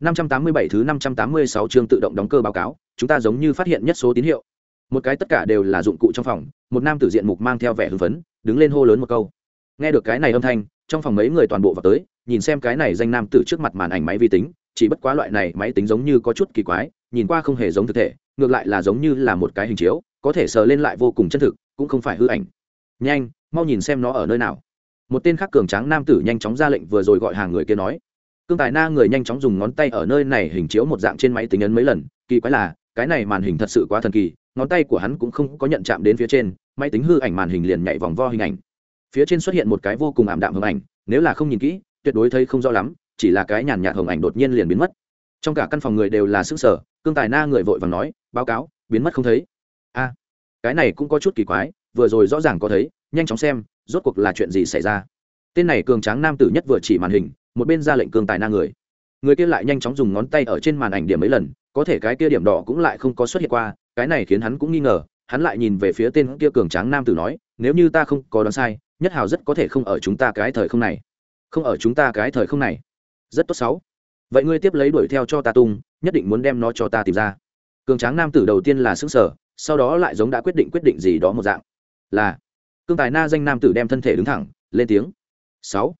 587 thứ 586 chương tự động đóng cơ báo cáo, chúng ta giống như phát hiện nhất số tín hiệu. Một cái tất cả đều là dụng cụ trong phòng, một nam tử diện mục mang theo vẻ hưng phấn, đứng lên hô lớn một câu. Nghe được cái này âm thanh, trong phòng mấy người toàn bộ vào tới, nhìn xem cái này danh nam tử trước mặt màn ảnh máy vi tính, chỉ bất quá loại này máy tính giống như có chút kỳ quái, nhìn qua không hề giống thực thể, ngược lại là giống như là một cái hình chiếu, có thể sờ lên lại vô cùng chân thực, cũng không phải hư ảnh. Nhanh, mau nhìn xem nó ở nơi nào. Một tên khác cường tráng nam tử nhanh chóng ra lệnh vừa rồi gọi hàng người kia nói cương tài na người nhanh chóng dùng ngón tay ở nơi này hình chiếu một dạng trên máy tính ấn mấy lần, kỳ quái là, cái này màn hình thật sự quá thần kỳ, ngón tay của hắn cũng không có nhận chạm đến phía trên, máy tính hư ảnh màn hình liền nhảy vòng vo hình ảnh. Phía trên xuất hiện một cái vô cùng ảm đạm hồng ảnh, nếu là không nhìn kỹ, tuyệt đối thấy không rõ lắm, chỉ là cái nhàn nhạt hồng ảnh đột nhiên liền biến mất. Trong cả căn phòng người đều là sức sở cương tài na người vội và nói, báo cáo, biến mất không thấy. A, cái này cũng có chút kỳ quái, vừa rồi rõ ràng có thấy, nhanh chóng xem, rốt cuộc là chuyện gì xảy ra. Tên này cường tráng nam tử nhất vừa chỉ màn hình một bên ra lệnh cường tài na người. Người kia lại nhanh chóng dùng ngón tay ở trên màn ảnh điểm mấy lần, có thể cái kia điểm đỏ cũng lại không có xuất hiện qua, cái này khiến hắn cũng nghi ngờ, hắn lại nhìn về phía tên kia cường tráng nam tử nói, nếu như ta không có đoán sai, nhất hào rất có thể không ở chúng ta cái thời không này. Không ở chúng ta cái thời không này. Rất tốt sáu. Vậy ngươi tiếp lấy đuổi theo cho ta tung, nhất định muốn đem nó cho ta tìm ra. Cường tráng nam tử đầu tiên là xứng sở sau đó lại giống đã quyết định quyết định gì đó một dạng. Là, cương tài na danh nam tử đem thân thể đứng thẳng, lên tiếng. Sáu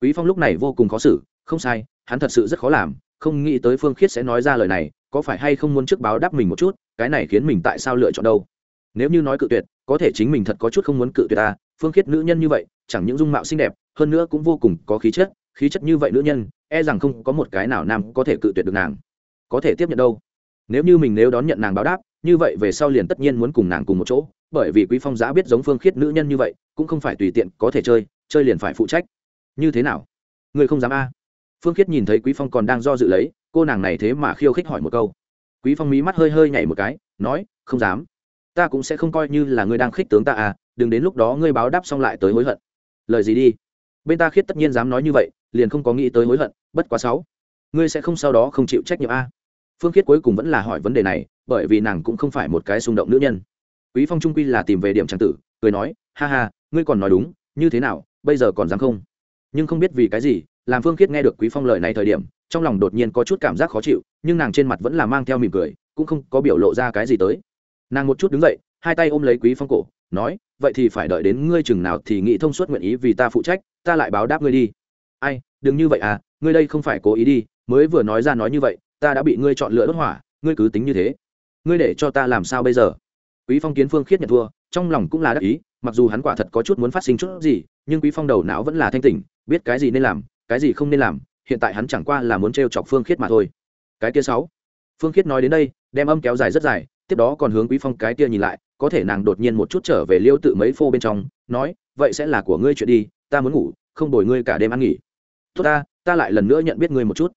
quý phong lúc này vô cùng khó xử, không sai, hắn thật sự rất khó làm, không nghĩ tới phương khiết sẽ nói ra lời này, có phải hay không muốn trước báo đáp mình một chút, cái này khiến mình tại sao lựa chọn đâu? Nếu như nói cự tuyệt, có thể chính mình thật có chút không muốn cự tuyệt ta phương khiết nữ nhân như vậy, chẳng những dung mạo xinh đẹp, hơn nữa cũng vô cùng có khí chất khí chất như vậy nữ nhân e rằng không có một cái nào nam có thể cự tuyệt được nàng. Có thể tiếp nhận đâu? Nếu như mình nếu đón nhận nàng báo đáp, như vậy về sau liền tất nhiên muốn cùng nàng cùng một chỗ, bởi vì quý phong giã biết giống phương khiết nữ nhân như vậy, cũng không phải tùy tiện có thể chơi chơi liền phải phụ trách như thế nào? Ngươi không dám a? Phương khiết nhìn thấy quý phong còn đang do dự lấy, cô nàng này thế mà khiêu khích hỏi một câu. Quý phong mí mắt hơi hơi nhảy một cái, nói, không dám. Ta cũng sẽ không coi như là ngươi đang khích tướng ta à đừng đến lúc đó ngươi báo đáp xong lại tới hối hận. Lời gì đi? Bên ta khiết tất nhiên dám nói như vậy, liền không có nghĩ tới hối hận, bất quá sáu. Ngươi sẽ không sau đó không chịu trách nhiệm a? Phương khiết cuối cùng vẫn là hỏi vấn đề này, bởi vì nàng cũng không phải một cái xung động nữ nhân. Quý phong trung quy là tìm về điểm trang tử, cười nói, ha ha, ngươi còn nói đúng, như thế nào, bây giờ còn dám không? Nhưng không biết vì cái gì, làm phương khiết nghe được quý phong lời này thời điểm, trong lòng đột nhiên có chút cảm giác khó chịu, nhưng nàng trên mặt vẫn là mang theo mỉm cười, cũng không có biểu lộ ra cái gì tới. Nàng một chút đứng dậy, hai tay ôm lấy quý phong cổ, nói, vậy thì phải đợi đến ngươi chừng nào thì nghĩ thông suốt nguyện ý vì ta phụ trách, ta lại báo đáp ngươi đi. Ai, đừng như vậy à ngươi đây không phải cố ý đi, mới vừa nói ra nói như vậy, ta đã bị ngươi chọn lựa đốt hỏa, ngươi cứ tính như thế. Ngươi để cho ta làm sao bây giờ? Quý phong kiến phương khiết nhận thua, trong lòng cũng là đắc ý mặc dù hắn quả thật có chút muốn phát sinh chút gì, nhưng quý phong đầu não vẫn là thanh tỉnh, biết cái gì nên làm, cái gì không nên làm, hiện tại hắn chẳng qua là muốn trêu chọc phương khiết mà thôi. Cái kia sáu. Phương khiết nói đến đây, đem âm kéo dài rất dài, tiếp đó còn hướng quý phong cái kia nhìn lại, có thể nàng đột nhiên một chút trở về liêu tự mấy phô bên trong, nói, vậy sẽ là của ngươi chuyện đi, ta muốn ngủ, không đổi ngươi cả đêm ăn nghỉ. Tốt ta ta lại lần nữa nhận biết ngươi một chút.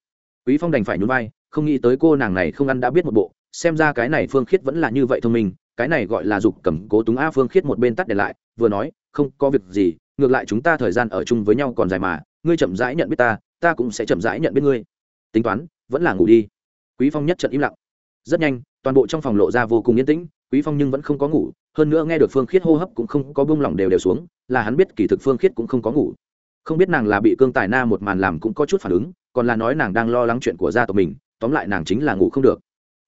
Quý phong đành phải nhún vai, không nghĩ tới cô nàng này không ăn đã biết một bộ, xem ra cái này phương khiết vẫn là như vậy thông minh cái này gọi là dục cầm cố túng a phương khiết một bên tắt để lại, vừa nói, không có việc gì, ngược lại chúng ta thời gian ở chung với nhau còn dài mà, ngươi chậm rãi nhận biết ta ta cũng sẽ chậm rãi nhận biết ngươi. Tính toán, vẫn là ngủ đi. Quý phong nhất trận im lặng. Rất nhanh, toàn bộ trong phòng lộ ra vô cùng yên tĩnh, quý phong nhưng vẫn không có ngủ, hơn nữa nghe được phương khiết hô hấp cũng không có bông lỏng đều đều xuống, là hắn biết kỳ thực phương khiết cũng không có ngủ. Không biết nàng là bị cương tài na một màn làm cũng có chút phản ứng, còn là nói nàng đang lo lắng chuyện của gia tộc mình, tóm lại nàng chính là ngủ không được.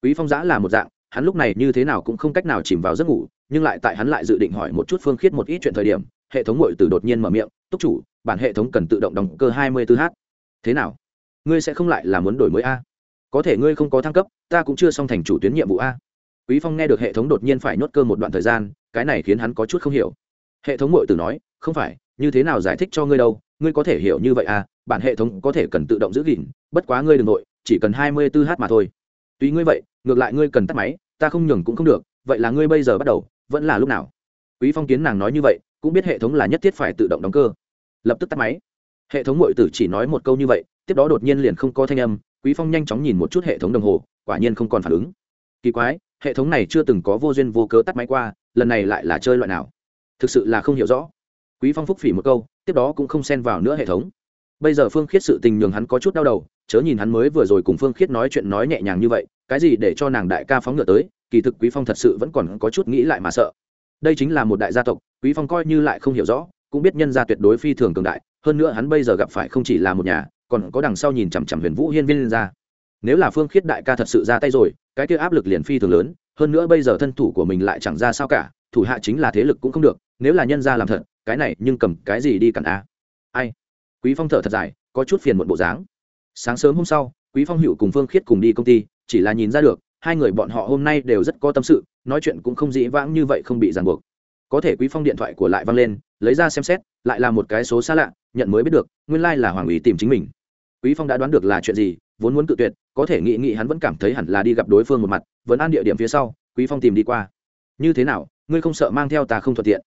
Quý phong giã là một dạng hắn lúc này như thế nào cũng không cách nào chìm vào giấc ngủ, nhưng lại tại hắn lại dự định hỏi một chút phương khiết một ít chuyện thời điểm, hệ thống ngội từ đột nhiên mở miệng, túc chủ, bản hệ thống cần tự động đóng cơ hai mươi 24h thế nào? Ngươi sẽ không lại là muốn đổi mới a? Có thể ngươi không có thăng cấp, ta cũng chưa xong thành chủ tuyến nhiệm vụ a. Quý phong nghe được hệ thống đột nhiên phải nhốt cơ một đoạn thời gian, cái này khiến hắn có chút không hiểu. Hệ thống ngội từ nói, không phải, như thế nào giải thích cho ngươi đâu, ngươi có thể hiểu như vậy à bản hệ thống có thể cần tự động giữ gìn, bất quá ngươi đừng nội, chỉ cần hai mươi 24h mà thôi. Tuy ngươi vậy, ngược lại ngươi cần tắt máy ta không nhường cũng không được, vậy là ngươi bây giờ bắt đầu, vẫn là lúc nào? Quý phong kiến nàng nói như vậy, cũng biết hệ thống là nhất thiết phải tự động đóng cơ. Lập tức tắt máy. Hệ thống ngội tử chỉ nói một câu như vậy, tiếp đó đột nhiên liền không có thanh âm, quý phong nhanh chóng nhìn một chút hệ thống đồng hồ, quả nhiên không còn phản ứng. Kỳ quái, hệ thống này chưa từng có vô duyên vô cớ tắt máy qua, lần này lại là chơi loại nào? Thực sự là không hiểu rõ. Quý phong phúc phỉ một câu, tiếp đó cũng không xen vào nữa hệ thống. Bây giờ phương khiết sự tình nhường hắn có chút đau đầu, chớ nhìn hắn mới vừa rồi cùng phương khiết nói chuyện nói nhẹ nhàng như vậy cái gì để cho nàng đại ca phóng ngựa tới, kỳ thực quý phong thật sự vẫn còn có chút nghĩ lại mà sợ. Đây chính là một đại gia tộc, quý phong coi như lại không hiểu rõ, cũng biết nhân gia tuyệt đối phi thường cường đại, hơn nữa hắn bây giờ gặp phải không chỉ là một nhà, còn có đằng sau nhìn chằm chằm huyền vũ hiên viên ra. Nếu là phương khiết đại ca thật sự ra tay rồi, cái kia áp lực liền phi thường lớn, hơn nữa bây giờ thân thủ của mình lại chẳng ra sao cả, thủ hạ chính là thế lực cũng không được, nếu là nhân ra làm thật, cái này nhưng cầm cái gì đi cản a? Ai? Quý phong thở thật dài, có chút phiền một bộ dáng. Sáng sớm hôm sau, quý phong hữu cùng phương khiết cùng đi công ty chỉ là nhìn ra được, hai người bọn họ hôm nay đều rất có tâm sự, nói chuyện cũng không dĩ vãng như vậy không bị ràng buộc. Có thể quý phong điện thoại của lại văng lên, lấy ra xem xét, lại là một cái số xa lạ, nhận mới biết được, nguyên lai là hoàng ủy tìm chính mình. Quý phong đã đoán được là chuyện gì, vốn muốn cự tuyệt, có thể nghĩ nghĩ hắn vẫn cảm thấy hẳn là đi gặp đối phương một mặt, vẫn an địa điểm phía sau, quý phong tìm đi qua. Như thế nào, ngươi không sợ mang theo ta không thuận tiện?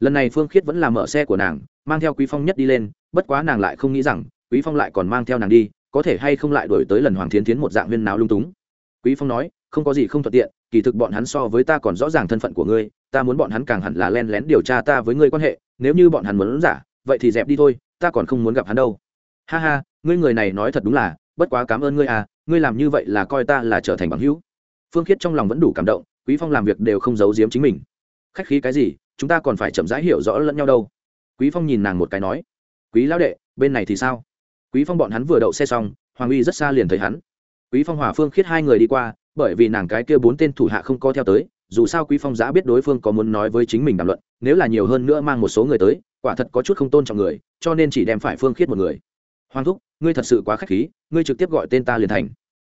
Lần này phương khiết vẫn là mở xe của nàng, mang theo quý phong nhất đi lên, bất quá nàng lại không nghĩ rằng, quý phong lại còn mang theo nàng đi, có thể hay không lại đổi tới lần hoàng thiến thiến một dạng viên nào lung túng quý phong nói, không có gì không thuận tiện, kỳ thực bọn hắn so với ta còn rõ ràng thân phận của ngươi, ta muốn bọn hắn càng hẳn là len lén điều tra ta với ngươi quan hệ, nếu như bọn hắn muốn giả, vậy thì dẹp đi thôi, ta còn không muốn gặp hắn đâu. Ha ha, ngươi người này nói thật đúng là, bất quá cảm ơn ngươi à ngươi làm như vậy là coi ta là trở thành bằng hữu. Phương khiết trong lòng vẫn đủ cảm động, quý phong làm việc đều không giấu giếm chính mình. Khách khí cái gì, chúng ta còn phải chậm rãi hiểu rõ lẫn nhau đâu. Quý phong nhìn nàng một cái nói, quý lão đệ, bên này thì sao? Quý phong bọn hắn vừa đậu xe xong, hoàng uy rất xa liền thấy hắn quý phong hòa phương khiết hai người đi qua, bởi vì nàng cái kia bốn tên thủ hạ không có theo tới, dù sao quý phong giã biết đối phương có muốn nói với chính mình đàm luận, nếu là nhiều hơn nữa mang một số người tới, quả thật có chút không tôn trọng người, cho nên chỉ đem phải phương khiết một người. Hoàng thúc, ngươi thật sự quá khách khí, ngươi trực tiếp gọi tên ta liền thành.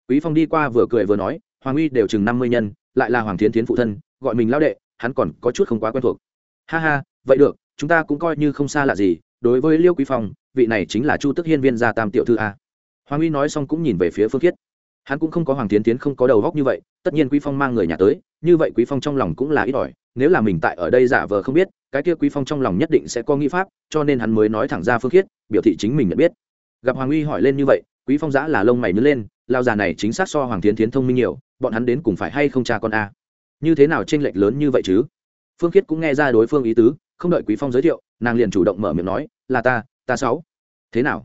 Quý phong đi qua vừa cười vừa nói, hoàng uy đều chừng năm mươi nhân, lại là hoàng thiến thiến phụ thân, gọi mình lao đệ, hắn còn có chút không quá quen thuộc. Ha ha, vậy được, chúng ta cũng coi như không xa lạ gì, đối với liêu quý phong, vị này chính là chu tức hiên viên gia tam tiểu thư a. Hoàng uy nói xong cũng nhìn về phía phương khiết hắn cũng không có hoàng tiến tiến không có đầu góc như vậy, tất nhiên quý phong mang người nhà tới, như vậy quý phong trong lòng cũng là ít ỏi, nếu là mình tại ở đây giả vờ không biết, cái kia quý phong trong lòng nhất định sẽ có nghi pháp, cho nên hắn mới nói thẳng ra phương khiết, biểu thị chính mình nhận biết. Gặp hoàng uy hỏi lên như vậy, quý phong giã là lông mày nứt lên, lao già này chính xác so hoàng tiến tiến thông minh nhiều, bọn hắn đến cùng phải hay không cha con a? Như thế nào chênh lệch lớn như vậy chứ? Phương khiết cũng nghe ra đối phương ý tứ, không đợi quý phong giới thiệu, nàng liền chủ động mở miệng nói, là ta ta sáu. Thế nào?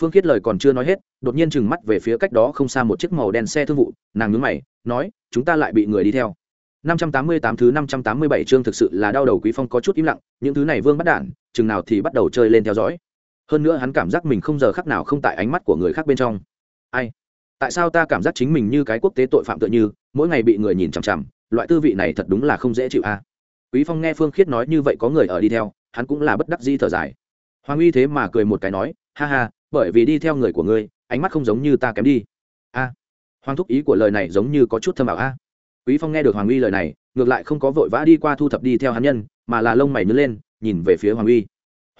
Phương khiết lời còn chưa nói hết, đột nhiên chừng mắt về phía cách đó không xa một chiếc màu đen xe thương vụ, nàng nhướng mày, nói, chúng ta lại bị người đi theo. 588 thứ 587 chương thực sự là đau đầu quý phong có chút im lặng, những thứ này vương bắt đản chừng nào thì bắt đầu chơi lên theo dõi. Hơn nữa hắn cảm giác mình không giờ khắc nào không tại ánh mắt của người khác bên trong. Ai? Tại sao ta cảm giác chính mình như cái quốc tế tội phạm tựa như, mỗi ngày bị người nhìn chằm chằm, loại tư vị này thật đúng là không dễ chịu a. Quý phong nghe phương khiết nói như vậy có người ở đi theo, hắn cũng là bất đắc di thở dài. Hoàng uy thế mà cười một cái nói, ha ha bởi vì đi theo người của ngươi, ánh mắt không giống như ta kém đi. A, hoàng thúc ý của lời này giống như có chút thâm ảo a. Quý phong nghe được hoàng uy lời này, ngược lại không có vội vã đi qua thu thập đi theo hắn nhân, mà là lông mày nứt lên, nhìn về phía hoàng uy.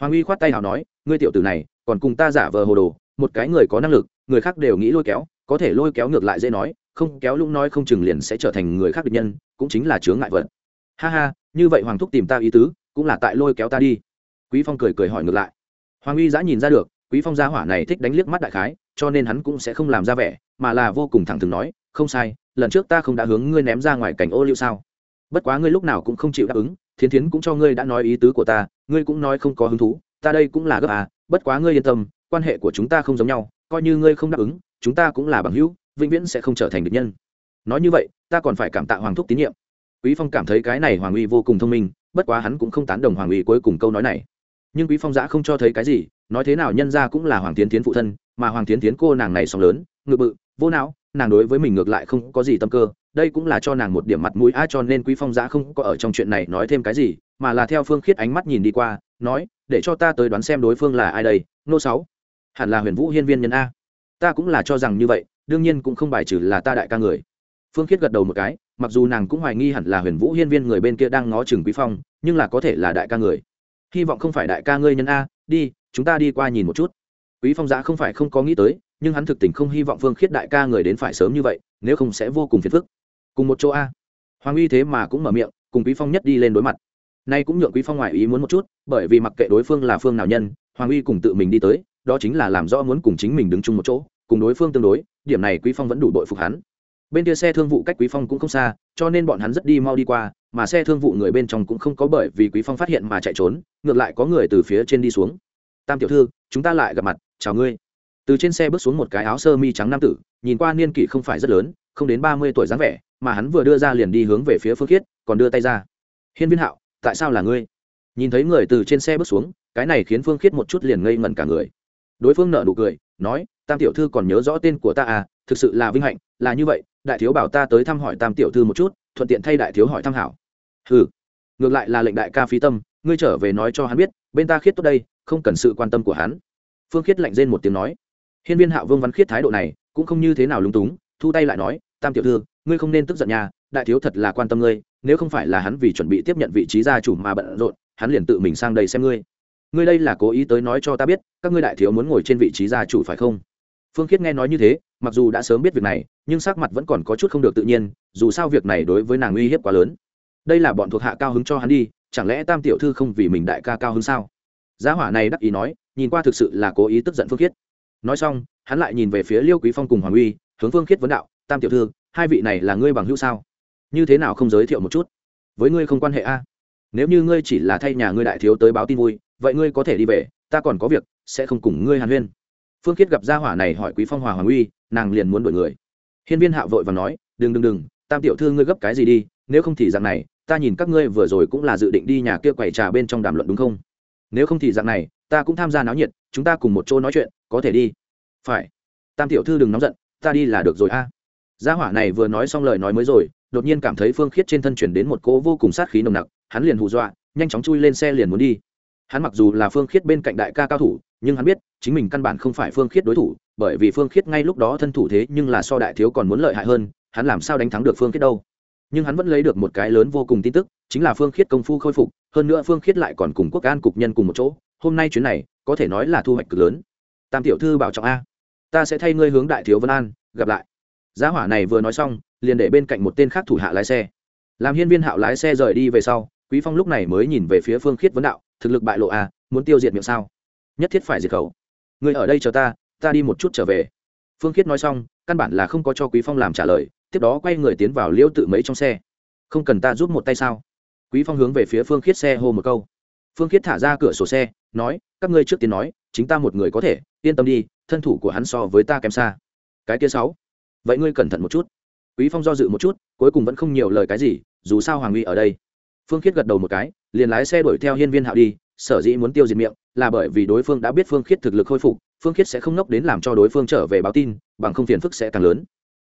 Hoàng uy khoát tay hào nói, ngươi tiểu tử này, còn cùng ta giả vờ hồ đồ, một cái người có năng lực, người khác đều nghĩ lôi kéo, có thể lôi kéo ngược lại dễ nói, không kéo lũng nói không chừng liền sẽ trở thành người khác địch nhân, cũng chính là chướng ngại vật. Ha ha, như vậy hoàng thúc tìm ta ý tứ, cũng là tại lôi kéo ta đi. Quý phong cười cười hỏi ngược lại. Hoàng uy giã nhìn ra được quý phong gia hỏa này thích đánh liếc mắt đại khái, cho nên hắn cũng sẽ không làm ra vẻ, mà là vô cùng thẳng thừng nói, không sai, lần trước ta không đã hướng ngươi ném ra ngoài cảnh ô liu sao? Bất quá ngươi lúc nào cũng không chịu đáp ứng, thiến thiến cũng cho ngươi đã nói ý tứ của ta, ngươi cũng nói không có hứng thú, ta đây cũng là gấp à bất quá ngươi yên tâm, quan hệ của chúng ta không giống nhau, coi như ngươi không đáp ứng, chúng ta cũng là bằng hữu, vĩnh viễn sẽ không trở thành địch nhân. Nói như vậy, ta còn phải cảm tạ hoàng thúc tín nhiệm. Quý phong cảm thấy cái này hoàng uy vô cùng thông minh, bất quá hắn cũng không tán đồng hoàng uy cuối cùng câu nói này nhưng quý phong giã không cho thấy cái gì, nói thế nào nhân ra cũng là hoàng tiến tiến phụ thân, mà hoàng tiến tiến cô nàng này sóng lớn, ngự bự, vô não, nàng đối với mình ngược lại không có gì tâm cơ, đây cũng là cho nàng một điểm mặt mũi, a, cho nên quý phong giã không có ở trong chuyện này nói thêm cái gì, mà là theo phương khiết ánh mắt nhìn đi qua, nói, để cho ta tới đoán xem đối phương là ai đây, nô sáu. Hẳn là huyền vũ hiên viên nhân a. Ta cũng là cho rằng như vậy, đương nhiên cũng không bài trừ là ta đại ca người. Phương khiết gật đầu một cái, mặc dù nàng cũng hoài nghi hẳn là huyền vũ hiên viên người bên kia đang ngó chừng quý phong, nhưng là có thể là đại ca người hy vọng không phải đại ca ngươi nhân a, đi, chúng ta đi qua nhìn một chút. Quý phong giã không phải không có nghĩ tới, nhưng hắn thực tình không hy vọng phương khiết đại ca người đến phải sớm như vậy, nếu không sẽ vô cùng phiền phức. Cùng một chỗ a. Hoàng uy thế mà cũng mở miệng, cùng quý phong nhất đi lên đối mặt. Nay cũng nhượng quý phong ngoại ý muốn một chút, bởi vì mặc kệ đối phương là phương nào nhân, hoàng uy cùng tự mình đi tới, đó chính là làm rõ muốn cùng chính mình đứng chung một chỗ, cùng đối phương tương đối, điểm này quý phong vẫn đủ đội phục hắn bên kia xe thương vụ cách quý phong cũng không xa, cho nên bọn hắn rất đi mau đi qua, mà xe thương vụ người bên trong cũng không có bởi vì quý phong phát hiện mà chạy trốn, ngược lại có người từ phía trên đi xuống. Tam tiểu thư, chúng ta lại gặp mặt, chào ngươi. Từ trên xe bước xuống một cái áo sơ mi trắng nam tử, nhìn qua niên kỷ không phải rất lớn, không đến ba mươi tuổi dáng vẻ, mà hắn vừa đưa ra liền đi hướng về phía phương khiết, còn đưa tay ra. Hiên viên hạo, tại sao là ngươi? Nhìn thấy người từ trên xe bước xuống, cái này khiến phương khiết một chút liền ngây ngẩn cả người. Đối phương nợ nụ cười, nói, tam tiểu thư còn nhớ rõ tên của ta à thực sự là vinh hạnh, là như vậy, đại thiếu bảo ta tới thăm hỏi tam tiểu thư một chút, thuận tiện thay đại thiếu hỏi thăm hảo. Ừ ngược lại là lệnh đại ca phí tâm, ngươi trở về nói cho hắn biết, bên ta khiết tốt đây, không cần sự quan tâm của hắn. Phương khiết lạnh rên một tiếng nói. Hiên viên hạo vương văn khiết thái độ này, cũng không như thế nào lúng túng, thu tay lại nói, tam tiểu thư, ngươi không nên tức giận nhà đại thiếu thật là quan tâm ngươi, nếu không phải là hắn vì chuẩn bị tiếp nhận vị trí gia chủ mà bận rộn, hắn liền tự mình sang đây xem ngươi. Ngươi đây là cố ý tới nói cho ta biết, các ngươi đại thiếu muốn ngồi trên vị trí gia chủ phải không? Phương khiết nghe nói như thế mặc dù đã sớm biết việc này, nhưng sắc mặt vẫn còn có chút không được tự nhiên, dù sao việc này đối với nàng uy hiếp quá lớn. Đây là bọn thuộc hạ cao hứng cho hắn đi, chẳng lẽ tam tiểu thư không vì mình đại ca cao hứng sao? Giá hỏa này đắc ý nói, nhìn qua thực sự là cố ý tức giận phương khiết. Nói xong, hắn lại nhìn về phía liêu quý phong cùng hoàng uy, hướng phương khiết vấn đạo, tam tiểu thư, hai vị này là ngươi bằng hữu sao? Như thế nào không giới thiệu một chút? Với ngươi không quan hệ a? Nếu như ngươi chỉ là thay nhà ngươi đại thiếu tới báo tin vui, vậy ngươi có thể đi về, ta còn có việc, sẽ không cùng ngươi hàn huyên phương khiết gặp gia hỏa này hỏi quý phong hòa hoàng uy, nàng liền muốn đổi người. Hiên viên hạo vội và nói, đừng đừng đừng, tam tiểu thư ngươi gấp cái gì đi, nếu không thì dạng này, ta nhìn các ngươi vừa rồi cũng là dự định đi nhà kia quầy trà bên trong đàm luận đúng không? Nếu không thì dạng này, ta cũng tham gia náo nhiệt, chúng ta cùng một chỗ nói chuyện, có thể đi. Phải. Tam tiểu thư đừng nóng giận, ta đi là được rồi a. Gia hỏa này vừa nói xong lời nói mới rồi, đột nhiên cảm thấy phương khiết trên thân chuyển đến một cỗ vô cùng sát khí nồng nặc, hắn liền hù dọa, nhanh chóng chui lên xe liền muốn đi hắn mặc dù là phương khiết bên cạnh đại ca cao thủ, nhưng hắn biết, chính mình căn bản không phải phương khiết đối thủ, bởi vì phương khiết ngay lúc đó thân thủ thế nhưng là so đại thiếu còn muốn lợi hại hơn, hắn làm sao đánh thắng được phương khiết đâu. Nhưng hắn vẫn lấy được một cái lớn vô cùng tin tức, chính là phương khiết công phu khôi phục, hơn nữa phương khiết lại còn cùng quốc an cục nhân cùng một chỗ, hôm nay chuyến này, có thể nói là thu hoạch cực lớn. Tam tiểu thư bảo trọng a. Ta sẽ thay ngươi hướng đại thiếu vân an, gặp lại. Giá hỏa này vừa nói xong, liền để bên cạnh một tên khác thủ hạ lái xe. Làm hiên viên hạo lái xe rời đi về sau, quý phong lúc này mới nhìn về phía phương khiết vấn đạo thực lực bại lộ à? muốn tiêu diệt miệng sao? Nhất thiết phải diệt khẩu. Người ở đây chờ ta ta đi một chút trở về. Phương khiết nói xong, căn bản là không có cho quý phong làm trả lời, tiếp đó quay người tiến vào liễu tự mấy trong xe. Không cần ta giúp một tay sao? Quý phong hướng về phía phương khiết xe hô một câu. Phương khiết thả ra cửa sổ xe, nói, các ngươi trước tiên nói, chính ta một người có thể, yên tâm đi, thân thủ của hắn so với ta kém xa. Cái kia sáu. Vậy ngươi cẩn thận một chút. Quý phong do dự một chút, cuối cùng vẫn không nhiều lời cái gì, dù sao hoàng uy ở đây. Phương khiết gật đầu một cái liền lái xe đuổi theo hiên viên hạo đi, sở dĩ muốn tiêu diệt miệng, là bởi vì đối phương đã biết phương khiết thực lực khôi phục, phương khiết sẽ không nốc đến làm cho đối phương trở về báo tin, bằng không phiền phức sẽ càng lớn.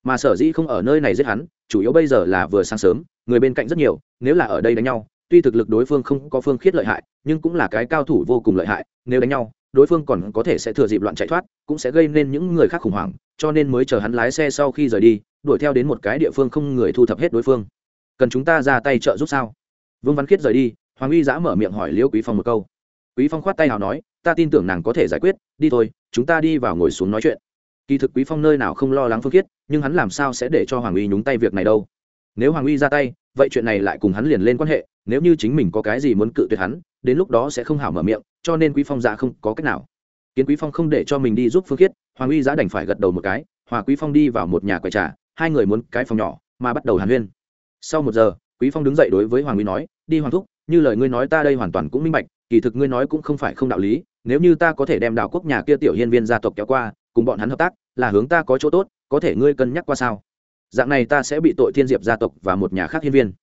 Mà sở dĩ không ở nơi này giết hắn, chủ yếu bây giờ là vừa sáng sớm, người bên cạnh rất nhiều, nếu là ở đây đánh nhau, tuy thực lực đối phương không có phương khiết lợi hại, nhưng cũng là cái cao thủ vô cùng lợi hại, nếu đánh nhau, đối phương còn có thể sẽ thừa dịp loạn chạy thoát, cũng sẽ gây nên những người khác khủng hoảng, cho nên mới chờ hắn lái xe sau khi rời đi, đuổi theo đến một cái địa phương không người thu thập hết đối phương. Cần chúng ta ra tay trợ giúp sao? Vương văn khiết rời đi hoàng uy giã mở miệng hỏi liễu quý phong một câu. Quý phong khoát tay nào nói, ta tin tưởng nàng có thể giải quyết, đi thôi, chúng ta đi vào ngồi xuống nói chuyện. Kỳ thực quý phong nơi nào không lo lắng phương khiết, nhưng hắn làm sao sẽ để cho hoàng uy nhúng tay việc này đâu. Nếu hoàng uy ra tay, vậy chuyện này lại cùng hắn liền lên quan hệ, nếu như chính mình có cái gì muốn cự tuyệt hắn, đến lúc đó sẽ không hảo mở miệng, cho nên quý phong dạ không có cách nào. Kiến quý phong không để cho mình đi giúp phương khiết, hoàng uy giá đành phải gật đầu một cái, hòa quý phong đi vào một nhà quầy trà, hai người muốn cái phòng nhỏ, mà bắt đầu hàn huyên. Sau một giờ, quý phong đứng dậy đối với hoàng uy nói, đi hoàng thúc như lời ngươi nói ta đây hoàn toàn cũng minh bạch, kỳ thực ngươi nói cũng không phải không đạo lý, nếu như ta có thể đem đạo quốc nhà kia tiểu hiên viên gia tộc kéo qua, cùng bọn hắn hợp tác, là hướng ta có chỗ tốt, có thể ngươi cân nhắc qua sao? Dạng này ta sẽ bị tội thiên diệp gia tộc và một nhà khác hiên viên.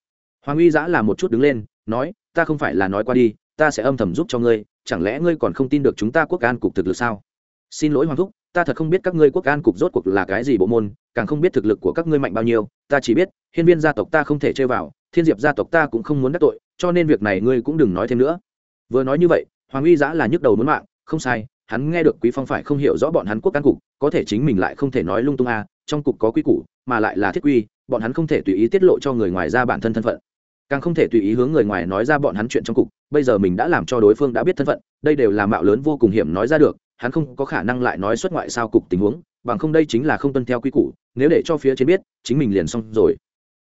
Hoàng uy giã là một chút đứng lên, nói, ta không phải là nói qua đi, ta sẽ âm thầm giúp cho ngươi, chẳng lẽ ngươi còn không tin được chúng ta quốc an cục thực lực sao? Xin lỗi hoàng thúc, ta thật không biết các ngươi quốc an cục rốt cuộc là cái gì bộ môn, càng không biết thực lực của các ngươi mạnh bao nhiêu, ta chỉ biết, hiên viên gia tộc ta không thể chơi vào, thiên diệp gia tộc ta cũng không muốn đắc tội cho nên việc này ngươi cũng đừng nói thêm nữa. Vừa nói như vậy hoàng uy giã là nhức đầu muốn mạng không sai hắn nghe được quý phong phải không hiểu rõ bọn hắn quốc căn cục có thể chính mình lại không thể nói lung tung a à, trong cục có quy củ mà lại là thiết quy bọn hắn không thể tùy ý tiết lộ cho người ngoài ra bản thân thân phận. Càng không thể tùy ý hướng người ngoài nói ra bọn hắn chuyện trong cục bây giờ mình đã làm cho đối phương đã biết thân phận đây đều là mạo lớn vô cùng hiểm nói ra được hắn không có khả năng lại nói xuất ngoại sao cục tình huống bằng không đây chính là không tuân theo quy củ nếu để cho phía trên biết chính mình liền xong rồi.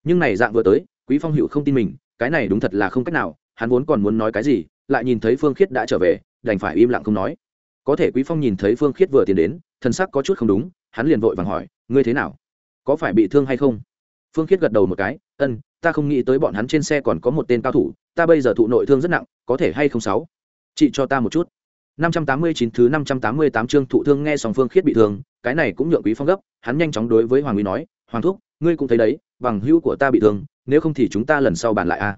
Nhưng này dạng vừa tới quý phong hữu không tin mình cái này đúng thật là không cách nào, hắn vốn còn muốn nói cái gì, lại nhìn thấy phương khiết đã trở về, đành phải im lặng không nói. Có thể quý phong nhìn thấy phương khiết vừa tiến đến thân sắc có chút không đúng, hắn liền vội vàng hỏi, ngươi thế nào? Có phải bị thương hay không? Phương khiết gật đầu một cái, ân, ta không nghĩ tới bọn hắn trên xe còn có một tên cao thủ, ta bây giờ thụ nội thương rất nặng, có thể hay không sáu? Chị cho ta một chút. 589 thứ 588 chương thụ thương nghe song phương khiết bị thương, cái này cũng nhượng quý phong gấp, hắn nhanh chóng đối với hoàng uy nói, hoàng thúc, ngươi cũng thấy đấy bằng hữu của ta bị thương, nếu không thì chúng ta lần sau bàn lại a.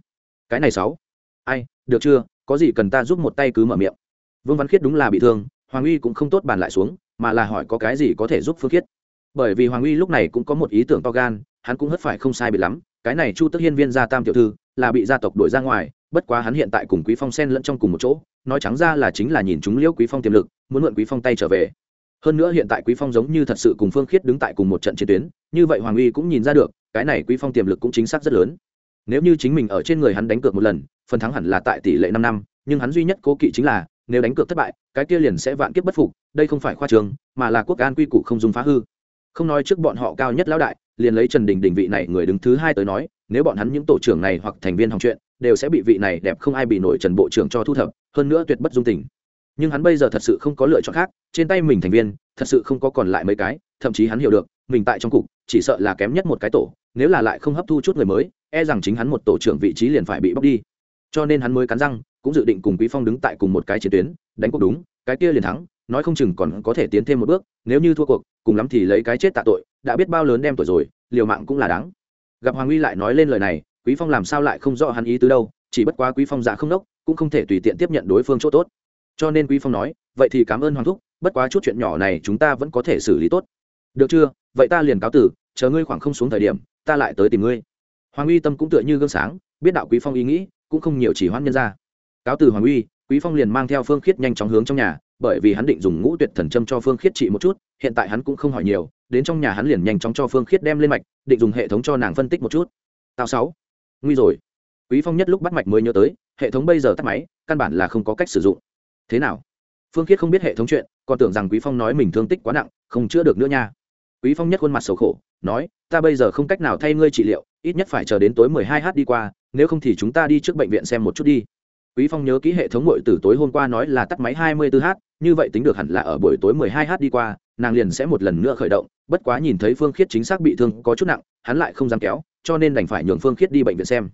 Cái này sáu. Ai, được chưa? Có gì cần ta giúp một tay cứ mở miệng. Vương văn khiết đúng là bị thương, hoàng uy cũng không tốt bàn lại xuống, mà là hỏi có cái gì có thể giúp phương khiết. Bởi vì hoàng uy lúc này cũng có một ý tưởng to gan, hắn cũng hất phải không sai bị lắm, cái này chu tức hiên viên gia tam tiểu thư là bị gia tộc đuổi ra ngoài, bất quá hắn hiện tại cùng quý phong sen lẫn trong cùng một chỗ, nói trắng ra là chính là nhìn chúng liễu quý phong tiềm lực, muốn mượn quý phong tay trở về. Hơn nữa hiện tại quý phong giống như thật sự cùng phương khiết đứng tại cùng một trận chiến tuyến, như vậy hoàng uy cũng nhìn ra được cái này quý phong tiềm lực cũng chính xác rất lớn. Nếu như chính mình ở trên người hắn đánh cược một lần, phần thắng hẳn là tại tỷ lệ năm năm, nhưng hắn duy nhất cố kỵ chính là, nếu đánh cược thất bại, cái kia liền sẽ vạn kiếp bất phục, đây không phải khoa trường, mà là quốc an quy củ không dùng phá hư. Không nói trước bọn họ cao nhất lão đại, liền lấy trần đình đình vị này người đứng thứ hai tới nói, nếu bọn hắn những tổ trưởng này hoặc thành viên hòng chuyện, đều sẽ bị vị này đẹp không ai bị nổi trần bộ trưởng cho thu thập, hơn nữa tuyệt bất dung tình. Nhưng hắn bây giờ thật sự không có lựa chọn khác, trên tay mình thành viên, thật sự không có còn lại mấy cái thậm chí hắn hiểu được, mình tại trong cục, chỉ sợ là kém nhất một cái tổ, nếu là lại không hấp thu chút người mới e rằng chính hắn một tổ trưởng vị trí liền phải bị bóc đi. Cho nên hắn mới cắn răng, cũng dự định cùng quý phong đứng tại cùng một cái chiến tuyến, đánh cuộc đúng, cái kia liền thắng, nói không chừng còn có thể tiến thêm một bước, nếu như thua cuộc, cùng lắm thì lấy cái chết tạ tội, đã biết bao lớn đem tuổi rồi, liều mạng cũng là đáng. Gặp hoàng uy lại nói lên lời này, quý phong làm sao lại không rõ hắn ý tứ đâu, chỉ bất quá quý phong dạ không đốc, cũng không thể tùy tiện tiếp nhận đối phương chỗ tốt. Cho nên quý phong nói, vậy thì cảm ơn hoàng thúc, bất quá chút chuyện nhỏ này chúng ta vẫn có thể xử lý tốt được chưa? Vậy ta liền cáo tử, chờ ngươi khoảng không xuống thời điểm, ta lại tới tìm ngươi. Hoàng uy tâm cũng tựa như gương sáng, biết đạo quý phong ý nghĩ, cũng không nhiều chỉ hoãn nhân ra. Cáo từ hoàng uy, quý phong liền mang theo phương khiết nhanh chóng hướng trong nhà, bởi vì hắn định dùng ngũ tuyệt thần châm cho phương khiết trị một chút, hiện tại hắn cũng không hỏi nhiều, đến trong nhà hắn liền nhanh chóng cho phương khiết đem lên mạch, định dùng hệ thống cho nàng phân tích một chút. Tao sáu, nguy rồi. Quý phong nhất lúc bắt mạch mới nhớ tới, hệ thống bây giờ tắt máy, căn bản là không có cách sử dụng. Thế nào? Phương khiết không biết hệ thống chuyện, còn tưởng rằng quý phong nói mình thương tích quá nặng, không chữa được nữa nha quý phong nhất khuôn mặt xấu khổ, nói, ta bây giờ không cách nào thay ngươi trị liệu, ít nhất phải chờ đến tối 12 h đi qua, nếu không thì chúng ta đi trước bệnh viện xem một chút đi. Quý phong nhớ kỹ hệ thống muội từ tối hôm qua nói là tắt máy 24 h, như vậy tính được hẳn là ở buổi tối 12 h đi qua, nàng liền sẽ một lần nữa khởi động, bất quá nhìn thấy phương khiết chính xác bị thương có chút nặng, hắn lại không dám kéo, cho nên đành phải nhường phương khiết đi bệnh viện xem.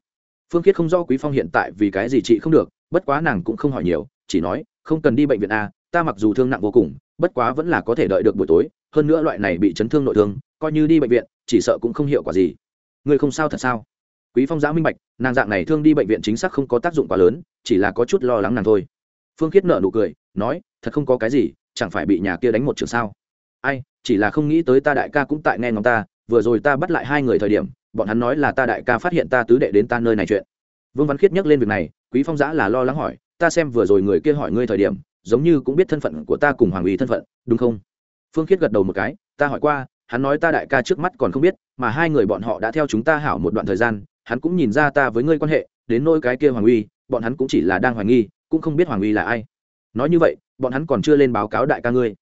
Phương khiết không rõ quý phong hiện tại vì cái gì chị không được, bất quá nàng cũng không hỏi nhiều, chỉ nói, không cần đi bệnh viện a ta mặc dù thương nặng vô cùng bất quá vẫn là có thể đợi được buổi tối, hơn nữa loại này bị chấn thương nội thương, coi như đi bệnh viện, chỉ sợ cũng không hiệu quả gì. Ngươi không sao thật sao? Quý phong giã minh bạch, nàng dạng này thương đi bệnh viện chính xác không có tác dụng quá lớn, chỉ là có chút lo lắng nàng thôi. Phương khiết nợ nụ cười, nói, thật không có cái gì, chẳng phải bị nhà kia đánh một trường sao? Ai, chỉ là không nghĩ tới ta đại ca cũng tại nghe ngóng ta, vừa rồi ta bắt lại hai người thời điểm, bọn hắn nói là ta đại ca phát hiện ta tứ đệ đến ta nơi này chuyện. Vương văn khiết nhắc lên việc này, quý phong giã là lo lắng hỏi, ta xem vừa rồi người kia hỏi ngươi thời điểm giống như cũng biết thân phận của ta cùng hoàng uy thân phận, đúng không? Phương khiết gật đầu một cái, ta hỏi qua, hắn nói ta đại ca trước mắt còn không biết, mà hai người bọn họ đã theo chúng ta hảo một đoạn thời gian, hắn cũng nhìn ra ta với ngươi quan hệ, đến nôi cái kia hoàng uy, bọn hắn cũng chỉ là đang hoài nghi, cũng không biết hoàng uy là ai. Nói như vậy, bọn hắn còn chưa lên báo cáo đại ca ngươi.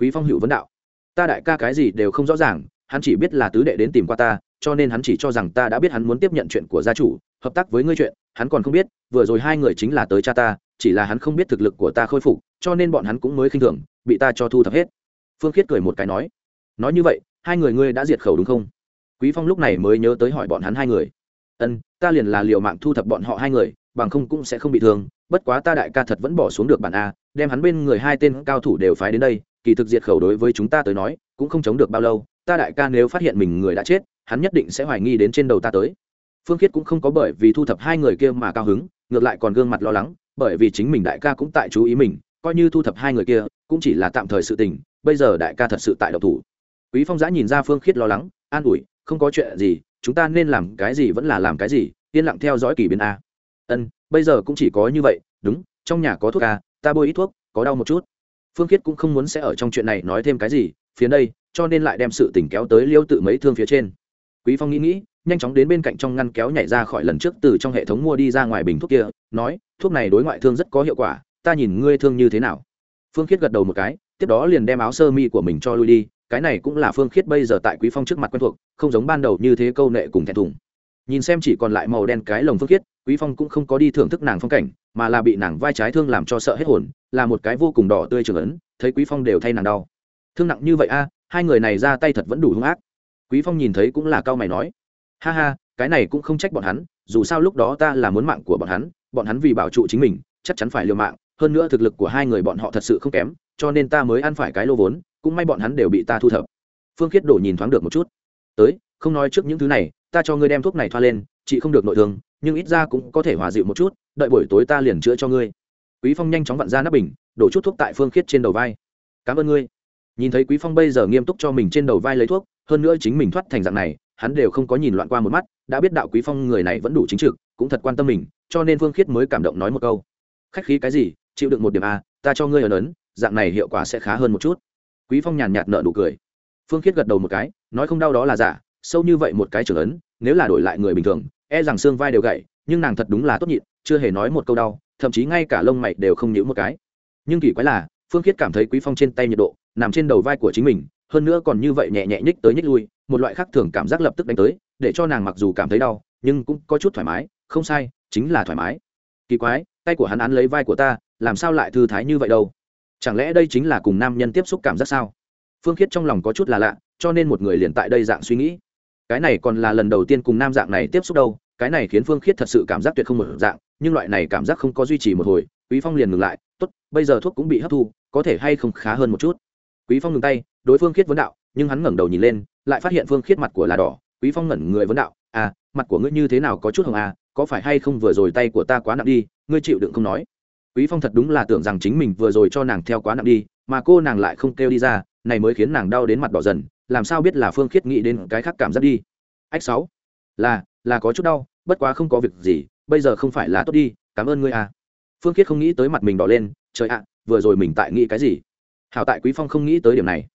Quý phong hữu vấn đạo, ta đại ca cái gì đều không rõ ràng, hắn chỉ biết là tứ đệ đến tìm qua ta, cho nên hắn chỉ cho rằng ta đã biết hắn muốn tiếp nhận chuyện của gia chủ, hợp tác với ngươi chuyện, hắn còn không biết, vừa rồi hai người chính là tới cha ta, chỉ là hắn không biết thực lực của ta khôi phục cho nên bọn hắn cũng mới khinh thường, bị ta cho thu thập hết. Phương khiết cười một cái nói nói như vậy, hai người ngươi đã diệt khẩu đúng không? Quý phong lúc này mới nhớ tới hỏi bọn hắn hai người, ân, ta liền là liều mạng thu thập bọn họ hai người, bằng không cũng sẽ không bị thương, bất quá ta đại ca thật vẫn bỏ xuống được bản a, đem hắn bên người hai tên cao thủ đều phái đến đây, kỳ thực diệt khẩu đối với chúng ta tới nói, cũng không chống được bao lâu, ta đại ca nếu phát hiện mình người đã chết, hắn nhất định sẽ hoài nghi đến trên đầu ta tới. Phương khiết cũng không có bởi vì thu thập hai người kia mà cao hứng, ngược lại còn gương mặt lo lắng, bởi vì chính mình đại ca cũng tại chú ý mình coi như thu thập hai người kia, cũng chỉ là tạm thời sự tình, bây giờ đại ca thật sự tại độc thủ. Quý phong giã nhìn ra phương khiết lo lắng, an ủi, không có chuyện gì, chúng ta nên làm cái gì vẫn là làm cái gì, yên lặng theo dõi kỳ biến a. Ân, bây giờ cũng chỉ có như vậy, đúng, trong nhà có thuốc a, ta bôi ít thuốc, có đau một chút. Phương khiết cũng không muốn sẽ ở trong chuyện này nói thêm cái gì, phía đây, cho nên lại đem sự tình kéo tới liêu tự mấy thương phía trên. Quý phong nghĩ nghĩ, nhanh chóng đến bên cạnh trong ngăn kéo nhảy ra khỏi lần trước từ trong hệ thống mua đi ra ngoài bình thuốc kia, nói, thuốc này đối ngoại thương rất có hiệu quả ta nhìn ngươi thương như thế nào? Phương khiết gật đầu một cái, tiếp đó liền đem áo sơ mi của mình cho lui đi, cái này cũng là phương khiết bây giờ tại quý phong trước mặt quen thuộc, không giống ban đầu như thế câu nệ cùng thẹn thùng. Nhìn xem chỉ còn lại màu đen cái lồng phương khiết, quý phong cũng không có đi thưởng thức nàng phong cảnh, mà là bị nàng vai trái thương làm cho sợ hết hồn, là một cái vô cùng đỏ tươi trường ấn, thấy quý phong đều thay nàng đau. Thương nặng như vậy a, hai người này ra tay thật vẫn đủ hung ác. Quý phong nhìn thấy cũng là cao mày nói, ha ha, cái này cũng không trách bọn hắn, dù sao lúc đó ta là muốn mạng của bọn hắn bọn hắn vì bảo trụ chính mình, chắc chắn phải liều mạng hơn nữa thực lực của hai người bọn họ thật sự không kém, cho nên ta mới ăn phải cái lô vốn, cũng may bọn hắn đều bị ta thu thập. Phương khiết đổ nhìn thoáng được một chút. Tới, không nói trước những thứ này, ta cho ngươi đem thuốc này thoa lên, chị không được nội thương, nhưng ít ra cũng có thể hòa dịu một chút, đợi buổi tối ta liền chữa cho ngươi. Quý phong nhanh chóng vặn ra nắp bình, đổ chút thuốc tại phương khiết trên đầu vai. Cảm ơn ngươi. Nhìn thấy quý phong bây giờ nghiêm túc cho mình trên đầu vai lấy thuốc, hơn nữa chính mình thoát thành dạng này, hắn đều không có nhìn loạn qua một mắt, đã biết đạo quý phong người này vẫn đủ chính trực, cũng thật quan tâm mình, cho nên phương khiết mới cảm động nói một câu. Khách khí cái gì chịu được một điểm a, ta cho ngươi ấn ấn, dạng này hiệu quả sẽ khá hơn một chút. Quý phong nhàn nhạt nợ nụ cười. Phương khiết gật đầu một cái, nói không đau đó là giả, sâu như vậy một cái trưởng ấn, nếu là đổi lại người bình thường e rằng xương vai đều gãy, nhưng nàng thật đúng là tốt nhịn, chưa hề nói một câu đau, thậm chí ngay cả lông mày đều không nhíu một cái. Nhưng kỳ quái là, phương khiết cảm thấy quý phong trên tay nhiệt độ, nằm trên đầu vai của chính mình, hơn nữa còn như vậy nhẹ nhẹ nhích tới nhích lui, một loại khác thường cảm giác lập tức đánh tới, để cho nàng mặc dù cảm thấy đau, nhưng cũng có chút thoải mái, không sai, chính là thoải mái. Kỳ quái, tay của hắn án lấy vai của ta làm sao lại thư thái như vậy đâu? Chẳng lẽ đây chính là cùng nam nhân tiếp xúc cảm giác sao? Phương khiết trong lòng có chút là lạ, cho nên một người liền tại đây dạng suy nghĩ. Cái này còn là lần đầu tiên cùng nam dạng này tiếp xúc đâu, cái này khiến phương khiết thật sự cảm giác tuyệt không một dạng, nhưng loại này cảm giác không có duy trì một hồi, quý phong liền ngừng lại, tốt, bây giờ thuốc cũng bị hấp thu, có thể hay không khá hơn một chút? Quý phong ngừng tay, đối phương khiết vấn đạo, nhưng hắn ngẩng đầu nhìn lên, lại phát hiện phương khiết mặt của là đỏ. Quý phong ngẩn người vấn đạo à mặt của ngươi như thế nào có chút hồng à có phải hay không vừa rồi tay của ta quá nặng đi, ngươi chịu đựng không nói? Quý phong thật đúng là tưởng rằng chính mình vừa rồi cho nàng theo quá nặng đi, mà cô nàng lại không kêu đi ra, này mới khiến nàng đau đến mặt đỏ dần, làm sao biết là phương khiết nghĩ đến cái khác cảm giác đi. Ách sáu, là là có chút đau, bất quá không có việc gì, bây giờ không phải là tốt đi, cảm ơn ngươi à. Phương khiết không nghĩ tới mặt mình đỏ lên, trời ạ, vừa rồi mình tại nghĩ cái gì? Hảo tại quý phong không nghĩ tới điểm này.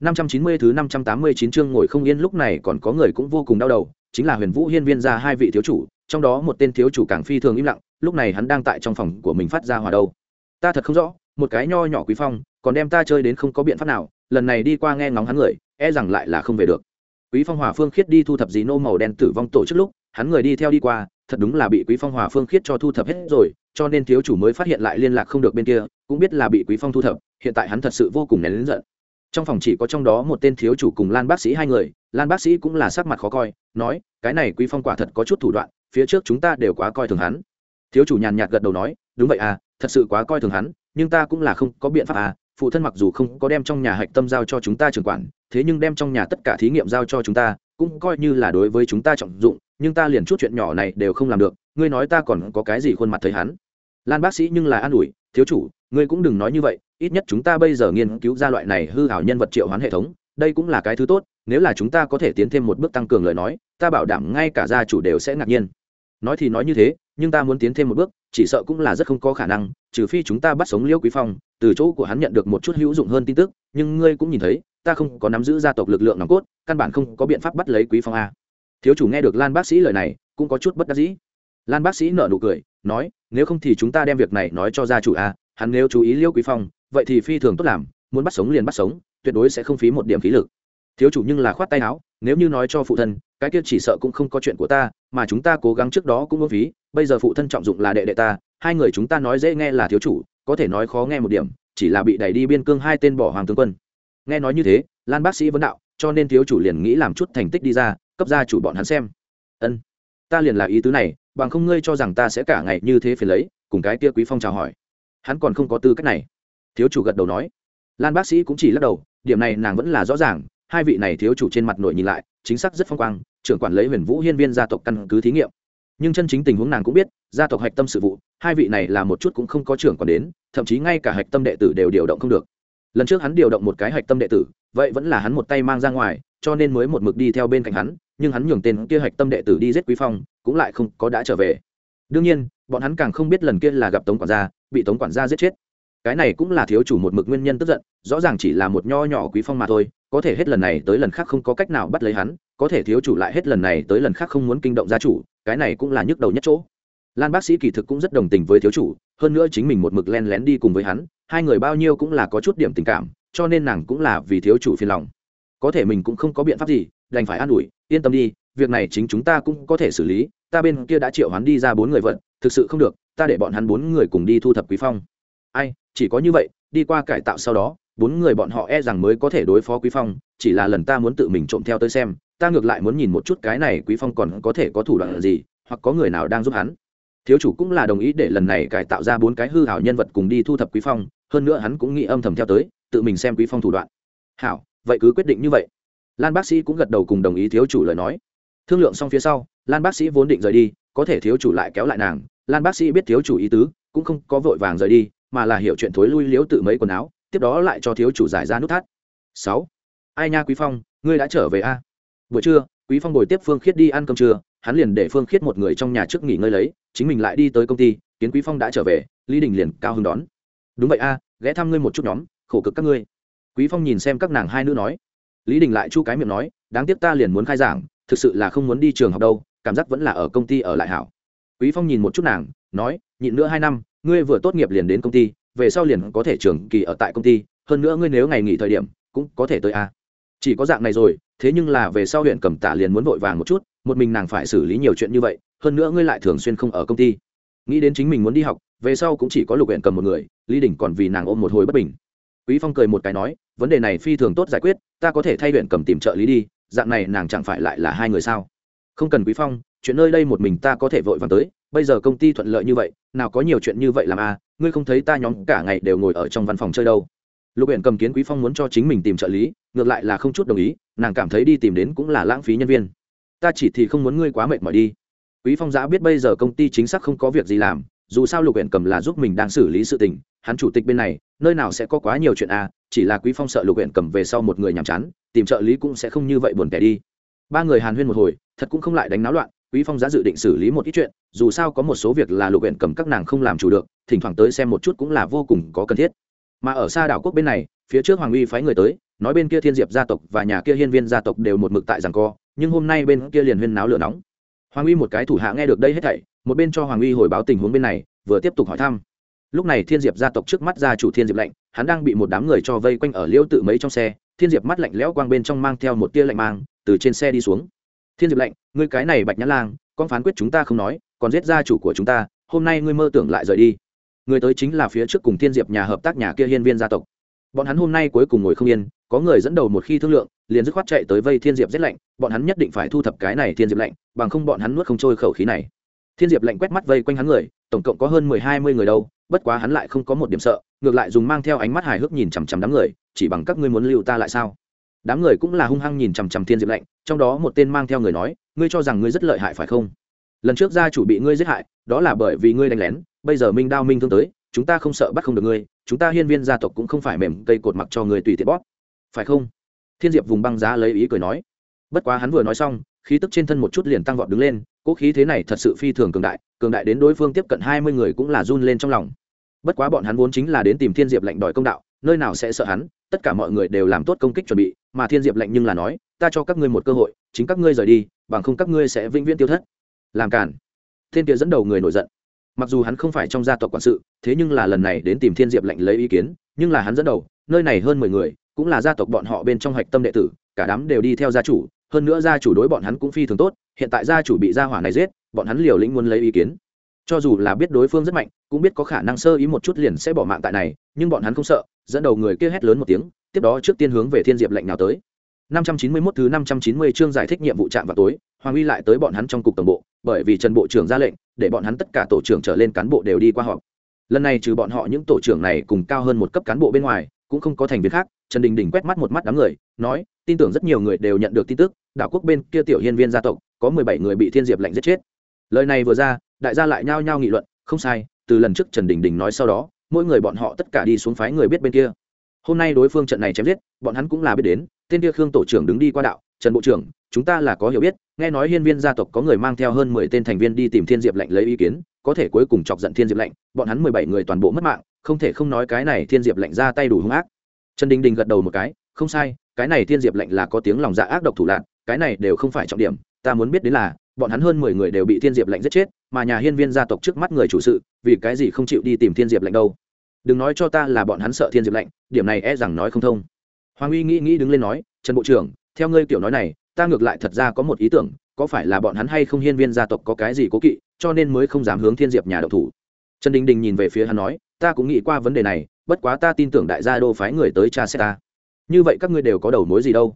590 thứ 589 chương ngồi không yên lúc này còn có người cũng vô cùng đau đầu, chính là huyền vũ hiên viên ra hai vị thiếu chủ, trong đó một tên thiếu chủ càng phi thường im lặng lúc này hắn đang tại trong phòng của mình phát ra hòa đâu. Ta thật không rõ, một cái nho nhỏ quý phong, còn đem ta chơi đến không có biện pháp nào, lần này đi qua nghe ngóng hắn người e rằng lại là không về được. Quý phong hòa phương khiết đi thu thập gì nô màu đen tử vong tổ chức lúc, hắn người đi theo đi qua, thật đúng là bị quý phong hòa phương khiết cho thu thập hết rồi, cho nên thiếu chủ mới phát hiện lại liên lạc không được bên kia, cũng biết là bị quý phong thu thập, hiện tại hắn thật sự vô cùng nén lớn giận. Trong phòng chỉ có trong đó một tên thiếu chủ cùng lan bác sĩ hai người, lan bác sĩ cũng là sắc mặt khó coi, nói, cái này quý phong quả thật có chút thủ đoạn, phía trước chúng ta đều quá coi thường hắn thiếu chủ nhàn nhạt gật đầu nói, đúng vậy à thật sự quá coi thường hắn, nhưng ta cũng là không có biện pháp à phụ thân mặc dù không có đem trong nhà hạch tâm giao cho chúng ta trưởng quản, thế nhưng đem trong nhà tất cả thí nghiệm giao cho chúng ta, cũng coi như là đối với chúng ta trọng dụng, nhưng ta liền chút chuyện nhỏ này đều không làm được, ngươi nói ta còn có cái gì khuôn mặt thấy hắn? Lan bác sĩ nhưng là an ủi, thiếu chủ, ngươi cũng đừng nói như vậy, ít nhất chúng ta bây giờ nghiên cứu ra loại này hư hảo nhân vật triệu hoán hệ thống, đây cũng là cái thứ tốt, nếu là chúng ta có thể tiến thêm một bước tăng cường lời nói, ta bảo đảm ngay cả gia chủ đều sẽ ngạc nhiên. Nói thì nói như thế nhưng ta muốn tiến thêm một bước, chỉ sợ cũng là rất không có khả năng, trừ phi chúng ta bắt sống liêu quý phong, từ chỗ của hắn nhận được một chút hữu dụng hơn tin tức, nhưng ngươi cũng nhìn thấy, ta không có nắm giữ gia tộc lực lượng nòng cốt, căn bản không có biện pháp bắt lấy quý phong a. Thiếu chủ nghe được lan bác sĩ lời này, cũng có chút bất đắc dĩ. Lan bác sĩ nở nụ cười, nói, nếu không thì chúng ta đem việc này nói cho gia chủ a, hắn nếu chú ý liêu quý phong, vậy thì phi thường tốt làm, muốn bắt sống liền bắt sống, tuyệt đối sẽ không phí một điểm khí lực. Thiếu chủ nhưng là khoát tay áo, nếu như nói cho phụ thân, cái kia chỉ sợ cũng không có chuyện của ta, mà chúng ta cố gắng trước đó cũng vô phí bây giờ phụ thân trọng dụng là đệ đệ ta, hai người chúng ta nói dễ nghe là thiếu chủ, có thể nói khó nghe một điểm, chỉ là bị đẩy đi biên cương hai tên bỏ hoàng tướng quân. Nghe nói như thế, lan bác sĩ vấn đạo, cho nên thiếu chủ liền nghĩ làm chút thành tích đi ra, cấp ra chủ bọn hắn xem. Ân, ta liền là ý tứ này, bằng không ngươi cho rằng ta sẽ cả ngày như thế phải lấy, cùng cái kia quý phong chào hỏi. Hắn còn không có tư cách này. Thiếu chủ gật đầu nói. Lan bác sĩ cũng chỉ lắc đầu, điểm này nàng vẫn là rõ ràng, hai vị này thiếu chủ trên mặt nội nhìn lại, chính xác rất phong quang, trưởng quản lấy huyền vũ hiên viên gia tộc căn cứ thí nghiệm nhưng chân chính tình huống nàng cũng biết, gia tộc hạch tâm sự vụ, hai vị này là một chút cũng không có trưởng còn đến, thậm chí ngay cả hạch tâm đệ tử đều điều động không được. Lần trước hắn điều động một cái hạch tâm đệ tử, vậy vẫn là hắn một tay mang ra ngoài, cho nên mới một mực đi theo bên cạnh hắn, nhưng hắn nhường tên kia hạch tâm đệ tử đi giết quý phong, cũng lại không có đã trở về. Đương nhiên, bọn hắn càng không biết lần kia là gặp tống quản gia, bị tống quản gia giết chết. Cái này cũng là thiếu chủ một mực nguyên nhân tức giận, rõ ràng chỉ là một nho nhỏ quý phong mà thôi, có thể hết lần này tới lần khác không có cách nào bắt lấy hắn, có thể thiếu chủ lại hết lần này tới lần khác không muốn kinh động gia chủ cái này cũng là nhức đầu nhất chỗ. Lan bác sĩ kỳ thực cũng rất đồng tình với thiếu chủ, hơn nữa chính mình một mực len lén đi cùng với hắn, hai người bao nhiêu cũng là có chút điểm tình cảm, cho nên nàng cũng là vì thiếu chủ phiền lòng. Có thể mình cũng không có biện pháp gì, đành phải an ủi, yên tâm đi, việc này chính chúng ta cũng có thể xử lý, ta bên kia đã triệu hắn đi ra bốn người vận, thực sự không được, ta để bọn hắn bốn người cùng đi thu thập quý phong. Ai, chỉ có như vậy, đi qua cải tạo sau đó, bốn người bọn họ e rằng mới có thể đối phó quý phong, chỉ là lần ta muốn tự mình trộm theo tới xem ta ngược lại muốn nhìn một chút cái này quý phong còn có thể có thủ đoạn gì, hoặc có người nào đang giúp hắn. Thiếu chủ cũng là đồng ý để lần này cải tạo ra bốn cái hư hảo nhân vật cùng đi thu thập quý phong, hơn nữa hắn cũng nghĩ âm thầm theo tới, tự mình xem quý phong thủ đoạn. Hảo, vậy cứ quyết định như vậy. Lan bác sĩ cũng gật đầu cùng đồng ý thiếu chủ lời nói. Thương lượng xong phía sau, lan bác sĩ vốn định rời đi, có thể thiếu chủ lại kéo lại nàng. Lan bác sĩ biết thiếu chủ ý tứ, cũng không có vội vàng rời đi, mà là hiểu chuyện thối lui liếu tự mấy quần áo, tiếp đó lại cho thiếu chủ giải ra nút thắt. Sáu. Ai nha quý phong, ngươi đã trở về a? Buổi trưa, quý phong bồi tiếp phương khiết đi ăn cơm trưa, hắn liền để phương khiết một người trong nhà trước nghỉ ngơi lấy, chính mình lại đi tới công ty, kiến quý phong đã trở về, lý đình liền cao hứng đón. Đúng vậy a, ghé thăm ngươi một chút nhóm, khổ cực các ngươi. Quý phong nhìn xem các nàng hai nữ nói. Lý đình lại chu cái miệng nói, đáng tiếc ta liền muốn khai giảng, thực sự là không muốn đi trường học đâu, cảm giác vẫn là ở công ty ở lại hảo. Quý phong nhìn một chút nàng, nói, nhịn nữa hai năm, ngươi vừa tốt nghiệp liền đến công ty, về sau liền có thể trường kỳ ở tại công ty, hơn nữa ngươi nếu ngày nghỉ thời điểm, cũng có thể tới a chỉ có dạng này rồi thế nhưng là về sau huyện cầm tả liền muốn vội vàng một chút một mình nàng phải xử lý nhiều chuyện như vậy hơn nữa ngươi lại thường xuyên không ở công ty. Nghĩ đến chính mình muốn đi học về sau cũng chỉ có lục huyện cầm một người lý đình còn vì nàng ôm một hồi bất bình. Quý phong cười một cái nói vấn đề này phi thường tốt giải quyết ta có thể thay huyện cầm tìm trợ lý đi dạng này nàng chẳng phải lại là hai người sao? Không cần quý phong chuyện nơi đây một mình ta có thể vội vàng tới bây giờ công ty thuận lợi như vậy nào có nhiều chuyện như vậy làm a à, ngươi không thấy ta nhóm cả ngày đều ngồi ở trong văn phòng chơi đâu. Lục huyện cầm kiến quý phong muốn cho chính mình tìm trợ lý ngược lại là không chút đồng ý, nàng cảm thấy đi tìm đến cũng là lãng phí nhân viên. Ta chỉ thì không muốn ngươi quá mệt mỏi đi. Quý phong giã biết bây giờ công ty chính xác không có việc gì làm, dù sao lục huyện cầm là giúp mình đang xử lý sự tình, hắn chủ tịch bên này, nơi nào sẽ có quá nhiều chuyện à chỉ là quý phong sợ lục huyện cầm về sau một người nhàm chán, tìm trợ lý cũng sẽ không như vậy buồn tẻ đi. Ba người hàn huyên một hồi, thật cũng không lại đánh náo loạn, quý phong giá dự định xử lý một ít chuyện, dù sao có một số việc là lục huyện cầm các nàng không làm chủ được, thỉnh thoảng tới xem một chút cũng là vô cùng có cần thiết. Mà ở xa đảo quốc bên này phía trước hoàng uy phái người tới, nói bên kia thiên diệp gia tộc và nhà kia hiên viên gia tộc đều một mực tại rằng co, nhưng hôm nay bên kia liền huyên náo lửa nóng. Hoàng uy một cái thủ hạ nghe được đây hết thảy, một bên cho hoàng uy hồi báo tình huống bên này, vừa tiếp tục hỏi thăm. Lúc này thiên diệp gia tộc trước mắt gia chủ thiên diệp lạnh, hắn đang bị một đám người cho vây quanh ở liêu tự mấy trong xe, thiên diệp mắt lạnh lẽo quang bên trong mang theo một tia lạnh mang, từ trên xe đi xuống. Thiên diệp lạnh, ngươi cái này bạch nhã lang, con phán quyết chúng ta không nói, còn giết gia chủ của chúng ta, hôm nay ngươi mơ tưởng lại rời đi. Người tới chính là phía trước cùng thiên diệp nhà hợp tác nhà kia hiên viên gia tộc bọn hắn hôm nay cuối cùng ngồi không yên, có người dẫn đầu một khi thương lượng, liền dứt khoát chạy tới vây thiên diệp rét lạnh, bọn hắn nhất định phải thu thập cái này thiên diệp lạnh, bằng không bọn hắn nuốt không trôi khẩu khí này. Thiên diệp lạnh quét mắt vây quanh hắn người, tổng cộng có hơn mười hai mươi người đâu, bất quá hắn lại không có một điểm sợ, ngược lại dùng mang theo ánh mắt hài hước nhìn chằm chằm đám người, chỉ bằng các ngươi muốn lưu ta lại sao? Đám người cũng là hung hăng nhìn chằm chằm thiên diệp lạnh, trong đó một tên mang theo người nói, ngươi cho rằng ngươi rất lợi hại phải không? Lần trước gia chủ bị ngươi giết hại, đó là bởi vì ngươi đánh lén, bây giờ minh đao minh thương tới chúng ta không sợ bắt không được ngươi, chúng ta hiên viên gia tộc cũng không phải mềm cây cột mặc cho người tùy tiện bóp. Phải không? Thiên diệp vùng băng giá lấy ý cười nói. Bất quá hắn vừa nói xong, khí tức trên thân một chút liền tăng vọt đứng lên cỗ khí thế này thật sự phi thường cường đại cường đại đến đối phương tiếp cận hai mươi người cũng là run lên trong lòng. Bất quá bọn hắn vốn chính là đến tìm thiên diệp lệnh đòi công đạo, nơi nào sẽ sợ hắn, tất cả mọi người đều làm tốt công kích chuẩn bị, mà thiên diệp lệnh nhưng là nói, ta cho các ngươi một cơ hội, chính các ngươi rời đi, bằng không các ngươi sẽ vĩnh viễn tiêu thất. Làm cản thiên kia dẫn đầu người nổi giận mặc dù hắn không phải trong gia tộc quản sự, thế nhưng là lần này đến tìm thiên diệp lệnh lấy ý kiến, nhưng là hắn dẫn đầu, nơi này hơn mười người, cũng là gia tộc bọn họ bên trong hạch tâm đệ tử, cả đám đều đi theo gia chủ, hơn nữa gia chủ đối bọn hắn cũng phi thường tốt, hiện tại gia chủ bị gia hỏa này giết, bọn hắn liều lĩnh muốn lấy ý kiến. Cho dù là biết đối phương rất mạnh, cũng biết có khả năng sơ ý một chút liền sẽ bỏ mạng tại này, nhưng bọn hắn không sợ, dẫn đầu người kia hét lớn một tiếng, tiếp đó trước tiên hướng về thiên diệp lệnh nào tới. 591 thứ 590 chương giải thích nhiệm vụ trạm vào tối, hoàng uy lại tới bọn hắn trong cục tổng bộ, bởi vì trần bộ trưởng ra lệnh để bọn hắn tất cả tổ trưởng trở lên cán bộ đều đi qua họp. Lần này trừ bọn họ, những tổ trưởng này cùng cao hơn một cấp cán bộ bên ngoài, cũng không có thành viên khác. Trần đình đình quét mắt một mắt đám người, nói, tin tưởng rất nhiều người đều nhận được tin tức, đảo quốc bên kia tiểu hiên viên gia tộc, có mười bảy người bị thiên diệp lệnh giết chết. Lời này vừa ra, đại gia lại nhao nhao nghị luận, không sai, từ lần trước trần đình đình nói sau đó, mỗi người bọn họ tất cả đi xuống phái người biết bên kia. Hôm nay đối phương trận này chém giết, bọn hắn cũng là biết đến, tên kia khương tổ trưởng đứng đi qua đạo, trần bộ trưởng chúng ta là có hiểu biết, nghe nói hiên viên gia tộc có người mang theo hơn mười tên thành viên đi tìm thiên diệp lệnh lấy ý kiến, có thể cuối cùng chọc giận thiên diệp lệnh bọn hắn mười bảy người toàn bộ mất mạng, không thể không nói cái này thiên diệp lệnh ra tay đủ hung ác. Trần đình đình gật đầu một cái, không sai, cái này thiên diệp lệnh là có tiếng lòng dạ ác độc thủ lạc cái này đều không phải trọng điểm, ta muốn biết đến là, bọn hắn hơn mười người đều bị thiên diệp lệnh giết chết, mà nhà hiên viên gia tộc trước mắt người chủ sự, vì cái gì không chịu đi tìm thiên diệp lệnh đâu? Đừng nói cho ta là bọn hắn sợ thiên diệp lệnh điểm này e rằng nói không thông. Hoàng uy nghĩ nghĩ đứng lên nói, trần bộ trưởng, theo ngươi kiểu nói này ta ngược lại thật ra có một ý tưởng, có phải là bọn hắn hay không hiên viên gia tộc có cái gì cố kỵ, cho nên mới không dám hướng thiên diệp nhà đậu thủ. Trần đình đình nhìn về phía hắn nói, ta cũng nghĩ qua vấn đề này, bất quá ta tin tưởng đại gia đô phái người tới cha xét ta. Như vậy các ngươi đều có đầu mối gì đâu?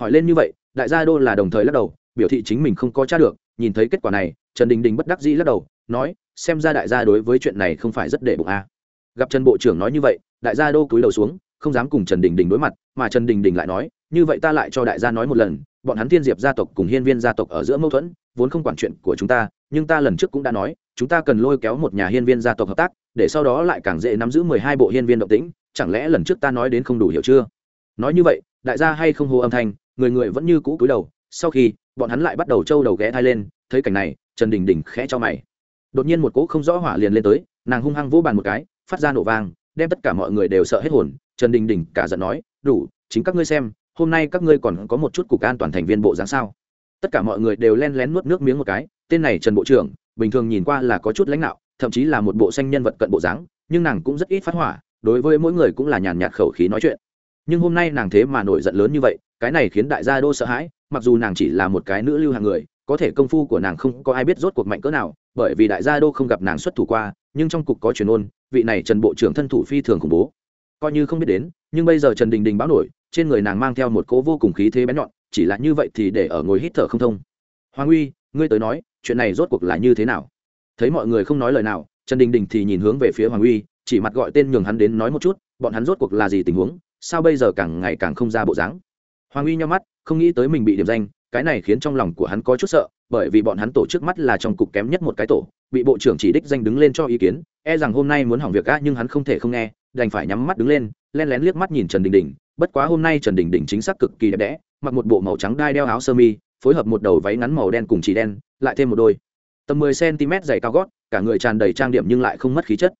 Hỏi lên như vậy, đại gia đô là đồng thời lắc đầu, biểu thị chính mình không có cha được, nhìn thấy kết quả này, trần đình đình bất đắc dĩ lắc đầu, nói, xem ra đại gia đối với chuyện này không phải rất để bụng a à. gặp trần bộ trưởng nói như vậy, đại gia đô cúi đầu xuống, không dám cùng trần đình đình đối mặt, mà trần đình đình lại nói, như vậy ta lại cho đại gia nói một lần bọn hắn thiên diệp gia tộc cùng hiên viên gia tộc ở giữa mâu thuẫn, vốn không quản chuyện của chúng ta, nhưng ta lần trước cũng đã nói, chúng ta cần lôi kéo một nhà hiên viên gia tộc hợp tác, để sau đó lại càng dễ nắm giữ mười hai bộ hiên viên động tĩnh, chẳng lẽ lần trước ta nói đến không đủ hiểu chưa? Nói như vậy, đại gia hay không hô âm thanh, người người vẫn như cũ cúi đầu, sau khi, bọn hắn lại bắt đầu trâu đầu ghé thai lên, thấy cảnh này, trần đình đình khẽ cho mày. Đột nhiên một cỗ không rõ hỏa liền lên tới, nàng hung hăng vỗ bàn một cái, phát ra nổ vang, đem tất cả mọi người đều sợ hết hồn, trần đình đình cả giận nói, đủ, chính các ngươi xem hôm nay các ngươi còn có một chút cục an toàn thành viên bộ dáng sao? Tất cả mọi người đều len lén nuốt nước miếng một cái, tên này trần bộ trưởng, bình thường nhìn qua là có chút lãnh đạo, thậm chí là một bộ xanh nhân vật cận bộ dáng, nhưng nàng cũng rất ít phát hỏa, đối với mỗi người cũng là nhàn nhạt khẩu khí nói chuyện. Nhưng hôm nay nàng thế mà nổi giận lớn như vậy, cái này khiến đại gia đô sợ hãi, mặc dù nàng chỉ là một cái nữ lưu hàng người, có thể công phu của nàng không có ai biết rốt cuộc mạnh cỡ nào, bởi vì đại gia đô không gặp nàng xuất thủ qua, nhưng trong cục có truyền ôn, vị này trần bộ trưởng thân thủ phi thường khủng bố. Coi như không biết đến, nhưng bây giờ trần đình đình báo nổi trên người nàng mang theo một cỗ vô cùng khí thế bén nhọn, chỉ là như vậy thì để ở ngồi hít thở không thông. Hoàng uy, ngươi tới nói, chuyện này rốt cuộc là như thế nào? Thấy mọi người không nói lời nào, trần đình đình thì nhìn hướng về phía hoàng uy, chỉ mặt gọi tên nhường hắn đến nói một chút, bọn hắn rốt cuộc là gì tình huống, sao bây giờ càng ngày càng không ra bộ dáng? Hoàng uy nhau mắt, không nghĩ tới mình bị điểm danh, cái này khiến trong lòng của hắn có chút sợ, bởi vì bọn hắn tổ trước mắt là trong cục kém nhất một cái tổ, bị bộ trưởng chỉ đích danh đứng lên cho ý kiến e rằng hôm nay muốn hỏng việc gác nhưng hắn không thể không nghe đành phải nhắm mắt đứng lên, len lén liếc mắt nhìn trần đình đình. Bất quá hôm nay trần đình đình chính xác cực kỳ đẹp đẽ, mặc một bộ màu trắng đai đeo áo sơ mi, phối hợp một đầu váy ngắn màu đen cùng chỉ đen, lại thêm một đôi. Tầm mười cm dày cao gót, cả người tràn đầy trang điểm nhưng lại không mất khí chất.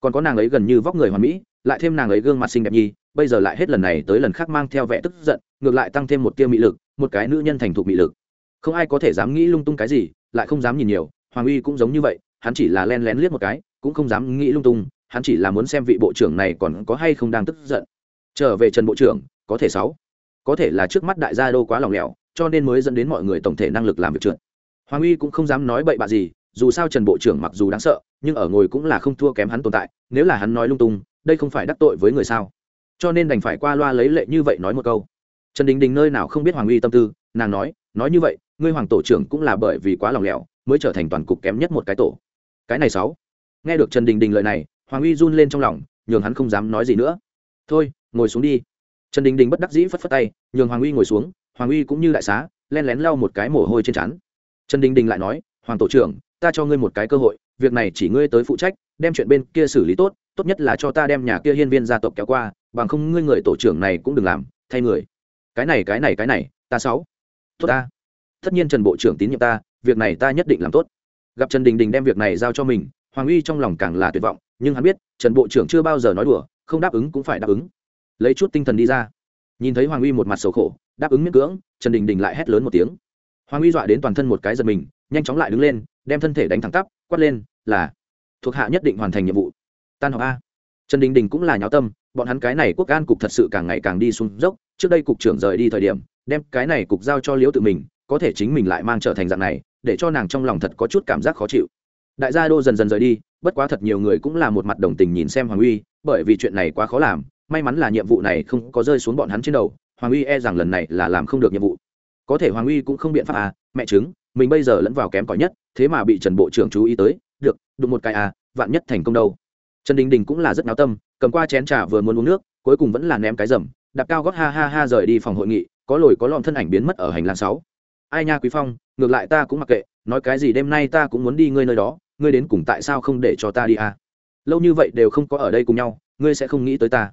Còn có nàng ấy gần như vóc người hoàn mỹ, lại thêm nàng ấy gương mặt xinh đẹp nhi, bây giờ lại hết lần này tới lần khác mang theo vẻ tức giận, ngược lại tăng thêm một tiêu mị lực, một cái nữ nhân thành thục mị lực. Không ai có thể dám nghĩ lung tung cái gì, lại không dám nhìn nhiều, hoàng uy cũng giống như vậy, hắn chỉ là len lén liếc một cái, cũng không dám nghĩ lung tung hắn chỉ là muốn xem vị bộ trưởng này còn có hay không đang tức giận. Trở về trần bộ trưởng, có thể sáu. Có thể là trước mắt đại gia đô quá lòng lẻo, cho nên mới dẫn đến mọi người tổng thể năng lực làm việc trượt. Hoàng uy cũng không dám nói bậy bạ gì, dù sao trần bộ trưởng mặc dù đáng sợ, nhưng ở ngồi cũng là không thua kém hắn tồn tại, nếu là hắn nói lung tung, đây không phải đắc tội với người sao? Cho nên đành phải qua loa lấy lệ như vậy nói một câu. Trần đình đình nơi nào không biết hoàng uy tâm tư, nàng nói nói như vậy, ngươi hoàng tổ trưởng cũng là bởi vì quá lòng lẻo, mới trở thành toàn cục kém nhất một cái tổ. Cái này sáu. Nghe được trần đình đình lời này hoàng uy run lên trong lòng, nhường hắn không dám nói gì nữa. Thôi, ngồi xuống đi. Trần đình đình bất đắc dĩ phất phất tay, nhường hoàng uy ngồi xuống, hoàng uy cũng như đại xá, len lén lau một cái mồ hôi trên trán. Trần đình đình lại nói, hoàng tổ trưởng, ta cho ngươi một cái cơ hội, việc này chỉ ngươi tới phụ trách, đem chuyện bên kia xử lý tốt tốt nhất là cho ta đem nhà kia hiên viên gia tộc kéo qua, bằng không ngươi người tổ trưởng này cũng đừng làm, thay người. Cái này cái này cái này, ta sáu. Tốt ta. Tất nhiên trần bộ trưởng tín nhiệm ta, việc này ta nhất định làm tốt. Gặp trần đình đình đem việc này giao cho mình hoàng uy trong lòng càng là tuyệt vọng, nhưng hắn biết, trần bộ trưởng chưa bao giờ nói đùa, không đáp ứng cũng phải đáp ứng. Lấy chút tinh thần đi ra. Nhìn thấy hoàng uy một mặt sầu khổ, đáp ứng miễn cưỡng, trần đình đình lại hét lớn một tiếng. Hoàng uy dọa đến toàn thân một cái giật mình, nhanh chóng lại đứng lên, đem thân thể đánh thẳng tắp, quát lên, là, thuộc hạ nhất định hoàn thành nhiệm vụ. Tan học a. Trần đình đình cũng là nháo tâm, bọn hắn cái này quốc an cục thật sự càng ngày càng đi xuống dốc, trước đây cục trưởng rời đi thời điểm, đem cái này cục giao cho liễu tự mình, có thể chính mình lại mang trở thành dạng này, để cho nàng trong lòng thật có chút cảm giác khó chịu đại gia đô dần dần rời đi, bất quá thật nhiều người cũng là một mặt đồng tình nhìn xem hoàng uy, bởi vì chuyện này quá khó làm, may mắn là nhiệm vụ này không có rơi xuống bọn hắn trên đầu, hoàng uy e rằng lần này là làm không được nhiệm vụ. Có thể hoàng uy cũng không biện pháp à mẹ chứng mình bây giờ lẫn vào kém cỏi nhất, thế mà bị trần bộ trưởng chú ý tới, được, đụng một cái à vạn nhất thành công đâu. Trần đình đình cũng là rất náo tâm, cầm qua chén trà vừa muốn uống nước, cuối cùng vẫn là ném cái rầm, đạp cao gót ha ha ha rời đi phòng hội nghị, có lồi có lọn thân ảnh biến mất ở hành lang sáu. Ai nha quý phong, ngược lại ta cũng mặc kệ, nói cái gì đêm nay ta cũng muốn đi ngươi nơi đó ngươi đến cùng tại sao không để cho ta đi à? Lâu như vậy đều không có ở đây cùng nhau, ngươi sẽ không nghĩ tới ta.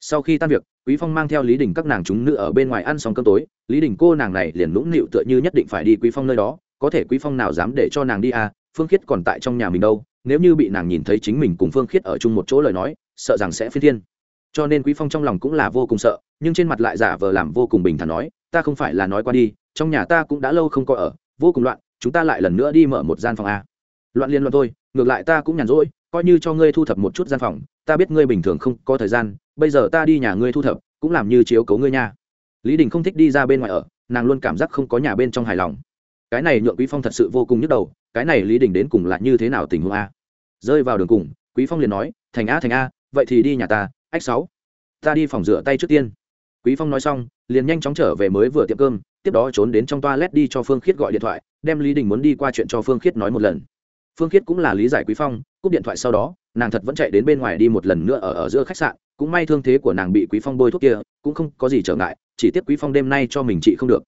Sau khi tan việc, quý phong mang theo lý đình các nàng chúng nữ ở bên ngoài ăn xong cơm tối, lý đình cô nàng này liền nũng nịu tựa như nhất định phải đi quý phong nơi đó, có thể quý phong nào dám để cho nàng đi à? Phương khiết còn tại trong nhà mình đâu, nếu như bị nàng nhìn thấy chính mình cùng phương khiết ở chung một chỗ lời nói, sợ rằng sẽ phi thiên. Cho nên quý phong trong lòng cũng là vô cùng sợ, nhưng trên mặt lại giả vờ làm vô cùng bình thản nói, ta không phải là nói qua đi, trong nhà ta cũng đã lâu không có ở, vô cùng loạn, chúng ta lại lần nữa đi mở một gian phòng a loạn liên loạn thôi, ngược lại ta cũng nhàn rỗi, coi như cho ngươi thu thập một chút gian phòng, ta biết ngươi bình thường không có thời gian, bây giờ ta đi nhà ngươi thu thập, cũng làm như chiếu cấu ngươi nha. Lý đình không thích đi ra bên ngoài ở, nàng luôn cảm giác không có nhà bên trong hài lòng. Cái này nhượng quý phong thật sự vô cùng nhức đầu, cái này lý đình đến cùng là như thế nào tình huống a? Rơi vào đường cùng, quý phong liền nói, thành a thành a, vậy thì đi nhà ta, ách sáu, ta đi phòng rửa tay trước tiên. Quý phong nói xong, liền nhanh chóng trở về mới vừa tiệm cơm, tiếp đó trốn đến trong toilet đi cho phương khiết gọi điện thoại, đem lý đình muốn đi qua chuyện cho phương khiết nói một lần phương khiết cũng là lý giải quý phong, cúp điện thoại sau đó, nàng thật vẫn chạy đến bên ngoài đi một lần nữa ở ở giữa khách sạn, cũng may thương thế của nàng bị quý phong bôi thuốc kia, cũng không có gì trở ngại, chỉ tiếc quý phong đêm nay cho mình trị không được.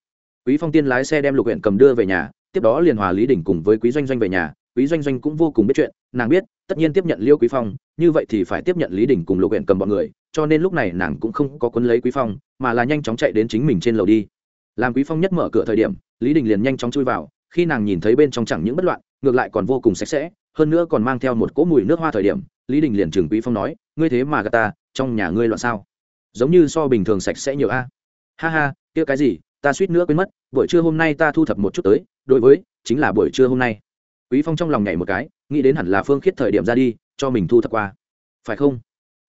Quý phong tiên lái xe đem lục huyện cầm đưa về nhà, tiếp đó liền hòa lý đình cùng với quý doanh doanh về nhà, quý doanh doanh cũng vô cùng biết chuyện, nàng biết, tất nhiên tiếp nhận liêu quý phong, như vậy thì phải tiếp nhận lý đình cùng lục huyện cầm bọn người, cho nên lúc này nàng cũng không có quấn lấy quý phong, mà là nhanh chóng chạy đến chính mình trên lầu đi. Làm quý phong nhất mở cửa thời điểm, lý đình liền nhanh chóng chui vào, khi nàng nhìn thấy bên trong chẳng những bất loạn ngược lại còn vô cùng sạch sẽ, hơn nữa còn mang theo một cỗ mùi nước hoa thời điểm, lý đình liền trường quý phong nói, ngươi thế mà gà ta, trong nhà ngươi loạn sao? Giống như so bình thường sạch sẽ nhiều a. Ha ha, kia cái gì, ta suýt nữa quên mất, buổi trưa hôm nay ta thu thập một chút tới, đối với, chính là buổi trưa hôm nay. Quý phong trong lòng nhảy một cái, nghĩ đến hẳn là phương khiết thời điểm ra đi, cho mình thu thập qua. Phải không?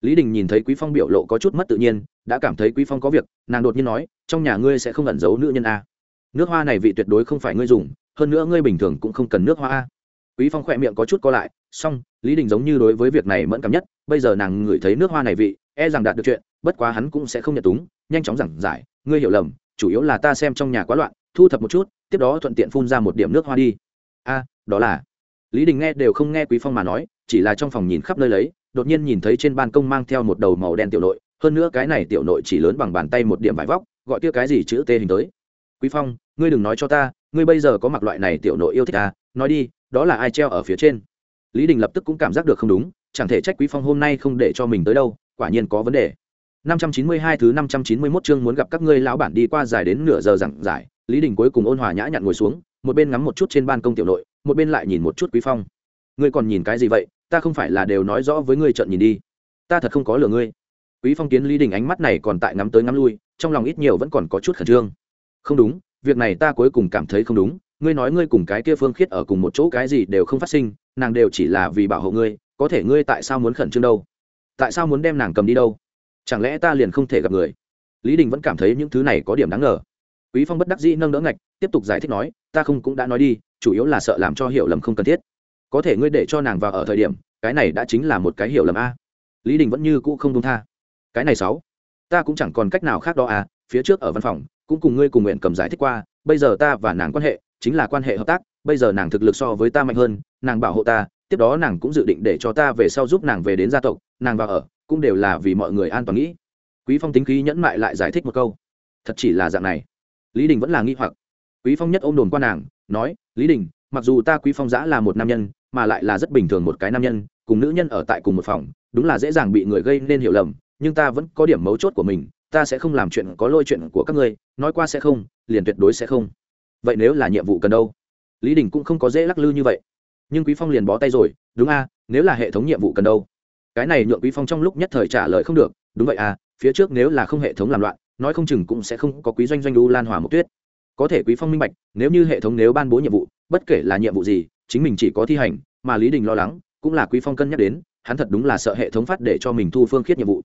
Lý đình nhìn thấy quý phong biểu lộ có chút mất tự nhiên, đã cảm thấy quý phong có việc, nàng đột nhiên nói, trong nhà ngươi sẽ không ẩn giấu nữ nhân a. Nước hoa này vị tuyệt đối không phải ngươi dùng hơn nữa ngươi bình thường cũng không cần nước hoa a. Quý phong khỏe miệng có chút co lại, song, lý đình giống như đối với việc này mẫn cảm nhất, bây giờ nàng ngửi thấy nước hoa này vị e rằng đạt được chuyện, bất quá hắn cũng sẽ không nhận túng, nhanh chóng giảng giải, ngươi hiểu lầm, chủ yếu là ta xem trong nhà quá loạn, thu thập một chút, tiếp đó thuận tiện phun ra một điểm nước hoa đi. A, đó là. Lý đình nghe đều không nghe quý phong mà nói, chỉ là trong phòng nhìn khắp nơi lấy, đột nhiên nhìn thấy trên ban công mang theo một đầu màu đen tiểu nội, hơn nữa cái này tiểu nội chỉ lớn bằng bàn tay một điểm vải vóc, gọi kia cái gì chữ tê hình tới. Quý phong, ngươi đừng nói cho ta ngươi bây giờ có mặc loại này tiểu nội yêu thích à? Nói đi, đó là ai treo ở phía trên? Lý đình lập tức cũng cảm giác được không đúng, chẳng thể trách quý phong hôm nay không để cho mình tới đâu, quả nhiên có vấn đề. 592 thứ 591 chương muốn gặp các ngươi lão bản đi qua dài đến nửa giờ giảng giải, lý đình cuối cùng ôn hòa nhã nhặn ngồi xuống, một bên ngắm một chút trên ban công tiểu nội, một bên lại nhìn một chút quý phong. Ngươi còn nhìn cái gì vậy? Ta không phải là đều nói rõ với ngươi trận nhìn đi. Ta thật không có lừa ngươi. Quý phong kiến lý đình ánh mắt này còn tại ngắm tới ngắm lui, trong lòng ít nhiều vẫn còn có chút khẩn trương. Không đúng việc này ta cuối cùng cảm thấy không đúng, ngươi nói ngươi cùng cái kia phương khiết ở cùng một chỗ cái gì đều không phát sinh, nàng đều chỉ là vì bảo hộ ngươi, có thể ngươi tại sao muốn khẩn trương đâu? Tại sao muốn đem nàng cầm đi đâu? Chẳng lẽ ta liền không thể gặp người? Lý đình vẫn cảm thấy những thứ này có điểm đáng ngờ. Quý phong bất đắc dĩ nâng đỡ ngạch, tiếp tục giải thích nói, ta không cũng đã nói đi, chủ yếu là sợ làm cho hiểu lầm không cần thiết. Có thể ngươi để cho nàng vào ở thời điểm, cái này đã chính là một cái hiểu lầm a. Lý đình vẫn như cũ không đúng tha. Cái này sáu, ta cũng chẳng còn cách nào khác đó à phía trước ở văn phòng cũng cùng ngươi cùng nguyện cầm giải thích qua, bây giờ ta và nàng quan hệ chính là quan hệ hợp tác, bây giờ nàng thực lực so với ta mạnh hơn, nàng bảo hộ ta, tiếp đó nàng cũng dự định để cho ta về sau giúp nàng về đến gia tộc, nàng vào ở cũng đều là vì mọi người an toàn nghĩ. Quý phong tính khí nhẫn mại lại giải thích một câu. Thật chỉ là dạng này. Lý đình vẫn là nghi hoặc. Quý phong nhất ôm đồn qua nàng, nói, lý đình, mặc dù ta quý phong giã là một nam nhân, mà lại là rất bình thường một cái nam nhân, cùng nữ nhân ở tại cùng một phòng, đúng là dễ dàng bị người gây nên hiểu lầm, nhưng ta vẫn có điểm mấu chốt của mình ta sẽ không làm chuyện có lôi chuyện của các ngươi, nói qua sẽ không, liền tuyệt đối sẽ không. Vậy nếu là nhiệm vụ cần đâu? Lý đình cũng không có dễ lắc lư như vậy. Nhưng quý phong liền bó tay rồi, đúng a, nếu là hệ thống nhiệm vụ cần đâu? Cái này nhượng quý phong trong lúc nhất thời trả lời không được, đúng vậy à phía trước nếu là không hệ thống làm loạn, nói không chừng cũng sẽ không có quý doanh doanh đu lan hòa một tuyết. Có thể quý phong minh bạch, nếu như hệ thống nếu ban bố nhiệm vụ, bất kể là nhiệm vụ gì, chính mình chỉ có thi hành, mà lý đình lo lắng, cũng là quý phong cân nhắc đến, hắn thật đúng là sợ hệ thống phát để cho mình thu phương khiết nhiệm vụ.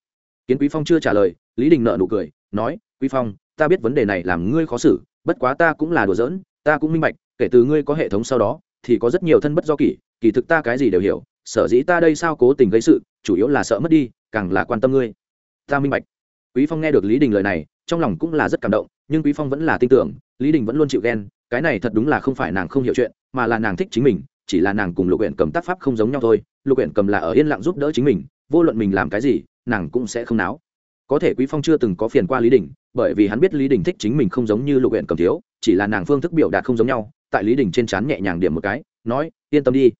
Kiến quý phong chưa trả lời lý đình nợ nụ cười, nói, quý phong, ta biết vấn đề này làm ngươi khó xử, bất quá ta cũng là đùa giỡn, ta cũng minh bạch, kể từ ngươi có hệ thống sau đó, thì có rất nhiều thân bất do kỷ, kỳ thực ta cái gì đều hiểu, sở dĩ ta đây sao cố tình gây sự, chủ yếu là sợ mất đi, càng là quan tâm ngươi. Ta minh bạch. Quý phong nghe được lý đình lời này, trong lòng cũng là rất cảm động, nhưng quý phong vẫn là tin tưởng, lý đình vẫn luôn chịu ghen, cái này thật đúng là không phải nàng không hiểu chuyện, mà là nàng thích chính mình, chỉ là nàng cùng lục huyện cầm tác pháp không giống nhau thôi, lục huyện cầm là ở yên lặng giúp đỡ chính mình, vô luận mình làm cái gì, nàng cũng sẽ không náo có thể quý phong chưa từng có phiền qua lý đình bởi vì hắn biết lý đình thích chính mình không giống như lục huyện cầm thiếu chỉ là nàng phương thức biểu đạt không giống nhau tại lý đình trên trán nhẹ nhàng điểm một cái nói yên tâm đi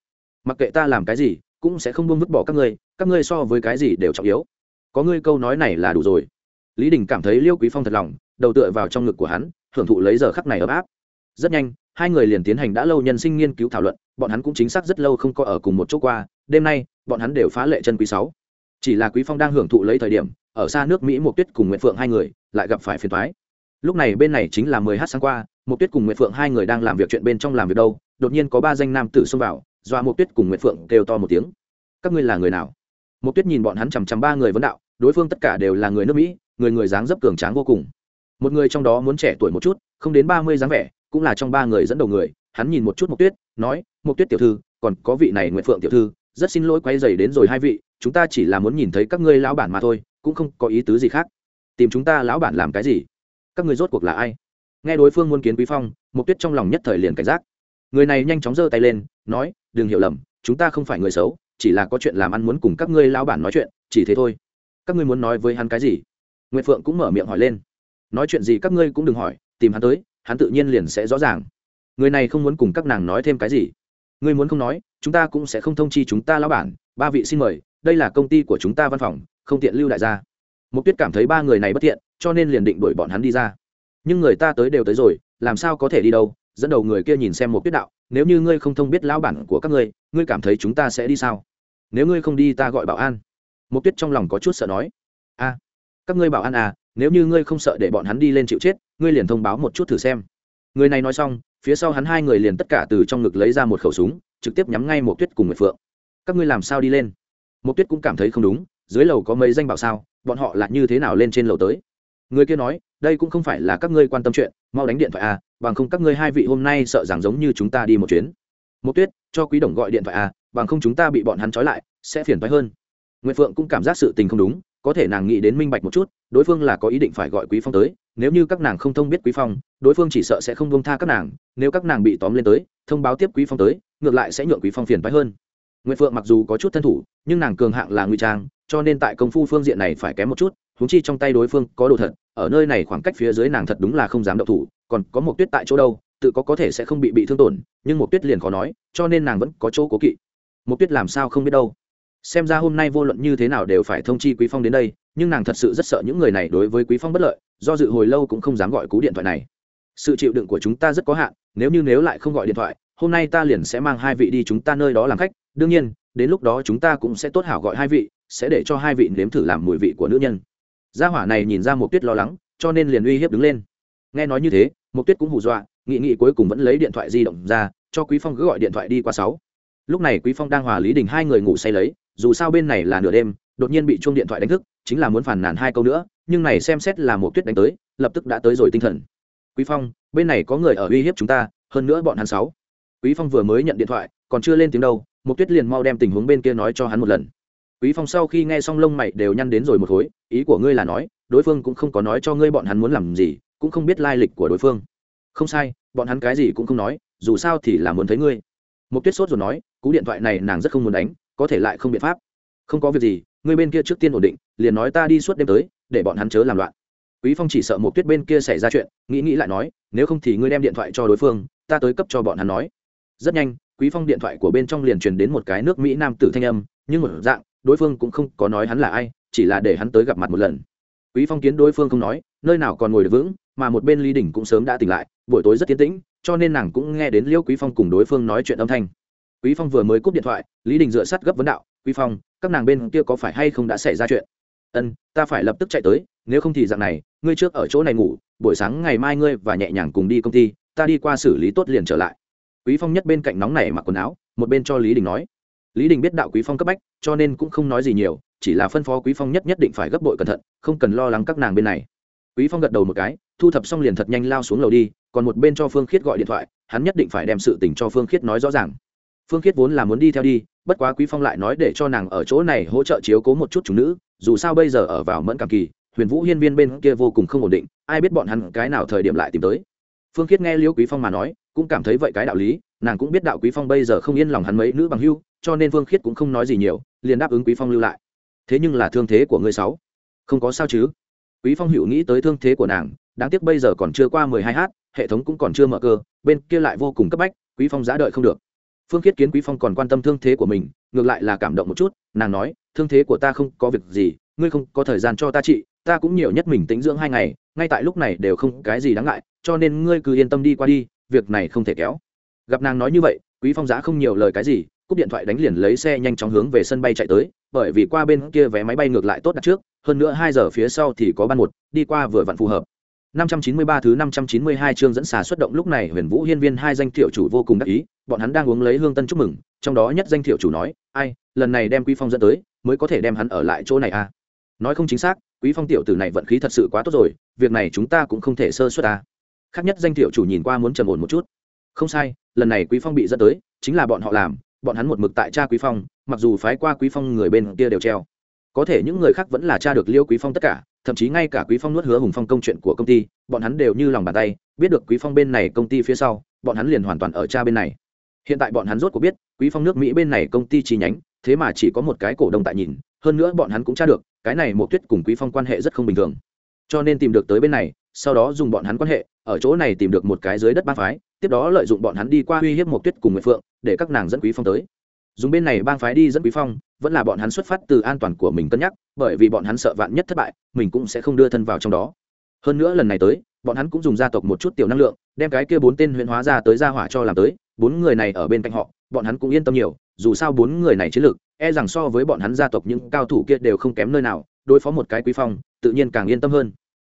mặc kệ ta làm cái gì cũng sẽ không buông vứt bỏ các ngươi các ngươi so với cái gì đều trọng yếu có ngươi câu nói này là đủ rồi lý đình cảm thấy liêu quý phong thật lòng đầu tựa vào trong ngực của hắn hưởng thụ lấy giờ khắc này ấm áp rất nhanh hai người liền tiến hành đã lâu nhân sinh nghiên cứu thảo luận bọn hắn cũng chính xác rất lâu không có ở cùng một chỗ qua đêm nay bọn hắn đều phá lệ chân quý sáu chỉ là quý phong đang hưởng thụ lấy thời điểm ở xa nước mỹ một tuyết cùng nguyễn phượng hai người lại gặp phải phiền toái. Lúc này bên này chính là mười h sáng qua một tuyết cùng nguyễn phượng hai người đang làm việc chuyện bên trong làm việc đâu, đột nhiên có ba danh nam tử xông vào, dọa một tuyết cùng nguyễn phượng kêu to một tiếng. Các ngươi là người nào? Một tuyết nhìn bọn hắn chằm chằm ba người vấn đạo, đối phương tất cả đều là người nước mỹ, người người dáng dấp cường tráng vô cùng. Một người trong đó muốn trẻ tuổi một chút, không đến ba mươi dáng vẻ, cũng là trong ba người dẫn đầu người, hắn nhìn một chút mộc tuyết, nói, mộc tuyết tiểu thư, còn có vị này nguyện phượng tiểu thư, rất xin lỗi quay dày đến rồi hai vị, chúng ta chỉ là muốn nhìn thấy các ngươi lão bản mà thôi cũng không có ý tứ gì khác. Tìm chúng ta lão bản làm cái gì? Các ngươi rốt cuộc là ai? Nghe đối phương muốn kiến quý phong mục tuyết trong lòng nhất thời liền cảnh giác. Người này nhanh chóng giơ tay lên, nói, đừng hiểu lầm, chúng ta không phải người xấu, chỉ là có chuyện làm ăn muốn cùng các ngươi lão bản nói chuyện, chỉ thế thôi. Các ngươi muốn nói với hắn cái gì? Nguyệt phượng cũng mở miệng hỏi lên. Nói chuyện gì các ngươi cũng đừng hỏi, tìm hắn tới, hắn tự nhiên liền sẽ rõ ràng. Người này không muốn cùng các nàng nói thêm cái gì. Ngươi muốn không nói, chúng ta cũng sẽ không thông chi chúng ta lão bản. Ba vị xin mời, đây là công ty của chúng ta văn phòng không tiện lưu đại gia. Mục tuyết cảm thấy ba người này bất tiện, cho nên liền định đuổi bọn hắn đi ra. Nhưng người ta tới đều tới rồi, làm sao có thể đi đâu? Dẫn đầu người kia nhìn xem một tuyết đạo, nếu như ngươi không thông biết lão bản của các ngươi ngươi cảm thấy chúng ta sẽ đi sao? Nếu ngươi không đi ta gọi bảo an. Một tuyết trong lòng có chút sợ nói, a, các ngươi bảo an à nếu như ngươi không sợ để bọn hắn đi lên chịu chết, ngươi liền thông báo một chút thử xem. Người này nói xong, phía sau hắn hai người liền tất cả từ trong ngực lấy ra một khẩu súng, trực tiếp nhắm ngay một tuyết cùng người phượng. Các ngươi làm sao đi lên? Một tuyết cũng cảm thấy không đúng dưới lầu có mấy danh bảo sao, bọn họ là như thế nào lên trên lầu tới? Người kia nói, đây cũng không phải là các ngươi quan tâm chuyện, mau đánh điện thoại à bằng không các ngươi hai vị hôm nay sợ rằng giống như chúng ta đi một chuyến. Một tuyết, cho quý đồng gọi điện thoại à bằng không chúng ta bị bọn hắn trói lại, sẽ phiền thoái hơn. Nguyễn phượng cũng cảm giác sự tình không đúng, có thể nàng nghĩ đến minh bạch một chút, đối phương là có ý định phải gọi quý phong tới, nếu như các nàng không thông biết quý phong, đối phương chỉ sợ sẽ không buông tha các nàng, nếu các nàng bị tóm lên tới, thông báo tiếp quý phong tới, ngược lại sẽ nhượng quý phong phiền phái hơn. Nguyệt phượng mặc dù có chút thân thủ, nhưng nàng cường hạng là nguy trang, cho nên tại công phu phương diện này phải kém một chút, huống chi trong tay đối phương có đồ thật, ở nơi này khoảng cách phía dưới nàng thật đúng là không dám động thủ, còn có một tuyết tại chỗ đâu, tự có có thể sẽ không bị bị thương tổn, nhưng một tuyết liền khó nói, cho nên nàng vẫn có chỗ cố kỵ. Một tuyết làm sao không biết đâu. Xem ra hôm nay vô luận như thế nào đều phải thông chi quý phong đến đây, nhưng nàng thật sự rất sợ những người này đối với quý phong bất lợi, do dự hồi lâu cũng không dám gọi cú điện thoại này. Sự chịu đựng của chúng ta rất có hạn, nếu như nếu lại không gọi điện thoại hôm nay ta liền sẽ mang hai vị đi chúng ta nơi đó làm khách, đương nhiên, đến lúc đó chúng ta cũng sẽ tốt hảo gọi hai vị, sẽ để cho hai vị nếm thử làm mùi vị của nữ nhân. Gia hỏa này nhìn ra một tuyết lo lắng, cho nên liền uy hiếp đứng lên. Nghe nói như thế một tuyết cũng hù dọa, nghị nghị cuối cùng vẫn lấy điện thoại di động ra, cho quý phong cứ gọi điện thoại đi qua sáu. Lúc này quý phong đang hòa lý đình hai người ngủ say lấy, dù sao bên này là nửa đêm, đột nhiên bị chuông điện thoại đánh thức, chính là muốn phản nàn hai câu nữa, nhưng này xem xét là một tuyết đánh tới, lập tức đã tới rồi tinh thần. Quý phong, bên này có người ở uy hiếp chúng ta, hơn nữa bọn hắn sáu quý phong vừa mới nhận điện thoại, còn chưa lên tiếng đâu, Mục tuyết liền mau đem tình huống bên kia nói cho hắn một lần. Quý phong sau khi nghe xong lông mày đều nhăn đến rồi một khối, ý của ngươi là nói, đối phương cũng không có nói cho ngươi bọn hắn muốn làm gì, cũng không biết lai lịch của đối phương. Không sai, bọn hắn cái gì cũng không nói, dù sao thì là muốn thấy ngươi. Mục tuyết sốt rồi nói, cú điện thoại này nàng rất không muốn đánh, có thể lại không biện pháp. Không có việc gì, ngươi bên kia trước tiên ổn định, liền nói ta đi suốt đêm tới, để bọn hắn chớ làm loạn. Quý phong chỉ sợ Mục tuyết bên kia xảy ra chuyện, nghĩ nghĩ lại nói, nếu không thì ngươi đem điện thoại cho đối phương, ta tới cấp cho bọn hắn nói rất nhanh, quý phong điện thoại của bên trong liền truyền đến một cái nước mỹ nam tử thanh âm, nhưng một dạng, đối phương cũng không có nói hắn là ai, chỉ là để hắn tới gặp mặt một lần. Quý phong kiến đối phương không nói, nơi nào còn ngồi được vững, mà một bên lý đỉnh cũng sớm đã tỉnh lại, buổi tối rất tiến tĩnh, cho nên nàng cũng nghe đến liêu quý phong cùng đối phương nói chuyện âm thanh. Quý phong vừa mới cúp điện thoại, lý đình dựa sát gấp vấn đạo, quý phong, các nàng bên kia có phải hay không đã xảy ra chuyện? Ân ta phải lập tức chạy tới, nếu không thì dạng này, ngươi trước ở chỗ này ngủ, buổi sáng ngày mai ngươi và nhẹ nhàng cùng đi công ty, ta đi qua xử lý tốt liền trở lại quý phong nhất bên cạnh nóng này mặc quần áo, một bên cho lý đình nói. Lý đình biết đạo quý phong cấp bách, cho nên cũng không nói gì nhiều, chỉ là phân phó quý phong nhất nhất định phải gấp bội cẩn thận, không cần lo lắng các nàng bên này. Quý phong gật đầu một cái, thu thập xong liền thật nhanh lao xuống lầu đi, còn một bên cho phương khiết gọi điện thoại, hắn nhất định phải đem sự tình cho phương khiết nói rõ ràng. Phương khiết vốn là muốn đi theo đi, bất quá quý phong lại nói để cho nàng ở chỗ này hỗ trợ chiếu cố một chút chúng nữ, dù sao bây giờ ở vào mẫn cảm kỳ, huyền vũ hiên viên bên kia vô cùng không ổn định, ai biết bọn hắn cái nào thời điểm lại tìm tới. Phương khiết nghe liêu quý phong mà nói cũng cảm thấy vậy cái đạo lý, nàng cũng biết đạo quý phong bây giờ không yên lòng hắn mấy nữ bằng hưu, cho nên vương khiết cũng không nói gì nhiều, liền đáp ứng quý phong lưu lại. Thế nhưng là thương thế của ngươi sáu, không có sao chứ? Quý phong hữu nghĩ tới thương thế của nàng, đáng tiếc bây giờ còn chưa qua mười hai h hệ thống cũng còn chưa mở cơ, bên kia lại vô cùng cấp bách, quý phong giá đợi không được. Phương khiết kiến quý phong còn quan tâm thương thế của mình, ngược lại là cảm động một chút, nàng nói, thương thế của ta không có việc gì, ngươi không có thời gian cho ta trị, ta cũng nhiều nhất mình tính dưỡng hai ngày, ngay tại lúc này đều không cái gì đáng ngại, cho nên ngươi cứ yên tâm đi qua đi việc này không thể kéo gặp nàng nói như vậy quý phong giá không nhiều lời cái gì cúp điện thoại đánh liền lấy xe nhanh chóng hướng về sân bay chạy tới bởi vì qua bên kia vé máy bay ngược lại tốt đặt trước hơn nữa hai giờ phía sau thì có ban một đi qua vừa vặn phù hợp 593 thứ 592 chương dẫn xà xuất động lúc này Huyền Vũ Hiên Viên hai danh tiểu chủ vô cùng đắc ý, bọn hắn đang uống lấy hương tân chúc mừng, trong đó nhất danh tiểu chủ nói, "Ai, lần này đem Quý Phong dẫn tới, mới có thể đem hắn ở lại chỗ này à?" Nói không chính xác, Quý Phong tiểu tử này vận khí thật sự quá tốt rồi, việc này chúng ta cũng không thể sơ suất à. Khác nhất danh thiệu chủ nhìn qua muốn trầm ổn một chút. Không sai, lần này Quý Phong bị dẫn tới, chính là bọn họ làm, bọn hắn một mực tại cha Quý Phong, mặc dù phái qua Quý Phong người bên kia đều treo. Có thể những người khác vẫn là cha được Liêu Quý Phong tất cả, thậm chí ngay cả quý phong nuốt hứa hùng phong công chuyện của công ty bọn hắn đều như lòng bàn tay biết được quý phong bên này công ty phía sau bọn hắn liền hoàn toàn ở cha bên này hiện tại bọn hắn rốt cuộc biết quý phong nước mỹ bên này công ty chi nhánh thế mà chỉ có một cái cổ đông tại nhìn hơn nữa bọn hắn cũng tra được cái này một tuyết cùng quý phong quan hệ rất không bình thường cho nên tìm được tới bên này sau đó dùng bọn hắn quan hệ, ở chỗ này tìm được một cái dưới đất bang phái, tiếp đó lợi dụng bọn hắn đi qua uy hiếp một tuyết cùng nguyệt phượng, để các nàng dẫn quý phong tới. Dùng bên này bang phái đi dẫn quý phong, vẫn là bọn hắn xuất phát từ an toàn của mình cân nhắc, bởi vì bọn hắn sợ vạn nhất thất bại, mình cũng sẽ không đưa thân vào trong đó. Hơn nữa lần này tới, bọn hắn cũng dùng gia tộc một chút tiểu năng lượng, đem cái kia bốn tên huyễn hóa ra tới gia hỏa cho làm tới, bốn người này ở bên cạnh họ, bọn hắn cũng yên tâm nhiều, dù sao bốn người này chiến lược e rằng so với bọn hắn gia tộc những cao thủ kia đều không kém nơi nào, đối phó một cái quý phong, tự nhiên càng yên tâm hơn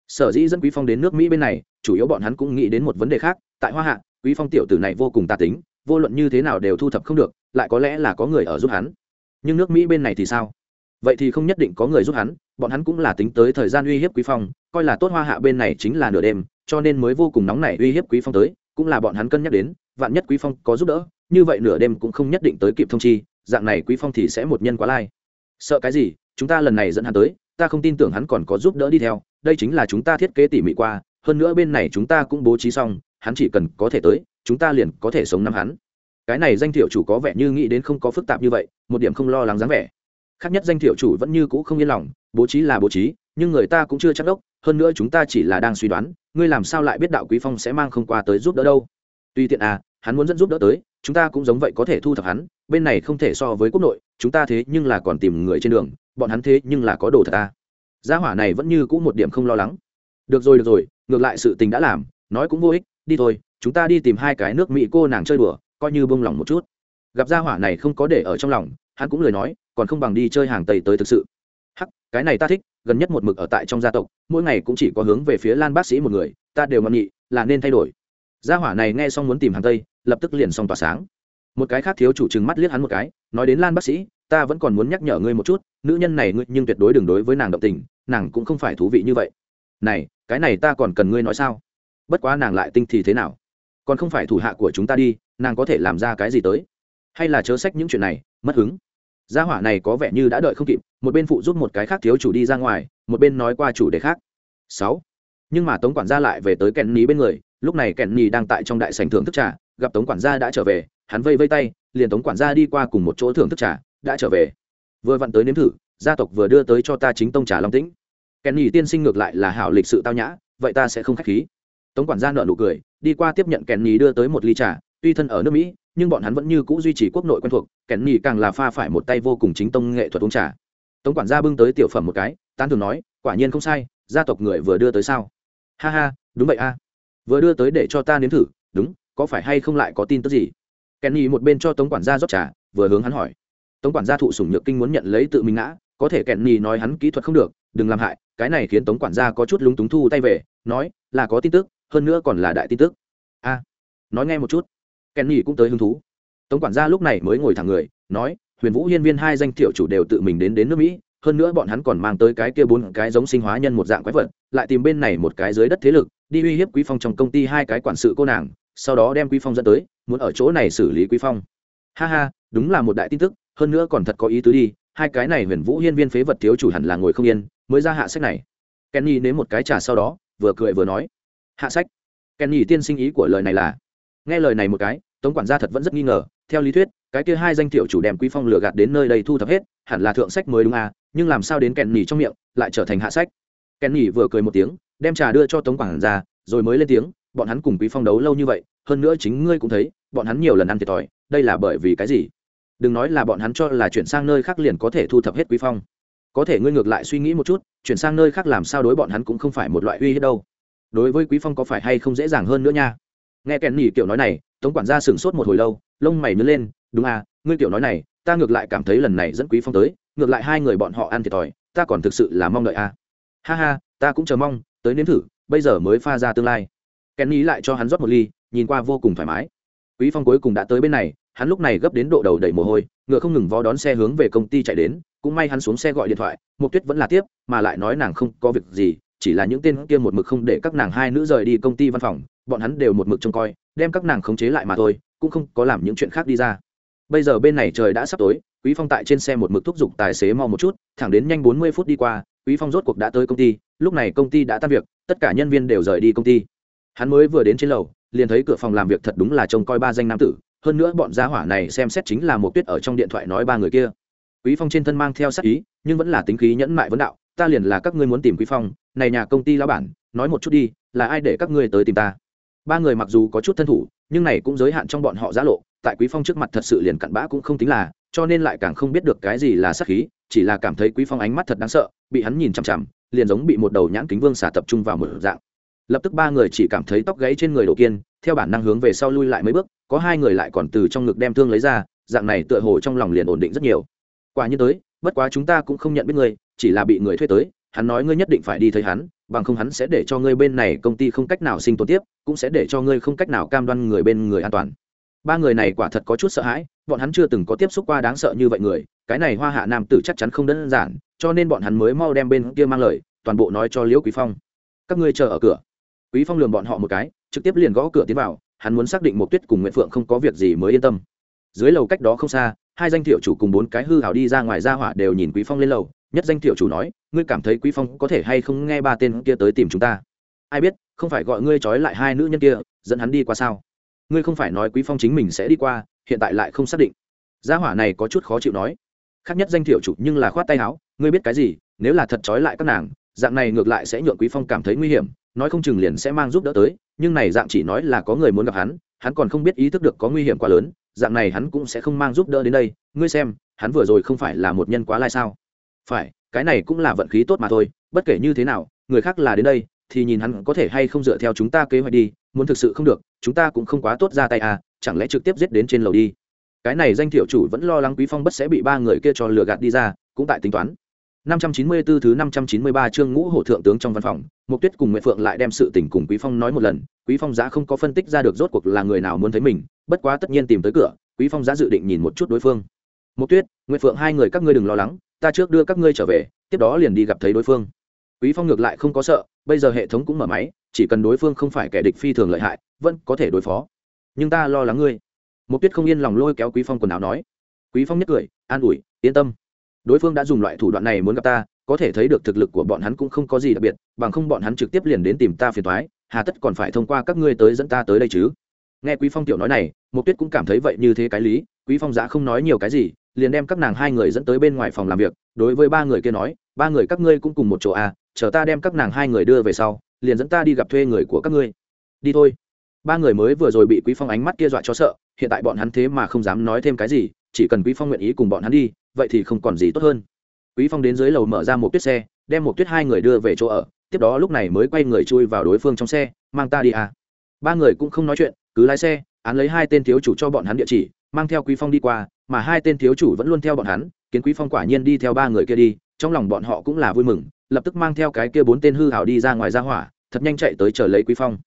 sở dĩ dẫn quý phong đến nước mỹ bên này, chủ yếu bọn hắn cũng nghĩ đến một vấn đề khác, tại hoa hạ, quý phong tiểu tử này vô cùng tà tính, vô luận như thế nào đều thu thập không được, lại có lẽ là có người ở giúp hắn. Nhưng nước mỹ bên này thì sao? Vậy thì không nhất định có người giúp hắn, bọn hắn cũng là tính tới thời gian uy hiếp quý phong, coi là tốt hoa hạ bên này chính là nửa đêm, cho nên mới vô cùng nóng nảy uy hiếp quý phong tới, cũng là bọn hắn cân nhắc đến, vạn nhất quý phong có giúp đỡ, như vậy nửa đêm cũng không nhất định tới kịp thông chi, dạng này quý phong thì sẽ một nhân quá lai. Sợ cái gì? Chúng ta lần này dẫn hắn tới ta không tin tưởng hắn còn có giúp đỡ đi theo, đây chính là chúng ta thiết kế tỉ mỉ qua, hơn nữa bên này chúng ta cũng bố trí xong, hắn chỉ cần có thể tới, chúng ta liền có thể sống năm hắn. Cái này danh thiệu chủ có vẻ như nghĩ đến không có phức tạp như vậy, một điểm không lo lắng dáng vẻ. Khác nhất danh thiệu chủ vẫn như cũ không yên lòng, bố trí là bố trí, nhưng người ta cũng chưa chắc đốc, hơn nữa chúng ta chỉ là đang suy đoán, ngươi làm sao lại biết đạo quý phong sẽ mang không qua tới giúp đỡ đâu? Tuy tiện à hắn muốn dẫn giúp đỡ tới, chúng ta cũng giống vậy có thể thu thập hắn, bên này không thể so với quốc nội, chúng ta thế nhưng là còn tìm người trên đường bọn hắn thế nhưng là có đồ thật ta. À. gia hỏa này vẫn như cũ một điểm không lo lắng. Được rồi được rồi, ngược lại sự tình đã làm, nói cũng vô ích, đi thôi, chúng ta đi tìm hai cái nước mỹ cô nàng chơi đùa, coi như bông lòng một chút. Gặp gia hỏa này không có để ở trong lòng, hắn cũng lời nói, còn không bằng đi chơi hàng tây tới thực sự. Hắc, cái này ta thích, gần nhất một mực ở tại trong gia tộc, mỗi ngày cũng chỉ có hướng về phía lan bác sĩ một người, ta đều ngậm nghị là nên thay đổi. Gia hỏa này nghe xong muốn tìm hàng tây, lập tức liền xong tỏa sáng. Một cái khác thiếu chủ chừng mắt liếc hắn một cái, nói đến lan bác sĩ ta vẫn còn muốn nhắc nhở ngươi một chút, nữ nhân này ngươi nhưng tuyệt đối đừng đối với nàng động tình, nàng cũng không phải thú vị như vậy. Này, cái này ta còn cần ngươi nói sao? Bất quá nàng lại tinh thì thế nào? Còn không phải thủ hạ của chúng ta đi, nàng có thể làm ra cái gì tới? Hay là chớ sách những chuyện này, mất hứng. Gia hỏa này có vẻ như đã đợi không kịp, một bên phụ giúp một cái khác thiếu chủ đi ra ngoài, một bên nói qua chủ đề khác. Sáu. Nhưng mà tống quản gia lại về tới kèn ní bên người, lúc này kèn ní đang tại trong đại sành thưởng thức trà, gặp tống quản gia đã trở về, hắn vây vây tay, liền tống quản gia đi qua cùng một chỗ thưởng thức trà đã trở về. Vừa vặn tới nếm thử, gia tộc vừa đưa tới cho ta chính tông trà long tĩnh. Kèn nhì tiên sinh ngược lại là hảo lịch sự tao nhã, vậy ta sẽ không khách khí. Tống quản gia nợ nụ cười, đi qua tiếp nhận kèn nhì đưa tới một ly trà, tuy thân ở nước mỹ, nhưng bọn hắn vẫn như cũ duy trì quốc nội quen thuộc, kèn nhì càng là pha phải một tay vô cùng chính tông nghệ thuật uống trà. Tống quản gia bưng tới tiểu phẩm một cái, tán thường nói, quả nhiên không sai, gia tộc người vừa đưa tới sao? Ha ha, đúng vậy a. Vừa đưa tới để cho ta nếm thử, đúng, có phải hay không lại có tin tức gì? Kèn nhì một bên cho tống quản gia rót trà, vừa hướng hắn hỏi tống quản gia thụ sủng nhược kinh muốn nhận lấy tự mình ngã, có thể kèn nhì nói hắn kỹ thuật không được, đừng làm hại, cái này khiến tống quản gia có chút lúng túng thu tay về, nói, là có tin tức, hơn nữa còn là đại tin tức. A, nói nghe một chút. Kenny cũng tới hứng thú. Tống quản gia lúc này mới ngồi thẳng người, nói, huyền vũ hiên viên hai danh thiệu chủ đều tự mình đến đến nước mỹ, hơn nữa bọn hắn còn mang tới cái kia bốn cái giống sinh hóa nhân một dạng quái vật, lại tìm bên này một cái dưới đất thế lực, đi uy hiếp quý phong trong công ty hai cái quản sự cô nàng, sau đó đem quý phong dẫn tới, muốn ở chỗ này xử lý quý phong. Ha ha, đúng là một đại tin tức hơn nữa còn thật có ý tứ đi, hai cái này huyền vũ hiên viên phế vật thiếu chủ hẳn là ngồi không yên, mới ra hạ sách này. Kenny nếm một cái trà sau đó, vừa cười vừa nói, hạ sách. Kenny tiên sinh ý của lời này là, nghe lời này một cái, tống quản gia thật vẫn rất nghi ngờ, theo lý thuyết, cái kia hai danh thiệu chủ đem quý phong lừa gạt đến nơi đây thu thập hết, hẳn là thượng sách mới đúng à nhưng làm sao đến kenny trong miệng, lại trở thành hạ sách. Kenny vừa cười một tiếng, đem trà đưa cho tống quản gia, rồi mới lên tiếng, bọn hắn cùng quý phong đấu lâu như vậy, hơn nữa chính ngươi cũng thấy, bọn hắn nhiều lần ăn thiệt thòi, đây là bởi vì cái gì? Đừng nói là bọn hắn cho là chuyển sang nơi khác liền có thể thu thập hết quý phong. Có thể ngươi ngược lại suy nghĩ một chút, chuyển sang nơi khác làm sao đối bọn hắn cũng không phải một loại uy hiếp đâu. Đối với quý phong có phải hay không dễ dàng hơn nữa nha? Nghe kèn nhỉ kiểu nói này, tống quản gia sửng sốt một hồi lâu, lông mày nứt lên, đúng à ngươi kiểu nói này, ta ngược lại cảm thấy lần này dẫn quý phong tới, ngược lại hai người bọn họ ăn thiệt thòi, ta còn thực sự là mong đợi à. Ha ha, ta cũng chờ mong, tới nếm thử, bây giờ mới pha ra tương lai. Kèn nỉ lại cho hắn rót một ly, nhìn qua vô cùng thoải mái. Quý phong cuối cùng đã tới bên này hắn lúc này gấp đến độ đầu đầy mồ hôi, ngựa không ngừng vó đón xe hướng về công ty chạy đến, cũng may hắn xuống xe gọi điện thoại, mục tuyết vẫn là tiếp, mà lại nói nàng không có việc gì, chỉ là những tên kia một mực không để các nàng hai nữ rời đi công ty văn phòng, bọn hắn đều một mực trông coi, đem các nàng khống chế lại mà thôi, cũng không có làm những chuyện khác đi ra. Bây giờ bên này trời đã sắp tối, quý phong tại trên xe một mực thúc giục tài xế mau một chút, thẳng đến nhanh bốn mươi phút đi qua, quý phong rốt cuộc đã tới công ty, lúc này công ty đã tan việc, tất cả nhân viên đều rời đi công ty. Hắn mới vừa đến trên lầu, liền thấy cửa phòng làm việc thật đúng là trông coi ba danh nam tử hơn nữa bọn gia hỏa này xem xét chính là một tuyết ở trong điện thoại nói ba người kia. Quý phong trên thân mang theo sát ý, nhưng vẫn là tính khí nhẫn mại vấn đạo, ta liền là các ngươi muốn tìm quý phong, này nhà công ty lão bản, nói một chút đi, là ai để các ngươi tới tìm ta? Ba người mặc dù có chút thân thủ, nhưng này cũng giới hạn trong bọn họ giá lộ, tại quý phong trước mặt thật sự liền cặn bã cũng không tính là, cho nên lại càng không biết được cái gì là sát khí, chỉ là cảm thấy quý phong ánh mắt thật đáng sợ, bị hắn nhìn chằm chằm, liền giống bị một đầu nhãn kính vương xả tập trung vào một dạng. Lập tức ba người chỉ cảm thấy tóc gáy trên người đồ kiên, theo bản năng hướng về sau lui lại mấy bước có hai người lại còn từ trong ngực đem thương lấy ra, dạng này tựa hồ trong lòng liền ổn định rất nhiều. Quả nhiên tới, bất quá chúng ta cũng không nhận biết ngươi, chỉ là bị người thuê tới, hắn nói ngươi nhất định phải đi thấy hắn, bằng không hắn sẽ để cho ngươi bên này công ty không cách nào sinh tồn tiếp, cũng sẽ để cho ngươi không cách nào cam đoan người bên người an toàn. Ba người này quả thật có chút sợ hãi, bọn hắn chưa từng có tiếp xúc qua đáng sợ như vậy người, cái này hoa hạ nam tử chắc chắn không đơn giản, cho nên bọn hắn mới mau đem bên kia mang lời, toàn bộ nói cho liễu quý phong. Các ngươi chờ ở cửa. Quý phong lườm bọn họ một cái, trực tiếp liền gõ cửa tiến vào hắn muốn xác định một tuyết cùng nguyện phượng không có việc gì mới yên tâm. Dưới lầu cách đó không xa, hai danh thiệu chủ cùng bốn cái hư hào đi ra ngoài ra hỏa đều nhìn quý phong lên lầu, nhất danh thiệu chủ nói, ngươi cảm thấy quý phong có thể hay không nghe ba tên kia tới tìm chúng ta? Ai biết, không phải gọi ngươi trói lại hai nữ nhân kia, dẫn hắn đi qua sao? Ngươi không phải nói quý phong chính mình sẽ đi qua, hiện tại lại không xác định. Gia hỏa này có chút khó chịu nói. Khác nhất danh thiệu chủ nhưng là khoát tay áo, ngươi biết cái gì, nếu là thật trói lại các nàng, dạng này ngược lại sẽ nhượng quý phong cảm thấy nguy hiểm, nói không chừng liền sẽ mang giúp đỡ tới nhưng này dạng chỉ nói là có người muốn gặp hắn hắn còn không biết ý thức được có nguy hiểm quá lớn, dạng này hắn cũng sẽ không mang giúp đỡ đến đây. Ngươi xem, hắn vừa rồi không phải là một nhân quá lai sao? Phải, cái này cũng là vận khí tốt mà thôi, bất kể như thế nào, người khác là đến đây, thì nhìn hắn có thể hay không dựa theo chúng ta kế hoạch đi, muốn thực sự không được, chúng ta cũng không quá tốt ra tay à chẳng lẽ trực tiếp giết đến trên lầu đi? Cái này danh thiệu chủ vẫn lo lắng quý phong bất sẽ bị ba người kia cho lừa gạt đi ra, cũng tại tính toán. 594 thứ 593 chương ngũ hổ thượng tướng trong văn phòng, Mục Tuyết cùng Nguyệt Phượng lại đem sự tình cùng Quý Phong nói một lần, Quý Phong giá không có phân tích ra được rốt cuộc là người nào muốn thấy mình, bất quá tất nhiên tìm tới cửa, Quý Phong giá dự định nhìn một chút đối phương. Mục Tuyết, Nguyệt Phượng hai người các ngươi đừng lo lắng, ta trước đưa các ngươi trở về, tiếp đó liền đi gặp thấy đối phương. Quý Phong ngược lại không có sợ, bây giờ hệ thống cũng mở máy, chỉ cần đối phương không phải kẻ địch phi thường lợi hại, vẫn có thể đối phó. Nhưng ta lo lắng ngươi. Mục Tuyết không yên lòng lôi kéo Quý Phong quần áo nói. Quý Phong nhếch cười, an ủi, yên tâm đối phương đã dùng loại thủ đoạn này muốn gặp ta, có thể thấy được thực lực của bọn hắn cũng không có gì đặc biệt, bằng không bọn hắn trực tiếp liền đến tìm ta phiền thoái hà tất còn phải thông qua các ngươi tới dẫn ta tới đây chứ. Nghe quý phong tiểu nói này mục tuyết cũng cảm thấy vậy như thế cái lý, quý phong giã không nói nhiều cái gì, liền đem các nàng hai người dẫn tới bên ngoài phòng làm việc, đối với ba người kia nói, ba người các ngươi cũng cùng một chỗ à chờ ta đem các nàng hai người đưa về sau, liền dẫn ta đi gặp thuê người của các ngươi. Đi thôi. Ba người mới vừa rồi bị quý phong ánh mắt kia dọa cho sợ, hiện tại bọn hắn thế mà không dám nói thêm cái gì chỉ cần quý phong nguyện ý cùng bọn hắn đi vậy thì không còn gì tốt hơn. Quý phong đến dưới lầu mở ra một tuyết xe đem một tuyết hai người đưa về chỗ ở tiếp đó lúc này mới quay người chui vào đối phương trong xe mang ta đi à. Ba người cũng không nói chuyện cứ lái xe án lấy hai tên thiếu chủ cho bọn hắn địa chỉ mang theo quý phong đi qua mà hai tên thiếu chủ vẫn luôn theo bọn hắn kiến quý phong quả nhiên đi theo ba người kia đi trong lòng bọn họ cũng là vui mừng lập tức mang theo cái kia bốn tên hư hảo đi ra ngoài ra hỏa thật nhanh chạy tới chờ lấy quý phong.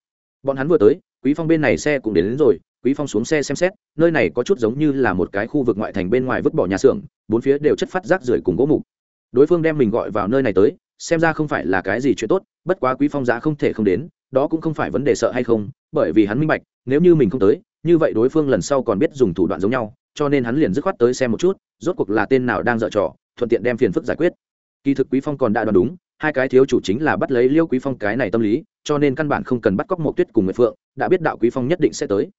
Bọn hắn vừa tới quý phong bên này xe cũng đến, đến rồi quý phong xuống xe xem xét, nơi này có chút giống như là một cái khu vực ngoại thành bên ngoài vứt bỏ nhà xưởng, bốn phía đều chất phát rác rưởi cùng gỗ mục. Đối phương đem mình gọi vào nơi này tới, xem ra không phải là cái gì chuyện tốt, bất quá quý phong giá không thể không đến, đó cũng không phải vấn đề sợ hay không, bởi vì hắn minh bạch, nếu như mình không tới, như vậy đối phương lần sau còn biết dùng thủ đoạn giống nhau, cho nên hắn liền dứt khoát tới xem một chút, rốt cuộc là tên nào đang dở trò, thuận tiện đem phiền phức giải quyết. Kỳ thực quý phong còn đã đoán đúng, hai cái thiếu chủ chính là bắt lấy liêu quý phong cái này tâm lý, cho nên căn bản không cần bắt cóc một tuyết cùng nguyệt phượng, đã biết đạo quý phong nhất định sẽ tới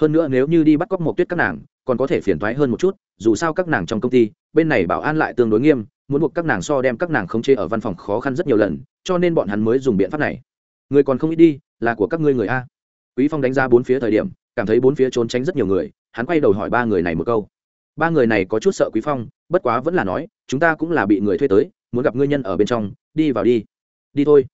hơn nữa nếu như đi bắt cóc một tuyết các nàng, còn có thể phiền thoái hơn một chút, dù sao các nàng trong công ty, bên này bảo an lại tương đối nghiêm, muốn buộc các nàng so đem các nàng khống chế ở văn phòng khó khăn rất nhiều lần, cho nên bọn hắn mới dùng biện pháp này. Người còn không ít đi, là của các ngươi người a. Quý phong đánh ra bốn phía thời điểm, cảm thấy bốn phía trốn tránh rất nhiều người, hắn quay đầu hỏi ba người này một câu. Ba người này có chút sợ quý phong, bất quá vẫn là nói, chúng ta cũng là bị người thuê tới, muốn gặp ngươi nhân ở bên trong, đi vào đi. Đi thôi.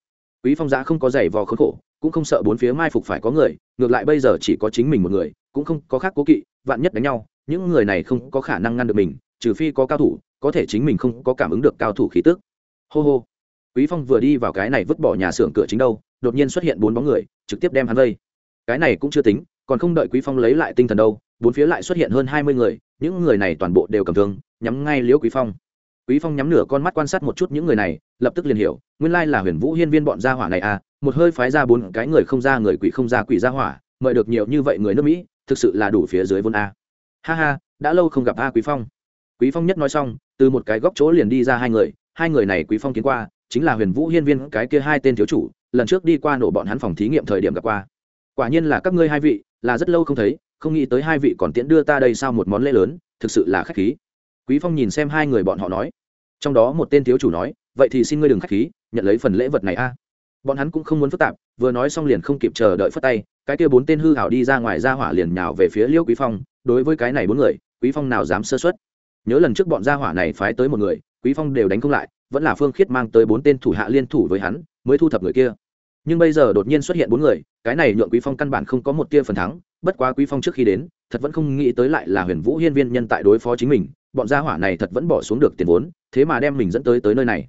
Quý phong giã không có giày vò khốn khổ cũng không sợ bốn phía mai phục phải có người, ngược lại bây giờ chỉ có chính mình một người, cũng không có khác cố kỵ, vạn nhất đánh nhau, những người này không có khả năng ngăn được mình, trừ phi có cao thủ, có thể chính mình không có cảm ứng được cao thủ khí tức. Hô hô. Quý phong vừa đi vào cái này vứt bỏ nhà xưởng cửa chính đâu, đột nhiên xuất hiện bốn bóng người, trực tiếp đem hắn vây. Cái này cũng chưa tính, còn không đợi quý phong lấy lại tinh thần đâu, bốn phía lại xuất hiện hơn hai mươi người, những người này toàn bộ đều cầm thương, nhắm ngay liễu quý phong quý phong nhắm nửa con mắt quan sát một chút những người này, lập tức liền hiểu, nguyên lai là huyền vũ hiên viên bọn gia hỏa này à một hơi phái ra bốn cái người không ra người quỷ không ra quỷ gia hỏa, mời được nhiều như vậy người nước mỹ, thực sự là đủ phía dưới vốn a. Ha ha, đã lâu không gặp a quý phong. Quý phong nhất nói xong, từ một cái góc chỗ liền đi ra hai người hai người này quý phong kiến qua, chính là huyền vũ hiên viên cái kia hai tên thiếu chủ, lần trước đi qua nổ bọn hắn phòng thí nghiệm thời điểm gặp qua. Quả nhiên là các ngươi hai vị, là rất lâu không thấy, không nghĩ tới hai vị còn tiễn đưa ta đây sao một món lễ lớn, thực sự là khách khí. Quý phong nhìn xem hai người bọn họ nói trong đó một tên thiếu chủ nói, vậy thì xin ngươi đừng khách khí, nhận lấy phần lễ vật này a. Bọn hắn cũng không muốn phức tạp, vừa nói xong liền không kịp chờ đợi phất tay, cái kia bốn tên hư hảo đi ra ngoài ra hỏa liền nhào về phía liêu quý phong, đối với cái này bốn người, quý phong nào dám sơ xuất nhớ lần trước bọn gia hỏa này phái tới một người, quý phong đều đánh không lại, vẫn là phương khiết mang tới bốn tên thủ hạ liên thủ với hắn, mới thu thập người kia. Nhưng bây giờ đột nhiên xuất hiện bốn người, cái này nhượng quý phong căn bản không có một tia phần thắng, bất quá quý phong trước khi đến, thật vẫn không nghĩ tới lại là huyền vũ hiên viên nhân tại đối phó chính mình bọn gia hỏa này thật vẫn bỏ xuống được tiền vốn, thế mà đem mình dẫn tới tới nơi này.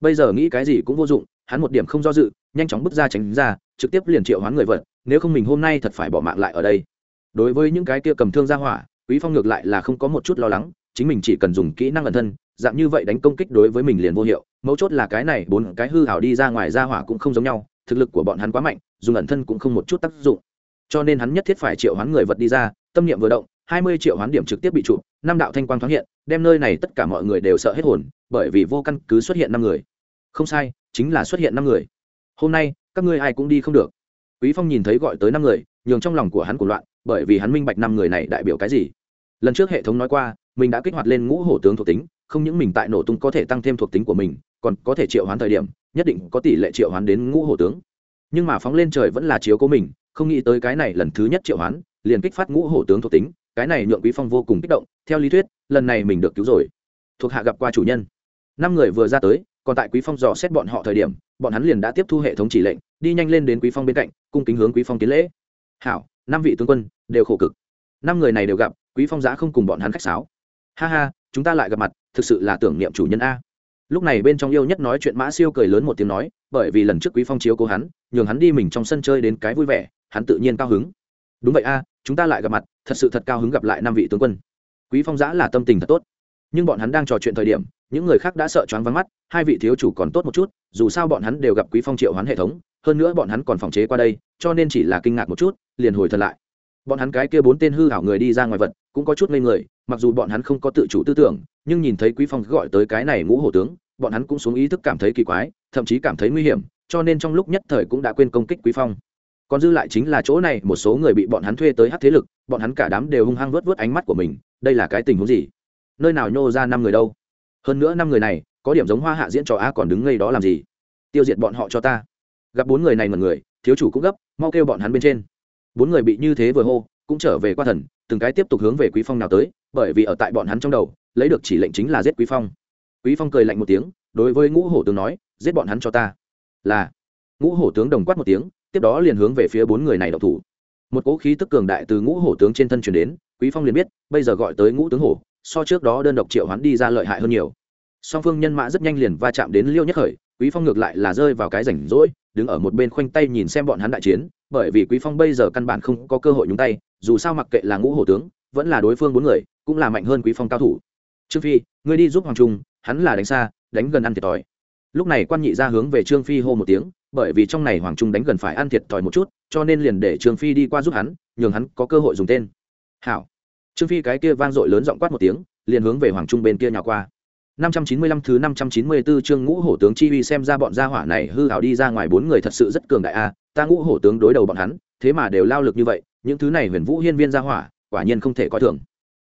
Bây giờ nghĩ cái gì cũng vô dụng, hắn một điểm không do dự, nhanh chóng bước ra tránh ra, trực tiếp liền triệu hoán người vật nếu không mình hôm nay thật phải bỏ mạng lại ở đây. Đối với những cái kia cầm thương gia hỏa, quý phong ngược lại là không có một chút lo lắng, chính mình chỉ cần dùng kỹ năng ẩn thân, dạng như vậy đánh công kích đối với mình liền vô hiệu, mấu chốt là cái này bốn cái hư hảo đi ra ngoài gia hỏa cũng không giống nhau, thực lực của bọn hắn quá mạnh, dùng ẩn thân cũng không một chút tác dụng. Cho nên hắn nhất thiết phải triệu hoán người vật đi ra, tâm niệm vừa động hai mươi triệu hoán điểm trực tiếp bị trụ năm đạo thanh quang thoáng hiện, đem nơi này tất cả mọi người đều sợ hết hồn, bởi vì vô căn cứ xuất hiện năm người. Không sai, chính là xuất hiện năm người. Hôm nay, các ngươi ai cũng đi không được. Quý phong nhìn thấy gọi tới năm người, nhường trong lòng của hắn của loạn, bởi vì hắn minh bạch năm người này đại biểu cái gì. Lần trước hệ thống nói qua, mình đã kích hoạt lên ngũ hổ tướng thuộc tính, không những mình tại nổ tung có thể tăng thêm thuộc tính của mình, còn có thể triệu hoán thời điểm, nhất định có tỷ lệ triệu hoán đến ngũ hổ tướng. Nhưng mà phóng lên trời vẫn là chiếu cố mình, không nghĩ tới cái này lần thứ nhất triệu hoán, liền kích phát ngũ hổ tướng thuộc tính cái này nhượng quý phong vô cùng kích động, theo lý thuyết, lần này mình được cứu rồi. Thuộc hạ gặp qua chủ nhân. Năm người vừa ra tới, còn tại quý phong dò xét bọn họ thời điểm, bọn hắn liền đã tiếp thu hệ thống chỉ lệnh, đi nhanh lên đến quý phong bên cạnh, cung kính hướng quý phong tiến lễ. Hảo, năm vị tướng quân, đều khổ cực. Năm người này đều gặp, quý phong giá không cùng bọn hắn khách sáo. Ha ha, chúng ta lại gặp mặt, thực sự là tưởng niệm chủ nhân a. Lúc này bên trong yêu nhất nói chuyện mã siêu cười lớn một tiếng nói, bởi vì lần trước quý phong chiếu cố hắn, nhường hắn đi mình trong sân chơi đến cái vui vẻ, hắn tự nhiên cao hứng. Đúng vậy a chúng ta lại gặp mặt, thật sự thật cao hứng gặp lại năm vị tướng quân. Quý phong giã là tâm tình thật tốt. Nhưng bọn hắn đang trò chuyện thời điểm, những người khác đã sợ choáng vắng mắt, hai vị thiếu chủ còn tốt một chút, dù sao bọn hắn đều gặp quý phong triệu hoán hệ thống, hơn nữa bọn hắn còn phòng chế qua đây, cho nên chỉ là kinh ngạc một chút, liền hồi thật lại. Bọn hắn cái kia bốn tên hư hảo người đi ra ngoài vật, cũng có chút ngây người, mặc dù bọn hắn không có tự chủ tư tưởng, nhưng nhìn thấy quý phong gọi tới cái này ngũ hổ tướng, bọn hắn cũng xuống ý thức cảm thấy kỳ quái, thậm chí cảm thấy nguy hiểm, cho nên trong lúc nhất thời cũng đã quên công kích quý phong còn dư lại chính là chỗ này, một số người bị bọn hắn thuê tới hát thế lực, bọn hắn cả đám đều hung hăng vớt vớt ánh mắt của mình, đây là cái tình huống gì? Nơi nào nhô ra năm người đâu? Hơn nữa năm người này, có điểm giống hoa hạ diễn trò a còn đứng ngay đó làm gì? Tiêu diệt bọn họ cho ta. Gặp bốn người này mật người, thiếu chủ cũng gấp, mau kêu bọn hắn bên trên. Bốn người bị như thế vừa hô, cũng trở về qua thần, từng cái tiếp tục hướng về quý phong nào tới, bởi vì ở tại bọn hắn trong đầu, lấy được chỉ lệnh chính là giết quý phong. Quý phong cười lạnh một tiếng, đối với ngũ hổ tướng nói, giết bọn hắn cho ta. Là, ngũ hổ tướng đồng quát một tiếng tiếp đó liền hướng về phía bốn người này đậu thủ. Một cỗ khí tức cường đại từ ngũ hổ tướng trên thân truyền đến, quý phong liền biết, bây giờ gọi tới ngũ tướng hổ, so trước đó đơn độc triệu hắn đi ra lợi hại hơn nhiều. Song phương nhân mã rất nhanh liền va chạm đến liêu nhất khởi, quý phong ngược lại là rơi vào cái rảnh rỗi, đứng ở một bên khoanh tay nhìn xem bọn hắn đại chiến, bởi vì quý phong bây giờ căn bản không có cơ hội nhúng tay, dù sao mặc kệ là ngũ hổ tướng, vẫn là đối phương bốn người, cũng là mạnh hơn quý phong cao thủ. Trương phi, ngươi đi giúp hoàng trung, hắn là đánh xa, đánh gần ăn thiệt thòi. Lúc này quan nhị ra hướng về trương phi hô một tiếng bởi vì trong này hoàng trung đánh gần phải ăn thiệt thòi một chút cho nên liền để trương phi đi qua giúp hắn nhường hắn có cơ hội dùng tên hảo trương phi cái kia vang dội lớn giọng quát một tiếng liền hướng về hoàng trung bên kia nhào qua 595 thứ 594 chương ngũ hổ tướng chi uy xem ra bọn gia hỏa này hư hảo đi ra ngoài bốn người thật sự rất cường đại a, ta ngũ hổ tướng đối đầu bọn hắn, thế mà đều lao lực như vậy, những thứ này Huyền Vũ Hiên Viên gia hỏa, quả nhiên không thể coi thường.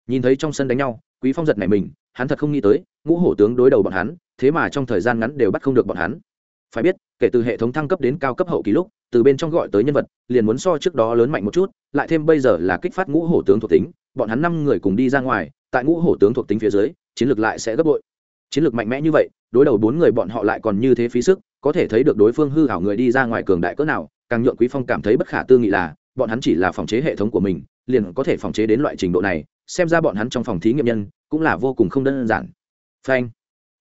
Nhìn thấy trong sân đánh nhau, Quý Phong giật này mình, hắn thật không nghĩ tới, ngũ hổ tướng đối đầu bọn hắn, thế mà trong thời gian ngắn đều bắt không được bọn hắn. Phải biết, kể từ hệ thống thăng cấp đến cao cấp hậu kỳ lúc, từ bên trong gọi tới nhân vật, liền muốn so trước đó lớn mạnh một chút, lại thêm bây giờ là kích phát ngũ hổ tướng thuộc tính, bọn hắn năm người cùng đi ra ngoài, tại ngũ hổ tướng thuộc tính phía dưới, chiến lược lại sẽ gấp bội. Chiến lược mạnh mẽ như vậy đối đầu bốn người bọn họ lại còn như thế phí sức có thể thấy được đối phương hư hảo người đi ra ngoài cường đại cỡ nào càng nhượng quý phong cảm thấy bất khả tư nghị là bọn hắn chỉ là phòng chế hệ thống của mình liền có thể phòng chế đến loại trình độ này xem ra bọn hắn trong phòng thí nghiệm nhân cũng là vô cùng không đơn giản. Phanh.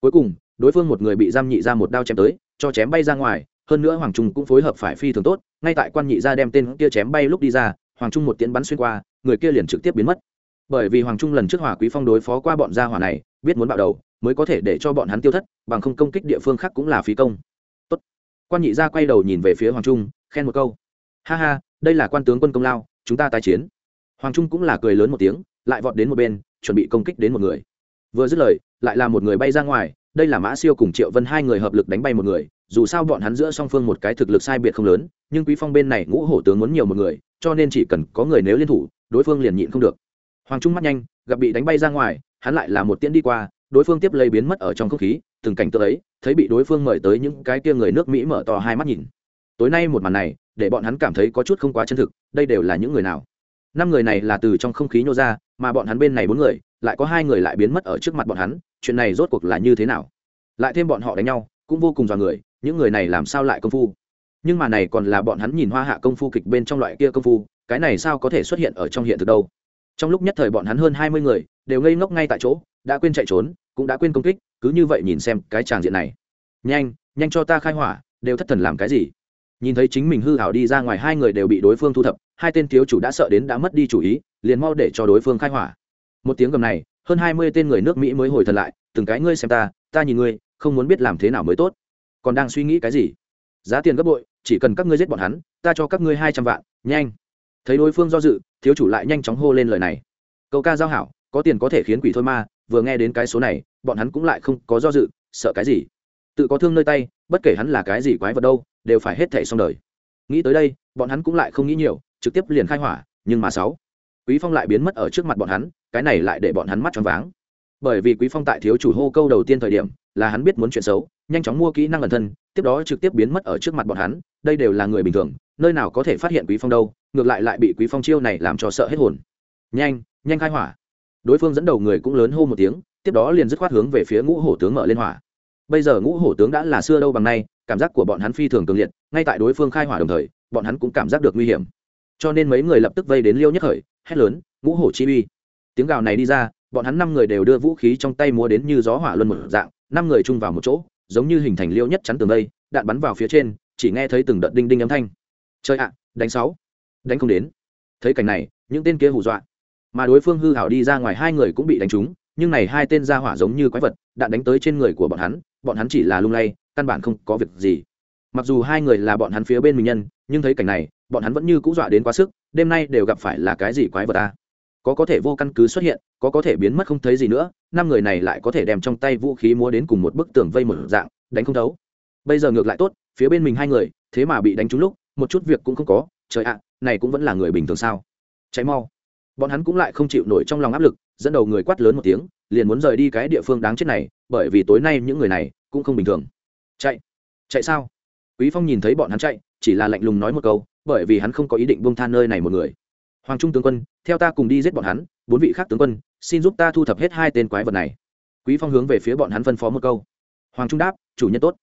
Cuối cùng đối phương một người bị giam nhị ra một đao chém tới cho chém bay ra ngoài, hơn nữa hoàng trung cũng phối hợp phải phi thường tốt, ngay tại quan nhị ra đem tên kia chém bay lúc đi ra, hoàng trung một tiễn bắn xuyên qua, người kia liền trực tiếp biến mất. Bởi vì hoàng trung lần trước hỏa quý phong đối phó qua bọn gia hỏa này, biết muốn bạo đầu, mới có thể để cho bọn hắn tiêu thất, bằng không công kích địa phương khác cũng là phí công. Tốt. quan nhị gia quay đầu nhìn về phía hoàng trung, khen một câu. Ha ha, đây là quan tướng quân công lao, chúng ta tái chiến. Hoàng trung cũng là cười lớn một tiếng, lại vọt đến một bên, chuẩn bị công kích đến một người. Vừa dứt lời, lại là một người bay ra ngoài đây là mã siêu cùng triệu vân hai người hợp lực đánh bay một người, dù sao bọn hắn giữa song phương một cái thực lực sai biệt không lớn, nhưng quý phong bên này ngũ hổ tướng muốn nhiều một người, cho nên chỉ cần có người nếu liên thủ, đối phương liền nhịn không được. Hoàng trung mắt nhanh, gặp bị đánh bay ra ngoài, hắn lại là một tiễn đi qua, đối phương tiếp lấy biến mất ở trong không khí, từng cảnh tượng ấy, thấy bị đối phương mời tới những cái kia người nước mỹ mở to hai mắt nhìn. Tối nay một màn này, để bọn hắn cảm thấy có chút không quá chân thực, đây đều là những người nào? Năm người này là từ trong không khí nhô ra mà bọn hắn bên này bốn người, lại có hai người lại biến mất ở trước mặt bọn hắn, chuyện này rốt cuộc là như thế nào? Lại thêm bọn họ đánh nhau, cũng vô cùng dọa người, những người này làm sao lại công phu? Nhưng mà này còn là bọn hắn nhìn hoa hạ công phu kịch bên trong loại kia công phu, cái này sao có thể xuất hiện ở trong hiện thực đâu? Trong lúc nhất thời bọn hắn hơn hai mươi người, đều ngây ngốc ngay tại chỗ, đã quên chạy trốn, cũng đã quên công kích, cứ như vậy nhìn xem cái tràng diện này. Nhanh nhanh cho ta khai hỏa, đều thất thần làm cái gì? Nhìn thấy chính mình hư hảo đi ra ngoài, hai người đều bị đối phương thu thập, hai tên thiếu chủ đã sợ đến đã mất đi chủ ý liền mau để cho đối phương khai hỏa. Một tiếng gầm này, hơn hai mươi tên người nước mỹ mới hồi thần lại, từng cái ngươi xem ta ta nhìn ngươi, không muốn biết làm thế nào mới tốt. Còn đang suy nghĩ cái gì? Giá tiền gấp bội, chỉ cần các ngươi giết bọn hắn, ta cho các ngươi hai trăm vạn, nhanh. Thấy đối phương do dự, thiếu chủ lại nhanh chóng hô lên lời này. Câu ca giao hảo, có tiền có thể khiến quỷ thôi ma, vừa nghe đến cái số này, bọn hắn cũng lại không có do dự, sợ cái gì? Tự có thương nơi tay, bất kể hắn là cái gì quái vật đâu, đều phải hết thảy xong đời. Nghĩ tới đây, bọn hắn cũng lại không nghĩ nhiều, trực tiếp liền khai hỏa, nhưng mà sáu quý phong lại biến mất ở trước mặt bọn hắn, cái này lại để bọn hắn mắt choáng váng. Bởi vì quý phong tại thiếu chủ hô câu đầu tiên thời điểm, là hắn biết muốn chuyện xấu, nhanh chóng mua kỹ năng ẩn thân, tiếp đó trực tiếp biến mất ở trước mặt bọn hắn, đây đều là người bình thường, nơi nào có thể phát hiện quý phong đâu, ngược lại lại bị quý phong chiêu này làm cho sợ hết hồn. Nhanh nhanh khai hỏa. Đối phương dẫn đầu người cũng lớn hô một tiếng, tiếp đó liền dứt khoát hướng về phía ngũ hổ tướng mở lên hỏa. Bây giờ ngũ hổ tướng đã là xưa đâu bằng nay, cảm giác của bọn hắn phi thường cường liệt, ngay tại đối phương khai hỏa đồng thời, bọn hắn cũng cảm giác được nguy hiểm cho nên mấy người lập tức vây đến liêu nhất khởi, hét lớn, ngũ hổ chi uy! Tiếng gào này đi ra, bọn hắn năm người đều đưa vũ khí trong tay múa đến như gió hỏa luân một dạng, năm người chung vào một chỗ, giống như hình thành liêu nhất chắn tường đây đạn bắn vào phía trên, chỉ nghe thấy từng đợt đinh đinh âm thanh. Chơi ạ, đánh sáu, đánh không đến. Thấy cảnh này, những tên kia hù dọa. Mà đối phương hư hảo đi ra ngoài hai người cũng bị đánh trúng, nhưng này hai tên ra hỏa giống như quái vật, đạn đánh tới trên người của bọn hắn bọn hắn chỉ là lung lay, căn bản không có việc gì. Mặc dù hai người là bọn hắn phía bên mình nhân, nhưng thấy cảnh này bọn hắn vẫn như cũ dọa đến quá sức, đêm nay đều gặp phải là cái gì quái vật ta có có thể vô căn cứ xuất hiện, có có thể biến mất không thấy gì nữa, năm người này lại có thể đem trong tay vũ khí múa đến cùng một bức tường vây một dạng, đánh không thấu. Bây giờ ngược lại tốt, phía bên mình hai người, thế mà bị đánh trúng lúc, một chút việc cũng không có, trời ạ, này cũng vẫn là người bình thường sao? Cháy mau. Bọn hắn cũng lại không chịu nổi trong lòng áp lực, dẫn đầu người quát lớn một tiếng, liền muốn rời đi cái địa phương đáng chết này, bởi vì tối nay những người này cũng không bình thường. Chạy. Chạy sao? Quý phong nhìn thấy bọn hắn chạy chỉ là lạnh lùng nói một câu, bởi vì hắn không có ý định bông tha nơi này một người. Hoàng trung tướng quân, theo ta cùng đi giết bọn hắn, bốn vị khác tướng quân, xin giúp ta thu thập hết hai tên quái vật này. Quý phong hướng về phía bọn hắn phân phó một câu. Hoàng trung đáp, chủ nhân tốt.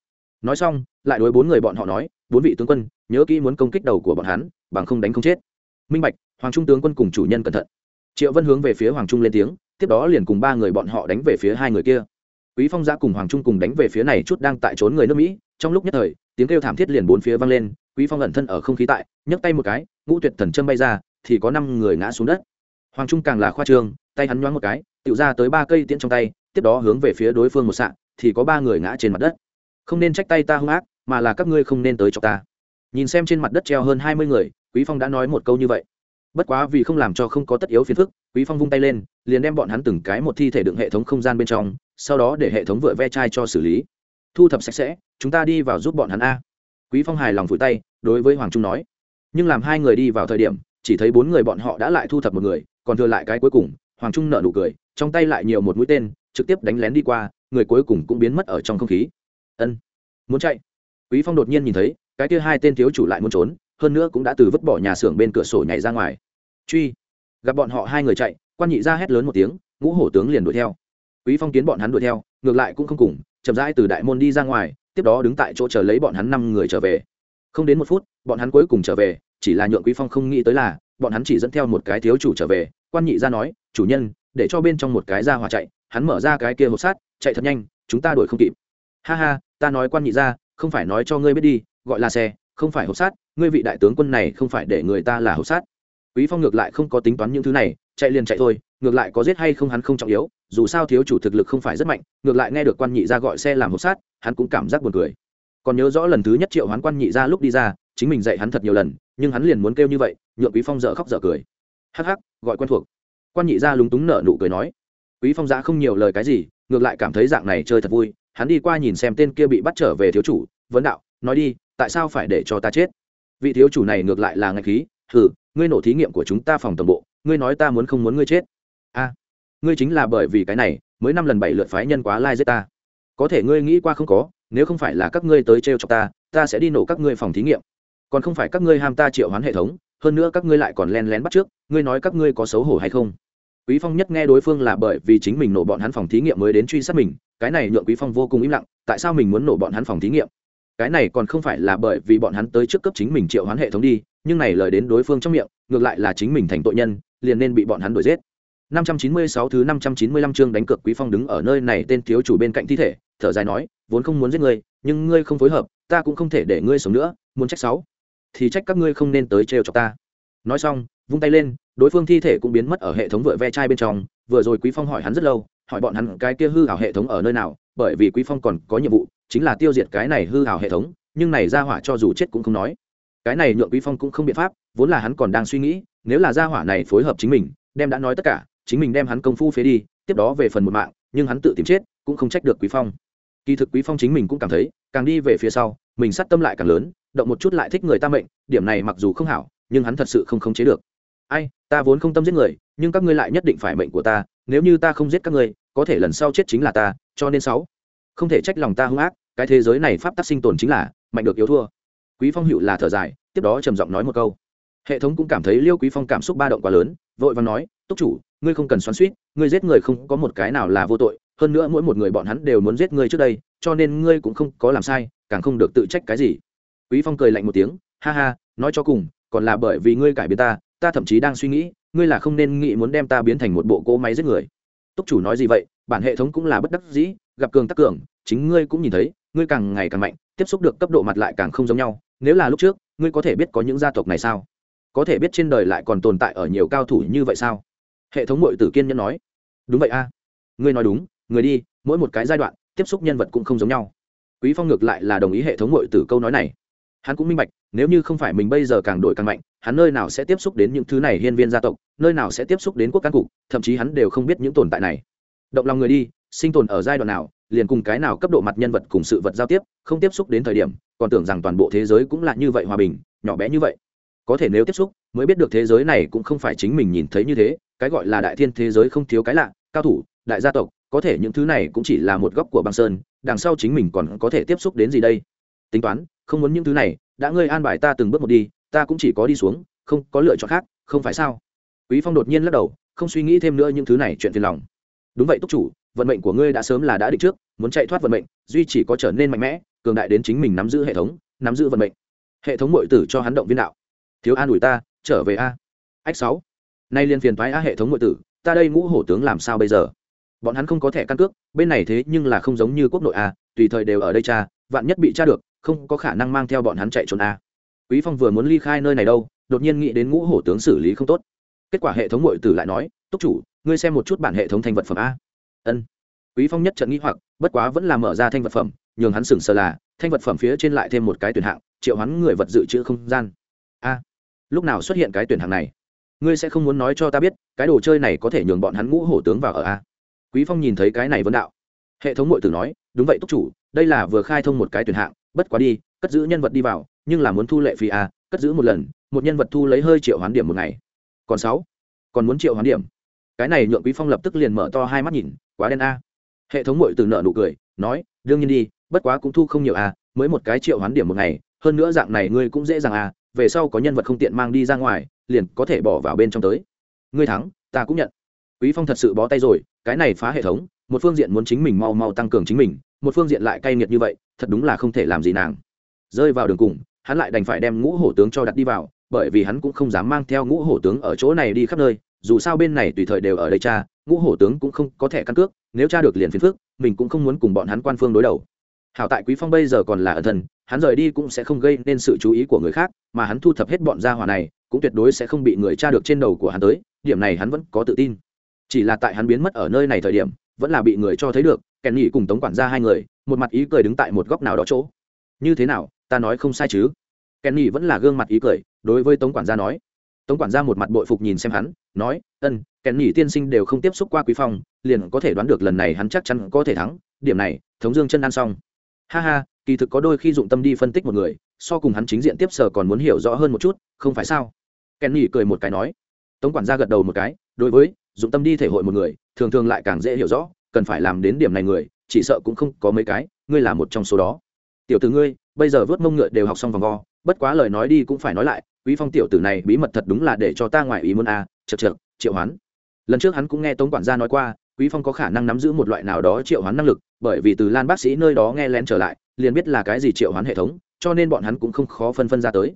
Nói xong, lại đối bốn người bọn họ nói, bốn vị tướng quân, nhớ kỹ muốn công kích đầu của bọn hắn, bằng không đánh không chết. Minh bạch, hoàng trung tướng quân cùng chủ nhân cẩn thận. Triệu vân hướng về phía hoàng trung lên tiếng, tiếp đó liền cùng ba người bọn họ đánh về phía hai người kia. Quý phong giã cùng hoàng trung cùng đánh về phía này chút đang tại trốn người nước mỹ, trong lúc nhất thời tiếng kêu thảm thiết liền bốn phía vang lên, quý phong ẩn thân ở không khí tại, nhấc tay một cái, ngũ tuyệt thần châm bay ra, thì có năm người ngã xuống đất. Hoàng trung càng là khoa trương, tay hắn nhoáng một cái tự ra tới ba cây tiễn trong tay, tiếp đó hướng về phía đối phương một sạn thì có ba người ngã trên mặt đất. Không nên trách tay ta hung ác, mà là các ngươi không nên tới cho ta. Nhìn xem trên mặt đất treo hơn hai mươi người, quý phong đã nói một câu như vậy. Bất quá vì không làm cho không có tất yếu phiền phức, quý phong vung tay lên, liền đem bọn hắn từng cái một thi thể đựng hệ thống không gian bên trong, sau đó để hệ thống vựa ve chai cho xử lý thu thập sạch sẽ, chúng ta đi vào giúp bọn hắn a. Quý phong hài lòng vùi tay, đối với hoàng trung nói. Nhưng làm hai người đi vào thời điểm, chỉ thấy bốn người bọn họ đã lại thu thập một người, còn thừa lại cái cuối cùng, hoàng trung nợ nụ cười, trong tay lại nhiều một mũi tên, trực tiếp đánh lén đi qua, người cuối cùng cũng biến mất ở trong không khí. Ân, muốn chạy. Quý phong đột nhiên nhìn thấy, cái kia hai tên thiếu chủ lại muốn trốn, hơn nữa cũng đã từ vứt bỏ nhà xưởng bên cửa sổ nhảy ra ngoài. Truy. Gặp bọn họ hai người chạy, quan nhị ra hét lớn một tiếng, ngũ hổ tướng liền đuổi theo quý phong kiến bọn hắn đuổi theo, ngược lại cũng không cùng, chậm rãi từ đại môn đi ra ngoài, tiếp đó đứng tại chỗ chờ lấy bọn hắn năm người trở về. Không đến một phút, bọn hắn cuối cùng trở về, chỉ là nhượng quý phong không nghĩ tới là, bọn hắn chỉ dẫn theo một cái thiếu chủ trở về, quan nhị ra nói, chủ nhân, để cho bên trong một cái ra hỏa chạy, hắn mở ra cái kia hộp sát chạy thật nhanh, chúng ta đuổi không kịp. Ha ha, ta nói quan nhị ra, không phải nói cho ngươi biết đi, gọi là xe, không phải hộp sát ngươi vị đại tướng quân này không phải để người ta là hộp sát quý phong ngược lại không có tính toán những thứ này, chạy liền chạy thôi, ngược lại có giết hay không hắn không trọng yếu dù sao thiếu chủ thực lực không phải rất mạnh, ngược lại nghe được quan nhị ra gọi xe làm hộp sát, hắn cũng cảm giác buồn cười. Còn nhớ rõ lần thứ nhất triệu hoán quan nhị ra lúc đi ra, chính mình dạy hắn thật nhiều lần, nhưng hắn liền muốn kêu như vậy, nhượng quý phong dở khóc dở cười. Hắc hắc, gọi quen thuộc. Quan nhị ra lúng túng nở nụ cười nói, quý phong giã không nhiều lời cái gì, ngược lại cảm thấy dạng này chơi thật vui, hắn đi qua nhìn xem tên kia bị bắt trở về thiếu chủ, vấn đạo, nói đi, tại sao phải để cho ta chết? Vị thiếu chủ này ngược lại là ngạch khí, hừ, ngươi nổ thí nghiệm của chúng ta phòng tổng bộ, ngươi nói ta muốn không muốn ngươi chết ngươi chính là bởi vì cái này, mới năm lần bảy lượt phái nhân quá lai giết ta. Có thể ngươi nghĩ qua không có, nếu không phải là các ngươi tới treo cho ta ta sẽ đi nổ các ngươi phòng thí nghiệm. Còn không phải các ngươi ham ta triệu hoán hệ thống, hơn nữa các ngươi lại còn len lén bắt trước, ngươi nói các ngươi có xấu hổ hay không? Quý phong nhất nghe đối phương là bởi vì chính mình nổ bọn hắn phòng thí nghiệm mới đến truy sát mình, cái này nhượng quý phong vô cùng im lặng, tại sao mình muốn nổ bọn hắn phòng thí nghiệm? Cái này còn không phải là bởi vì bọn hắn tới trước cấp chính mình triệu hoán hệ thống đi, nhưng này lời đến đối phương trong miệng, ngược lại là chính mình thành tội nhân, liền nên bị bọn hắn đuổi giết. 596 thứ 595 chương đánh cược Quý Phong đứng ở nơi này tên thiếu chủ bên cạnh thi thể, thở dài nói, vốn không muốn giết ngươi, nhưng ngươi không phối hợp, ta cũng không thể để ngươi sống nữa, muốn trách sáu, thì trách các ngươi không nên tới trêu chọc ta. Nói xong, vung tay lên, đối phương thi thể cũng biến mất ở hệ thống vựa ve chai bên trong, vừa rồi Quý Phong hỏi hắn rất lâu, hỏi bọn hắn cái kia hư ảo hệ thống ở nơi nào, bởi vì Quý Phong còn có nhiệm vụ, chính là tiêu diệt cái này hư ảo hệ thống, nhưng này ra hỏa cho dù chết cũng không nói. Cái này nhượng Quý Phong cũng không biện pháp, vốn là hắn còn đang suy nghĩ, nếu là gia hỏa này phối hợp chính mình, đem đã nói tất cả, chính mình đem hắn công phu phế đi, tiếp đó về phần một mạng, nhưng hắn tự tìm chết, cũng không trách được quý phong. Kỳ thực quý phong chính mình cũng cảm thấy, càng đi về phía sau, mình sát tâm lại càng lớn, động một chút lại thích người ta mệnh, điểm này mặc dù không hảo, nhưng hắn thật sự không khống chế được. Ai, ta vốn không tâm giết người, nhưng các ngươi lại nhất định phải mệnh của ta, nếu như ta không giết các ngươi, có thể lần sau chết chính là ta, cho nên sáu. Không thể trách lòng ta hung ác, cái thế giới này pháp tắc sinh tồn chính là, mạnh được yếu thua. Quý phong hữu là thở dài, tiếp đó trầm giọng nói một câu. Hệ thống cũng cảm thấy liêu quý phong cảm xúc ba động quá lớn, vội vàng nói, túc chủ ngươi không cần xoắn suýt, ngươi giết người không có một cái nào là vô tội, hơn nữa mỗi một người bọn hắn đều muốn giết ngươi trước đây, cho nên ngươi cũng không có làm sai, càng không được tự trách cái gì. Quý phong cười lạnh một tiếng, ha ha, nói cho cùng, còn là bởi vì ngươi cải biến ta ta thậm chí đang suy nghĩ, ngươi là không nên nghĩ muốn đem ta biến thành một bộ cỗ máy giết người. Túc chủ nói gì vậy, bản hệ thống cũng là bất đắc dĩ, gặp cường tắc cường, chính ngươi cũng nhìn thấy, ngươi càng ngày càng mạnh, tiếp xúc được cấp độ mặt lại càng không giống nhau, nếu là lúc trước, ngươi có thể biết có những gia tộc này sao? Có thể biết trên đời lại còn tồn tại ở nhiều cao thủ như vậy sao? Hệ thống mội tử kiên nhẫn nói, đúng vậy a, ngươi nói đúng, người đi, mỗi một cái giai đoạn, tiếp xúc nhân vật cũng không giống nhau. Quý phong ngược lại là đồng ý hệ thống mội tử câu nói này. Hắn cũng minh bạch, nếu như không phải mình bây giờ càng đổi càng mạnh, hắn nơi nào sẽ tiếp xúc đến những thứ này hiên viên gia tộc, nơi nào sẽ tiếp xúc đến quốc cán cục, thậm chí hắn đều không biết những tồn tại này. Động lòng người đi, sinh tồn ở giai đoạn nào, liền cùng cái nào cấp độ mặt nhân vật cùng sự vật giao tiếp, không tiếp xúc đến thời điểm, còn tưởng rằng toàn bộ thế giới cũng là như vậy hòa bình, nhỏ bé như vậy. Có thể nếu tiếp xúc mới biết được thế giới này cũng không phải chính mình nhìn thấy như thế, cái gọi là đại thiên thế giới không thiếu cái lạ, cao thủ, đại gia tộc, có thể những thứ này cũng chỉ là một góc của băng sơn, đằng sau chính mình còn có thể tiếp xúc đến gì đây? Tính toán, không muốn những thứ này, đã ngươi an bài ta từng bước một đi, ta cũng chỉ có đi xuống, không có lựa chọn khác, không phải sao? Quý phong đột nhiên lắc đầu, không suy nghĩ thêm nữa những thứ này chuyện phiền lòng. Đúng vậy túc chủ, vận mệnh của ngươi đã sớm là đã định trước, muốn chạy thoát vận mệnh, duy chỉ có trở nên mạnh mẽ, cường đại đến chính mình nắm giữ hệ thống, nắm giữ vận mệnh. Hệ thống mọi tử cho hắn động viên đạo. Thiếu an ủi ta trở về a. Ách sáu. Nay liên phiền thoái a hệ thống nội tử, ta đây ngũ hổ tướng làm sao bây giờ? Bọn hắn không có thẻ căn cước, bên này thế nhưng là không giống như quốc nội a, tùy thời đều ở đây cha, vạn nhất bị cha được, không có khả năng mang theo bọn hắn chạy trốn a. Quý phong vừa muốn ly khai nơi này đâu, đột nhiên nghĩ đến ngũ hổ tướng xử lý không tốt. Kết quả hệ thống nội tử lại nói, túc chủ, ngươi xem một chút bản hệ thống thanh vật phẩm a. Ân. Quý phong nhất trận nghĩ hoặc, bất quá vẫn là mở ra thanh vật phẩm, nhường hắn sừng sờ là, thanh vật phẩm phía trên lại thêm một cái tuyển hạng, triệu hắn người vật dự trữ không gian. A lúc nào xuất hiện cái tuyển hạng này? Ngươi sẽ không muốn nói cho ta biết, cái đồ chơi này có thể nhường bọn hắn ngũ hổ tướng vào ở a? Quý phong nhìn thấy cái này vấn đạo. Hệ thống nội tử nói, đúng vậy, túc chủ, đây là vừa khai thông một cái tuyển hạng, bất quá đi, cất giữ nhân vật đi vào, nhưng là muốn thu lệ phí a, cất giữ một lần, một nhân vật thu lấy hơi triệu hoán điểm một ngày. Còn sáu, còn muốn triệu hoán điểm. Cái này nhượng quý phong lập tức liền mở to hai mắt nhìn, quá đen a. Hệ thống nội tử nợ nụ cười, nói, đương nhiên đi, bất quá cũng thu không nhiều a, mới một cái triệu hoán điểm một ngày, hơn nữa dạng này ngươi cũng dễ dàng a về sau có nhân vật không tiện mang đi ra ngoài, liền có thể bỏ vào bên trong tới. Ngươi thắng, ta cũng nhận. Quý phong thật sự bó tay rồi, cái này phá hệ thống, một phương diện muốn chính mình mau mau tăng cường chính mình, một phương diện lại cay nghiệt như vậy, thật đúng là không thể làm gì nàng. Rơi vào đường cùng, hắn lại đành phải đem ngũ hổ tướng cho đặt đi vào, bởi vì hắn cũng không dám mang theo ngũ hổ tướng ở chỗ này đi khắp nơi, dù sao bên này tùy thời đều ở đây cha, ngũ hổ tướng cũng không có thẻ căn cước, nếu cha được liền phiền phước mình cũng không muốn cùng bọn hắn quan phương đối đầu hảo tại quý phong bây giờ còn là ẩn thần hắn rời đi cũng sẽ không gây nên sự chú ý của người khác, mà hắn thu thập hết bọn gia hỏa này, cũng tuyệt đối sẽ không bị người tra được trên đầu của hắn tới, điểm này hắn vẫn có tự tin. Chỉ là tại hắn biến mất ở nơi này thời điểm, vẫn là bị người cho thấy được kèn nhỉ cùng tống quản gia hai người, một mặt ý cười đứng tại một góc nào đó chỗ. Như thế nào, ta nói không sai chứ? Kèn nhỉ vẫn là gương mặt ý cười, đối với tống quản gia nói. Tống quản gia một mặt bội phục nhìn xem hắn, nói, ân kèn nhỉ tiên sinh đều không tiếp xúc qua quý phong, liền có thể đoán được lần này hắn chắc chắn có thể thắng, điểm này, thống dương chân ăn xong ha ha kỳ thực có đôi khi dụng tâm đi phân tích một người so cùng hắn chính diện tiếp sở còn muốn hiểu rõ hơn một chút không phải sao? Kenny cười một cái nói. Tống quản gia gật đầu một cái đối với dụng tâm đi thể hội một người thường thường lại càng dễ hiểu rõ cần phải làm đến điểm này người chỉ sợ cũng không có mấy cái ngươi là một trong số đó. Tiểu tử ngươi bây giờ vớt mông ngựa đều học xong vòng vo bất quá lời nói đi cũng phải nói lại quý phong tiểu tử này bí mật thật đúng là để cho ta ngoài ý muốn a à, chật chật triệu hoán. Lần trước hắn cũng nghe tống quản gia nói qua quý phong có khả năng nắm giữ một loại nào đó triệu hoán năng lực, bởi vì từ lan bác sĩ nơi đó nghe lén trở lại, liền biết là cái gì triệu hoán hệ thống, cho nên bọn hắn cũng không khó phân phân ra tới.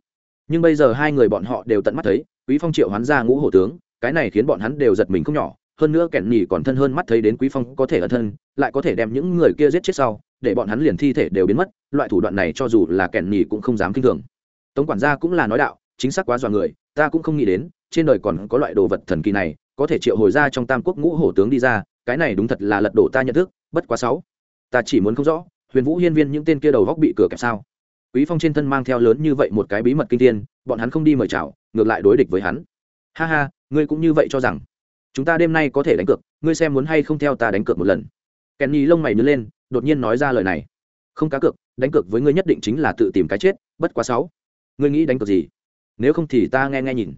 Nhưng bây giờ hai người bọn họ đều tận mắt thấy, quý phong triệu hoán ra ngũ hổ tướng, cái này khiến bọn hắn đều giật mình không nhỏ. Hơn nữa kẻn nhì còn thân hơn mắt thấy đến quý phong có thể ở thân, lại có thể đem những người kia giết chết sau, để bọn hắn liền thi thể đều biến mất, loại thủ đoạn này cho dù là kẻn nhì cũng không dám kinh thường. Tống quản gia cũng là nói đạo, chính xác quá dọa người, ta cũng không nghĩ đến, trên đời còn có loại đồ vật thần kỳ này có thể triệu hồi ra trong tam quốc ngũ hổ tướng đi ra, cái này đúng thật là lật đổ ta nhận thức, bất quá sáu. Ta chỉ muốn không rõ, huyền vũ hiên viên những tên kia đầu góc bị cửa kẹp sao? Quý phong trên thân mang theo lớn như vậy một cái bí mật kinh thiên, bọn hắn không đi mời chào, ngược lại đối địch với hắn. Ha ha, ngươi cũng như vậy cho rằng, chúng ta đêm nay có thể đánh cược, ngươi xem muốn hay không theo ta đánh cược một lần. Kenny lông mày nhớ lên, đột nhiên nói ra lời này. Không cá cược, đánh cược với ngươi nhất định chính là tự tìm cái chết, bất quá sáu. Ngươi nghĩ đánh cược gì? Nếu không thì ta nghe nghe nhìn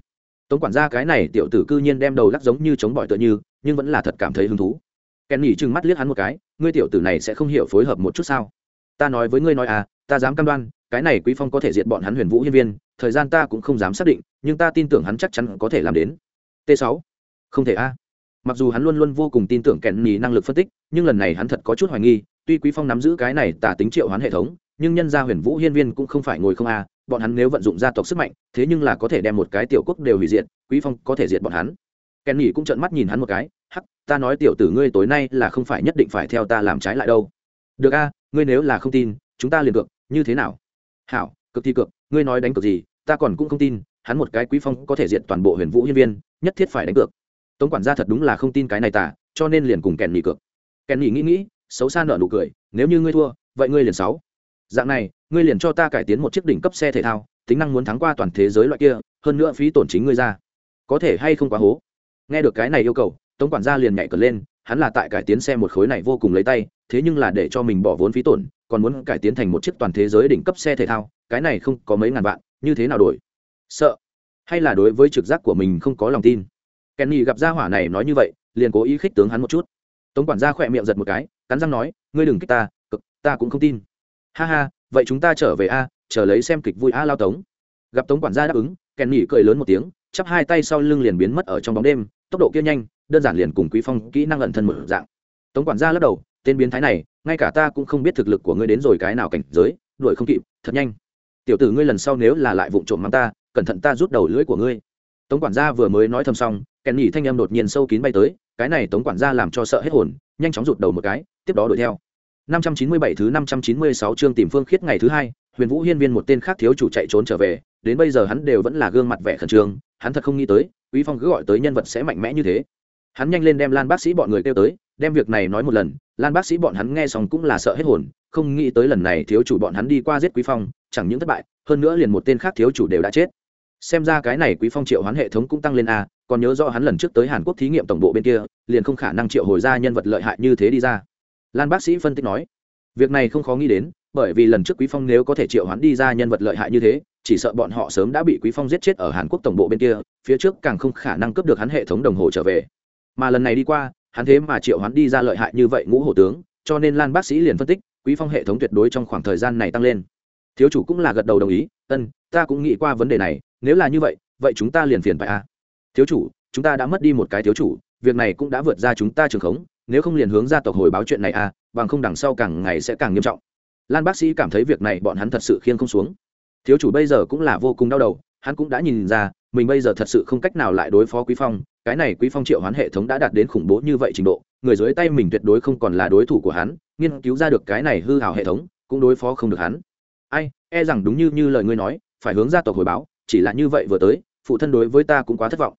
tống quản gia cái này tiểu tử cư nhiên đem đầu lắc giống như chống bỏi tựa như, nhưng vẫn là thật cảm thấy hứng thú. Kèn nhỉ trừng mắt liếc hắn một cái, ngươi tiểu tử này sẽ không hiểu phối hợp một chút sao? Ta nói với ngươi nói à ta dám cam đoan, cái này quý phong có thể diệt bọn hắn huyền vũ hiên viên, thời gian ta cũng không dám xác định, nhưng ta tin tưởng hắn chắc chắn có thể làm đến. T 6 không thể a. Mặc dù hắn luôn luôn vô cùng tin tưởng kèn nhỉ năng lực phân tích, nhưng lần này hắn thật có chút hoài nghi, tuy quý phong nắm giữ cái này tả tính triệu hoán hệ thống nhưng nhân gia huyền vũ hiên viên cũng không phải ngồi không a, bọn hắn nếu vận dụng gia tộc sức mạnh, thế nhưng là có thể đem một cái tiểu quốc đều hủy diệt, quý phong có thể diệt bọn hắn. Kèn cũng trợn mắt nhìn hắn một cái, hắc, ta nói tiểu tử ngươi tối nay là không phải nhất định phải theo ta làm trái lại đâu. Được a, ngươi nếu là không tin, chúng ta liền cược, như thế nào? Hảo cực thi cược, ngươi nói đánh cược gì, ta còn cũng không tin, hắn một cái quý phong có thể diệt toàn bộ huyền vũ hiên viên, nhất thiết phải đánh cược. Tống quản gia thật đúng là không tin cái này tả cho nên liền cùng kèn cược. Kèn nghĩ nghĩ, xấu xa nở nụ cười, nếu như ngươi thua, vậy ngươi liền sáu dạng này, ngươi liền cho ta cải tiến một chiếc đỉnh cấp xe thể thao, tính năng muốn thắng qua toàn thế giới loại kia, hơn nữa phí tổn chính ngươi ra. Có thể hay không quá hố? Nghe được cái này yêu cầu, tống quản gia liền nhảy cờ lên, hắn là tại cải tiến xe một khối này vô cùng lấy tay, thế nhưng là để cho mình bỏ vốn phí tổn, còn muốn cải tiến thành một chiếc toàn thế giới đỉnh cấp xe thể thao, cái này không có mấy ngàn vạn, như thế nào đổi? Sợ. Hay là đối với trực giác của mình không có lòng tin? Kenny gặp gia hỏa này nói như vậy, liền cố ý khích tướng hắn một chút. Tống quản gia khỏe miệng giật một cái, cắn răng nói, ngươi đừng kích ta, cực, ta cũng không tin ha ha, vậy chúng ta trở về a, chờ lấy xem kịch vui a lao tống. Gặp tống quản gia đáp ứng, kèn nhỉ cười lớn một tiếng, chắp hai tay sau lưng liền biến mất ở trong bóng đêm, tốc độ kia nhanh, đơn giản liền cùng quý phong kỹ năng ẩn thân một dạng. Tống quản gia lắc đầu, tên biến thái này, ngay cả ta cũng không biết thực lực của ngươi đến rồi cái nào cảnh giới, đuổi không kịp, thật nhanh. Tiểu tử ngươi lần sau nếu là lại vụng trộm mắng ta, cẩn thận ta rút đầu lưỡi của ngươi. Tống quản gia vừa mới nói thầm xong, kèn nhỉ thanh âm đột nhiên sâu kín bay tới, cái này tống quản gia làm cho sợ hết hồn, nhanh chóng rụt đầu một cái, tiếp đó đuổi theo. 597 thứ 596 chương tìm phương khiết ngày thứ hai, huyền vũ hiên viên một tên khác thiếu chủ chạy trốn trở về, đến bây giờ hắn đều vẫn là gương mặt vẻ khẩn trương, hắn thật không nghĩ tới, quý phong cứ gọi tới nhân vật sẽ mạnh mẽ như thế. Hắn nhanh lên đem lan bác sĩ bọn người kêu tới, đem việc này nói một lần, lan bác sĩ bọn hắn nghe xong cũng là sợ hết hồn, không nghĩ tới lần này thiếu chủ bọn hắn đi qua giết quý phong, chẳng những thất bại, hơn nữa liền một tên khác thiếu chủ đều đã chết. Xem ra cái này quý phong triệu hoán hệ thống cũng tăng lên a, còn nhớ rõ hắn lần trước tới hàn quốc thí nghiệm tổng bộ bên kia, liền không khả năng triệu hồi ra nhân vật lợi hại như thế đi ra lan bác sĩ phân tích nói, việc này không khó nghĩ đến, bởi vì lần trước quý phong nếu có thể triệu hoán đi ra nhân vật lợi hại như thế, chỉ sợ bọn họ sớm đã bị quý phong giết chết ở hàn quốc tổng bộ bên kia, phía trước càng không khả năng cướp được hắn hệ thống đồng hồ trở về mà lần này đi qua, hắn thế mà triệu hoán đi ra lợi hại như vậy ngũ hổ tướng, cho nên lan bác sĩ liền phân tích, quý phong hệ thống tuyệt đối trong khoảng thời gian này tăng lên thiếu chủ cũng là gật đầu đồng ý, ân, ta cũng nghĩ qua vấn đề này, nếu là như vậy vậy chúng ta liền phiền phải a à? thiếu chủ, chúng ta đã mất đi một cái thiếu chủ, việc này cũng đã vượt ra chúng ta trường khống nếu không liền hướng gia tộc hồi báo chuyện này à bằng không đằng sau càng ngày sẽ càng nghiêm trọng. Lan bác sĩ cảm thấy việc này bọn hắn thật sự khiêng không xuống. Thiếu chủ bây giờ cũng là vô cùng đau đầu, hắn cũng đã nhìn ra, mình bây giờ thật sự không cách nào lại đối phó quý phong, cái này quý phong triệu hoán hệ thống đã đạt đến khủng bố như vậy trình độ, người dưới tay mình tuyệt đối không còn là đối thủ của hắn, nghiên cứu ra được cái này hư hào hệ thống, cũng đối phó không được hắn. Ai e rằng đúng như như lời ngươi nói, phải hướng gia tộc hồi báo, chỉ là như vậy vừa tới, phụ thân đối với ta cũng quá thất vọng.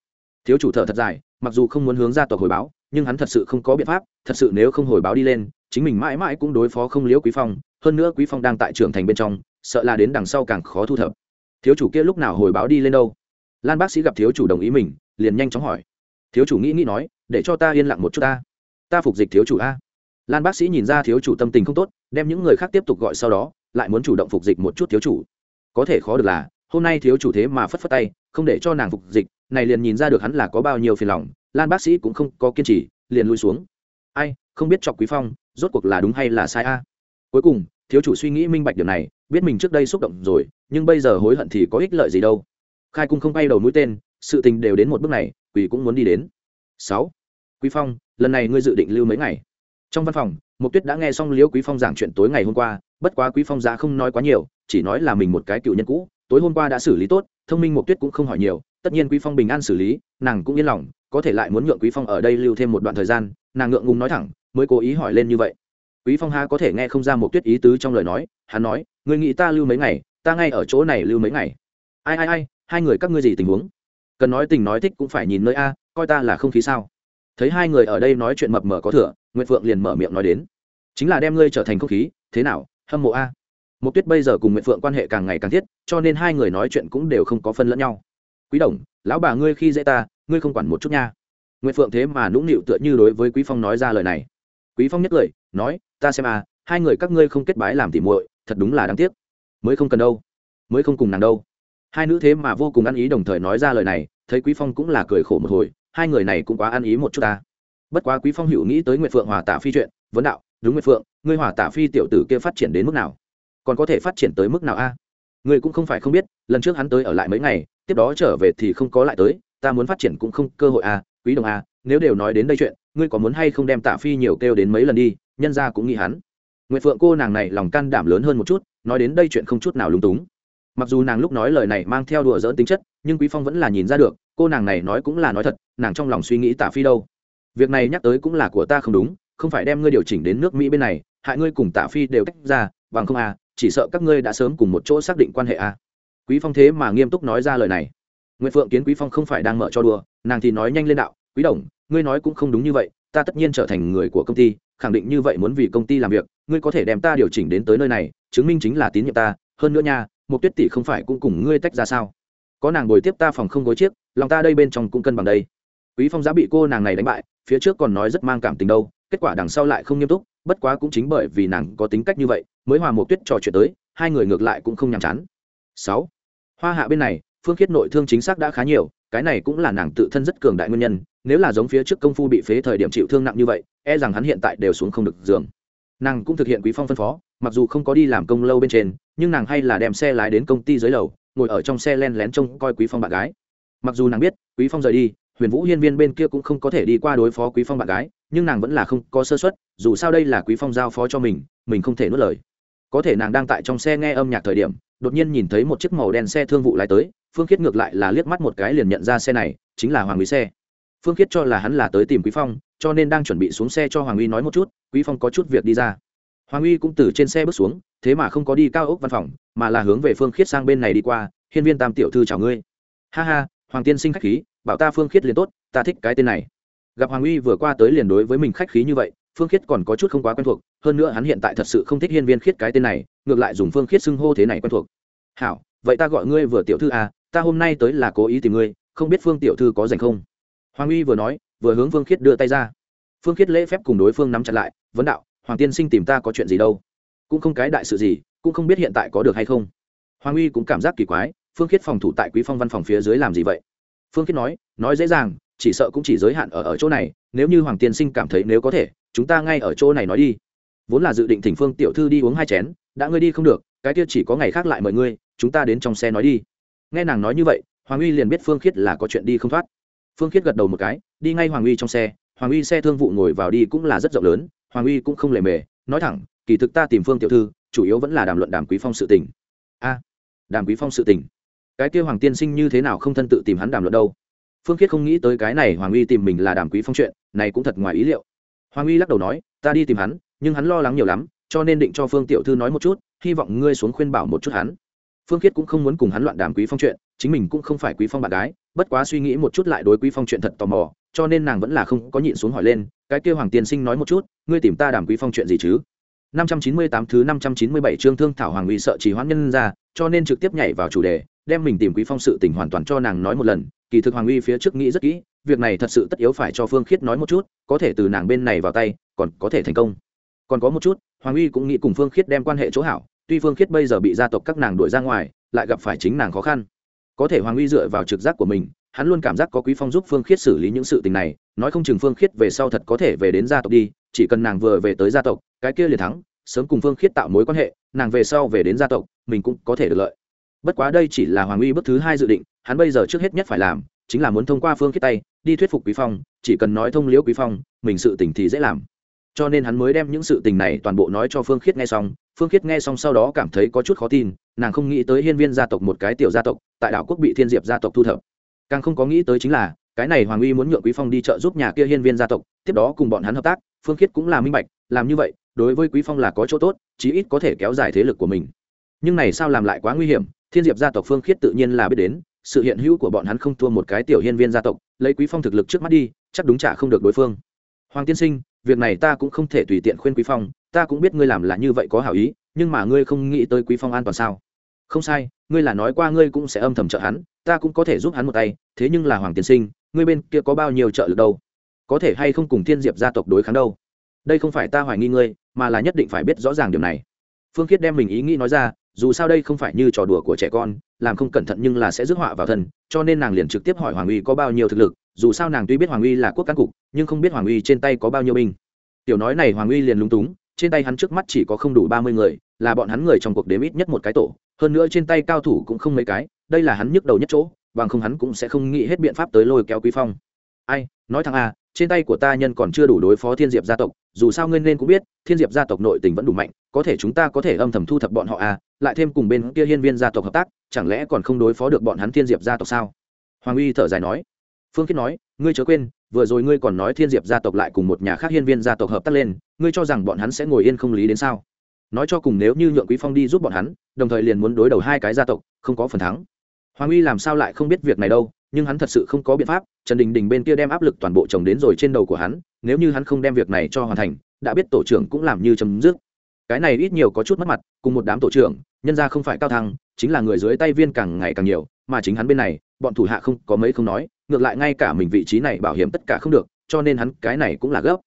Thiếu chủ thở thật dài, mặc dù không muốn hướng gia tộc hồi báo nhưng hắn thật sự không có biện pháp, thật sự nếu không hồi báo đi lên, chính mình mãi mãi cũng đối phó không liễu quý phong, hơn nữa quý phong đang tại trưởng thành bên trong, sợ là đến đằng sau càng khó thu thập. Thiếu chủ kia lúc nào hồi báo đi lên đâu? Lan bác sĩ gặp thiếu chủ đồng ý mình, liền nhanh chóng hỏi. Thiếu chủ nghĩ nghĩ nói, để cho ta yên lặng một chút ta. Ta phục dịch thiếu chủ a. Lan bác sĩ nhìn ra thiếu chủ tâm tình không tốt, đem những người khác tiếp tục gọi sau đó, lại muốn chủ động phục dịch một chút thiếu chủ. Có thể khó được là, hôm nay thiếu chủ thế mà phất phất tay, không để cho nàng phục dịch, này liền nhìn ra được hắn là có bao nhiêu phiền lòng lan bác sĩ cũng không có kiên trì, liền lui xuống. Ai, không biết chọc quý phong rốt cuộc là đúng hay là sai a? Cuối cùng, thiếu chủ suy nghĩ minh bạch điều này, biết mình trước đây xúc động rồi, nhưng bây giờ hối hận thì có ích lợi gì đâu. Khai cung không bay đầu mũi tên, sự tình đều đến một bước này, quỷ cũng muốn đi đến. Sáu, quý phong, lần này ngươi dự định lưu mấy ngày? Trong văn phòng mục tuyết đã nghe xong liễu quý phong giảng chuyện tối ngày hôm qua, bất quá quý phong ra không nói quá nhiều, chỉ nói là mình một cái cựu nhân cũ, tối hôm qua đã xử lý tốt, thông minh mục tuyết cũng không hỏi nhiều, tất nhiên quý phong bình an xử lý, nàng cũng yên lòng có thể lại muốn nhượng quý phong ở đây lưu thêm một đoạn thời gian, nàng ngượng ngùng nói thẳng, mới cố ý hỏi lên như vậy. Quý phong ha có thể nghe không ra một tuyết ý tứ trong lời nói, hắn nói người nghĩ ta lưu mấy ngày, ta ngay ở chỗ này lưu mấy ngày. Ai ai ai, hai người các ngươi gì tình huống? Cần nói tình nói thích cũng phải nhìn nơi a, coi ta là không khí sao. Thấy hai người ở đây nói chuyện mập mờ có thừa, Nguyệt phượng liền mở miệng nói đến, chính là đem ngươi trở thành không khí, thế nào, hâm mộ a? Một tuyết bây giờ cùng Nguyệt phượng quan hệ càng ngày càng thiết, cho nên hai người nói chuyện cũng đều không có phân lẫn nhau. Quý đồng, lão bà ngươi khi dễ ta ngươi không quản một chút nha. Nguyễn phượng thế mà nũng nịu tựa như đối với quý phong nói ra lời này. Quý phong nhất lời, nói, ta xem à hai người các ngươi không kết bái làm tỉ muội, thật đúng là đáng tiếc. Mới không cần đâu, mới không cùng nàng đâu. Hai nữ thế mà vô cùng ăn ý đồng thời nói ra lời này, thấy quý phong cũng là cười khổ một hồi, hai người này cũng quá ăn ý một chút ta. Bất quá quý phong hữu nghĩ tới nguyệt phượng hòa tả phi chuyện, vấn đạo, đúng nguyệt phượng, ngươi hòa tả phi tiểu tử kia phát triển đến mức nào? Còn có thể phát triển tới mức nào a? Ngươi cũng không phải không biết, lần trước hắn tới ở lại mấy ngày, tiếp đó trở về thì không có lại tới ta muốn phát triển cũng không cơ hội à, quý đồng à, nếu đều nói đến đây chuyện ngươi có muốn hay không đem tạ phi nhiều kêu đến mấy lần đi nhân ra cũng nghĩ hắn. Nguyện phượng cô nàng này lòng can đảm lớn hơn một chút nói đến đây chuyện không chút nào lung túng. Mặc dù nàng lúc nói lời này mang theo đùa dỡn tính chất nhưng quý phong vẫn là nhìn ra được cô nàng này nói cũng là nói thật nàng trong lòng suy nghĩ tả phi đâu. Việc này nhắc tới cũng là của ta không đúng không phải đem ngươi điều chỉnh đến nước mỹ bên này hại ngươi cùng tả phi đều tách ra bằng không à chỉ sợ các ngươi đã sớm cùng một chỗ xác định quan hệ à. Quý phong thế mà nghiêm túc nói ra lời này nguyễn phượng kiến quý phong không phải đang mở cho đùa, nàng thì nói nhanh lên đạo, quý đồng, ngươi nói cũng không đúng như vậy, ta tất nhiên trở thành người của công ty, khẳng định như vậy muốn vì công ty làm việc, ngươi có thể đem ta điều chỉnh đến tới nơi này, chứng minh chính là tín nhiệm ta, hơn nữa nha một tuyết tỷ không phải cũng cùng ngươi tách ra sao? Có nàng bồi tiếp ta phòng không gối chiếc, lòng ta đây bên trong cũng cân bằng đây. Quý phong giá bị cô nàng này đánh bại, phía trước còn nói rất mang cảm tình đâu, kết quả đằng sau lại không nghiêm túc, bất quá cũng chính bởi vì nàng có tính cách như vậy, mới hòa một tuyết trò chuyện tới, hai người ngược lại cũng không nhàm chán. Sáu, hoa hạ bên này phương khiết nội thương chính xác đã khá nhiều, cái này cũng là nàng tự thân rất cường đại nguyên nhân, nếu là giống phía trước công phu bị phế thời điểm chịu thương nặng như vậy e rằng hắn hiện tại đều xuống không được giường. Nàng cũng thực hiện quý phong phân phó, mặc dù không có đi làm công lâu bên trên, nhưng nàng hay là đem xe lái đến công ty dưới lầu, ngồi ở trong xe len lén trông coi quý phong bạn gái. Mặc dù nàng biết, quý phong rời đi, huyền vũ hiên viên bên kia cũng không có thể đi qua đối phó quý phong bạn gái, nhưng nàng vẫn là không có sơ suất, dù sao đây là quý phong giao phó cho mình mình không thể nuốt lời. Có thể nàng đang tại trong xe nghe âm nhạc thời điểm, đột nhiên nhìn thấy một chiếc màu đen xe thương vụ lái tới phương khiết ngược lại là liếc mắt một cái liền nhận ra xe này, chính là hoàng Uy xe. Phương khiết cho là hắn là tới tìm quý phong, cho nên đang chuẩn bị xuống xe cho hoàng uy nói một chút, quý phong có chút việc đi ra. Hoàng uy cũng từ trên xe bước xuống, thế mà không có đi cao ốc văn phòng, mà là hướng về phương khiết sang bên này đi qua, hiên viên tam tiểu thư chào ngươi. Ha ha, hoàng tiên sinh khách khí, bảo ta phương khiết liền tốt, ta thích cái tên này. Gặp hoàng uy vừa qua tới liền đối với mình khách khí như vậy, phương khiết còn có chút không quá quen thuộc, hơn nữa hắn hiện tại thật sự không thích hiên viên khiết cái tên này, ngược lại dùng phương khiết xưng hô thế này quen thuộc. Hảo, vậy ta gọi ngươi vừa tiểu thư à ta hôm nay tới là cố ý tìm ngươi, không biết phương tiểu thư có dành không? Hoàng uy vừa nói, vừa hướng phương khiết đưa tay ra. Phương khiết lễ phép cùng đối phương nắm chặt lại, vấn đạo, hoàng tiên sinh tìm ta có chuyện gì đâu? Cũng không cái đại sự gì, cũng không biết hiện tại có được hay không. Hoàng uy cũng cảm giác kỳ quái, phương khiết phòng thủ tại quý phong văn phòng phía dưới làm gì vậy? Phương khiết nói nói dễ dàng, chỉ sợ cũng chỉ giới hạn ở ở chỗ này, nếu như hoàng tiên sinh cảm thấy nếu có thể, chúng ta ngay ở chỗ này nói đi. Vốn là dự định thỉnh phương tiểu thư đi uống hai chén, đã ngươi đi không được, cái kia chỉ có ngày khác lại mời ngươi, chúng ta đến trong xe nói đi nghe nàng nói như vậy, hoàng uy liền biết phương khiết là có chuyện đi không thoát. Phương khiết gật đầu một cái, đi ngay hoàng uy trong xe. Hoàng uy xe thương vụ ngồi vào đi cũng là rất rộng lớn, hoàng uy cũng không lề mề. Nói thẳng, kỳ thực ta tìm phương tiểu thư, chủ yếu vẫn là đàm luận đàm quý phong sự tình. A, đàm quý phong sự tình. Cái kia hoàng tiên sinh như thế nào không thân tự tìm hắn đàm luận đâu? Phương khiết không nghĩ tới cái này hoàng uy tìm mình là đàm quý phong chuyện, này cũng thật ngoài ý liệu. Hoàng uy lắc đầu nói, ta đi tìm hắn, nhưng hắn lo lắng nhiều lắm, cho nên định cho phương tiểu thư nói một chút, hy vọng ngươi xuống khuyên bảo một chút hắn phương khiết cũng không muốn cùng hắn loạn đàm quý phong chuyện, chính mình cũng không phải quý phong bạn gái, bất quá suy nghĩ một chút lại đối quý phong chuyện thật tò mò, cho nên nàng vẫn là không có nhịn xuống hỏi lên, cái kêu hoàng tiên sinh nói một chút, ngươi tìm ta đàm quý phong chuyện gì chứ? 598 thứ 597 chương thương thảo hoàng uy sợ chỉ hoãn nhân ra, cho nên trực tiếp nhảy vào chủ đề, đem mình tìm quý phong sự tình hoàn toàn cho nàng nói một lần. Kỳ thực hoàng uy phía trước nghĩ rất kỹ, việc này thật sự tất yếu phải cho phương khiết nói một chút, có thể từ nàng bên này vào tay, còn có thể thành công. Còn có một chút, hoàng uy cũng nghĩ cùng phương khiết đem quan hệ chỗ hảo tuy phương khiết bây giờ bị gia tộc các nàng đuổi ra ngoài, lại gặp phải chính nàng khó khăn. Có thể hoàng uy dựa vào trực giác của mình, hắn luôn cảm giác có quý phong giúp phương khiết xử lý những sự tình này, nói không chừng phương khiết về sau thật có thể về đến gia tộc đi, chỉ cần nàng vừa về tới gia tộc, cái kia liền thắng, sớm cùng phương khiết tạo mối quan hệ, nàng về sau về đến gia tộc, mình cũng có thể được lợi. Bất quá đây chỉ là hoàng uy bước thứ hai dự định, hắn bây giờ trước hết nhất phải làm, chính là muốn thông qua phương khiết tay, đi thuyết phục quý phong, chỉ cần nói thông liễu quý phong, mình sự tình thì dễ làm cho nên hắn mới đem những sự tình này toàn bộ nói cho phương khiết nghe xong. Phương khiết nghe xong sau đó cảm thấy có chút khó tin, nàng không nghĩ tới hiên viên gia tộc một cái tiểu gia tộc, tại đảo quốc bị thiên diệp gia tộc thu thập. Càng không có nghĩ tới chính là, cái này hoàng uy muốn nhượng quý phong đi chợ giúp nhà kia hiên viên gia tộc, tiếp đó cùng bọn hắn hợp tác, phương khiết cũng là minh bạch, làm như vậy, đối với quý phong là có chỗ tốt, chí ít có thể kéo dài thế lực của mình. Nhưng này sao làm lại quá nguy hiểm, thiên diệp gia tộc phương khiết tự nhiên là biết đến, sự hiện hữu của bọn hắn không thua một cái tiểu hiên viên gia tộc, lấy quý phong thực lực trước mắt đi, chắc đúng trả không được đối phương. Hoàng tiên sinh việc này ta cũng không thể tùy tiện khuyên quý phong, ta cũng biết ngươi làm là như vậy có hảo ý, nhưng mà ngươi không nghĩ tới quý phong an toàn sao? Không sai, ngươi là nói qua ngươi cũng sẽ âm thầm trợ hắn, ta cũng có thể giúp hắn một tay, thế nhưng là hoàng tiên sinh, ngươi bên kia có bao nhiêu trợ lực đâu? Có thể hay không cùng thiên diệp gia tộc đối kháng đâu? Đây không phải ta hoài nghi ngươi, mà là nhất định phải biết rõ ràng điều này. Phương khiết đem mình ý nghĩ nói ra, dù sao đây không phải như trò đùa của trẻ con, làm không cẩn thận nhưng là sẽ rước họa vào thân, cho nên nàng liền trực tiếp hỏi hoàng uy có bao nhiêu thực lực dù sao nàng tuy biết hoàng uy là quốc cán cục, nhưng không biết hoàng uy trên tay có bao nhiêu binh. Tiểu nói này hoàng uy liền lúng túng, trên tay hắn trước mắt chỉ có không đủ ba mươi người, là bọn hắn người trong cuộc đếm ít nhất một cái tổ, hơn nữa trên tay cao thủ cũng không mấy cái, đây là hắn nhức đầu nhất chỗ, bằng không hắn cũng sẽ không nghĩ hết biện pháp tới lôi kéo quý phong. Ai, nói thằng a à, trên tay của ta nhân còn chưa đủ đối phó thiên diệp gia tộc, dù sao ngươi nên cũng biết, thiên diệp gia tộc nội tình vẫn đủ mạnh, có thể chúng ta có thể âm thầm thu thập bọn họ à lại thêm cùng bên kia hiên viên gia tộc hợp tác, chẳng lẽ còn không đối phó được bọn hắn thiên diệp gia tộc sao? Hoàng uy thở dài nói phương khiết nói, ngươi chớ quên, vừa rồi ngươi còn nói thiên diệp gia tộc lại cùng một nhà khác hiên viên gia tộc hợp tác lên, ngươi cho rằng bọn hắn sẽ ngồi yên không lý đến sao? Nói cho cùng nếu như nhượng quý phong đi giúp bọn hắn, đồng thời liền muốn đối đầu hai cái gia tộc, không có phần thắng. Hoàng uy làm sao lại không biết việc này đâu, nhưng hắn thật sự không có biện pháp, trần đình đình bên kia đem áp lực toàn bộ chồng đến rồi trên đầu của hắn, nếu như hắn không đem việc này cho hoàn thành, đã biết tổ trưởng cũng làm như chấm dứt. Cái này ít nhiều có chút mất mặt, cùng một đám tổ trưởng, nhân ra không phải cao thăng, chính là người dưới tay viên càng ngày càng nhiều, mà chính hắn bên này, bọn thủ hạ không có mấy không nói ngược lại ngay cả mình vị trí này bảo hiểm tất cả không được, cho nên hắn cái này cũng là gấp.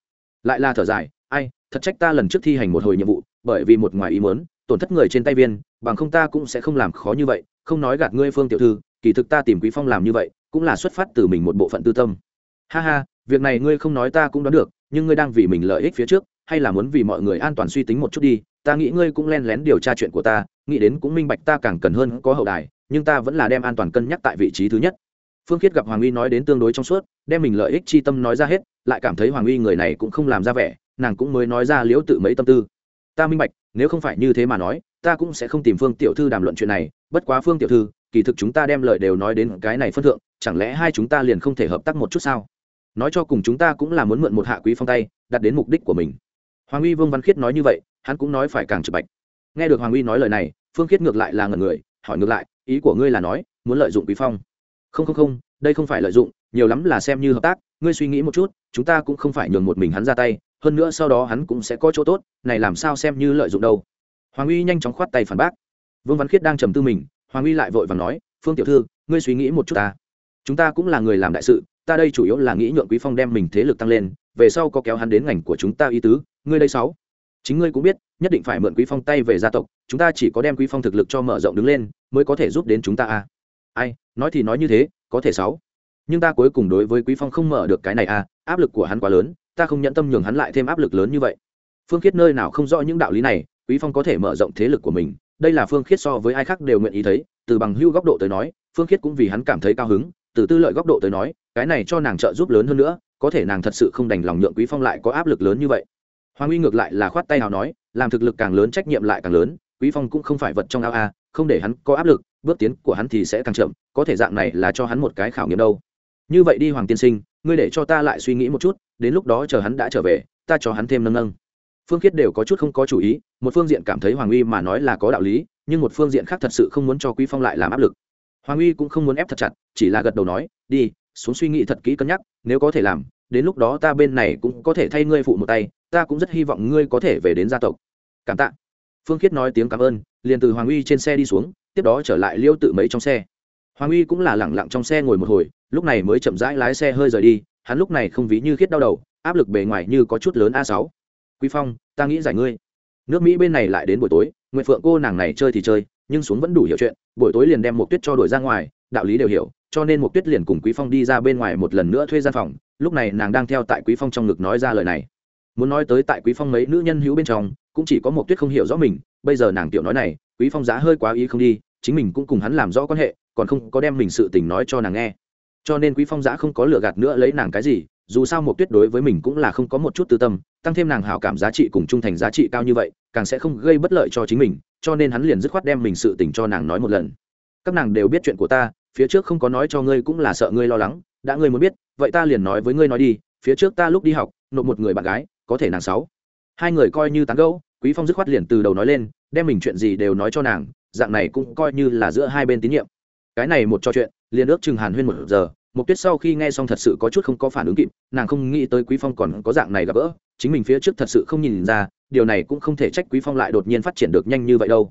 Lại là thở dài, ai, thật trách ta lần trước thi hành một hồi nhiệm vụ, bởi vì một ngoài ý muốn, tổn thất người trên tay viên, bằng không ta cũng sẽ không làm khó như vậy, không nói gạt ngươi phương tiểu thư, kỳ thực ta tìm quý phong làm như vậy, cũng là xuất phát từ mình một bộ phận tư tâm. Ha ha, việc này ngươi không nói ta cũng đoán được, nhưng ngươi đang vì mình lợi ích phía trước, hay là muốn vì mọi người an toàn suy tính một chút đi, ta nghĩ ngươi cũng len lén điều tra chuyện của ta, nghĩ đến cũng minh bạch ta càng cần hơn có hậu đài, nhưng ta vẫn là đem an toàn cân nhắc tại vị trí thứ nhất phương khiết gặp hoàng uy nói đến tương đối trong suốt, đem mình lợi ích chi tâm nói ra hết, lại cảm thấy hoàng uy người này cũng không làm ra vẻ, nàng cũng mới nói ra liễu tự mấy tâm tư. Ta minh bạch, nếu không phải như thế mà nói, ta cũng sẽ không tìm phương tiểu thư đàm luận chuyện này, bất quá phương tiểu thư, kỳ thực chúng ta đem lời đều nói đến cái này phân thượng, chẳng lẽ hai chúng ta liền không thể hợp tác một chút sao? Nói cho cùng chúng ta cũng là muốn mượn một hạ quý phong tay, đặt đến mục đích của mình. Hoàng uy vương văn khiết nói như vậy, hắn cũng nói phải càng trực bạch. Nghe được hoàng uy nói lời này, phương khiết ngược lại là ngần người, hỏi ngược lại, ý của ngươi là nói, muốn lợi dụng quý phong? Không không không, đây không phải lợi dụng, nhiều lắm là xem như hợp tác, ngươi suy nghĩ một chút, chúng ta cũng không phải nhường một mình hắn ra tay, hơn nữa sau đó hắn cũng sẽ có chỗ tốt, này làm sao xem như lợi dụng đâu. Hoàng uy nhanh chóng khoát tay phản bác. Vương văn khiết đang trầm tư mình, hoàng uy lại vội vàng nói, phương tiểu thư, ngươi suy nghĩ một chút ta. Chúng ta cũng là người làm đại sự, ta đây chủ yếu là nghĩ nhượng quý phong đem mình thế lực tăng lên, về sau có kéo hắn đến ngành của chúng ta ý tứ, ngươi đây sáu. Chính ngươi cũng biết, nhất định phải mượn quý phong tay về gia tộc, chúng ta chỉ có đem quý phong thực lực cho mở rộng đứng lên, mới có thể giúp đến chúng ta a. Ai nói thì nói như thế, có thể sáu. Nhưng ta cuối cùng đối với quý phong không mở được cái này a áp lực của hắn quá lớn, ta không nhận tâm nhường hắn lại thêm áp lực lớn như vậy. Phương khiết nơi nào không rõ những đạo lý này, quý phong có thể mở rộng thế lực của mình, đây là phương khiết so với ai khác đều nguyện ý thấy, từ bằng hưu góc độ tới nói, phương khiết cũng vì hắn cảm thấy cao hứng, từ tư lợi góc độ tới nói, cái này cho nàng trợ giúp lớn hơn nữa, có thể nàng thật sự không đành lòng nhượng quý phong lại có áp lực lớn như vậy. Hoàng uy ngược lại là khoát tay nào nói, làm thực lực càng lớn trách nhiệm lại càng lớn quý phong cũng không phải vật trong ao a, không để hắn có áp lực, bước tiến của hắn thì sẽ càng chậm, có thể dạng này là cho hắn một cái khảo nghiệm đâu. Như vậy đi hoàng tiên sinh, ngươi để cho ta lại suy nghĩ một chút, đến lúc đó chờ hắn đã trở về, ta cho hắn thêm nâng nâng. Phương khiết đều có chút không có chủ ý, một phương diện cảm thấy hoàng uy mà nói là có đạo lý, nhưng một phương diện khác thật sự không muốn cho quý phong lại làm áp lực. Hoàng uy cũng không muốn ép thật chặt, chỉ là gật đầu nói, đi, xuống suy nghĩ thật kỹ cân nhắc, nếu có thể làm, đến lúc đó ta bên này cũng có thể thay ngươi phụ một tay, ta cũng rất hy vọng ngươi có thể về đến gia tộc. Cảm tạ phương khiết nói tiếng cảm ơn, liền từ hoàng uy trên xe đi xuống, tiếp đó trở lại liêu tự mấy trong xe. Hoàng uy cũng là lẳng lặng trong xe ngồi một hồi, lúc này mới chậm rãi lái xe hơi rời đi, hắn lúc này không ví như khiết đau đầu, áp lực bề ngoài như có chút lớn a sáu. Quý phong, ta nghĩ giải ngươi. Nước mỹ bên này lại đến buổi tối nguyện phượng cô nàng này chơi thì chơi, nhưng xuống vẫn đủ hiểu chuyện, buổi tối liền đem một tuyết cho đổi ra ngoài, đạo lý đều hiểu, cho nên một tuyết liền cùng quý phong đi ra bên ngoài một lần nữa thuê gian phòng, lúc này nàng đang theo tại quý phong trong ngực nói ra lời này. Muốn nói tới tại quý phong mấy nữ nhân hữu bên trong cũng chỉ có một tuyết không hiểu rõ mình, bây giờ nàng tiểu nói này, quý phong giá hơi quá ý không đi, chính mình cũng cùng hắn làm rõ quan hệ, còn không có đem mình sự tình nói cho nàng nghe. Cho nên quý phong giá không có lựa gạt nữa lấy nàng cái gì, dù sao một tuyết đối với mình cũng là không có một chút tư tâm, tăng thêm nàng hảo cảm giá trị cùng trung thành giá trị cao như vậy, càng sẽ không gây bất lợi cho chính mình, cho nên hắn liền dứt khoát đem mình sự tình cho nàng nói một lần. Các nàng đều biết chuyện của ta, phía trước không có nói cho ngươi cũng là sợ ngươi lo lắng, đã ngươi muốn biết, vậy ta liền nói với ngươi nói đi, phía trước ta lúc đi học, nộp một người bạn gái, có thể nàng sáu hai người coi như tán gẫu quý phong dứt khoát liền từ đầu nói lên đem mình chuyện gì đều nói cho nàng dạng này cũng coi như là giữa hai bên tín nhiệm cái này một trò chuyện liền ước chừng hàn huyên một giờ Mục Tuyết sau khi nghe xong thật sự có chút không có phản ứng kịp, nàng không nghĩ tới Quý Phong còn có dạng này gặp gỡ, chính mình phía trước thật sự không nhìn ra, điều này cũng không thể trách Quý Phong lại đột nhiên phát triển được nhanh như vậy đâu.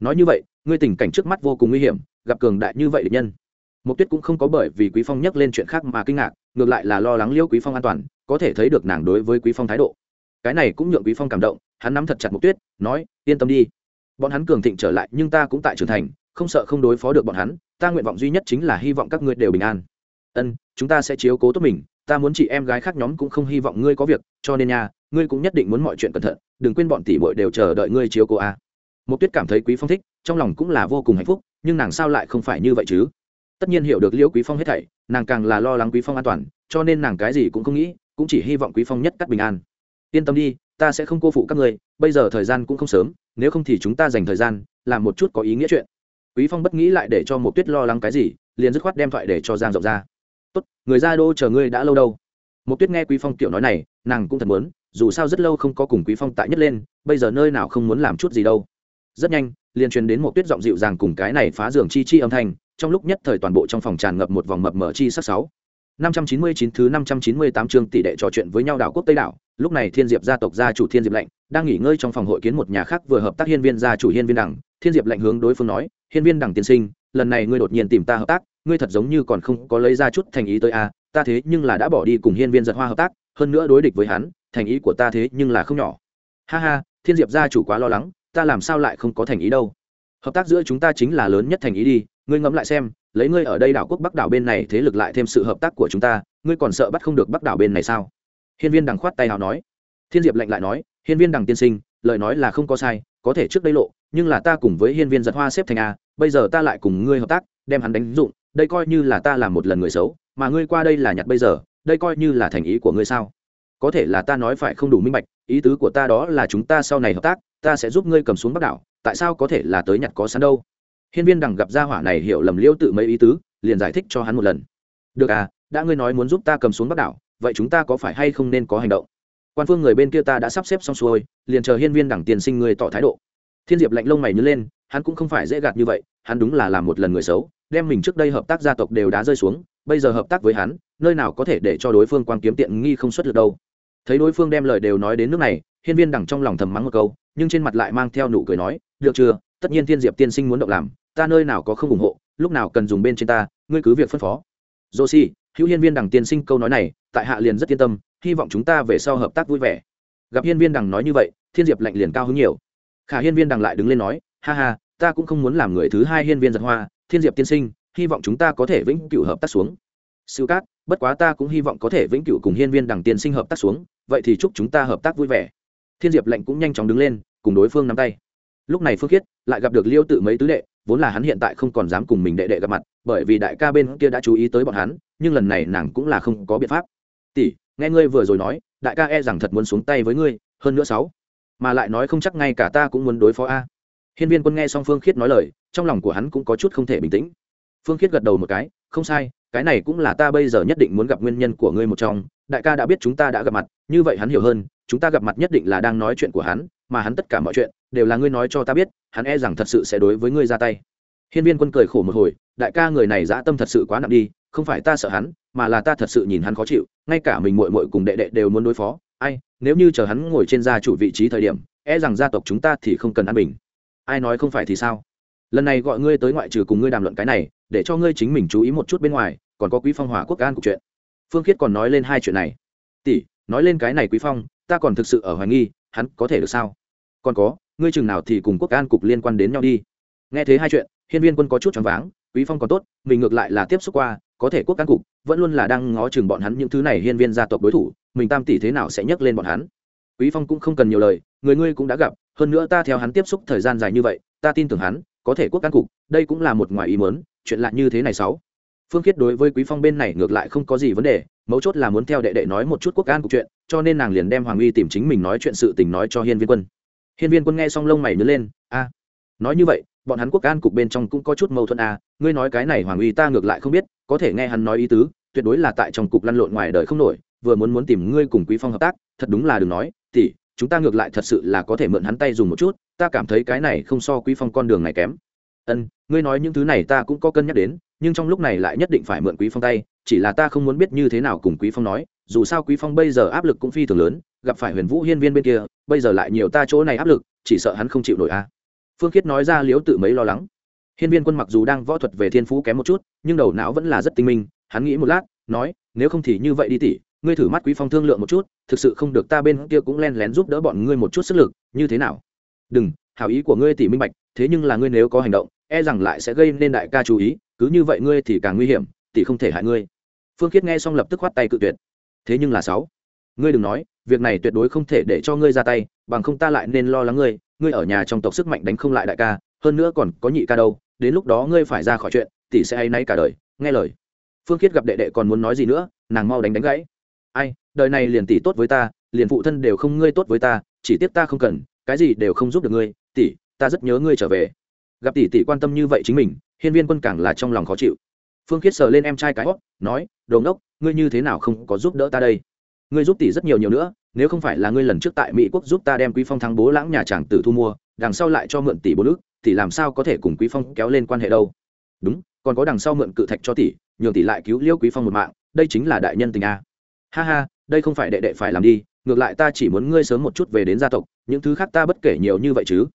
Nói như vậy, ngươi tình cảnh trước mắt vô cùng nguy hiểm, gặp cường đại như vậy địch nhân. Mục Tuyết cũng không có bởi vì Quý Phong nhắc lên chuyện khác mà kinh ngạc, ngược lại là lo lắng Liêu Quý Phong an toàn, có thể thấy được nàng đối với Quý Phong thái độ. Cái này cũng nhượng Quý Phong cảm động, hắn nắm thật chặt Mục Tuyết, nói, yên tâm đi, bọn hắn cường thịnh trở lại, nhưng ta cũng tại trưởng thành, không sợ không đối phó được bọn hắn, ta nguyện vọng duy nhất chính là hy vọng các ngươi đều bình an. Ân chúng ta sẽ chiếu cố tốt mình ta muốn chị em gái khác nhóm cũng không hy vọng ngươi có việc cho nên nha ngươi cũng nhất định muốn mọi chuyện cẩn thận đừng quên bọn tỷ bội đều chờ đợi ngươi chiếu cố a. À. tuyết cảm thấy quý phong thích trong lòng cũng là vô cùng hạnh phúc nhưng nàng sao lại không phải như vậy chứ? Tất nhiên hiểu được liễu quý phong hết thảy nàng càng là lo lắng quý phong an toàn cho nên nàng cái gì cũng không nghĩ cũng chỉ hy vọng quý phong nhất cắt bình an yên tâm đi, ta sẽ không cô phụ các người. bây giờ thời gian cũng không sớm, nếu không thì chúng ta dành thời gian, làm một chút có ý nghĩa chuyện. Quý phong bất nghĩ lại để cho một tuyết lo lắng cái gì, liền dứt khoát đem thoại để cho giang rộng ra. Tốt, người ra đô chờ ngươi đã lâu đâu. Một tuyết nghe quý phong tiểu nói này, nàng cũng thật muốn, dù sao rất lâu không có cùng quý phong tại nhất lên, bây giờ nơi nào không muốn làm chút gì đâu. Rất nhanh, liền truyền đến một tuyết giọng dịu dàng cùng cái này phá giường chi chi âm thanh, trong lúc nhất thời toàn bộ trong phòng tràn ngập một vòng mập mở chi sắc sáu. 599 thứ 598 chương tỷ đệ trò chuyện với nhau đảo quốc Tây đảo, lúc này Thiên Diệp gia tộc gia chủ Thiên Diệp lệnh đang nghỉ ngơi trong phòng hội kiến một nhà khác vừa hợp tác hiên viên gia chủ hiên viên đẳng, Thiên Diệp lệnh hướng đối phương nói, "Hiên viên đẳng tiên sinh, lần này ngươi đột nhiên tìm ta hợp tác, ngươi thật giống như còn không có lấy ra chút thành ý tới a ta thế nhưng là đã bỏ đi cùng hiên viên giật hoa hợp tác hơn nữa đối địch với hắn thành ý của ta thế nhưng là không nhỏ. Ha ha thiên diệp gia chủ quá lo lắng ta làm sao lại không có thành ý đâu? Hợp tác giữa chúng ta chính là lớn nhất thành ý đi ngươi ngẫm lại xem lấy ngươi ở đây đảo quốc bắc đảo bên này thế lực lại thêm sự hợp tác của chúng ta, ngươi còn sợ bắt không được bắc đảo bên này sao? Hiên viên đằng khoát tay nào nói. Thiên diệp lệnh lại nói, hiên viên đằng tiên sinh, lời nói là không có sai, có thể trước đây lộ, nhưng là ta cùng với hiên viên giật hoa xếp thành a, bây giờ ta lại cùng ngươi hợp tác, đem hắn đánh dụng, đây coi như là ta làm một lần người xấu, mà ngươi qua đây là nhặt bây giờ, đây coi như là thành ý của ngươi sao? Có thể là ta nói phải không đủ minh bạch, ý tứ của ta đó là chúng ta sau này hợp tác, ta sẽ giúp ngươi cầm xuống bắc đảo, tại sao có thể là tới nhặt có sẵn đâu? Hiên viên đằng gặp gia hỏa này hiểu lầm liễu tự mấy ý tứ, liền giải thích cho hắn một lần. Được à đã ngươi nói muốn giúp ta cầm xuống bắc đảo, vậy chúng ta có phải hay không nên có hành động? Quan phương người bên kia ta đã sắp xếp xong xuôi, liền chờ hiên viên đẳng tiền sinh ngươi tỏ thái độ. Thiên diệp lạnh lông mày nhớ lên, hắn cũng không phải dễ gạt như vậy, hắn đúng là làm một lần người xấu, đem mình trước đây hợp tác gia tộc đều đã rơi xuống, bây giờ hợp tác với hắn, nơi nào có thể để cho đối phương quan kiếm tiện nghi không xuất được đâu. Thấy đối phương đem lời đều nói đến nước này, hiên viên đằng trong lòng thầm mắng một câu, nhưng trên mặt lại mang theo nụ cười nói, được chưa? Tất nhiên thiên diệp tiên sinh muốn động làm ta nơi nào có không ủng hộ, lúc nào cần dùng bên trên ta, ngươi cứ việc phân phó. Dô si hữu hiên viên đằng tiên sinh câu nói này, tại hạ liền rất yên tâm, hy vọng chúng ta về sau hợp tác vui vẻ. Gặp hiên viên đằng nói như vậy, thiên diệp lạnh liền cao hứng nhiều. Khả hiên viên đằng lại đứng lên nói, ha ha, ta cũng không muốn làm người thứ hai hiên viên giật hoa, thiên diệp tiên sinh, hy vọng chúng ta có thể vĩnh cửu hợp tác xuống. Siêu cát, bất quá ta cũng hy vọng có thể vĩnh cửu cùng hiên viên đằng tiên sinh hợp tác xuống, vậy thì chúc chúng ta hợp tác vui vẻ. Thiên diệp lệnh cũng nhanh chóng đứng lên, cùng đối phương nắm tay. Lúc này phương khiết lại gặp được liêu tự mấy tứ đệ vốn là hắn hiện tại không còn dám cùng mình đệ đệ gặp mặt, bởi vì đại ca bên kia đã chú ý tới bọn hắn, nhưng lần này nàng cũng là không có biện pháp. Tỷ, nghe ngươi vừa rồi nói, đại ca e rằng thật muốn xuống tay với ngươi, hơn nữa sáu, mà lại nói không chắc ngay cả ta cũng muốn đối phó a. Hiên viên quân nghe xong phương khiết nói lời, trong lòng của hắn cũng có chút không thể bình tĩnh. Phương khiết gật đầu một cái, không sai, cái này cũng là ta bây giờ nhất định muốn gặp nguyên nhân của ngươi một trong, đại ca đã biết chúng ta đã gặp mặt, như vậy hắn hiểu hơn, chúng ta gặp mặt nhất định là đang nói chuyện của hắn mà hắn tất cả mọi chuyện đều là ngươi nói cho ta biết, hắn e rằng thật sự sẽ đối với ngươi ra tay. Hiên viên quân cười khổ một hồi, đại ca người này dã tâm thật sự quá nặng đi, không phải ta sợ hắn, mà là ta thật sự nhìn hắn khó chịu, ngay cả mình muội muội cùng đệ đệ đều muốn đối phó. Ai, nếu như chờ hắn ngồi trên gia chủ vị trí thời điểm e rằng gia tộc chúng ta thì không cần an bình. Ai nói không phải thì sao? Lần này gọi ngươi tới ngoại trừ cùng ngươi đàm luận cái này, để cho ngươi chính mình chú ý một chút bên ngoài, còn có quý phong hỏa quốc an cục chuyện. Phương khiết còn nói lên hai chuyện này. Tỷ, nói lên cái này quý phong, ta còn thực sự ở hoài nghi, hắn có thể được sao? Còn có, ngươi chừng nào thì cùng quốc an cục liên quan đến nhau đi. Nghe thấy hai chuyện, hiên viên quân có chút choáng váng, quý phong còn tốt, mình ngược lại là tiếp xúc qua, có thể quốc an cục vẫn luôn là đang ngó chừng bọn hắn những thứ này hiên viên gia tộc đối thủ, mình tam tỷ thế nào sẽ nhấc lên bọn hắn. Quý phong cũng không cần nhiều lời, người ngươi cũng đã gặp, hơn nữa ta theo hắn tiếp xúc thời gian dài như vậy, ta tin tưởng hắn, có thể quốc can cục, đây cũng là một ngoài ý muốn, chuyện lạ như thế này sáu. Phương khiết đối với quý phong bên này ngược lại không có gì vấn đề, mấu chốt là muốn theo đệ đệ nói một chút quốc an cục chuyện, cho nên nàng liền đem hoàng uy tìm chính mình nói chuyện sự tình nói cho hiên viên quân hiên viên quân nghe xong lông mày nhớ lên, a, nói như vậy, bọn hắn quốc an cục bên trong cũng có chút mâu thuẫn à? ngươi nói cái này hoàng uy ta ngược lại không biết, có thể nghe hắn nói ý tứ, tuyệt đối là tại trong cục lăn lộn ngoài đời không nổi, vừa muốn muốn tìm ngươi cùng quý phong hợp tác, thật đúng là đừng nói, tỷ, chúng ta ngược lại thật sự là có thể mượn hắn tay dùng một chút, ta cảm thấy cái này không so quý phong con đường này kém ân, ngươi nói những thứ này ta cũng có cân nhắc đến, nhưng trong lúc này lại nhất định phải mượn quý phong tay, chỉ là ta không muốn biết như thế nào cùng quý phong nói, dù sao quý phong bây giờ áp lực cũng phi thường lớn gặp phải huyền vũ hiên viên bên kia, bây giờ lại nhiều ta chỗ này áp lực, chỉ sợ hắn không chịu nổi a. Phương khiết nói ra liếu tự mấy lo lắng. Hiên viên quân mặc dù đang võ thuật về thiên phú kém một chút, nhưng đầu não vẫn là rất tinh minh, hắn nghĩ một lát, nói, nếu không thì như vậy đi tỉ ngươi thử mắt quý phong thương lượng một chút, thực sự không được ta bên kia cũng len lén giúp đỡ bọn ngươi một chút sức lực, như thế nào? Đừng, hảo ý của ngươi tỉ minh bạch, thế nhưng là ngươi nếu có hành động e rằng lại sẽ gây nên đại ca chú ý, cứ như vậy ngươi thì càng nguy hiểm, tỷ không thể hại ngươi. Phương khiết nghe xong lập tức khoát tay cự tuyệt. Thế nhưng là sáu, ngươi đừng nói việc này tuyệt đối không thể để cho ngươi ra tay, bằng không ta lại nên lo lắng ngươi. Ngươi ở nhà trong tộc sức mạnh đánh không lại đại ca, hơn nữa còn có nhị ca đâu, đến lúc đó ngươi phải ra khỏi chuyện, tỷ sẽ hay nay cả đời. Nghe lời. Phương khiết gặp đệ đệ còn muốn nói gì nữa, nàng mau đánh đánh gãy. Ai, đời này liền tỷ tốt với ta, liền phụ thân đều không ngươi tốt với ta, chỉ tiếc ta không cần, cái gì đều không giúp được ngươi, tỷ, ta rất nhớ ngươi trở về. Gặp tỷ tỷ quan tâm như vậy chính mình, hiên viên quân càng là trong lòng khó chịu. Phương khiết sờ lên em trai cái hót, nói, đồ ngốc, ngươi như thế nào không có giúp đỡ ta đây? Ngươi giúp tỷ rất nhiều nhiều nữa, nếu không phải là ngươi lần trước tại mỹ quốc giúp ta đem quý phong thắng bố lãng nhà chàng tử thu mua, đằng sau lại cho mượn tỷ bố nước tỷ làm sao có thể cùng quý phong kéo lên quan hệ đâu? Đúng, còn có đằng sau mượn cự thạch cho tỷ, nhường tỷ lại cứu liêu quý phong một mạng, đây chính là đại nhân tình a. Ha ha, đây không phải đệ đệ phải làm đi, ngược lại ta chỉ muốn ngươi sớm một chút về đến gia tộc, những thứ khác ta bất kể nhiều như vậy chứ.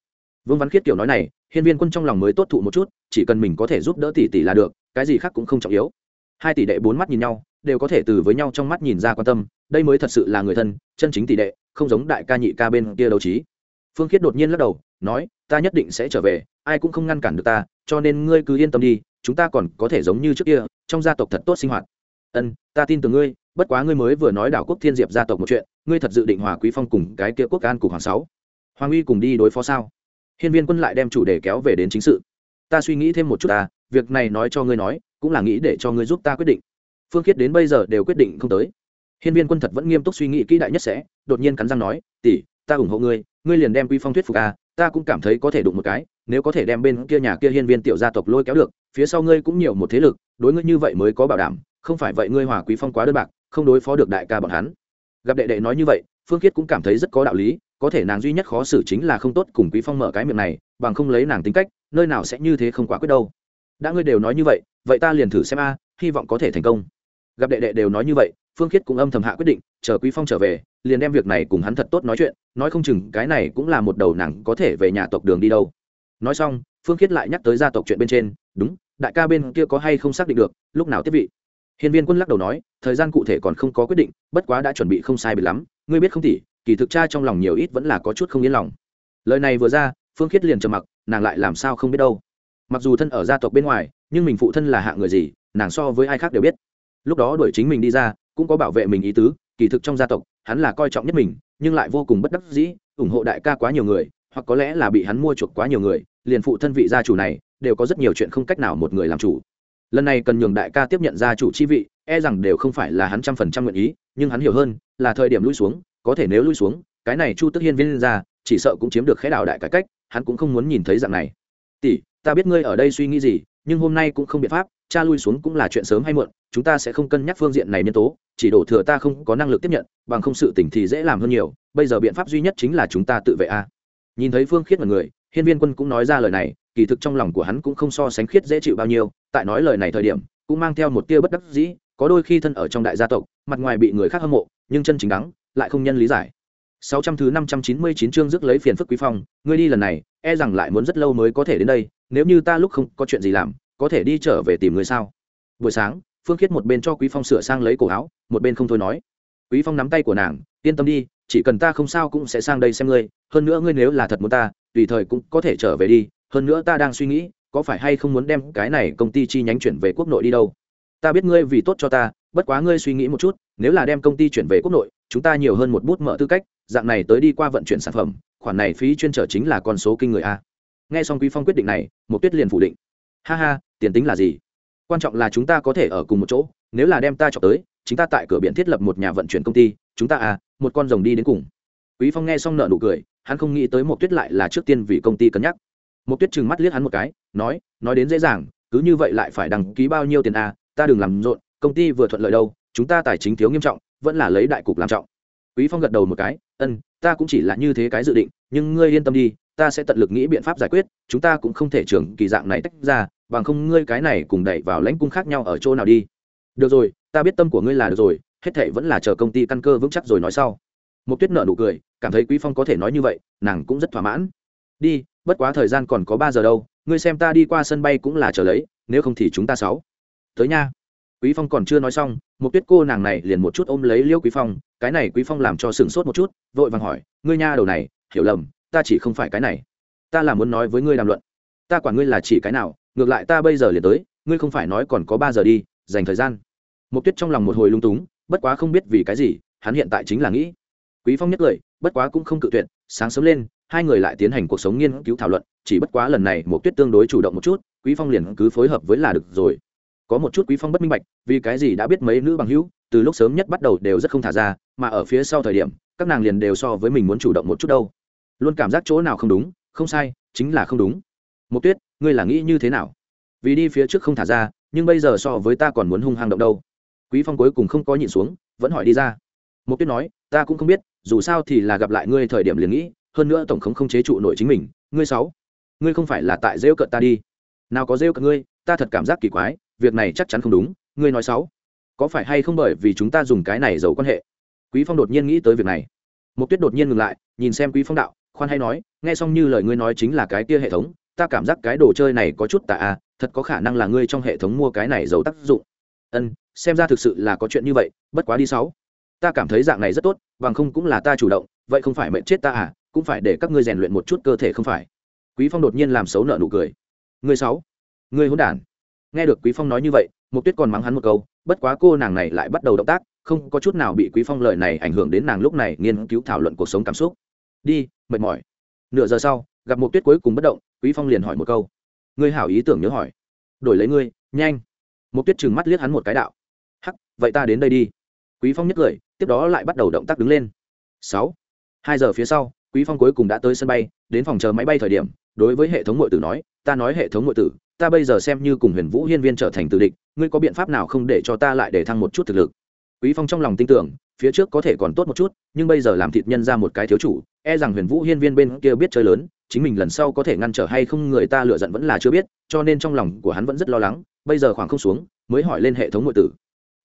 Vương văn khiết kiểu nói này, hiên viên quân trong lòng mới tốt thụ một chút, chỉ cần mình có thể giúp đỡ tỷ tỷ là được, cái gì khác cũng không trọng yếu. Hai tỷ đệ bốn mắt nhìn nhau, đều có thể từ với nhau trong mắt nhìn ra quan tâm đây mới thật sự là người thân, chân chính tỷ đệ, không giống đại ca nhị ca bên kia đấu trí. Phương khiết đột nhiên lắc đầu, nói, ta nhất định sẽ trở về, ai cũng không ngăn cản được ta, cho nên ngươi cứ yên tâm đi, chúng ta còn có thể giống như trước kia, trong gia tộc thật tốt sinh hoạt. Ân, ta tin tưởng ngươi, bất quá ngươi mới vừa nói đảo quốc thiên diệp gia tộc một chuyện, ngươi thật dự định hòa quý phong cùng cái kia quốc an cục hoàng sáu. Hoàng uy cùng đi đối phó sao? Hiên viên quân lại đem chủ đề kéo về đến chính sự. Ta suy nghĩ thêm một chút ta, việc này nói cho ngươi nói, cũng là nghĩ để cho ngươi giúp ta quyết định. Phương khiết đến bây giờ đều quyết định không tới hiên viên quân thật vẫn nghiêm túc suy nghĩ kỹ đại nhất sẽ, đột nhiên cắn răng nói, tỷ, ta ủng hộ ngươi ngươi liền đem quy phong thuyết phục a ta cũng cảm thấy có thể đụng một cái, nếu có thể đem bên kia nhà kia hiên viên tiểu gia tộc lôi kéo được, phía sau ngươi cũng nhiều một thế lực, đối ngươi như vậy mới có bảo đảm, không phải vậy ngươi hòa quý phong quá đơn bạc, không đối phó được đại ca bọn hắn. Gặp đệ đệ nói như vậy, phương khiết cũng cảm thấy rất có đạo lý, có thể nàng duy nhất khó xử chính là không tốt cùng quý phong mở cái miệng này, bằng không lấy nàng tính cách, nơi nào sẽ như thế không quá quyết đâu. Đã ngươi đều nói như vậy vậy ta liền thử xem a, hy vọng có thể thành công gặp đệ đệ đều nói như vậy, phương khiết cũng âm thầm hạ quyết định, chờ quý phong trở về, liền đem việc này cùng hắn thật tốt nói chuyện, nói không chừng cái này cũng là một đầu nàng có thể về nhà tộc đường đi đâu. Nói xong, phương khiết lại nhắc tới gia tộc chuyện bên trên, đúng, đại ca bên kia có hay không xác định được, lúc nào tiếp vị? Hiên viên quân lắc đầu nói, thời gian cụ thể còn không có quyết định, bất quá đã chuẩn bị không sai bị lắm, ngươi biết không tỉ, kỳ thực cha trong lòng nhiều ít vẫn là có chút không yên lòng. Lời này vừa ra, phương khiết liền trầm mặc, nàng lại làm sao không biết đâu. Mặc dù thân ở gia tộc bên ngoài, nhưng mình phụ thân là hạ người gì, nàng so với ai khác đều biết lúc đó đuổi chính mình đi ra, cũng có bảo vệ mình ý tứ, kỳ thực trong gia tộc, hắn là coi trọng nhất mình, nhưng lại vô cùng bất đắc dĩ, ủng hộ đại ca quá nhiều người, hoặc có lẽ là bị hắn mua chuộc quá nhiều người, liền phụ thân vị gia chủ này, đều có rất nhiều chuyện không cách nào một người làm chủ. Lần này cần nhường đại ca tiếp nhận gia chủ chi vị e rằng đều không phải là hắn trăm phần trăm nguyện ý, nhưng hắn hiểu hơn, là thời điểm lui xuống, có thể nếu lui xuống, cái này chu tức hiên viên ra, chỉ sợ cũng chiếm được khẽ đạo đại cải cách, hắn cũng không muốn nhìn thấy dạng này. Tỷ, ta biết ngươi ở đây suy nghĩ gì nhưng hôm nay cũng không biện pháp cha lui xuống cũng là chuyện sớm hay muộn chúng ta sẽ không cân nhắc phương diện này nhân tố chỉ đổ thừa ta không có năng lực tiếp nhận bằng không sự tỉnh thì dễ làm hơn nhiều bây giờ biện pháp duy nhất chính là chúng ta tự vệ a. Nhìn thấy phương khiết mọi người hiên viên quân cũng nói ra lời này kỳ thực trong lòng của hắn cũng không so sánh khiết dễ chịu bao nhiêu tại nói lời này thời điểm cũng mang theo một tia bất đắc dĩ có đôi khi thân ở trong đại gia tộc mặt ngoài bị người khác hâm mộ nhưng chân chính đắng lại không nhân lý giải. 600 thứ 599 chương rước lấy phiền phức quý phong, ngươi đi lần này, e rằng lại muốn rất lâu mới có thể đến đây, nếu như ta lúc không có chuyện gì làm, có thể đi trở về tìm người sao? Buổi sáng, Phương Khiết một bên cho Quý Phong sửa sang lấy cổ áo, một bên không thôi nói. Quý Phong nắm tay của nàng, yên tâm đi, chỉ cần ta không sao cũng sẽ sang đây xem ngươi, hơn nữa ngươi nếu là thật muốn ta, tùy thời cũng có thể trở về đi, hơn nữa ta đang suy nghĩ, có phải hay không muốn đem cái này công ty chi nhánh chuyển về quốc nội đi đâu? Ta biết ngươi vì tốt cho ta, bất quá ngươi suy nghĩ một chút, nếu là đem công ty chuyển về quốc nội, chúng ta nhiều hơn một bút mở tư cách, dạng này tới đi qua vận chuyển sản phẩm khoản này phí chuyên trở chính là con số kinh người a nghe xong quý phong quyết định này một tuyết liền phủ định. Ha ha, tiền tính là gì? Quan trọng là chúng ta có thể ở cùng một chỗ, nếu là đem ta chọn tới, chúng ta tại cửa biển thiết lập một nhà vận chuyển công ty, chúng ta à một con rồng đi đến cùng. Quý phong nghe xong nợ nụ cười, hắn không nghĩ tới một tuyết lại là trước tiên vì công ty cân nhắc. Một tuyết trừng mắt liếc hắn một cái, nói nói đến dễ dàng, cứ như vậy lại phải đăng ký bao nhiêu tiền à ta đừng làm rộn, công ty vừa thuận lợi đâu, chúng ta tài chính thiếu nghiêm trọng, vẫn là lấy đại cục làm trọng. Quý phong gật đầu một cái ân ta cũng chỉ là như thế cái dự định, nhưng ngươi yên tâm đi ta sẽ tận lực nghĩ biện pháp giải quyết, chúng ta cũng không thể trưởng kỳ dạng này tách ra, bằng không ngươi cái này cùng đẩy vào lãnh cung khác nhau ở chỗ nào đi. Được rồi, ta biết tâm của ngươi là được rồi, hết thệ vẫn là chờ công ty căn cơ vững chắc rồi nói sau. Một tuyết nợ nụ cười, cảm thấy quý phong có thể nói như vậy, nàng cũng rất thỏa mãn. Đi, bất quá thời gian còn có ba giờ đâu, ngươi xem ta đi qua sân bay cũng là chờ lấy, nếu không thì chúng ta sáu. Tới nha. Quý phong còn chưa nói xong một tuyết cô nàng này liền một chút ôm lấy liêu quý phong, cái này quý phong làm cho sửng sốt một chút, vội vàng hỏi, ngươi nha đầu này, hiểu lầm ta chỉ không phải cái này. Ta là muốn nói với ngươi đàm luận. Ta quản ngươi là chỉ cái nào, ngược lại ta bây giờ liền tới, ngươi không phải nói còn có ba giờ đi, dành thời gian. Mục tuyết trong lòng một hồi lung túng, bất quá không biết vì cái gì, hắn hiện tại chính là nghĩ. Quý phong nhất lời, bất quá cũng không cự tuyệt, sáng sớm lên, hai người lại tiến hành cuộc sống nghiên cứu thảo luận, chỉ bất quá lần này mục tuyết tương đối chủ động một chút, quý phong liền cứ phối hợp với là được rồi. Có một chút quý phong bất minh bạch, vì cái gì đã biết mấy nữ bằng hữu, từ lúc sớm nhất bắt đầu đều rất không thả ra, mà ở phía sau thời điểm, các nàng liền đều so với mình muốn chủ động một chút đâu luôn cảm giác chỗ nào không đúng, không sai, chính là không đúng. Mục tuyết, ngươi là nghĩ như thế nào? Vì đi phía trước không thả ra, nhưng bây giờ so với ta còn muốn hung hăng động đâu. Quý phong cuối cùng không có nhìn xuống, vẫn hỏi đi ra. Mục tuyết nói, ta cũng không biết, dù sao thì là gặp lại ngươi thời điểm liền nghĩ, hơn nữa tổng không không chế trụ nổi chính mình, ngươi sáu, ngươi không phải là tại rêu cận ta đi. Nào có rêu cận ngươi, ta thật cảm giác kỳ quái, việc này chắc chắn không đúng, ngươi nói sáu. Có phải hay không bởi vì chúng ta dùng cái này giấu quan hệ? Quý phong đột nhiên nghĩ tới việc này. Mục tuyết đột nhiên ngừng lại, nhìn xem quý phong đạo khoan hay nói, nghe xong như lời ngươi nói chính là cái kia hệ thống, ta cảm giác cái đồ chơi này có chút tà à thật có khả năng là ngươi trong hệ thống mua cái này giấu tác dụng. Ân, xem ra thực sự là có chuyện như vậy, bất quá đi sáu. Ta cảm thấy dạng này rất tốt, bằng không cũng là ta chủ động, vậy không phải mệnh chết ta à cũng phải để các ngươi rèn luyện một chút cơ thể không phải. Quý phong đột nhiên làm xấu nợ nụ cười. Ngươi sáu, ngươi hỗn đản. Nghe được quý phong nói như vậy mục tuyết còn mắng hắn một câu, bất quá cô nàng này lại bắt đầu động tác, không có chút nào bị quý phong lời này ảnh hưởng đến nàng lúc này nghiên cứu thảo luận cuộc sống cảm xúc. Đi mệt mỏi. Nửa giờ sau, gặp mục tuyết cuối cùng bất động, quý phong liền hỏi một câu. Ngươi hảo ý tưởng nhớ hỏi. Đổi lấy ngươi, nhanh. Mục tuyết trừng mắt liếc hắn một cái đạo. Hắc, vậy ta đến đây đi. Quý phong nhấc cười, tiếp đó lại bắt đầu động tác đứng lên. Sáu. Hai giờ phía sau, quý phong cuối cùng đã tới sân bay, đến phòng chờ máy bay thời điểm, đối với hệ thống ngội tử nói, ta nói hệ thống ngội tử, ta bây giờ xem như cùng huyền vũ hiên viên trở thành tử địch, ngươi có biện pháp nào không để cho ta lại để thăng một chút thực lực? Quý phong trong lòng tin tưởng phía trước có thể còn tốt một chút, nhưng bây giờ làm thịt nhân ra một cái thiếu chủ e rằng huyền vũ hiên viên bên kia biết chơi lớn, chính mình lần sau có thể ngăn trở hay không người ta lựa giận vẫn là chưa biết, cho nên trong lòng của hắn vẫn rất lo lắng, bây giờ khoảng không xuống, mới hỏi lên hệ thống ngội tử.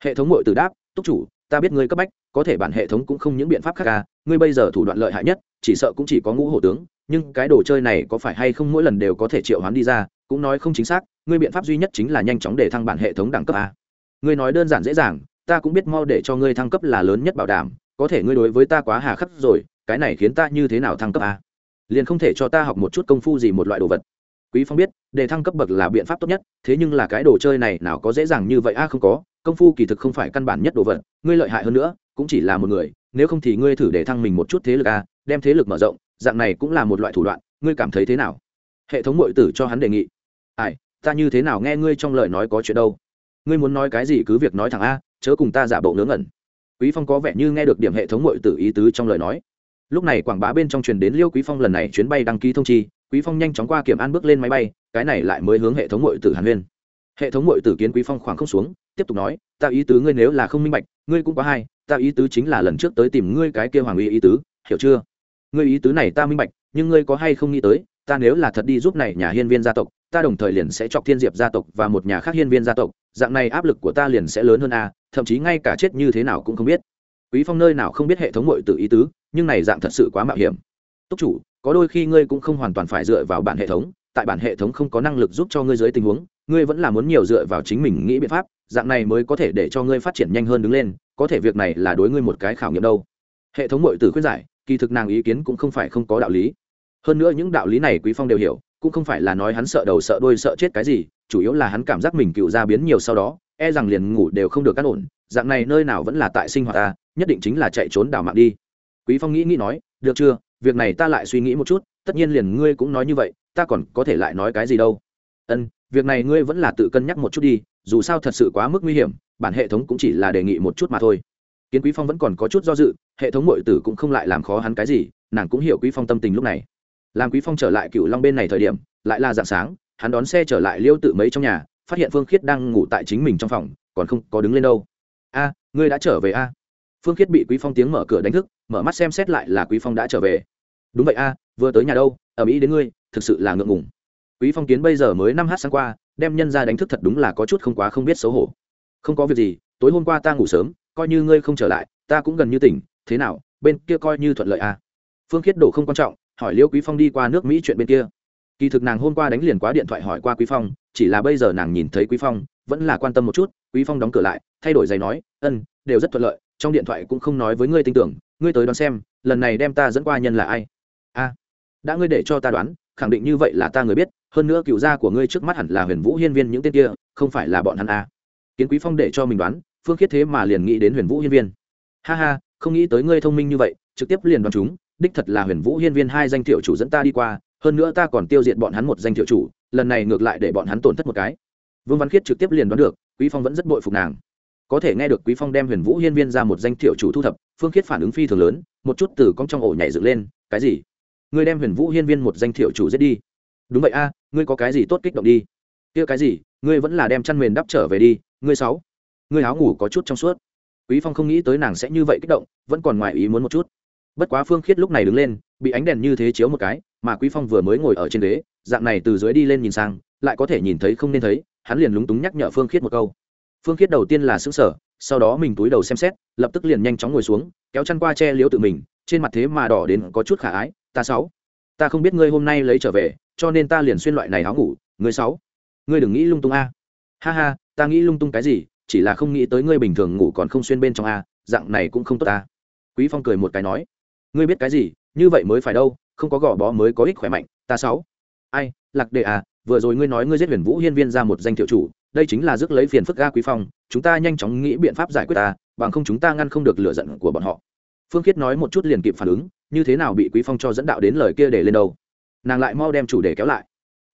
Hệ thống ngội tử đáp, túc chủ, ta biết ngươi cấp bách, có thể bản hệ thống cũng không những biện pháp khác ca ngươi bây giờ thủ đoạn lợi hại nhất, chỉ sợ cũng chỉ có ngũ hổ tướng, nhưng cái đồ chơi này có phải hay không mỗi lần đều có thể triệu hoán đi ra, cũng nói không chính xác, ngươi biện pháp duy nhất chính là nhanh chóng để thăng bản hệ thống đẳng cấp a ngươi nói đơn giản dễ dàng ta cũng biết mau để cho ngươi thăng cấp là lớn nhất bảo đảm, có thể ngươi đối với ta quá hà khắc rồi, cái này khiến ta như thế nào thăng cấp a liền không thể cho ta học một chút công phu gì một loại đồ vật. Quý phong biết, để thăng cấp bậc là biện pháp tốt nhất, thế nhưng là cái đồ chơi này nào có dễ dàng như vậy a không có, công phu kỳ thực không phải căn bản nhất đồ vật, ngươi lợi hại hơn nữa, cũng chỉ là một người, nếu không thì ngươi thử để thăng mình một chút thế lực a đem thế lực mở rộng, dạng này cũng là một loại thủ đoạn, ngươi cảm thấy thế nào? Hệ thống mội tử cho hắn đề nghị. Ai, ta như thế nào nghe ngươi trong lời nói có chuyện đâu? Ngươi muốn nói cái gì cứ việc nói thẳng a chớ cùng ta giả bộ ngớ ngẩn. Quý phong có vẻ như nghe được điểm hệ thống mọi tử ý tứ trong lời nói. Lúc này quảng bá bên trong truyền đến liêu quý phong lần này chuyến bay đăng ký thông chi, quý phong nhanh chóng qua kiểm an bước lên máy bay, cái này lại mới hướng hệ thống mọi tử hàn huyên. Hệ thống mọi tử kiến quý phong khoảng không xuống, tiếp tục nói, ta ý tứ ngươi nếu là không minh bạch, ngươi cũng có hai, ta ý tứ chính là lần trước tới tìm ngươi cái kia hoàng uy ý tứ, hiểu chưa? Ngươi ý tứ này ta minh bạch, nhưng ngươi có hay không nghĩ tới, ta nếu là thật đi giúp này nhà hiên viên gia tộc, ta đồng thời liền sẽ chọc thiên diệp gia tộc và một nhà khác hiên viên gia tộc dạng này áp lực của ta liền sẽ lớn hơn a, thậm chí ngay cả chết như thế nào cũng không biết. Quý phong nơi nào không biết hệ thống mọi tự ý tứ, nhưng này dạng thật sự quá mạo hiểm. Túc chủ, có đôi khi ngươi cũng không hoàn toàn phải dựa vào bản hệ thống, tại bản hệ thống không có năng lực giúp cho ngươi dưới tình huống, ngươi vẫn là muốn nhiều dựa vào chính mình nghĩ biện pháp, dạng này mới có thể để cho ngươi phát triển nhanh hơn đứng lên, có thể việc này là đối ngươi một cái khảo nghiệm đâu. Hệ thống mọi tử khuyên giải, kỳ thực nàng ý kiến cũng không phải không có đạo lý. Hơn nữa những đạo lý này quý phong đều hiểu cũng không phải là nói hắn sợ đầu sợ đuôi sợ chết cái gì, chủ yếu là hắn cảm giác mình cựu ra biến nhiều sau đó e rằng liền ngủ đều không được cắt ổn, dạng này nơi nào vẫn là tại sinh hoạt ta, nhất định chính là chạy trốn đảo mạng đi. Quý phong nghĩ nghĩ nói, được chưa, việc này ta lại suy nghĩ một chút, tất nhiên liền ngươi cũng nói như vậy, ta còn có thể lại nói cái gì đâu. Ân, việc này ngươi vẫn là tự cân nhắc một chút đi, dù sao thật sự quá mức nguy hiểm, bản hệ thống cũng chỉ là đề nghị một chút mà thôi. Kiến quý phong vẫn còn có chút do dự, hệ thống mọi tử cũng không lại làm khó hắn cái gì, nàng cũng hiểu quý phong tâm tình lúc này làm quý phong trở lại cựu long bên này thời điểm, lại là dạng sáng, hắn đón xe trở lại liêu tự mấy trong nhà, phát hiện phương khiết đang ngủ tại chính mình trong phòng, còn không có đứng lên đâu. A, ngươi đã trở về a? Phương khiết bị quý phong tiếng mở cửa đánh thức, mở mắt xem xét lại là quý phong đã trở về. Đúng vậy a, vừa tới nhà đâu ở mỹ đến ngươi, thực sự là ngượng ngùng. Quý phong kiến bây giờ mới năm h sáng qua, đem nhân ra đánh thức thật đúng là có chút không quá không biết xấu hổ. Không có việc gì, tối hôm qua ta ngủ sớm, coi như ngươi không trở lại, ta cũng gần như tỉnh, thế nào, bên kia coi như thuận lợi a? Phương khiết đổ không quan trọng hỏi liêu quý phong đi qua nước mỹ chuyện bên kia. Kỳ thực nàng hôm qua đánh liền quá điện thoại hỏi qua quý phong, chỉ là bây giờ nàng nhìn thấy quý phong, vẫn là quan tâm một chút. Quý phong đóng cửa lại, thay đổi giày nói, ân, đều rất thuận lợi, trong điện thoại cũng không nói với ngươi tin tưởng, ngươi tới đón xem, lần này đem ta dẫn qua nhân là ai? A, đã ngươi để cho ta đoán, khẳng định như vậy là ta người biết, hơn nữa cựu gia của ngươi trước mắt hẳn là huyền vũ hiên viên những tên kia, không phải là bọn hắn a. Kiến quý phong để cho mình đoán, phương khiết thế mà liền nghĩ đến huyền vũ hiên viên. Ha ha, không nghĩ tới ngươi thông minh như vậy, trực tiếp liền đoán chúng đích thật là huyền vũ hiên viên hai danh thiệu chủ dẫn ta đi qua, hơn nữa ta còn tiêu diệt bọn hắn một danh thiệu chủ, lần này ngược lại để bọn hắn tổn thất một cái. Vương văn khiết trực tiếp liền đoán được, quý phong vẫn rất bội phục nàng. Có thể nghe được quý phong đem huyền vũ hiên viên ra một danh thiệu chủ thu thập, phương khiết phản ứng phi thường lớn, một chút từ cong trong ổ nhảy dựng lên, cái gì? Ngươi đem huyền vũ hiên viên một danh thiệu chủ giết đi? Đúng vậy a, ngươi có cái gì tốt kích động đi? Kia cái gì? Ngươi vẫn là đem chăn mền đắp trở về đi, ngươi sáu. Ngươi áo ngủ có chút trong suốt. Quý phong không nghĩ tới nàng sẽ như vậy kích động, vẫn còn ngoài ý muốn một chút bất quá phương khiết lúc này đứng lên, bị ánh đèn như thế chiếu một cái, mà quý phong vừa mới ngồi ở trên ghế, dạng này từ dưới đi lên nhìn sang, lại có thể nhìn thấy không nên thấy, hắn liền lúng túng nhắc nhở phương khiết một câu. Phương khiết đầu tiên là xứng sở sau đó mình túi đầu xem xét, lập tức liền nhanh chóng ngồi xuống, kéo chăn qua che liếu tự mình, trên mặt thế mà đỏ đến có chút khả ái, ta sáu, ta không biết ngươi hôm nay lấy trở về, cho nên ta liền xuyên loại này áo ngủ, ngươi sáu, ngươi đừng nghĩ lung tung a. Ha ha, ta nghĩ lung tung cái gì, chỉ là không nghĩ tới ngươi bình thường ngủ còn không xuyên bên trong a, dạng này cũng không tốt ta quý phong cười một cái nói ngươi biết cái gì, như vậy mới phải đâu, không có gò bó mới có ích khỏe mạnh, ta sáu. Ai, lạc đệ à vừa rồi ngươi nói ngươi giết huyền vũ hiên viên ra một danh thiệu chủ, đây chính là rước lấy phiền phức ga quý phong, chúng ta nhanh chóng nghĩ biện pháp giải quyết ta, bằng không chúng ta ngăn không được lửa giận của bọn họ. Phương khiết nói một chút liền kịp phản ứng, như thế nào bị quý phong cho dẫn đạo đến lời kia để lên đâu. Nàng lại mau đem chủ đề kéo lại.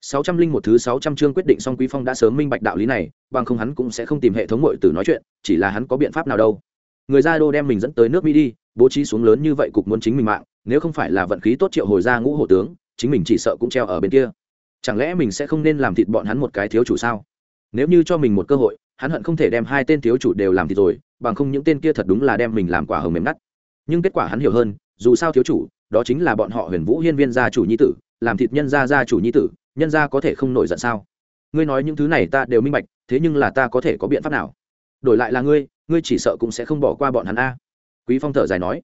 Sáu trăm linh một thứ sáu trăm chương quyết định xong quý phong đã sớm minh bạch đạo lý này, bằng không hắn cũng sẽ không tìm hệ thống muội tử nói chuyện, chỉ là hắn có biện pháp nào đâu. Người ra đô đem mình dẫn tới nước mỹ đi bố trí xuống lớn như vậy cục muốn chính mình mạng, nếu không phải là vận khí tốt triệu hồi ra ngũ hộ tướng, chính mình chỉ sợ cũng treo ở bên kia. Chẳng lẽ mình sẽ không nên làm thịt bọn hắn một cái thiếu chủ sao? Nếu như cho mình một cơ hội, hắn hận không thể đem hai tên thiếu chủ đều làm thịt rồi, bằng không những tên kia thật đúng là đem mình làm quả hầm mềm ngắt. Nhưng kết quả hắn hiểu hơn, dù sao thiếu chủ, đó chính là bọn họ huyền vũ hiên viên gia chủ nhi tử, làm thịt nhân gia gia chủ nhi tử, nhân gia có thể không nổi giận sao? Ngươi nói những thứ này ta đều minh bạch, thế nhưng là ta có thể có biện pháp nào? Đổi lại là ngươi ngươi chỉ sợ cũng sẽ không bỏ qua bọn hắn a quý phong thở dài nói.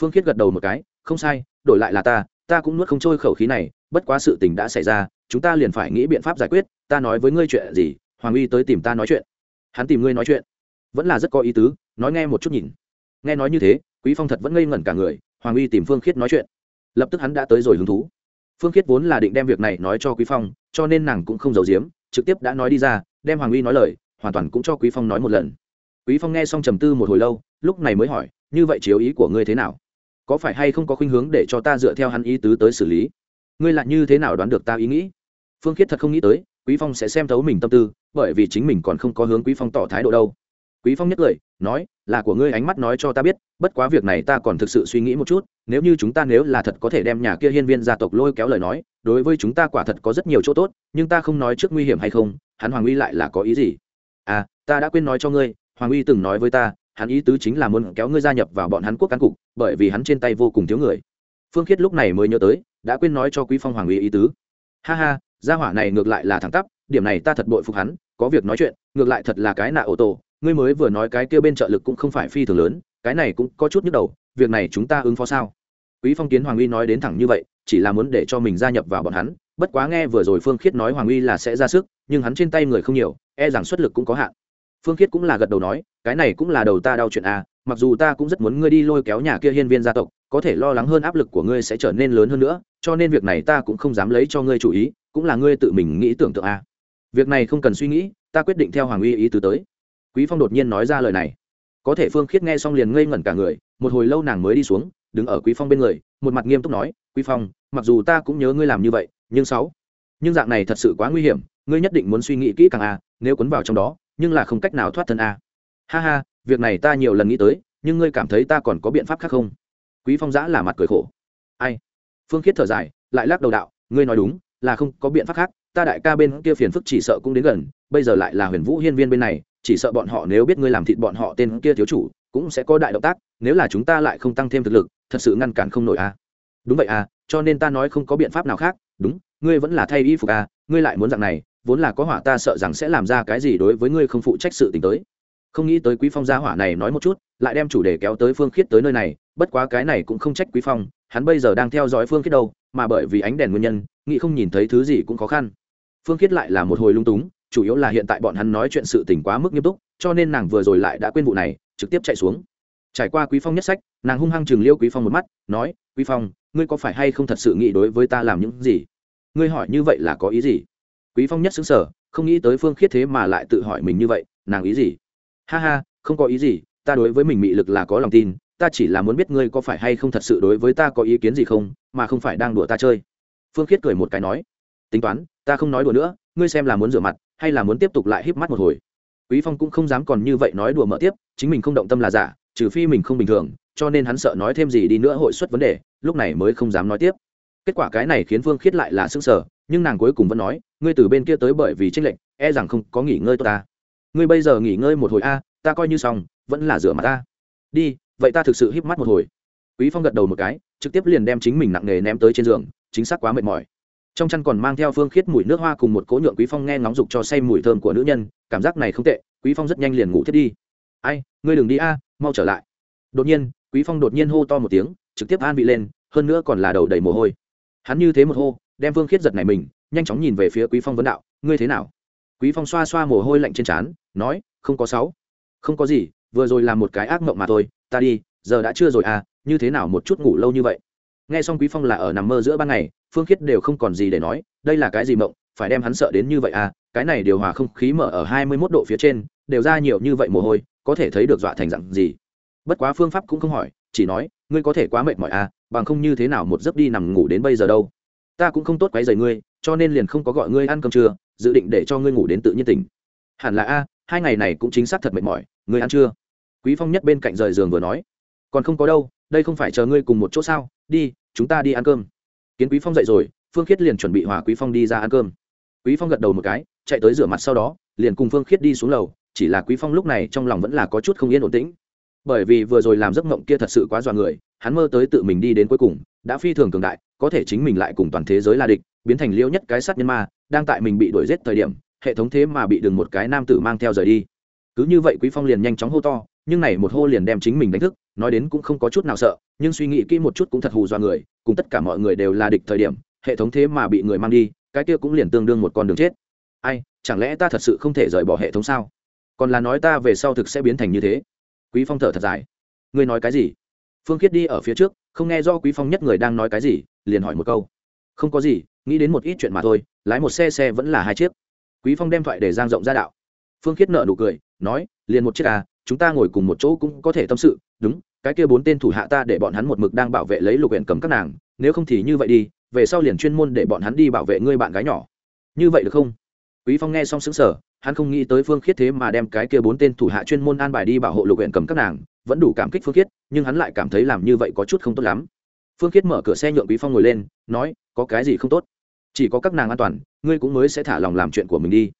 Phương khiết gật đầu một cái, không sai, đổi lại là ta ta cũng nuốt không trôi khẩu khí này, bất quá sự tình đã xảy ra, chúng ta liền phải nghĩ biện pháp giải quyết, ta nói với ngươi chuyện gì, hoàng uy tới tìm ta nói chuyện. Hắn tìm ngươi nói chuyện. Vẫn là rất có ý tứ, nói nghe một chút nhìn. Nghe nói như thế, quý phong thật vẫn ngây ngẩn cả người, hoàng uy tìm phương khiết nói chuyện. Lập tức hắn đã tới rồi hứng thú. Phương khiết vốn là định đem việc này nói cho quý phong, cho nên nàng cũng không giấu giếm, trực tiếp đã nói đi ra, đem hoàng uy nói lời, hoàn toàn cũng cho quý phong nói một lần. Quý phong nghe xong trầm tư một hồi lâu, lúc này mới hỏi như vậy chiếu ý của ngươi thế nào? Có phải hay không có khuynh hướng để cho ta dựa theo hắn ý tứ tới xử lý? Ngươi lại như thế nào đoán được ta ý nghĩ? Phương khiết thật không nghĩ tới, quý phong sẽ xem thấu mình tâm tư, bởi vì chính mình còn không có hướng quý phong tỏ thái độ đâu. Quý phong nhất lời, nói, là của ngươi, ánh mắt nói cho ta biết, bất quá việc này ta còn thực sự suy nghĩ một chút, nếu như chúng ta nếu là thật có thể đem nhà kia hiên viên gia tộc lôi kéo lời nói, đối với chúng ta quả thật có rất nhiều chỗ tốt, nhưng ta không nói trước nguy hiểm hay không, hắn hoàng uy lại là có ý gì? À ta đã quên nói cho ngươi, hoàng uy từng nói với ta hắn ý tứ chính là muốn kéo ngươi gia nhập vào bọn hắn quốc cán cục, bởi vì hắn trên tay vô cùng thiếu người. Phương khiết lúc này mới nhớ tới, đã quên nói cho quý phong hoàng uy ý tứ. Ha ha, gia hỏa này ngược lại là thẳng tắp, điểm này ta thật bội phục hắn, có việc nói chuyện, ngược lại thật là cái nạ ô tô ngươi mới vừa nói cái kia bên trợ lực cũng không phải phi thường lớn, cái này cũng có chút nhức đầu, việc này chúng ta ứng phó sao? Quý phong kiến hoàng uy nói đến thẳng như vậy, chỉ là muốn để cho mình gia nhập vào bọn hắn, bất quá nghe vừa rồi phương khiết nói hoàng uy là sẽ ra sức, nhưng hắn trên tay người không nhiều e rằng xuất lực cũng có hạn phương khiết cũng là gật đầu nói, cái này cũng là đầu ta đau chuyện à mặc dù ta cũng rất muốn ngươi đi lôi kéo nhà kia hiên viên gia tộc, có thể lo lắng hơn áp lực của ngươi sẽ trở nên lớn hơn nữa, cho nên việc này ta cũng không dám lấy cho ngươi chủ ý, cũng là ngươi tự mình nghĩ tưởng tượng à. việc này không cần suy nghĩ, ta quyết định theo hoàng uy ý tứ tới quý phong đột nhiên nói ra lời này có thể phương khiết nghe xong liền ngây ngẩn cả người, một hồi lâu nàng mới đi xuống, đứng ở quý phong bên người, một mặt nghiêm túc nói, quý phong, mặc dù ta cũng nhớ ngươi làm như vậy, nhưng sáu, nhưng dạng này thật sự quá nguy hiểm, ngươi nhất định muốn suy nghĩ kỹ càng à nếu cuốn vào trong đó nhưng là không cách nào thoát thân a. Ha ha, việc này ta nhiều lần nghĩ tới, nhưng ngươi cảm thấy ta còn có biện pháp khác không? Quý phong giã là mặt cười khổ. Ai? Phương khiết thở dài, lại lắc đầu đạo, ngươi nói đúng, là không có biện pháp khác, ta đại ca bên kia phiền phức chỉ sợ cũng đến gần, bây giờ lại là huyền vũ hiên viên bên này, chỉ sợ bọn họ nếu biết ngươi làm thịt bọn họ tên kia thiếu chủ, cũng sẽ có đại động tác, nếu là chúng ta lại không tăng thêm thực lực, thật sự ngăn cản không nổi a. Đúng vậy à cho nên ta nói không có biện pháp nào khác, đúng, ngươi vẫn là thay y phục à ngươi lại muốn dạng này vốn là có hỏa ta sợ rằng sẽ làm ra cái gì đối với ngươi không phụ trách sự t tới. Không nghĩ tới quý phong gia hỏa này nói một chút, lại đem chủ đề kéo tới phương khiết tới nơi này, bất quá cái này cũng không trách quý phong, hắn bây giờ đang theo dõi phương khiết đâu, mà bởi vì ánh đèn nguyên nhân, nghĩ không nhìn thấy thứ gì cũng khó khăn. Phương khiết lại là một hồi lung túng, chủ yếu là hiện tại bọn hắn nói chuyện sự tình quá mức nghiêm túc, cho nên nàng vừa rồi lại đã quên vụ này, trực tiếp chạy xuống. Trải qua quý phong nhất sách, nàng hung hăng chừng liêu quý phong một mắt, nói, quý phong, ngươi có phải hay không thật sự nghĩ đối với ta làm những gì? Ngươi hỏi như vậy là có ý gì? Quý phong nhất xứng sở không nghĩ tới phương khiết thế mà lại tự hỏi mình như vậy, nàng ý gì? Ha ha, không có ý gì, ta đối với mình mị lực là có lòng tin, ta chỉ là muốn biết ngươi có phải hay không thật sự đối với ta có ý kiến gì không, mà không phải đang đùa ta chơi. Phương khiết cười một cái nói, tính toán, ta không nói đùa nữa, ngươi xem là muốn rửa mặt, hay là muốn tiếp tục lại híp mắt một hồi. Quý phong cũng không dám còn như vậy nói đùa mở tiếp, chính mình không động tâm là giả, trừ phi mình không bình thường, cho nên hắn sợ nói thêm gì đi nữa hội suất vấn đề, lúc này mới không dám nói tiếp. Kết quả cái này khiến phương khiết lại là sức sở nhưng nàng cuối cùng vẫn nói, ngươi từ bên kia tới bởi vì tranh lệnh e rằng không có nghỉ ngơi tốt ta. Ngươi bây giờ nghỉ ngơi một hồi a, ta coi như xong, vẫn là rửa mặt ta. Đi, vậy ta thực sự híp mắt một hồi. Quý phong gật đầu một cái, trực tiếp liền đem chính mình nặng nề ném tới trên giường, chính xác quá mệt mỏi. Trong chăn còn mang theo phương khiết mùi nước hoa cùng một cỗ nhượng quý phong nghe ngóng dục cho say mùi thơm của nữ nhân, cảm giác này không tệ, quý phong rất nhanh liền ngủ thiết đi. Ai, ngươi đừng đi a, mau trở lại. Đột nhiên, quý phong đột nhiên hô to một tiếng, trực tiếp an vị lên, hơn nữa còn là đầu đầy mồ hôi. Hắn như thế một hô đem Vương khiết giật này mình, nhanh chóng nhìn về phía quý phong vấn đạo, ngươi thế nào? Quý phong xoa xoa mồ hôi lạnh trên trán, nói, không có sáu. Không có gì, vừa rồi làm một cái ác mộng mà thôi. Ta đi, giờ đã chưa rồi à như thế nào một chút ngủ lâu như vậy? Nghe xong quý phong là ở nằm mơ giữa ban ngày, phương khiết đều không còn gì để nói, đây là cái gì mộng? Phải đem hắn sợ đến như vậy à? Cái này điều hòa không khí mở ở hai mươi 21 độ phía trên, đều ra nhiều như vậy mồ hôi, có thể thấy được dọa thành dạng gì? Bất quá phương pháp cũng không hỏi, chỉ nói, ngươi có thể quá mệt mỏi à bằng không như thế nào một giấc đi nằm ngủ đến bây giờ đâu? Ta cũng không tốt quấy rầy ngươi, cho nên liền không có gọi ngươi ăn cơm trưa, dự định để cho ngươi ngủ đến tự nhiên tỉnh. Hẳn là a, hai ngày này cũng chính xác thật mệt mỏi, ngươi ăn chưa quý phong nhất bên cạnh rời giường vừa nói, còn không có đâu, đây không phải chờ ngươi cùng một chỗ sao, đi, chúng ta đi ăn cơm. Kiến quý phong dậy rồi, phương khiết liền chuẩn bị hòa quý phong đi ra ăn cơm. Quý phong gật đầu một cái, chạy tới rửa mặt sau đó, liền cùng phương khiết đi xuống lầu, chỉ là quý phong lúc này trong lòng vẫn là có chút không yên ổn tĩnh. Bởi vì vừa rồi làm giấc mộng kia thật sự quá dọa người, hắn mơ tới tự mình đi đến cuối cùng, đã phi thường cường đại có thể chính mình lại cùng toàn thế giới là địch, biến thành liễu nhất cái sát nhân ma, đang tại mình bị đuổi giết thời điểm, hệ thống thế mà bị đừng một cái nam tử mang theo rời đi. Cứ như vậy quý phong liền nhanh chóng hô to, nhưng này một hô liền đem chính mình đánh thức, nói đến cũng không có chút nào sợ, nhưng suy nghĩ kỹ một chút cũng thật hù do người, cùng tất cả mọi người đều là địch thời điểm, hệ thống thế mà bị người mang đi, cái kia cũng liền tương đương một con đường chết. Ai, chẳng lẽ ta thật sự không thể rời bỏ hệ thống sao? Còn là nói ta về sau thực sẽ biến thành như thế? Quý phong thở thật dài. Ngươi nói cái gì? Phương khiết đi ở phía trước không nghe do quý phong nhất người đang nói cái gì, liền hỏi một câu. Không có gì, nghĩ đến một ít chuyện mà thôi, lái một xe xe vẫn là hai chiếc. Quý phong đem thoại để giang rộng ra đạo. Phương khiết nợ nụ cười, nói, liền một chiếc à chúng ta ngồi cùng một chỗ cũng có thể tâm sự, đúng, cái kia bốn tên thủ hạ ta để bọn hắn một mực đang bảo vệ lấy lục huyện cầm các nàng, nếu không thì như vậy đi, về sau liền chuyên môn để bọn hắn đi bảo vệ ngươi bạn gái nhỏ. Như vậy được không? Quý phong nghe xong sững sờ, hắn không nghĩ tới phương khiết thế mà đem cái kia bốn tên thủ hạ chuyên môn an bài đi bảo hộ lục huyện cầm các nàng vẫn đủ cảm kích phương khiết, nhưng hắn lại cảm thấy làm như vậy có chút không tốt lắm. Phương khiết mở cửa xe nhượng quý phong ngồi lên, nói, có cái gì không tốt? Chỉ có các nàng an toàn, ngươi cũng mới sẽ thả lòng làm chuyện của mình đi.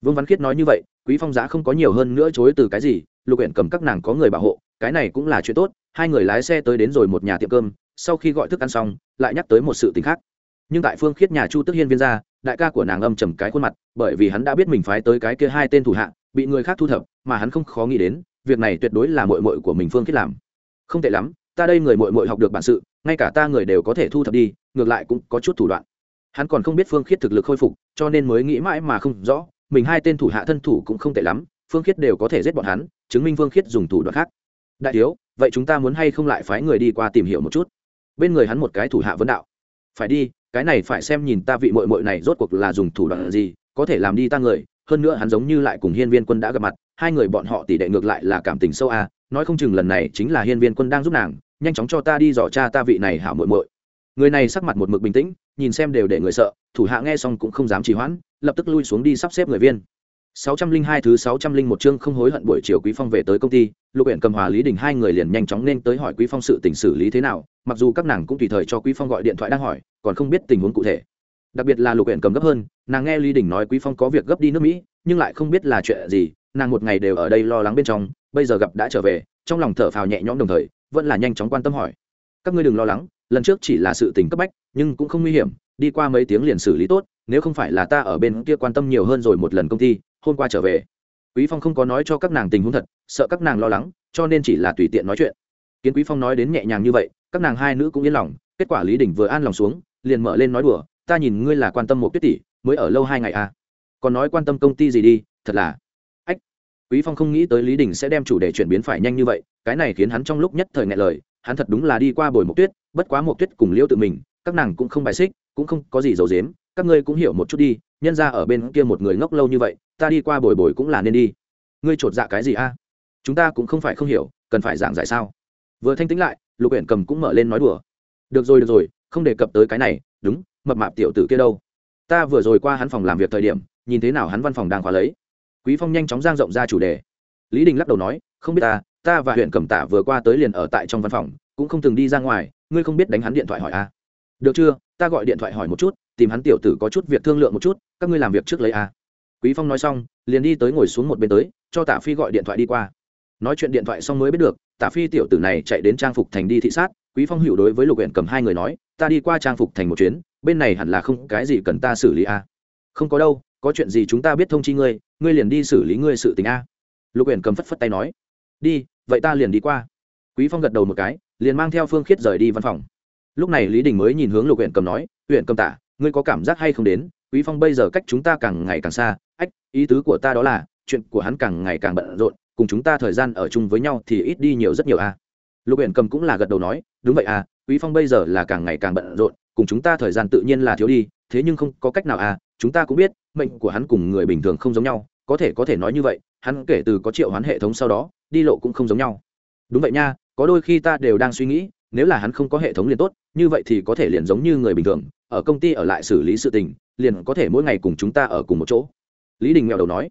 Vương văn khiết nói như vậy, quý phong giá không có nhiều hơn nữa chối từ cái gì, lục huyện cầm các nàng có người bảo hộ, cái này cũng là chuyện tốt, hai người lái xe tới đến rồi một nhà tiệm cơm, sau khi gọi thức ăn xong, lại nhắc tới một sự tình khác. Nhưng tại phương khiết nhà chu tức hiên viên ra, đại ca của nàng âm trầm cái khuôn mặt, bởi vì hắn đã biết mình phái tới cái kia hai tên thủ hạ, bị người khác thu thập, mà hắn không khó nghĩ đến việc này tuyệt đối là mội mội của mình phương khiết làm. Không tệ lắm, ta đây người mội mội học được bản sự, ngay cả ta người đều có thể thu thập đi, ngược lại cũng có chút thủ đoạn. Hắn còn không biết phương khiết thực lực khôi phục, cho nên mới nghĩ mãi mà không rõ, mình hai tên thủ hạ thân thủ cũng không tệ lắm, phương khiết đều có thể giết bọn hắn, chứng minh phương khiết dùng thủ đoạn khác. Đại thiếu, vậy chúng ta muốn hay không lại phái người đi qua tìm hiểu một chút? Bên người hắn một cái thủ hạ vấn đạo. Phải đi, cái này phải xem nhìn ta vị mội mội này rốt cuộc là dùng thủ đoạn gì, có thể làm đi ta người, hơn nữa hắn giống như lại cùng hiên viên quân đã gặp mặt hai người bọn họ tỷ đệ ngược lại là cảm tình sâu a nói không chừng lần này chính là hiên viên quân đang giúp nàng nhanh chóng cho ta đi dò cha ta vị này hảo muội muội người này sắc mặt một mực bình tĩnh nhìn xem đều để người sợ thủ hạ nghe xong cũng không dám trì hoãn lập tức lui xuống đi sắp xếp người viên 602 thứ 601 chương không hối hận buổi chiều Quý Phong về tới công ty, Lục Uyển Cầm Hòa Lý Đình hai người liền nhanh chóng nên tới hỏi Quý Phong sự tình xử lý thế nào, mặc dù các nàng cũng tùy thời cho Quý Phong gọi điện thoại đang hỏi, còn không biết tình huống cụ thể. Đặc biệt là Lục Uyển Cầm gấp hơn, nàng nghe Lý Đình nói Quý Phong có việc gấp đi nước Mỹ, nhưng lại không biết là chuyện gì, nàng một ngày đều ở đây lo lắng bên trong, bây giờ gặp đã trở về, trong lòng thở phào nhẹ nhõm đồng thời, vẫn là nhanh chóng quan tâm hỏi. Các ngươi đừng lo lắng, lần trước chỉ là sự tình cấp bách, nhưng cũng không nguy hiểm, đi qua mấy tiếng liền xử lý tốt, nếu không phải là ta ở bên kia quan tâm nhiều hơn rồi một lần công ty, hôm qua trở về. Quý phong không có nói cho các nàng tình huống thật sợ các nàng lo lắng cho nên chỉ là tùy tiện nói chuyện. Kiến quý phong nói đến nhẹ nhàng như vậy các nàng hai nữ cũng yên lòng kết quả lý đình vừa an lòng xuống liền mở lên nói đùa ta nhìn ngươi là quan tâm một tuyết tỷ mới ở lâu hai ngày à. Còn nói quan tâm công ty gì đi thật là quý phong không nghĩ tới lý đình sẽ đem chủ đề chuyển biến phải nhanh như vậy, cái này khiến hắn trong lúc nhất thời ngại lời, hắn thật đúng là đi qua bồi một tuyết, bất quá một tuyết cùng liêu tự mình, các nàng cũng không bài xích, cũng không có gì dầu dếm các ngươi cũng hiểu một chút đi, nhân ra ở bên kia một người ngốc lâu như vậy, ta đi qua bồi bồi cũng là nên đi. Ngươi chột dạ cái gì a? Chúng ta cũng không phải không hiểu, cần phải giảng giải sao? Vừa thanh tĩnh lại, lục huyện cầm cũng mở lên nói đùa. Được rồi được rồi, không đề cập tới cái này, đúng, mập mạp tiểu tử kia đâu? Ta vừa rồi qua hắn phòng làm việc thời điểm, nhìn thế nào hắn văn phòng đang khóa lấy quý phong nhanh chóng giang rộng ra chủ đề. Lý đình lắc đầu nói, không biết ta ta và huyện cầm tả vừa qua tới liền ở tại trong văn phòng, cũng không từng đi ra ngoài, ngươi không biết đánh hắn điện thoại hỏi a được chưa, ta gọi điện thoại hỏi một chút, tìm hắn tiểu tử có chút việc thương lượng một chút, các ngươi làm việc trước lấy a quý phong nói xong, liền đi tới ngồi xuống một bên tới, cho tả phi gọi điện thoại đi qua. Nói chuyện điện thoại xong mới biết được tả phi tiểu tử này chạy đến trang phục thành đi thị sát, quý phong hữu đối với lục huyện cầm hai người nói, ta đi qua trang phục thành một chuyến, bên này hẳn là không cái gì cần ta xử lý a không có đâu, có chuyện gì chúng ta biết thông chi ngươi ngươi liền đi xử lý ngươi sự tình a. Lục Uyển cầm phất phất tay nói. Đi, vậy ta liền đi qua. Quý phong gật đầu một cái, liền mang theo phương khiết rời đi văn phòng. Lúc này lý đình mới nhìn hướng lục Uyển cầm nói, Uyển cầm tả, ngươi có cảm giác hay không đến? Quý phong bây giờ cách chúng ta càng ngày càng xa, ách, ý tứ của ta đó là, chuyện của hắn càng ngày càng bận rộn, cùng chúng ta thời gian ở chung với nhau thì ít đi nhiều rất nhiều a. Lục Uyển cầm cũng là gật đầu nói, đúng vậy à quý phong bây giờ là càng ngày càng bận rộn, cùng chúng ta thời gian tự nhiên là thiếu đi, thế nhưng không có cách nào à chúng ta cũng biết, mệnh của hắn cùng người bình thường không giống nhau, có thể có thể nói như vậy, hắn kể từ có triệu hoán hệ thống sau đó, đi lộ cũng không giống nhau. Đúng vậy nha, có đôi khi ta đều đang suy nghĩ, nếu là hắn không có hệ thống liền tốt, như vậy thì có thể liền giống như người bình thường, ở công ty ở lại xử lý sự tình, liền có thể mỗi ngày cùng chúng ta ở cùng một chỗ. Lý đình nghèo đầu nói.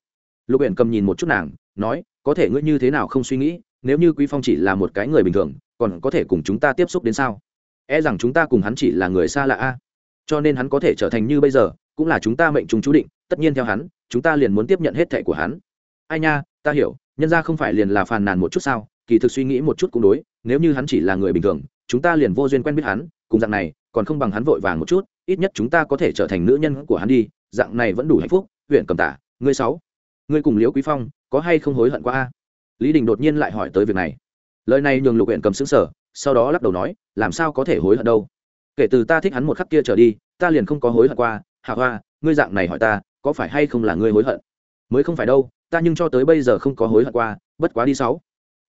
Lục huyện cầm nhìn một chút nàng, nói, có thể ngươi như thế nào không suy nghĩ, nếu như quý phong chỉ là một cái người bình thường, còn có thể cùng chúng ta tiếp xúc đến sao? E rằng chúng ta cùng hắn chỉ là người xa lạ a. Cho nên hắn có thể trở thành như bây giờ cũng là chúng ta mệnh chúng chú định, tất nhiên theo hắn, chúng ta liền muốn tiếp nhận hết thệ của hắn. Ai nha, ta hiểu, nhân ra không phải liền là phàn nàn một chút sao, kỳ thực suy nghĩ một chút cũng đối, nếu như hắn chỉ là người bình thường, chúng ta liền vô duyên quen biết hắn, cùng dạng này, còn không bằng hắn vội vàng một chút, ít nhất chúng ta có thể trở thành nữ nhân của hắn đi, dạng này vẫn đủ hạnh phúc, huyện cầm tả, ngươi sáu, ngươi cùng liễu quý phong, có hay không hối hận qua a? Lý đình đột nhiên lại hỏi tới việc này. Lời này nhường lục huyện cầm xứng sở sau đó lắc đầu nói, làm sao có thể hối hận đâu? Kể từ ta thích hắn một khắc kia trở đi, ta liền không có hối hận qua hạ hoa, ngươi dạng này hỏi ta, có phải hay không là ngươi hối hận? Mới không phải đâu, ta nhưng cho tới bây giờ không có hối hận qua, bất quá đi sáu.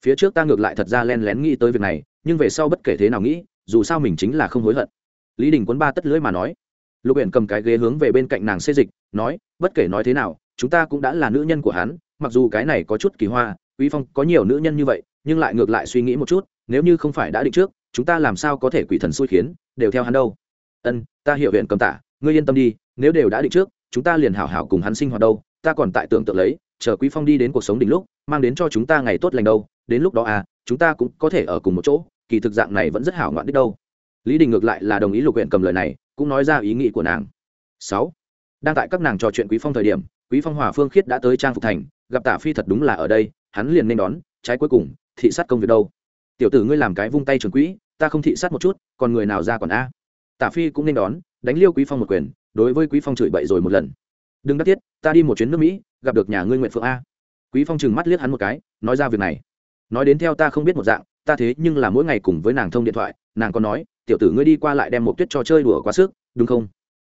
Phía trước ta ngược lại thật ra len lén nghĩ tới việc này, nhưng về sau bất kể thế nào nghĩ, dù sao mình chính là không hối hận. Lý đình quấn ba tất lưỡi mà nói. Lục huyện cầm cái ghế hướng về bên cạnh nàng xê dịch, nói, bất kể nói thế nào, chúng ta cũng đã là nữ nhân của hắn, mặc dù cái này có chút kỳ hoa, quý phong có nhiều nữ nhân như vậy, nhưng lại ngược lại suy nghĩ một chút, nếu như không phải đã định trước, chúng ta làm sao có thể quỷ thần xui khiến, đều theo hắn đâu. Ân, ta hiểu huyện cầm tả ngươi yên tâm đi, nếu đều đã định trước, chúng ta liền hảo hảo cùng hắn sinh hoạt đâu, ta còn tại tưởng tượng lấy, chờ quý phong đi đến cuộc sống đỉnh lúc, mang đến cho chúng ta ngày tốt lành đâu, đến lúc đó à chúng ta cũng có thể ở cùng một chỗ, kỳ thực dạng này vẫn rất hảo ngoạn đích đâu. Lý đình ngược lại là đồng ý lục huyện cầm lời này, cũng nói ra ý nghĩ của nàng. Sáu, đang tại các nàng trò chuyện quý phong thời điểm, quý phong hòa phương khiết đã tới trang phục thành, gặp tả phi thật đúng là ở đây, hắn liền nên đón, trái cuối cùng, thị sát công việc đâu. Tiểu tử ngươi làm cái vung tay trường quỹ, ta không thị sát một chút, còn người nào ra còn a? Tả phi cũng nên đón đánh liêu quý phong một quyền, đối với quý phong chửi bậy rồi một lần. Đừng đắc tiết, ta đi một chuyến nước mỹ, gặp được nhà ngươi nguyện phượng a. Quý phong chừng mắt liếc hắn một cái, nói ra việc này. Nói đến theo ta không biết một dạng, ta thế nhưng là mỗi ngày cùng với nàng thông điện thoại, nàng còn nói, tiểu tử ngươi đi qua lại đem một tuyết cho chơi đùa quá sức, đúng không?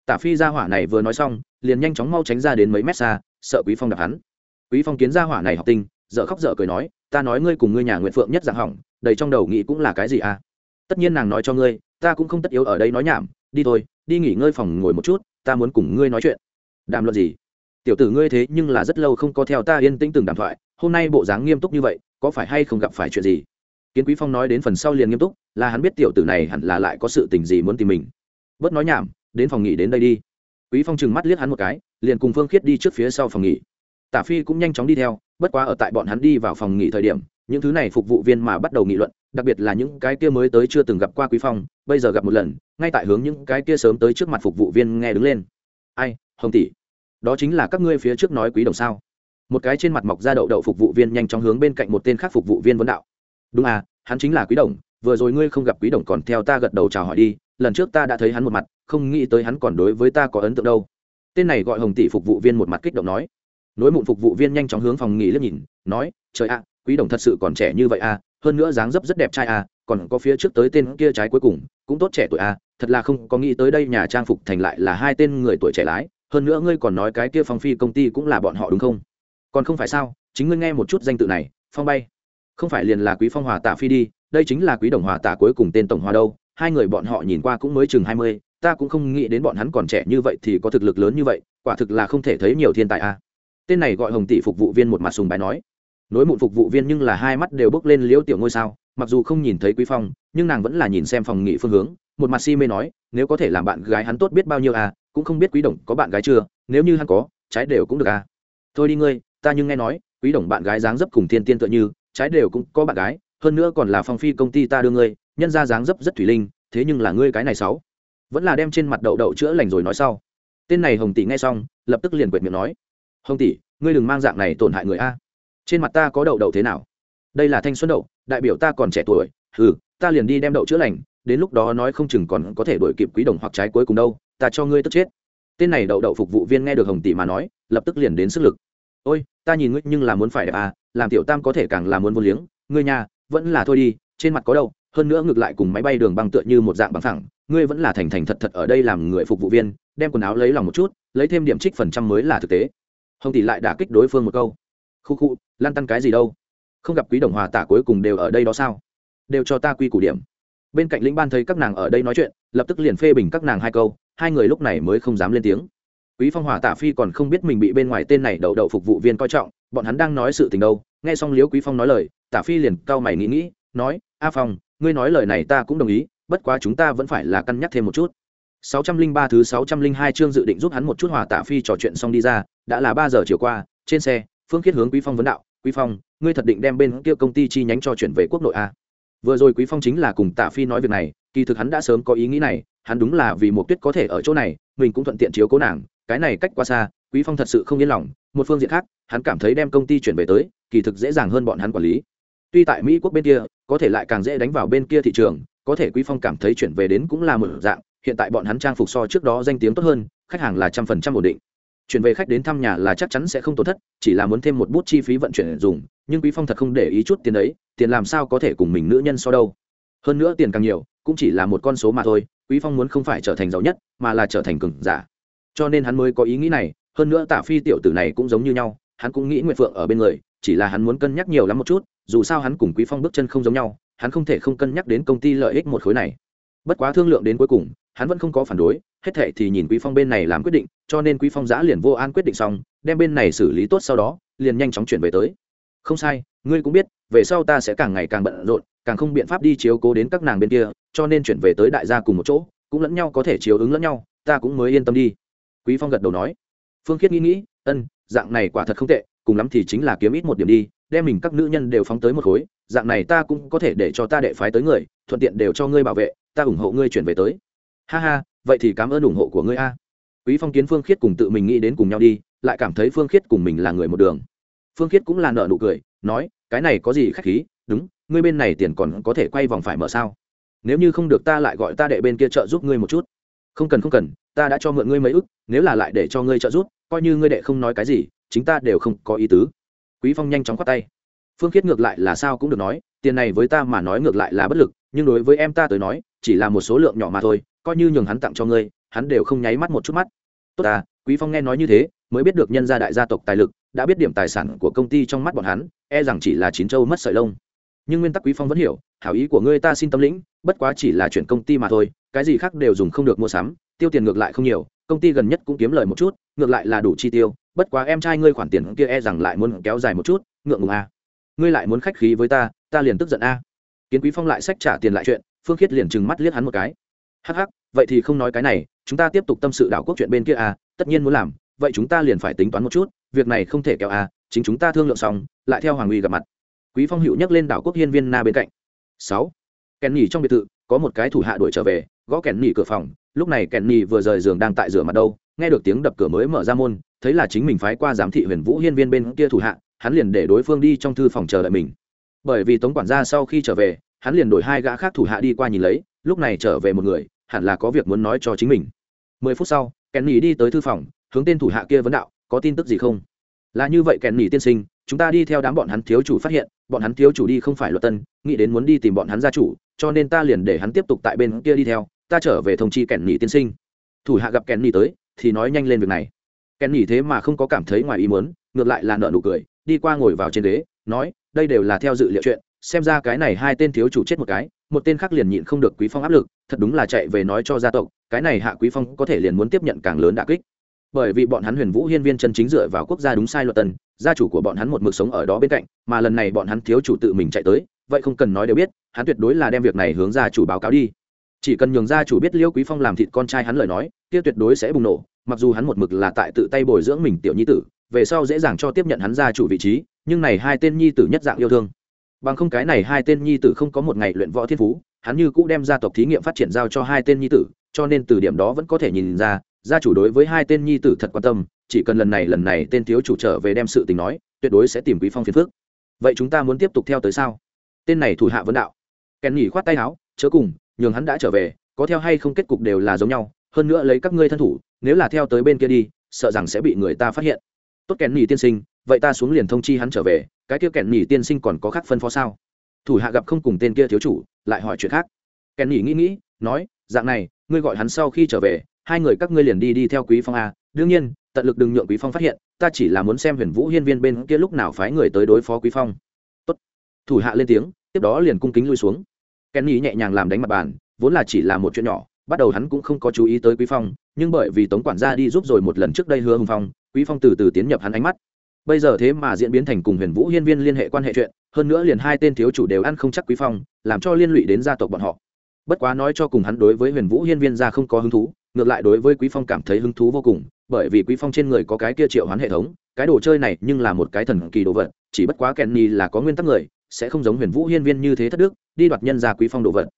Tả phi gia hỏa này vừa nói xong, liền nhanh chóng mau tránh ra đến mấy mét xa, sợ quý phong đập hắn. Quý phong kiến gia hỏa này học tinh dợ khóc dợ cười nói, ta nói ngươi cùng ngươi nhà nguyện phượng nhất dạng hỏng, đầy trong đầu nghĩ cũng là cái gì à? Tất nhiên nàng nói cho ngươi, ta cũng không tất yếu ở đây nói nhảm đi thôi, đi nghỉ ngơi phòng ngồi một chút, ta muốn cùng ngươi nói chuyện. Đàm luận gì? Tiểu tử ngươi thế nhưng là rất lâu không có theo ta yên tĩnh từng đàm thoại, hôm nay bộ dáng nghiêm túc như vậy, có phải hay không gặp phải chuyện gì? Kiến quý phong nói đến phần sau liền nghiêm túc, là hắn biết tiểu tử này hẳn là lại có sự tình gì muốn tìm mình. Bớt nói nhảm, đến phòng nghỉ đến đây đi. Quý phong chừng mắt liếc hắn một cái, liền cùng phương khiết đi trước phía sau phòng nghỉ. Tả phi cũng nhanh chóng đi theo, bất quá ở tại bọn hắn đi vào phòng nghỉ thời điểm những thứ này phục vụ viên mà bắt đầu nghị luận, đặc biệt là những cái kia mới tới chưa từng gặp qua quý phong, bây giờ gặp một lần, ngay tại hướng những cái kia sớm tới trước mặt phục vụ viên nghe đứng lên. Ai, hồng tỷ, đó chính là các ngươi phía trước nói quý đồng sao? Một cái trên mặt mọc ra đậu đậu phục vụ viên nhanh chóng hướng bên cạnh một tên khác phục vụ viên vấn đạo. Đúng à hắn chính là quý đồng, vừa rồi ngươi không gặp quý đồng còn theo ta gật đầu chào hỏi đi, lần trước ta đã thấy hắn một mặt, không nghĩ tới hắn còn đối với ta có ấn tượng đâu. Tên này gọi hồng tỷ phục vụ viên một mặt kích động nói. Nối mụn phục vụ viên nhanh chóng hướng phòng nghỉ liếc nhìn, nói, trời ạ quý đồng thật sự còn trẻ như vậy à hơn nữa dáng dấp rất đẹp trai à còn có phía trước tới tên kia trái cuối cùng, cũng tốt trẻ tuổi à thật là không có nghĩ tới đây nhà trang phục thành lại là hai tên người tuổi trẻ lái, hơn nữa ngươi còn nói cái kia phong phi công ty cũng là bọn họ đúng không? Còn không phải sao, chính ngươi nghe một chút danh tự này, phong bay. Không phải liền là quý phong hòa tạ phi đi, đây chính là quý đồng hòa tạ cuối cùng tên tổng hòa đâu, hai người bọn họ nhìn qua cũng mới chừng hai mươi, ta cũng không nghĩ đến bọn hắn còn trẻ như vậy thì có thực lực lớn như vậy, quả thực là không thể thấy nhiều thiên tài a à. tên này gọi hồng tỷ phục vụ viên một mặt sùng bài nói nối mụn phục vụ viên nhưng là hai mắt đều bước lên liễu tiểu ngôi sao, mặc dù không nhìn thấy quý phong, nhưng nàng vẫn là nhìn xem phòng nghị phương hướng. Một mặt si mê nói, nếu có thể làm bạn gái hắn tốt biết bao nhiêu à cũng không biết quý đồng có bạn gái chưa, nếu như hắn có, trái đều cũng được à. Thôi đi ngươi, ta nhưng nghe nói, quý đồng bạn gái dáng dấp cùng thiên tiên tựa như, trái đều cũng có bạn gái, hơn nữa còn là phong phi công ty ta đưa ngươi, nhân ra dáng dấp rất thủy linh, thế nhưng là ngươi cái này sáu vẫn là đem trên mặt đậu đậu chữa lành rồi nói sau. Tên này hồng tỷ nghe xong, lập tức liền quệt miệng nói, hồng tỷ, ngươi đừng mang dạng này tổn hại người a trên mặt ta có đậu đậu thế nào? Đây là thanh xuân đậu, đại biểu ta còn trẻ tuổi ừ ta liền đi đem đậu chữa lành, đến lúc đó nói không chừng còn có thể đổi kịp quý đồng hoặc trái cuối cùng đâu, ta cho ngươi tức chết. Tên này đậu đậu phục vụ viên nghe được hồng tỷ mà nói, lập tức liền đến sức lực. Ôi, ta nhìn ngươi nhưng là muốn phải đẹp à làm tiểu tam có thể càng là muốn vô liếng, ngươi nhà, vẫn là thôi đi, trên mặt có đâu hơn nữa ngược lại cùng máy bay đường băng tựa như một dạng bằng thẳng, ngươi vẫn là thành thành thật thật ở đây làm người phục vụ viên, đem quần áo lấy lòng một chút, lấy thêm điểm trích phần trăm mới là thực tế. Hồng tỷ lại đả kích đối phương một câu khu khu lan tăn cái gì đâu? Không gặp quý đồng hòa tả cuối cùng đều ở đây đó sao? Đều cho ta quy củ điểm. Bên cạnh lĩnh ban thấy các nàng ở đây nói chuyện, lập tức liền phê bình các nàng hai câu, hai người lúc này mới không dám lên tiếng. Quý phong hòa tả phi còn không biết mình bị bên ngoài tên này đậu đậu phục vụ viên coi trọng, bọn hắn đang nói sự tình đâu, nghe xong liếu quý phong nói lời, tả phi liền cau mày nghĩ nghĩ, nói, a phong, ngươi nói lời này ta cũng đồng ý, bất quá chúng ta vẫn phải là cân nhắc thêm một chút. 603 thứ 602 chương dự định giúp hắn một chút hòa tả phi trò chuyện xong đi ra, đã là ba giờ chiều qua, trên xe phương khiết hướng quý phong vấn đạo, quý phong, ngươi thật định đem bên kia công ty chi nhánh cho chuyển về quốc nội a à? vừa rồi quý phong chính là cùng tạ phi nói việc này, kỳ thực hắn đã sớm có ý nghĩ này, hắn đúng là vì một tuyết có thể ở chỗ này, mình cũng thuận tiện chiếu cố nàng, cái này cách quá xa, quý phong thật sự không yên lòng, một phương diện khác, hắn cảm thấy đem công ty chuyển về tới, kỳ thực dễ dàng hơn bọn hắn quản lý tuy tại mỹ quốc bên kia, có thể lại càng dễ đánh vào bên kia thị trường, có thể quý phong cảm thấy chuyển về đến cũng là một dạng, hiện tại bọn hắn trang phục so trước đó danh tiếng tốt hơn, khách hàng là trăm phần trăm ổn định chuyển về khách đến thăm nhà là chắc chắn sẽ không tổn thất chỉ là muốn thêm một bút chi phí vận chuyển dùng nhưng quý phong thật không để ý chút tiền ấy, tiền làm sao có thể cùng mình nữ nhân so đâu. Hơn nữa tiền càng nhiều cũng chỉ là một con số mà thôi quý phong muốn không phải trở thành giàu nhất mà là trở thành cường giả. Cho nên hắn mới có ý nghĩ này hơn nữa Tả phi tiểu tử này cũng giống như nhau hắn cũng nghĩ nguyện phượng ở bên người chỉ là hắn muốn cân nhắc nhiều lắm một chút dù sao hắn cùng quý phong bước chân không giống nhau hắn không thể không cân nhắc đến công ty lợi ích một khối này bất quá thương lượng đến cuối cùng, hắn vẫn không có phản đối, hết thệ thì nhìn quý phong bên này làm quyết định, cho nên quý phong giã liền vô an quyết định xong, đem bên này xử lý tốt sau đó, liền nhanh chóng chuyển về tới. Không sai, ngươi cũng biết, về sau ta sẽ càng ngày càng bận rộn, càng không biện pháp đi chiếu cố đến các nàng bên kia, cho nên chuyển về tới đại gia cùng một chỗ, cũng lẫn nhau có thể chiếu ứng lẫn nhau, ta cũng mới yên tâm đi. Quý phong gật đầu nói. Phương khiết nghĩ nghĩ, ân, dạng này quả thật không tệ, cùng lắm thì chính là kiếm ít một điểm đi, đem mình các nữ nhân đều phóng tới một khối, dạng này ta cũng có thể để cho ta đệ phái tới người, thuận tiện đều cho ngươi bảo vệ ta ủng hộ ngươi chuyển về tới. Ha ha, vậy thì cảm ơn ủng hộ của ngươi a. Quý phong kiến phương khiết cùng tự mình nghĩ đến cùng nhau đi, lại cảm thấy phương khiết cùng mình là người một đường. Phương khiết cũng là nợ nụ cười, nói, cái này có gì khách khí? Đúng, ngươi bên này tiền còn có thể quay vòng phải mở sao? Nếu như không được ta lại gọi ta đệ bên kia trợ giúp ngươi một chút. Không cần không cần, ta đã cho mượn ngươi mấy ức, nếu là lại để cho ngươi trợ giúp, coi như ngươi đệ không nói cái gì, chính ta đều không có ý tứ. Quý phong nhanh chóng khoát tay. Phương khiết ngược lại là sao cũng được nói, tiền này với ta mà nói ngược lại là bất lực nhưng đối với em ta tới nói, chỉ là một số lượng nhỏ mà thôi, coi như nhường hắn tặng cho ngươi, hắn đều không nháy mắt một chút mắt. Tốt à quý phong nghe nói như thế, mới biết được nhân gia đại gia tộc tài lực, đã biết điểm tài sản của công ty trong mắt bọn hắn e rằng chỉ là chín châu mất sợi lông. Nhưng nguyên tắc quý phong vẫn hiểu, hảo ý của ngươi ta xin tâm lĩnh, bất quá chỉ là chuyển công ty mà thôi, cái gì khác đều dùng không được mua sắm, tiêu tiền ngược lại không nhiều, công ty gần nhất cũng kiếm lời một chút, ngược lại là đủ chi tiêu, bất quá em trai ngươi khoản tiền kia e rằng lại muốn kéo dài một chút, ngượng ngùng à. ngươi lại muốn khách khí với ta ta liền tức giận a kiến quý phong lại sách trả tiền lại chuyện, phương khiết liền trừng mắt liếc hắn một cái. Hắc hắc, vậy thì không nói cái này, chúng ta tiếp tục tâm sự đảo quốc chuyện bên kia à tất nhiên muốn làm, vậy chúng ta liền phải tính toán một chút, việc này không thể kéo à? chính chúng ta thương lượng xong, lại theo hoàng uy gặp mặt. Quý phong hữu nhắc lên đảo quốc hiên viên na bên cạnh. Sáu, kèn nhỉ trong biệt thự, có một cái thủ hạ đuổi trở về, gõ kèn nhỉ cửa phòng, lúc này kèn nhỉ vừa rời giường đang tại rửa mặt đâu, nghe được tiếng đập cửa mới mở ra môn, thấy là chính mình phái qua giám thị huyền vũ hiên viên bên kia thủ hạ, hắn liền để đối phương đi trong thư phòng chờ đợi mình bởi vì tống quản gia sau khi trở về, hắn liền đổi hai gã khác thủ hạ đi qua nhìn lấy, lúc này trở về một người, hẳn là có việc muốn nói cho chính mình. Mười phút sau, kèn nỉ đi tới thư phòng, hướng tên thủ hạ kia vấn đạo, có tin tức gì không? Là như vậy, kèn nỉ tiên sinh, chúng ta đi theo đám bọn hắn thiếu chủ phát hiện, bọn hắn thiếu chủ đi không phải luật tân, nghĩ đến muốn đi tìm bọn hắn gia chủ, cho nên ta liền để hắn tiếp tục tại bên kia đi theo, ta trở về thông chi kèn nỉ tiên sinh. Thủ hạ gặp kèn nỉ tới, thì nói nhanh lên việc này. Kèn nỉ thế mà không có cảm thấy ngoài ý muốn, ngược lại là nợ nụ cười, đi qua ngồi vào trên ghế nói, đây đều là theo dự liệu chuyện, xem ra cái này hai tên thiếu chủ chết một cái, một tên khác liền nhịn không được quý phong áp lực, thật đúng là chạy về nói cho gia tộc, cái này hạ quý phong có thể liền muốn tiếp nhận càng lớn đả kích. Bởi vì bọn hắn huyền vũ hiên viên chân chính dựa vào quốc gia đúng sai luật tần, gia chủ của bọn hắn một mực sống ở đó bên cạnh, mà lần này bọn hắn thiếu chủ tự mình chạy tới, vậy không cần nói đều biết, hắn tuyệt đối là đem việc này hướng gia chủ báo cáo đi. Chỉ cần nhường gia chủ biết liêu quý phong làm thịt con trai hắn lời nói, kia tuyệt đối sẽ bùng nổ, mặc dù hắn một mực là tại tự tay bồi dưỡng mình tiểu nhi tử, về sau dễ dàng cho tiếp nhận hắn gia chủ vị trí nhưng này hai tên nhi tử nhất dạng yêu thương. Bằng không cái này hai tên nhi tử không có một ngày luyện võ thiên phú, hắn như cũ đem gia tộc thí nghiệm phát triển giao cho hai tên nhi tử, cho nên từ điểm đó vẫn có thể nhìn ra, gia chủ đối với hai tên nhi tử thật quan tâm, chỉ cần lần này lần này tên thiếu chủ trở về đem sự tình nói, tuyệt đối sẽ tìm quý phong phiền phước vậy chúng ta muốn tiếp tục theo tới sao? Tên này thủ hạ vấn đạo. Kèn nhỉ khoát tay áo, chớ cùng, nhường hắn đã trở về, có theo hay không kết cục đều là giống nhau, hơn nữa lấy các ngươi thân thủ, nếu là theo tới bên kia đi, sợ rằng sẽ bị người ta phát hiện. Tốt kèn nhỉ tiên sinh vậy ta xuống liền thông chi hắn trở về, cái kia kèn nhỉ tiên sinh còn có khác phân phó sao? Thủ hạ gặp không cùng tên kia thiếu chủ, lại hỏi chuyện khác. Kèn nhỉ nghĩ nghĩ, nói, dạng này, ngươi gọi hắn sau khi trở về, hai người các ngươi liền đi đi theo quý phong a. Đương nhiên, tận lực đừng nhượng quý phong phát hiện, ta chỉ là muốn xem huyền vũ hiên viên bên kia lúc nào phái người tới đối phó quý phong. Tốt. thủ hạ lên tiếng, tiếp đó liền cung kính lui xuống. Kenny nhẹ nhàng làm đánh mặt bàn, vốn là chỉ là một chuyện nhỏ, bắt đầu hắn cũng không có chú ý tới quý phong, nhưng bởi vì tống quản gia đi giúp rồi một lần trước đây hứa hùng phong, quý phong từ từ tiến nhập hắn ánh mắt bây giờ thế mà diễn biến thành cùng huyền vũ hiên viên liên hệ quan hệ chuyện hơn nữa liền hai tên thiếu chủ đều ăn không chắc quý phong làm cho liên lụy đến gia tộc bọn họ. Bất quá nói cho cùng hắn đối với huyền vũ hiên viên gia không có hứng thú ngược lại đối với quý phong cảm thấy hứng thú vô cùng bởi vì quý phong trên người có cái kia triệu hoán hệ thống cái đồ chơi này nhưng là một cái thần kỳ đồ vật chỉ bất quá kenny là có nguyên tắc người sẽ không giống huyền vũ hiên viên như thế thất đức đi đoạt nhân ra quý phong đồ vật.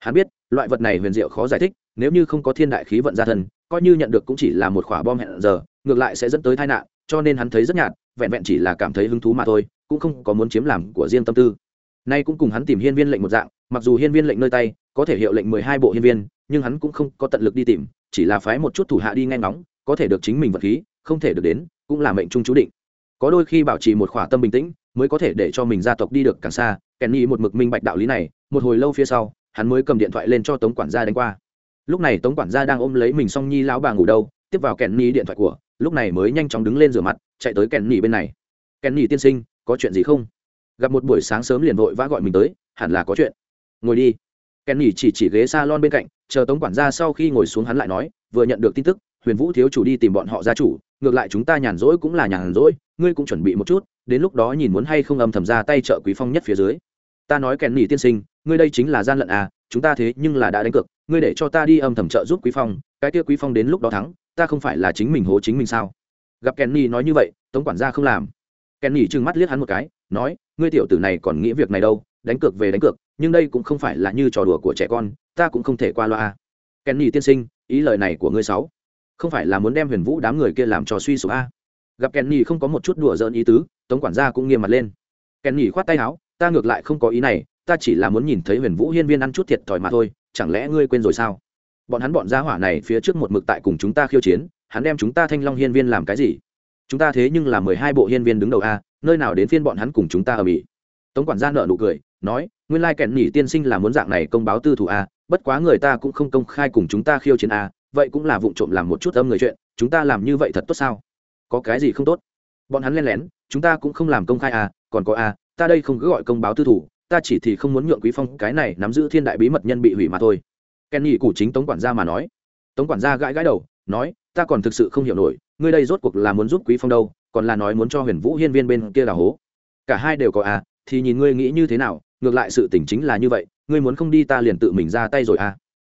Hắn biết loại vật này huyền diệu khó giải thích nếu như không có thiên đại khí vận gia thần, coi như nhận được cũng chỉ là một khỏa bom hẹn giờ ngược lại sẽ dẫn tới tai nạn cho nên hắn thấy rất nhạt vẹn vẹn chỉ là cảm thấy hứng thú mà thôi, cũng không có muốn chiếm làm của riêng tâm tư. Nay cũng cùng hắn tìm hiên viên lệnh một dạng, mặc dù hiên viên lệnh nơi tay, có thể hiệu lệnh mười hai bộ hiên viên, nhưng hắn cũng không có tận lực đi tìm, chỉ là phái một chút thủ hạ đi nghe ngóng, có thể được chính mình vật khí, không thể được đến, cũng là mệnh trung chú định. Có đôi khi bảo trì một khỏa tâm bình tĩnh, mới có thể để cho mình gia tộc đi được càng xa, kenny một mực minh bạch đạo lý này, một hồi lâu phía sau, hắn mới cầm điện thoại lên cho tống quản gia đánh qua. Lúc này tống quản gia đang ôm lấy mình song nhi lão bà ngủ đâu, tiếp vào kenny điện thoại của lúc này mới nhanh chóng đứng lên rửa mặt, chạy tới kenny bên này. Kenny tiên sinh, có chuyện gì không? Gặp một buổi sáng sớm liền vội vã gọi mình tới, hẳn là có chuyện. Ngồi đi. Kenny chỉ chỉ ghế salon bên cạnh, chờ tống quản gia sau khi ngồi xuống hắn lại nói, vừa nhận được tin tức, huyền vũ thiếu chủ đi tìm bọn họ gia chủ, ngược lại chúng ta nhàn rỗi cũng là nhàn rỗi, ngươi cũng chuẩn bị một chút, đến lúc đó nhìn muốn hay không âm thầm ra tay trợ quý phong nhất phía dưới. Ta nói kèn nỉ tiên sinh, ngươi đây chính là gian lận à chúng ta thế nhưng là đã đánh cược, ngươi để cho ta đi âm thầm trợ giúp quý phong, cái kia quý phong đến lúc đó thắng ta không phải là chính mình hố chính mình sao? Gặp Kenny nói như vậy, tống quản gia không làm. Kenny trừng mắt liếc hắn một cái, nói, ngươi tiểu tử này còn nghĩ việc này đâu, đánh cược về đánh cược, nhưng đây cũng không phải là như trò đùa của trẻ con, ta cũng không thể qua loa kenny tiên sinh, ý lời này của ngươi sáu không phải là muốn đem huyền vũ đám người kia làm trò suy sụp a? Gặp kenny không có một chút đùa giỡn ý tứ, tống quản gia cũng nghiêm mặt lên. Kenny khoát tay áo, ta ngược lại không có ý này, ta chỉ là muốn nhìn thấy huyền vũ hiên viên ăn chút thiệt thòi mà thôi, chẳng lẽ ngươi quên rồi sao? Bọn hắn bọn gia hỏa này phía trước một mực tại cùng chúng ta khiêu chiến, hắn đem chúng ta thanh long hiên viên làm cái gì? Chúng ta thế nhưng là mười hai bộ hiên viên đứng đầu a, nơi nào đến phiên bọn hắn cùng chúng ta ở mỹ? Tống quản gia nợ nụ cười, nói, nguyên lai kẹn nhỉ tiên sinh là muốn dạng này công báo tư thủ a, bất quá người ta cũng không công khai cùng chúng ta khiêu chiến a, vậy cũng là vụ trộm làm một chút âm người chuyện, chúng ta làm như vậy thật tốt sao? Có cái gì không tốt? Bọn hắn len lén, chúng ta cũng không làm công khai a, còn có a, ta đây không cứ gọi công báo tư thủ, ta chỉ thì không muốn nhượng quý phong cái này nắm giữ thiên đại bí mật nhân bị hủy mà thôi kenny cụ chính tống quản gia mà nói. Tống quản gia gãi gãi đầu, nói, ta còn thực sự không hiểu nổi, ngươi đây rốt cuộc là muốn giúp quý phong đâu, còn là nói muốn cho huyền vũ hiên viên bên kia đào hố. Cả hai đều có a thì nhìn ngươi nghĩ như thế nào, ngược lại sự tình chính là như vậy, ngươi muốn không đi ta liền tự mình ra tay rồi à.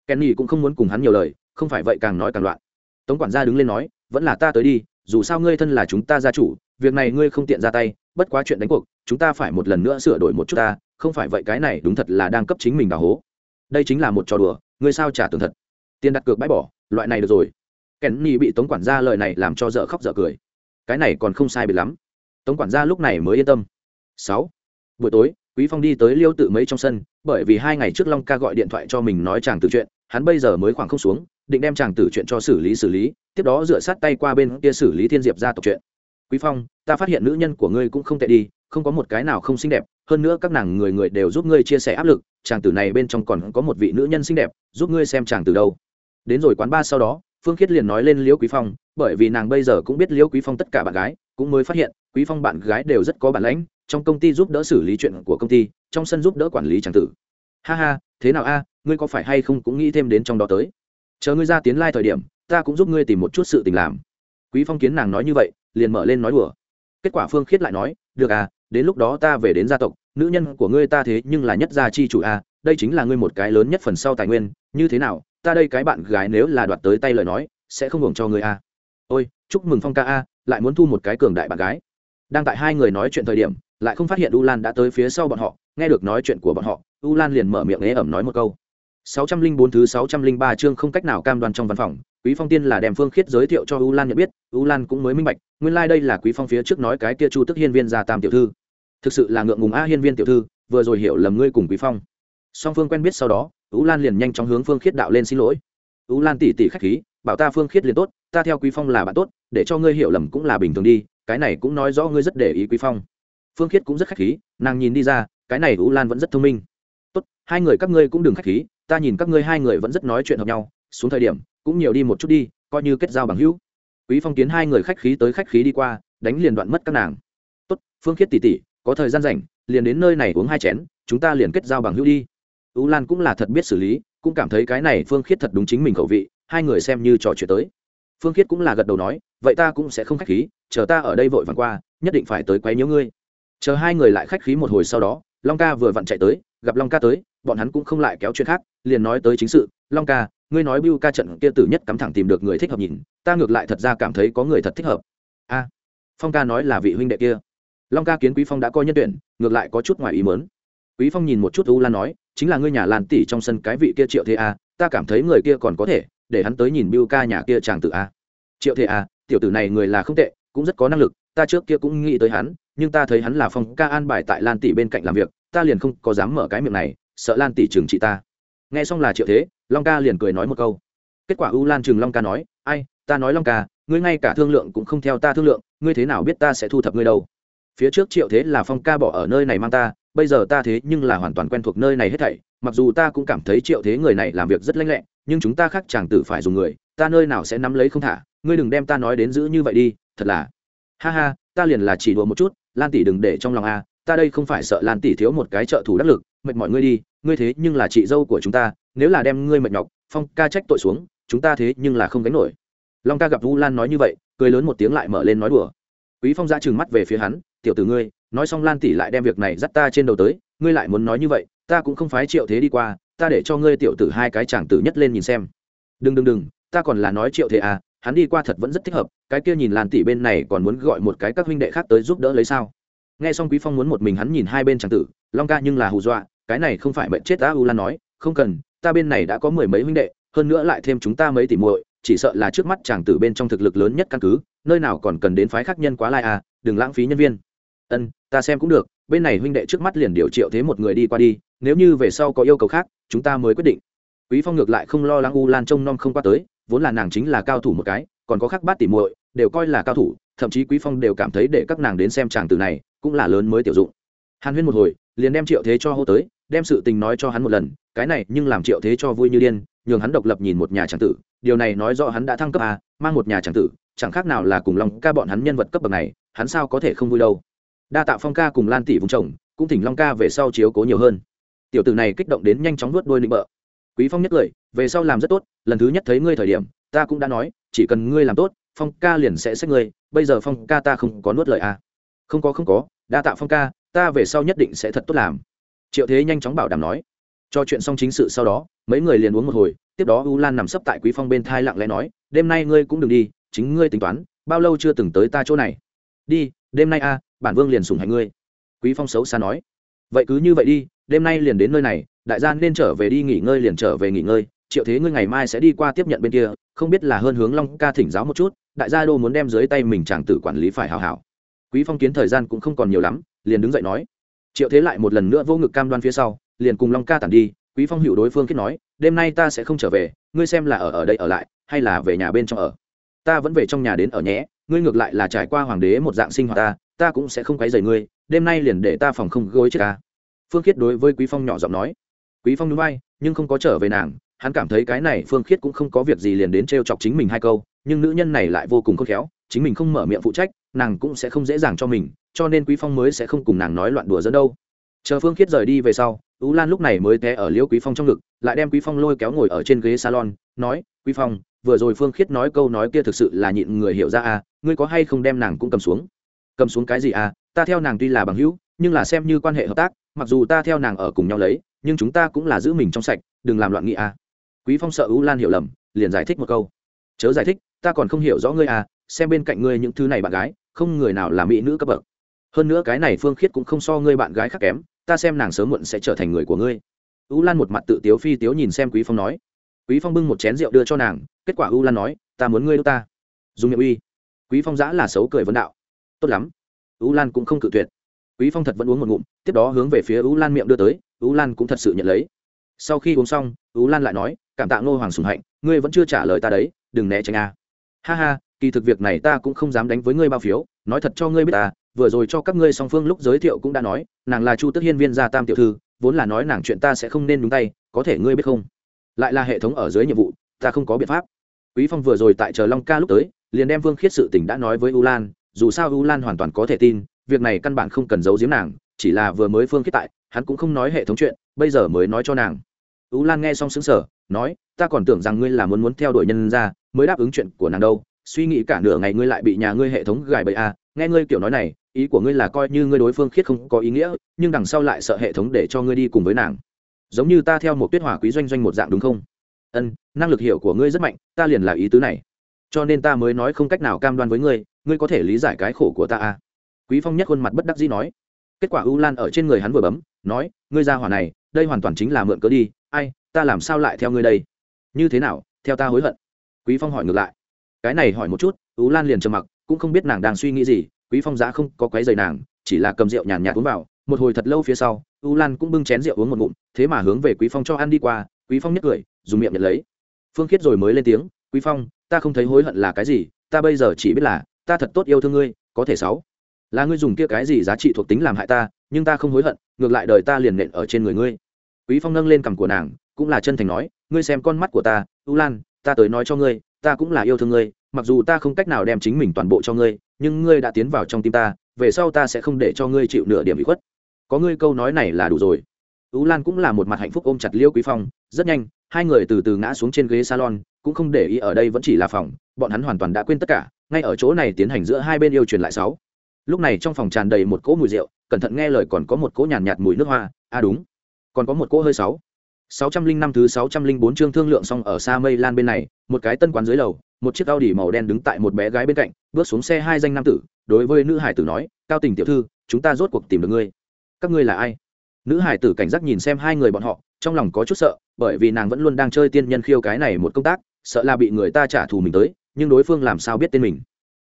Kenny cũng không muốn cùng hắn nhiều lời, không phải vậy càng nói càng loạn. Tống quản gia đứng lên nói, vẫn là ta tới đi, dù sao ngươi thân là chúng ta gia chủ, việc này ngươi không tiện ra tay, bất quá chuyện đánh cuộc, chúng ta phải một lần nữa sửa đổi một chút ta, không phải vậy cái này đúng thật là đang cấp chính mình đào hố. Đây chính là một trò đùa ngươi sao trả tường thật? Tiền đặt cược bãi bỏ, loại này được rồi. Kèn ni bị tống quản gia lời này làm cho dở khóc dở cười. Cái này còn không sai biệt lắm. Tống quản gia lúc này mới yên tâm. Sáu. Buổi tối, quý phong đi tới liêu tự mấy trong sân, bởi vì hai ngày trước long ca gọi điện thoại cho mình nói chàng tử chuyện, hắn bây giờ mới khoảng không xuống, định đem chàng tử chuyện cho xử lý xử lý, tiếp đó dựa sát tay qua bên kia xử lý thiên diệp gia tộc chuyện. Quý phong, ta phát hiện nữ nhân của ngươi cũng không tệ đi không có một cái nào không xinh đẹp, hơn nữa các nàng người người đều giúp ngươi chia sẻ áp lực, chàng tử này bên trong còn có một vị nữ nhân xinh đẹp, giúp ngươi xem chàng tử đâu. Đến rồi quán ba sau đó, phương khiết liền nói lên liễu quý phong, bởi vì nàng bây giờ cũng biết liễu quý phong tất cả bạn gái, cũng mới phát hiện, quý phong bạn gái đều rất có bản lãnh trong công ty giúp đỡ xử lý chuyện của công ty, trong sân giúp đỡ quản lý chàng tử. Ha ha, thế nào a, ngươi có phải hay không cũng nghĩ thêm đến trong đó tới? Chờ ngươi ra tiến lai thời điểm, ta cũng giúp ngươi tìm một chút sự tình làm. Quý phong kiến nàng nói như vậy, liền mở lên nói đùa. Kết quả phương khiết lại nói, được à đến lúc đó ta về đến gia tộc, nữ nhân của ngươi ta thế nhưng là nhất gia chi chủ a, đây chính là ngươi một cái lớn nhất phần sau tài nguyên, như thế nào, ta đây cái bạn gái nếu là đoạt tới tay lời nói, sẽ không hưởng cho ngươi a. Ôi, chúc mừng phong ca a, lại muốn thu một cái cường đại bạn gái. Đang tại hai người nói chuyện thời điểm, lại không phát hiện u lan đã tới phía sau bọn họ, nghe được nói chuyện của bọn họ, u lan liền mở miệng ế ẩm nói một câu. 604 thứ 603 chương không cách nào cam đoan trong văn phòng, quý phong tiên là đem phương khiết giới thiệu cho u lan nhận biết, u lan cũng mới minh bạch, nguyên lai like đây là quý phong phía trước nói cái kia chu tức hiên viên gia tam tiểu thư. Thực sự là ngượng ngùng a hiên viên tiểu thư, vừa rồi hiểu lầm ngươi cùng quý phong. Song phương quen biết sau đó, u lan liền nhanh chóng hướng phương khiết đạo lên xin lỗi. U lan tỉ tỉ khách khí, bảo ta phương khiết liền tốt, ta theo quý phong là bạn tốt, để cho ngươi hiểu lầm cũng là bình thường đi, cái này cũng nói rõ ngươi rất để ý quý phong. Phương khiết cũng rất khách khí, nàng nhìn đi ra, cái này u lan vẫn rất thông minh. Tốt, hai người các ngươi cũng đừng khách khí ta nhìn các ngươi hai người vẫn rất nói chuyện hợp nhau, xuống thời điểm, cũng nhiều đi một chút đi, coi như kết giao bằng hữu. Quý phong kiến hai người khách khí tới khách khí đi qua, đánh liền đoạn mất các nàng. Tốt, phương khiết tỉ tỉ có thời gian rảnh, liền đến nơi này uống hai chén, chúng ta liền kết giao bằng hữu đi. U lan cũng là thật biết xử lý, cũng cảm thấy cái này phương khiết thật đúng chính mình khẩu vị, hai người xem như trò chuyện tới. Phương khiết cũng là gật đầu nói, vậy ta cũng sẽ không khách khí, chờ ta ở đây vội vàng qua, nhất định phải tới quấy nhiễu ngươi. Chờ hai người lại khách khí một hồi sau đó, long ca vừa vặn chạy tới gặp long ca tới, bọn hắn cũng không lại kéo chuyện khác, liền nói tới chính sự. Long ca, ngươi nói bưu ca trận kia tử nhất cắm thẳng tìm được người thích hợp nhìn, ta ngược lại thật ra cảm thấy có người thật thích hợp. A, phong ca nói là vị huynh đệ kia. Long ca kiến quý phong đã coi nhân tuyển, ngược lại có chút ngoài ý mớn quý phong nhìn một chút u lan nói, chính là ngươi nhà lan tỷ trong sân cái vị kia triệu thế a, ta cảm thấy người kia còn có thể, để hắn tới nhìn bưu ca nhà kia chàng tử a. Triệu thế a, tiểu tử này người là không tệ, cũng rất có năng lực, ta trước kia cũng nghĩ tới hắn, nhưng ta thấy hắn là phong ca an bài tại lan tỷ bên cạnh làm việc ta liền không có dám mở cái miệng này, sợ lan tỷ trừng trị ta. Nghe xong là triệu thế, long ca liền cười nói một câu. Kết quả u lan trừng long ca nói, ai, ta nói long ca, ngươi ngay cả thương lượng cũng không theo ta thương lượng, ngươi thế nào biết ta sẽ thu thập ngươi đâu? Phía trước triệu thế là phong ca bỏ ở nơi này mang ta, bây giờ ta thế nhưng là hoàn toàn quen thuộc nơi này hết thảy, mặc dù ta cũng cảm thấy triệu thế người này làm việc rất lanh lẹ, nhưng chúng ta khác chàng tử phải dùng người, ta nơi nào sẽ nắm lấy không thả, ngươi đừng đem ta nói đến giữ như vậy đi, thật là. Ha ha, ta liền là chỉ đùa một chút, lan tỷ đừng để trong lòng a ta đây không phải sợ lan tỷ thiếu một cái trợ thủ đắc lực, mệt mọi ngươi đi, ngươi thế nhưng là chị dâu của chúng ta, nếu là đem ngươi mệt nhọc, phong ca trách tội xuống, chúng ta thế nhưng là không gánh nổi. Long ca gặp vu lan nói như vậy, cười lớn một tiếng lại mở lên nói đùa. Quý phong ra trừng mắt về phía hắn, tiểu tử ngươi, nói xong lan tỷ lại đem việc này dắt ta trên đầu tới, ngươi lại muốn nói như vậy, ta cũng không phái triệu thế đi qua, ta để cho ngươi tiểu tử hai cái chàng tử nhất lên nhìn xem. Đừng đừng đừng, ta còn là nói triệu thế à hắn đi qua thật vẫn rất thích hợp, cái kia nhìn lan tỷ bên này còn muốn gọi một cái các huynh đệ khác tới giúp đỡ lấy sao? Nghe xong quý phong muốn một mình hắn nhìn hai bên chàng tử, long ca nhưng là hù dọa, cái này không phải mệnh chết ta u lan nói, không cần, ta bên này đã có mười mấy huynh đệ, hơn nữa lại thêm chúng ta mấy tỷ muội, chỉ sợ là trước mắt chàng tử bên trong thực lực lớn nhất căn cứ, nơi nào còn cần đến phái khác nhân quá lai à đừng lãng phí nhân viên. Ân, ta xem cũng được, bên này huynh đệ trước mắt liền điều triệu thế một người đi qua đi, nếu như về sau có yêu cầu khác, chúng ta mới quyết định. Quý phong ngược lại không lo lắng u lan trông nom không qua tới, vốn là nàng chính là cao thủ một cái, còn có khác bát tỷ muội, đều coi là cao thủ, thậm chí quý phong đều cảm thấy để các nàng đến xem chàng tử này cũng là lớn mới tiểu dụng. Hàn huyên một hồi, liền đem triệu thế cho hô tới, đem sự tình nói cho hắn một lần, cái này nhưng làm triệu thế cho vui như điên, nhường hắn độc lập nhìn một nhà tràng tử, điều này nói rõ hắn đã thăng cấp a mang một nhà tràng tử, chẳng khác nào là cùng long ca bọn hắn nhân vật cấp bậc này, hắn sao có thể không vui đâu. Đa tạ phong ca cùng lan tỷ vùng chồng, cũng thỉnh long ca về sau chiếu cố nhiều hơn. Tiểu tử này kích động đến nhanh chóng nuốt đôi nịnh bợ. Quý phong nhất cười về sau làm rất tốt, lần thứ nhất thấy ngươi thời điểm, ta cũng đã nói, chỉ cần ngươi làm tốt, phong ca liền sẽ xét ngươi, bây giờ phong ca ta không có nuốt lời à. không có không có đa tạ phong ca, ta về sau nhất định sẽ thật tốt làm. Triệu thế nhanh chóng bảo đảm nói. Cho chuyện xong chính sự sau đó, mấy người liền uống một hồi, tiếp đó u lan nằm sấp tại quý phong bên thai lặng lẽ nói, đêm nay ngươi cũng đừng đi, chính ngươi tính toán, bao lâu chưa từng tới ta chỗ này? Đi, đêm nay a bản vương liền sủng hạnh ngươi. Quý phong xấu xa nói. Vậy cứ như vậy đi, đêm nay liền đến nơi này, đại gia nên trở về đi nghỉ ngơi liền trở về nghỉ ngơi, triệu thế ngươi ngày mai sẽ đi qua tiếp nhận bên kia, không biết là hơn hướng long ca thỉnh giáo một chút, đại gia đô muốn đem dưới tay mình chàng tử quản lý phải hào hảo quý phong kiến thời gian cũng không còn nhiều lắm, liền đứng dậy nói. Triệu thế lại một lần nữa vô ngực cam đoan phía sau, liền cùng long ca tản đi. Quý phong hữu đối phương kết nói, đêm nay ta sẽ không trở về, ngươi xem là ở ở đây ở lại, hay là về nhà bên trong ở? Ta vẫn về trong nhà đến ở nhé, ngươi ngược lại là trải qua hoàng đế một dạng sinh hoạt ta ta cũng sẽ không quấy rầy ngươi, đêm nay liền để ta phòng không gối chết ta. Phương khiết đối với quý phong nhỏ giọng nói. Quý phong núi bay nhưng không có trở về nàng, hắn cảm thấy cái này phương khiết cũng không có việc gì liền đến trêu chọc chính mình hai câu, nhưng nữ nhân này lại vô cùng khôn khéo, chính mình không mở miệng phụ trách nàng cũng sẽ không dễ dàng cho mình, cho nên quý phong mới sẽ không cùng nàng nói loạn đùa dẫn đâu. Chờ phương khiết rời đi về sau ú lan lúc này mới té ở liễu quý phong trong ngực, lại đem quý phong lôi kéo ngồi ở trên ghế salon, nói, quý phong, vừa rồi phương khiết nói câu nói kia thực sự là nhịn người hiểu ra à ngươi có hay không đem nàng cũng cầm xuống? Cầm xuống cái gì à ta theo nàng tuy là bằng hữu, nhưng là xem như quan hệ hợp tác, mặc dù ta theo nàng ở cùng nhau lấy, nhưng chúng ta cũng là giữ mình trong sạch, đừng làm loạn nghị à. Quý phong sợ ú lan hiểu lầm, liền giải thích một câu. Chớ giải thích, ta còn không hiểu rõ ngươi à xem bên cạnh ngươi những thứ này bạn gái không người nào là mỹ nữ cấp bậc. Hơn nữa cái này phương khiết cũng không so ngươi bạn gái khác kém, ta xem nàng sớm muộn sẽ trở thành người của ngươi. U lan một mặt tự tiếu phi tiếu nhìn xem quý phong nói. Quý phong bưng một chén rượu đưa cho nàng, kết quả U lan nói, ta muốn ngươi đ ta. Dùng miệng uy. Quý phong giã là xấu cười vấn đạo. Tốt lắm. U lan cũng không cự tuyệt. Quý phong thật vẫn uống một ngụm, tiếp đó hướng về phía U lan miệng đưa tới, U lan cũng thật sự nhận lấy. Sau khi uống xong, U lan lại nói, cảm tạ ngô hoàng sùng hạnh, ngươi vẫn chưa trả lời ta đấy, đừng né tránh a. Ha ha kỳ thực việc này ta cũng không dám đánh với ngươi bao phiếu, nói thật cho ngươi biết ta, vừa rồi cho các ngươi song phương lúc giới thiệu cũng đã nói, nàng là chu tức hiên viên gia tam tiểu thư, vốn là nói nàng chuyện ta sẽ không nên đúng tay, có thể ngươi biết không? Lại là hệ thống ở dưới nhiệm vụ, ta không có biện pháp. Quý phong vừa rồi tại chờ long ca lúc tới, liền đem vương khiết sự tình đã nói với u lan, dù sao u lan hoàn toàn có thể tin, việc này căn bản không cần giấu giếm nàng, chỉ là vừa mới phương khiết tại, hắn cũng không nói hệ thống chuyện, bây giờ mới nói cho nàng. U lan nghe xong xứng sở nói, ta còn tưởng rằng ngươi là muốn muốn theo đuổi nhân ra, mới đáp ứng chuyện của nàng đâu suy nghĩ cả nửa ngày ngươi lại bị nhà ngươi hệ thống gài bẫy à? Nghe ngươi kiểu nói này, ý của ngươi là coi như ngươi đối phương khiết không có ý nghĩa, nhưng đằng sau lại sợ hệ thống để cho ngươi đi cùng với nàng. Giống như ta theo một tuyết hỏa quý doanh doanh một dạng đúng không? Ân, năng lực hiểu của ngươi rất mạnh, ta liền là ý tứ này. Cho nên ta mới nói không cách nào cam đoan với ngươi ngươi có thể lý giải cái khổ của ta à? Quý phong nhất khuôn mặt bất đắc dĩ nói. Kết quả u lan ở trên người hắn vừa bấm, nói, ngươi ra hỏa này, đây hoàn toàn chính là mượn cớ đi, ai, ta làm sao lại theo ngươi đây? Như thế nào, theo ta hối hận? Quý phong hỏi ngược lại cái này hỏi một chút u lan liền trầm mặc, cũng không biết nàng đang suy nghĩ gì, quý phong giã không có quấy giày nàng, chỉ là cầm rượu nhàn nhạt uống vào, một hồi thật lâu phía sau u lan cũng bưng chén rượu uống một ngụm, thế mà hướng về quý phong cho ăn đi qua, quý phong nhất cười, dùng miệng nhận lấy. Phương khiết rồi mới lên tiếng, quý phong, ta không thấy hối hận là cái gì, ta bây giờ chỉ biết là, ta thật tốt yêu thương ngươi, có thể sáu. Là ngươi dùng kia cái gì giá trị thuộc tính làm hại ta, nhưng ta không hối hận, ngược lại đời ta liền nện ở trên người ngươi. Quý phong nâng lên cằm của nàng, cũng là chân thành nói, ngươi xem con mắt của ta u lan, ta tới nói cho ngươi ta cũng là yêu thương ngươi mặc dù ta không cách nào đem chính mình toàn bộ cho ngươi nhưng ngươi đã tiến vào trong tim ta về sau ta sẽ không để cho ngươi chịu nửa điểm bị khuất. Có ngươi câu nói này là đủ rồi. Tú lan cũng là một mặt hạnh phúc ôm chặt liêu quý phong rất nhanh hai người từ từ ngã xuống trên ghế salon cũng không để ý ở đây vẫn chỉ là phòng bọn hắn hoàn toàn đã quên tất cả ngay ở chỗ này tiến hành giữa hai bên yêu truyền lại sáu. Lúc này trong phòng tràn đầy một cỗ mùi rượu cẩn thận nghe lời còn có một cỗ nhàn nhạt, nhạt mùi nước hoa. A à đúng còn có một cỗ hơi sáu sáu trăm linh năm thứ sáu trăm linh bốn chương thương lượng xong ở xa mây lan bên này một cái tân quán dưới lầu một chiếc Audi màu đen đứng tại một bé gái bên cạnh, bước xuống xe hai danh nam tử, đối với nữ hải tử nói, "Cao Tình tiểu thư, chúng ta rốt cuộc tìm được ngươi. Các ngươi là ai?" Nữ hải tử cảnh giác nhìn xem hai người bọn họ, trong lòng có chút sợ, bởi vì nàng vẫn luôn đang chơi tiên nhân khiêu cái này một công tác, sợ là bị người ta trả thù mình tới, nhưng đối phương làm sao biết tên mình.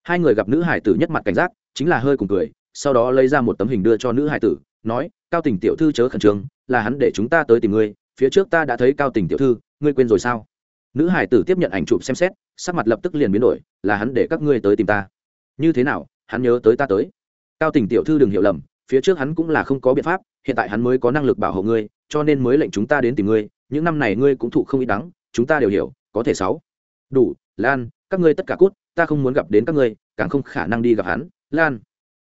Hai người gặp nữ hải tử nhất mặt cảnh giác, chính là hơi cùng cười, sau đó lấy ra một tấm hình đưa cho nữ hải tử, nói, "Cao Tình tiểu thư chớ khẩn trương, là hắn để chúng ta tới tìm ngươi, phía trước ta đã thấy Cao Tình tiểu thư, ngươi quên rồi sao?" nữ hải tử tiếp nhận ảnh chụp xem xét sắc mặt lập tức liền biến đổi là hắn để các ngươi tới tìm ta. Như thế nào hắn nhớ tới ta tới. Cao tình tiểu thư đừng hiểu lầm phía trước hắn cũng là không có biện pháp hiện tại hắn mới có năng lực bảo hộ ngươi cho nên mới lệnh chúng ta đến tìm ngươi những năm này ngươi cũng thụ không ít đắng chúng ta đều hiểu có thể sáu. Đủ lan các ngươi tất cả cút ta không muốn gặp đến các ngươi càng không khả năng đi gặp hắn. Lan.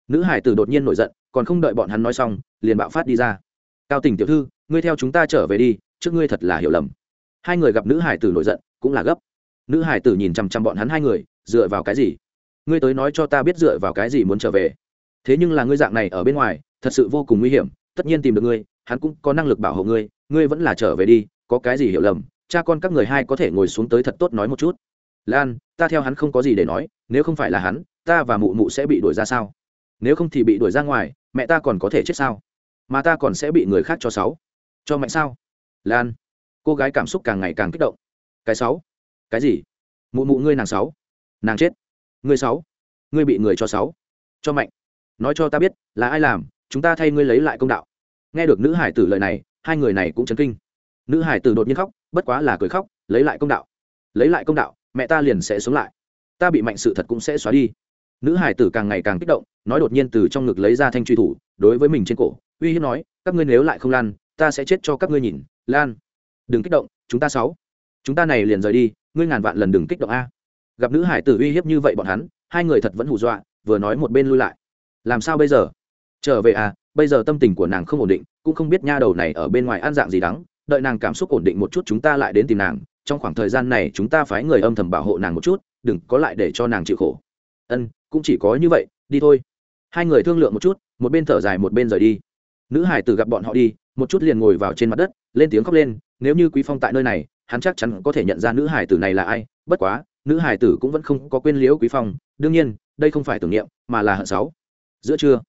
Nữ hải tử đột nhiên nổi giận còn không đợi bọn hắn nói xong liền bạo phát đi ra. Cao tình tiểu thư ngươi theo chúng ta trở về đi, trước ngươi thật là hiểu lầm. Hai người gặp nữ hải tử nổi giận, cũng là gấp. Nữ hải tử nhìn chằm chằm bọn hắn hai người, dựa vào cái gì? Ngươi tới nói cho ta biết dựa vào cái gì muốn trở về. Thế nhưng là ngươi dạng này ở bên ngoài, thật sự vô cùng nguy hiểm, tất nhiên tìm được ngươi, hắn cũng có năng lực bảo hộ ngươi ngươi vẫn là trở về đi, có cái gì hiểu lầm, cha con các người hai có thể ngồi xuống tới thật tốt nói một chút. Lan, ta theo hắn không có gì để nói, nếu không phải là hắn, ta và mụ mụ sẽ bị đuổi ra sao? Nếu không thì bị đuổi ra ngoài, mẹ ta còn có thể chết sao? Mà ta còn sẽ bị người khác cho sáu cho mạnh sao? Lan. Cô gái cảm xúc càng ngày càng kích động. Cái sáu. Cái gì? Mụ mụ ngươi nàng sáu. Nàng chết. Ngươi sáu. Ngươi bị người cho sáu. Cho mạnh. Nói cho ta biết, là ai làm, chúng ta thay ngươi lấy lại công đạo. Nghe được nữ hải tử lời này, hai người này cũng chấn kinh. Nữ hải tử đột nhiên khóc, bất quá là cười khóc, lấy lại công đạo. Lấy lại công đạo, mẹ ta liền sẽ sống lại. Ta bị mạnh sự thật cũng sẽ xóa đi. Nữ hải tử càng ngày càng kích động, nói đột nhiên từ trong ngực lấy ra thanh truy thủ, đối với mình trên cổ, uy hiếp nói, các ngươi nếu lại không lan ta sẽ chết cho các ngươi nhìn, lan. Đừng kích động, chúng ta sáu. Chúng ta này liền rời đi, ngươi ngàn vạn lần đừng kích động a. Gặp nữ hải tử uy hiếp như vậy bọn hắn, hai người thật vẫn hù dọa, vừa nói một bên lui lại. Làm sao bây giờ? Trở về à bây giờ tâm tình của nàng không ổn định, cũng không biết nha đầu này ở bên ngoài ăn dạng gì đắng, đợi nàng cảm xúc ổn định một chút chúng ta lại đến tìm nàng, trong khoảng thời gian này chúng ta phái người âm thầm bảo hộ nàng một chút, đừng có lại để cho nàng chịu khổ. Ân, cũng chỉ có như vậy, đi thôi. Hai người thương lượng một chút, một bên thở dài một bên rời đi. Nữ hải tử gặp bọn họ đi một chút liền ngồi vào trên mặt đất, lên tiếng khóc lên, nếu như quý phong tại nơi này, hắn chắc chắn có thể nhận ra nữ hải tử này là ai, bất quá, nữ hải tử cũng vẫn không có quên liễu quý phong, đương nhiên, đây không phải tưởng niệm, mà là hận sáu. Giữa trưa,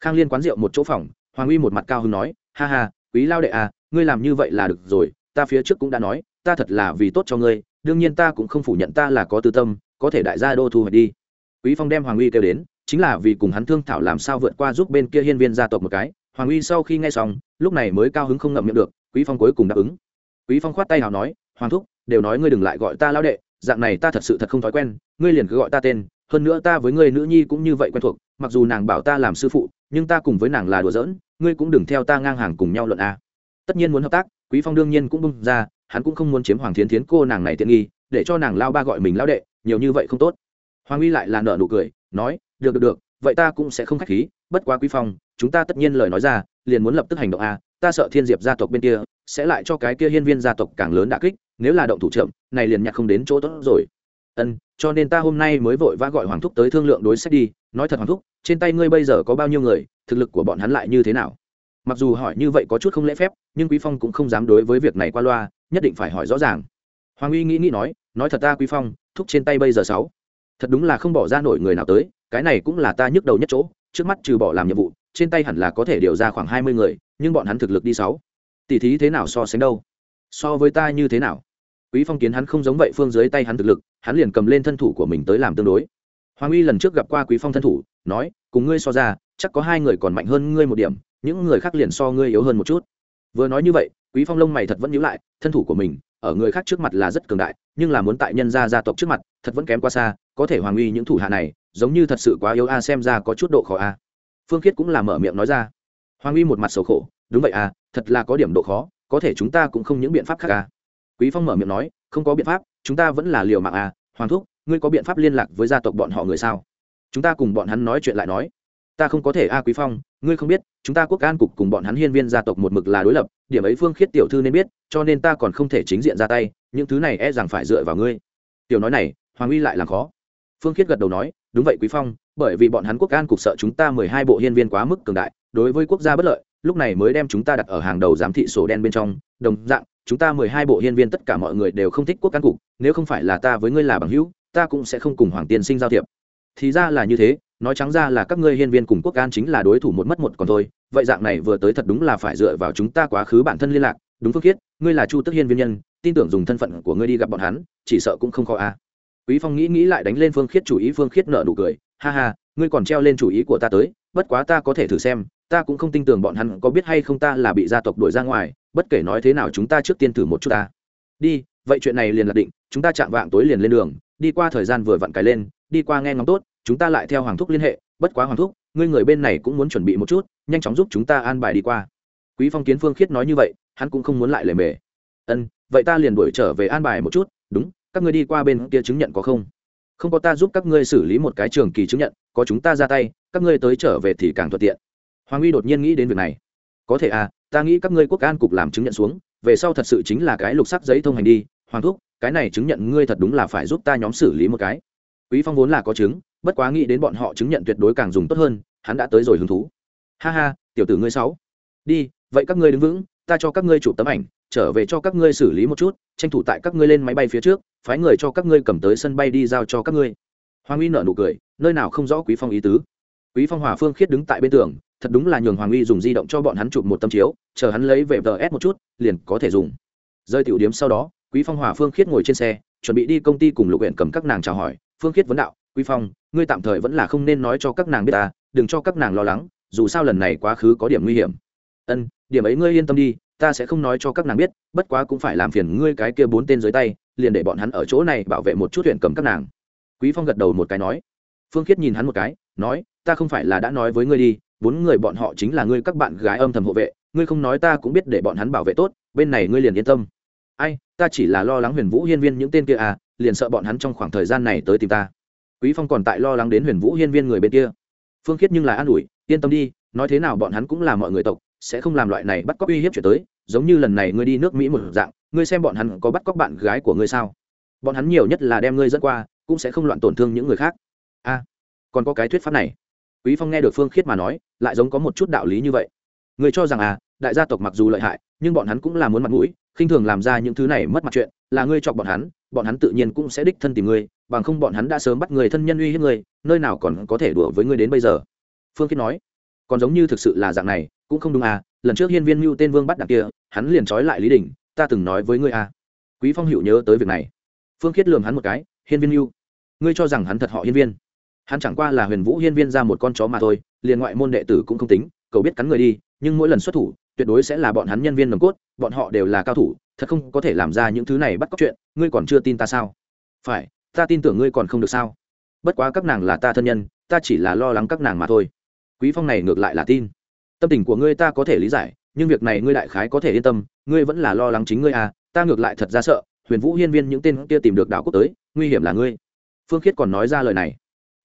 khang liên quán rượu một chỗ phòng, hoàng uy một mặt cao hứng nói, ha ha, quý lao đệ à ngươi làm như vậy là được rồi, ta phía trước cũng đã nói, ta thật là vì tốt cho ngươi, đương nhiên ta cũng không phủ nhận ta là có tư tâm, có thể đại gia đô thu hoạch đi. Quý phong đem hoàng uy kêu đến, chính là vì cùng hắn thương thảo làm sao vượt qua giúp bên kia hiên viên gia tộc một cái hoàng uy sau khi nghe xong, lúc này mới cao hứng không ngậm miệng được, quý phong cuối cùng đáp ứng. Quý phong khoát tay nào nói, hoàng thúc, đều nói ngươi đừng lại gọi ta lão đệ, dạng này ta thật sự thật không thói quen, ngươi liền cứ gọi ta tên, hơn nữa ta với ngươi nữ nhi cũng như vậy quen thuộc, mặc dù nàng bảo ta làm sư phụ, nhưng ta cùng với nàng là đùa giỡn, ngươi cũng đừng theo ta ngang hàng cùng nhau luận a. Tất nhiên muốn hợp tác, quý phong đương nhiên cũng bung ra, hắn cũng không muốn chiếm hoàng thiến thiến cô nàng này tiện nghi, để cho nàng lao ba gọi mình lao đệ, nhiều như vậy không tốt. Hoàng uy lại là nợ nụ cười, nói, được được được, vậy ta cũng sẽ không khách khí, bất quá quý phong chúng ta tất nhiên lời nói ra, liền muốn lập tức hành động a, ta sợ thiên diệp gia tộc bên kia sẽ lại cho cái kia hiên viên gia tộc càng lớn đả kích, nếu là động thủ chậm, này liền nhặt không đến chỗ tốt rồi. Ân, cho nên ta hôm nay mới vội vã gọi hoàng thúc tới thương lượng đối sách đi, nói thật hoàng thúc, trên tay ngươi bây giờ có bao nhiêu người, thực lực của bọn hắn lại như thế nào? Mặc dù hỏi như vậy có chút không lễ phép, nhưng quý phong cũng không dám đối với việc này qua loa, nhất định phải hỏi rõ ràng. Hoàng uy nghĩ nghĩ nói nói thật ta quý phong, thúc trên tay bây giờ sáu. Thật đúng là không bỏ ra nổi người nào tới, cái này cũng là ta nhức đầu nhất chỗ, trước mắt trừ bỏ làm nhiệm vụ trên tay hẳn là có thể điều ra khoảng hai mươi người, nhưng bọn hắn thực lực đi sáu. Tỷ thí thế nào so sánh đâu? So với ta như thế nào? Quý phong kiến hắn không giống vậy phương dưới tay hắn thực lực, hắn liền cầm lên thân thủ của mình tới làm tương đối. Hoàng uy lần trước gặp qua quý phong thân thủ, nói, cùng ngươi so ra, chắc có hai người còn mạnh hơn ngươi một điểm, những người khác liền so ngươi yếu hơn một chút. Vừa nói như vậy, quý phong lông mày thật vẫn nhíu lại, thân thủ của mình, ở người khác trước mặt là rất cường đại, nhưng là muốn tại nhân gia gia tộc trước mặt, thật vẫn kém quá xa, có thể hoàng uy những thủ hạ này, giống như thật sự quá yếu a, xem ra có chút độ khó a phương khiết cũng là mở miệng nói ra. Hoàng uy một mặt sầu khổ, đúng vậy à thật là có điểm độ khó, có thể chúng ta cũng không những biện pháp khác à. Quý phong mở miệng nói, không có biện pháp, chúng ta vẫn là liều mạng à. Hoàng thúc, ngươi có biện pháp liên lạc với gia tộc bọn họ người sao? Chúng ta cùng bọn hắn nói chuyện lại nói, ta không có thể a quý phong, ngươi không biết, chúng ta quốc an cục cùng bọn hắn hiên viên gia tộc một mực là đối lập, điểm ấy phương khiết tiểu thư nên biết, cho nên ta còn không thể chính diện ra tay, những thứ này e rằng phải dựa vào ngươi. Tiểu nói này, hoàng uy lại làm khó. Phương khiết gật đầu nói, đúng vậy quý phong bởi vì bọn hắn quốc an cục sợ chúng ta mười hai bộ hiên viên quá mức cường đại, đối với quốc gia bất lợi, lúc này mới đem chúng ta đặt ở hàng đầu giám thị sổ đen bên trong. Đồng dạng, chúng ta mười hai bộ hiên viên tất cả mọi người đều không thích quốc an cục, nếu không phải là ta với ngươi là bằng hữu, ta cũng sẽ không cùng hoàng tiên sinh giao thiệp. Thì ra là như thế, nói trắng ra là các ngươi hiên viên cùng quốc an chính là đối thủ một mất một còn thôi. Vậy dạng này vừa tới thật đúng là phải dựa vào chúng ta quá khứ bản thân liên lạc. Đúng phương khiết, ngươi là chu tức hiên viên nhân, tin tưởng dùng thân phận của ngươi đi gặp bọn hắn, chỉ sợ cũng không khó a quý phong nghĩ nghĩ lại đánh lên phương khiết chủ ý, phương khiết nợ nụ cười ha ha, ngươi còn treo lên chủ ý của ta tới, bất quá ta có thể thử xem, ta cũng không tin tưởng bọn hắn có biết hay không ta là bị gia tộc đuổi ra ngoài, bất kể nói thế nào chúng ta trước tiên thử một chút ta. Đi, vậy chuyện này liền là định, chúng ta chạm vạng tối liền lên đường, đi qua thời gian vừa vặn cái lên, đi qua nghe ngóng tốt, chúng ta lại theo hoàng thúc liên hệ, bất quá hoàng thúc, ngươi người bên này cũng muốn chuẩn bị một chút, nhanh chóng giúp chúng ta an bài đi qua. Quý phong kiến phương khiết nói như vậy, hắn cũng không muốn lại lề mề. Ân, vậy ta liền đuổi trở về an bài một chút, đúng, các ngươi đi qua bên kia chứng nhận có không? Không có ta giúp các ngươi xử lý một cái trường kỳ chứng nhận, có chúng ta ra tay, các ngươi tới trở về thì càng thuận tiện. Hoàng uy đột nhiên nghĩ đến việc này. Có thể à ta nghĩ các ngươi quốc an cục làm chứng nhận xuống, về sau thật sự chính là cái lục sắc giấy thông hành đi. Hoàng thúc, cái này chứng nhận ngươi thật đúng là phải giúp ta nhóm xử lý một cái. Quý phong vốn là có chứng, bất quá nghĩ đến bọn họ chứng nhận tuyệt đối càng dùng tốt hơn, hắn đã tới rồi hứng thú. Ha ha, tiểu tử ngươi sáu đi, vậy các ngươi đứng vững, ta cho các ngươi chụp tấm ảnh, trở về cho các ngươi xử lý một chút, tranh thủ tại các ngươi lên máy bay phía trước phái người cho các ngươi cầm tới sân bay đi giao cho các ngươi. Hoàng uy nở nụ cười, nơi nào không rõ quý phong ý tứ? Quý phong hòa phương khiết đứng tại bên tường, thật đúng là nhường hoàng uy dùng di động cho bọn hắn chụp một tấm chiếu, chờ hắn lấy về ts một chút, liền có thể dùng. Rơi tiểu điếm sau đó, quý phong hòa phương khiết ngồi trên xe, chuẩn bị đi công ty cùng lục huyện cầm các nàng chào hỏi. Phương khiết vấn đạo, quý phong, ngươi tạm thời vẫn là không nên nói cho các nàng biết ta, đừng cho các nàng lo lắng, dù sao lần này quá khứ có điểm nguy hiểm. Ân, điểm ấy ngươi yên tâm đi ta sẽ không nói cho các nàng biết, bất quá cũng phải làm phiền ngươi cái kia bốn tên dưới tay, liền để bọn hắn ở chỗ này bảo vệ một chút huyện cầm các nàng. Quý phong gật đầu một cái nói. Phương khiết nhìn hắn một cái, nói, ta không phải là đã nói với ngươi đi, bốn người bọn họ chính là ngươi các bạn gái âm thầm hộ vệ, ngươi không nói ta cũng biết để bọn hắn bảo vệ tốt, bên này ngươi liền yên tâm. Ai, ta chỉ là lo lắng huyền vũ hiên viên những tên kia à liền sợ bọn hắn trong khoảng thời gian này tới tìm ta. Quý phong còn tại lo lắng đến huyền vũ hiên viên người bên kia. Phương khiết nhưng là an ủi, yên tâm đi, nói thế nào bọn hắn cũng là mọi người tộc, sẽ không làm loại này bắt cóc uy hiếp chuyển tới giống như lần này ngươi đi nước mỹ một dạng, ngươi xem bọn hắn có bắt cóc bạn gái của ngươi sao? Bọn hắn nhiều nhất là đem ngươi dẫn qua, cũng sẽ không loạn tổn thương những người khác. A, còn có cái thuyết pháp này. Quý phong nghe được phương khiết mà nói, lại giống có một chút đạo lý như vậy. Người cho rằng à đại gia tộc mặc dù lợi hại, nhưng bọn hắn cũng là muốn mặt mũi, khinh thường làm ra những thứ này mất mặt chuyện, là ngươi chọc bọn hắn bọn hắn tự nhiên cũng sẽ đích thân tìm ngươi, bằng không bọn hắn đã sớm bắt người thân nhân uy hiếp ngươi, nơi nào còn có thể đùa với ngươi đến bây giờ? Phương khiết nói, còn giống như thực sự là dạng này cũng không đúng à lần trước hiên viên mưu tên vương bắt đặc kia, hắn liền trói lại lý đình, ta từng nói với ngươi à. Quý phong hữu nhớ tới việc này. Phương khiết lườm hắn một cái, hiên viên mưu, ngươi cho rằng hắn thật họ hiên viên? Hắn chẳng qua là huyền vũ hiên viên ra một con chó mà thôi, liền ngoại môn đệ tử cũng không tính, cậu biết cắn người đi, nhưng mỗi lần xuất thủ, tuyệt đối sẽ là bọn hắn nhân viên nồng cốt, bọn họ đều là cao thủ, thật không có thể làm ra những thứ này bắt cóc chuyện, ngươi còn chưa tin ta sao? Phải, ta tin tưởng ngươi còn không được sao. Bất quá các nàng là ta thân nhân, ta chỉ là lo lắng các nàng mà thôi. Quý phong này ngược lại là tin tâm tình của ngươi ta có thể lý giải, nhưng việc này ngươi đại khái có thể yên tâm, ngươi vẫn là lo lắng chính ngươi à ta ngược lại thật ra sợ, huyền vũ hiên viên những tên kia tìm được đảo quốc tới, nguy hiểm là ngươi. Phương khiết còn nói ra lời này.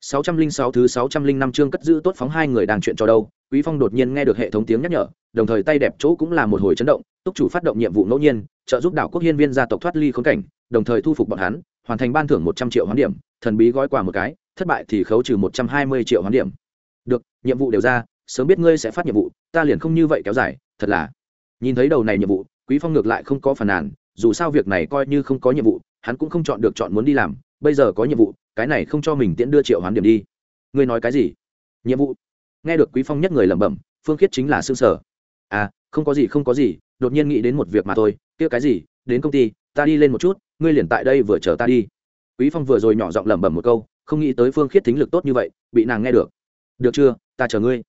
606 thứ 605 chương cất giữ tốt phóng hai người đang chuyện cho đâu. Quý phong đột nhiên nghe được hệ thống tiếng nhắc nhở, đồng thời tay đẹp chỗ cũng là một hồi chấn động, túc chủ phát động nhiệm vụ ngẫu nhiên, trợ giúp đảo quốc hiên viên gia tộc thoát ly khốn cảnh, đồng thời thu phục bọn hắn, hoàn thành ban thưởng 100 triệu hoán điểm, thần bí gói quà một cái, thất bại thì khấu trừ 120 triệu hoán điểm. Được, nhiệm vụ đều ra sớm biết ngươi sẽ phát nhiệm vụ, ta liền không như vậy kéo dài, thật là. Nhìn thấy đầu này nhiệm vụ, quý phong ngược lại không có phản nàn, dù sao việc này coi như không có nhiệm vụ, hắn cũng không chọn được chọn muốn đi làm, bây giờ có nhiệm vụ, cái này không cho mình tiễn đưa triệu hoán điểm đi. Ngươi nói cái gì? Nhiệm vụ? Nghe được quý phong nhất người lẩm bẩm, phương khiết chính là xương sở à không có gì, không có gì, đột nhiên nghĩ đến một việc mà thôi, kia cái gì, đến công ty, ta đi lên một chút, ngươi liền tại đây vừa chờ ta đi. Quý phong vừa rồi nhỏ giọng lẩm bẩm một câu, không nghĩ tới phương khiết thính lực tốt như vậy, bị nàng nghe được. Được chưa, ta chờ ngươi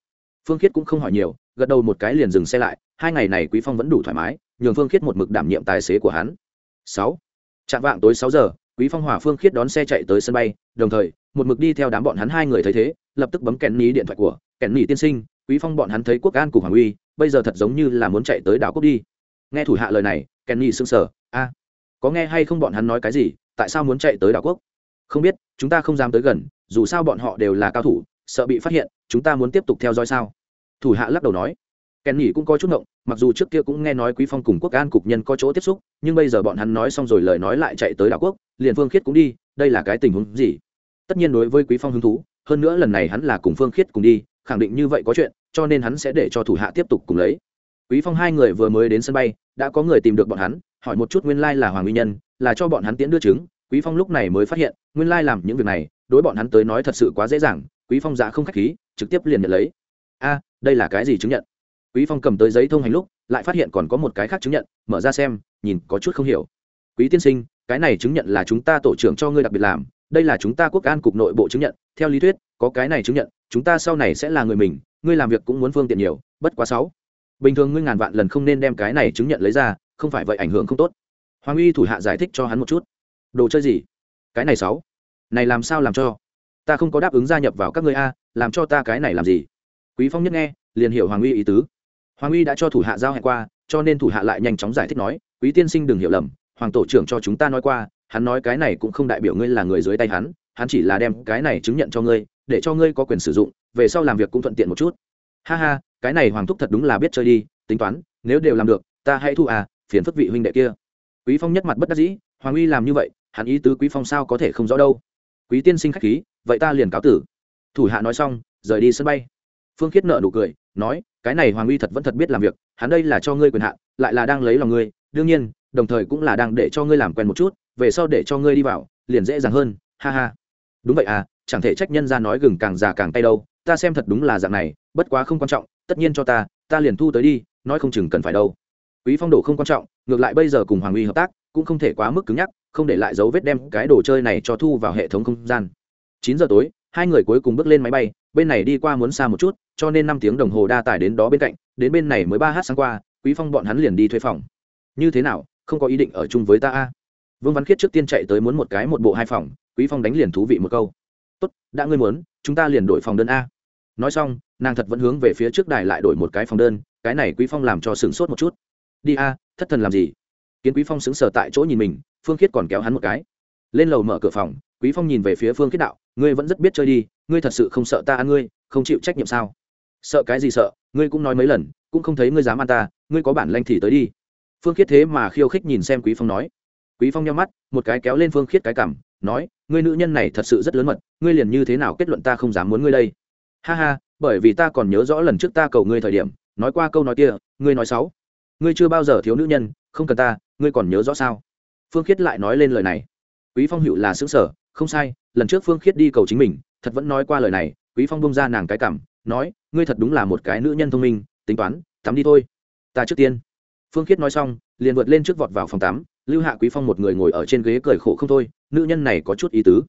phương khiết cũng không hỏi nhiều, gật đầu một cái liền dừng xe lại, hai ngày này quý phong vẫn đủ thoải mái, nhường phương khiết một mực đảm nhiệm tài xế của hắn. Sáu. Chạm vạng tối sáu giờ, quý phong hòa phương khiết đón xe chạy tới sân bay, đồng thời, một mực đi theo đám bọn hắn hai người thấy thế, lập tức bấm kèn ní điện thoại của kèn ní tiên sinh, quý phong bọn hắn thấy quốc an cùng hoàng uy, bây giờ thật giống như là muốn chạy tới đảo quốc đi. Nghe thủ hạ lời này kèn ní sững sờ, a, có nghe hay không bọn hắn nói cái gì, tại sao muốn chạy tới đảo quốc? Không biết, chúng ta không dám tới gần, dù sao bọn họ đều là cao thủ sợ bị phát hiện, chúng ta muốn tiếp tục theo dõi sao? Thủ hạ lắc đầu nói. Kèn nhỉ cũng có chút ngộng, mặc dù trước kia cũng nghe nói quý phong cùng quốc an cục nhân có chỗ tiếp xúc, nhưng bây giờ bọn hắn nói xong rồi lời nói lại chạy tới đảo quốc, liền phương khiết cũng đi, đây là cái tình huống gì? Tất nhiên đối với quý phong hứng thú, hơn nữa lần này hắn là cùng phương khiết cùng đi, khẳng định như vậy có chuyện, cho nên hắn sẽ để cho thủ hạ tiếp tục cùng lấy. Quý phong hai người vừa mới đến sân bay, đã có người tìm được bọn hắn, hỏi một chút nguyên lai like là hoàng nguyên nhân, là cho bọn hắn tiễn đưa chứng. Quý phong lúc này mới phát hiện, nguyên lai like làm những việc này, đối bọn hắn tới nói thật sự quá dễ dàng quý phong dạ không khách khí, trực tiếp liền nhận lấy. A, đây là cái gì chứng nhận? Quý phong cầm tới giấy thông hành lúc, lại phát hiện còn có một cái khác chứng nhận, mở ra xem, nhìn có chút không hiểu. Quý tiên sinh, cái này chứng nhận là chúng ta tổ trưởng cho ngươi đặc biệt làm, đây là chúng ta quốc an cục nội bộ chứng nhận, theo lý thuyết, có cái này chứng nhận, chúng ta sau này sẽ là người mình, ngươi làm việc cũng muốn phương tiện nhiều, bất quá sáu. Bình thường ngươi ngàn vạn lần không nên đem cái này chứng nhận lấy ra, không phải vậy ảnh hưởng không tốt. Hoàng uy thủ hạ giải thích cho hắn một chút. Đồ chơi gì? Cái này sáu. Này làm sao làm cho? Ta không có đáp ứng gia nhập vào các ngươi a, làm cho ta cái này làm gì? Quý phong nhất nghe, liền hiểu hoàng uy ý tứ. Hoàng uy đã cho thủ hạ giao hẹn qua, cho nên thủ hạ lại nhanh chóng giải thích nói, quý tiên sinh đừng hiểu lầm, hoàng tổ trưởng cho chúng ta nói qua, hắn nói cái này cũng không đại biểu ngươi là người dưới tay hắn hắn chỉ là đem cái này chứng nhận cho ngươi, để cho ngươi có quyền sử dụng, về sau làm việc cũng thuận tiện một chút. Ha ha, cái này hoàng thúc thật đúng là biết chơi đi, tính toán, nếu đều làm được, ta hãy thu à phiền phức vị huynh đệ kia. Quý phong nhất mặt bất đắc dĩ, hoàng uy làm như vậy, hắn ý tứ quý phong sao có thể không rõ đâu? Quý tiên sinh khách khí, vậy ta liền cáo tử. Thủ hạ nói xong, rời đi sân bay. Phương khiết nợ nụ cười, nói, cái này hoàng uy thật vẫn thật biết làm việc, hắn đây là cho ngươi quyền hạn, lại là đang lấy lòng ngươi, đương nhiên, đồng thời cũng là đang để cho ngươi làm quen một chút, về sau để cho ngươi đi vào, liền dễ dàng hơn, ha ha. Đúng vậy à chẳng thể trách nhân ra nói gừng càng già càng tay đâu, ta xem thật đúng là dạng này, bất quá không quan trọng, tất nhiên cho ta ta liền thu tới đi, nói không chừng cần phải đâu. Quý phong độ không quan trọng, ngược lại bây giờ cùng hoàng uy hợp tác cũng không thể quá mức cứng nhắc, không để lại dấu vết đem cái đồ chơi này cho thu vào hệ thống không gian. Chín giờ tối, hai người cuối cùng bước lên máy bay, bên này đi qua muốn xa một chút, cho nên năm tiếng đồng hồ đa tải đến đó bên cạnh, đến bên này mới ba h sáng qua, quý phong bọn hắn liền đi thuê phòng. Như thế nào, không có ý định ở chung với ta a? Vương văn khiết trước tiên chạy tới muốn một cái một bộ hai phòng, quý phong đánh liền thú vị một câu. Tốt, đã ngươi muốn, chúng ta liền đổi phòng đơn a. Nói xong, nàng thật vẫn hướng về phía trước đài lại đổi một cái phòng đơn, cái này quý phong làm cho sửng sốt một chút. Đi a, thất thần làm gì? Kiến quý phong sững sờ tại chỗ nhìn mình, phương khiết còn kéo hắn một cái. Lên lầu mở cửa phòng, quý phong nhìn về phía phương khiết đạo, ngươi vẫn rất biết chơi đi, ngươi thật sự không sợ ta ăn ngươi, không chịu trách nhiệm sao? Sợ cái gì sợ, ngươi cũng nói mấy lần, cũng không thấy ngươi dám ăn ta, ngươi có bản lanh thì tới đi. Phương khiết thế mà khiêu khích nhìn xem quý phong nói. Quý phong nhắm mắt, một cái kéo lên phương khiết cái cảm nói, ngươi nữ nhân này thật sự rất lớn mật, ngươi liền như thế nào kết luận ta không dám muốn ngươi đây? Ha ha, bởi vì ta còn nhớ rõ lần trước ta cầu ngươi thời điểm, nói qua câu nói kia, ngươi nói xấu ngươi chưa bao giờ thiếu nữ nhân, không cần ta, ngươi còn nhớ rõ sao? Phương khiết lại nói lên lời này. Quý phong hữu là xứng sở không sai, lần trước phương khiết đi cầu chính mình, thật vẫn nói qua lời này, quý phong bông ra nàng cái cảm, nói, ngươi thật đúng là một cái nữ nhân thông minh, tính toán, tắm đi thôi. Ta trước tiên. Phương khiết nói xong, liền vượt lên trước vọt vào phòng tắm, lưu hạ quý phong một người ngồi ở trên ghế cười khổ không thôi, nữ nhân này có chút ý tứ.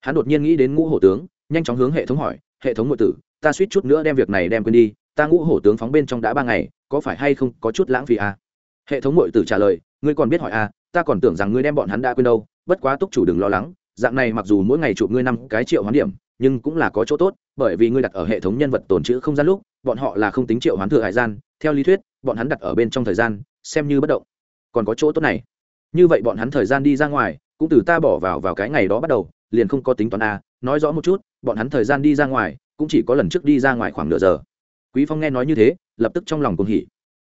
Hắn đột nhiên nghĩ đến ngũ hổ tướng, nhanh chóng hướng hệ thống hỏi, hệ thống ngụy tử, ta suýt chút nữa đem việc này đem quên đi ta ngũ hổ tướng phóng bên trong đã ba ngày, có phải hay không có chút lãng phí à? hệ thống mội tử trả lời, ngươi còn biết hỏi à ta còn tưởng rằng ngươi đem bọn hắn đã quên đâu, bất quá túc chủ đừng lo lắng, dạng này mặc dù mỗi ngày chụp ngươi năm cái triệu hoán điểm, nhưng cũng là có chỗ tốt, bởi vì ngươi đặt ở hệ thống nhân vật tồn chữ không gian lúc, bọn họ là không tính triệu hoán thừa hải gian, theo lý thuyết, bọn hắn đặt ở bên trong thời gian, xem như bất động. Còn có chỗ tốt này. Như vậy bọn hắn thời gian đi ra ngoài, cũng từ ta bỏ vào vào cái ngày đó bắt đầu, liền không có tính toán a nói rõ một chút, bọn hắn thời gian đi ra ngoài, cũng chỉ có lần trước đi ra ngoài khoảng nửa giờ quý phong nghe nói như thế, lập tức trong lòng cùng hỉ.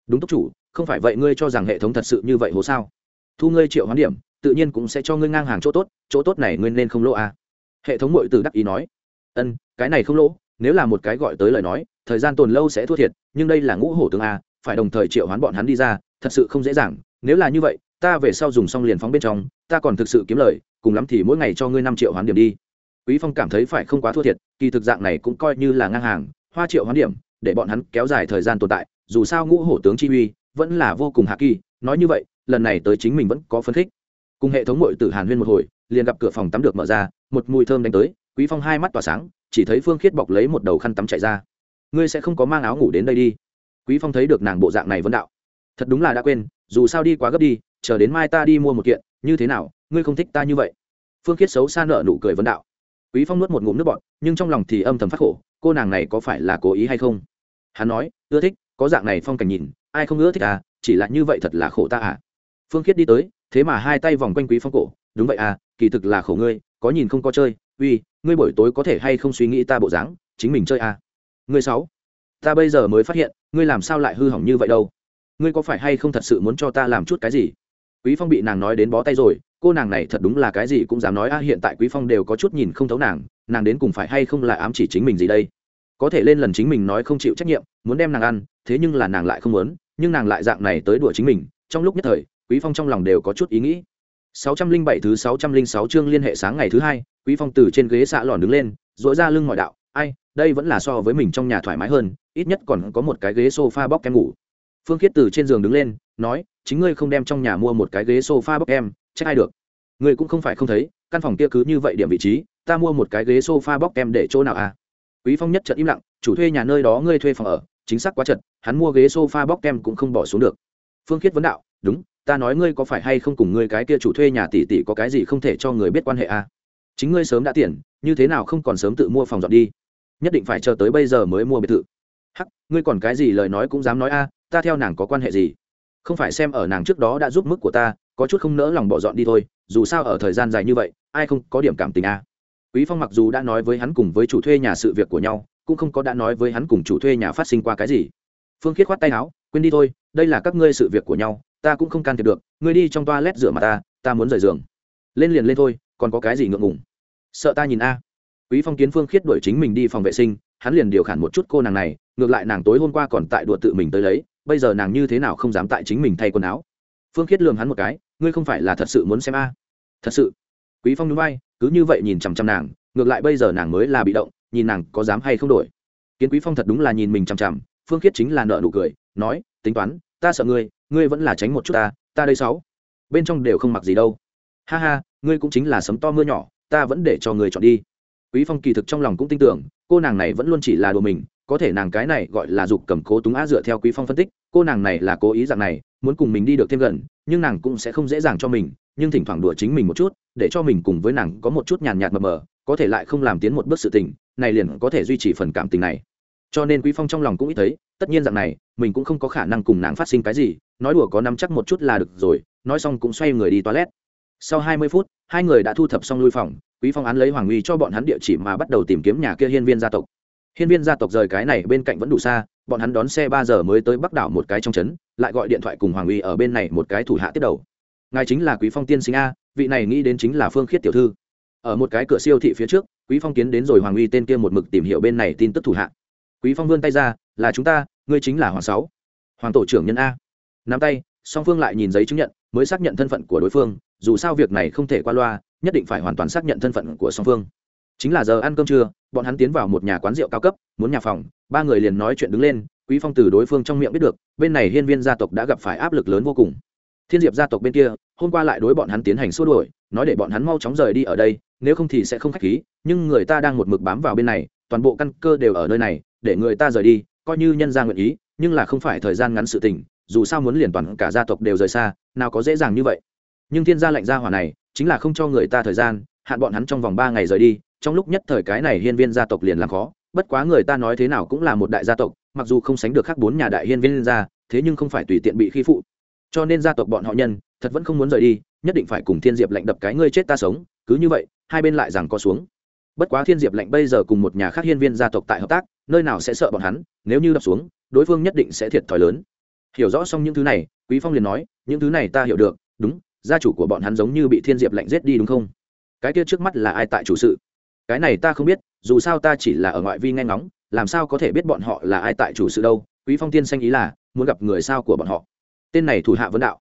Đúng túc chủ, không phải vậy ngươi cho rằng hệ thống thật sự như vậy hố sao? Thu ngươi triệu hoán điểm, tự nhiên cũng sẽ cho ngươi ngang hàng chỗ tốt chỗ tốt này ngươi nên không lỗ à? hệ thống mội từ đắc ý nói. Ân, cái này không lỗ, nếu là một cái gọi tới lời nói, thời gian tồn lâu sẽ thua thiệt, nhưng đây là ngũ hổ tướng a, phải đồng thời triệu hoán bọn hắn đi ra, thật sự không dễ dàng. Nếu là như vậy, ta về sau dùng xong liền phóng bên trong, ta còn thực sự kiếm lời, cùng lắm thì mỗi ngày cho ngươi năm triệu hoán điểm đi. Quý phong cảm thấy phải không quá thua thiệt, kỳ thực dạng này cũng coi như là ngang hàng, hoa triệu hoán điểm để bọn hắn kéo dài thời gian tồn tại, dù sao ngũ hổ tướng chi uy vẫn là vô cùng hạ kỳ nói như vậy, lần này tới chính mình vẫn có phấn khích. Cùng hệ thống mội tử hàn huyên một hồi, liền gặp cửa phòng tắm được mở ra, một mùi thơm đánh tới, quý phong hai mắt tỏa sáng, chỉ thấy phương khiết bọc lấy một đầu khăn tắm chạy ra. Ngươi sẽ không có mang áo ngủ đến đây đi. Quý phong thấy được nàng bộ dạng này vẫn đạo. Thật đúng là đã quên, dù sao đi quá gấp đi, chờ đến mai ta đi mua một kiện, như thế nào, ngươi không thích ta như vậy? Phương khiết xấu xa nợ nụ cười vấn đạo. Quý phong nuốt một ngụm nước bọt, nhưng trong lòng thì âm thầm phát khổ, cô nàng này có phải là cố ý hay không? Hắn nói, ưa thích, có dạng này phong cảnh nhìn, ai không ưa thích à? Chỉ là như vậy thật là khổ ta à? Phương khiết đi tới, thế mà hai tay vòng quanh quý phong cổ, đúng vậy à kỳ thực là khổ ngươi, có nhìn không có chơi, uy, ngươi buổi tối có thể hay không suy nghĩ ta bộ dáng, chính mình chơi à? Ngươi sáu ta bây giờ mới phát hiện, ngươi làm sao lại hư hỏng như vậy đâu? Ngươi có phải hay không thật sự muốn cho ta làm chút cái gì? Quý phong bị nàng nói đến bó tay rồi, cô nàng này thật đúng là cái gì cũng dám nói, a, hiện tại quý phong đều có chút nhìn không thấu nàng nàng đến cùng phải hay không là ám chỉ chính mình gì đây? Có thể lên lần chính mình nói không chịu trách nhiệm, muốn đem nàng ăn, thế nhưng là nàng lại không muốn, nhưng nàng lại dạng này tới đùa chính mình, trong lúc nhất thời, quý phong trong lòng đều có chút ý nghĩ. 607 thứ 606 chương liên hệ sáng ngày thứ hai, quý phong từ trên ghế xạ lòn đứng lên dội ra lưng mọi đạo, ai, đây vẫn là so với mình trong nhà thoải mái hơn, ít nhất còn có một cái ghế sofa bóc kem ngủ. Phương khiết từ trên giường đứng lên, nói, chính ngươi không đem trong nhà mua một cái ghế sofa bóc kem trách ai được? Ngươi cũng không phải không thấy, căn phòng kia cứ như vậy điểm vị trí, ta mua một cái ghế sofa bóc kem để chỗ nào à? Quý phong nhất trận im lặng, chủ thuê nhà nơi đó ngươi thuê phòng ở, chính xác quá chật, hắn mua ghế sofa bóc kem cũng không bỏ xuống được. Phương khiết vấn đạo, đúng, ta nói ngươi có phải hay không cùng ngươi cái kia chủ thuê nhà tỷ tỷ có cái gì không thể cho người biết quan hệ à? chính ngươi sớm đã tiền như thế nào không còn sớm tự mua phòng dọn đi? Nhất định phải chờ tới bây giờ mới mua biệt thự. Hắc, ngươi còn cái gì lời nói cũng dám nói a ta theo nàng có quan hệ gì? Không phải xem ở nàng trước đó đã giúp mức của ta, có chút không nỡ lòng bỏ dọn đi thôi, dù sao ở thời gian dài như vậy, ai không có điểm cảm tình a quý phong mặc dù đã nói với hắn cùng với chủ thuê nhà sự việc của nhau, cũng không có đã nói với hắn cùng chủ thuê nhà phát sinh qua cái gì. Phương khiết khoát tay áo, quên đi thôi, đây là các ngươi sự việc của nhau, ta cũng không can thiệp được, ngươi đi trong toilet rửa mặt ta ta muốn rời giường. Lên liền lên thôi, còn có cái gì ngượng ngùng? Sợ ta nhìn a. Quý phong kiến phương khiết đuổi chính mình đi phòng vệ sinh, hắn liền điều khản một chút cô nàng này, ngược lại nàng tối hôm qua còn tại đùa tự mình tới lấy, bây giờ nàng như thế nào không dám tại chính mình thay quần áo. Phương khiết lường hắn một cái, ngươi không phải là thật sự muốn xem a? Thật sự. Quý phong núi bay cứ như vậy nhìn chằm chằm nàng, ngược lại bây giờ nàng mới là bị động, nhìn nàng có dám hay không đổi. Kiến quý phong thật đúng là nhìn mình chằm chằm, phương khiết chính là nợ nụ cười, nói, tính toán, ta sợ ngươi ngươi vẫn là tránh một chút ta ta đây sáu. Bên trong đều không mặc gì đâu. Ha ha, ngươi cũng chính là sấm to mưa nhỏ, ta vẫn để cho ngươi chọn đi. Quý phong kỳ thực trong lòng cũng tin tưởng, cô nàng này vẫn luôn chỉ là đùa mình, có thể nàng cái này gọi là dục cầm cố túng á dựa theo quý phong phân tích, cô nàng này là cố ý dạng này, muốn cùng mình đi được thêm gần, nhưng nàng cũng sẽ không dễ dàng cho mình nhưng thỉnh thoảng đùa chính mình một chút, để cho mình cùng với nàng có một chút nhàn nhạt mờ mờ, có thể lại không làm tiến một bước sự tình, này liền có thể duy trì phần cảm tình này. Cho nên quý phong trong lòng cũng ít thấy, tất nhiên dạng này, mình cũng không có khả năng cùng nàng phát sinh cái gì, nói đùa có nắm chắc một chút là được rồi, nói xong cũng xoay người đi toilet. Sau hai mươi phút, hai người đã thu thập xong lui phòng, quý phong án lấy hoàng uy cho bọn hắn địa chỉ mà bắt đầu tìm kiếm nhà kia hiên viên gia tộc. Hiên viên gia tộc rời cái này bên cạnh vẫn đủ xa, bọn hắn đón xe ba giờ mới tới bắc đảo một cái trong trấn, lại gọi điện thoại cùng hoàng uy ở bên này một cái thủ hạ tiếp đầu ngài chính là quý phong tiên sinh a, vị này nghĩ đến chính là phương khiết tiểu thư. Ở một cái cửa siêu thị phía trước, quý phong kiến đến rồi hoàng uy tên kia một mực tìm hiểu bên này tin tức thủ hạ. Quý phong vươn tay ra, là chúng ta, ngươi chính là hoàng sáu. Hoàng tổ trưởng nhân a. Nắm tay, song phương lại nhìn giấy chứng nhận, mới xác nhận thân phận của đối phương, dù sao việc này không thể qua loa, nhất định phải hoàn toàn xác nhận thân phận của song phương. Chính là giờ ăn cơm trưa, bọn hắn tiến vào một nhà quán rượu cao cấp, muốn nhà phòng, ba người liền nói chuyện đứng lên, quý phong từ đối phương trong miệng biết được, bên này hiên viên gia tộc đã gặp phải áp lực lớn vô cùng thiên diệp gia tộc bên kia, hôm qua lại đối bọn hắn tiến hành xua đuổi, nói để bọn hắn mau chóng rời đi ở đây, nếu không thì sẽ không khách khí, nhưng người ta đang một mực bám vào bên này, toàn bộ căn cơ đều ở nơi này, để người ta rời đi, coi như nhân gia nguyện ý, nhưng là không phải thời gian ngắn sự tình, dù sao muốn liền toàn cả gia tộc đều rời xa, nào có dễ dàng như vậy. Nhưng thiên gia lệnh gia hỏa này, chính là không cho người ta thời gian, hạn bọn hắn trong vòng ba ngày rời đi, trong lúc nhất thời cái này hiên viên gia tộc liền làm khó, bất quá người ta nói thế nào cũng là một đại gia tộc, mặc dù không sánh được khác bốn nhà đại hiên viên gia, thế nhưng không phải tùy tiện bị khi phụ cho nên gia tộc bọn họ nhân, thật vẫn không muốn rời đi, nhất định phải cùng thiên diệp lệnh đập cái ngươi chết ta sống, cứ như vậy, hai bên lại rằng co xuống. Bất quá thiên diệp lệnh bây giờ cùng một nhà khác hiên viên gia tộc tại hợp tác, nơi nào sẽ sợ bọn hắn, nếu như đập xuống, đối phương nhất định sẽ thiệt thòi lớn. Hiểu rõ xong những thứ này, quý phong liền nói, những thứ này ta hiểu được, đúng, gia chủ của bọn hắn giống như bị thiên diệp lệnh giết đi đúng không? Cái kia trước mắt là ai tại chủ sự? Cái này ta không biết, dù sao ta chỉ là ở ngoại vi nghe ngóng, làm sao có thể biết bọn họ là ai tại chủ sự đâu? Quý phong tiên xanh ý là, muốn gặp người sao của bọn họ tên này thủ hạ vấn đạo.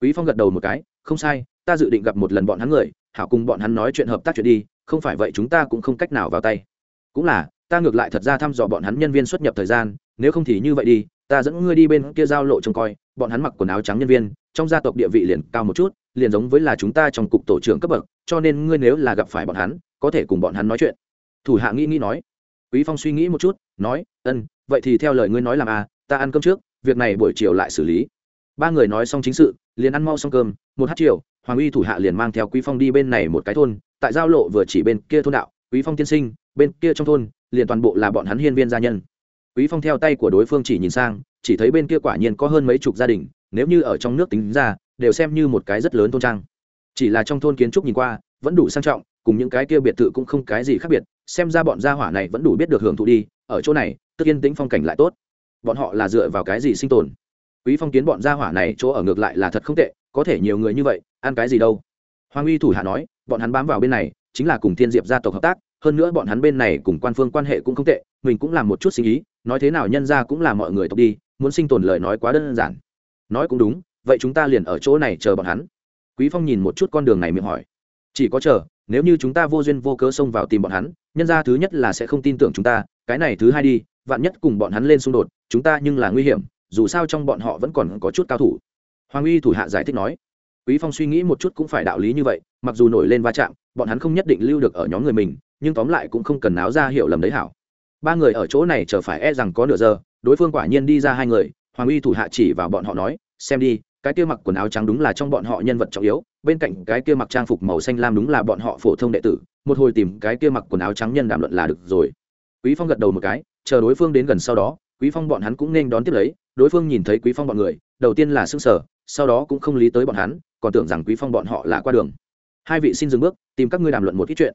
Quý phong gật đầu một cái, không sai, ta dự định gặp một lần bọn hắn người, hảo cùng bọn hắn nói chuyện hợp tác chuyện đi, không phải vậy chúng ta cũng không cách nào vào tay. Cũng là, ta ngược lại thật ra thăm dò bọn hắn nhân viên xuất nhập thời gian, nếu không thì như vậy đi, ta dẫn ngươi đi bên kia giao lộ trông coi, bọn hắn mặc quần áo trắng nhân viên, trong gia tộc địa vị liền cao một chút, liền giống với là chúng ta trong cục tổ trưởng cấp bậc, cho nên ngươi nếu là gặp phải bọn hắn, có thể cùng bọn hắn nói chuyện. Thủ hạ nghĩ nghĩ nói. Quý phong suy nghĩ một chút, nói, ân, vậy thì theo lời ngươi nói làm à ta ăn cơm trước, việc này buổi chiều lại xử lý ba người nói xong chính sự, liền ăn mau xong cơm, một hát triệu hoàng uy thủ hạ liền mang theo quý phong đi bên này một cái thôn, tại giao lộ vừa chỉ bên kia thôn đạo, quý phong tiên sinh, bên kia trong thôn, liền toàn bộ là bọn hắn hiên viên gia nhân. Quý phong theo tay của đối phương chỉ nhìn sang, chỉ thấy bên kia quả nhiên có hơn mấy chục gia đình, nếu như ở trong nước tính ra, đều xem như một cái rất lớn thôn trang. Chỉ là trong thôn kiến trúc nhìn qua, vẫn đủ sang trọng, cùng những cái kia biệt thự cũng không cái gì khác biệt, xem ra bọn gia hỏa này vẫn đủ biết được hưởng thụ đi, ở chỗ này, tức yên tĩnh phong cảnh lại tốt. Bọn họ là dựa vào cái gì sinh tồn? Quý phong kiến bọn gia hỏa này chỗ ở ngược lại là thật không tệ, có thể nhiều người như vậy, ăn cái gì đâu? Hoàng uy thủ hạ nói, bọn hắn bám vào bên này, chính là cùng thiên diệp gia tộc hợp tác, hơn nữa bọn hắn bên này cùng quan phương quan hệ cũng không tệ, mình cũng làm một chút sinh ý, nói thế nào nhân ra cũng là mọi người tộc đi, muốn sinh tồn lời nói quá đơn giản. Nói cũng đúng, vậy chúng ta liền ở chỗ này chờ bọn hắn. Quý phong nhìn một chút con đường này miệng hỏi. Chỉ có chờ, nếu như chúng ta vô duyên vô cớ xông vào tìm bọn hắn, nhân ra thứ nhất là sẽ không tin tưởng chúng ta, cái này thứ hai đi, vạn nhất cùng bọn hắn lên xung đột, chúng ta nhưng là nguy hiểm dù sao trong bọn họ vẫn còn có chút cao thủ. Hoàng uy thủ hạ giải thích nói, quý phong suy nghĩ một chút cũng phải đạo lý như vậy, mặc dù nổi lên va chạm, bọn hắn không nhất định lưu được ở nhóm người mình, nhưng tóm lại cũng không cần náo ra hiểu lầm đấy hảo. Ba người ở chỗ này chờ phải e rằng có nửa giờ, đối phương quả nhiên đi ra hai người, hoàng uy thủ hạ chỉ vào bọn họ nói, xem đi, cái kia mặc quần áo trắng đúng là trong bọn họ nhân vật trọng yếu, bên cạnh cái kia mặc trang phục màu xanh lam đúng là bọn họ phổ thông đệ tử, một hồi tìm cái kia mặc quần áo trắng nhân đàm luận là được rồi. Quý phong gật đầu một cái, chờ đối phương đến gần sau đó quý phong bọn hắn cũng nên đón tiếp lấy, đối phương nhìn thấy quý phong bọn người, đầu tiên là sững sở sau đó cũng không lý tới bọn hắn, còn tưởng rằng quý phong bọn họ là qua đường. Hai vị xin dừng bước, tìm các ngươi đàm luận một ít chuyện.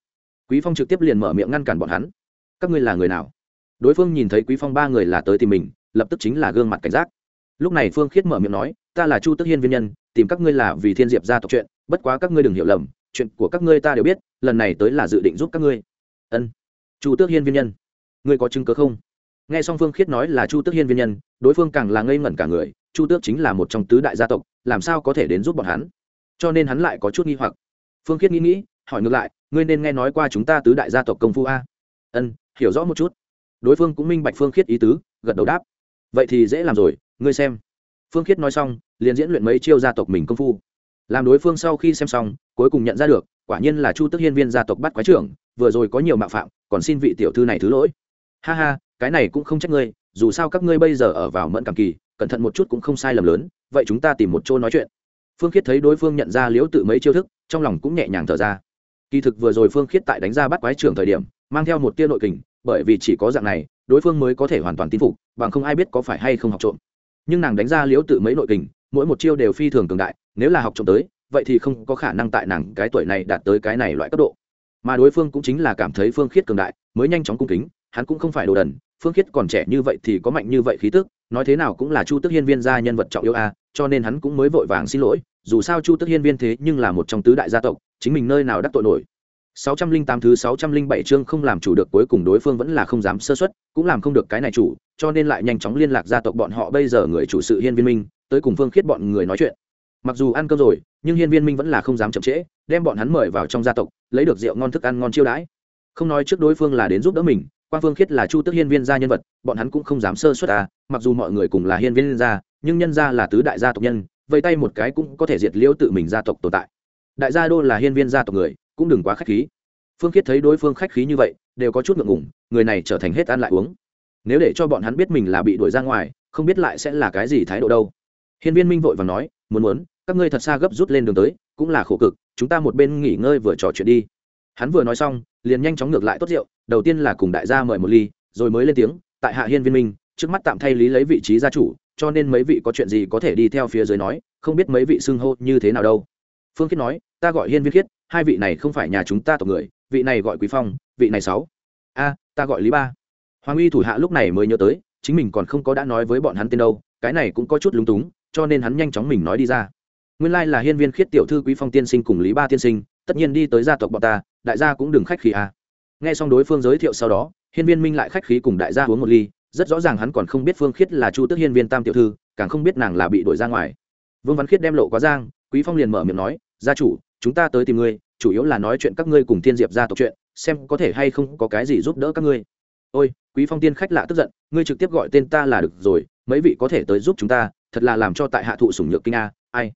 Quý phong trực tiếp liền mở miệng ngăn cản bọn hắn. Các ngươi là người nào? Đối phương nhìn thấy quý phong ba người là tới tìm mình, lập tức chính là gương mặt cảnh giác. Lúc này phương khiết mở miệng nói, ta là chu tức hiên viên nhân, tìm các ngươi là vì thiên diệp gia tộc chuyện, bất quá các ngươi đừng hiểu lầm, chuyện của các ngươi ta đều biết, lần này tới là dự định giúp các ngươi. Ân, chu tước hiên viên nhân, ngươi có chứng cớ không? Nghe xong phương khiết nói là chu tước hiên viên nhân, đối phương càng là ngây ngẩn cả người, chu tước chính là một trong tứ đại gia tộc, làm sao có thể đến giúp bọn hắn? Cho nên hắn lại có chút nghi hoặc. Phương khiết nghĩ nghĩ, hỏi ngược lại, ngươi nên nghe nói qua chúng ta tứ đại gia tộc công phu a? Ân hiểu rõ một chút. Đối phương cũng minh bạch phương khiết ý tứ, gật đầu đáp, vậy thì dễ làm rồi, ngươi xem. Phương khiết nói xong, liền diễn luyện mấy chiêu gia tộc mình công phu. Làm đối phương sau khi xem xong, cuối cùng nhận ra được, quả nhiên là chu tức hiên viên gia tộc bắt quái trưởng, vừa rồi có nhiều mạo phạm, còn xin vị tiểu thư này thứ lỗi ha ha, cái này cũng không trách ngươi, dù sao các ngươi bây giờ ở vào mẫn cảm kỳ, cẩn thận một chút cũng không sai lầm lớn, vậy chúng ta tìm một chỗ nói chuyện. Phương khiết thấy đối phương nhận ra liễu tự mấy chiêu thức, trong lòng cũng nhẹ nhàng thở ra. Kỳ thực vừa rồi phương khiết tại đánh ra bắt quái trưởng thời điểm, mang theo một tia nội kình, bởi vì chỉ có dạng này, đối phương mới có thể hoàn toàn tin phục, bằng không ai biết có phải hay không học trộm. Nhưng nàng đánh ra liễu tự mấy nội kình, mỗi một chiêu đều phi thường cường đại, nếu là học trộm tới, vậy thì không có khả năng tại nàng cái tuổi này đạt tới cái này loại cấp độ. Mà đối phương cũng chính là cảm thấy phương khiết cường đại, mới nhanh chóng cung kính hắn cũng không phải đồ đần phương khiết còn trẻ như vậy thì có mạnh như vậy khí tức nói thế nào cũng là chu tức hiên viên gia nhân vật trọng yêu a cho nên hắn cũng mới vội vàng xin lỗi dù sao chu tức hiên viên thế nhưng là một trong tứ đại gia tộc chính mình nơi nào đắc tội nổi 608 thứ 607 chương không làm chủ được cuối cùng đối phương vẫn là không dám sơ suất, cũng làm không được cái này chủ, cho nên lại nhanh chóng liên lạc gia tộc bọn họ bây giờ người chủ sự Hiên Viên Minh, tới cùng Phương Khiết bọn người nói chuyện. Mặc dù ăn cơm rồi, nhưng Hiên Viên Minh vẫn là không dám chậm trễ, đem bọn hắn mời vào trong gia tộc, lấy được rượu ngon thức ăn ngon chiêu đãi. Không nói trước đối phương là đến giúp đỡ mình, Quang Phương Khiết là Chu Tước Hiên Viên gia nhân vật, bọn hắn cũng không dám sơ suất à, mặc dù mọi người cùng là Hiên Viên gia, nhưng nhân gia là tứ đại gia tộc nhân, vây tay một cái cũng có thể diệt liễu tự mình gia tộc tồn tại. Đại gia đô là Hiên Viên gia tộc người, cũng đừng quá khách khí. Phương khiết thấy đối phương khách khí như vậy đều có chút ngượng ngùng người này trở thành hết ăn lại uống. Nếu để cho bọn hắn biết mình là bị đuổi ra ngoài không biết lại sẽ là cái gì thái độ đâu. Hiên viên minh vội và nói muốn muốn các ngươi thật xa gấp rút lên đường tới cũng là khổ cực chúng ta một bên nghỉ ngơi vừa trò chuyện đi. Hắn vừa nói xong liền nhanh chóng ngược lại tốt rượu, đầu tiên là cùng đại gia mời một ly, rồi mới lên tiếng, tại hạ hiên viên minh, trước mắt tạm thay lý lấy vị trí gia chủ, cho nên mấy vị có chuyện gì có thể đi theo phía dưới nói, không biết mấy vị xưng hô như thế nào đâu. Phương khiết nói, ta gọi hiên viên khiết, hai vị này không phải nhà chúng ta tộc người, vị này gọi quý phong, vị này sáu. A, ta gọi lý ba. Hoàng uy thủ hạ lúc này mới nhớ tới, chính mình còn không có đã nói với bọn hắn tên đâu, cái này cũng có chút lúng túng, cho nên hắn nhanh chóng mình nói đi ra. Nguyên lai là hiên viên khiết tiểu thư quý phong tiên sinh cùng lý ba tiên sinh, tất nhiên đi tới gia tộc bọn ta đại gia cũng đừng khách khí à. nghe xong đối phương giới thiệu sau đó, hiên viên minh lại khách khí cùng đại gia uống một ly, rất rõ ràng hắn còn không biết phương khiết là chu tước hiên viên tam tiểu thư, càng không biết nàng là bị đuổi ra ngoài. Vương văn khiết đem lộ quá giang, quý phong liền mở miệng nói, gia chủ, chúng ta tới tìm ngươi, chủ yếu là nói chuyện các ngươi cùng thiên diệp gia tộc chuyện, xem có thể hay không có cái gì giúp đỡ các ngươi. Ôi, quý phong tiên khách lạ tức giận, ngươi trực tiếp gọi tên ta là được rồi, mấy vị có thể tới giúp chúng ta, thật là làm cho tại hạ thụ sủng nhược kinh a, ai.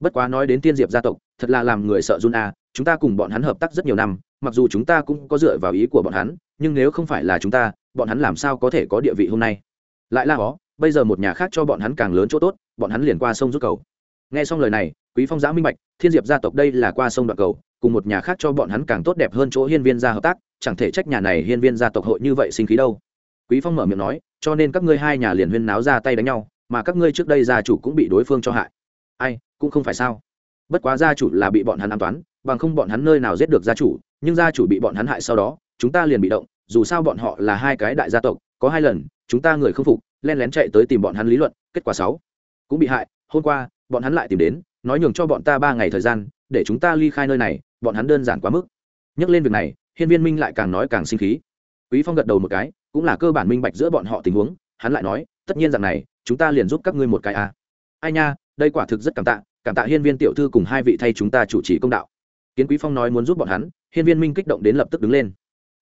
Bất quá nói đến tiên diệp gia tộc, thật là làm người sợ run a chúng ta cùng bọn hắn hợp tác rất nhiều năm, mặc dù chúng ta cũng có dựa vào ý của bọn hắn, nhưng nếu không phải là chúng ta, bọn hắn làm sao có thể có địa vị hôm nay? Lại là ó bây giờ một nhà khác cho bọn hắn càng lớn chỗ tốt, bọn hắn liền qua sông rút cầu. Nghe xong lời này, quý phong giã minh bạch, thiên diệp gia tộc đây là qua sông đoạn cầu, cùng một nhà khác cho bọn hắn càng tốt đẹp hơn chỗ hiên viên gia hợp tác, chẳng thể trách nhà này hiên viên gia tộc hội như vậy sinh khí đâu. Quý phong mở miệng nói, cho nên các ngươi hai nhà liền huyên náo ra tay đánh nhau, mà các ngươi trước đây gia chủ cũng bị đối phương cho hại. Ai, cũng không phải sao. Bất quá gia chủ là bị bọn hắn an toán bằng không bọn hắn nơi nào giết được gia chủ, nhưng gia chủ bị bọn hắn hại sau đó, chúng ta liền bị động, dù sao bọn họ là hai cái đại gia tộc, có hai lần, chúng ta người không phục, len lén chạy tới tìm bọn hắn lý luận, kết quả sáu cũng bị hại, hôm qua, bọn hắn lại tìm đến, nói nhường cho bọn ta ba ngày thời gian, để chúng ta ly khai nơi này, bọn hắn đơn giản quá mức. Nhắc lên việc này, hiên viên minh lại càng nói càng sinh khí. Quý phong gật đầu một cái, cũng là cơ bản minh bạch giữa bọn họ tình huống, hắn lại nói, tất nhiên rằng này, chúng ta liền giúp các ngươi một cái à. ai nha, đây quả thực rất cảm tạ cảm tạ hiên viên tiểu thư cùng hai vị thay chúng ta chủ trì công đạo kiến quý phong nói muốn giúp bọn hắn, hiên viên minh kích động đến lập tức đứng lên.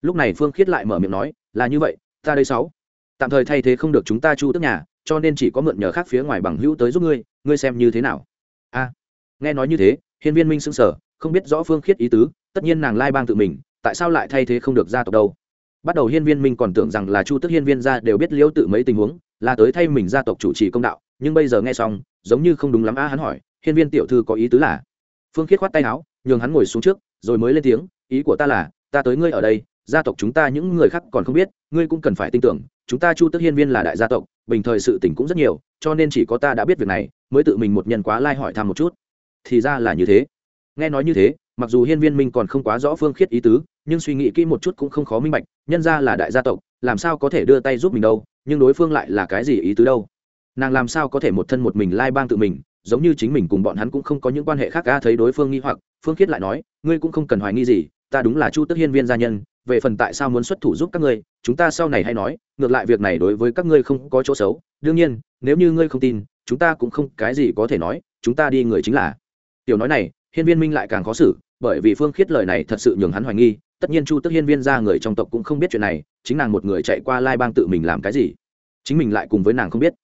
Lúc này phương khiết lại mở miệng nói, là như vậy, ta đây sáu. Tạm thời thay thế không được chúng ta chu tức nhà, cho nên chỉ có mượn nhờ khác phía ngoài bằng hữu tới giúp ngươi ngươi xem như thế nào? A. Nghe nói như thế, hiên viên minh sững sờ, không biết rõ phương khiết ý tứ, tất nhiên nàng lai bang tự mình, tại sao lại thay thế không được gia tộc đâu? Bắt đầu hiên viên minh còn tưởng rằng là chu tức hiên viên gia đều biết liễu tự mấy tình huống, là tới thay mình gia tộc chủ trì công đạo, nhưng bây giờ nghe xong, giống như không đúng lắm a, hắn hỏi, hiên viên tiểu thư có ý tứ là phương khiết khoát tay áo, nhường hắn ngồi xuống trước, rồi mới lên tiếng, ý của ta là, ta tới ngươi ở đây, gia tộc chúng ta những người khác còn không biết, ngươi cũng cần phải tin tưởng, chúng ta chu tức hiên viên là đại gia tộc, bình thời sự tình cũng rất nhiều, cho nên chỉ có ta đã biết việc này, mới tự mình một nhân quá lai hỏi thăm một chút. Thì ra là như thế. Nghe nói như thế, mặc dù hiên viên minh còn không quá rõ phương khiết ý tứ, nhưng suy nghĩ kỹ một chút cũng không khó minh bạch, nhân ra là đại gia tộc, làm sao có thể đưa tay giúp mình đâu, nhưng đối phương lại là cái gì ý tứ đâu? Nàng làm sao có thể một thân một mình lai bang tự mình giống như chính mình cùng bọn hắn cũng không có những quan hệ khác ca thấy đối phương nghi hoặc, phương khiết lại nói, ngươi cũng không cần hoài nghi gì, ta đúng là chu tức hiên viên gia nhân, về phần tại sao muốn xuất thủ giúp các ngươi, chúng ta sau này hay nói, ngược lại việc này đối với các ngươi không có chỗ xấu. Đương nhiên, nếu như ngươi không tin, chúng ta cũng không cái gì có thể nói, chúng ta đi người chính là. Tiểu nói này, hiên viên minh lại càng khó xử, bởi vì phương khiết lời này thật sự nhường hắn hoài nghi, tất nhiên chu tức hiên viên ra người trong tộc cũng không biết chuyện này, chính nàng một người chạy qua lai bang tự mình làm cái gì, chính mình lại cùng với nàng không biết.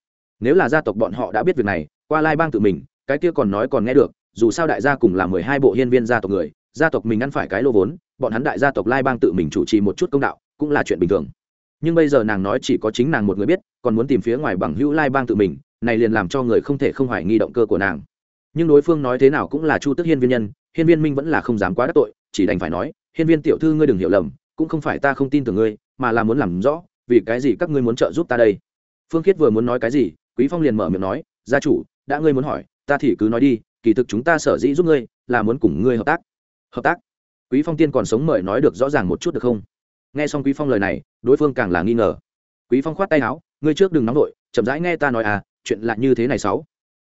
Nếu là gia tộc bọn họ đã biết việc này qua lai bang tự mình, cái kia còn nói còn nghe được, dù sao đại gia cùng là mười hai bộ hiên viên gia tộc người, gia tộc mình ăn phải cái lô vốn, bọn hắn đại gia tộc lai bang tự mình chủ trì một chút công đạo, cũng là chuyện bình thường. Nhưng bây giờ nàng nói chỉ có chính nàng một người biết, còn muốn tìm phía ngoài bằng hữu lai bang tự mình, này liền làm cho người không thể không hoài nghi động cơ của nàng. Nhưng đối phương nói thế nào cũng là chu tức hiên viên nhân, hiên viên minh vẫn là không dám quá đắc tội, chỉ đành phải nói, hiên viên tiểu thư ngươi đừng hiểu lầm, cũng không phải ta không tin tưởng ngươi, mà là muốn làm rõ, vì cái gì các ngươi muốn trợ giúp ta đây? Phương khiết vừa muốn nói cái gì, quý phong liền mở miệng nói, gia chủ đã ngươi muốn hỏi, ta thì cứ nói đi, kỳ thực chúng ta sở dĩ giúp ngươi, là muốn cùng ngươi hợp tác. Hợp tác? Quý phong tiên còn sống mời nói được rõ ràng một chút được không? Nghe xong quý phong lời này, đối phương càng là nghi ngờ. Quý phong khoát tay áo, ngươi trước đừng nóng nổi chậm rãi nghe ta nói à chuyện lạ như thế này sáu.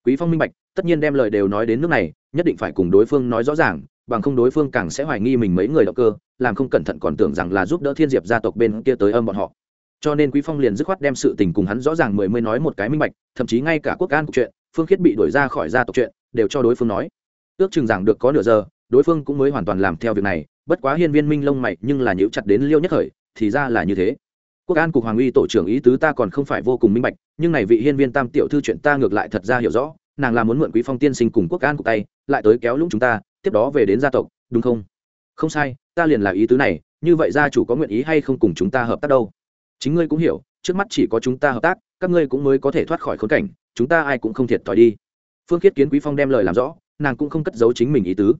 Quý phong minh bạch, tất nhiên đem lời đều nói đến nước này, nhất định phải cùng đối phương nói rõ ràng, bằng không đối phương càng sẽ hoài nghi mình mấy người động cơ, làm không cẩn thận còn tưởng rằng là giúp đỡ thiên diệp gia tộc bên kia tới âm bọn họ. Cho nên quý phong liền dứt khoát đem sự tình cùng hắn rõ ràng mười mươi nói một cái minh bạch, thậm chí ngay cả quốc an cục chuyện phương khiết bị đuổi ra khỏi gia tộc chuyện, đều cho đối phương nói. Ước chừng rằng được có nửa giờ, đối phương cũng mới hoàn toàn làm theo việc này, bất quá hiên viên minh lông mày nhưng là nhíu chặt đến liêu nhất khởi, thì ra là như thế. Quốc an cục hoàng uy tổ trưởng ý tứ ta còn không phải vô cùng minh bạch, nhưng này vị hiên viên tam tiểu thư chuyện ta ngược lại thật ra hiểu rõ, nàng là muốn mượn quý phong tiên sinh cùng quốc an cục tay, lại tới kéo lũng chúng ta, tiếp đó về đến gia tộc, đúng không? Không sai, ta liền là ý tứ này, như vậy gia chủ có nguyện ý hay không cùng chúng ta hợp tác đâu? Chính ngươi cũng hiểu, trước mắt chỉ có chúng ta hợp tác, các ngươi cũng mới có thể thoát khỏi khốn cảnh chúng ta ai cũng không thiệt thòi đi. Phương khiết kiến quý phong đem lời làm rõ, nàng cũng không cất giấu chính mình ý tứ.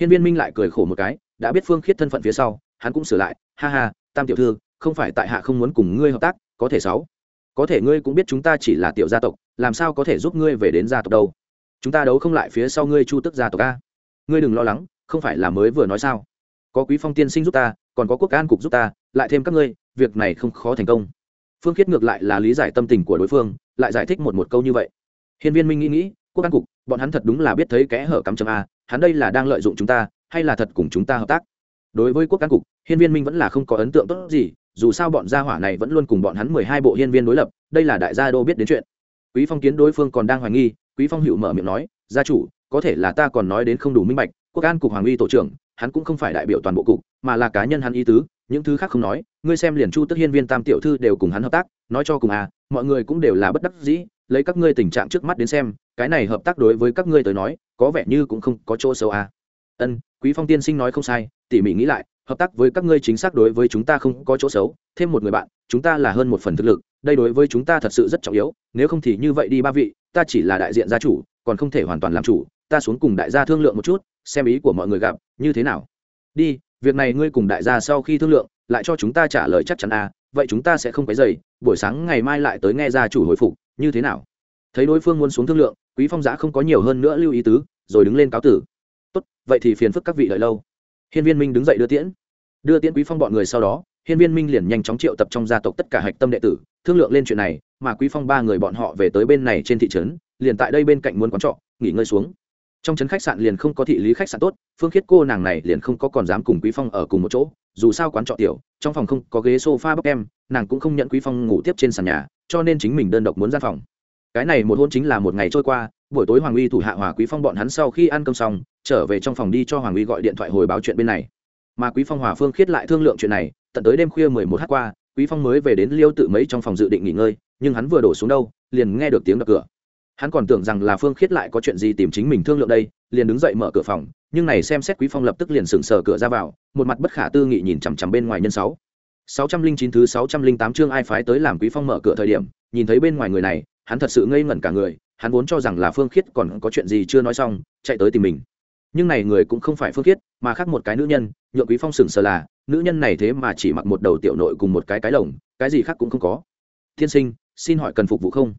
Hiên viên minh lại cười khổ một cái, đã biết phương khiết thân phận phía sau, hắn cũng sửa lại, ha ha, tam tiểu thư, không phải tại hạ không muốn cùng ngươi hợp tác, có thể sáu. Có thể ngươi cũng biết chúng ta chỉ là tiểu gia tộc, làm sao có thể giúp ngươi về đến gia tộc đâu? Chúng ta đấu không lại phía sau ngươi chu tức gia tộc a. Ngươi đừng lo lắng, không phải là mới vừa nói sao? Có quý phong tiên sinh giúp ta, còn có quốc an cục giúp ta, lại thêm các ngươi, việc này không khó thành công. Phương khiết ngược lại là lý giải tâm tình của đối phương lại giải thích một một câu như vậy. Hiên viên minh nghĩ nghĩ, quốc an cục, bọn hắn thật đúng là biết thấy kẽ hở cắm chấm a, hắn đây là đang lợi dụng chúng ta, hay là thật cùng chúng ta hợp tác? Đối với quốc an cục, hiên viên minh vẫn là không có ấn tượng tốt gì, dù sao bọn gia hỏa này vẫn luôn cùng bọn hắn mười hai bộ hiên viên đối lập, đây là đại gia đô biết đến chuyện. Quý phong kiến đối phương còn đang hoài nghi, quý phong hữu mở miệng nói, gia chủ, có thể là ta còn nói đến không đủ minh bạch, quốc an cục hoàng uy tổ trưởng, hắn cũng không phải đại biểu toàn bộ cục, mà là cá nhân hắn ý tứ, những thứ khác không nói, ngươi xem liền chu tức hiên viên tam tiểu thư đều cùng hắn hợp tác, nói cho cùng à mọi người cũng đều là bất đắc dĩ, lấy các ngươi tình trạng trước mắt đến xem, cái này hợp tác đối với các ngươi tới nói, có vẻ như cũng không có chỗ xấu à. Ân, quý phong tiên sinh nói không sai, tỉ mỉ nghĩ lại, hợp tác với các ngươi chính xác đối với chúng ta không có chỗ xấu, thêm một người bạn, chúng ta là hơn một phần thực lực, đây đối với chúng ta thật sự rất trọng yếu, nếu không thì như vậy đi ba vị, ta chỉ là đại diện gia chủ, còn không thể hoàn toàn làm chủ, ta xuống cùng đại gia thương lượng một chút, xem ý của mọi người gặp, như thế nào. Đi, việc này ngươi cùng đại gia sau khi thương lượng lại cho chúng ta trả lời chắc chắn à vậy chúng ta sẽ không phải dày buổi sáng ngày mai lại tới nghe gia chủ hồi phục, như thế nào? Thấy đối phương muốn xuống thương lượng, quý phong giã không có nhiều hơn nữa lưu ý tứ, rồi đứng lên cáo tử. Tốt, vậy thì phiền phức các vị đợi lâu. Hiên viên minh đứng dậy đưa tiễn. Đưa tiễn quý phong bọn người sau đó, hiên viên minh liền nhanh chóng triệu tập trong gia tộc tất cả hạch tâm đệ tử, thương lượng lên chuyện này, mà quý phong ba người bọn họ về tới bên này trên thị trấn, liền tại đây bên cạnh muốn quán trọ, nghỉ ngơi xuống trong trấn khách sạn liền không có thị lý khách sạn tốt, phương khiết cô nàng này liền không có còn dám cùng quý phong ở cùng một chỗ, dù sao quán trọ tiểu, trong phòng không có ghế sofa bóc em, nàng cũng không nhận quý phong ngủ tiếp trên sàn nhà, cho nên chính mình đơn độc muốn gian phòng. Cái này một hôn chính là một ngày trôi qua, buổi tối hoàng uy thủ hạ hòa quý phong bọn hắn sau khi ăn cơm xong, trở về trong phòng đi cho hoàng uy gọi điện thoại hồi báo chuyện bên này. Mà quý phong hòa phương khiết lại thương lượng chuyện này, tận tới đêm khuya mười một h qua, quý phong mới về đến liêu tự mấy trong phòng dự định nghỉ ngơi, nhưng hắn vừa đổ xuống đâu, liền nghe được tiếng đập cửa hắn còn tưởng rằng là phương khiết lại có chuyện gì tìm chính mình thương lượng đây, liền đứng dậy mở cửa phòng, nhưng này xem xét quý phong lập tức liền sừng sờ cửa ra vào, một mặt bất khả tư nghị nhìn chằm chằm bên ngoài nhân sáu. Sáu trăm linh chín thứ sáu trăm linh tám chương ai phái tới làm quý phong mở cửa thời điểm, nhìn thấy bên ngoài người này, hắn thật sự ngây ngẩn cả người, hắn vốn cho rằng là phương khiết còn có chuyện gì chưa nói xong, chạy tới tìm mình. Nhưng này người cũng không phải phương khiết, mà khác một cái nữ nhân, nhượng quý phong sừng sờ là, nữ nhân này thế mà chỉ mặc một đầu tiểu nội cùng một cái cái lồng, cái gì khác cũng không có. Thiên sinh, xin hỏi cần phục vụ không?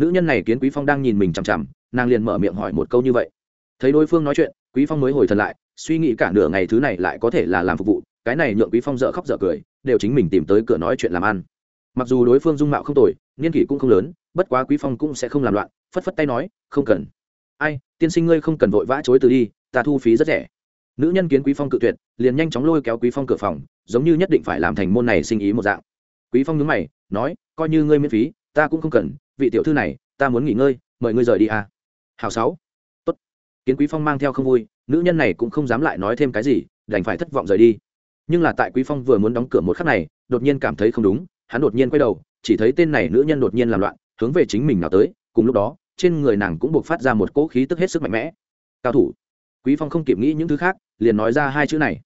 Nữ nhân này kiến quý phong đang nhìn mình chằm chằm, nàng liền mở miệng hỏi một câu như vậy. Thấy đối phương nói chuyện, quý phong mới hồi thần lại, suy nghĩ cả nửa ngày thứ này lại có thể là làm phục vụ, cái này nhượng quý phong dở khóc dở cười, đều chính mình tìm tới cửa nói chuyện làm ăn. Mặc dù đối phương dung mạo không tồi, niên kỷ cũng không lớn, bất quá quý phong cũng sẽ không làm loạn, phất phất tay nói, không cần. Ai, tiên sinh ngươi không cần vội vã chối từ đi, ta thu phí rất rẻ. Nữ nhân kiến quý phong cự tuyệt, liền nhanh chóng lôi kéo quý phong cửa phòng, giống như nhất định phải làm thành môn này sinh ý một dạng. Quý phong nhướng mày, nói, coi như ngươi miễn phí, ta cũng không cần vị tiểu thư này, ta muốn nghỉ ngơi, mời ngươi rời đi à. Hào sáu. Tốt. Kiến quý phong mang theo không vui, nữ nhân này cũng không dám lại nói thêm cái gì, đành phải thất vọng rời đi. Nhưng là tại quý phong vừa muốn đóng cửa một khắc này, đột nhiên cảm thấy không đúng, hắn đột nhiên quay đầu, chỉ thấy tên này nữ nhân đột nhiên làm loạn, hướng về chính mình nào tới, cùng lúc đó, trên người nàng cũng buộc phát ra một cỗ khí tức hết sức mạnh mẽ. Cao thủ. Quý phong không kịp nghĩ những thứ khác, liền nói ra hai chữ này.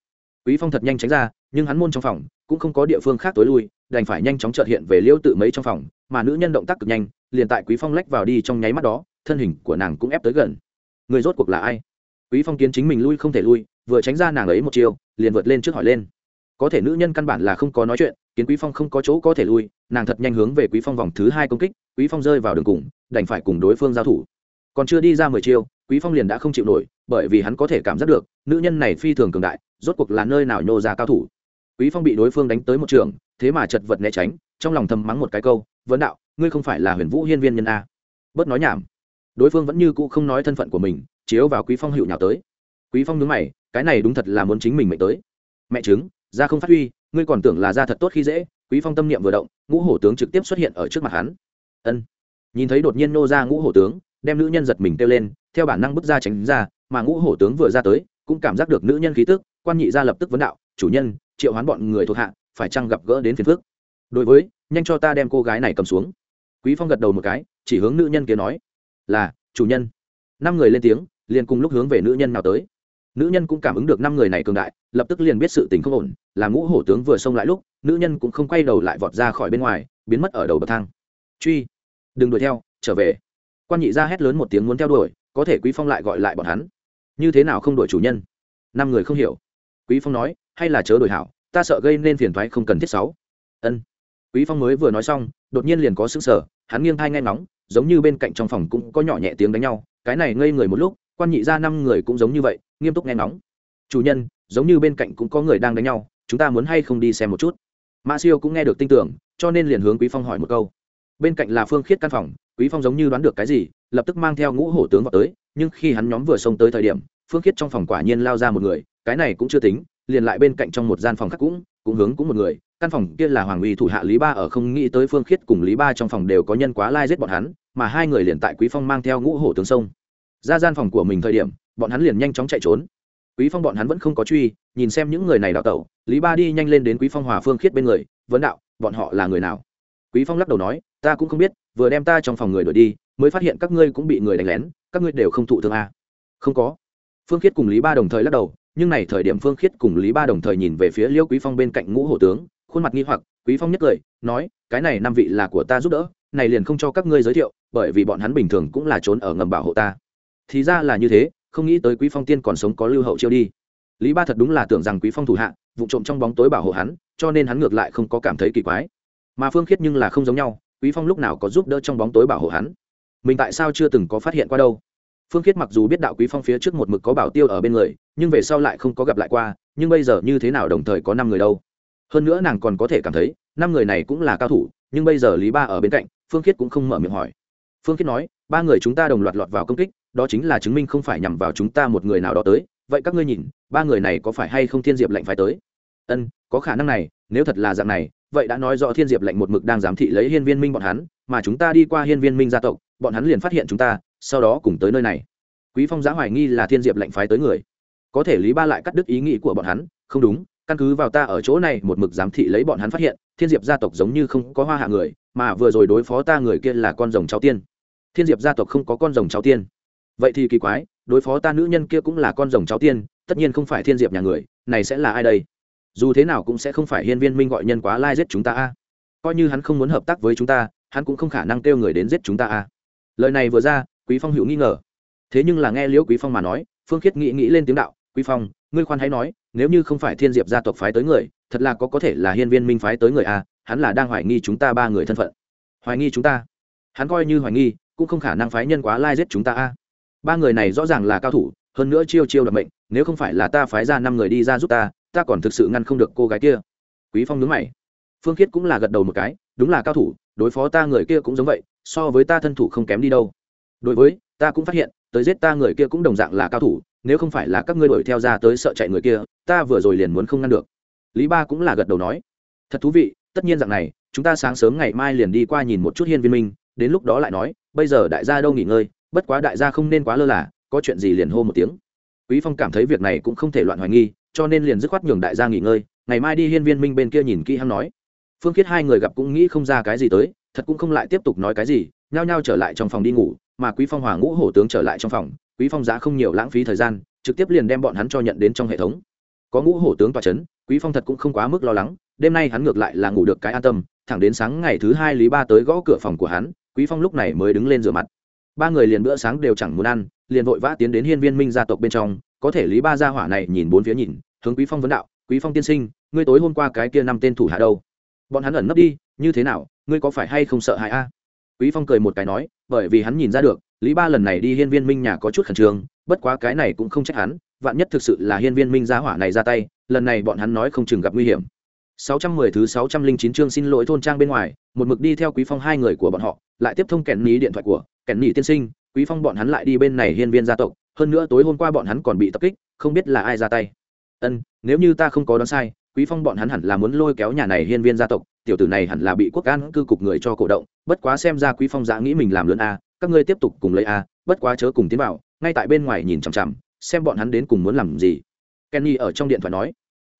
Quý phong thật nhanh tránh ra, nhưng hắn môn trong phòng, cũng không có địa phương khác tối lui đành phải nhanh chóng trợt hiện về liêu tự mấy trong phòng, mà nữ nhân động tác cực nhanh, liền tại quý phong lách vào đi trong nháy mắt đó, thân hình của nàng cũng ép tới gần. Người rốt cuộc là ai? Quý phong kiến chính mình lui không thể lui, vừa tránh ra nàng ấy một chiều, liền vượt lên trước hỏi lên. Có thể nữ nhân căn bản là không có nói chuyện, kiến quý phong không có chỗ có thể lui, nàng thật nhanh hướng về quý phong vòng thứ hai công kích, quý phong rơi vào đường cùng, đành phải cùng đối phương giao thủ. Còn chưa đi ra mười chiêu quý phong liền đã không chịu nổi, bởi vì hắn có thể cảm giác được, nữ nhân này phi thường cường đại, rốt cuộc là nơi nào nhô ra cao thủ quý phong bị đối phương đánh tới một trường, thế mà chật vật né tránh, trong lòng thầm mắng một cái câu vấn đạo, ngươi không phải là huyền vũ hiên viên nhân a. Bớt nói nhảm. Đối phương vẫn như cũ không nói thân phận của mình, chiếu vào quý phong hiệu nhào tới. Quý phong nhướng mày, cái này đúng thật là muốn chính mình mệnh tới. Mẹ chứng, ra không phát huy, ngươi còn tưởng là ra thật tốt khi dễ. Quý phong tâm niệm vừa động, ngũ hổ tướng trực tiếp xuất hiện ở trước mặt hắn. Ân. Nhìn thấy đột nhiên nô ra ngũ hổ tướng, đem nữ nhân giật mình kêu lên, theo bản năng bước ra tránh ra, mà ngũ hổ tướng vừa ra tới, cũng cảm giác được nữ nhân khí tức, quan nhị ra lập tức vấn đạo, chủ nhân triệu hoán bọn người thuộc hạ, phải chăng gặp gỡ đến phiền phước đối với, nhanh cho ta đem cô gái này cầm xuống. Quý phong gật đầu một cái, chỉ hướng nữ nhân kia nói, là, chủ nhân. Năm người lên tiếng, liền cùng lúc hướng về nữ nhân nào tới. Nữ nhân cũng cảm ứng được năm người này cường đại, lập tức liền biết sự tình không ổn, là ngũ hổ tướng vừa xông lại lúc, nữ nhân cũng không quay đầu lại vọt ra khỏi bên ngoài, biến mất ở đầu bậc thang. Truy, đừng đuổi theo, trở về. Quan nhị ra hét lớn một tiếng muốn theo đuổi, có thể quý phong lại gọi lại bọn hắn. Như thế nào không đuổi chủ nhân? Năm người không hiểu. Quý phong nói hay là chớ đổi hảo ta sợ gây nên phiền thoái không cần thiết sáu. Ân. Quý phong mới vừa nói xong đột nhiên liền có sững sở, hắn nghiêng thai nghe ngóng giống như bên cạnh trong phòng cũng có nhỏ nhẹ tiếng đánh nhau cái này ngây người một lúc quan nhị ra năm người cũng giống như vậy nghiêm túc nghe ngóng. Chủ nhân giống như bên cạnh cũng có người đang đánh nhau chúng ta muốn hay không đi xem một chút? Ma siêu cũng nghe được tin tưởng cho nên liền hướng quý phong hỏi một câu. Bên cạnh là phương khiết căn phòng quý phong giống như đoán được cái gì lập tức mang theo ngũ hổ tướng vào tới nhưng khi hắn nhóm vừa xông tới thời điểm phương khiết trong phòng quả nhiên lao ra một người cái này cũng chưa tính liền lại bên cạnh trong một gian phòng khác cũng cũng hướng cũng một người. Căn phòng kia là hoàng uy thủ hạ lý ba ở không nghĩ tới phương khiết cùng lý ba trong phòng đều có nhân quá lai giết bọn hắn, mà hai người liền tại quý phong mang theo ngũ hổ tướng sông. Ra gian phòng của mình thời điểm, bọn hắn liền nhanh chóng chạy trốn. Quý phong bọn hắn vẫn không có truy, nhìn xem những người này đào tẩu, lý ba đi nhanh lên đến quý phong hòa phương khiết bên người, vấn đạo, bọn họ là người nào? Quý phong lắc đầu nói, ta cũng không biết, vừa đem ta trong phòng người đuổi đi, mới phát hiện các ngươi cũng bị người đánh lén, các ngươi đều không thụ thương à. không có. Phương khiết cùng lý ba đồng thời lắc đầu nhưng này thời điểm phương khiết cùng lý ba đồng thời nhìn về phía liêu quý phong bên cạnh ngũ hổ tướng, khuôn mặt nghi hoặc, quý phong nhất cười, nói, cái này năm vị là của ta giúp đỡ, này liền không cho các ngươi giới thiệu, bởi vì bọn hắn bình thường cũng là trốn ở ngầm bảo hộ ta. Thì ra là như thế, không nghĩ tới quý phong tiên còn sống có lưu hậu chiêu đi. Lý ba thật đúng là tưởng rằng quý phong thủ hạ, vụ trộm trong bóng tối bảo hộ hắn, cho nên hắn ngược lại không có cảm thấy kỳ quái. Mà phương khiết nhưng là không giống nhau, quý phong lúc nào có giúp đỡ trong bóng tối bảo hộ hắn? Mình tại sao chưa từng có phát hiện qua đâu? Phương khiết mặc dù biết đạo quý phong phía trước một mực có bảo tiêu ở bên người, nhưng về sau lại không có gặp lại qua, nhưng bây giờ như thế nào đồng thời có năm người đâu? Hơn nữa nàng còn có thể cảm thấy, năm người này cũng là cao thủ, nhưng bây giờ lý ba ở bên cạnh, phương khiết cũng không mở miệng hỏi. Phương khiết nói, ba người chúng ta đồng loạt lọt vào công kích, đó chính là chứng minh không phải nhằm vào chúng ta một người nào đó tới. Vậy các ngươi nhìn, ba người này có phải hay không thiên diệp lệnh phải tới? Ân, có khả năng này, nếu thật là dạng này, vậy đã nói rõ thiên diệp lệnh một mực đang giám thị lấy hiên viên minh bọn hắn, mà chúng ta đi qua hiên viên minh gia tộc, bọn hắn liền phát hiện chúng ta sau đó cùng tới nơi này. Quý phong giá hoài nghi là thiên diệp lệnh phái tới người. Có thể lý ba lại cắt đứt ý nghĩ của bọn hắn, không đúng, căn cứ vào ta ở chỗ này một mực giám thị lấy bọn hắn phát hiện, thiên diệp gia tộc giống như không có hoa hạ người, mà vừa rồi đối phó ta người kia là con rồng cháu tiên. Thiên diệp gia tộc không có con rồng cháu tiên. Vậy thì kỳ quái, đối phó ta nữ nhân kia cũng là con rồng cháu tiên, tất nhiên không phải thiên diệp nhà người, này sẽ là ai đây? Dù thế nào cũng sẽ không phải hiên viên minh gọi nhân quá lai giết chúng ta a. Coi như hắn không muốn hợp tác với chúng ta, hắn cũng không khả năng kêu người đến giết chúng ta a. Lời này vừa ra quý phong hữu nghi ngờ. Thế nhưng là nghe liễu quý phong mà nói, phương khiết nghĩ nghĩ lên tiếng đạo, quý phong, ngươi khoan hãy nói, nếu như không phải thiên diệp gia tộc phái tới người, thật là có có thể là hiên viên minh phái tới người à? hắn là đang hoài nghi chúng ta ba người thân phận. Hoài nghi chúng ta? Hắn coi như hoài nghi, cũng không khả năng phái nhân quá lai giết chúng ta a. Ba người này rõ ràng là cao thủ, hơn nữa chiêu chiêu đặc mệnh, nếu không phải là ta phái ra năm người đi ra giúp ta ta còn thực sự ngăn không được cô gái kia. Quý phong nhớ mày. Phương khiết cũng là gật đầu một cái, đúng là cao thủ, đối phó ta người kia cũng giống vậy, so với ta thân thủ không kém đi đâu đối với, ta cũng phát hiện, tới giết ta người kia cũng đồng dạng là cao thủ, nếu không phải là các ngươi đuổi theo ra tới sợ chạy người kia, ta vừa rồi liền muốn không ngăn được. Lý ba cũng là gật đầu nói. Thật thú vị, tất nhiên dạng này, chúng ta sáng sớm ngày mai liền đi qua nhìn một chút hiên viên minh, đến lúc đó lại nói, bây giờ đại gia đâu nghỉ ngơi, bất quá đại gia không nên quá lơ là, có chuyện gì liền hô một tiếng. Quý phong cảm thấy việc này cũng không thể loạn hoài nghi, cho nên liền dứt khoát nhường đại gia nghỉ ngơi, ngày mai đi hiên viên minh bên kia nhìn kỹ hắn nói. Phương khiết hai người gặp cũng nghĩ không ra cái gì tới, thật cũng không lại tiếp tục nói cái gì, nhao nhao trở lại trong phòng đi ngủ mà quý phong hòa ngũ hổ tướng trở lại trong phòng, quý phong giá không nhiều lãng phí thời gian, trực tiếp liền đem bọn hắn cho nhận đến trong hệ thống. Có ngũ hổ tướng tòa chấn, quý phong thật cũng không quá mức lo lắng, đêm nay hắn ngược lại là ngủ được cái an tâm, thẳng đến sáng ngày thứ hai lý ba tới gõ cửa phòng của hắn, quý phong lúc này mới đứng lên rửa mặt. Ba người liền bữa sáng đều chẳng muốn ăn, liền vội vã tiến đến hiên viên minh gia tộc bên trong, có thể lý ba gia hỏa này nhìn bốn phía nhìn, hướng quý phong vấn đạo, quý phong tiên sinh, ngươi tối hôm qua cái kia năm tên thủ hạ đâu? Bọn hắn ẩn nấp đi, như thế nào, ngươi có phải hay không sợ hãi a? Quý phong cười một cái nói bởi vì hắn nhìn ra được lý ba lần này đi hiên viên minh nhà có chút khẩn trương bất quá cái này cũng không trách hắn vạn nhất thực sự là hiên viên minh gia hỏa này ra tay lần này bọn hắn nói không chừng gặp nguy hiểm 610 thứ 609 chương xin lỗi thôn trang bên ngoài, một mực đi theo Quý Phong hai người của bọn họ, lại tiếp thông kèn ní điện thoại của, kèn ní tiên sinh, Quý Phong bọn hắn lại đi bên này hiên viên gia tộc, hơn nữa tối hôm qua bọn hắn còn bị tập kích, không biết là ai ra tay. Ân, nếu như ta không có đoán sai, Quý Phong bọn hắn hẳn là muốn lôi kéo nhà này hiên viên gia tộc, tiểu tử này hẳn là bị quốc an cư cục người cho cổ động, bất quá xem ra Quý Phong giã nghĩ mình làm lớn a, các ngươi tiếp tục cùng lấy a, bất quá chớ cùng tiến vào, ngay tại bên ngoài nhìn chằm chằm, xem bọn hắn đến cùng muốn làm gì. Kenny ở trong điện thoại nói.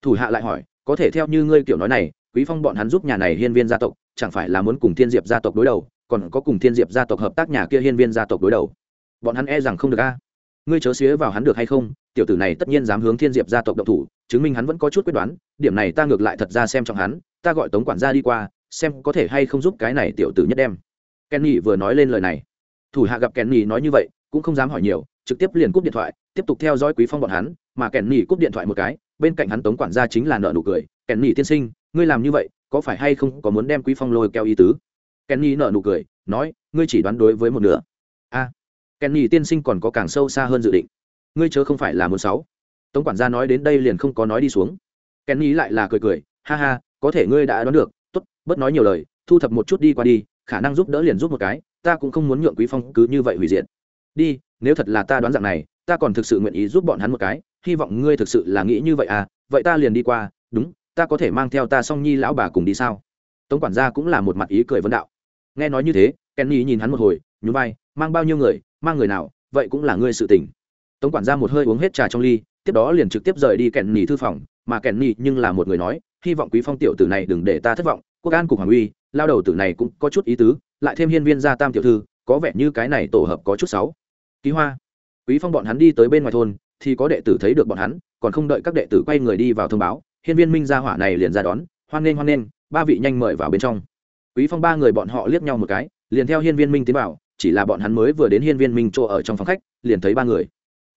Thủ hạ lại hỏi, có thể theo như ngươi kiểu nói này quý phong bọn hắn giúp nhà này hiên viên gia tộc chẳng phải là muốn cùng thiên diệp gia tộc đối đầu còn có cùng thiên diệp gia tộc hợp tác nhà kia hiên viên gia tộc đối đầu bọn hắn e rằng không được a ngươi chớ xía vào hắn được hay không tiểu tử này tất nhiên dám hướng thiên diệp gia tộc động thủ chứng minh hắn vẫn có chút quyết đoán điểm này ta ngược lại thật ra xem trọng hắn ta gọi tống quản gia đi qua xem có thể hay không giúp cái này tiểu tử nhất đem. Kenny vừa nói lên lời này. Thủ hạ gặp kenny nói như vậy cũng không dám hỏi nhiều trực tiếp liền cúp điện thoại tiếp tục theo dõi quý phong bọn hắn mà kenny cúp điện thoại một cái bên cạnh hắn tống quản gia chính là nợ nụ cười kenny tiên sinh ngươi làm như vậy có phải hay không có muốn đem quý phong lôi keo ý tứ? Kenny nợ nụ cười nói ngươi chỉ đoán đối với một nửa. A à, tiên sinh còn có càng sâu xa hơn dự định. Ngươi chớ không phải là muốn sáu tống quản gia nói đến đây liền không có nói đi xuống. Kenny lại là cười cười ha ha có thể ngươi đã đoán được, tốt, bớt nói nhiều lời, thu thập một chút đi qua đi, khả năng giúp đỡ liền giúp một cái, ta cũng không muốn nhượng quý phong cứ như vậy hủy diệt. Đi, nếu thật là ta đoán dạng này, ta còn thực sự nguyện ý giúp bọn hắn một cái, hy vọng ngươi thực sự là nghĩ như vậy à vậy ta liền đi qua, đúng, ta có thể mang theo ta song nhi lão bà cùng đi sao? Tống quản gia cũng là một mặt ý cười vấn đạo. Nghe nói như thế, kenny nhìn hắn một hồi, nhún vai, mang bao nhiêu người, mang người nào, vậy cũng là ngươi sự tình. Tống quản gia một hơi uống hết trà trong ly, tiếp đó liền trực tiếp rời đi kenny thư phòng, mà kenny nhưng là một người nói hy vọng quý phong tiểu tử này đừng để ta thất vọng, quốc an cục hoàng uy, lao đầu tử này cũng có chút ý tứ, lại thêm hiên viên gia tam tiểu thư, có vẻ như cái này tổ hợp có chút sáu ký hoa, quý phong bọn hắn đi tới bên ngoài thôn, thì có đệ tử thấy được bọn hắn, còn không đợi các đệ tử quay người đi vào thông báo, hiên viên minh gia hỏa này liền ra đón, hoan nghênh hoan nghênh, ba vị nhanh mời vào bên trong. Quý phong ba người bọn họ liếc nhau một cái, liền theo hiên viên minh tiến vào, chỉ là bọn hắn mới vừa đến hiên viên minh chỗ ở trong phòng khách, liền thấy ba người.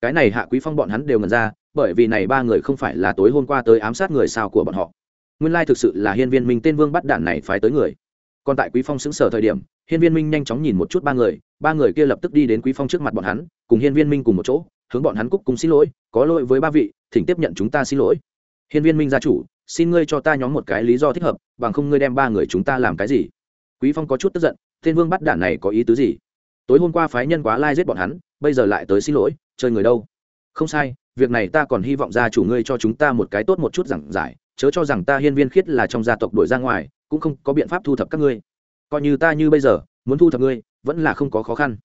Cái này hạ quý phong bọn hắn đều ngần ra, bởi vì này ba người không phải là tối hôm qua tới ám sát người sao của bọn họ nguyên lai thực sự là hiên viên minh tên vương bắt đạn này phái tới người. Còn tại quý phong xứng sở thời điểm, hiên viên minh nhanh chóng nhìn một chút ba người ba người kia lập tức đi đến quý phong trước mặt bọn hắn, cùng hiên viên minh cùng một chỗ, hướng bọn hắn cúc cùng xin lỗi, có lỗi với ba vị, thỉnh tiếp nhận chúng ta xin lỗi. Hiên viên minh gia chủ, xin ngươi cho ta nhóm một cái lý do thích hợp, bằng không ngươi đem ba người chúng ta làm cái gì? Quý phong có chút tức giận, tên vương bắt đản này có ý tứ gì? Tối hôm qua phái nhân quá lai giết bọn hắn, bây giờ lại tới xin lỗi, chơi người đâu? Không sai, việc này ta còn hy vọng gia chủ ngươi cho chúng ta một cái tốt một chút giảng giải chớ cho rằng ta hiên viên khiết là trong gia tộc đuổi ra ngoài, cũng không có biện pháp thu thập các ngươi. Coi như ta như bây giờ, muốn thu thập ngươi, vẫn là không có khó khăn.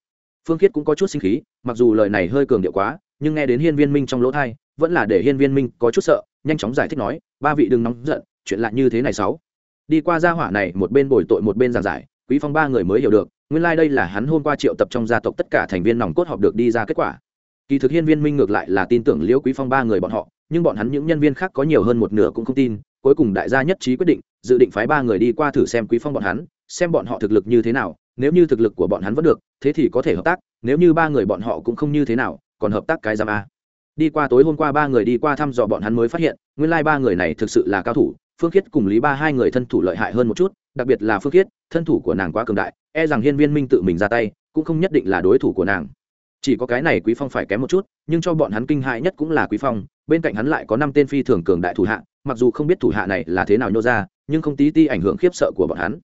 Phương khiết cũng có chút sinh khí, mặc dù lời này hơi cường điệu quá, nhưng nghe đến hiên viên minh trong lỗ thai, vẫn là để hiên viên minh có chút sợ, nhanh chóng giải thích nói, ba vị đừng nóng giận, chuyện lại như thế này sáu. Đi qua gia hỏa này, một bên bồi tội một bên giảng giải, quý phong ba người mới hiểu được, nguyên lai like đây là hắn hôm qua triệu tập trong gia tộc tất cả thành viên nòng cốt họp được đi ra kết quả. Kỳ thực hiên viên minh ngược lại là tin tưởng liễu quý phong ba người bọn họ nhưng bọn hắn những nhân viên khác có nhiều hơn một nửa cũng không tin, cuối cùng đại gia nhất trí quyết định, dự định phái ba người đi qua thử xem quý phong bọn hắn, xem bọn họ thực lực như thế nào, nếu như thực lực của bọn hắn vẫn được, thế thì có thể hợp tác, nếu như ba người bọn họ cũng không như thế nào, còn hợp tác cái giam a. Đi qua tối hôm qua ba người đi qua thăm dò bọn hắn mới phát hiện, nguyên lai ba người này thực sự là cao thủ, phương khiết cùng lý ba hai người thân thủ lợi hại hơn một chút, đặc biệt là phương khiết, thân thủ của nàng quá cường đại e rằng hiên viên minh tự mình ra tay, cũng không nhất định là đối thủ của nàng. Chỉ có cái này quý phong phải kém một chút, nhưng cho bọn hắn kinh hại nhất cũng là quý phong bên cạnh hắn lại có năm tên phi thường cường đại thủ hạ, mặc dù không biết thủ hạ này là thế nào nhô ra, nhưng không tí ti ảnh hưởng khiếp sợ của bọn hắn.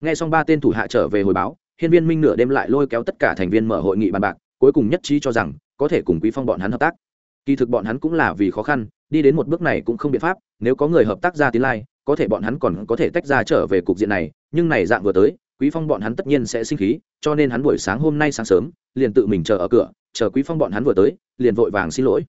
Nghe xong ba tên thủ hạ trở về hồi báo, hiên viên minh nửa đêm lại lôi kéo tất cả thành viên mở hội nghị bàn bạc, cuối cùng nhất trí cho rằng có thể cùng quý phong bọn hắn hợp tác. Kỳ thực bọn hắn cũng là vì khó khăn, đi đến một bước này cũng không biện pháp, nếu có người hợp tác ra tiến lai, có thể bọn hắn còn có thể tách ra trở về cục diện này, nhưng này dạng vừa tới, quý phong bọn hắn tất nhiên sẽ sinh khí, cho nên hắn buổi sáng hôm nay sáng sớm, liền tự mình chờ ở cửa, chờ quý phong bọn hắn vừa tới, liền vội vàng xin lỗi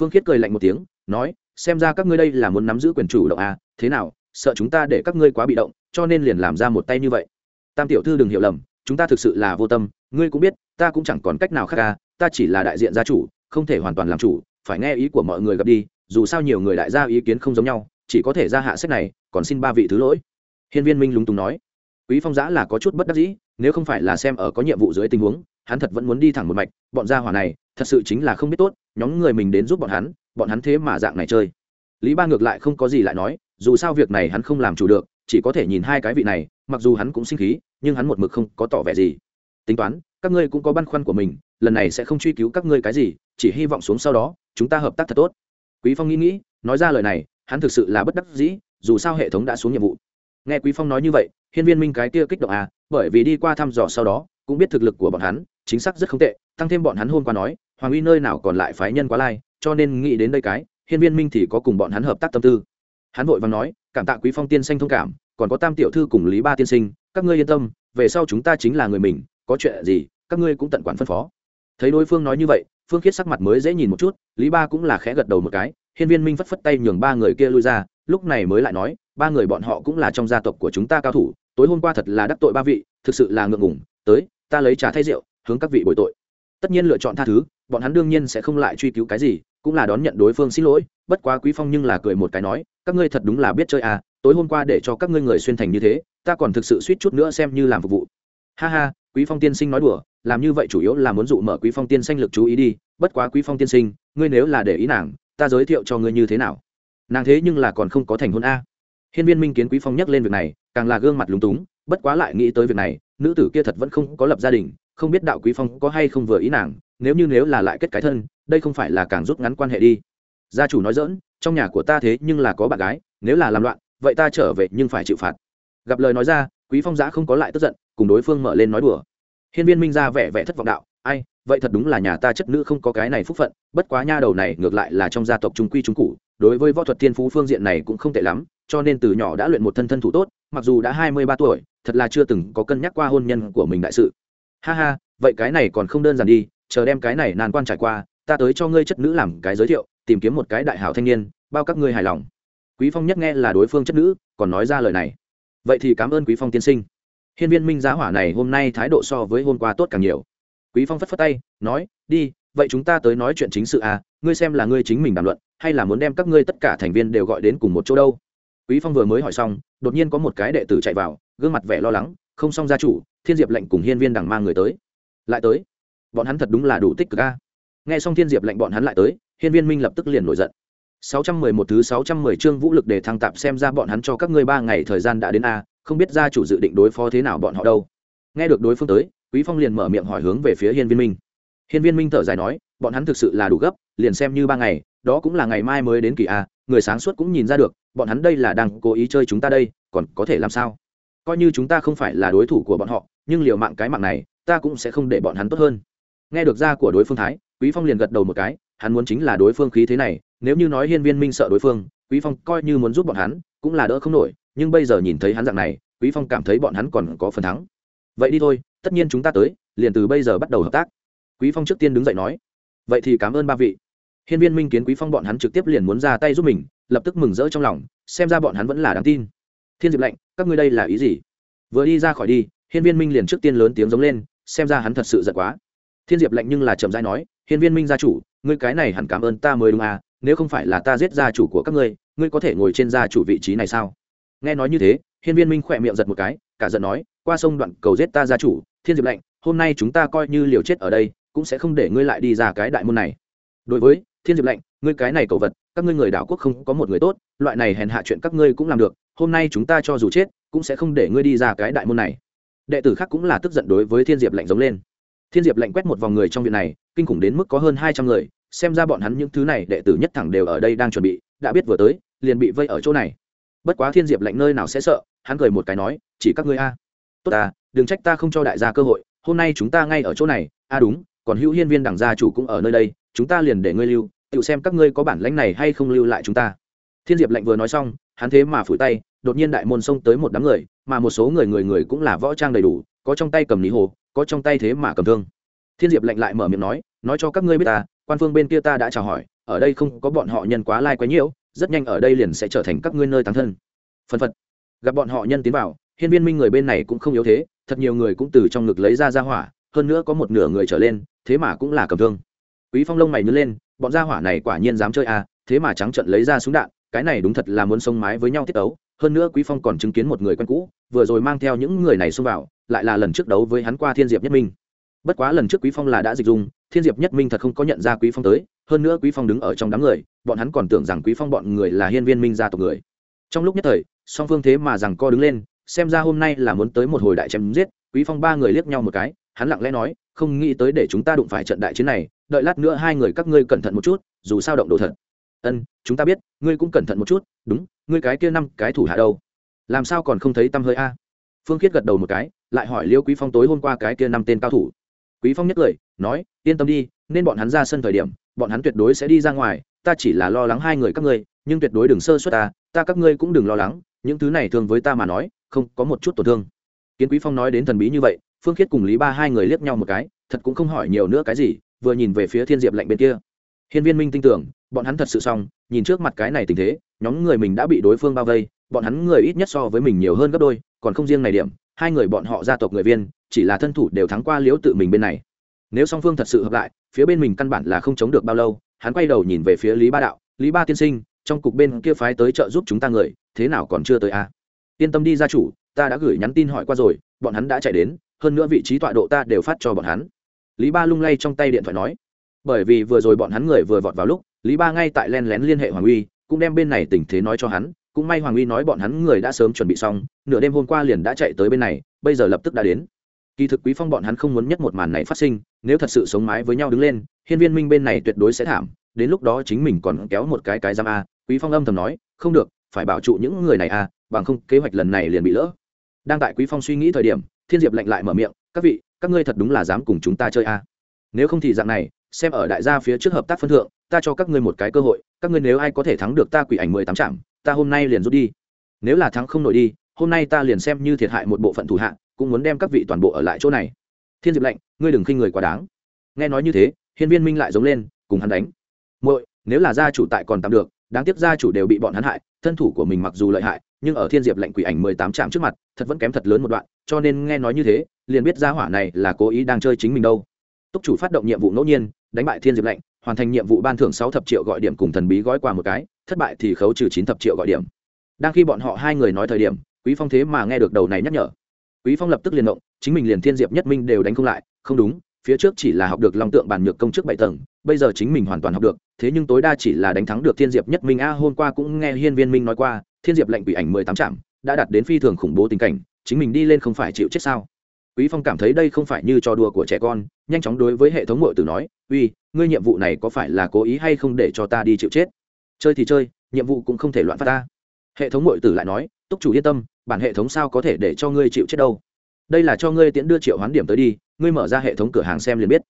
phương khiết cười lạnh một tiếng, nói, xem ra các ngươi đây là muốn nắm giữ quyền chủ động à thế nào, sợ chúng ta để các ngươi quá bị động, cho nên liền làm ra một tay như vậy. Tam tiểu thư đừng hiểu lầm, chúng ta thực sự là vô tâm, ngươi cũng biết, ta cũng chẳng còn cách nào khác à ta chỉ là đại diện gia chủ, không thể hoàn toàn làm chủ, phải nghe ý của mọi người gặp đi, dù sao nhiều người đại gia ý kiến không giống nhau, chỉ có thể ra hạ sách này, còn xin ba vị thứ lỗi. Hiên viên minh lúng túng nói quý phong giã là có chút bất đắc dĩ, nếu không phải là xem ở có nhiệm vụ dưới tình huống, hắn thật vẫn muốn đi thẳng một mạch, bọn gia hỏa này, thật sự chính là không biết tốt, nhóm người mình đến giúp bọn hắn bọn hắn thế mà dạng này chơi. Lý ba ngược lại không có gì lại nói, dù sao việc này hắn không làm chủ được, chỉ có thể nhìn hai cái vị này, mặc dù hắn cũng sinh khí, nhưng hắn một mực không có tỏ vẻ gì. Tính toán, các ngươi cũng có băn khoăn của mình, lần này sẽ không truy cứu các ngươi cái gì, chỉ hy vọng xuống sau đó, chúng ta hợp tác thật tốt. Quý phong nghĩ nghĩ, nói ra lời này, hắn thực sự là bất đắc dĩ, dù sao hệ thống đã xuống nhiệm vụ. Nghe quý phong nói như vậy hiên viên minh cái kia kích động à bởi vì đi qua thăm dò sau đó, cũng biết thực lực của bọn hắn, chính xác rất không tệ, tăng thêm bọn hắn hôm qua nói, hoàng uy nơi nào còn lại phái nhân quá lai, cho nên nghĩ đến đây cái, hiên viên minh thì có cùng bọn hắn hợp tác tâm tư. Hắn vội vàng nói, cảm tạ quý phong tiên sinh thông cảm, còn có tam tiểu thư cùng lý ba tiên sinh, các ngươi yên tâm, về sau chúng ta chính là người mình, có chuyện gì, các ngươi cũng tận quản phân phó. Thấy đối phương nói như vậy, phương khiết sắc mặt mới dễ nhìn một chút, lý ba cũng là khẽ gật đầu một cái, hiên viên minh phất phất tay nhường ba người kia lui ra, lúc này mới lại nói ba người bọn họ cũng là trong gia tộc của chúng ta cao thủ, tối hôm qua thật là đắc tội ba vị, thực sự là ngượng ngùng, tới, ta lấy trà thay rượu, hướng các vị bồi tội. Tất nhiên lựa chọn tha thứ, bọn hắn đương nhiên sẽ không lại truy cứu cái gì, cũng là đón nhận đối phương xin lỗi, bất quá quý phong nhưng là cười một cái nói, các ngươi thật đúng là biết chơi à tối hôm qua để cho các ngươi người xuyên thành như thế, ta còn thực sự suýt chút nữa xem như làm phục vụ. Ha ha, quý phong tiên sinh nói đùa, làm như vậy chủ yếu là muốn dụ mở quý phong tiên sinh lực chú ý đi, bất quá quý phong tiên sinh, ngươi nếu là để ý nàng, ta giới thiệu cho ngươi như thế nào. Nàng thế nhưng là còn không có thành hôn a hiên viên minh kiến quý phong nhắc lên việc này, càng là gương mặt lúng túng, bất quá lại nghĩ tới việc này, nữ tử kia thật vẫn không có lập gia đình, không biết đạo quý phong có hay không vừa ý nàng, nếu như nếu là lại kết cái thân, đây không phải là càng rút ngắn quan hệ đi. Gia chủ nói dỡn trong nhà của ta thế nhưng là có bạn gái, nếu là làm loạn, vậy ta trở về nhưng phải chịu phạt. Gặp lời nói ra, quý phong giã không có lại tức giận, cùng đối phương mở lên nói đùa. Hiên viên minh ra vẻ vẻ thất vọng đạo, ai vậy thật đúng là nhà ta chất nữ không có cái này phúc phận, bất quá nha đầu này ngược lại là trong gia tộc trung quy trung cụ, đối với võ thuật thiên phú phương diện này cũng không tệ lắm, cho nên từ nhỏ đã luyện một thân thân thủ tốt, mặc dù đã hai mươi ba tuổi, thật là chưa từng có cân nhắc qua hôn nhân của mình đại sự. Ha ha, vậy cái này còn không đơn giản đi, chờ đem cái này nan quan trải qua, ta tới cho ngươi chất nữ làm cái giới thiệu, tìm kiếm một cái đại hảo thanh niên, bao các ngươi hài lòng. Quý phong nhất nghe là đối phương chất nữ, còn nói ra lời này. Vậy thì cảm ơn quý phong tiên sinh. Hiên viên minh giá hỏa này hôm nay thái độ so với hôm qua tốt càng nhiều quý phong phất phất tay, nói, đi, vậy chúng ta tới nói chuyện chính sự à ngươi xem là ngươi chính mình đàm luận, hay là muốn đem các ngươi tất cả thành viên đều gọi đến cùng một chỗ đâu? Quý phong vừa mới hỏi xong, đột nhiên có một cái đệ tử chạy vào, gương mặt vẻ lo lắng, không xong gia chủ, thiên diệp lệnh cùng hiên viên đằng mang người tới. Lại tới? Bọn hắn thật đúng là đủ tích cực a. Nghe xong thiên diệp lệnh bọn hắn lại tới, hiên viên minh lập tức liền nổi giận. 611 thứ 610 chương vũ lực để thăng tạp xem ra bọn hắn cho các ngươi ba ngày thời gian đã đến a, không biết gia chủ dự định đối phó thế nào bọn họ đâu. Nghe được đối phương tới quý phong liền mở miệng hỏi hướng về phía hiên viên minh. Hiên viên minh thở dài nói, bọn hắn thực sự là đủ gấp, liền xem như ba ngày, đó cũng là ngày mai mới đến kỳ a, người sáng suốt cũng nhìn ra được, bọn hắn đây là đang cố ý chơi chúng ta đây, còn có thể làm sao? Coi như chúng ta không phải là đối thủ của bọn họ, nhưng liều mạng cái mạng này, ta cũng sẽ không để bọn hắn tốt hơn. Nghe được ra của đối phương thái, quý phong liền gật đầu một cái, hắn muốn chính là đối phương khí thế này, nếu như nói hiên viên minh sợ đối phương, quý phong coi như muốn giúp bọn hắn, cũng là đỡ không nổi, nhưng bây giờ nhìn thấy hắn dạng này, quý phong cảm thấy bọn hắn còn có phần thắng. Vậy đi thôi tất nhiên chúng ta tới, liền từ bây giờ bắt đầu hợp tác. Quý phong trước tiên đứng dậy nói, vậy thì cảm ơn ba vị. Hiên viên minh kiến quý phong bọn hắn trực tiếp liền muốn ra tay giúp mình, lập tức mừng rỡ trong lòng, xem ra bọn hắn vẫn là đáng tin. Thiên diệp lệnh, các ngươi đây là ý gì? Vừa đi ra khỏi đi. Hiên viên minh liền trước tiên lớn tiếng giống lên, xem ra hắn thật sự giận quá. Thiên diệp lệnh nhưng là chậm rãi nói, hiên viên minh gia chủ, ngươi cái này hẳn cảm ơn ta mới đúng à nếu không phải là ta giết gia chủ của các ngươi ngươi có thể ngồi trên gia chủ vị trí này sao? Nghe nói như thế, hiên viên minh khỏe miệng giật một cái, cả giận nói, qua sông đoạn cầu giết ta gia chủ thiên diệp lệnh hôm nay chúng ta coi như liều chết ở đây, cũng sẽ không để ngươi lại đi ra cái đại môn này. Đối với thiên diệp lệnh ngươi cái này cầu vật, các ngươi người đảo quốc không có một người tốt, loại này hèn hạ chuyện các ngươi cũng làm được, hôm nay chúng ta cho dù chết, cũng sẽ không để ngươi đi ra cái đại môn này. Đệ tử khác cũng là tức giận đối với thiên diệp lệnh giống lên. Thiên diệp lệnh quét một vòng người trong viện này, kinh khủng đến mức có hơn hai trăm người, xem ra bọn hắn những thứ này đệ tử nhất thẳng đều ở đây đang chuẩn bị, đã biết vừa tới, liền bị vây ở chỗ này. Bất quá thiên diệp lệnh nơi nào sẽ sợ, hắn cười một cái nói, chỉ các ngươi a. Tốt ta đừng trách ta không cho đại gia cơ hội, hôm nay chúng ta ngay ở chỗ này. A đúng, còn hữu hiên viên đảng gia chủ cũng ở nơi đây, chúng ta liền để ngươi lưu, tự xem các ngươi có bản lãnh này hay không lưu lại chúng ta. Thiên diệp lệnh vừa nói xong, hắn thế mà phủi tay, đột nhiên đại môn xông tới một đám người, mà một số người người người cũng là võ trang đầy đủ, có trong tay cầm lý hồ, có trong tay thế mà cầm thương. Thiên diệp lệnh lại mở miệng nói nói cho các ngươi biết ta, quan phương bên kia ta đã chào hỏi, ở đây không có bọn họ nhân quá lai quá nhiễu, rất nhanh ở đây liền sẽ trở thành các ngươi nơi tán thân. Phân phật, gặp bọn họ nhân tiến vào hiên viên minh người bên này cũng không yếu thế, thật nhiều người cũng từ trong ngực lấy ra ra hỏa, hơn nữa có một nửa người trở lên, thế mà cũng là cầm thương. Quý phong lông mày nhớ lên, bọn gia hỏa này quả nhiên dám chơi à thế mà trắng trận lấy ra súng đạn, cái này đúng thật là muốn sông mái với nhau tiết ấu. Hơn nữa quý phong còn chứng kiến một người quen cũ, vừa rồi mang theo những người này xông vào, lại là lần trước đấu với hắn qua thiên diệp nhất minh. Bất quá lần trước quý phong là đã dịch dung, thiên diệp nhất minh thật không có nhận ra quý phong tới, hơn nữa quý phong đứng ở trong đám người, bọn hắn còn tưởng rằng quý phong bọn người là hiên viên minh gia tộc người. Trong lúc nhất thời, song phương thế mà rằng co đứng lên xem ra hôm nay là muốn tới một hồi đại chém giết, quý phong ba người liếc nhau một cái, hắn lặng lẽ nói, không nghĩ tới để chúng ta đụng phải trận đại chiến này, đợi lát nữa hai người các ngươi cẩn thận một chút, dù sao động đồ thật. Ân, chúng ta biết, ngươi cũng cẩn thận một chút, đúng, ngươi cái kia năm cái thủ hạ đâu? Làm sao còn không thấy tâm hơi a? Phương khiết gật đầu một cái, lại hỏi liêu quý phong tối hôm qua cái kia năm tên cao thủ. Quý phong nhất lời, nói, yên tâm đi, nên bọn hắn ra sân thời điểm, bọn hắn tuyệt đối sẽ đi ra ngoài, ta chỉ là lo lắng hai người các ngươi, nhưng tuyệt đối đừng sơ suất ta ta các ngươi cũng đừng lo lắng, những thứ này thường với ta mà nói không có một chút tổn thương. Kiến quý phong nói đến thần bí như vậy, phương khiết cùng lý ba hai người liếc nhau một cái, thật cũng không hỏi nhiều nữa cái gì, vừa nhìn về phía thiên diệp lạnh bên kia. Hiên viên minh tin tưởng, bọn hắn thật sự xong, nhìn trước mặt cái này tình thế, nhóm người mình đã bị đối phương bao vây, bọn hắn người ít nhất so với mình nhiều hơn gấp đôi, còn không riêng này điểm, hai người bọn họ gia tộc người viên, chỉ là thân thủ đều thắng qua liễu tự mình bên này. Nếu song phương thật sự hợp lại, phía bên mình căn bản là không chống được bao lâu, hắn quay đầu nhìn về phía lý ba đạo, lý ba tiên sinh, trong cục bên kia phái tới trợ giúp chúng ta người, thế nào còn chưa tới a à? Yên tâm đi gia chủ, ta đã gửi nhắn tin hỏi qua rồi, bọn hắn đã chạy đến, hơn nữa vị trí tọa độ ta đều phát cho bọn hắn. Lý ba lung lay trong tay điện thoại nói. Bởi vì vừa rồi bọn hắn người vừa vọt vào lúc, lý ba ngay tại len lén liên hệ hoàng uy, cũng đem bên này tình thế nói cho hắn, cũng may hoàng uy nói bọn hắn người đã sớm chuẩn bị xong, nửa đêm hôm qua liền đã chạy tới bên này, bây giờ lập tức đã đến. Kỳ thực quý phong bọn hắn không muốn nhất một màn này phát sinh, nếu thật sự sống mái với nhau đứng lên, hiên viên minh bên này tuyệt đối sẽ thảm, đến lúc đó chính mình còn kéo một cái cái giam a, quý phong âm thầm nói, không được, phải bảo trụ những người này a bằng không, kế hoạch lần này liền bị lỡ. Đang tại quý phong suy nghĩ thời điểm, thiên diệp lạnh lại mở miệng, các vị, các ngươi thật đúng là dám cùng chúng ta chơi a? Nếu không thì dạng này, xem ở đại gia phía trước hợp tác phân thượng, ta cho các ngươi một cái cơ hội, các ngươi nếu ai có thể thắng được ta quỷ ảnh mười tám trạm, ta hôm nay liền rút đi. Nếu là thắng không nổi đi, hôm nay ta liền xem như thiệt hại một bộ phận thủ hạ, cũng muốn đem các vị toàn bộ ở lại chỗ này. Thiên diệp lệnh ngươi đừng khinh người quá đáng. Nghe nói như thế, hiên viên minh lại giống lên, cùng hắn đánh. Muội, nếu là gia chủ tại còn tạm được, đáng tiếc gia chủ đều bị bọn hắn hại thân thủ của mình mặc dù lợi hại, nhưng ở thiên diệp lệnh quỷ ảnh mười tám trạm trước mặt, thật vẫn kém thật lớn một đoạn, cho nên nghe nói như thế, liền biết gia hỏa này là cố ý đang chơi chính mình đâu. Túc chủ phát động nhiệm vụ ngẫu nhiên, đánh bại thiên diệp lệnh hoàn thành nhiệm vụ ban thưởng sáu thập triệu gọi điểm cùng thần bí gói quà một cái, thất bại thì khấu trừ chín thập triệu gọi điểm. Đang khi bọn họ hai người nói thời điểm, quý phong thế mà nghe được đầu này nhắc nhở. Quý phong lập tức liền động, chính mình liền thiên diệp nhất minh đều đánh không lại, không đúng phía trước chỉ là học được long tượng bản nhược công chức bảy tầng, bây giờ chính mình hoàn toàn học được, thế nhưng tối đa chỉ là đánh thắng được thiên diệp nhất minh. A, hôm qua cũng nghe hiên viên minh nói qua, thiên diệp lệnh bị ảnh mười tám trạm, đã đạt đến phi thường khủng bố tình cảnh, chính mình đi lên không phải chịu chết sao? Quý phong cảm thấy đây không phải như trò đùa của trẻ con, nhanh chóng đối với hệ thống mội tử nói, uy, ngươi nhiệm vụ này có phải là cố ý hay không để cho ta đi chịu chết? Chơi thì chơi, nhiệm vụ cũng không thể loạn phát ta. Hệ thống mội tử lại nói, túc chủ yên tâm, bản hệ thống sao có thể để cho ngươi chịu chết đâu? Đây là cho ngươi tiễn đưa triệu hoán điểm tới đi, ngươi mở ra hệ thống cửa hàng xem liền biết.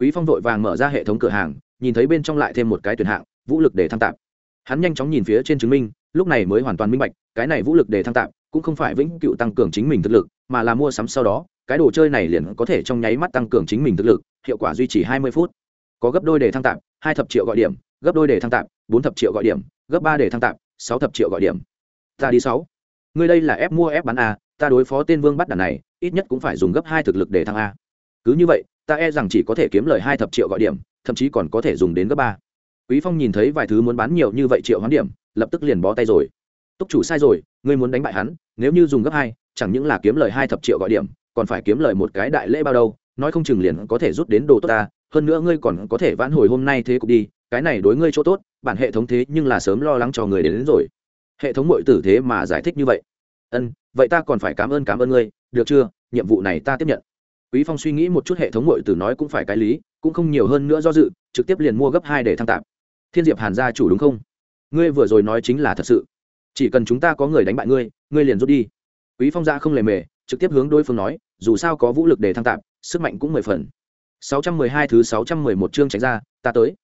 Quý phong vội vàng mở ra hệ thống cửa hàng, nhìn thấy bên trong lại thêm một cái tuyển hạng, vũ lực để thăng tạp hắn nhanh chóng nhìn phía trên chứng minh, lúc này mới hoàn toàn minh bạch, cái này vũ lực để thăng tạp cũng không phải vĩnh cựu tăng cường chính mình thực lực, mà là mua sắm sau đó, cái đồ chơi này liền có thể trong nháy mắt tăng cường chính mình thực lực, hiệu quả duy trì hai mươi phút. Có gấp đôi để thăng tạp hai thập triệu gọi điểm, gấp đôi để thăng tạp bốn thập triệu gọi điểm, gấp ba để thăng tạp sáu thập triệu gọi điểm. Ta đi sáu. Ngươi đây là ép mua ép bán a ta đối phó tên vương bắt đàn này ít nhất cũng phải dùng gấp hai thực lực để thăng a. Cứ như vậy ta e rằng chỉ có thể kiếm lời hai thập triệu gọi điểm thậm chí còn có thể dùng đến gấp ba. Quý phong nhìn thấy vài thứ muốn bán nhiều như vậy triệu hoán điểm lập tức liền bó tay rồi. Túc chủ sai rồi ngươi muốn đánh bại hắn nếu như dùng gấp hai chẳng những là kiếm lời hai thập triệu gọi điểm còn phải kiếm lời một cái đại lễ bao đâu nói không chừng liền có thể rút đến đồ tốt ta hơn nữa ngươi còn có thể vãn hồi hôm nay thế cục đi cái này đối ngươi chỗ tốt bản hệ thống thế nhưng là sớm lo lắng cho người đến, đến rồi. Hệ thống mọi tử thế mà giải thích như vậy ân, vậy ta còn phải cảm ơn cảm ơn ngươi, được chưa? Nhiệm vụ này ta tiếp nhận. Quý phong suy nghĩ một chút hệ thống mọi tử nói cũng phải cái lý, cũng không nhiều hơn nữa do dự, trực tiếp liền mua gấp hai để thăng tạp. Thiên diệp hàn gia chủ đúng không? Ngươi vừa rồi nói chính là thật sự. Chỉ cần chúng ta có người đánh bại ngươi ngươi liền rút đi. Quý phong ra không lề mề, trực tiếp hướng đối phương nói, dù sao có vũ lực để thăng tạp, sức mạnh cũng mười phần. 612 thứ 611 chương tránh ra, ta tới.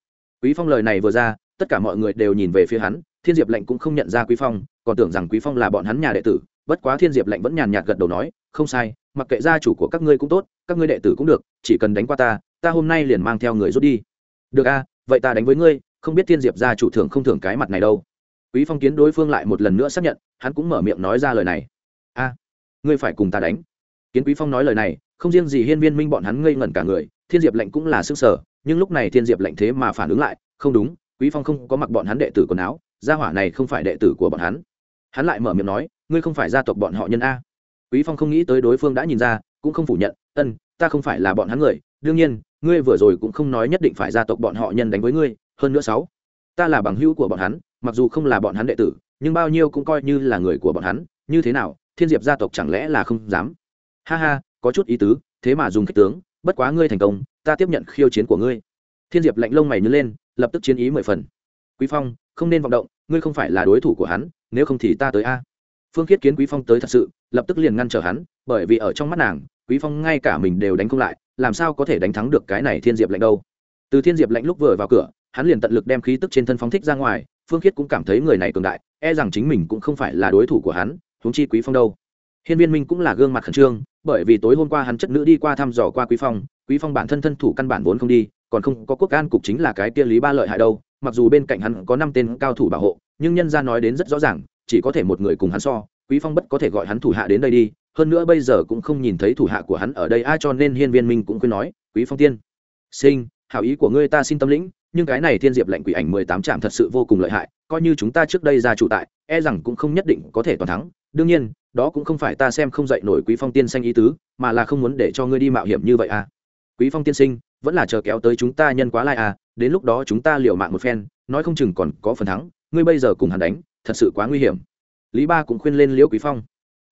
Quý phong lời này vừa ra, tất cả mọi người đều nhìn về phía hắn, thiên diệp lệnh cũng không nhận ra quý phong, còn tưởng rằng quý phong là bọn hắn nhà đệ tử bất quá thiên diệp lệnh vẫn nhàn nhạt gật đầu nói, không sai, mặc kệ gia chủ của các ngươi cũng tốt, các ngươi đệ tử cũng được, chỉ cần đánh qua ta ta hôm nay liền mang theo người rút đi. Được a, vậy ta đánh với ngươi, không biết thiên diệp gia chủ thưởng không thưởng cái mặt này đâu. Quý phong kiến đối phương lại một lần nữa xác nhận, hắn cũng mở miệng nói ra lời này. A, ngươi phải cùng ta đánh. Kiến quý phong nói lời này, không riêng gì hiên viên minh bọn hắn ngây ngẩn cả người, thiên diệp lệnh cũng là sức sở, nhưng lúc này thiên diệp lệnh thế mà phản ứng lại, không đúng, quý phong không có mặc bọn hắn đệ tử quần áo, gia hỏa này không phải đệ tử của bọn hắn. Hắn lại mở miệng nói ngươi không phải gia tộc bọn họ nhân a. Quý phong không nghĩ tới đối phương đã nhìn ra, cũng không phủ nhận, ân, ta không phải là bọn hắn người, đương nhiên, ngươi vừa rồi cũng không nói nhất định phải gia tộc bọn họ nhân đánh với ngươi, hơn nữa sáu, ta là bằng hữu của bọn hắn, mặc dù không là bọn hắn đệ tử, nhưng bao nhiêu cũng coi như là người của bọn hắn, như thế nào, thiên diệp gia tộc chẳng lẽ là không dám? Ha ha, có chút ý tứ, thế mà dùng khích tướng, bất quá ngươi thành công, ta tiếp nhận khiêu chiến của ngươi. Thiên diệp lạnh lông mày nhớ lên, lập tức chiến ý mười phần. Quý phong, không nên vọng động, ngươi không phải là đối thủ của hắn, nếu không thì ta tới a phương khiết kiến quý phong tới thật sự, lập tức liền ngăn trở hắn, bởi vì ở trong mắt nàng, quý phong ngay cả mình đều đánh không lại, làm sao có thể đánh thắng được cái này thiên diệp lạnh đâu? Từ thiên diệp lạnh lúc vừa vào cửa, hắn liền tận lực đem khí tức trên thân phóng thích ra ngoài, phương khiết cũng cảm thấy người này cường đại e rằng chính mình cũng không phải là đối thủ của hắn, huống chi quý phong đâu? Hiên viên minh cũng là gương mặt khẩn trương, bởi vì tối hôm qua hắn chất nữ đi qua thăm dò qua quý phong quý phong bản thân thân thủ căn bản vốn không đi, còn không có quốc an cục chính là cái kia lý ba lợi hại đâu, mặc dù bên cạnh hắn có năm tên cao thủ bảo hộ, nhưng nhân gia nói đến rất rõ ràng chỉ có thể một người cùng hắn so, quý phong bất có thể gọi hắn thủ hạ đến đây đi, hơn nữa bây giờ cũng không nhìn thấy thủ hạ của hắn ở đây ai cho nên hiên viên minh cũng khuyên nói, quý phong tiên, sinh, hảo ý của ngươi ta xin tâm lĩnh, nhưng cái này thiên diệp lệnh quỷ ảnh mười tám trạm thật sự vô cùng lợi hại, coi như chúng ta trước đây ra chủ tại e rằng cũng không nhất định có thể toàn thắng. Đương nhiên, đó cũng không phải ta xem không dạy nổi quý phong tiên xanh ý tứ, mà là không muốn để cho ngươi đi mạo hiểm như vậy à quý phong tiên sinh, vẫn là chờ kéo tới chúng ta nhân quá lai à đến lúc đó chúng ta liều mạng một phen, nói không chừng còn có phần thắng, ngươi bây giờ cùng hắn đánh thật sự quá nguy hiểm. Lý ba cũng khuyên lên liễu quý phong.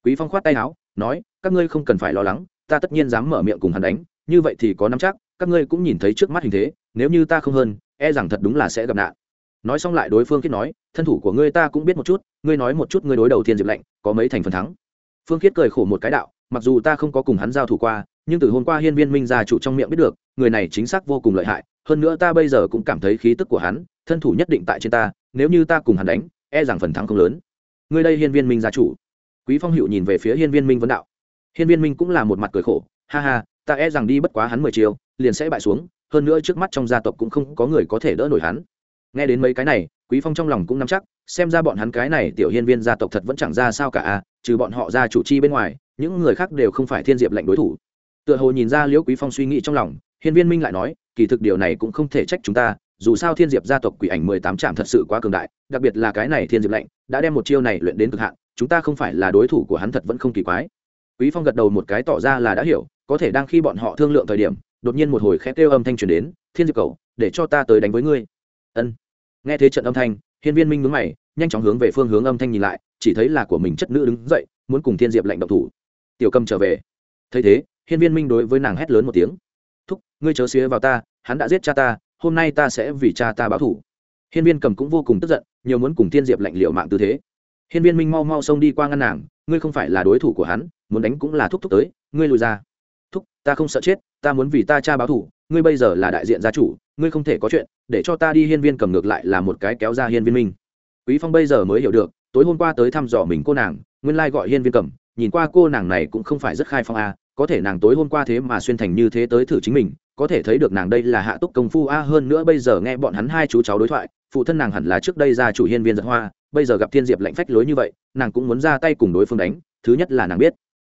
Quý phong khoát tay áo, nói, các ngươi không cần phải lo lắng, ta tất nhiên dám mở miệng cùng hắn đánh, như vậy thì có nắm chắc, các ngươi cũng nhìn thấy trước mắt hình thế, nếu như ta không hơn e rằng thật đúng là sẽ gặp nạn. Nói xong lại đối phương kết nói, thân thủ của ngươi ta cũng biết một chút, ngươi nói một chút ngươi đối đầu thiên diệp lạnh, có mấy thành phần thắng. Phương khiết cười khổ một cái đạo, mặc dù ta không có cùng hắn giao thủ qua, nhưng từ hôm qua hiên viên minh gia chủ trong miệng biết được, người này chính xác vô cùng lợi hại, hơn nữa ta bây giờ cũng cảm thấy khí tức của hắn, thân thủ nhất định tại trên ta, nếu như ta cùng hắn đánh e rằng phần thắng không lớn. Ngươi đây hiên viên minh gia chủ. Quý phong Hựu nhìn về phía hiên viên minh vấn đạo. Hiên viên minh cũng là một mặt cười khổ. Ha ha, ta e rằng đi bất quá hắn mười chiều liền sẽ bại xuống, hơn nữa trước mắt trong gia tộc cũng không có người có thể đỡ nổi hắn. Nghe đến mấy cái này, quý phong trong lòng cũng nắm chắc, xem ra bọn hắn cái này tiểu hiên viên gia tộc thật vẫn chẳng ra sao cả à trừ bọn họ ra chủ chi bên ngoài, những người khác đều không phải thiên diệp lệnh đối thủ. Tựa hồ nhìn ra liễu quý phong suy nghĩ trong lòng, hiên viên minh lại nói, kỳ thực điều này cũng không thể trách chúng ta dù sao thiên diệp gia tộc quỷ ảnh mười tám trạm thật sự quá cường đại, đặc biệt là cái này thiên diệp lệnh đã đem một chiêu này luyện đến cực hạn, chúng ta không phải là đối thủ của hắn thật vẫn không kỳ quái. Quý phong gật đầu một cái tỏ ra là đã hiểu, có thể đang khi bọn họ thương lượng thời điểm, đột nhiên một hồi khẽ kêu âm thanh truyền đến, thiên diệp cầu để cho ta tới đánh với ngươi. Ân. Nghe thế trận âm thanh, hiên viên minh nhướng mày, nhanh chóng hướng về phương hướng âm thanh nhìn lại, chỉ thấy là của mình chất nữ đứng dậy, muốn cùng thiên diệp lệnh động thủ. Tiểu cầm trở về. Thấy thế, hiên viên minh đối với nàng hét lớn một tiếng. Thúc, ngươi chớ xía vào ta, hắn đã giết cha ta hôm nay ta sẽ vì cha ta báo thủ. Hiên viên cầm cũng vô cùng tức giận, nhiều muốn cùng thiên diệp lệnh liệu mạng tư thế. Hiên viên minh mau mau xông đi qua ngăn nàng, ngươi không phải là đối thủ của hắn, muốn đánh cũng là thúc thúc tới, ngươi lùi ra. Thúc, ta không sợ chết, ta muốn vì ta cha báo thủ, ngươi bây giờ là đại diện gia chủ, ngươi không thể có chuyện, để cho ta đi. Hiên viên cầm ngược lại là một cái kéo ra hiên viên minh. Quý phong bây giờ mới hiểu được, tối hôm qua tới thăm dò mình cô nàng, nguyên lai gọi hiên viên cầm, nhìn qua cô nàng này cũng không phải rất khai phong a, có thể nàng tối hôm qua thế mà xuyên thành như thế tới thử chính mình có thể thấy được nàng đây là hạ túc công phu a, hơn nữa bây giờ nghe bọn hắn hai chú cháu đối thoại, phụ thân nàng hẳn là trước đây ra chủ hiên viên giật hoa, bây giờ gặp thiên diệp lạnh phách lối như vậy, nàng cũng muốn ra tay cùng đối phương đánh, thứ nhất là nàng biết.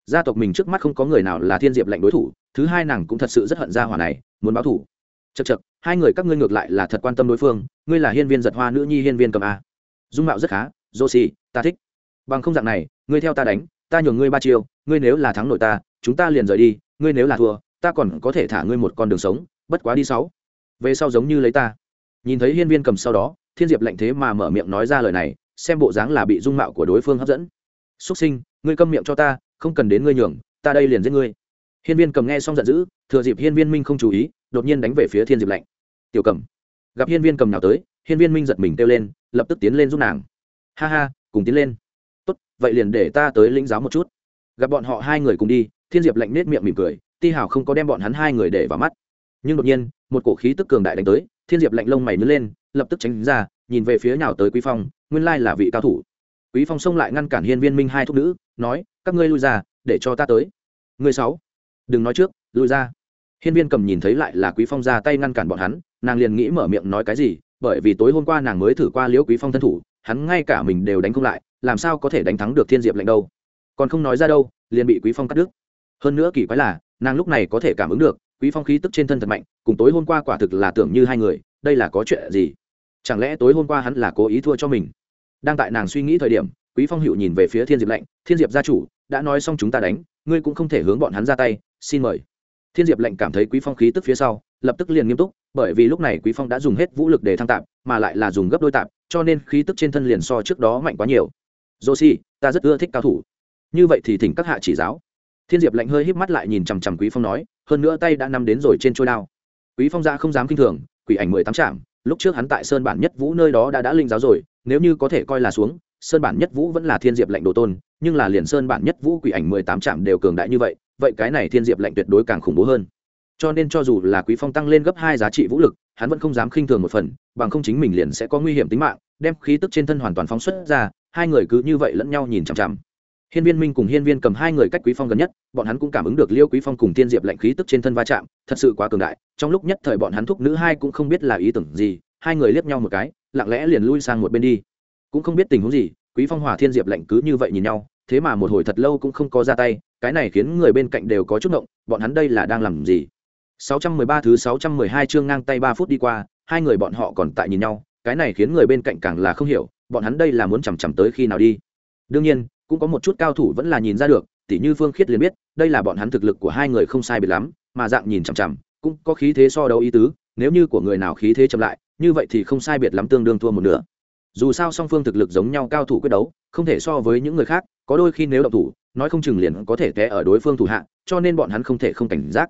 Gia tộc mình trước mắt không có người nào là thiên diệp lạnh đối thủ, thứ hai nàng cũng thật sự rất hận gia hỏa này, muốn báo thủ. Chật chật hai người các ngươi ngược lại là thật quan tâm đối phương, ngươi là hiên viên giật hoa nữ nhi hiên viên cầm a. Dung mạo rất khá, dô xì, ta thích. Bằng không dạng này, ngươi theo ta đánh, ta nhường ngươi ba chiêu, ngươi nếu là thắng nội ta, chúng ta liền rời đi, ngươi nếu là thua ta còn có thể thả ngươi một con đường sống, bất quá đi sáu. Về sau giống như lấy ta. Nhìn thấy hiên viên cầm sau đó, thiên diệp lạnh thế mà mở miệng nói ra lời này, xem bộ dáng là bị dung mạo của đối phương hấp dẫn. Xuất sinh, ngươi câm miệng cho ta, không cần đến ngươi nhường, ta đây liền giết ngươi. Hiên viên cầm nghe xong giận dữ, thừa dịp hiên viên minh không chú ý, đột nhiên đánh về phía thiên diệp lạnh. Tiểu cầm. Gặp hiên viên cầm nào tới, hiên viên minh giật mình kêu lên, lập tức tiến lên giúp nàng. Ha ha, cùng tiến lên. Tốt, vậy liền để ta tới lĩnh giáo một chút. Gặp bọn họ hai người cùng đi, thiên diệp lạnh nết miệng mỉm cười ti hảo không có đem bọn hắn hai người để vào mắt. Nhưng đột nhiên, một cổ khí tức cường đại đánh tới, thiên diệp lạnh lông mày nứt lên, lập tức tránh ra, nhìn về phía nào tới quý phong, nguyên lai là vị cao thủ. Quý phong xông lại ngăn cản hiên viên minh hai thúc nữ, nói, các ngươi lui ra, để cho ta tới. Người sáu, đừng nói trước, lui ra. Hiên viên cầm nhìn thấy lại là quý phong ra tay ngăn cản bọn hắn, nàng liền nghĩ mở miệng nói cái gì, bởi vì tối hôm qua nàng mới thử qua liễu quý phong thân thủ, hắn ngay cả mình đều đánh không lại, làm sao có thể đánh thắng được thiên diệp lệnh đâu. Còn không nói ra đâu, liền bị quý phong cắt đứt. Hơn nữa kỳ quái là nàng lúc này có thể cảm ứng được, quý phong khí tức trên thân thật mạnh, cùng tối hôm qua quả thực là tưởng như hai người, đây là có chuyện gì? Chẳng lẽ tối hôm qua hắn là cố ý thua cho mình? Đang tại nàng suy nghĩ thời điểm, quý phong hữu nhìn về phía thiên diệp lệnh thiên diệp gia chủ, đã nói xong chúng ta đánh, ngươi cũng không thể hướng bọn hắn ra tay, xin mời. Thiên diệp lệnh cảm thấy quý phong khí tức phía sau, lập tức liền nghiêm túc, bởi vì lúc này quý phong đã dùng hết vũ lực để thăng tạm mà lại là dùng gấp đôi tạm cho nên khí tức trên thân liền so trước đó mạnh quá nhiều. Joshi, ta rất ưa thích cao thủ. Như vậy thì thỉnh các hạ chỉ giáo thiên diệp lạnh hơi híp mắt lại nhìn chằm chằm quý phong nói, hơn nữa tay đã nằm đến rồi trên trôi đao. Quý phong ra không dám kinh thường, quỷ ảnh mười tám trạm, lúc trước hắn tại sơn bản nhất vũ nơi đó đã đã linh giáo rồi, nếu như có thể coi là xuống, sơn bản nhất vũ vẫn là thiên diệp lệnh đồ tôn, nhưng là liền sơn bản nhất vũ quỷ ảnh mười tám trạm đều cường đại như vậy vậy cái này thiên diệp lệnh tuyệt đối càng khủng bố hơn. Cho nên cho dù là quý phong tăng lên gấp hai giá trị vũ lực, hắn vẫn không dám khinh thường một phần, bằng không chính mình liền sẽ có nguy hiểm tính mạng, đem khí tức trên thân hoàn toàn phóng xuất ra, hai người cứ như vậy lẫn nhau nhìn chằm chằm hiên viên minh cùng hiên viên cầm hai người cách quý phong gần nhất, bọn hắn cũng cảm ứng được liêu quý phong cùng tiên diệp lạnh khí tức trên thân va chạm, thật sự quá cường đại. Trong lúc nhất thời bọn hắn thúc nữ hai cũng không biết là ý tưởng gì, hai người liếc nhau một cái, lặng lẽ liền lui sang một bên đi. Cũng không biết tình huống gì, quý phong hòa thiên diệp lạnh cứ như vậy nhìn nhau, thế mà một hồi thật lâu cũng không có ra tay, cái này khiến người bên cạnh đều có chút động, bọn hắn đây là đang làm gì? 613 thứ 612 chương ngang tay 3 phút đi qua, hai người bọn họ còn tại nhìn nhau, cái này khiến người bên cạnh càng là không hiểu, bọn hắn đây là muốn chằm chằm tới khi nào đi? Đương nhiên cũng có một chút cao thủ vẫn là nhìn ra được, tỉ như phương khiết liền biết, đây là bọn hắn thực lực của hai người không sai biệt lắm, mà dạng nhìn chằm chằm, cũng có khí thế so đấu ý tứ, nếu như của người nào khí thế chậm lại, như vậy thì không sai biệt lắm tương đương thua một nửa. Dù sao song phương thực lực giống nhau cao thủ quyết đấu, không thể so với những người khác, có đôi khi nếu động thủ, nói không chừng liền có thể té ở đối phương thủ hạ, cho nên bọn hắn không thể không cảnh giác.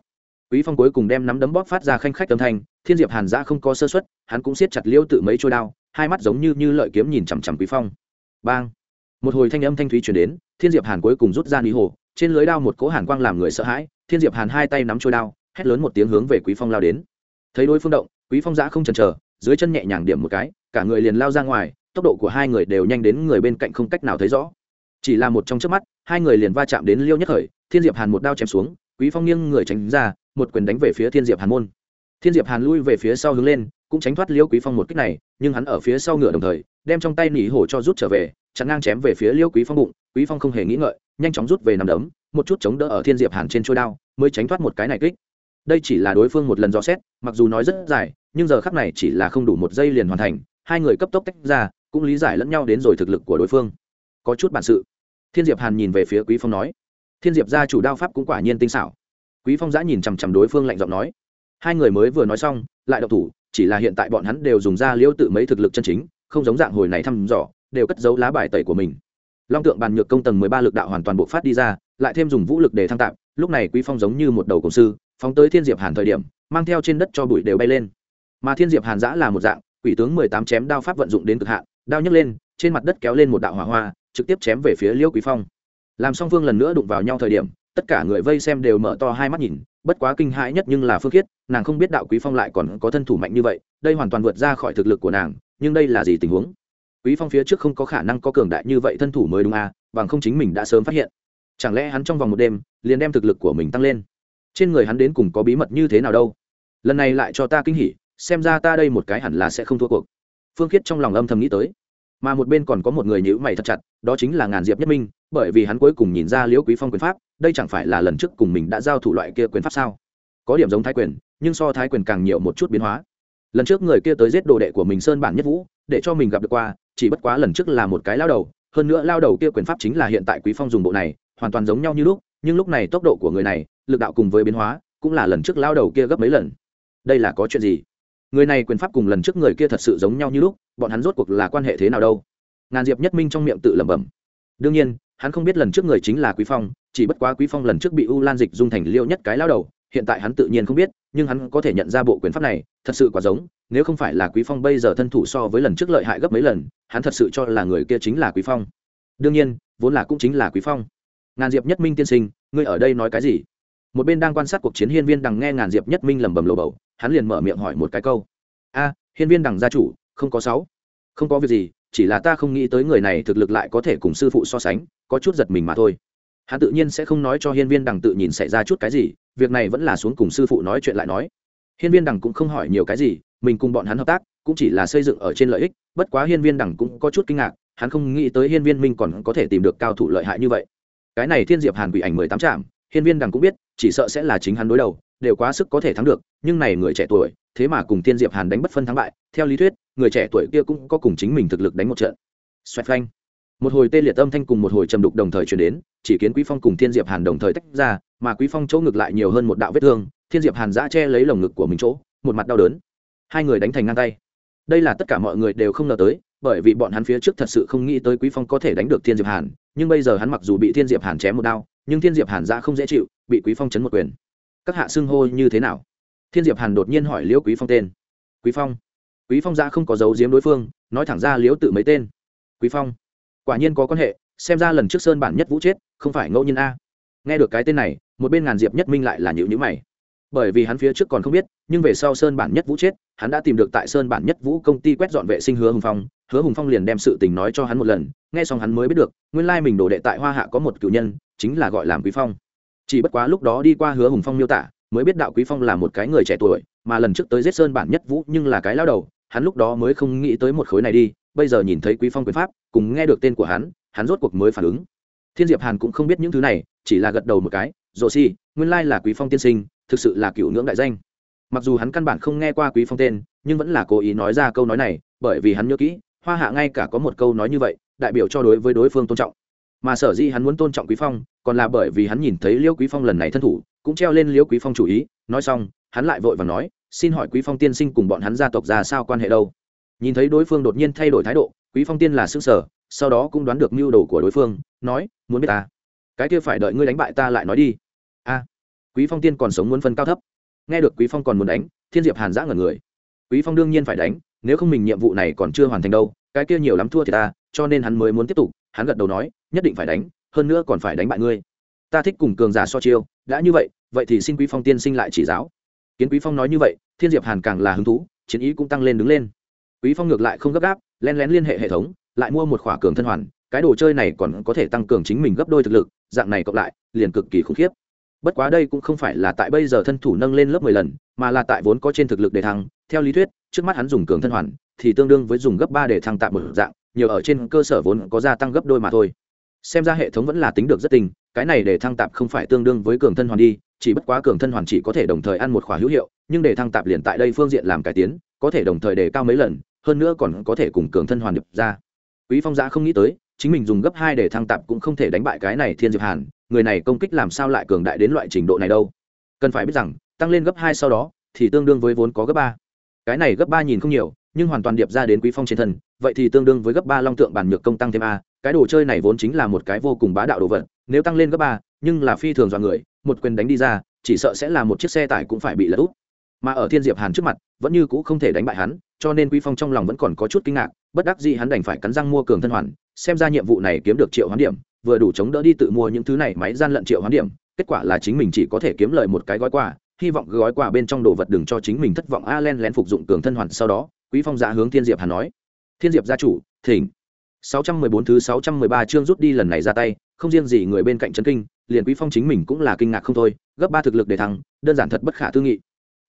Quý phong cuối cùng đem nắm đấm bóp phát ra khanh khách âm thanh, thiên diệp hàn giã không có sơ suất, hắn cũng siết chặt liêu tự mấy trôi đao, hai mắt giống như như lợi kiếm nhìn chằm chằm quý phong. Bang! Một hồi thanh âm thanh thúy chuyển đến, thiên diệp hàn cuối cùng rút ra ní hồ, trên lưới đao một cỗ hàn quang làm người sợ hãi, thiên diệp hàn hai tay nắm trôi đao, hét lớn một tiếng hướng về quý phong lao đến. Thấy đối phương động, quý phong giã không chần chờ, dưới chân nhẹ nhàng điểm một cái, cả người liền lao ra ngoài, tốc độ của hai người đều nhanh đến người bên cạnh không cách nào thấy rõ. Chỉ là một trong trước mắt, hai người liền va chạm đến liêu nhất khởi, thiên diệp hàn một đao chém xuống, quý phong nghiêng người tránh ra, một quyền đánh về phía thiên diệp hàn môn. Thiên diệp hàn lui về phía sau hướng lên, cũng tránh thoát liêu quý phong một kích này, nhưng hắn ở phía sau ngựa đồng thời, đem trong tay nỉ hổ cho rút trở về chặn ngang chém về phía liêu quý phong bụng, quý phong không hề nghĩ ngợi, nhanh chóng rút về nằm đấm, một chút chống đỡ ở thiên diệp hàn trên trôi đao, mới tránh thoát một cái này kích. Đây chỉ là đối phương một lần dò xét, mặc dù nói rất dài, nhưng giờ khắc này chỉ là không đủ một giây liền hoàn thành, hai người cấp tốc tách ra, cũng lý giải lẫn nhau đến rồi thực lực của đối phương. Có chút bản sự. Thiên diệp hàn nhìn về phía quý phong nói. Thiên diệp gia chủ đao pháp cũng quả nhiên tinh xảo. Quý phong giã nhìn chằm chằm đối phương lạnh giọng nói. Hai người mới vừa nói xong, lại độc thủ, chỉ là hiện tại bọn hắn đều dùng ra liễu tự mấy thực lực chân chính, không giống dạng hồi này thăm dò đều cất giấu lá bài tẩy của mình. Long tượng bàn nhược công tầng mười ba lực đạo hoàn toàn bộ phát đi ra, lại thêm dùng vũ lực để thăng tạm lúc này quý phong giống như một đầu cổng sư, phóng tới thiên diệp hàn thời điểm, mang theo trên đất cho bụi đều bay lên. Mà thiên diệp hàn giã là một dạng, quỷ tướng mười tám chém đao pháp vận dụng đến cực hạn, đao nhấc lên, trên mặt đất kéo lên một đạo hỏa hoa, trực tiếp chém về phía liễu quý phong. Làm song phương lần nữa đụng vào nhau thời điểm, tất cả người vây xem đều mở to hai mắt nhìn, bất quá kinh hãi nhất nhưng là phương khiết, nàng không biết đạo quý phong lại còn có thân thủ mạnh như vậy, đây hoàn toàn vượt ra khỏi thực lực của nàng, nhưng đây là gì tình huống? Quý phong phía trước không có khả năng có cường đại như vậy thân thủ mới đúng à bằng không chính mình đã sớm phát hiện. Chẳng lẽ hắn trong vòng một đêm, liền đem thực lực của mình tăng lên? Trên người hắn đến cùng có bí mật như thế nào đâu? Lần này lại cho ta kinh hỉ, xem ra ta đây một cái hẳn là sẽ không thua cuộc. Phương khiết trong lòng âm thầm nghĩ tới. Mà một bên còn có một người nhữ mày thật chặt, đó chính là ngàn diệp nhất minh, bởi vì hắn cuối cùng nhìn ra liễu quý phong quyền pháp, đây chẳng phải là lần trước cùng mình đã giao thủ loại kia quyền pháp sao? Có điểm giống thái quyền, nhưng so thái quyền càng nhiều một chút biến hóa. Lần trước người kia tới giết đồ đệ của mình sơn bản nhất vũ, để cho mình gặp được qua chỉ bất quá lần trước là một cái lao đầu, hơn nữa lao đầu kia quyền pháp chính là hiện tại quý phong dùng bộ này, hoàn toàn giống nhau như lúc, nhưng lúc này tốc độ của người này, lực đạo cùng với biến hóa, cũng là lần trước lao đầu kia gấp mấy lần. Đây là có chuyện gì? Người này quyền pháp cùng lần trước người kia thật sự giống nhau như lúc, bọn hắn rốt cuộc là quan hệ thế nào đâu? Ngàn diệp nhất minh trong miệng tự lẩm bẩm. Đương nhiên, hắn không biết lần trước người chính là quý phong, chỉ bất quá quý phong lần trước bị u lan dịch dung thành liêu nhất cái lao đầu hiện tại hắn tự nhiên không biết, nhưng hắn có thể nhận ra bộ quyền pháp này, thật sự quá giống, nếu không phải là quý phong bây giờ thân thủ so với lần trước lợi hại gấp mấy lần, hắn thật sự cho là người kia chính là quý phong. Đương nhiên, vốn là cũng chính là quý phong. Ngàn diệp nhất minh tiên sinh, ngươi ở đây nói cái gì? Một bên đang quan sát cuộc chiến hiên viên đằng nghe ngàn diệp nhất minh lẩm bẩm lồ bầu, hắn liền mở miệng hỏi một cái câu. A, hiên viên đằng gia chủ, không có sáu. Không có việc gì, chỉ là ta không nghĩ tới người này thực lực lại có thể cùng sư phụ so sánh, có chút giật mình mà thôi. Hắn tự nhiên sẽ không nói cho hiên viên đằng tự nhìn xảy ra chút cái gì việc này vẫn là xuống cùng sư phụ nói chuyện lại nói. Hiên viên đằng cũng không hỏi nhiều cái gì, mình cùng bọn hắn hợp tác, cũng chỉ là xây dựng ở trên lợi ích, bất quá hiên viên đẳng cũng có chút kinh ngạc, hắn không nghĩ tới hiên viên minh còn có thể tìm được cao thủ lợi hại như vậy. Cái này thiên diệp hàn quỷ ảnh mười tám trạm, hiên viên đằng cũng biết, chỉ sợ sẽ là chính hắn đối đầu, đều quá sức có thể thắng được, nhưng này người trẻ tuổi, thế mà cùng thiên diệp hàn đánh bất phân thắng bại, theo lý thuyết, người trẻ tuổi kia cũng có cùng chính mình thực lực đánh một trận. Xoẹt phanh một hồi tê liệt âm thanh cùng một hồi trầm đục đồng thời chuyển đến, chỉ kiến quý phong cùng thiên diệp hàn đồng thời tách ra, mà quý phong chỗ ngực lại nhiều hơn một đạo vết thương, thiên diệp hàn giã che lấy lồng ngực của mình chỗ, một mặt đau đớn. Hai người đánh thành ngang tay. Đây là tất cả mọi người đều không ngờ tới, bởi vì bọn hắn phía trước thật sự không nghĩ tới quý phong có thể đánh được thiên diệp hàn, nhưng bây giờ hắn mặc dù bị thiên diệp hàn chém một đao, nhưng thiên diệp hàn ra không dễ chịu, bị quý phong chấn một quyền. Các hạ xưng hô như thế nào? Thiên diệp hàn đột nhiên hỏi liễu quý phong tên. Quý phong. Quý phong ra không có dấu giếm đối phương, nói thẳng ra liễu tự mấy tên. Quý phong quả nhiên có quan hệ, xem ra lần trước sơn bản nhất vũ chết, không phải ngẫu nhiên a. Nghe được cái tên này, một bên ngàn diệp nhất minh lại là nhữ nhữ mày. Bởi vì hắn phía trước còn không biết, nhưng về sau sơn bản nhất vũ chết, hắn đã tìm được tại sơn bản nhất vũ công ty quét dọn vệ sinh hứa hùng phong, hứa hùng phong liền đem sự tình nói cho hắn một lần, nghe xong hắn mới biết được, nguyên lai mình đổ đệ tại hoa hạ có một cựu nhân, chính là gọi làm quý phong. Chỉ bất quá lúc đó đi qua hứa hùng phong miêu tả, mới biết đạo quý phong là một cái người trẻ tuổi, mà lần trước tới giết sơn bản nhất vũ nhưng là cái lao đầu, hắn lúc đó mới không nghĩ tới một khối này đi bây giờ nhìn thấy quý phong quyền pháp, cùng nghe được tên của hắn hắn rốt cuộc mới phản ứng. Thiên diệp hàn cũng không biết những thứ này, chỉ là gật đầu một cái, rồ si nguyên lai là quý phong tiên sinh, thực sự là cựu ngưỡng đại danh. Mặc dù hắn căn bản không nghe qua quý phong tên, nhưng vẫn là cố ý nói ra câu nói này, bởi vì hắn nhớ kỹ, hoa hạ ngay cả có một câu nói như vậy, đại biểu cho đối với đối phương tôn trọng. Mà sở dĩ hắn muốn tôn trọng quý phong, còn là bởi vì hắn nhìn thấy liêu quý phong lần này thân thủ, cũng treo lên liêu quý phong chủ ý, nói xong, hắn lại vội và nói, xin hỏi quý phong tiên sinh cùng bọn hắn gia tộc ra sao quan hệ đâu? Nhìn thấy đối phương đột nhiên thay đổi thái độ, quý phong tiên là sức sở sau đó cũng đoán được mưu đồ của đối phương, nói, muốn biết ta? Cái kia phải đợi ngươi đánh bại ta lại nói đi. A. Quý phong tiên còn sống muốn phân cao thấp. Nghe được quý phong còn muốn đánh, thiên diệp hàn giã ngẩn người. Quý phong đương nhiên phải đánh, nếu không mình nhiệm vụ này còn chưa hoàn thành đâu, cái kia nhiều lắm thua thì ta, cho nên hắn mới muốn tiếp tục. Hắn gật đầu nói, nhất định phải đánh, hơn nữa còn phải đánh bại ngươi. Ta thích cùng cường giả so chiêu, đã như vậy vậy thì xin quý phong tiên sinh lại chỉ giáo. Kiến quý phong nói như vậy, thiên diệp hàn càng là hứng thú, chiến ý cũng tăng lên đứng lên quý phong ngược lại không gấp gáp len lén liên hệ hệ thống, lại mua một khỏa cường thân hoàn, cái đồ chơi này còn có thể tăng cường chính mình gấp đôi thực lực, dạng này cộng lại, liền cực kỳ khủng khiếp. Bất quá đây cũng không phải là tại bây giờ thân thủ nâng lên lớp mười lần, mà là tại vốn có trên thực lực để thăng, theo lý thuyết, trước mắt hắn dùng cường thân hoàn, thì tương đương với dùng gấp ba để thăng tạm một dạng, nhiều ở trên cơ sở vốn có gia tăng gấp đôi mà thôi. Xem ra hệ thống vẫn là tính được rất tình, cái này để thăng tạp không phải tương đương với cường thân hoàn đi, chỉ bất quá cường thân hoàn chỉ có thể đồng thời ăn một khóa hữu hiệu, nhưng để thăng tạp liền tại đây phương diện làm cải tiến, có thể đồng thời đề cao mấy lần hơn nữa còn có thể cùng cường thân hoàn điệp ra. Quý phong giã không nghĩ tới, chính mình dùng gấp hai để thăng tạp cũng không thể đánh bại cái này thiên diệp hàn, người này công kích làm sao lại cường đại đến loại trình độ này đâu. Cần phải biết rằng, tăng lên gấp hai sau đó, thì tương đương với vốn có gấp ba. Cái này gấp ba nhìn không nhiều, nhưng hoàn toàn điệp ra đến quý phong trên thân, vậy thì tương đương với gấp ba long tượng bản nhược công tăng thêm a, cái đồ chơi này vốn chính là một cái vô cùng bá đạo đồ vật, nếu tăng lên gấp ba, nhưng là phi thường dọa người, một quyền đánh đi ra, chỉ sợ sẽ là một chiếc xe tải cũng phải bị lật úp. Mà ở thiên diệp hàn trước mặt, vẫn như cũ không thể đánh bại hắn cho nên quý phong trong lòng vẫn còn có chút kinh ngạc, bất đắc dĩ hắn đành phải cắn răng mua cường thân hoàn, xem ra nhiệm vụ này kiếm được triệu hoán điểm, vừa đủ chống đỡ đi tự mua những thứ này máy gian lận triệu hoán điểm, kết quả là chính mình chỉ có thể kiếm lời một cái gói quà, hy vọng gói quà bên trong đồ vật đừng cho chính mình thất vọng. A len lén phục dụng cường thân hoàn sau đó, quý phong dạ hướng thiên diệp hắn nói, thiên diệp gia chủ, thỉnh. 614 thứ 613 chương rút đi lần này ra tay, không riêng gì người bên cạnh chấn kinh, liền quý phong chính mình cũng là kinh ngạc không thôi, gấp ba thực lực để thắng đơn giản thật bất khả tư nghị.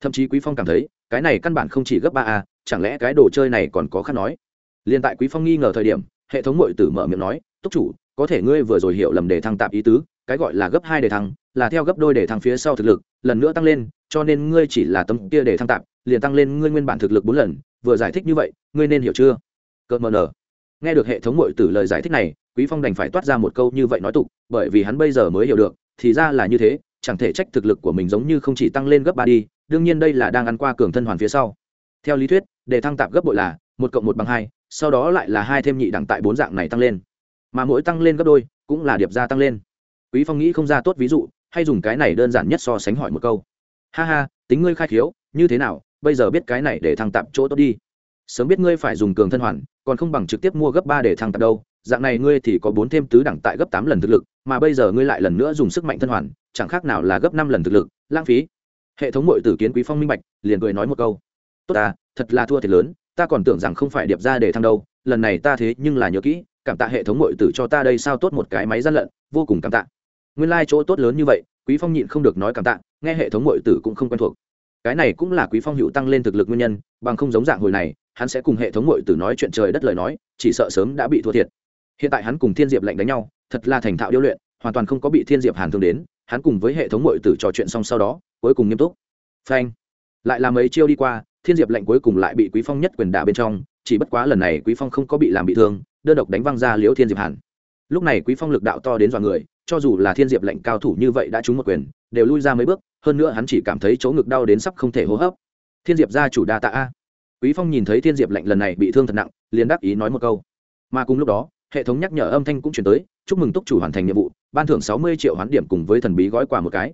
Thậm chí quý phong cảm thấy cái này căn bản không chỉ gấp ba a, chẳng lẽ cái đồ chơi này còn có khăn nói? Liền tại quý phong nghi ngờ thời điểm, hệ thống mội tử mở miệng nói, túc chủ, có thể ngươi vừa rồi hiểu lầm đề thăng tạp ý tứ, cái gọi là gấp hai đề thăng, là theo gấp đôi đề thăng phía sau thực lực, lần nữa tăng lên, cho nên ngươi chỉ là tấm kia đề thăng tạp, liền tăng lên ngươi nguyên bản thực lực bốn lần, vừa giải thích như vậy, ngươi nên hiểu chưa? Cợt mờ nở. Nghe được hệ thống mội tử lời giải thích này, quý phong đành phải toát ra một câu như vậy nói tục, bởi vì hắn bây giờ mới hiểu được, thì ra là như thế, chẳng thể trách thực lực của mình giống như không chỉ tăng lên gấp ba đi đương nhiên đây là đang ăn qua cường thân hoàn phía sau. Theo lý thuyết, để thăng tạp gấp bội là một cộng một bằng hai, sau đó lại là hai thêm nhị đẳng tại bốn dạng này tăng lên. Mà mỗi tăng lên gấp đôi cũng là điệp gia tăng lên. Quý phong nghĩ không ra tốt ví dụ, hay dùng cái này đơn giản nhất so sánh hỏi một câu. Ha ha, tính ngươi khai khiếu, như thế nào, bây giờ biết cái này để thăng tạp chỗ tốt đi. Sớm biết ngươi phải dùng cường thân hoàn, còn không bằng trực tiếp mua gấp ba để thăng tạp đâu. Dạng này ngươi thì có bốn thêm tứ đẳng tại gấp tám lần thực lực, mà bây giờ ngươi lại lần nữa dùng sức mạnh thân hoàn, chẳng khác nào là gấp năm lần thực lực, lãng phí hệ thống mội tử kiến quý phong minh bạch, liền cười nói một câu. Tốt ta, thật là thua thiệt lớn, ta còn tưởng rằng không phải điệp ra để thăng đâu, lần này ta thế nhưng là nhớ kỹ, cảm tạ hệ thống mội tử cho ta đây sao tốt một cái máy gian lận, vô cùng cảm tạ. Nguyên lai、like、chỗ tốt lớn như vậy, quý phong nhịn không được nói cảm tạ, nghe hệ thống mội tử cũng không quen thuộc. Cái này cũng là quý phong hữu tăng lên thực lực nguyên nhân, bằng không giống dạng hồi này, hắn sẽ cùng hệ thống mội tử nói chuyện trời đất lời nói, chỉ sợ sớm đã bị thua thiệt. Hiện tại hắn cùng thiên diệp lệnh đánh nhau, thật là thành thạo điêu luyện, hoàn toàn không có bị thiên diệp hàn thương đến hắn cùng với hệ thống ngội tử trò chuyện xong sau đó, cuối cùng nghiêm túc. Phanh. Lại làm mấy chiêu đi qua, thiên diệp lệnh cuối cùng lại bị quý phong nhất quyền đả bên trong, chỉ bất quá lần này quý phong không có bị làm bị thương, đơn độc đánh văng ra liễu thiên diệp hàn lúc này quý phong lực đạo to đến dọa người, cho dù là thiên diệp lệnh cao thủ như vậy đã trúng một quyền, đều lui ra mấy bước, hơn nữa hắn chỉ cảm thấy chỗ ngực đau đến sắp không thể hô hấp. Thiên diệp gia chủ đa tạ a. Quý phong nhìn thấy thiên diệp lệnh lần này bị thương thật nặng, liền đáp ý nói một câu. Mà cùng lúc đó, hệ thống nhắc nhở âm thanh cũng chuyển tới chúc mừng túc chủ hoàn thành nhiệm vụ, ban thưởng sáu mươi triệu hoán điểm cùng với thần bí gói quà một cái.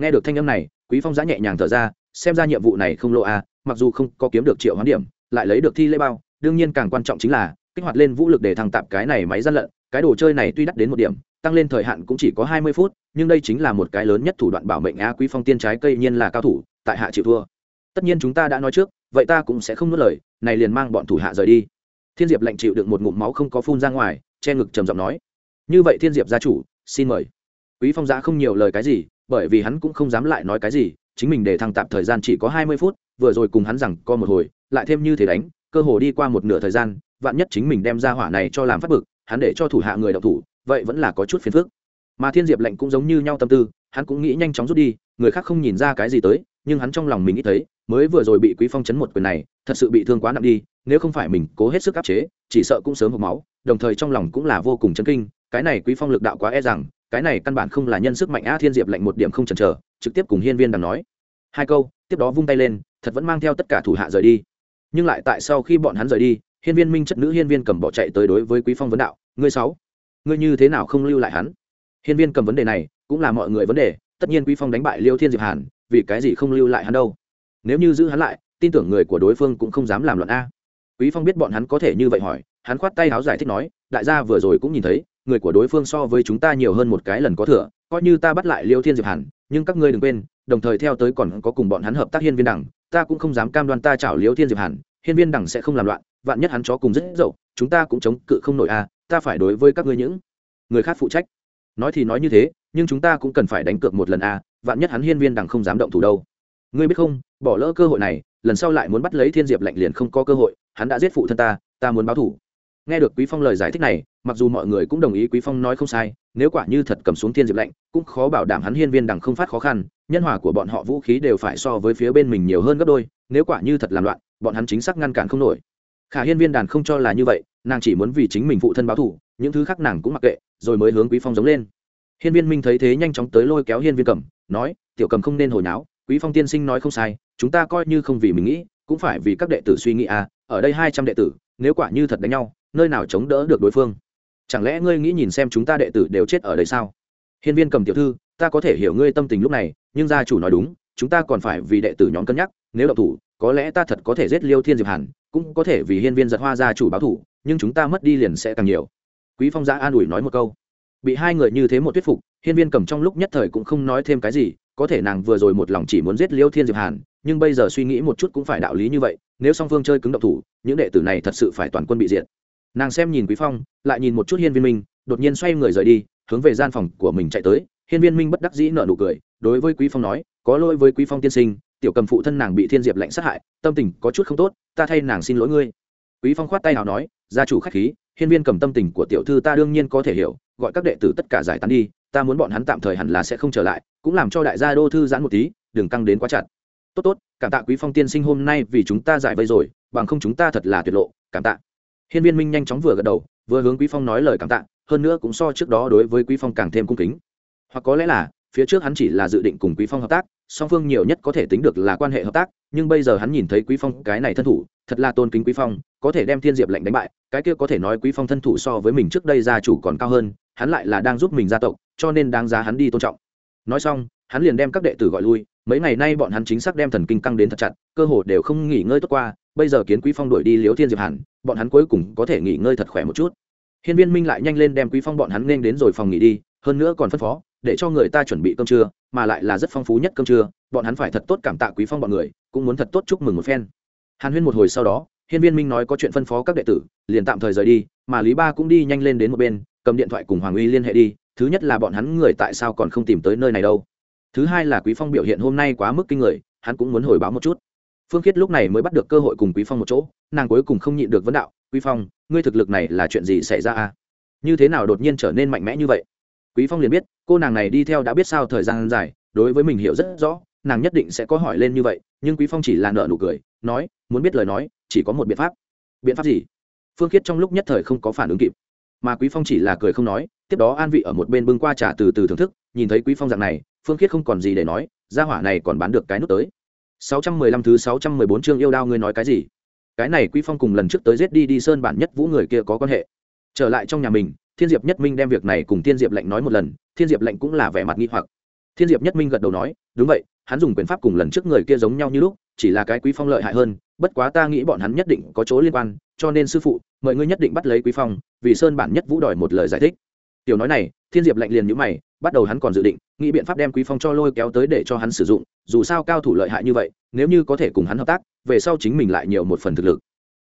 Nghe được thanh âm này, quý phong giã nhẹ nhàng thở ra, xem ra nhiệm vụ này không lộ a, mặc dù không có kiếm được triệu hoán điểm, lại lấy được thi lễ bao, đương nhiên càng quan trọng chính là kích hoạt lên vũ lực để thăng tạp cái này máy gian lận, cái đồ chơi này tuy đắt đến một điểm, tăng lên thời hạn cũng chỉ có hai mươi phút, nhưng đây chính là một cái lớn nhất thủ đoạn bảo mệnh á quý phong tiên trái cây nhiên là cao thủ, tại hạ chịu thua. Tất nhiên chúng ta đã nói trước, vậy ta cũng sẽ không nuốt lời, này liền mang bọn thủ hạ rời đi. Thiên diệp lệnh chịu được một ngụm máu không có phun ra ngoài, che ngực trầm giọng nói như vậy thiên diệp gia chủ, xin mời. Quý phong giã không nhiều lời cái gì, bởi vì hắn cũng không dám lại nói cái gì, chính mình để thăng tạm thời gian chỉ có hai mươi phút, vừa rồi cùng hắn rằng co một hồi, lại thêm như thế đánh, cơ hồ đi qua một nửa thời gian, vạn nhất chính mình đem ra hỏa này cho làm phát bực, hắn để cho thủ hạ người đọc thủ, vậy vẫn là có chút phiền phức. Mà thiên diệp lệnh cũng giống như nhau tâm tư, hắn cũng nghĩ nhanh chóng rút đi, người khác không nhìn ra cái gì tới, nhưng hắn trong lòng mình nghĩ thấy, mới vừa rồi bị quý phong chấn một quyền này, thật sự bị thương quá nặng đi, nếu không phải mình cố hết sức áp chế, chỉ sợ cũng sớm hộp máu, đồng thời trong lòng cũng là vô cùng chấn kinh cái này quý phong lực đạo quá e rằng, cái này căn bản không là nhân sức mạnh a thiên diệp lệnh một điểm không chần chờ, trực tiếp cùng hiên viên đằng nói. Hai câu, tiếp đó vung tay lên, thật vẫn mang theo tất cả thủ hạ rời đi. Nhưng lại tại sau khi bọn hắn rời đi, hiên viên minh chất nữ hiên viên cầm bỏ chạy tới đối với quý phong vấn đạo, ngươi sáu, ngươi như thế nào không lưu lại hắn? Hiên viên cầm vấn đề này cũng là mọi người vấn đề, tất nhiên quý phong đánh bại liêu thiên diệp hàn, vì cái gì không lưu lại hắn đâu? Nếu như giữ hắn lại, tin tưởng người của đối phương cũng không dám làm loạn a. Quý phong biết bọn hắn có thể như vậy hỏi, hắn khoát tay áo giải thích nói, đại gia vừa rồi cũng nhìn thấy người của đối phương so với chúng ta nhiều hơn một cái lần có thừa, coi như ta bắt lại liêu thiên diệp hàn, nhưng các ngươi đừng quên, đồng thời theo tới còn có cùng bọn hắn hợp tác hiên viên đẳng ta cũng không dám cam đoan ta chảo liêu thiên diệp hàn, hiên viên đẳng sẽ không làm loạn, vạn nhất hắn chó cùng rất dậu, chúng ta cũng chống cự không nổi a ta phải đối với các ngươi những người khác phụ trách. Nói thì nói như thế, nhưng chúng ta cũng cần phải đánh cược một lần a vạn nhất hắn hiên viên Đẳng không dám động thủ đâu. Ngươi biết không, bỏ lỡ cơ hội này, lần sau lại muốn bắt lấy thiên diệp lạnh liền không có cơ hội, hắn đã giết phụ thân ta ta muốn báo thủ nghe được quý phong lời giải thích này, mặc dù mọi người cũng đồng ý quý phong nói không sai, nếu quả như thật cầm xuống thiên diệp lạnh, cũng khó bảo đảm hắn hiên viên đằng không phát khó khăn, nhân hòa của bọn họ vũ khí đều phải so với phía bên mình nhiều hơn gấp đôi, nếu quả như thật làm loạn, bọn hắn chính xác ngăn cản không nổi. Khả hiên viên đàn không cho là như vậy, nàng chỉ muốn vì chính mình phụ thân báo thủ những thứ khác nàng cũng mặc kệ, rồi mới hướng quý phong giống lên. Hiên viên minh thấy thế nhanh chóng tới lôi kéo hiên viên cầm, nói, tiểu cầm không nên hồi náo, quý phong tiên sinh nói không sai, chúng ta coi như không vì mình nghĩ, cũng phải vì các đệ tử suy nghĩ à ở đây hai trăm đệ tử, nếu quả như thật đánh nhau nơi nào chống đỡ được đối phương? Chẳng lẽ ngươi nghĩ nhìn xem chúng ta đệ tử đều chết ở đây sao? Hiên viên cầm tiểu thư, ta có thể hiểu ngươi tâm tình lúc này, nhưng gia chủ nói đúng, chúng ta còn phải vì đệ tử nhóm cân nhắc, nếu độc thủ, có lẽ ta thật có thể giết liêu thiên diệp hàn, cũng có thể vì hiên viên giật hoa gia chủ báo thủ, nhưng chúng ta mất đi liền sẽ càng nhiều. Quý phong giã an ủi nói một câu. Bị hai người như thế một thuyết phục, hiên viên cầm trong lúc nhất thời cũng không nói thêm cái gì, có thể nàng vừa rồi một lòng chỉ muốn giết liêu thiên diệp hàn, nhưng bây giờ suy nghĩ một chút cũng phải đạo lý như vậy, nếu song phương chơi cứng độc thủ, những đệ tử này thật sự phải toàn quân bị diệt nàng xem nhìn quý phong, lại nhìn một chút hiên viên minh, đột nhiên xoay người rời đi, hướng về gian phòng của mình chạy tới. Hiên viên minh bất đắc dĩ nở nụ cười, đối với quý phong nói, có lỗi với quý phong tiên sinh, tiểu cầm phụ thân nàng bị thiên diệp lạnh sát hại, tâm tình có chút không tốt, ta thay nàng xin lỗi ngươi. Quý phong khoát tay nào nói, gia chủ khách khí, hiên viên cầm tâm tình của tiểu thư ta đương nhiên có thể hiểu, gọi các đệ tử tất cả giải tán đi, ta muốn bọn hắn tạm thời hẳn là sẽ không trở lại, cũng làm cho đại gia đô thư giãn một tí, đừng căng đến quá chặt. Tốt tốt, cảm tạ quý phong tiên sinh hôm nay vì chúng ta giải vây rồi, bằng không chúng ta thật là tuyệt lộ, cảm tạ hiên viên minh nhanh chóng vừa gật đầu, vừa hướng quý phong nói lời cảm tạ, hơn nữa cũng so trước đó đối với quý phong càng thêm cung kính. Hoặc có lẽ là, phía trước hắn chỉ là dự định cùng quý phong hợp tác, song phương nhiều nhất có thể tính được là quan hệ hợp tác, nhưng bây giờ hắn nhìn thấy quý phong cái này thân thủ, thật là tôn kính quý phong, có thể đem thiên diệp lệnh đánh bại, cái kia có thể nói quý phong thân thủ so với mình trước đây gia chủ còn cao hơn, hắn lại là đang giúp mình gia tộc, cho nên đáng giá hắn đi tôn trọng. Nói xong, hắn liền đem các đệ tử gọi lui, mấy ngày nay bọn hắn chính xác đem thần kinh căng đến thật chặt, cơ hồ đều không nghỉ ngơi tốt qua bây giờ kiến quý phong đuổi đi liếu thiên diệp hàn, bọn hắn cuối cùng có thể nghỉ ngơi thật khỏe một chút. Hiên viên minh lại nhanh lên đem quý phong bọn hắn nên đến rồi phòng nghỉ đi, hơn nữa còn phân phó, để cho người ta chuẩn bị cơm trưa, mà lại là rất phong phú nhất cơm trưa, bọn hắn phải thật tốt cảm tạ quý phong bọn người, cũng muốn thật tốt chúc mừng một phen. Hàn huyên một hồi sau đó, hiên viên minh nói có chuyện phân phó các đệ tử, liền tạm thời rời đi, mà lý ba cũng đi nhanh lên đến một bên, cầm điện thoại cùng hoàng uy liên hệ đi, thứ nhất là bọn hắn người tại sao còn không tìm tới nơi này đâu. Thứ hai là quý phong biểu hiện hôm nay quá mức kinh người, hắn cũng muốn hồi báo một chút phương khiết lúc này mới bắt được cơ hội cùng quý phong một chỗ, nàng cuối cùng không nhịn được vấn đạo, quý phong, ngươi thực lực này là chuyện gì xảy ra à như thế nào đột nhiên trở nên mạnh mẽ như vậy? Quý phong liền biết, cô nàng này đi theo đã biết sao thời gian dài, đối với mình hiểu rất rõ, nàng nhất định sẽ có hỏi lên như vậy, nhưng quý phong chỉ là nợ nụ cười, nói, muốn biết lời nói, chỉ có một biện pháp. Biện pháp gì? Phương khiết trong lúc nhất thời không có phản ứng kịp, mà quý phong chỉ là cười không nói, tiếp đó an vị ở một bên bưng qua trà từ từ thưởng thức, nhìn thấy quý phong dạng này, phương khiết không còn gì để nói, gia hỏa này còn bán được cái nút tới. 615 thứ 614 chương yêu đao ngươi nói cái gì? Cái này quý phong cùng lần trước tới giết đi đi sơn bản nhất vũ người kia có quan hệ. Trở lại trong nhà mình, thiên diệp nhất minh đem việc này cùng thiên diệp lệnh nói một lần, thiên diệp lệnh cũng là vẻ mặt nghi hoặc. Thiên diệp nhất minh gật đầu nói, đúng vậy, hắn dùng quyền pháp cùng lần trước người kia giống nhau như lúc, chỉ là cái quý phong lợi hại hơn, bất quá ta nghĩ bọn hắn nhất định có chỗ liên quan, cho nên sư phụ, mời ngươi nhất định bắt lấy quý phong, vì sơn bản nhất vũ đòi một lời giải thích. Tiểu nói này, thiên diệp lệnh liền nhíu mày bắt đầu hắn còn dự định, nghĩ biện pháp đem quý phong cho lôi kéo tới để cho hắn sử dụng, dù sao cao thủ lợi hại như vậy, nếu như có thể cùng hắn hợp tác, về sau chính mình lại nhiều một phần thực lực.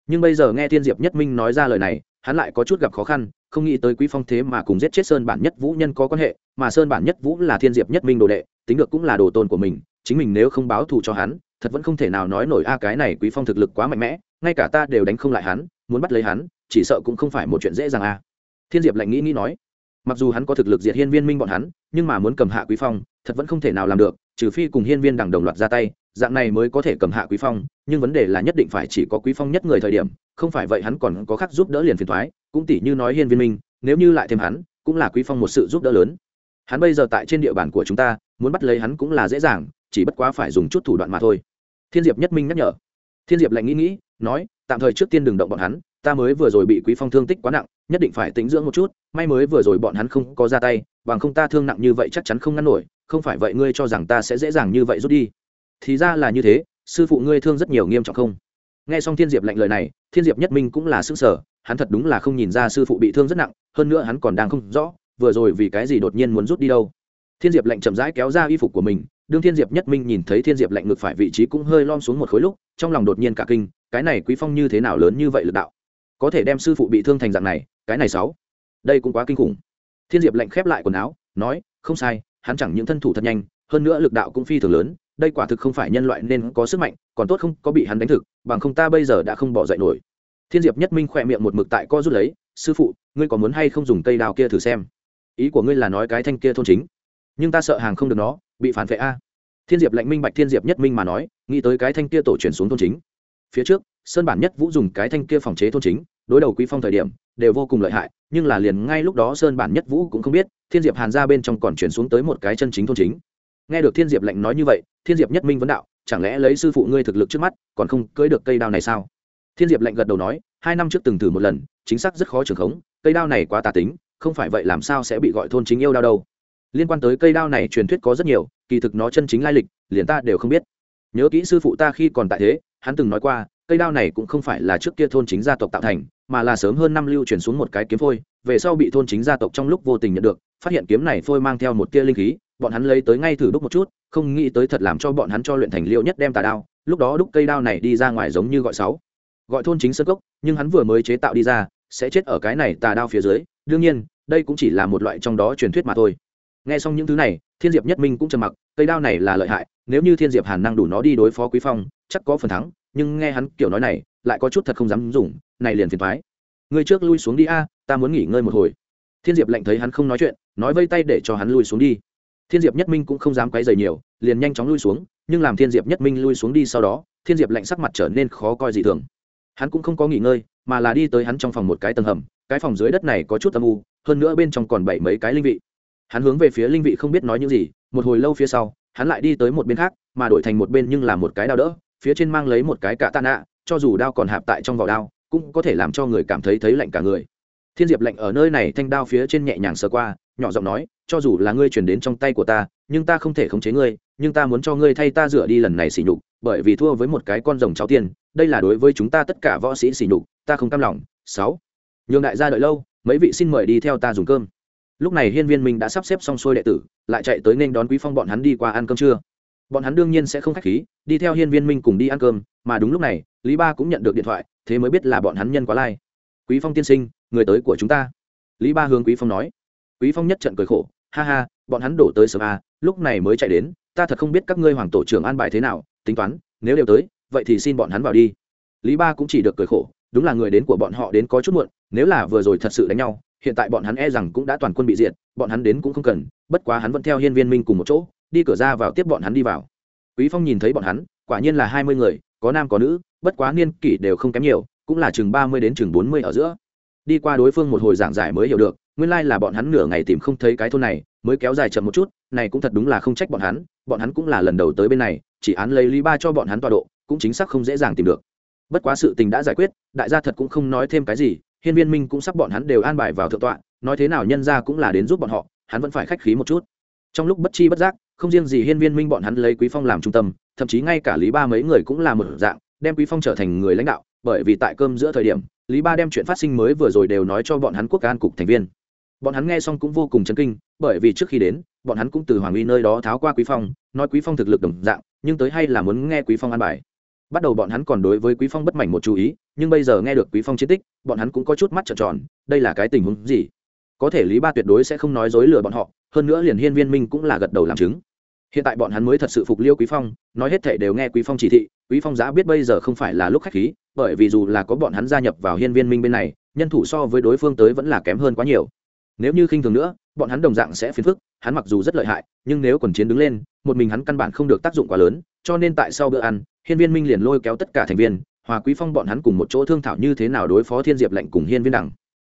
Nhưng bây giờ nghe thiên diệp nhất minh nói ra lời này, hắn lại có chút gặp khó khăn, không nghĩ tới quý phong thế mà cùng giết chết sơn bản nhất vũ nhân có quan hệ, mà sơn bản nhất vũ là thiên diệp nhất minh đồ đệ, tính được cũng là đồ tôn của mình, chính mình nếu không báo thù cho hắn, thật vẫn không thể nào nói nổi, a, cái này quý phong thực lực quá mạnh mẽ, ngay cả ta đều đánh không lại hắn, muốn bắt lấy hắn, chỉ sợ cũng không phải một chuyện dễ dàng a. Thiên diệp lạnh nghĩ nghĩ nói mặc dù hắn có thực lực diệt hiên viên minh bọn hắn, nhưng mà muốn cầm hạ quý phong, thật vẫn không thể nào làm được, trừ phi cùng hiên viên đằng đồng loạt ra tay, dạng này mới có thể cầm hạ quý phong, nhưng vấn đề là nhất định phải chỉ có quý phong nhất người thời điểm, không phải vậy hắn còn có khác giúp đỡ liền phiền thoái cũng tỷ như nói hiên viên minh, nếu như lại thêm hắn, cũng là quý phong một sự giúp đỡ lớn. Hắn bây giờ tại trên địa bàn của chúng ta, muốn bắt lấy hắn cũng là dễ dàng, chỉ bất quá phải dùng chút thủ đoạn mà thôi. Thiên diệp nhất minh nhắc nhở. Thiên diệp lạnh nghĩ nghĩ, nói, tạm thời trước tiên đừng động bọn hắn ta mới vừa rồi bị quý phong thương tích quá nặng, nhất định phải tính dưỡng một chút, may mới vừa rồi bọn hắn không có ra tay, bằng không ta thương nặng như vậy chắc chắn không ngăn nổi, không phải vậy ngươi cho rằng ta sẽ dễ dàng như vậy rút đi. Thì ra là như thế, sư phụ ngươi thương rất nhiều nghiêm trọng không? Nghe xong thiên diệp lạnh lời này, thiên diệp nhất minh cũng là sức sở hắn thật đúng là không nhìn ra sư phụ bị thương rất nặng, hơn nữa hắn còn đang không rõ, vừa rồi vì cái gì đột nhiên muốn rút đi đâu. Thiên diệp lạnh chậm rãi kéo ra y phục của mình, đương thiên diệp nhất minh nhìn thấy thiên diệp lạnh ngược phải vị trí cũng hơi lom xuống một khối lúc, trong lòng đột nhiên cả kinh, cái này quý phong như thế nào lớn như vậy lực đạo? Có thể đem sư phụ bị thương thành dạng này, cái này sáu. Đây cũng quá kinh khủng. Thiên diệp lạnh khép lại quần áo, nói, không sai, hắn chẳng những thân thủ thật nhanh, hơn nữa lực đạo cũng phi thường lớn, đây quả thực không phải nhân loại nên có sức mạnh, còn tốt không có bị hắn đánh thực, bằng không ta bây giờ đã không bỏ dậy nổi. Thiên diệp nhất minh khỏe miệng một mực tại co rút lấy, sư phụ, ngươi có muốn hay không dùng cây đào kia thử xem? Ý của ngươi là nói cái thanh kia thôn chính. Nhưng ta sợ hàng không được nó, bị phản vệ a. Thiên diệp lạnh minh bạch thiên diệp nhất minh mà nói, nghĩ tới cái thanh kia tổ chuyển xuống thôn chính. Phía trước, sơn bản nhất vũ dùng cái thanh kia phòng chế thôn chính đối đầu quý phong thời điểm đều vô cùng lợi hại, nhưng là liền ngay lúc đó sơn bản nhất vũ cũng không biết, thiên diệp hàn ra bên trong còn chuyển xuống tới một cái chân chính thôn chính. Nghe được thiên diệp lạnh nói như vậy, thiên diệp nhất minh vấn đạo, chẳng lẽ lấy sư phụ ngươi thực lực trước mắt, còn không cưới được cây đao này sao? Thiên diệp lạnh gật đầu nói, hai năm trước từng thử một lần, chính xác rất khó trường khống, cây đao này quá tà tính, không phải vậy làm sao sẽ bị gọi thôn chính yêu đao đâu. Liên quan tới cây đao này truyền thuyết có rất nhiều, kỳ thực nó chân chính lai lịch, liền ta đều không biết. Nhớ kỹ sư phụ ta khi còn tại thế, hắn từng nói qua cây đao này cũng không phải là trước kia thôn chính gia tộc tạo thành, mà là sớm hơn năm lưu truyền xuống một cái kiếm phôi, về sau bị thôn chính gia tộc trong lúc vô tình nhận được, phát hiện kiếm này phôi mang theo một tia linh khí, bọn hắn lấy tới ngay thử đúc một chút, không nghĩ tới thật làm cho bọn hắn cho luyện thành liêu nhất đem tà đao, lúc đó đúc cây đao này đi ra ngoài giống như gọi sáu. Gọi thôn chính sơ cốc, nhưng hắn vừa mới chế tạo đi ra, sẽ chết ở cái này tà đao phía dưới, đương nhiên, đây cũng chỉ là một loại trong đó truyền thuyết mà thôi. Nghe xong những thứ này, thiên diệp nhất minh cũng trầm mặc cây đao này là lợi hại, nếu như thiên diệp hàn năng đủ nó đi đối phó quý phong, chắc có phần thắng, nhưng nghe hắn kiểu nói này, lại có chút thật không dám dùng, này liền phiền thoái người trước lui xuống đi a, ta muốn nghỉ ngơi một hồi. Thiên diệp lệnh thấy hắn không nói chuyện, nói vây tay để cho hắn lui xuống đi. Thiên diệp nhất minh cũng không dám quấy dày nhiều, liền nhanh chóng lui xuống, nhưng làm thiên diệp nhất minh lui xuống đi sau đó, thiên diệp lệnh sắc mặt trở nên khó coi dị thường. Hắn cũng không có nghỉ ngơi, mà là đi tới hắn trong phòng một cái tầng hầm, cái phòng dưới đất này có chút âm u, hơn nữa bên trong còn bảy mấy cái linh vị. Hắn hướng về phía linh vị không biết nói những gì một hồi lâu phía sau, hắn lại đi tới một bên khác, mà đổi thành một bên nhưng là một cái đao đỡ, phía trên mang lấy một cái cạ tạ nạ, cho dù đao còn hạp tại trong vỏ đao, cũng có thể làm cho người cảm thấy thấy lạnh cả người. Thiên diệp lạnh ở nơi này thanh đao phía trên nhẹ nhàng sơ qua, nhỏ giọng nói, cho dù là ngươi chuyển đến trong tay của ta, nhưng ta không thể khống chế ngươi, nhưng ta muốn cho ngươi thay ta rửa đi lần này xỉ nhục, bởi vì thua với một cái con rồng cháu tiên, đây là đối với chúng ta tất cả võ sĩ xỉ nhục, ta không cam lòng. Sáu. Nhường đại gia đợi lâu, mấy vị xin mời đi theo ta dùng cơm lúc này hiên viên minh đã sắp xếp xong xuôi đệ tử, lại chạy tới nên đón quý phong bọn hắn đi qua ăn cơm trưa. Bọn hắn đương nhiên sẽ không khách khí, đi theo hiên viên minh cùng đi ăn cơm, mà đúng lúc này, lý ba cũng nhận được điện thoại, thế mới biết là bọn hắn nhân quá lai. Quý phong tiên sinh, người tới của chúng ta. Lý ba hướng quý phong nói. Quý phong nhất trận cười khổ, ha ha, bọn hắn đổ tới sớm à lúc này mới chạy đến, ta thật không biết các ngươi hoàng tổ trưởng an bài thế nào, tính toán, nếu đều tới, vậy thì xin bọn hắn vào đi. Lý ba cũng chỉ được cười khổ, đúng là người đến của bọn họ đến có chút muộn, nếu là vừa rồi thật sự đánh nhau hiện tại bọn hắn e rằng cũng đã toàn quân bị diệt, bọn hắn đến cũng không cần, bất quá hắn vẫn theo hiên viên minh cùng một chỗ, đi cửa ra vào tiếp bọn hắn đi vào. Quý phong nhìn thấy bọn hắn, quả nhiên là hai mươi người, có nam có nữ, bất quá niên kỷ đều không kém nhiều, cũng là chừng ba mươi đến chừng bốn mươi ở giữa. Đi qua đối phương một hồi giảng giải mới hiểu được, nguyên lai là bọn hắn nửa ngày tìm không thấy cái thôn này, mới kéo dài chậm một chút, này cũng thật đúng là không trách bọn hắn bọn hắn cũng là lần đầu tới bên này, chỉ án lấy lý ba cho bọn hắn tọa độ, cũng chính xác không dễ dàng tìm được. Bất quá sự tình đã giải quyết, đại gia thật cũng không nói thêm cái gì hiên viên minh cũng sắp bọn hắn đều an bài vào thượng tọa, nói thế nào nhân ra cũng là đến giúp bọn họ, hắn vẫn phải khách khí một chút. Trong lúc bất chi bất giác, không riêng gì hiên viên minh bọn hắn lấy quý phong làm trung tâm, thậm chí ngay cả lý ba mấy người cũng là một dạng, đem quý phong trở thành người lãnh đạo, bởi vì tại cơm giữa thời điểm, lý ba đem chuyện phát sinh mới vừa rồi đều nói cho bọn hắn quốc an cục thành viên. Bọn hắn nghe xong cũng vô cùng chấn kinh, bởi vì trước khi đến, bọn hắn cũng từ hoàng uy nơi đó tháo qua quý phong, nói quý phong thực lực đồng dạng, nhưng tới hay là muốn nghe quý phong an bài. Bắt đầu bọn hắn còn đối với quý phong bất mảnh một chú ý nhưng bây giờ nghe được quý phong chiến tích, bọn hắn cũng có chút mắt trợn tròn, đây là cái tình huống gì? Có thể lý ba tuyệt đối sẽ không nói dối lừa bọn họ, hơn nữa liền hiên viên minh cũng là gật đầu làm chứng. Hiện tại bọn hắn mới thật sự phục liêu quý phong, nói hết thể đều nghe quý phong chỉ thị, quý phong giá biết bây giờ không phải là lúc khách khí, bởi vì dù là có bọn hắn gia nhập vào hiên viên minh bên này, nhân thủ so với đối phương tới vẫn là kém hơn quá nhiều. Nếu như khinh thường nữa, bọn hắn đồng dạng sẽ phiền phức, hắn mặc dù rất lợi hại, nhưng nếu quần chiến đứng lên, một mình hắn căn bản không được tác dụng quá lớn, cho nên tại sau bữa ăn, hiên viên minh liền lôi kéo tất cả thành viên hòa quý phong bọn hắn cùng một chỗ thương thảo như thế nào đối phó thiên diệp lệnh cùng hiên viên đẳng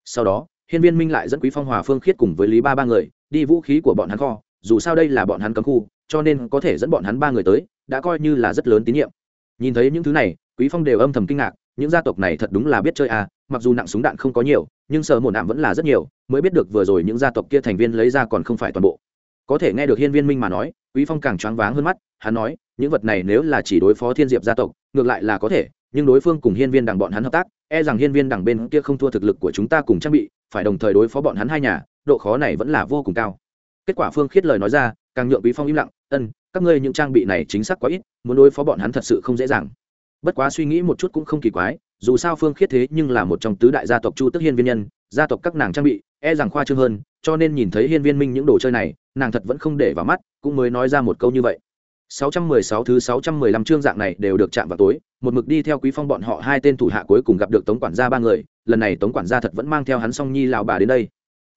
sau đó, hiên viên minh lại dẫn quý phong, hòa phương khiết cùng với lý ba ba người đi vũ khí của bọn hắn kho. Dù sao đây là bọn hắn cấm khu, cho nên có thể dẫn bọn hắn ba người tới đã coi như là rất lớn tín nhiệm. Nhìn thấy những thứ này, quý phong đều âm thầm kinh ngạc, những gia tộc này thật đúng là biết chơi à mặc dù nặng súng đạn không có nhiều, nhưng sợ một nạm vẫn là rất nhiều, mới biết được vừa rồi những gia tộc kia thành viên lấy ra còn không phải toàn bộ. Có thể nghe được hiên viên minh mà nói, quý phong càng choáng váng hơn mắt, hắn nói, những vật này nếu là chỉ đối phó thiên diệp gia tộc, ngược lại là có thể nhưng đối phương cùng hiên viên đằng bọn hắn hợp tác e rằng hiên viên đằng bên kia không thua thực lực của chúng ta cùng trang bị, phải đồng thời đối phó bọn hắn hai nhà, độ khó này vẫn là vô cùng cao. Kết quả phương khiết lời nói ra, càng nhượng quý phong im lặng, ân, các ngươi những trang bị này chính xác quá ít, muốn đối phó bọn hắn thật sự không dễ dàng. Bất quá suy nghĩ một chút cũng không kỳ quái, dù sao phương khiết thế nhưng là một trong tứ đại gia tộc chu tức hiên viên nhân, gia tộc các nàng trang bị e rằng khoa trương hơn, cho nên nhìn thấy hiên viên minh những đồ chơi này, nàng thật vẫn không để vào mắt, cũng mới nói ra một câu như vậy. 616 thứ 615 chương dạng này đều được chạm vào tối, một mực đi theo Quý Phong bọn họ hai tên thủ hạ cuối cùng gặp được Tống quản gia ba người, lần này Tống quản gia thật vẫn mang theo hắn Song Nhi lão bà đến đây.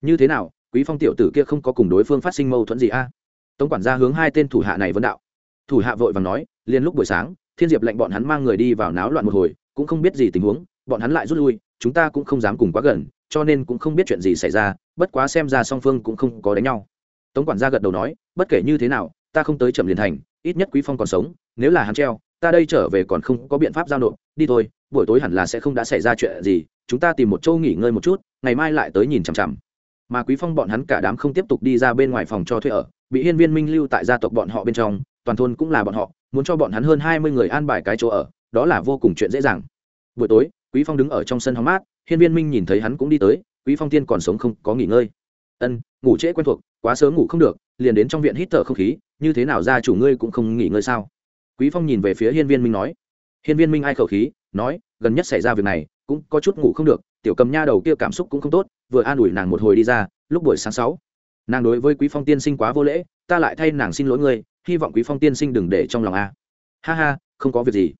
Như thế nào, Quý Phong tiểu tử kia không có cùng đối phương phát sinh mâu thuẫn gì a? À? Tống quản gia hướng hai tên thủ hạ này vấn đạo. Thủ hạ vội vàng nói, liền lúc buổi sáng, Thiên Diệp lệnh bọn hắn mang người đi vào náo loạn một hồi, cũng không biết gì tình huống, bọn hắn lại rút lui, chúng ta cũng không dám cùng quá gần, cho nên cũng không biết chuyện gì xảy ra, bất quá xem ra song phương cũng không có đánh nhau. Tống quản gia gật đầu nói, bất kể như thế nào, ta không tới chậm liền thành, ít nhất quý phong còn sống, nếu là hắn treo, ta đây trở về còn không có biện pháp giao nộp, đi thôi, buổi tối hẳn là sẽ không đã xảy ra chuyện gì, chúng ta tìm một chỗ nghỉ ngơi một chút, ngày mai lại tới nhìn chằm chằm. Mà quý phong bọn hắn cả đám không tiếp tục đi ra bên ngoài phòng cho thuê ở, bị hiên viên minh lưu tại gia tộc bọn họ bên trong, toàn thôn cũng là bọn họ, muốn cho bọn hắn hơn hai mươi người an bài cái chỗ ở, đó là vô cùng chuyện dễ dàng. Buổi tối, quý phong đứng ở trong sân hóng mát, hiên viên minh nhìn thấy hắn cũng đi tới, quý phong tiên còn sống không có nghỉ ngơi. Ân, ngủ trễ quen thuộc, quá sớm ngủ không được liền đến trong viện hít thở không khí, như thế nào ra chủ ngươi cũng không nghỉ ngơi sao? Quý phong nhìn về phía hiên viên minh nói. Hiên viên minh ai khẩu khí, nói, gần nhất xảy ra việc này, cũng có chút ngủ không được, tiểu cầm nha đầu kia cảm xúc cũng không tốt, vừa an ủi nàng một hồi đi ra, lúc buổi sáng sáu, nàng đối với quý phong tiên sinh quá vô lễ, ta lại thay nàng xin lỗi ngươi, hy vọng quý phong tiên sinh đừng để trong lòng a. Ha ha, không có việc gì.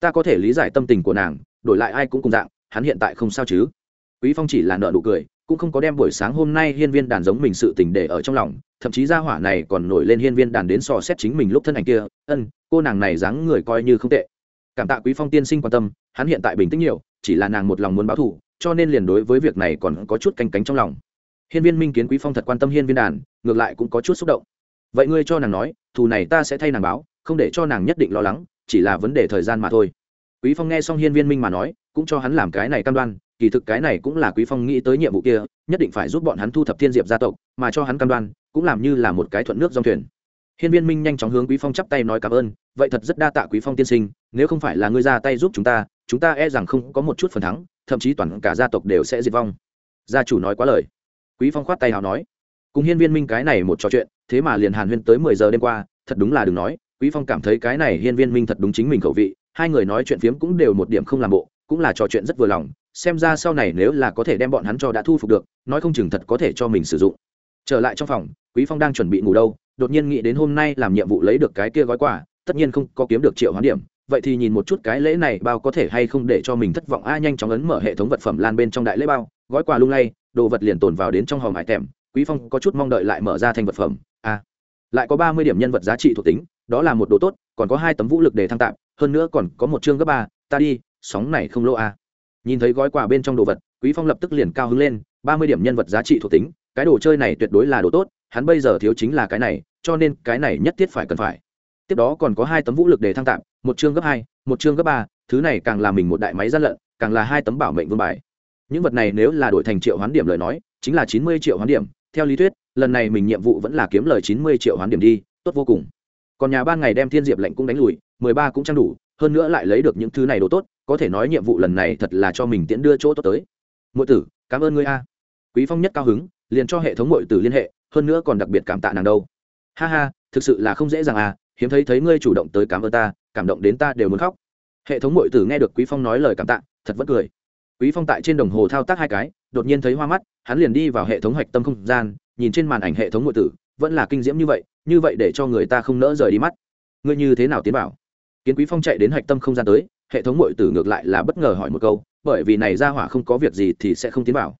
Ta có thể lý giải tâm tình của nàng, đổi lại ai cũng cùng dạng, hắn hiện tại không sao chứ. Quý phong chỉ là nợ nụ cười, cũng không có đem buổi sáng hôm nay hiên viên đàn giống mình sự tình để ở trong lòng thậm chí ra hỏa này còn nổi lên hiên viên đàn đến so xét chính mình lúc thân ảnh kia, ân, cô nàng này dáng người coi như không tệ. Cảm tạ quý phong tiên sinh quan tâm, hắn hiện tại bình tĩnh nhiều, chỉ là nàng một lòng muốn báo thù, cho nên liền đối với việc này còn có chút canh cánh trong lòng. Hiên viên minh kiến quý phong thật quan tâm hiên viên đàn, ngược lại cũng có chút xúc động. Vậy ngươi cho nàng nói, thù này ta sẽ thay nàng báo, không để cho nàng nhất định lo lắng, chỉ là vấn đề thời gian mà thôi. Quý phong nghe xong hiên viên minh mà nói, cũng cho hắn làm cái này cam đoan, kỳ thực cái này cũng là quý phong nghĩ tới nhiệm vụ kia, nhất định phải giúp bọn hắn thu thập thiên diệp gia tộc, mà cho hắn cam đoan cũng làm như là một cái thuận nước dòng thuyền. Hiên viên minh nhanh chóng hướng quý phong chắp tay nói cảm ơn, vậy thật rất đa tạ quý phong tiên sinh, nếu không phải là ngươi ra tay giúp chúng ta chúng ta e rằng không có một chút phần thắng, thậm chí toàn cả gia tộc đều sẽ diệt vong. Gia chủ nói quá lời. Quý phong khoát tay hào nói. Cùng hiên viên minh cái này một trò chuyện, thế mà liền hàn huyên tới mười giờ đêm qua, thật đúng là đừng nói, quý phong cảm thấy cái này hiên viên minh thật đúng chính mình khẩu vị, hai người nói chuyện phiếm cũng đều một điểm không làm bộ, cũng là trò chuyện rất vừa lòng, xem ra sau này nếu là có thể đem bọn hắn cho đã thu phục được, nói không chừng thật có thể cho mình sử dụng trở lại trong phòng, quý phong đang chuẩn bị ngủ đâu, đột nhiên nghĩ đến hôm nay làm nhiệm vụ lấy được cái kia gói quà, tất nhiên không có kiếm được triệu hoán điểm. Vậy thì nhìn một chút cái lễ này bao có thể hay không để cho mình thất vọng. A, nhanh chóng ấn mở hệ thống vật phẩm lan bên trong đại lễ bao. Gói quà lung lay, đồ vật liền tồn vào đến trong hòm hải tèm. Quý phong có chút mong đợi lại mở ra thành vật phẩm. A, lại có ba mươi điểm nhân vật giá trị thuộc tính, đó là một đồ tốt, còn có hai tấm vũ lực để thăng tạm, hơn nữa còn có một chương gấp ba. Ta đi, sóng này không lỗ a. Nhìn thấy gói quà bên trong đồ vật, quý phong lập tức liền cao hứng lên, ba mươi điểm nhân vật giá trị thuộc tính cái đồ chơi này tuyệt đối là đồ tốt, hắn bây giờ thiếu chính là cái này, cho nên cái này nhất thiết phải cần phải. Tiếp đó còn có hai tấm vũ lực để thăng tạm, một chương gấp hai, một chương gấp ba, thứ này càng là mình một đại máy gian lận, càng là hai tấm bảo mệnh vương bài. Những vật này nếu là đổi thành triệu hoán điểm lời nói, chính là chín mươi triệu hoán điểm. Theo lý thuyết, lần này mình nhiệm vụ vẫn là kiếm lời chín mươi triệu hoán điểm đi, tốt vô cùng. Còn nhà ban ngày đem thiên diệp lệnh cũng đánh lùi, mười ba cũng trang đủ, hơn nữa lại lấy được những thứ này đồ tốt, có thể nói nhiệm vụ lần này thật là cho mình tiễn đưa chỗ tốt tới. Ngụy tử, cảm ơn ngươi a. Quý phong nhất cao hứng liền cho hệ thống ngụy tử liên hệ, hơn nữa còn đặc biệt cảm tạ nàng đâu. Ha ha, thực sự là không dễ dàng à hiếm thấy thấy ngươi chủ động tới cảm ơn ta, cảm động đến ta đều muốn khóc. Hệ thống ngụy tử nghe được quý phong nói lời cảm tạ, thật vẫn cười. Quý phong tại trên đồng hồ thao tác hai cái, đột nhiên thấy hoa mắt, hắn liền đi vào hệ thống hạch tâm không gian, nhìn trên màn ảnh hệ thống ngụy tử, vẫn là kinh diễm như vậy như vậy để cho người ta không nỡ rời đi mắt. Ngươi như thế nào tiến bảo kiến quý phong chạy đến hạch tâm không gian tới, hệ thống ngụy tử ngược lại là bất ngờ hỏi một câu, bởi vì này ra hỏa không có việc gì thì sẽ không tiến bảo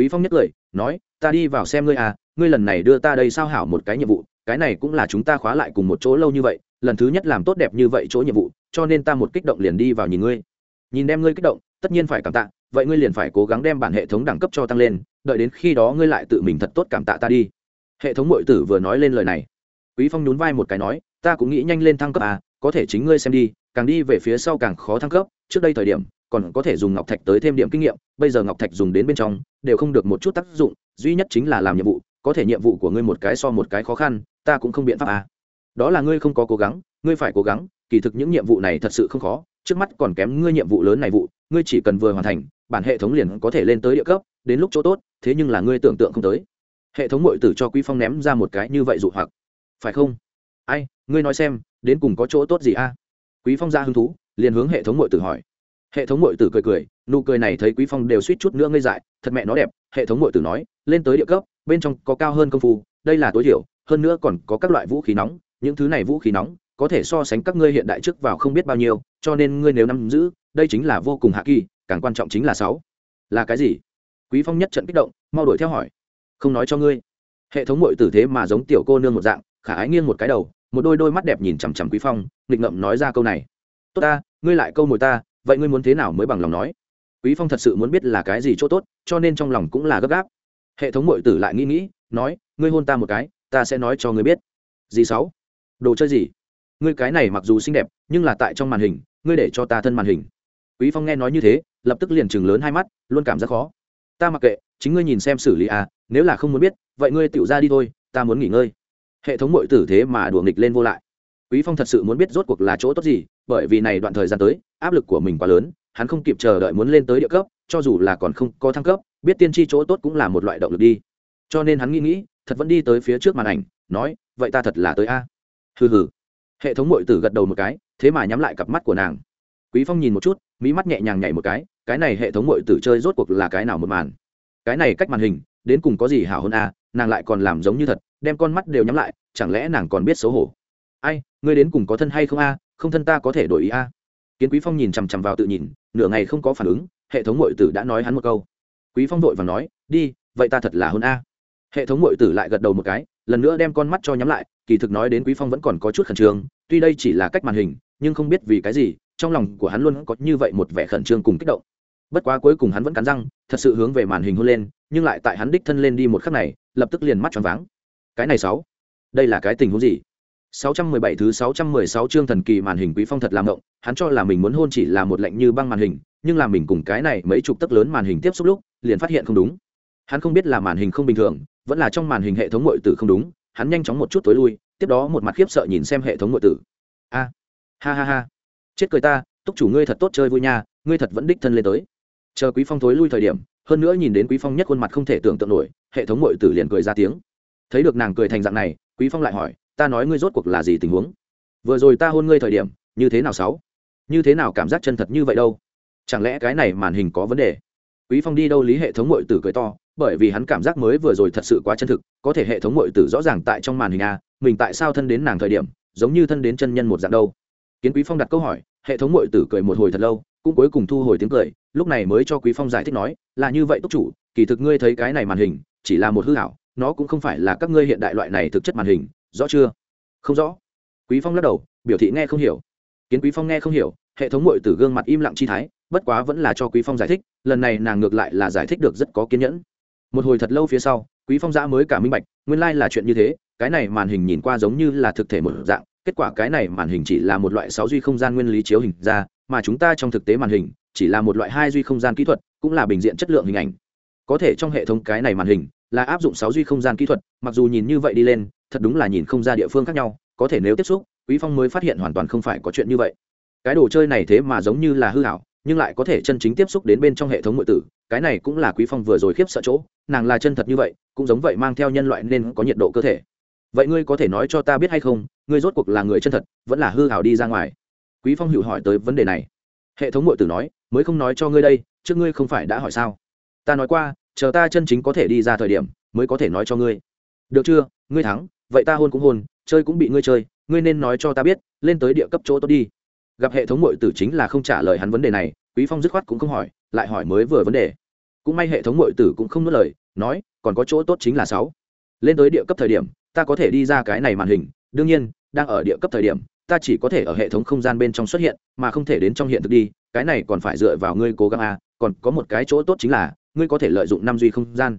quý phong nhất lời nói, ta đi vào xem ngươi à ngươi lần này đưa ta đây sao hảo một cái nhiệm vụ, cái này cũng là chúng ta khóa lại cùng một chỗ lâu như vậy, lần thứ nhất làm tốt đẹp như vậy chỗ nhiệm vụ, cho nên ta một kích động liền đi vào nhìn ngươi. Nhìn đem ngươi kích động, tất nhiên phải cảm tạ, vậy ngươi liền phải cố gắng đem bản hệ thống đẳng cấp cho tăng lên, đợi đến khi đó ngươi lại tự mình thật tốt cảm tạ ta đi. Hệ thống mội tử vừa nói lên lời này, quý phong nhún vai một cái nói, ta cũng nghĩ nhanh lên thăng cấp à có thể chính ngươi xem đi, càng đi về phía sau càng khó thăng cấp, trước đây thời điểm còn có thể dùng ngọc thạch tới thêm điểm kinh nghiệm, bây giờ ngọc thạch dùng đến bên trong, đều không được một chút tác dụng, duy nhất chính là làm nhiệm vụ, có thể nhiệm vụ của ngươi một cái so một cái khó khăn, ta cũng không biện pháp à. đó là ngươi không có cố gắng, ngươi phải cố gắng, kỳ thực những nhiệm vụ này thật sự không khó, trước mắt còn kém ngươi nhiệm vụ lớn này vụ, ngươi chỉ cần vừa hoàn thành, bản hệ thống liền có thể lên tới địa cấp, đến lúc chỗ tốt, thế nhưng là ngươi tưởng tượng không tới. Hệ thống mội tử cho quý phong ném ra một cái như vậy dụ hoặc. Phải không? Ai, ngươi nói xem, đến cùng có chỗ tốt gì a quý phong ra hứng thú, liền hướng hệ thống mội tử hỏi hệ thống mội tử cười cười, nụ cười này thấy quý phong đều suýt chút nữa ngây dại, thật mẹ nó đẹp, hệ thống mội tử nói, lên tới địa cấp, bên trong có cao hơn công phu, đây là tối thiểu, hơn nữa còn có các loại vũ khí nóng, những thứ này vũ khí nóng, có thể so sánh các ngươi hiện đại trước vào không biết bao nhiêu, cho nên ngươi nếu nắm giữ, đây chính là vô cùng hạ kỳ, càng quan trọng chính là sáu. Là cái gì? Quý phong nhất trận kích động, mau đuổi theo hỏi. Không nói cho ngươi. Hệ thống mội tử thế mà giống tiểu cô nương một dạng, khả ái nghiêng một cái đầu, một đôi đôi mắt đẹp nhìn chằm chằm quý phong, nghịch ngậm nói ra câu này. Tốt ta, ngươi lại câu mồi ta vậy ngươi muốn thế nào mới bằng lòng nói? Quý phong thật sự muốn biết là cái gì chỗ tốt, cho nên trong lòng cũng là gấp gáp. Hệ thống mội tử lại nghĩ nghĩ, nói, ngươi hôn ta một cái, ta sẽ nói cho ngươi biết. Gì sáu, đồ chơi gì? Ngươi cái này mặc dù xinh đẹp, nhưng là tại trong màn hình, ngươi để cho ta thân màn hình. Quý phong nghe nói như thế, lập tức liền chừng lớn hai mắt, luôn cảm giác khó. Ta mặc kệ, chính ngươi nhìn xem xử lý à nếu là không muốn biết, vậy ngươi tựu ra đi thôi, ta muốn nghỉ ngơi. Hệ thống mội tử thế mà đùa nghịch lên vô lại quý phong thật sự muốn biết rốt cuộc là chỗ tốt gì, bởi vì này đoạn thời gian tới, áp lực của mình quá lớn, hắn không kịp chờ đợi muốn lên tới địa cấp, cho dù là còn không có thăng cấp, biết tiên tri chỗ tốt cũng là một loại động lực đi. Cho nên hắn nghĩ nghĩ, thật vẫn đi tới phía trước màn ảnh, nói, vậy ta thật là tới a. Hừ hừ. Hệ thống mội tử gật đầu một cái, thế mà nhắm lại cặp mắt của nàng. Quý phong nhìn một chút mỹ mắt nhẹ nhàng nhảy một cái cái này hệ thống mội tử chơi rốt cuộc là cái nào một màn? Cái này cách màn hình, đến cùng có gì hảo hơn a, nàng lại còn làm giống như thật, đem con mắt đều nhắm lại, chẳng lẽ nàng còn biết xấu hổ? Ai, ngươi đến cùng có thân hay không a? Không thân ta có thể đổi ý a. Kiến quý phong nhìn chằm chằm vào tự nhìn, nửa ngày không có phản ứng, hệ thống mội tử đã nói hắn một câu. Quý phong vội và nói, đi, vậy ta thật là hơn a. Hệ thống mội tử lại gật đầu một cái, lần nữa đem con mắt cho nhắm lại, kỳ thực nói đến quý phong vẫn còn có chút khẩn trương, tuy đây chỉ là cách màn hình, nhưng không biết vì cái gì, trong lòng của hắn luôn có như vậy một vẻ khẩn trương cùng kích động. Bất quá cuối cùng hắn vẫn cắn răng, thật sự hướng về màn hình hôn lên, nhưng lại tại hắn đích thân lên đi một khắc này, lập tức liền mắt tròn váng. Cái này sáu, đây là cái tình huống gì? 617 thứ 616 chương thần kỳ màn hình quý phong thật làm động, hắn cho là mình muốn hôn chỉ là một lệnh như băng màn hình, nhưng là mình cùng cái này mấy chục tấc lớn màn hình tiếp xúc lúc, liền phát hiện không đúng. Hắn không biết là màn hình không bình thường, vẫn là trong màn hình hệ thống muội tử không đúng, hắn nhanh chóng một chút tối lui, tiếp đó một mặt khiếp sợ nhìn xem hệ thống muội tử. A, ha ha ha, chết cười ta, túc chủ ngươi thật tốt chơi vui nha, ngươi thật vẫn đích thân lên tới. Chờ Quý Phong tối lui thời điểm, hơn nữa nhìn đến Quý Phong nhất khuôn mặt không thể tưởng tượng nổi, hệ thống muội tử liền cười ra tiếng. Thấy được nàng cười thành dạng này, Quý Phong lại hỏi, ta nói ngươi rốt cuộc là gì tình huống? Vừa rồi ta hôn ngươi thời điểm, như thế nào sáu? Như thế nào cảm giác chân thật như vậy đâu? Chẳng lẽ cái này màn hình có vấn đề? Quý phong đi đâu lý hệ thống mội tử cười to, bởi vì hắn cảm giác mới vừa rồi thật sự quá chân thực, có thể hệ thống mội tử rõ ràng tại trong màn hình a mình tại sao thân đến nàng thời điểm, giống như thân đến chân nhân một dạng đâu? Kiến quý phong đặt câu hỏi, hệ thống mội tử cười một hồi thật lâu, cũng cuối cùng thu hồi tiếng cười, lúc này mới cho quý phong giải thích nói, là như vậy túc chủ, kỳ thực ngươi thấy cái này màn hình, chỉ là một hư hảo nó cũng không phải là các ngươi hiện đại loại này thực chất màn hình rõ chưa? Không rõ. Quý phong lắc đầu, biểu thị nghe không hiểu. Kiến quý phong nghe không hiểu, hệ thống mội từ gương mặt im lặng chi thái, bất quá vẫn là cho quý phong giải thích, lần này nàng ngược lại là giải thích được rất có kiên nhẫn. Một hồi thật lâu phía sau, quý phong giã mới cả minh bạch, nguyên lai là chuyện như thế, cái này màn hình nhìn qua giống như là thực thể một dạng, kết quả cái này màn hình chỉ là một loại sáu duy không gian nguyên lý chiếu hình ra, mà chúng ta trong thực tế màn hình, chỉ là một loại hai duy không gian kỹ thuật, cũng là bình diện chất lượng hình ảnh. Có thể trong hệ thống cái này màn hình là áp dụng sáu duy không gian kỹ thuật, mặc dù nhìn như vậy đi lên thật đúng là nhìn không ra địa phương khác nhau, có thể nếu tiếp xúc, quý phong mới phát hiện hoàn toàn không phải có chuyện như vậy. Cái đồ chơi này thế mà giống như là hư hảo nhưng lại có thể chân chính tiếp xúc đến bên trong hệ thống nội tử, cái này cũng là quý phong vừa rồi khiếp sợ chỗ, nàng là chân thật như vậy, cũng giống vậy mang theo nhân loại nên có nhiệt độ cơ thể. Vậy ngươi có thể nói cho ta biết hay không, ngươi rốt cuộc là người chân thật, vẫn là hư hảo đi ra ngoài? Quý phong hữu hỏi tới vấn đề này. Hệ thống nội tử nói, mới không nói cho ngươi đây, trước ngươi không phải đã hỏi sao? Ta nói qua, chờ ta chân chính có thể đi ra thời điểm, mới có thể nói cho ngươi. Được chưa, ngươi thắng vậy ta hôn cũng hôn, chơi cũng bị ngươi chơi, ngươi nên nói cho ta biết, lên tới địa cấp chỗ tốt đi. Gặp hệ thống mội tử chính là không trả lời hắn vấn đề này, quý phong dứt khoát cũng không hỏi, lại hỏi mới vừa vấn đề. Cũng may hệ thống mội tử cũng không nuốt lời, nói, còn có chỗ tốt chính là sáu. Lên tới địa cấp thời điểm, ta có thể đi ra cái này màn hình, đương nhiên, đang ở địa cấp thời điểm, ta chỉ có thể ở hệ thống không gian bên trong xuất hiện, mà không thể đến trong hiện thực đi, cái này còn phải dựa vào ngươi cố gắng a còn có một cái chỗ tốt chính là, ngươi có thể lợi dụng năm duy không gian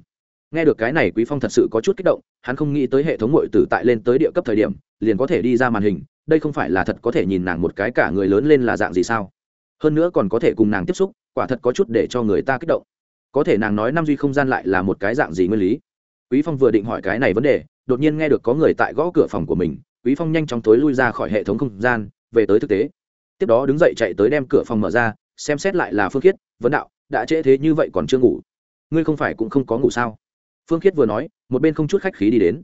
nghe được cái này quý phong thật sự có chút kích động, hắn không nghĩ tới hệ thống ngội tử tại lên tới địa cấp thời điểm, liền có thể đi ra màn hình, đây không phải là thật có thể nhìn nàng một cái cả người lớn lên là dạng gì sao? Hơn nữa còn có thể cùng nàng tiếp xúc, quả thật có chút để cho người ta kích động. Có thể nàng nói năm duy không gian lại là một cái dạng gì nguyên lý? Quý phong vừa định hỏi cái này vấn đề, đột nhiên nghe được có người tại gõ cửa phòng của mình, quý phong nhanh chóng tối lui ra khỏi hệ thống không gian, về tới thực tế. Tiếp đó đứng dậy chạy tới đem cửa phòng mở ra, xem xét lại là phương khiết, vấn đạo, đã trễ thế như vậy còn chưa ngủ? Ngươi không phải cũng không có ngủ sao? Phương khiết vừa nói, một bên không chút khách khí đi đến.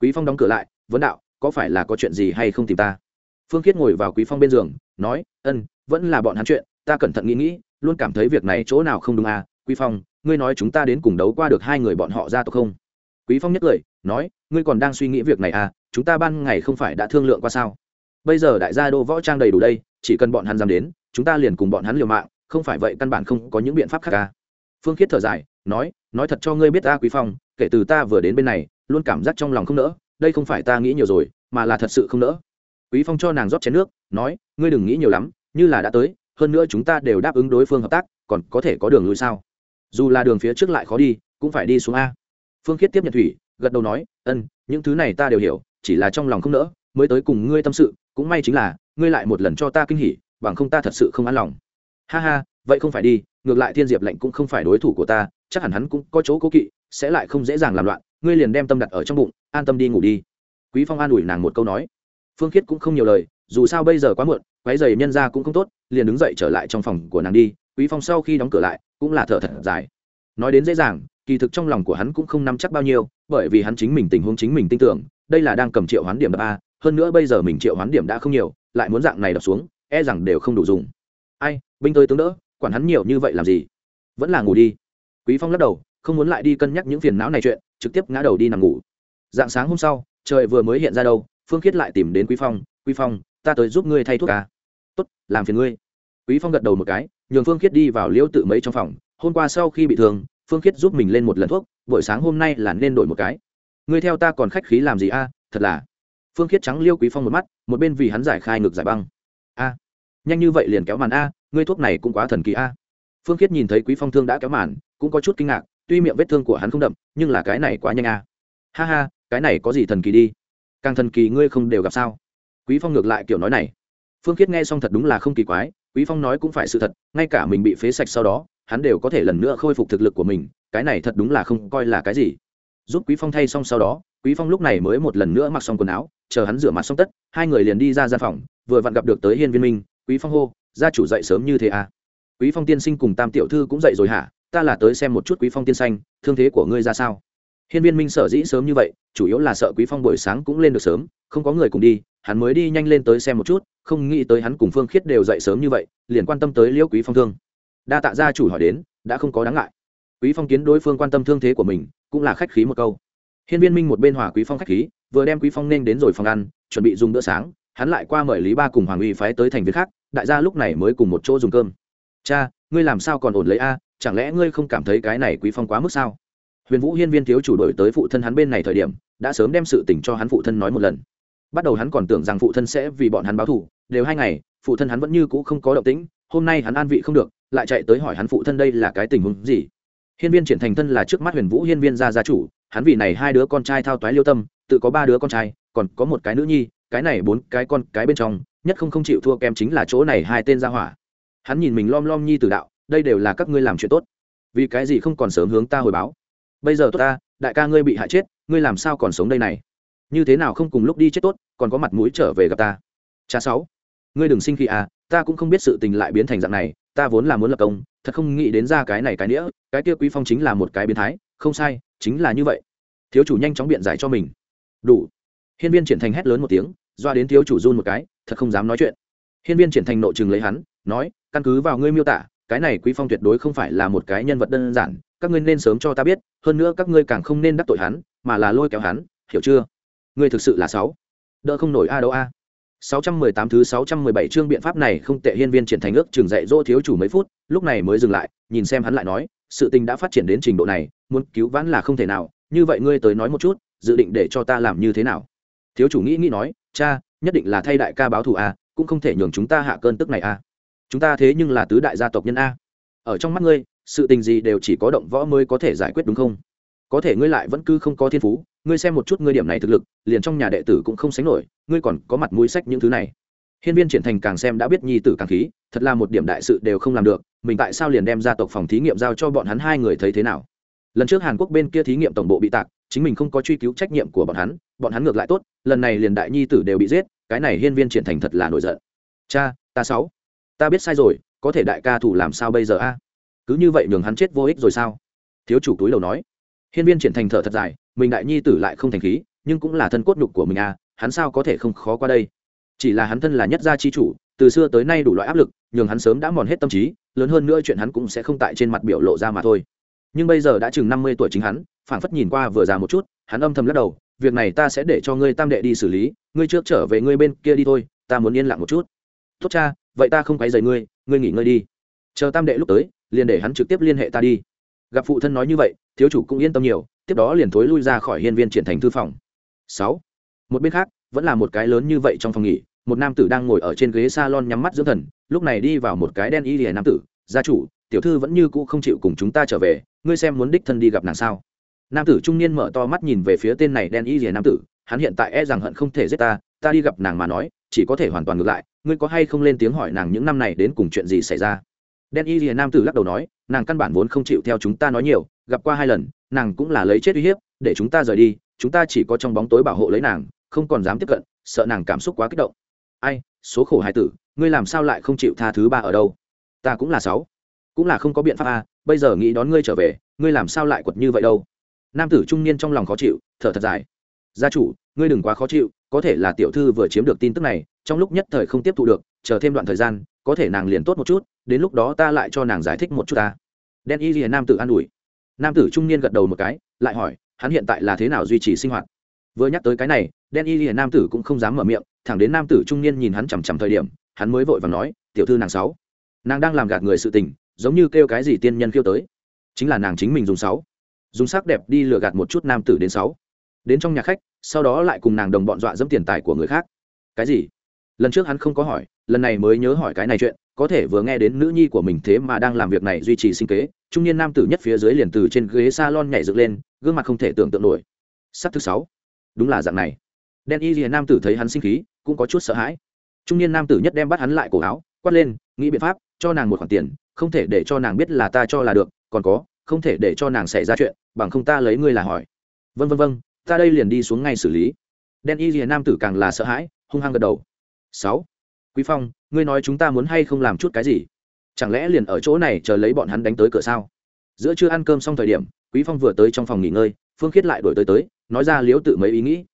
Quý phong đóng cửa lại, vấn đạo, có phải là có chuyện gì hay không tìm ta? Phương khiết ngồi vào quý phong bên giường, nói, ân, vẫn là bọn hắn chuyện, ta cẩn thận nghĩ nghĩ, luôn cảm thấy việc này chỗ nào không đúng à quý phong, ngươi nói chúng ta đến cùng đấu qua được hai người bọn họ ra tộc không? Quý phong nhất lời nói, ngươi còn đang suy nghĩ việc này à chúng ta ban ngày không phải đã thương lượng qua sao? Bây giờ đại gia đô võ trang đầy đủ đây, chỉ cần bọn hắn dám đến, chúng ta liền cùng bọn hắn liều mạng, không phải vậy căn bản không có những biện pháp khác à. Phương khiết thở dài, nói nói thật cho ngươi biết ta quý phong, kể từ ta vừa đến bên này, luôn cảm giác trong lòng không nỡ, đây không phải ta nghĩ nhiều rồi, mà là thật sự không nỡ. Quý phong cho nàng rót chén nước, nói, ngươi đừng nghĩ nhiều lắm, như là đã tới, hơn nữa chúng ta đều đáp ứng đối phương hợp tác, còn có thể có đường lui sao? Dù là đường phía trước lại khó đi, cũng phải đi xuống a. Phương khiết tiếp nhận thủy, gật đầu nói, ân, những thứ này ta đều hiểu, chỉ là trong lòng không nỡ, mới tới cùng ngươi tâm sự, cũng may chính là, ngươi lại một lần cho ta kinh hỉ, bằng không ta thật sự không an lòng. Ha ha, vậy không phải đi, ngược lại thiên diệp lệnh cũng không phải đối thủ của ta chắc hẳn hắn cũng có chỗ cố kỵ, sẽ lại không dễ dàng làm loạn, ngươi liền đem tâm đặt ở trong bụng, an tâm đi ngủ đi. Quý phong an ủi nàng một câu nói. Phương khiết cũng không nhiều lời, dù sao bây giờ quá muộn quái giày nhân ra cũng không tốt, liền đứng dậy trở lại trong phòng của nàng đi. Quý phong sau khi đóng cửa lại, cũng là thở thật dài. Nói đến dễ dàng, kỳ thực trong lòng của hắn cũng không nắm chắc bao nhiêu, bởi vì hắn chính mình tình huống chính mình tin tưởng, đây là đang cầm triệu hoán điểm đập a, hơn nữa bây giờ mình triệu hoán điểm đã không nhiều, lại muốn dạng này đập xuống e rằng đều không đủ dùng. Ai, binh tới tướng đỡ, quản hắn nhiều như vậy làm gì? Vẫn là ngủ đi quý phong lắc đầu, không muốn lại đi cân nhắc những phiền não này chuyện, trực tiếp ngã đầu đi nằm ngủ. Dạng sáng hôm sau, trời vừa mới hiện ra đâu, phương khiết lại tìm đến quý phong quý phong, ta tới giúp ngươi thay thuốc ca tốt, làm phiền ngươi. Quý phong gật đầu một cái, nhường phương khiết đi vào liễu tự mấy trong phòng. Hôm qua sau khi bị thương, phương khiết giúp mình lên một lần thuốc, buổi sáng hôm nay là nên đổi một cái. Ngươi theo ta còn khách khí làm gì a? Thật là. Phương khiết trắng liêu quý phong một mắt, một bên vì hắn giải khai ngực giải băng. A, nhanh như vậy liền kéo màn a, ngươi thuốc này cũng quá thần kỳ a phương khiết nhìn thấy quý phong thương đã kéo màn, cũng có chút kinh ngạc, tuy miệng vết thương của hắn không đậm, nhưng là cái này quá nhanh a ha ha, cái này có gì thần kỳ đi? Càng thần kỳ ngươi không đều gặp sao? Quý phong ngược lại kiểu nói này. Phương khiết nghe xong thật đúng là không kỳ quái, quý phong nói cũng phải sự thật, ngay cả mình bị phế sạch sau đó, hắn đều có thể lần nữa khôi phục thực lực của mình, cái này thật đúng là không coi là cái gì. Giúp quý phong thay xong sau đó, quý phong lúc này mới một lần nữa mặc xong quần áo, chờ hắn rửa mặt xong tất, hai người liền đi ra gian phòng, vừa vặn gặp được tới hiên viên minh, quý phong hô, gia chủ dậy sớm như thế à? Quý phong tiên sinh cùng tam tiểu thư cũng dậy rồi hả? Ta là tới xem một chút quý phong tiên xanh thương thế của ngươi ra sao? Hiên viên minh sở dĩ sớm như vậy, chủ yếu là sợ quý phong buổi sáng cũng lên được sớm, không có người cùng đi, hắn mới đi nhanh lên tới xem một chút, không nghĩ tới hắn cùng phương khiết đều dậy sớm như vậy, liền quan tâm tới liễu quý phong thương. Đa tạ gia chủ hỏi đến, đã không có đáng ngại. Quý phong kiến đối phương quan tâm thương thế của mình, cũng là khách khí một câu. Hiên viên minh một bên hòa quý phong khách khí, vừa đem quý phong nên đến rồi phòng ăn, chuẩn bị dùng bữa sáng, hắn lại qua mời lý ba cùng hoàng uy phái tới thành viên khác, đại gia lúc này mới cùng một chỗ dùng cơm cha, ngươi làm sao còn ổn lấy a, chẳng lẽ ngươi không cảm thấy cái này quý phong quá mức sao? Huyền vũ hiên viên thiếu chủ đổi tới phụ thân hắn bên này thời điểm, đã sớm đem sự tình cho hắn phụ thân nói một lần. Bắt đầu hắn còn tưởng rằng phụ thân sẽ vì bọn hắn báo thù, đều hai ngày, phụ thân hắn vẫn như cũ không có động tĩnh, hôm nay hắn an vị không được, lại chạy tới hỏi hắn phụ thân đây là cái tình huống gì. Hiên viên triển thành thân là trước mắt huyền vũ hiên viên gia gia chủ, hắn vì này hai đứa con trai thao toái liêu tâm, tự có ba đứa con trai, còn có một cái nữ nhi, cái này bốn cái con cái bên trong, nhất không không chịu thua kém chính là chỗ này hai tên gia hỏa hắn nhìn mình lom lom nhi tử đạo, đây đều là các ngươi làm chuyện tốt. Vì cái gì không còn sớm hướng ta hồi báo? Bây giờ tốt ta, đại ca ngươi bị hại chết, ngươi làm sao còn sống đây này? Như thế nào không cùng lúc đi chết tốt, còn có mặt mũi trở về gặp ta? Cha sáu, ngươi đừng sinh khi à ta cũng không biết sự tình lại biến thành dạng này, ta vốn là muốn lập công, thật không nghĩ đến ra cái này cái nĩa, cái kia quý phong chính là một cái biến thái, không sai, chính là như vậy. Thiếu chủ nhanh chóng biện giải cho mình. Đủ. Hiên viên triển thành hét lớn một tiếng, doa đến thiếu chủ run một cái, thật không dám nói chuyện. Hiên viên triển thành nội chừng lấy hắn, nói căn cứ vào ngươi miêu tả cái này quý phong tuyệt đối không phải là một cái nhân vật đơn giản các ngươi nên sớm cho ta biết hơn nữa các ngươi càng không nên đắc tội hắn mà là lôi kéo hắn hiểu chưa ngươi thực sự là sáu đỡ không nổi a đâu a 618 thứ 617 chương biện pháp này không tệ hiên viên triển thành ước trường dạy dỗ thiếu chủ mấy phút, lúc này mới dừng lại, nhìn xem hắn lại nói, sự tình đã phát triển đến trình độ này, muốn cứu vãn là không thể nào, như vậy ngươi tới nói một chút, dự định để cho ta làm như thế nào? Thiếu chủ nghĩ nghĩ nói, cha, nhất định là thay đại ca báo thù a, cũng không thể nhường chúng ta hạ cơn tức này a. Chúng ta thế nhưng là tứ đại gia tộc nhân a. Ở trong mắt ngươi, sự tình gì đều chỉ có động võ mới có thể giải quyết đúng không? Có thể ngươi lại vẫn cứ không có thiên phú, ngươi xem một chút ngươi điểm này thực lực liền trong nhà đệ tử cũng không sánh nổi ngươi còn có mặt mũi sách những thứ này hiên viên triển thành càng xem đã biết nhi tử càng khí thật là một điểm đại sự đều không làm được mình tại sao liền đem gia tộc phòng thí nghiệm giao cho bọn hắn hai người thấy thế nào lần trước hàn quốc bên kia thí nghiệm tổng bộ bị tạc chính mình không có truy cứu trách nhiệm của bọn hắn bọn hắn ngược lại tốt lần này liền đại nhi tử đều bị giết cái này hiên viên triển thành thật là nổi giận cha ta sáu ta biết sai rồi, có thể đại ca thủ làm sao bây giờ a? Cứ như vậy nhường hắn chết vô ích rồi sao? Thiếu chủ túi đầu nói. Hiên viên triển thành thở thật dài, mình đại nhi tử lại không thành khí, nhưng cũng là thân cốt nhục của mình à hắn sao có thể không khó qua đây? Chỉ là hắn thân là nhất gia chi chủ, từ xưa tới nay đủ loại áp lực, nhường hắn sớm đã mòn hết tâm trí, lớn hơn nữa chuyện hắn cũng sẽ không tại trên mặt biểu lộ ra mà thôi. Nhưng bây giờ đã chừng năm mươi tuổi chính hắn, phảng phất nhìn qua vừa già một chút, hắn âm thầm lắc đầu, việc này ta sẽ để cho ngươi tam đệ đi xử lý, ngươi trước trở về ngươi bên kia đi thôi, ta muốn yên lặng một chút. Tốt cha vậy ta không quấy rầy ngươi ngươi nghỉ ngơi đi. Chờ tam đệ lúc tới, liền để hắn trực tiếp liên hệ ta đi. Gặp phụ thân nói như vậy, thiếu chủ cũng yên tâm nhiều, tiếp đó liền thối lui ra khỏi hiên viên triển thành thư phòng. Sáu. Một bên khác, vẫn là một cái lớn như vậy trong phòng nghỉ, một nam tử đang ngồi ở trên ghế salon nhắm mắt dưỡng thần, lúc này đi vào một cái đen y lìa nam tử, gia chủ, tiểu thư vẫn như cũ không chịu cùng chúng ta trở về, ngươi xem muốn đích thân đi gặp nàng sao? Nam tử trung niên mở to mắt nhìn về phía tên này đen y lìa nam tử, hắn hiện tại e rằng hận không thể giết ta ta đi gặp nàng mà nói, chỉ có thể hoàn toàn ngược lại ngươi có hay không lên tiếng hỏi nàng những năm này đến cùng chuyện gì xảy ra? Đen y rìa nam tử lắc đầu nói, nàng căn bản vốn không chịu theo chúng ta nói nhiều, gặp qua hai lần, nàng cũng là lấy chết uy hiếp, để chúng ta rời đi, chúng ta chỉ có trong bóng tối bảo hộ lấy nàng, không còn dám tiếp cận, sợ nàng cảm xúc quá kích động. Ai, số khổ hai tử, ngươi làm sao lại không chịu tha thứ ba ở đâu? Ta cũng là sáu, cũng là không có biện pháp a, bây giờ nghĩ đón ngươi trở về, ngươi làm sao lại quật như vậy đâu? Nam tử trung niên trong lòng khó chịu, thở thật dài. Gia chủ ngươi đừng quá khó chịu, có thể là tiểu thư vừa chiếm được tin tức này, trong lúc nhất thời không tiếp thu được, chờ thêm đoạn thời gian, có thể nàng liền tốt một chút, đến lúc đó ta lại cho nàng giải thích một chút ta. Đen y liền nam tử an ủi. Nam tử trung niên gật đầu một cái, lại hỏi, hắn hiện tại là thế nào duy trì sinh hoạt? Vừa nhắc tới cái này, đen y liền nam tử cũng không dám mở miệng, thẳng đến nam tử trung niên nhìn hắn chằm chằm thời điểm, hắn mới vội và nói, tiểu thư nàng sáu, nàng đang làm gạt người sự tình, giống như kêu cái gì tiên nhân kêu tới, chính là nàng chính mình dùng sáu. Dùng sắc đẹp đi lừa gạt một chút nam tử đến sáu. Đến trong nhà khách sau đó lại cùng nàng đồng bọn dọa dẫm tiền tài của người khác. Cái gì? Lần trước hắn không có hỏi, lần này mới nhớ hỏi cái này chuyện, có thể vừa nghe đến nữ nhi của mình thế mà đang làm việc này duy trì sinh kế, trung niên nam tử nhất phía dưới liền từ trên ghế s a lon nhảy dựng lên, gương mặt không thể tưởng tượng nổi. Sắc thứ sáu. Đúng là dạng này. Đen y liền nam tử thấy hắn sinh khí, cũng có chút sợ hãi. Trung niên nam tử nhất đem bắt hắn lại cổ áo, quát lên, nghĩ biện pháp, cho nàng một khoản tiền, không thể để cho nàng biết là ta cho là được, còn có, không thể để cho nàng xảy ra chuyện, bằng không ta lấy ngươi là hỏi. Vân vân vân ta đây liền đi xuống ngay xử lý. Đen y liền nam tử càng là sợ hãi, hung hăng gật đầu. Sáu. Quý phong, ngươi nói chúng ta muốn hay không làm chút cái gì? Chẳng lẽ liền ở chỗ này chờ lấy bọn hắn đánh tới cửa sao? Giữa chưa ăn cơm xong thời điểm, quý phong vừa tới trong phòng nghỉ ngơi, phương khiết lại đổi tới tới, nói ra liếu tự mấy ý nghĩ.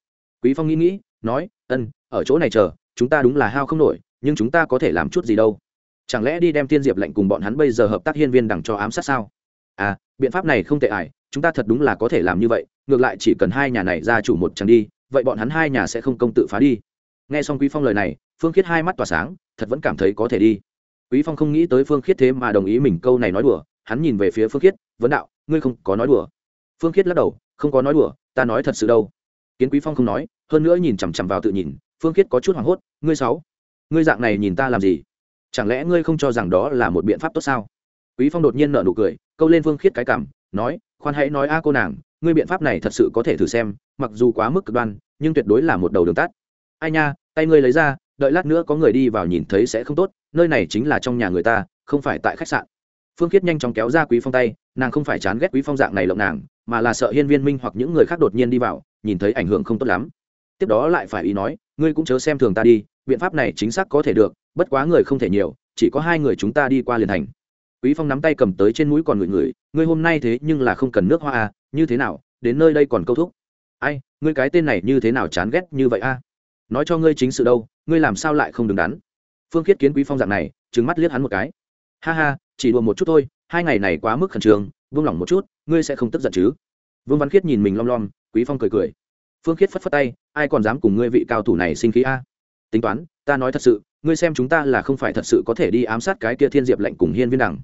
Quý phong nghĩ nghĩ, nói, ân, ở chỗ này chờ, chúng ta đúng là hao không nổi, nhưng chúng ta có thể làm chút gì đâu. Chẳng lẽ đi đem tiên diệp lệnh cùng bọn hắn bây giờ hợp tác hiên viên đằng cho ám sát sao? À biện pháp này không tệ ải chúng ta thật đúng là có thể làm như vậy, ngược lại chỉ cần hai nhà này ra chủ một chẳng đi, vậy bọn hắn hai nhà sẽ không công tự phá đi. Nghe xong quý phong lời này, phương khiết hai mắt tỏa sáng, thật vẫn cảm thấy có thể đi. Quý phong không nghĩ tới phương khiết thế mà đồng ý mình câu này nói đùa, hắn nhìn về phía phương khiết, vấn đạo, ngươi không có nói đùa. Phương khiết lắc đầu, không có nói đùa, ta nói thật sự đâu. Kiến quý phong không nói, hơn nữa nhìn chằm chằm vào tự nhìn, phương khiết có chút hoảng hốt, ngươi sáu, ngươi dạng này nhìn ta làm gì? Chẳng lẽ ngươi không cho rằng đó là một biện pháp tốt sao? Quý phong đột nhiên nở nụ cười, câu lên phương khiết cái cảm, nói khoan hãy nói a cô nàng, ngươi biện pháp này thật sự có thể thử xem, mặc dù quá mức cực đoan, nhưng tuyệt đối là một đầu đường tắt. Ai nha, tay ngươi lấy ra, đợi lát nữa có người đi vào nhìn thấy sẽ không tốt, nơi này chính là trong nhà người ta, không phải tại khách sạn. Phương khiết nhanh chóng kéo ra quý phong tay, nàng không phải chán ghét quý phong dạng này lộng nàng, mà là sợ hiên viên minh hoặc những người khác đột nhiên đi vào, nhìn thấy ảnh hưởng không tốt lắm. Tiếp đó lại phải ý nói, ngươi cũng chớ xem thường ta đi, biện pháp này chính xác có thể được, bất quá người không thể nhiều, chỉ có hai người chúng ta đi qua liền thành quý phong nắm tay cầm tới trên mũi còn ngửi ngửi ngươi hôm nay thế nhưng là không cần nước hoa à như thế nào, đến nơi đây còn câu thúc? Ai, ngươi cái tên này như thế nào chán ghét như vậy a nói cho ngươi chính sự đâu, ngươi làm sao lại không đứng đắn? Phương khiết kiến quý phong dạng này, trừng mắt liếc hắn một cái. Ha ha, chỉ đùa một chút thôi, hai ngày này quá mức khẩn trương vương lỏng một chút, ngươi sẽ không tức giận chứ? Vương văn khiết nhìn mình lom lom, quý phong cười cười. Phương khiết phất phất tay, ai còn dám cùng ngươi vị cao thủ này sinh khí a tính toán, ta nói thật sự, ngươi xem chúng ta là không phải thật sự có thể đi ám sát cái kia thiên diệp lệnh cùng hiên viên đẳng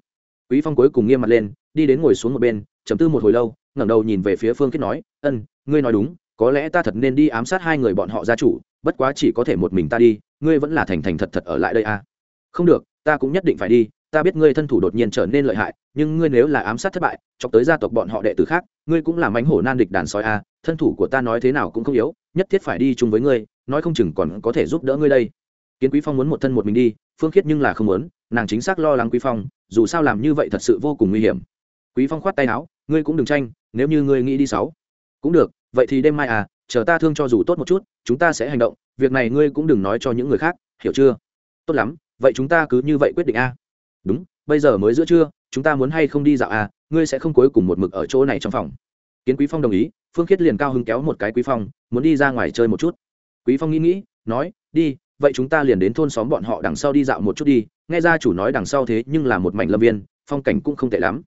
quý phong cuối cùng nghiêm mặt lên, đi đến ngồi xuống một bên chấm tư một hồi lâu, ngẩng đầu nhìn về phía phương khiết nói, ân, ngươi nói đúng, có lẽ ta thật nên đi ám sát hai người bọn họ gia chủ, bất quá chỉ có thể một mình ta đi, ngươi vẫn là thành thành thật thật ở lại đây à. Không được, ta cũng nhất định phải đi, ta biết ngươi thân thủ đột nhiên trở nên lợi hại, nhưng ngươi nếu là ám sát thất bại, chọc tới gia tộc bọn họ đệ tử khác, ngươi cũng là mánh hổ nan địch đàn sói a thân thủ của ta nói thế nào cũng không yếu, nhất thiết phải đi chung với ngươi, nói không chừng còn có thể giúp đỡ ngươi đây. Kiến quý phong muốn một thân một mình đi, phương khiết nhưng là không muốn, nàng chính xác lo lắng quý phong dù sao làm như vậy thật sự vô cùng nguy hiểm. Quý phong khoát tay áo, ngươi cũng đừng tranh, nếu như ngươi nghĩ đi sáu. Cũng được, vậy thì đêm mai à chờ ta thương cho dù tốt một chút, chúng ta sẽ hành động, việc này ngươi cũng đừng nói cho những người khác, hiểu chưa? Tốt lắm, vậy chúng ta cứ như vậy quyết định a đúng, bây giờ mới giữa trưa, chúng ta muốn hay không đi dạo à? ngươi sẽ không cuối cùng một mực ở chỗ này trong phòng. Kiến quý phong đồng ý, phương khiết liền cao hứng kéo một cái quý phong, muốn đi ra ngoài chơi một chút. Quý phong nghĩ nghĩ, nói, đi vậy chúng ta liền đến thôn xóm bọn họ đằng sau đi dạo một chút đi. Nghe ra chủ nói đằng sau thế nhưng là một mảnh lâm viên, phong cảnh cũng không tệ lắm.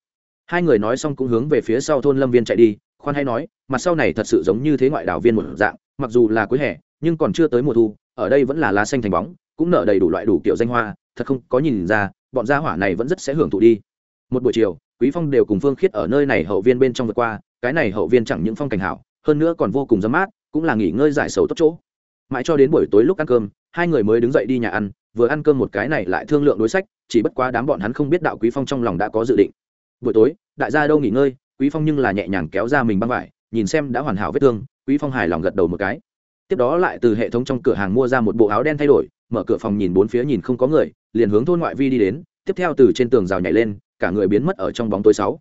Hai người nói xong cũng hướng về phía sau thôn lâm viên chạy đi, khoan hay nói, mặt sau này thật sự giống như thế ngoại đảo viên một dạng, mặc dù là cuối hè, nhưng còn chưa tới mùa thu, ở đây vẫn là lá xanh thành bóng, cũng nở đầy đủ loại đủ kiểu danh hoa, thật không có nhìn ra, bọn gia hỏa này vẫn rất sẽ hưởng thụ đi. Một buổi chiều, quý phong đều cùng phương khiết ở nơi này hậu viên bên trong vượt qua, cái này hậu viên chẳng những phong cảnh hảo, hơn nữa còn vô cùng dâm mát, cũng là nghỉ ngơi giải sầu tốt chỗ. Mãi cho đến buổi tối lúc ăn cơm hai người mới đứng dậy đi nhà ăn vừa ăn cơm một cái này lại thương lượng đối sách chỉ bất quá đám bọn hắn không biết đạo quý phong trong lòng đã có dự định. Buổi tối đại gia đâu nghỉ ngơi quý phong nhưng là nhẹ nhàng kéo ra mình băng vải nhìn xem đã hoàn hảo vết thương quý phong hài lòng gật đầu một cái. Tiếp đó lại từ hệ thống trong cửa hàng mua ra một bộ áo đen thay đổi mở cửa phòng nhìn bốn phía nhìn không có người liền hướng thôn ngoại vi đi đến tiếp theo từ trên tường rào nhảy lên cả người biến mất ở trong bóng tối sáu.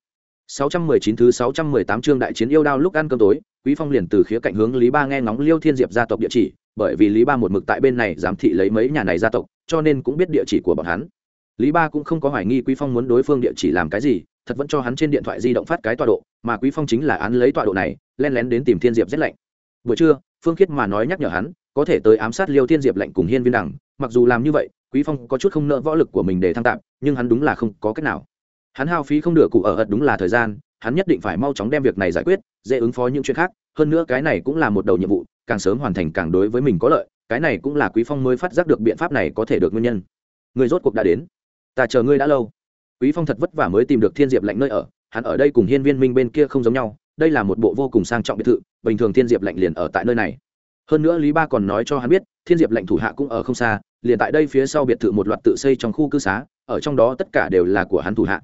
619 thứ 618 chương đại chiến yêu đao lúc ăn cơm tối, Quý Phong liền từ khía cạnh hướng Lý Ba nghe ngóng Liêu Thiên Diệp gia tộc địa chỉ, bởi vì Lý Ba một mực tại bên này giám thị lấy mấy nhà này gia tộc, cho nên cũng biết địa chỉ của bọn hắn. Lý Ba cũng không có hoài nghi Quý Phong muốn đối phương địa chỉ làm cái gì, thật vẫn cho hắn trên điện thoại di động phát cái tọa độ, mà Quý Phong chính là án lấy tọa độ này, len lén đến tìm Thiên Diệp rất lạnh. Buổi trưa, Phương Khiết mà nói nhắc nhở hắn, có thể tới ám sát Liêu Thiên Diệp lạnh cùng Hiên Viên Đằng, mặc dù làm như vậy, Quý Phong có chút không nợ võ lực của mình để thăng tạm, nhưng hắn đúng là không có cách nào. Hắn hao phí không được cụ ở ật đúng là thời gian, hắn nhất định phải mau chóng đem việc này giải quyết, dễ ứng phó những chuyện khác, hơn nữa cái này cũng là một đầu nhiệm vụ, càng sớm hoàn thành càng đối với mình có lợi, cái này cũng là Quý Phong mới phát giác được biện pháp này có thể được nguyên nhân. Người rốt cuộc đã đến, ta chờ ngươi đã lâu. Quý Phong thật vất vả mới tìm được Thiên Diệp lạnh nơi ở, hắn ở đây cùng Hiên Viên Minh bên kia không giống nhau, đây là một bộ vô cùng sang trọng biệt thự, bình thường Thiên Diệp lạnh liền ở tại nơi này. Hơn nữa Lý Ba còn nói cho hắn biết, Thiên Diệp lạnh thủ hạ cũng ở không xa, liền tại đây phía sau biệt thự một loạt tự xây trong khu cư xá, ở trong đó tất cả đều là của hắn thủ hạ.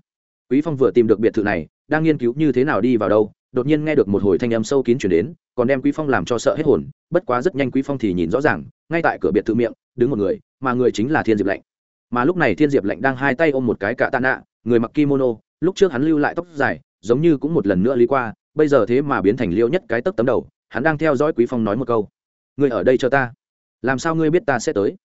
Quý Phong vừa tìm được biệt thự này, đang nghiên cứu như thế nào đi vào đâu, đột nhiên nghe được một hồi thanh âm sâu kín truyền đến, còn đem Quý Phong làm cho sợ hết hồn, bất quá rất nhanh Quý Phong thì nhìn rõ ràng, ngay tại cửa biệt thự miệng, đứng một người, mà người chính là Thiên Diệp Lạnh. Mà lúc này Thiên Diệp Lạnh đang hai tay ôm một cái cạ tạ nạ, người mặc kimono, lúc trước hắn lưu lại tóc dài, giống như cũng một lần nữa lý qua, bây giờ thế mà biến thành liêu nhất cái tấc tấm đầu, hắn đang theo dõi Quý Phong nói một câu: "Ngươi ở đây chờ ta." "Làm sao ngươi biết ta sẽ tới?"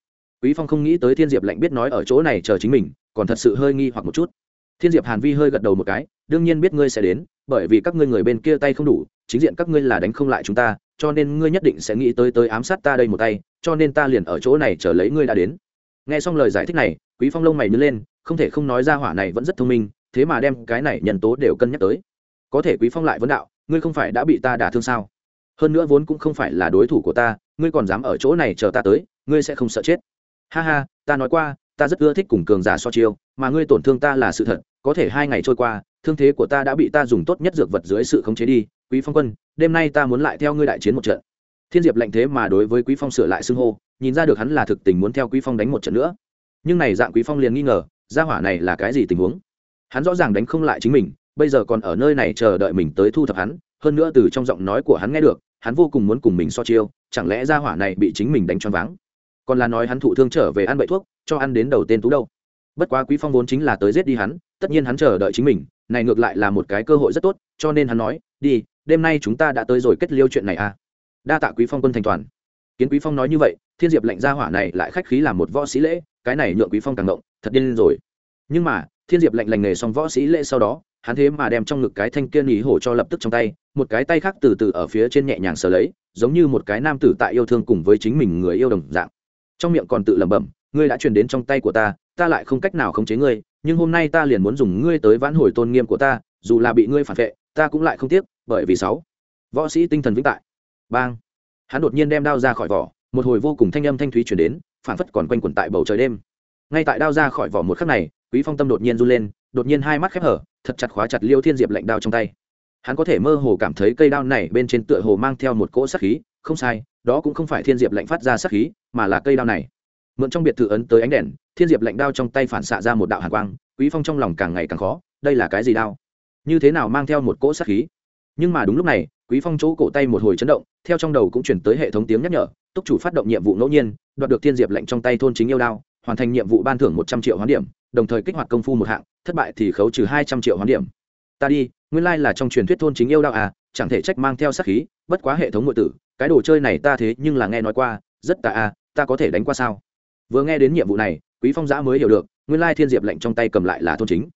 Quý Phong không nghĩ tới Thiên Diệp Lạnh biết nói ở chỗ này chờ chính mình, còn thật sự hơi nghi hoặc một chút thiên diệp hàn vi hơi gật đầu một cái, đương nhiên biết ngươi sẽ đến, bởi vì các ngươi người bên kia tay không đủ, chính diện các ngươi là đánh không lại chúng ta, cho nên ngươi nhất định sẽ nghĩ tới tới ám sát ta đây một tay, cho nên ta liền ở chỗ này chờ lấy ngươi đã đến. Nghe xong lời giải thích này, quý phong lông mày nhớ lên, không thể không nói ra hỏa này vẫn rất thông minh, thế mà đem cái này nhân tố đều cân nhắc tới. Có thể quý phong lại vấn đạo, ngươi không phải đã bị ta đả thương sao? Hơn nữa vốn cũng không phải là đối thủ của ta, ngươi còn dám ở chỗ này chờ ta tới, ngươi sẽ không sợ chết. Ha ha, ta nói qua, ta rất ưa thích cùng cường giả so chiêu mà ngươi tổn thương ta là sự thật, có thể hai ngày trôi qua, thương thế của ta đã bị ta dùng tốt nhất dược vật dưới sự khống chế đi, quý phong quân, đêm nay ta muốn lại theo ngươi đại chiến một trận. Thiên diệp lạnh thế mà đối với quý phong sửa lại xưng hô, nhìn ra được hắn là thực tình muốn theo quý phong đánh một trận nữa. Nhưng này dạng quý phong liền nghi ngờ, gia hỏa này là cái gì tình huống? Hắn rõ ràng đánh không lại chính mình, bây giờ còn ở nơi này chờ đợi mình tới thu thập hắn, hơn nữa từ trong giọng nói của hắn nghe được, hắn vô cùng muốn cùng mình so chiêu, chẳng lẽ gia hỏa này bị chính mình đánh choáng váng? Còn là nói hắn thụ thương trở về ăn bậy thuốc, cho ăn đến đầu tên tú đâu? Bất quá quý phong vốn chính là tới giết đi hắn, tất nhiên hắn chờ đợi chính mình, này ngược lại là một cái cơ hội rất tốt, cho nên hắn nói, đi, đêm nay chúng ta đã tới rồi kết liêu chuyện này à? Đa tạ quý phong quân thành toàn. Kiến quý phong nói như vậy, thiên diệp lệnh gia hỏa này lại khách khí làm một võ sĩ lễ, cái này nhượng quý phong càng động, thật điên rồi. Nhưng mà, thiên diệp lệnh lành nghề xong võ sĩ lễ sau đó, hắn thế mà đem trong ngực cái thanh kiên ý hổ cho lập tức trong tay, một cái tay khác từ từ ở phía trên nhẹ nhàng sờ lấy, giống như một cái nam tử tại yêu thương cùng với chính mình người yêu đồng dạng. Trong miệng còn tự lẩm bẩm ngươi đã truyền đến trong tay của ta ta lại không cách nào khống chế ngươi, nhưng hôm nay ta liền muốn dùng ngươi tới vãn hồi tôn nghiêm của ta, dù là bị ngươi phản vệ, ta cũng lại không tiếc, bởi vì sáu. Võ sĩ tinh thần vĩnh tại. Bang. Hắn đột nhiên đem đao ra khỏi vỏ, một hồi vô cùng thanh âm thanh thúy chuyển đến, phản phất còn quanh quẩn tại bầu trời đêm. Ngay tại đao ra khỏi vỏ một khắc này, quý phong tâm đột nhiên run lên, đột nhiên hai mắt khép hở, thật chặt khóa chặt liêu thiên diệp lạnh đao trong tay. Hắn có thể mơ hồ cảm thấy cây đao này bên trên tựa hồ mang theo một cỗ sát khí, không sai, đó cũng không phải thiên diệp lạnh phát ra sát khí, mà là cây đao này mượn trong biệt thự ấn tới ánh đèn, thiên diệp lạnh đao trong tay phản xạ ra một đạo hàn quang, quý phong trong lòng càng ngày càng khó, đây là cái gì đao? Như thế nào mang theo một cỗ sát khí? Nhưng mà đúng lúc này, quý phong chỗ cổ tay một hồi chấn động, theo trong đầu cũng chuyển tới hệ thống tiếng nhắc nhở, túc chủ phát động nhiệm vụ ngẫu nhiên, đoạt được thiên diệp lệnh trong tay thôn chính yêu đao, hoàn thành nhiệm vụ ban thưởng một trăm triệu hoán điểm, đồng thời kích hoạt công phu một hạng, thất bại thì khấu trừ hai trăm triệu hoán điểm. Ta đi, nguyên lai là trong truyền thuyết thôn chính yêu đao à chẳng thể trách mang theo sát khí, bất quá hệ thống ngụy tử, cái đồ chơi này ta thế nhưng là nghe nói qua, rất tà à ta có thể đánh qua sao? Vừa nghe đến nhiệm vụ này, quý phong giã mới hiểu được, nguyên lai thiên diệp lệnh trong tay cầm lại là thôn chính.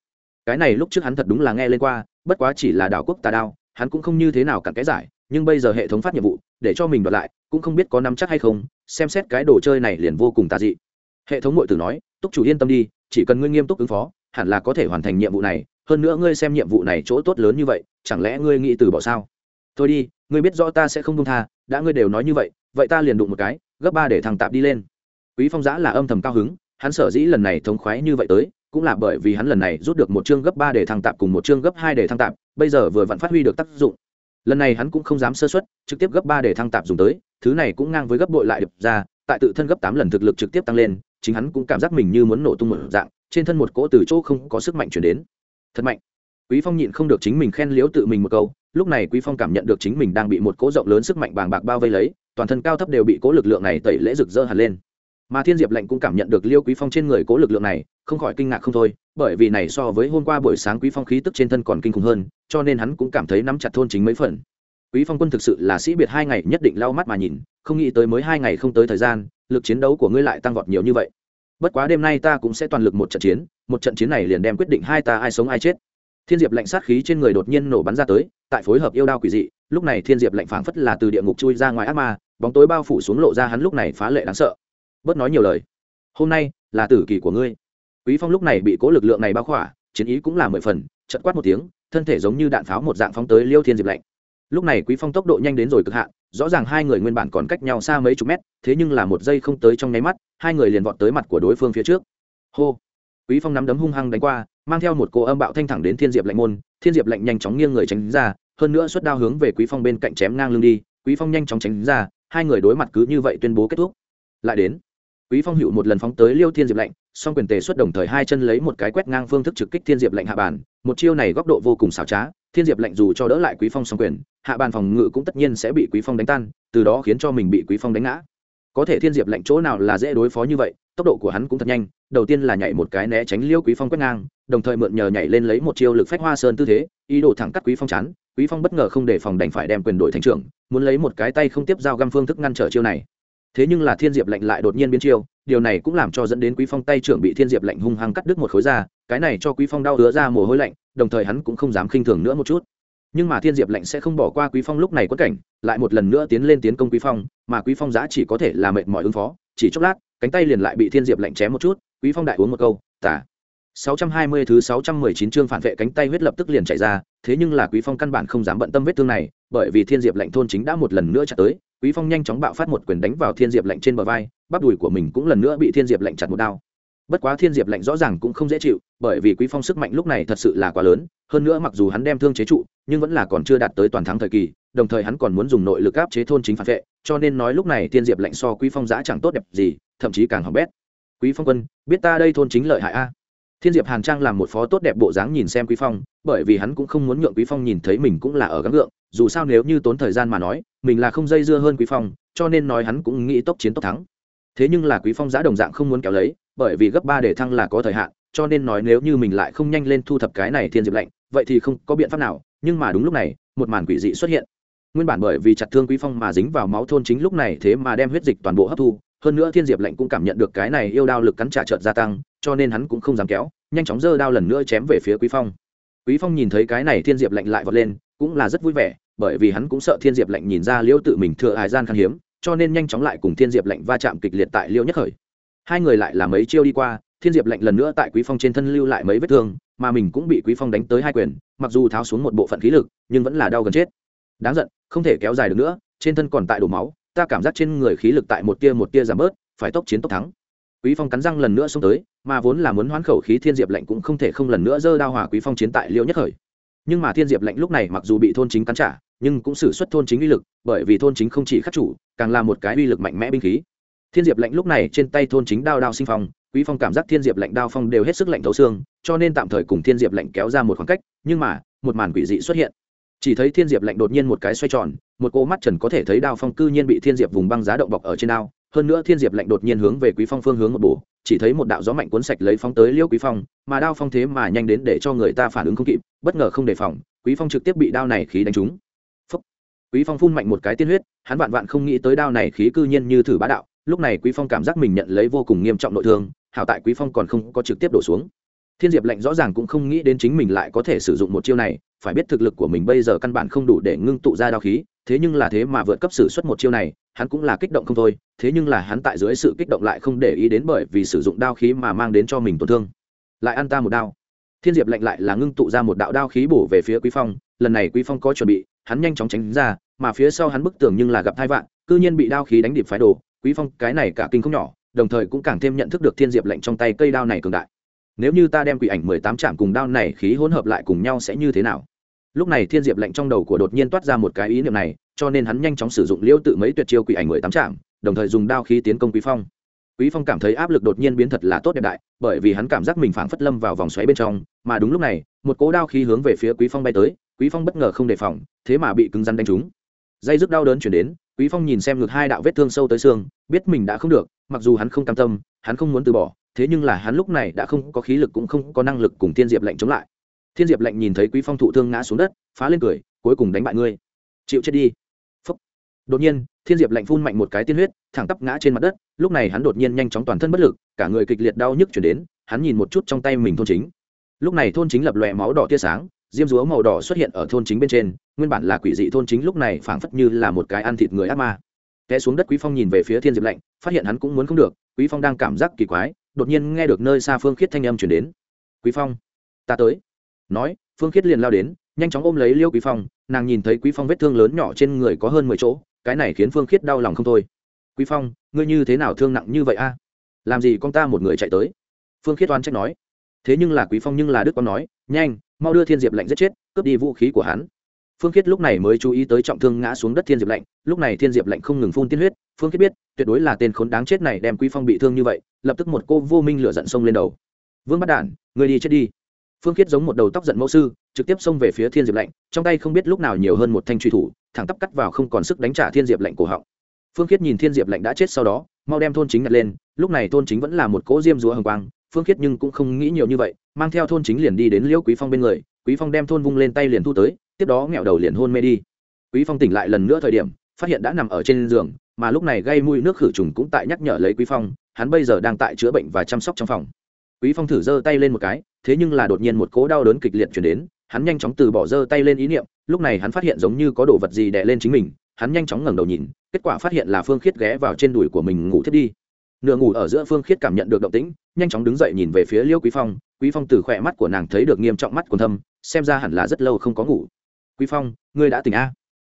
Cái này lúc trước hắn thật đúng là nghe lên qua, bất quá chỉ là đảo quốc tà đao, hắn cũng không như thế nào cặn cái giải, nhưng bây giờ hệ thống phát nhiệm vụ, để cho mình đoạt lại, cũng không biết có nắm chắc hay không, xem xét cái đồ chơi này liền vô cùng tà dị. Hệ thống ngội tử nói, túc chủ yên tâm đi, chỉ cần ngươi nghiêm túc ứng phó, hẳn là có thể hoàn thành nhiệm vụ này, hơn nữa ngươi xem nhiệm vụ này chỗ tốt lớn như vậy, chẳng lẽ ngươi nghĩ từ bỏ sao? Thôi đi, ngươi biết rõ ta sẽ không đông tha, đã ngươi đều nói như vậy vậy ta liền đụng một cái, gấp ba để thằng tạp đi lên quý phong giã là âm thầm cao hứng, hắn sở dĩ lần này thống khoái như vậy tới, cũng là bởi vì hắn lần này rút được một chương gấp ba để thăng tạp cùng một chương gấp hai để thăng tạp, bây giờ vừa vặn phát huy được tác dụng. Lần này hắn cũng không dám sơ xuất trực tiếp gấp ba để thăng tạp dùng tới, thứ này cũng ngang với gấp bội lại được ra, tại tự thân gấp tám lần thực lực trực tiếp tăng lên, chính hắn cũng cảm giác mình như muốn nổ tung một dạng, trên thân một cỗ từ chỗ không có sức mạnh chuyển đến. Thật mạnh. Quý phong nhịn không được chính mình khen liếu tự mình một câu, lúc này quý phong cảm nhận được chính mình đang bị một cỗ rộng lớn sức mạnh bàng bạc bao vây lấy, toàn thân cao thấp đều bị cỗ lực lượng này tẩy lễ rực rỡ hẳn lên mà thiên diệp lệnh cũng cảm nhận được liêu quý phong trên người cố lực lượng này, không khỏi kinh ngạc không thôi, bởi vì này so với hôm qua buổi sáng quý phong khí tức trên thân còn kinh khủng hơn, cho nên hắn cũng cảm thấy nắm chặt thôn chính mấy phần. Quý phong quân thực sự là sĩ biệt hai ngày nhất định lau mắt mà nhìn, không nghĩ tới mới hai ngày không tới thời gian, lực chiến đấu của ngươi lại tăng vọt nhiều như vậy. Bất quá đêm nay ta cũng sẽ toàn lực một trận chiến, một trận chiến này liền đem quyết định hai ta ai sống ai chết. Thiên diệp lệnh sát khí trên người đột nhiên nổ bắn ra tới, tại phối hợp yêu đao quỷ dị, lúc này thiên diệp lệnh phảng phất là từ địa ngục chui ra ngoài ác ma, bóng tối bao phủ xuống lộ ra hắn lúc này phá lệ đáng sợ bớt nói nhiều lời. Hôm nay là tử kỳ của ngươi. Quý phong lúc này bị cố lực lượng này bao khỏa, chiến ý cũng là mười phần chật quát một tiếng, thân thể giống như đạn pháo một dạng phóng tới liêu thiên diệp lạnh. Lúc này quý phong tốc độ nhanh đến rồi cực hạn, rõ ràng hai người nguyên bản còn cách nhau xa mấy chục mét, thế nhưng là một giây không tới trong nháy mắt, hai người liền vọt tới mặt của đối phương phía trước. Hô! Quý phong nắm đấm hung hăng đánh qua, mang theo một cô âm bạo thanh thẳng đến thiên diệp lạnh môn, thiên diệp lạnh nhanh chóng nghiêng người tránh ra, hơn nữa xuất đao hướng về quý phong bên cạnh chém ngang lưng đi, quý phong nhanh chóng tránh ra, hai người đối mặt cứ như vậy tuyên bố kết thúc. Lại đến quý phong hữu một lần phóng tới liêu thiên diệp lạnh, song quyền tề xuất đồng thời hai chân lấy một cái quét ngang phương thức trực kích thiên diệp lạnh hạ bàn, một chiêu này góc độ vô cùng xảo trá, thiên diệp lạnh dù cho đỡ lại quý phong song quyền, hạ bàn phòng ngự cũng tất nhiên sẽ bị quý phong đánh tan, từ đó khiến cho mình bị quý phong đánh ngã. Có thể thiên diệp lạnh chỗ nào là dễ đối phó như vậy, tốc độ của hắn cũng thật nhanh, đầu tiên là nhảy một cái né tránh liêu quý phong quét ngang, đồng thời mượn nhờ nhảy lên lấy một chiêu lực phách hoa sơn tư thế, ý đồ thẳng cắt quý phong chán, quý phong bất ngờ không để phòng đành phải đem quyền đổi thành trưởng, muốn lấy một cái tay không tiếp giao găm phương thức ngăn trở chiêu này thế nhưng là thiên diệp lạnh lại đột nhiên biến chiêu điều này cũng làm cho dẫn đến quý phong tay trưởng bị thiên diệp lạnh hung hăng cắt đứt một khối da cái này cho quý phong đau đứa ra mồ hôi lạnh đồng thời hắn cũng không dám khinh thường nữa một chút. Nhưng mà thiên diệp lạnh sẽ không bỏ qua quý phong lúc này quất cảnh lại một lần nữa tiến lên tiến công quý phong mà quý phong giá chỉ có thể là mệt mỏi ứng phó chỉ chốc lát cánh tay liền lại bị thiên diệp lạnh chém một chút quý phong đại uống một câu tả 620 thứ 619 chương phản vệ cánh tay huyết lập tức liền chạy ra, thế nhưng là Quý Phong căn bản không dám bận tâm vết thương này, bởi vì thiên diệp lạnh thôn chính đã một lần nữa chặt tới quý phong nhanh chóng bạo phát một quyền đánh vào thiên diệp lạnh trên bờ vai, bắp đùi của mình cũng lần nữa bị thiên diệp lạnh chặt một đao. Bất quá thiên diệp lạnh rõ ràng cũng không dễ chịu, bởi vì quý phong sức mạnh lúc này thật sự là quá lớn, hơn nữa mặc dù hắn đem thương chế trụ, nhưng vẫn là còn chưa đạt tới toàn thắng thời kỳ, đồng thời hắn còn muốn dùng nội lực áp chế thôn chính phản vệ, cho nên nói lúc này thiên diệp lạnh so quý phong giã chẳng tốt đẹp gì, thậm chí càng hỏng bét. Quý phong quân, biết ta đây thôn chính lợi hại a? Thiên diệp hàn trang làm một phó tốt đẹp bộ dáng nhìn xem quý phong, bởi vì hắn cũng không muốn nhượng quý phong nhìn thấy mình cũng là ở gắng gượng, dù sao nếu như tốn thời gian mà nói, mình là không dây dưa hơn quý phong, cho nên nói hắn cũng nghĩ tốc chiến tốc thắng. Thế nhưng là quý phong giã đồng dạng không muốn kéo lấy, bởi vì gấp ba để thăng là có thời hạn, cho nên nói nếu như mình lại không nhanh lên thu thập cái này thiên diệp lạnh, vậy thì không có biện pháp nào, nhưng mà đúng lúc này, một màn quỷ dị xuất hiện. Nguyên bản bởi vì chặt thương quý phong mà dính vào máu thôn chính lúc này thế mà đem huyết dịch toàn bộ hấp thu hơn nữa thiên diệp lạnh cũng cảm nhận được cái này yêu đao lực cắn trả trợt gia tăng, cho nên hắn cũng không dám kéo, nhanh chóng giơ đao lần nữa chém về phía quý phong. Quý phong nhìn thấy cái này thiên diệp lạnh lại vọt lên, cũng là rất vui vẻ, bởi vì hắn cũng sợ thiên diệp lạnh nhìn ra liễu tự mình thừa hài gian khan hiếm, cho nên nhanh chóng lại cùng thiên diệp lạnh va chạm kịch liệt tại liễu nhất khởi. Hai người lại là mấy chiêu đi qua, thiên diệp lạnh lần nữa tại quý phong trên thân lưu lại mấy vết thương, mà mình cũng bị quý phong đánh tới hai quyền, mặc dù tháo xuống một bộ phận khí lực, nhưng vẫn là đau gần chết. Đáng giận, không thể kéo dài được nữa, trên thân còn tại đổ máu ta cảm giác trên người khí lực tại một tia một tia giảm bớt, phải tốc chiến tốc thắng. Quý phong cắn răng lần nữa xông tới, mà vốn là muốn hoán khẩu khí thiên diệp lạnh cũng không thể không lần nữa dơ đao hòa quý phong chiến tại liêu nhất khởi. Nhưng mà thiên diệp lạnh lúc này mặc dù bị thôn chính cắn trả, nhưng cũng xử xuất thôn chính uy lực, bởi vì thôn chính không chỉ khắc chủ, càng là một cái uy lực mạnh mẽ binh khí. Thiên diệp lạnh lúc này trên tay thôn chính đao đao sinh phong, quý phong cảm giác thiên diệp lạnh đao phong đều hết sức lạnh thấu xương, cho nên tạm thời cùng thiên diệp lạnh kéo ra một khoảng cách, nhưng mà, một màn quỷ dị xuất hiện chỉ thấy thiên diệp lạnh đột nhiên một cái xoay tròn, một cô mắt trần có thể thấy đao phong cư nhiên bị thiên diệp vùng băng giá động bọc ở trên đao. Hơn nữa thiên diệp lạnh đột nhiên hướng về quý phong phương hướng một bổ, chỉ thấy một đạo gió mạnh cuốn sạch lấy phong tới liêu quý phong, mà đao phong thế mà nhanh đến để cho người ta phản ứng không kịp, bất ngờ không đề phòng, quý phong trực tiếp bị đao này khí đánh trúng. Phúc. quý phong phun mạnh một cái tiên huyết, hắn vạn vạn không nghĩ tới đao này khí cư nhiên như thử bá đạo, lúc này quý phong cảm giác mình nhận lấy vô cùng nghiêm trọng nội thương, hảo tại quý phong còn không có trực tiếp đổ xuống thiên diệp lạnh rõ ràng cũng không nghĩ đến chính mình lại có thể sử dụng một chiêu này, phải biết thực lực của mình bây giờ căn bản không đủ để ngưng tụ ra đao khí, thế nhưng là thế mà vượt cấp sử xuất một chiêu này, hắn cũng là kích động không thôi, thế nhưng là hắn tại dưới sự kích động lại không để ý đến bởi vì sử dụng đao khí mà mang đến cho mình tổn thương. Lại ăn ta một đao. Thiên diệp lạnh lại là ngưng tụ ra một đạo đao khí bổ về phía quý phong, lần này quý phong có chuẩn bị, hắn nhanh chóng tránh ra, mà phía sau hắn bức tường nhưng là gặp hai vạn, cư nhiên bị đao khí đánh điệp phái đồ, quý phong cái này cả kinh không nhỏ, đồng thời cũng càng thêm nhận thức được thiên diệp lạnh trong tay cây đao này cường đại nếu như ta đem quỷ ảnh mười tám trạm cùng đao này khí hỗn hợp lại cùng nhau sẽ như thế nào? Lúc này thiên diệp lạnh trong đầu của đột nhiên toát ra một cái ý niệm này, cho nên hắn nhanh chóng sử dụng liêu tự mấy tuyệt chiêu quỷ ảnh mười tám trạm, đồng thời dùng đao khí tiến công quý phong. Quý phong cảm thấy áp lực đột nhiên biến thật là tốt đẹp đại, bởi vì hắn cảm giác mình phảng phất lâm vào vòng xoáy bên trong, mà đúng lúc này, một cỗ đao khí hướng về phía quý phong bay tới, quý phong bất ngờ không đề phòng, thế mà bị cứng rắn đánh trúng. Dây dứt đau đớn chuyển đến, quý phong nhìn xem ngược hai đạo vết thương sâu tới xương, biết mình đã không được, mặc dù hắn không cam tâm, hắn không muốn từ bỏ thế nhưng là hắn lúc này đã không có khí lực cũng không có năng lực cùng thiên diệp lệnh chống lại. Thiên diệp lệnh nhìn thấy quý phong thụ thương ngã xuống đất, phá lên cười, cuối cùng đánh bại ngươi. Chịu chết đi. Phúc. đột nhiên, thiên diệp lệnh phun mạnh một cái tiên huyết, thẳng tắp ngã trên mặt đất, lúc này hắn đột nhiên nhanh chóng toàn thân bất lực, cả người kịch liệt đau nhức chuyển đến, hắn nhìn một chút trong tay mình thôn chính. Lúc này thôn chính lập lòe máu đỏ tia sáng, diêm dúa màu đỏ xuất hiện ở thôn chính bên trên, nguyên bản là quỷ dị thôn chính lúc này phảng phất như là một cái ăn thịt người ác ma. Té xuống đất quý phong nhìn về phía thiên diệp lạnh, phát hiện hắn cũng muốn không được, quý phong đang cảm giác kỳ quái đột nhiên nghe được nơi xa phương khiết thanh âm chuyển đến. Quý phong, ta tới. Nói, phương khiết liền lao đến, nhanh chóng ôm lấy liêu quý phong, nàng nhìn thấy quý phong vết thương lớn nhỏ trên người có hơn mười chỗ, cái này khiến phương khiết đau lòng không thôi. Quý phong, ngươi như thế nào thương nặng như vậy a? Làm gì con ta một người chạy tới? Phương khiết oan trách nói. Thế nhưng là quý phong nhưng là đức con nói, nhanh, mau đưa thiên diệp lạnh giết chết, cướp đi vũ khí của hắn phương khiết lúc này mới chú ý tới trọng thương ngã xuống đất thiên diệp lạnh, lúc này thiên diệp lạnh không ngừng phun tiên huyết, phương khiết biết, tuyệt đối là tên khốn đáng chết này đem quý phong bị thương như vậy, lập tức một cô vô minh lửa giận sông lên đầu. Vương bắt đản, người đi chết đi. Phương khiết giống một đầu tóc giận mẫu sư, trực tiếp xông về phía thiên diệp lạnh, trong tay không biết lúc nào nhiều hơn một thanh truy thủ, thẳng tắp cắt vào không còn sức đánh trả thiên diệp lạnh cổ họng. Phương khiết nhìn thiên diệp lạnh đã chết sau đó, mau đem thôn chính nhặt lên, lúc này thôn chính vẫn là một cỗ diêm rúa hồng quang, phương khiết nhưng cũng không nghĩ nhiều như vậy, mang theo thôn chính liền đi đến liễu quý phong bên người, quý phong đem thôn vung lên tay liền thu tới tiếp đó nghẹo đầu liền hôn mê đi. Quý phong tỉnh lại lần nữa thời điểm, phát hiện đã nằm ở trên giường, mà lúc này gây mùi nước khử trùng cũng tại nhắc nhở lấy quý phong, hắn bây giờ đang tại chữa bệnh và chăm sóc trong phòng. Quý phong thử giơ tay lên một cái, thế nhưng là đột nhiên một cỗ đau đớn kịch liệt chuyển đến, hắn nhanh chóng từ bỏ giơ tay lên ý niệm, lúc này hắn phát hiện giống như có đồ vật gì đè lên chính mình, hắn nhanh chóng ngẩng đầu nhìn, kết quả phát hiện là phương khiết ghé vào trên đùi của mình ngủ thiết đi. Nửa ngủ ở giữa phương khiết cảm nhận được động tĩnh, nhanh chóng đứng dậy nhìn về phía liêu quý phong quý phong từ khỏe mắt của nàng thấy được nghiêm trọng mắt còn thâm, xem ra hẳn là rất lâu không có ngủ quý phong ngươi đã tỉnh a?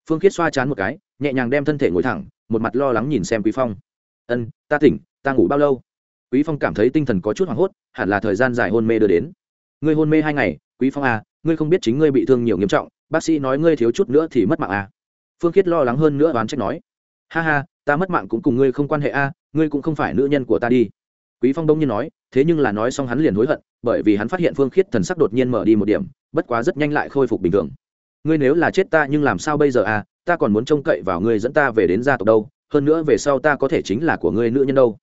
Phương khiết xoa chán một cái nhẹ nhàng đem thân thể ngồi thẳng một mặt lo lắng nhìn xem quý phong. Ân ta tỉnh ta ngủ bao lâu? Quý phong cảm thấy tinh thần có chút hoảng hốt hẳn là thời gian dài hôn mê đưa đến. Ngươi hôn mê hai ngày quý phong à ngươi không biết chính ngươi bị thương nhiều nghiêm trọng bác sĩ nói ngươi thiếu chút nữa thì mất mạng à. Phương khiết lo lắng hơn nữa oán trách nói. Ha ha ta mất mạng cũng cùng ngươi không quan hệ a à, ngươi cũng không phải nữ nhân của ta đi. Quý phong đông nhiên nói thế nhưng là nói xong hắn liền hối hận bởi vì hắn phát hiện phương khiết thần sắc đột nhiên mở đi một điểm bất quá rất nhanh lại khôi phục bình thường ngươi nếu là chết ta nhưng làm sao bây giờ à ta còn muốn trông cậy vào ngươi dẫn ta về đến gia tộc đâu, hơn nữa về sau ta có thể chính là của ngươi nữ nhân đâu.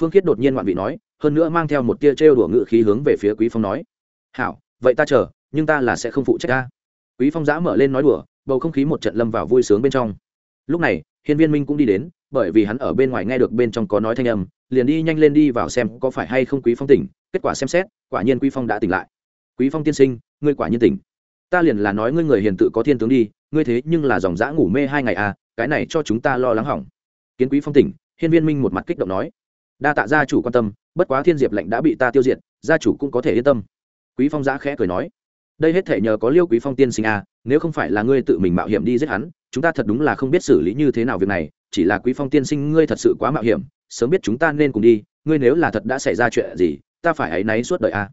Phương khiết đột nhiên ngoạn vị nói, hơn nữa mang theo một tia trêu đùa ngự khí hướng về phía quý phong nói, hảo, vậy ta chờ, nhưng ta là sẽ không phụ trách ta. Quý phong giã mở lên nói đùa, bầu không khí một trận lâm vào vui sướng bên trong. Lúc này, hiên viên minh cũng đi đến, bởi vì hắn ở bên ngoài nghe được bên trong có nói thanh âm, liền đi nhanh lên đi vào xem có phải hay không quý phong tỉnh, kết quả xem xét, quả nhiên quý phong đã tỉnh lại. Quý phong tiên sinh, ngươi quả nhiên tỉnh ta liền là nói ngươi người hiền tự có thiên tướng đi, ngươi thế nhưng là dòng dã ngủ mê hai ngày à cái này cho chúng ta lo lắng hỏng. Kiến quý phong tỉnh, hiên viên minh một mặt kích động nói. Đa tạ gia chủ quan tâm, bất quá thiên diệp lệnh đã bị ta tiêu diệt, gia chủ cũng có thể yên tâm. Quý phong giã khẽ cười nói. Đây hết thể nhờ có liêu quý phong tiên sinh à nếu không phải là ngươi tự mình mạo hiểm đi giết hắn, chúng ta thật đúng là không biết xử lý như thế nào việc này, chỉ là quý phong tiên sinh ngươi thật sự quá mạo hiểm, sớm biết chúng ta nên cùng đi, ngươi nếu là thật đã xảy ra chuyện gì, ta phải ấy náy suốt đời à.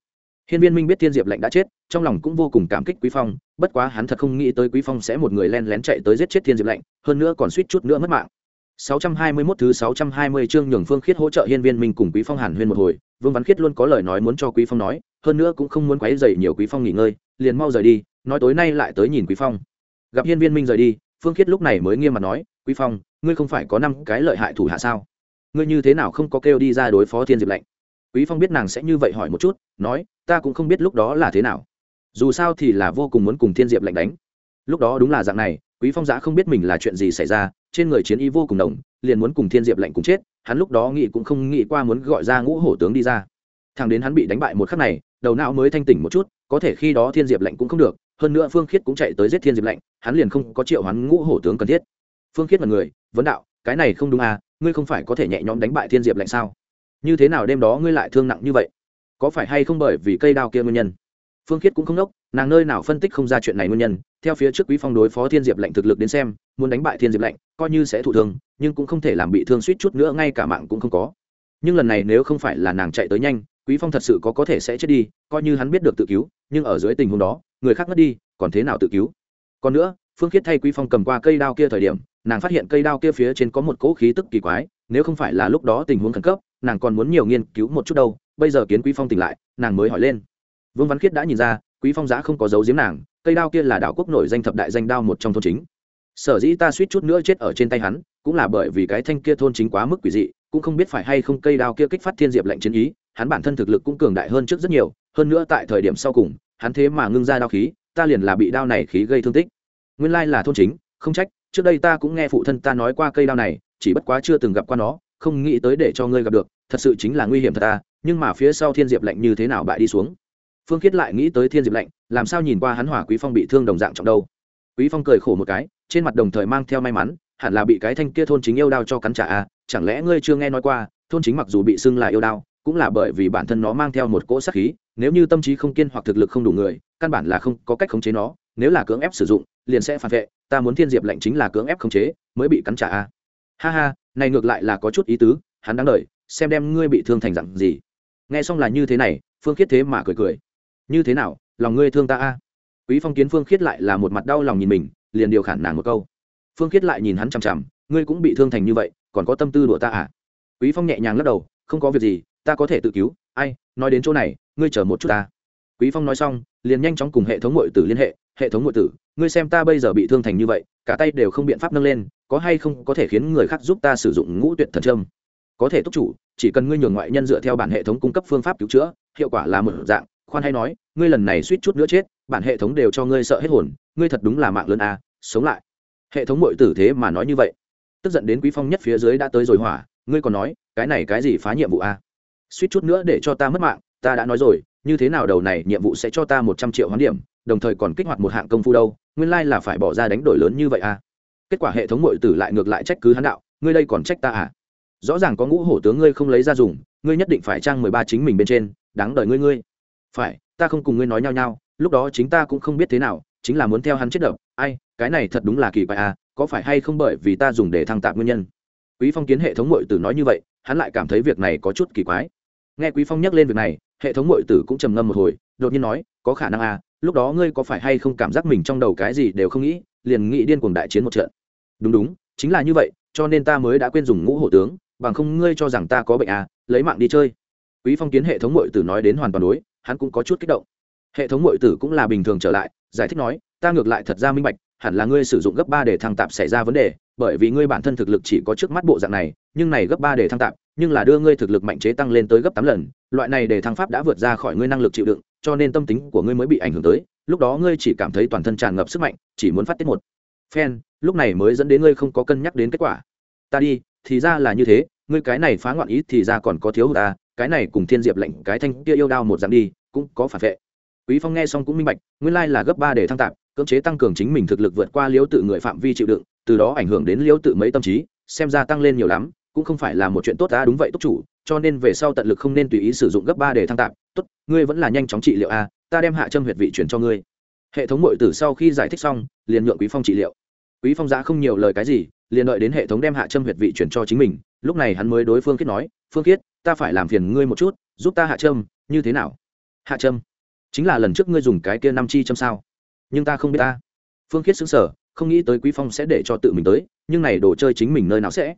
Hiên Viên Minh biết Thiên Diệp lệnh đã chết, trong lòng cũng vô cùng cảm kích Quý Phong, bất quá hắn thật không nghĩ tới Quý Phong sẽ một người len lén chạy tới giết chết Thiên Diệp lệnh, hơn nữa còn suýt chút nữa mất mạng. 621 thứ 620 chương nhường Phương Khiết hỗ trợ Hiên Viên Minh cùng Quý Phong Hàn huyên một hồi, Vương Văn Khiết luôn có lời nói muốn cho Quý Phong nói, hơn nữa cũng không muốn quấy rầy nhiều Quý Phong nghỉ ngơi, liền mau rời đi, nói tối nay lại tới nhìn Quý Phong. Gặp Hiên Viên Minh rời đi, Phương Khiết lúc này mới nghiêm mặt nói, "Quý Phong, ngươi không phải có năm cái lợi hại thủ hạ sao? Ngươi như thế nào không có kêu đi ra đối phó Thiên Diệp lệnh?" Quý Phong biết nàng sẽ như vậy hỏi một chút, nói, "Ta cũng không biết lúc đó là thế nào. Dù sao thì là vô cùng muốn cùng Thiên Diệp lệnh đánh." Lúc đó đúng là dạng này, Quý Phong giã không biết mình là chuyện gì xảy ra, trên người chiến y vô cùng đồng liền muốn cùng thiên diệp lệnh cùng chết hắn lúc đó nghĩ cũng không nghĩ qua muốn gọi ra ngũ hổ tướng đi ra thằng đến hắn bị đánh bại một khắc này đầu não mới thanh tỉnh một chút có thể khi đó thiên diệp lệnh cũng không được hơn nữa phương khiết cũng chạy tới giết thiên diệp lệnh hắn liền không có triệu hắn ngũ hổ tướng cần thiết phương khiết là người vấn đạo cái này không đúng à ngươi không phải có thể nhẹ nhõm đánh bại thiên diệp lệnh sao như thế nào đêm đó ngươi lại thương nặng như vậy có phải hay không bởi vì cây đao kia nguyên nhân? Phương khiết cũng không đốc, nàng nơi nào phân tích không ra chuyện này nguyên nhân, theo phía trước quý phong đối phó thiên diệp lệnh thực lực đến xem, muốn đánh bại thiên diệp lệnh coi như sẽ thụ thương, nhưng cũng không thể làm bị thương suýt chút nữa, ngay cả mạng cũng không có. Nhưng lần này nếu không phải là nàng chạy tới nhanh, quý phong thật sự có có thể sẽ chết đi, coi như hắn biết được tự cứu, nhưng ở dưới tình huống đó, người khác mất đi, còn thế nào tự cứu? Còn nữa, phương khiết thay quý phong cầm qua cây đao kia thời điểm, nàng phát hiện cây đao kia phía trên có một cỗ khí tức kỳ quái, nếu không phải là lúc đó tình huống khẩn cấp, nàng còn muốn nhiều nghiên cứu một chút đâu bây giờ kiến quý phong tỉnh lại, nàng mới hỏi lên. Vương văn khiết đã nhìn ra, quý phong giã không có dấu giếm nàng, cây đao kia là đảo quốc nổi danh thập đại danh đao một trong thôn chính. Sở dĩ ta suýt chút nữa chết ở trên tay hắn, cũng là bởi vì cái thanh kia thôn chính quá mức quỷ dị, cũng không biết phải hay không cây đao kia kích phát thiên diệp lệnh chiến ý, hắn bản thân thực lực cũng cường đại hơn trước rất nhiều, hơn nữa tại thời điểm sau cùng, hắn thế mà ngưng ra đao khí, ta liền là bị đao này khí gây thương tích. Nguyên lai là thôn chính, không trách, trước đây ta cũng nghe phụ thân ta nói qua cây đao này, chỉ bất quá chưa từng gặp qua nó, không nghĩ tới để cho ngươi gặp được, thật sự chính là nguy hiểm thật ta nhưng mà phía sau thiên diệp lệnh như thế nào bại đi xuống? Phương khiết lại nghĩ tới thiên diệp lệnh làm sao nhìn qua hắn hỏa quý phong bị thương đồng dạng trọng đâu? Quý phong cười khổ một cái, trên mặt đồng thời mang theo may mắn, hẳn là bị cái thanh kia thôn chính yêu đao cho cắn trả à chẳng lẽ ngươi chưa nghe nói qua, thôn chính mặc dù bị xưng là yêu đao, cũng là bởi vì bản thân nó mang theo một cỗ sát khí, nếu như tâm trí không kiên hoặc thực lực không đủ người, căn bản là không có cách khống chế nó, nếu là cưỡng ép sử dụng, liền sẽ phản vệ, ta muốn thiên diệp lệnh chính là cưỡng ép khống chế, mới bị cắn trả à. Ha ha, này ngược lại là có chút ý tứ, hắn đáng đợi, xem đem ngươi bị thương thành dặn gì nghe xong là như thế này, phương khiết thế mà cười cười. Như thế nào, lòng ngươi thương ta a? Quý phong kiến phương khiết lại là một mặt đau lòng nhìn mình, liền điều khản nàng một câu. Phương khiết lại nhìn hắn chằm chằm, ngươi cũng bị thương thành như vậy, còn có tâm tư đùa ta à? Quý phong nhẹ nhàng lắc đầu, không có việc gì, ta có thể tự cứu, ai, nói đến chỗ này, ngươi chờ một chút ta. Quý phong nói xong, liền nhanh chóng cùng hệ thống ngội tử liên hệ hệ thống ngội tử, ngươi xem ta bây giờ bị thương thành như vậy, cả tay đều không biện pháp nâng lên, có hay không có thể khiến người khác giúp ta sử dụng ngũ tuyệt thần trâm có thể túc chủ chỉ cần ngươi nhường ngoại nhân dựa theo bản hệ thống cung cấp phương pháp cứu chữa hiệu quả là một dạng. Khoan hay nói ngươi lần này suýt chút nữa chết bản hệ thống đều cho ngươi sợ hết hồn ngươi thật đúng là mạng lớn à, sống lại. Hệ thống mọi tử thế mà nói như vậy. Tức giận đến quý phong nhất phía dưới đã tới rồi hỏa ngươi còn nói cái này cái gì phá nhiệm vụ à? suýt chút nữa để cho ta mất mạng ta đã nói rồi như thế nào đầu này nhiệm vụ sẽ cho ta một trăm triệu hoán điểm đồng thời còn kích hoạt một hạng công phu đâu nguyên lai là phải bỏ ra đánh đổi lớn như vậy à kết quả hệ thống mọi tử lại ngược lại trách cứ hắn đạo ngươi đây còn trách ta à? Rõ ràng có ngũ hổ tướng ngươi không lấy ra dùng, ngươi nhất định phải trang mười ba chính mình bên trên, đáng đợi ngươi ngươi. Phải, ta không cùng ngươi nói nhau nhau, lúc đó chính ta cũng không biết thế nào, chính là muốn theo hắn chết đập. Ai, cái này thật đúng là kỳ quái à có phải hay không bởi vì ta dùng để thăng tạp nguyên nhân? Quý phong kiến hệ thống mội tử nói như vậy, hắn lại cảm thấy việc này có chút kỳ quái. Nghe quý phong nhắc lên việc này, hệ thống mội tử cũng trầm ngâm một hồi, đột nhiên nói, có khả năng à lúc đó ngươi có phải hay không cảm giác mình trong đầu cái gì đều không nghĩ, liền nghĩ điên cuồng đại chiến một trận. Đúng đúng, chính là như vậy, cho nên ta mới đã quên dùng ngũ hổ tướng bằng không ngươi cho rằng ta có bệnh à lấy mạng đi chơi. Quý phong kiến hệ thống mội tử nói đến hoàn toàn đối, hắn cũng có chút kích động. Hệ thống mội tử cũng là bình thường trở lại, giải thích nói, ta ngược lại thật ra minh bạch, hẳn là ngươi sử dụng gấp ba để thăng tạp xảy ra vấn đề, bởi vì ngươi bản thân thực lực chỉ có trước mắt bộ dạng này, nhưng này gấp ba để thăng tạp, nhưng là đưa ngươi thực lực mạnh chế tăng lên tới gấp tám lần, loại này để thăng pháp đã vượt ra khỏi ngươi năng lực chịu đựng, cho nên tâm tính của ngươi mới bị ảnh hưởng tới, lúc đó ngươi chỉ cảm thấy toàn thân tràn ngập sức mạnh, chỉ muốn phát tiết một. Phen, lúc này mới dẫn đến ngươi không có cân nhắc đến kết quả. Ta đi thì ra là như thế, ngươi cái này phá ngoạn ý thì ra còn có thiếu hụt ta cái này cùng thiên diệp lệnh cái thanh kia yêu đao một dạng đi, cũng có phản vệ. Quý phong nghe xong cũng minh bạch, nguyên lai là gấp ba để thăng tạp, cưỡng chế tăng cường chính mình thực lực vượt qua liếu tự người phạm vi chịu đựng, từ đó ảnh hưởng đến liếu tự mấy tâm trí, xem ra tăng lên nhiều lắm, cũng không phải là một chuyện tốt ta đúng vậy tốt chủ, cho nên về sau tận lực không nên tùy ý sử dụng gấp ba để thăng tạp, tốt, ngươi vẫn là nhanh chóng trị liệu a ta đem hạ châm huyệt vị chuyển cho ngươi. Hệ thống mội tử sau khi giải thích xong, liền nhượng quý phong trị liệu. Quý phong giã không nhiều lời cái gì liền đợi đến hệ thống đem hạ châm huyệt vị chuyển cho chính mình, lúc này hắn mới đối phương khiết nói, phương khiết, ta phải làm phiền ngươi một chút, giúp ta hạ châm, như thế nào? Hạ châm? Chính là lần trước ngươi dùng cái kia năm chi châm sao? Nhưng ta không biết ta. Phương khiết xứng sở không nghĩ tới quý phong sẽ để cho tự mình tới, nhưng này đồ chơi chính mình nơi nào sẽ?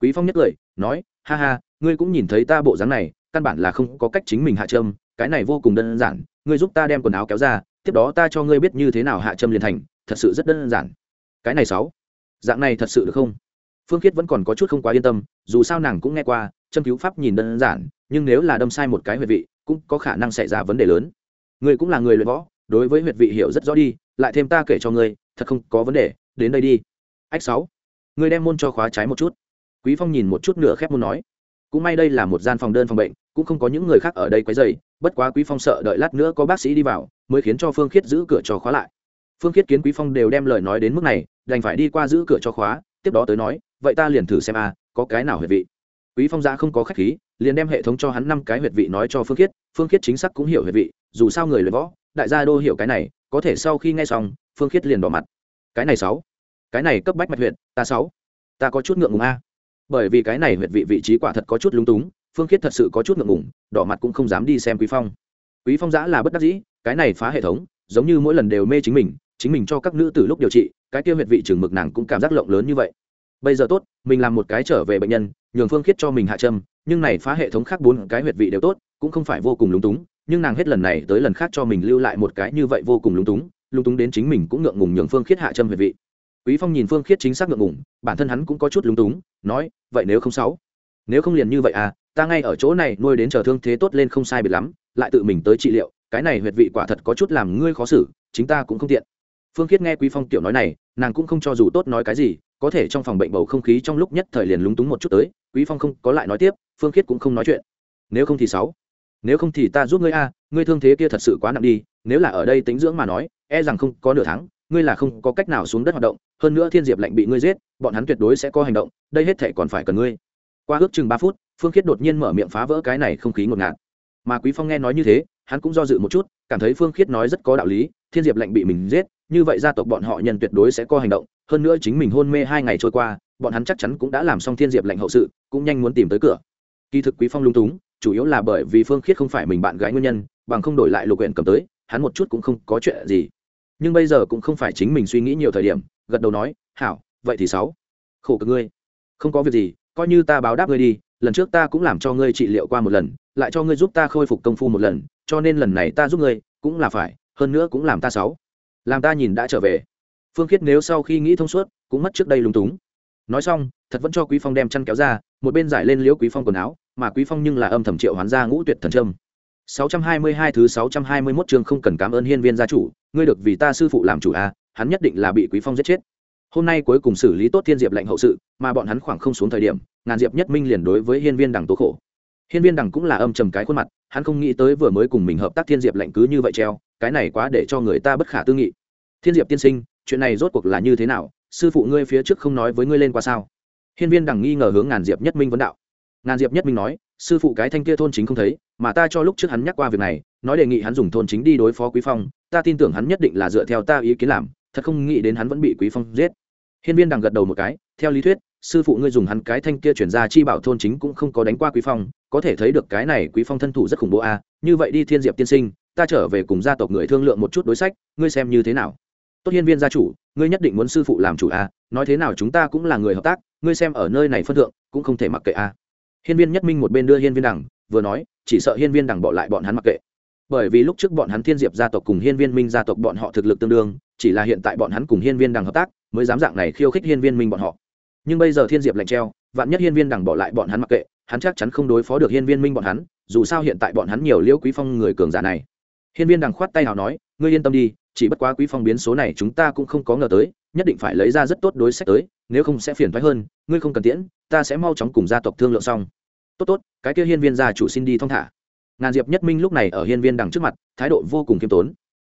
Quý phong nhất lời, nói, ha ha, ngươi cũng nhìn thấy ta bộ dáng này, căn bản là không có cách chính mình hạ châm, cái này vô cùng đơn giản, ngươi giúp ta đem quần áo kéo ra, tiếp đó ta cho ngươi biết như thế nào hạ châm liền thành, thật sự rất đơn giản. Cái này sáu dạng này thật sự được không? Phương khiết vẫn còn có chút không quá yên tâm, dù sao nàng cũng nghe qua, châm cứu pháp nhìn đơn giản, nhưng nếu là đâm sai một cái huyệt vị, cũng có khả năng xảy ra vấn đề lớn. Ngươi cũng là người luyện võ, đối với huyệt vị hiểu rất rõ đi, lại thêm ta kể cho ngươi, thật không có vấn đề, đến đây đi. Ách sáu. Ngươi đem môn cho khóa trái một chút. Quý phong nhìn một chút nửa khép môn nói. Cũng may đây là một gian phòng đơn phòng bệnh, cũng không có những người khác ở đây quấy rầy, bất quá quý phong sợ đợi lát nữa có bác sĩ đi vào, mới khiến cho phương khiết giữ cửa cho khóa lại. Phương khiết kiến quý phong đều đem lời nói đến mức này đành phải đi qua giữ cửa cho khóa, tiếp đó tới nói, vậy ta liền thử xem a, có cái nào huyệt vị. Quý phong giã không có khách khí, liền đem hệ thống cho hắn năm cái huyệt vị nói cho phương khiết phương khiết chính xác cũng hiểu huyệt vị, dù sao người luyện võ, đại gia đô hiểu cái này, có thể sau khi nghe xong, phương khiết liền đỏ mặt. Cái này sáu, cái này cấp bách mạch huyện ta sáu, ta có chút ngượng ngùng a. Bởi vì cái này huyệt vị vị trí quả thật có chút lung túng, phương khiết thật sự có chút ngượng ngùng, đỏ mặt cũng không dám đi xem quý phong. Quý phong giã là bất đắc dĩ, cái này phá hệ thống, giống như mỗi lần đều mê chính mình chính mình cho các nữ từ lúc điều trị, cái kia huyệt vị trường mực nàng cũng cảm giác lộng lớn như vậy. Bây giờ tốt, mình làm một cái trở về bệnh nhân, nhường phương khiết cho mình hạ châm, nhưng này phá hệ thống khác bốn cái huyệt vị đều tốt, cũng không phải vô cùng lúng túng, nhưng nàng hết lần này tới lần khác cho mình lưu lại một cái như vậy vô cùng lúng túng lúng túng đến chính mình cũng ngượng ngùng nhường phương khiết hạ châm huyệt vị. Quý phong nhìn phương khiết chính xác ngượng ngùng, bản thân hắn cũng có chút lúng túng, nói, vậy nếu không sáu? Nếu không liền như vậy à ta ngay ở chỗ này nuôi đến chờ thương thế tốt lên không sai biệt lắm, lại tự mình tới trị liệu, cái này huyệt vị quả thật có chút làm ngươi khó xử, chính ta cũng không tiện phương khiết nghe quý phong tiểu nói này, nàng cũng không cho dù tốt nói cái gì, có thể trong phòng bệnh bầu không khí trong lúc nhất thời liền lúng túng một chút tới, quý phong không có lại nói tiếp, phương khiết cũng không nói chuyện. Nếu không thì sáu. Nếu không thì ta giúp ngươi a, ngươi thương thế kia thật sự quá nặng đi, nếu là ở đây tính dưỡng mà nói e rằng không có nửa tháng, ngươi là không có cách nào xuống đất hoạt động, hơn nữa thiên diệp lạnh bị ngươi giết, bọn hắn tuyệt đối sẽ có hành động, đây hết thể còn phải cần ngươi. Qua ước chừng ba phút, phương khiết đột nhiên mở miệng phá vỡ cái này không khí ngột ngạt. Mà quý phong nghe nói như thế, hắn cũng do dự một chút, cảm thấy phương khiết nói rất có đạo lý, thiên diệp lạnh bị mình giết như vậy gia tộc bọn họ nhân tuyệt đối sẽ có hành động, hơn nữa chính mình hôn mê hai ngày trôi qua, bọn hắn chắc chắn cũng đã làm xong thiên diệp lệnh hậu sự, cũng nhanh muốn tìm tới cửa. Kỳ thực quý phong lung túng, chủ yếu là bởi vì phương khiết không phải mình bạn gái nguyên nhân, bằng không đổi lại lục huyện cầm tới, hắn một chút cũng không có chuyện gì. Nhưng bây giờ cũng không phải chính mình suy nghĩ nhiều thời điểm, gật đầu nói, hảo, vậy thì sáu. Khổ cực ngươi. Không có việc gì, coi như ta báo đáp ngươi đi, lần trước ta cũng làm cho ngươi trị liệu qua một lần, lại cho ngươi giúp ta khôi phục công phu một lần, cho nên lần này ta giúp ngươi, cũng là phải, hơn nữa cũng làm ta sáu làm ta nhìn đã trở về. Phương khiết nếu sau khi nghĩ thông suốt cũng mất trước đây lúng túng. Nói xong thật vẫn cho quý phong đem chăn kéo ra một bên giải lên liễu quý phong quần áo mà quý phong nhưng là âm thầm triệu hoán ra ngũ tuyệt thần trâm 622 thứ 621 chương không cần cảm ơn hiên viên gia chủ ngươi được vì ta sư phụ làm chủ a à, hắn nhất định là bị quý phong giết chết. Hôm nay cuối cùng xử lý tốt thiên diệp lệnh hậu sự mà bọn hắn khoảng không xuống thời điểm ngàn diệp nhất minh liền đối với hiên viên đằng tố khổ hiên viên đằng cũng là âm trầm cái khuôn mặt, hắn không nghĩ tới vừa mới cùng mình hợp tác thiên diệp lệnh cứ như vậy treo, cái này quá để cho người ta bất khả tư nghị. Thiên diệp tiên sinh, chuyện này rốt cuộc là như thế nào? Sư phụ ngươi phía trước không nói với ngươi lên qua sao? Hiên viên đằng nghi ngờ hướng ngàn diệp nhất minh vấn đạo. Ngàn diệp nhất minh nói, sư phụ cái thanh kia thôn chính không thấy, mà ta cho lúc trước hắn nhắc qua việc này, nói đề nghị hắn dùng thôn chính đi đối phó quý phong, ta tin tưởng hắn nhất định là dựa theo ta ý kiến làm, thật không nghĩ đến hắn vẫn bị quý phong giết. Hiên viên đằng gật đầu một cái, theo lý thuyết sư phụ ngươi dùng hắn cái thanh kia chuyển ra chi bảo thôn chính cũng không có đánh qua quý phong, có thể thấy được cái này quý phong thân thủ rất khủng bố a, như vậy đi thiên diệp tiên sinh, ta trở về cùng gia tộc người thương lượng một chút đối sách, ngươi xem như thế nào? Tốt hiên viên gia chủ, ngươi nhất định muốn sư phụ làm chủ a, nói thế nào chúng ta cũng là người hợp tác, ngươi xem ở nơi này phân thượng, cũng không thể mặc kệ a. Hiên viên nhất minh một bên đưa hiên viên đằng, vừa nói, chỉ sợ hiên viên đằng bỏ lại bọn hắn mặc kệ. Bởi vì lúc trước bọn hắn thiên diệp gia tộc cùng hiên viên minh gia tộc bọn họ thực lực tương đương, chỉ là hiện tại bọn hắn cùng hiên viên đằng hợp tác, mới dám dạng này khiêu khích hiên viên minh bọn họ nhưng bây giờ thiên diệp lạnh treo, vạn nhất hiên viên đằng bỏ lại bọn hắn mặc kệ, hắn chắc chắn không đối phó được hiên viên minh bọn hắn, dù sao hiện tại bọn hắn nhiều liễu quý phong người cường giả này. Hiên viên đằng khoát tay nào nói, ngươi yên tâm đi, chỉ bất quá quý phong biến số này chúng ta cũng không có ngờ tới, nhất định phải lấy ra rất tốt đối sách tới, nếu không sẽ phiền thoái hơn, ngươi không cần tiễn, ta sẽ mau chóng cùng gia tộc thương lượng xong. Tốt tốt, cái kia hiên viên gia chủ xin đi thong thả. Ngàn diệp nhất minh lúc này ở hiên viên đằng trước mặt, thái độ vô cùng kiêm tốn.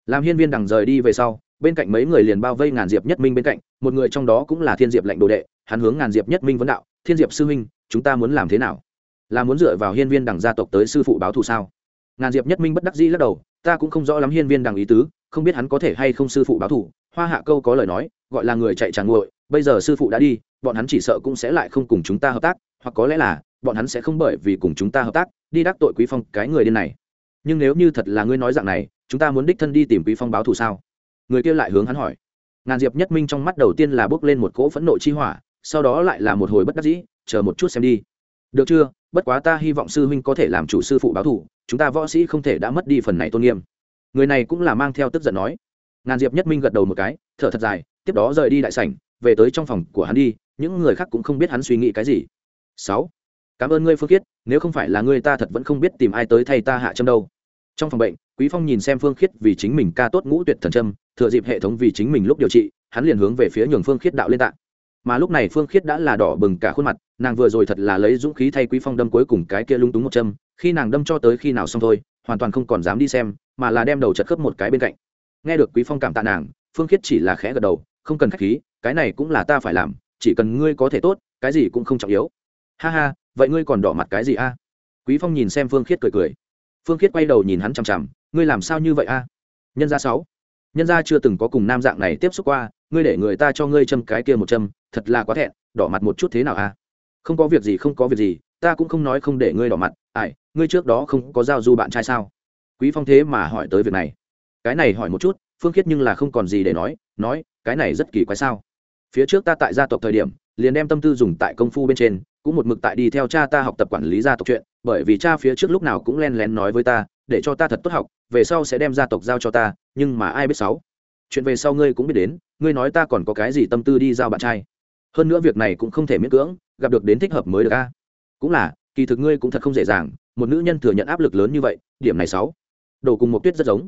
Làm hiên viên đằng rời đi về sau bên cạnh mấy người liền bao vây ngàn diệp nhất minh bên cạnh, một người trong đó cũng là thiên diệp lệnh đồ đệ, hắn hướng ngàn diệp nhất minh vấn đạo, thiên diệp sư huynh, chúng ta muốn làm thế nào? Là muốn dựa vào hiên viên đằng gia tộc tới sư phụ báo thù sao? Ngàn diệp nhất minh bất đắc dĩ lắc đầu, ta cũng không rõ lắm hiên viên đằng ý tứ, không biết hắn có thể hay không sư phụ báo thù. Hoa hạ câu có lời nói, gọi là người chạy tràn nguội, bây giờ sư phụ đã đi, bọn hắn chỉ sợ cũng sẽ lại không cùng chúng ta hợp tác, hoặc có lẽ là, bọn hắn sẽ không bởi vì cùng chúng ta hợp tác, đi đắc tội quý phong cái người điên này. Nhưng nếu như thật là ngươi nói dạng này, chúng ta muốn đích thân đi tìm quý phong báo thù sao? Người kia lại hướng hắn hỏi. Ngàn diệp nhất minh trong mắt đầu tiên là bước lên một cỗ phẫn nộ chi hỏa sau đó lại là một hồi bất đắc dĩ chờ một chút xem đi. Được chưa? Bất quá ta hy vọng sư huynh có thể làm chủ sư phụ báo thủ, chúng ta võ sĩ không thể đã mất đi phần này tôn nghiêm. Người này cũng là mang theo tức giận nói. Ngàn diệp nhất minh gật đầu một cái thở thật dài tiếp đó rời đi đại sảnh về tới trong phòng của hắn đi những người khác cũng không biết hắn suy nghĩ cái gì. Sáu cảm ơn ngươi phương khiết nếu không phải là ngươi ta thật vẫn không biết tìm ai tới thay ta hạ châm đâu. Trong phòng bệnh quý phong nhìn xem phương khiết vì chính mình ca tốt ngũ tuyệt thần châm thừa dịp hệ thống vì chính mình lúc điều trị, hắn liền hướng về phía nhường phương khiết đạo lên tạ. Mà lúc này phương khiết đã là đỏ bừng cả khuôn mặt, nàng vừa rồi thật là lấy dũng khí thay quý phong đâm cuối cùng cái kia lung túng một châm, khi nàng đâm cho tới khi nào xong thôi, hoàn toàn không còn dám đi xem, mà là đem đầu chật khớp một cái bên cạnh. Nghe được quý phong cảm tạ nàng, phương khiết chỉ là khẽ gật đầu, không cần khách khí, cái này cũng là ta phải làm, chỉ cần ngươi có thể tốt, cái gì cũng không trọng yếu. Ha ha, vậy ngươi còn đỏ mặt cái gì a? Quý phong nhìn xem phương khiết cười cười. Phương khiết quay đầu nhìn hắn chằm chằm, ngươi làm sao như vậy a? Nhân gia sáu nhân gia chưa từng có cùng nam dạng này tiếp xúc qua, ngươi để người ta cho ngươi châm cái kia một châm, thật là quá thẹn, đỏ mặt một chút thế nào à? không có việc gì, không có việc gì, ta cũng không nói không để ngươi đỏ mặt, ai, ngươi trước đó không có giao du bạn trai sao? Quý phong thế mà hỏi tới việc này. Cái này hỏi một chút, phương khiết nhưng là không còn gì để nói nói, cái này rất kỳ quái sao? Phía trước ta tại gia tộc thời điểm, liền đem tâm tư dùng tại công phu bên trên, cũng một mực tại đi theo cha ta học tập quản lý gia tộc chuyện, bởi vì cha phía trước lúc nào cũng len lén nói với ta, để cho ta thật tốt học, về sau sẽ đem gia tộc giao cho ta nhưng mà ai biết sáu? Chuyện về sau ngươi cũng biết đến, ngươi nói ta còn có cái gì tâm tư đi giao bạn trai? Hơn nữa việc này cũng không thể miễn cưỡng, gặp được đến thích hợp mới được a. Cũng là, kỳ thực ngươi cũng thật không dễ dàng, một nữ nhân thừa nhận áp lực lớn như vậy, điểm này sáu. Đổ cùng một tuyết rất giống.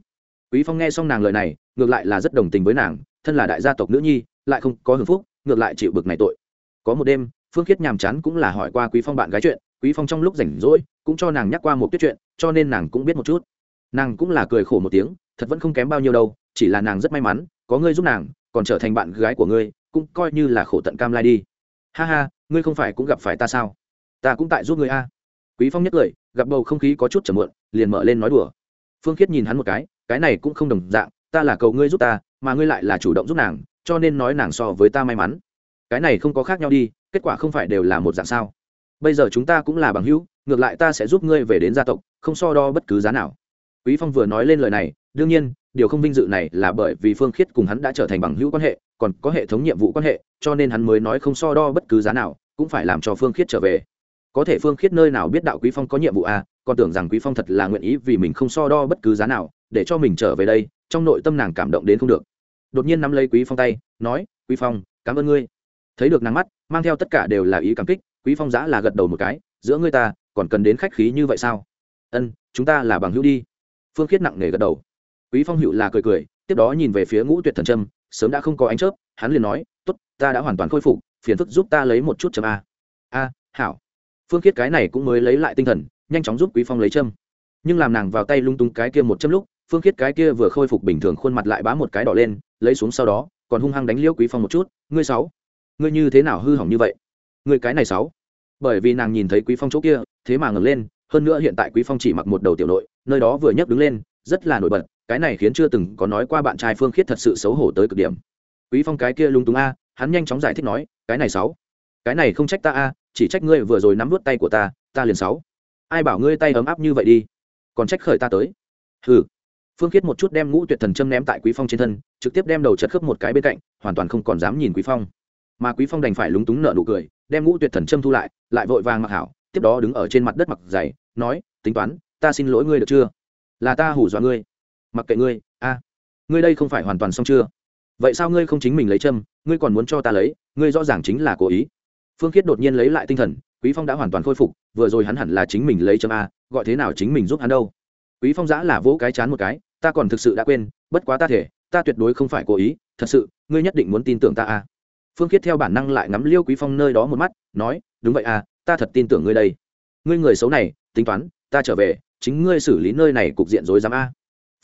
Quý phong nghe xong nàng lời này, ngược lại là rất đồng tình với nàng, thân là đại gia tộc nữ nhi, lại không có hưởng phúc, ngược lại chịu bực này tội. Có một đêm, phương khiết nhàm chán cũng là hỏi qua quý phong bạn gái chuyện, quý phong trong lúc rảnh rỗi cũng cho nàng nhắc qua một tuyết chuyện, cho nên nàng cũng biết một chút. Nàng cũng là cười khổ một tiếng thật vẫn không kém bao nhiêu đâu, chỉ là nàng rất may mắn, có ngươi giúp nàng, còn trở thành bạn gái của ngươi, cũng coi như là khổ tận cam lai đi. Ha ha, ngươi không phải cũng gặp phải ta sao? Ta cũng tại giúp ngươi a. Quý phong nhất cười gặp bầu không khí có chút chầm muộn, liền mở lên nói đùa. Phương khiết nhìn hắn một cái cái này cũng không đồng dạng, ta là cầu ngươi giúp ta, mà ngươi lại là chủ động giúp nàng, cho nên nói nàng so với ta may mắn. Cái này không có khác nhau đi, kết quả không phải đều là một dạng sao? Bây giờ chúng ta cũng là bằng hữu, ngược lại ta sẽ giúp ngươi về đến gia tộc, không so đo bất cứ giá nào. Quý phong vừa nói lên lời này đương nhiên, điều không vinh dự này là bởi vì phương khiết cùng hắn đã trở thành bằng hữu quan hệ, còn có hệ thống nhiệm vụ quan hệ, cho nên hắn mới nói không so đo bất cứ giá nào, cũng phải làm cho phương khiết trở về. Có thể phương khiết nơi nào biết đạo quý phong có nhiệm vụ à còn tưởng rằng quý phong thật là nguyện ý vì mình không so đo bất cứ giá nào, để cho mình trở về đây, trong nội tâm nàng cảm động đến không được. Đột nhiên nắm lấy quý phong tay, nói, quý phong, cảm ơn ngươi. Thấy được nàng mắt, mang theo tất cả đều là ý cảm kích, quý phong giã là gật đầu một cái, giữa ngươi ta, còn cần đến khách khí như vậy sao? Ân, chúng ta là bằng hữu đi. Phương khiết nặng nề gật đầu quý phong hữu là cười cười, tiếp đó nhìn về phía ngũ tuyệt thần trâm, sớm đã không có ánh chớp, hắn liền nói, tốt, ta đã hoàn toàn khôi phục, phiền phức giúp ta lấy một chút châm a. A, hảo. Phương khiết cái này cũng mới lấy lại tinh thần, nhanh chóng giúp quý phong lấy châm. Nhưng làm nàng vào tay lung tung cái kia một châm lúc, phương khiết cái kia vừa khôi phục bình thường khuôn mặt lại bá một cái đỏ lên, lấy xuống sau đó, còn hung hăng đánh liêu quý phong một chút, ngươi sáu, ngươi như thế nào hư hỏng như vậy? Ngươi cái này sáu. Bởi vì nàng nhìn thấy quý phong chỗ kia, thế mà ngẩng lên, hơn nữa hiện tại quý phong chỉ mặc một đầu tiểu nội, nơi đó vừa nhấc đứng lên, rất là nổi bật cái này khiến chưa từng có nói qua bạn trai phương khiết thật sự xấu hổ tới cực điểm. Quý phong cái kia lung túng a, hắn nhanh chóng giải thích nói, cái này sáu, cái này không trách ta a, chỉ trách ngươi vừa rồi nắm vút tay của ta ta liền sáu. Ai bảo ngươi tay ấm áp như vậy đi, còn trách khởi ta tới? Hừ. Phương khiết một chút đem ngũ tuyệt thần châm ném tại quý phong trên thân, trực tiếp đem đầu chật khớp một cái bên cạnh, hoàn toàn không còn dám nhìn quý phong. Mà quý phong đành phải lúng túng nợ nụ cười, đem ngũ tuyệt thần châm thu lại lại vội vàng mặc hảo, tiếp đó đứng ở trên mặt đất mặc dày nói, tính toán, ta xin lỗi ngươi được chưa? Là ta hủ dọa ngươi mặc kệ ngươi, a, ngươi đây không phải hoàn toàn xong chưa? Vậy sao ngươi không chính mình lấy châm, ngươi còn muốn cho ta lấy, ngươi rõ ràng chính là cố ý. Phương khiết đột nhiên lấy lại tinh thần, quý phong đã hoàn toàn khôi phục, vừa rồi hắn hẳn là chính mình lấy châm a, gọi thế nào chính mình giúp hắn đâu. Quý phong giã là vỗ cái chán một cái, ta còn thực sự đã quên, bất quá ta thể, ta tuyệt đối không phải cố ý, thật sự, ngươi nhất định muốn tin tưởng ta a. Phương khiết theo bản năng lại ngắm liêu quý phong nơi đó một mắt, nói, đúng vậy à ta thật tin tưởng ngươi đây. Ngươi người xấu này, tính toán, ta trở về, chính ngươi xử lý nơi này cục diện rối rắm a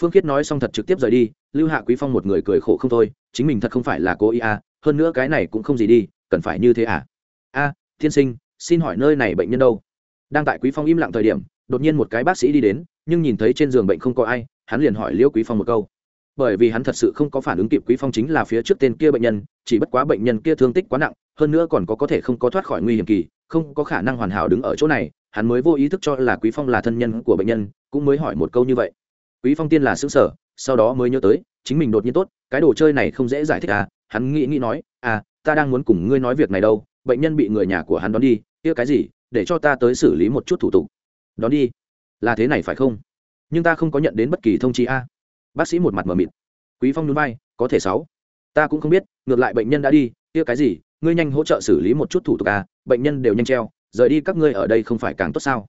phương khiết nói xong thật trực tiếp rời đi lưu hạ quý phong một người cười khổ không thôi chính mình thật không phải là cố ý à? hơn nữa cái này cũng không gì đi cần phải như thế à? A à, tiên sinh xin hỏi nơi này bệnh nhân đâu? Đang tại quý phong im lặng thời điểm đột nhiên một cái bác sĩ đi đến nhưng nhìn thấy trên giường bệnh không có ai hắn liền hỏi liễu quý phong một câu. Bởi vì hắn thật sự không có phản ứng kịp quý phong chính là phía trước tên kia bệnh nhân chỉ bất quá bệnh nhân kia thương tích quá nặng hơn nữa còn có có thể không có thoát khỏi nguy hiểm kỳ không có khả năng hoàn hảo đứng ở chỗ này hắn mới vô ý thức cho là quý phong là thân nhân của bệnh nhân cũng mới hỏi một câu như vậy quý phong tiên là xứng sở sau đó mới nhớ tới, chính mình đột nhiên tốt, cái đồ chơi này không dễ giải thích à hắn nghĩ nghĩ nói à ta đang muốn cùng ngươi nói việc này đâu, bệnh nhân bị người nhà của hắn đón đi, kia cái gì, để cho ta tới xử lý một chút thủ tục. Đón đi? Là thế này phải không? Nhưng ta không có nhận đến bất kỳ thông chi a. Bác sĩ một mặt mờ mịt. Quý phong nhún vai, có thể sáu. Ta cũng không biết, ngược lại bệnh nhân đã đi, kia cái gì, ngươi nhanh hỗ trợ xử lý một chút thủ tục a bệnh nhân đều nhanh treo, rời đi các ngươi ở đây không phải càng tốt sao?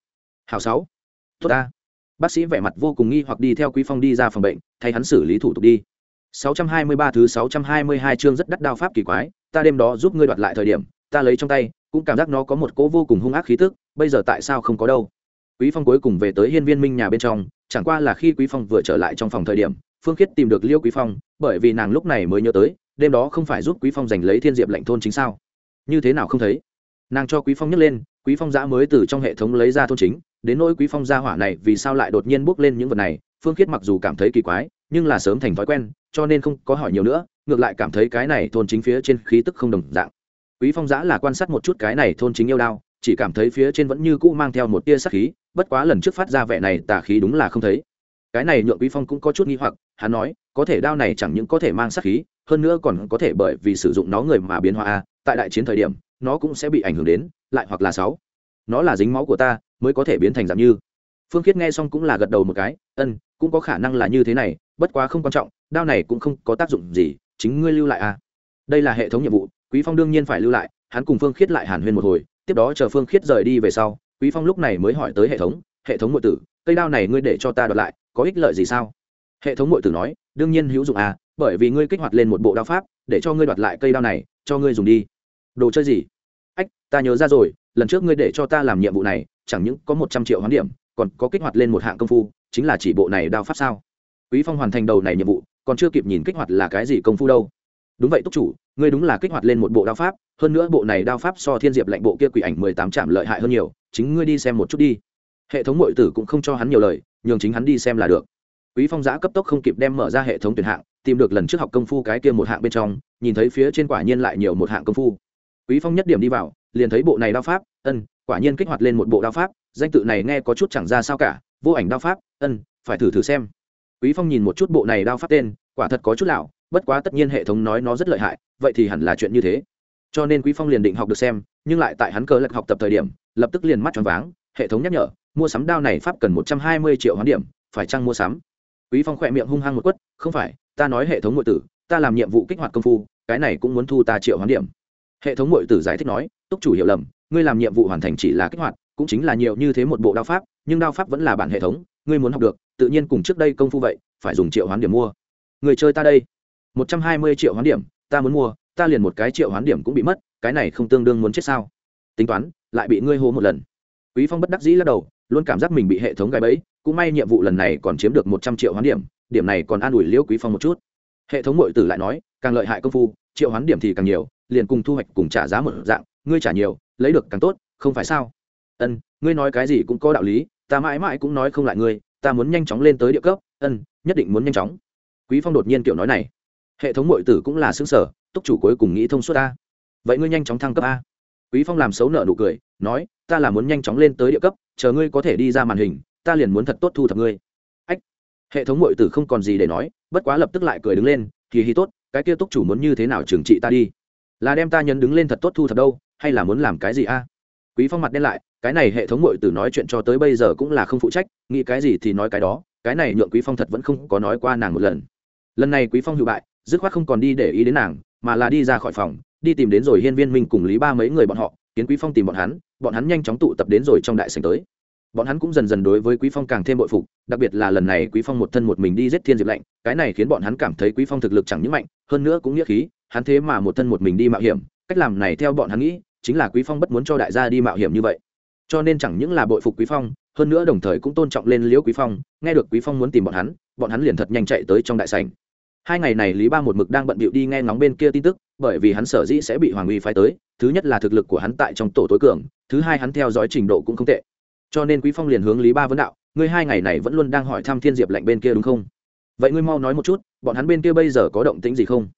Hào sáu. Tốt ta bác sĩ vẻ mặt vô cùng nghi hoặc đi theo quý phong đi ra phòng bệnh, thay hắn xử lý thủ tục đi. 623 thứ 622 chương rất đắt đao pháp kỳ quái, ta đêm đó giúp ngươi đoạt lại thời điểm, ta lấy trong tay, cũng cảm giác nó có một cỗ vô cùng hung ác khí tức, bây giờ tại sao không có đâu? Quý phong cuối cùng về tới hiên viên minh nhà bên trong, chẳng qua là khi quý phong vừa trở lại trong phòng thời điểm, phương khiết tìm được liêu quý phong, bởi vì nàng lúc này mới nhớ tới, đêm đó không phải giúp quý phong giành lấy thiên diệp lệnh thôn chính sao? Như thế nào không thấy? Nàng cho quý phong nhấc lên, quý phong giã mới từ trong hệ thống lấy ra thôn chính đến nỗi quý phong gia hỏa này vì sao lại đột nhiên bước lên những vật này, phương khiết mặc dù cảm thấy kỳ quái, nhưng là sớm thành thói quen, cho nên không có hỏi nhiều nữa, ngược lại cảm thấy cái này thôn chính phía trên khí tức không đồng dạng. Quý phong giã là quan sát một chút cái này thôn chính yêu đao, chỉ cảm thấy phía trên vẫn như cũ mang theo một tia sắc khí, bất quá lần trước phát ra vẻ này tà khí đúng là không thấy. Cái này nhượng quý phong cũng có chút nghi hoặc, hắn nói, có thể đao này chẳng những có thể mang sắc khí, hơn nữa còn có thể bởi vì sử dụng nó người mà biến hóa tại đại chiến thời điểm, nó cũng sẽ bị ảnh hưởng đến, lại hoặc là sáu. Nó là dính máu của ta mới có thể biến thành dạng như. Phương khiết nghe xong cũng là gật đầu một cái, ân, cũng có khả năng là như thế này, bất quá không quan trọng, đao này cũng không có tác dụng gì, chính ngươi lưu lại à. Đây là hệ thống nhiệm vụ, quý phong đương nhiên phải lưu lại, hắn cùng phương khiết lại hàn huyên một hồi, tiếp đó chờ phương khiết rời đi về sau, quý phong lúc này mới hỏi tới hệ thống hệ thống ngụy tử, cây đao này ngươi để cho ta đoạt lại, có ích lợi gì sao? Hệ thống ngụy tử nói, đương nhiên hữu dụng à bởi vì ngươi kích hoạt lên một bộ đao pháp, để cho ngươi đoạt lại cây đao này, cho ngươi dùng đi. Đồ chơi gì? Ách, ta nhớ ra rồi, lần trước ngươi để cho ta làm nhiệm vụ này, chẳng những có một trăm triệu hoán điểm, còn có kích hoạt lên một hạng công phu, chính là chỉ bộ này đao pháp sao? Quý phong hoàn thành đầu này nhiệm vụ, còn chưa kịp nhìn kích hoạt là cái gì công phu đâu. Đúng vậy, túc chủ, ngươi đúng là kích hoạt lên một bộ đao pháp, hơn nữa bộ này đao pháp so thiên diệp lệnh bộ kia quỷ ảnh mười tám trạm lợi hại hơn nhiều, chính ngươi đi xem một chút đi. Hệ thống mọi tử cũng không cho hắn nhiều lời, nhường chính hắn đi xem là được. Quý phong giã cấp tốc không kịp đem mở ra hệ thống tuyển hạng, tìm được lần trước học công phu cái kia một hạng bên trong, nhìn thấy phía trên quả nhiên lại nhiều một hạng công phu quý phong nhất điểm đi vào, liền thấy bộ này đao pháp, ân, quả nhiên kích hoạt lên một bộ đao pháp, danh tự này nghe có chút chẳng ra sao cả, vô ảnh đao pháp, ân, phải thử thử xem. Quý phong nhìn một chút bộ này đao pháp tên, quả thật có chút lão. bất quá tất nhiên hệ thống nói nó rất lợi hại, vậy thì hẳn là chuyện như thế. Cho nên quý phong liền định học được xem, nhưng lại tại hắn cờ lật học tập thời điểm, lập tức liền mắt tròn váng, hệ thống nhắc nhở, mua sắm đao này pháp cần một trăm hai mươi triệu hoán điểm, phải chăng mua sắm? Quý phong khỏe miệng hung hăng một quất, không phải, ta nói hệ thống ngụy tử, ta làm nhiệm vụ kích hoạt công phu, cái này cũng muốn thu ta triệu hoán điểm hệ thống mội tử giải thích nói, túc chủ hiểu lầm, ngươi làm nhiệm vụ hoàn thành chỉ là kích hoạt, cũng chính là nhiều như thế một bộ đao pháp, nhưng đao pháp vẫn là bản hệ thống, ngươi muốn học được, tự nhiên cùng trước đây công phu vậy, phải dùng triệu hoán điểm mua. Người chơi ta đây. Một trăm hai mươi triệu hoán điểm, ta muốn mua, ta liền một cái triệu hoán điểm cũng bị mất, cái này không tương đương muốn chết sao? Tính toán, lại bị ngươi hô một lần. Quý phong bất đắc dĩ lắc đầu, luôn cảm giác mình bị hệ thống gài bẫy, cũng may nhiệm vụ lần này còn chiếm được một trăm triệu hoán điểm điểm này còn an ủi liễu quý phong một chút. Hệ thống mội tử lại nói, càng lợi hại công phu, triệu hoán điểm thì càng nhiều liền cùng thu hoạch cùng trả giá một dạng, ngươi trả nhiều, lấy được càng tốt, không phải sao? Ân, ngươi nói cái gì cũng có đạo lý, ta mãi mãi cũng nói không lại ngươi, ta muốn nhanh chóng lên tới địa cấp, ân, nhất định muốn nhanh chóng. Quý phong đột nhiên kiểu nói này. Hệ thống mọi tử cũng là xứng sở túc chủ cuối cùng nghĩ thông suốt ta vậy ngươi nhanh chóng thăng cấp a. Quý phong làm xấu nợ nụ cười, nói, ta là muốn nhanh chóng lên tới địa cấp, chờ ngươi có thể đi ra màn hình, ta liền muốn thật tốt thu thập ngươi. Ách. Hệ thống mọi tử không còn gì để nói, bất quá lập tức lại cười đứng lên thì hi tốt, cái kia túc chủ muốn như thế nào trừng trị ta đi là đem ta nhấn đứng lên thật tốt thu thập đâu, hay là muốn làm cái gì a? Quý phong mặt đen lại, cái này hệ thống mội tử nói chuyện cho tới bây giờ cũng là không phụ trách, nghĩ cái gì thì nói cái đó, cái này nhượng quý phong thật vẫn không có nói qua nàng một lần. Lần này quý phong hữu bại, dứt khoát không còn đi để ý đến nàng, mà là đi ra khỏi phòng, đi tìm đến rồi hiên viên minh cùng lý ba mấy người bọn họ kiến quý phong tìm bọn hắn bọn hắn nhanh chóng tụ tập đến rồi trong đại sảnh tới. Bọn hắn cũng dần dần đối với quý phong càng thêm bội phục, đặc biệt là lần này quý phong một thân một mình đi giết thiên diệp lạnh, cái này khiến bọn hắn cảm thấy quý phong thực lực chẳng những mạnh, hơn nữa cũng nghĩa khí hắn thế mà một thân một mình đi mạo hiểm, cách làm này theo bọn hắn nghĩ, chính là quý phong bất muốn cho đại gia đi mạo hiểm như vậy. Cho nên chẳng những là bội phục quý phong, hơn nữa đồng thời cũng tôn trọng lên liễu quý phong, nghe được quý phong muốn tìm bọn hắn bọn hắn liền thật nhanh chạy tới trong đại sảnh. Hai ngày này lý ba một mực đang bận bịu đi nghe ngóng bên kia tin tức, bởi vì hắn sở dĩ sẽ bị hoàng uy phái tới, thứ nhất là thực lực của hắn tại trong tổ tối cường, thứ hai hắn theo dõi trình độ cũng không tệ. Cho nên quý phong liền hướng lý ba vấn đạo, ngươi hai ngày này vẫn luôn đang hỏi thăm thiên diệp lạnh bên kia đúng không? Vậy ngươi mau nói một chút, bọn hắn bên kia bây giờ có động tĩnh gì không?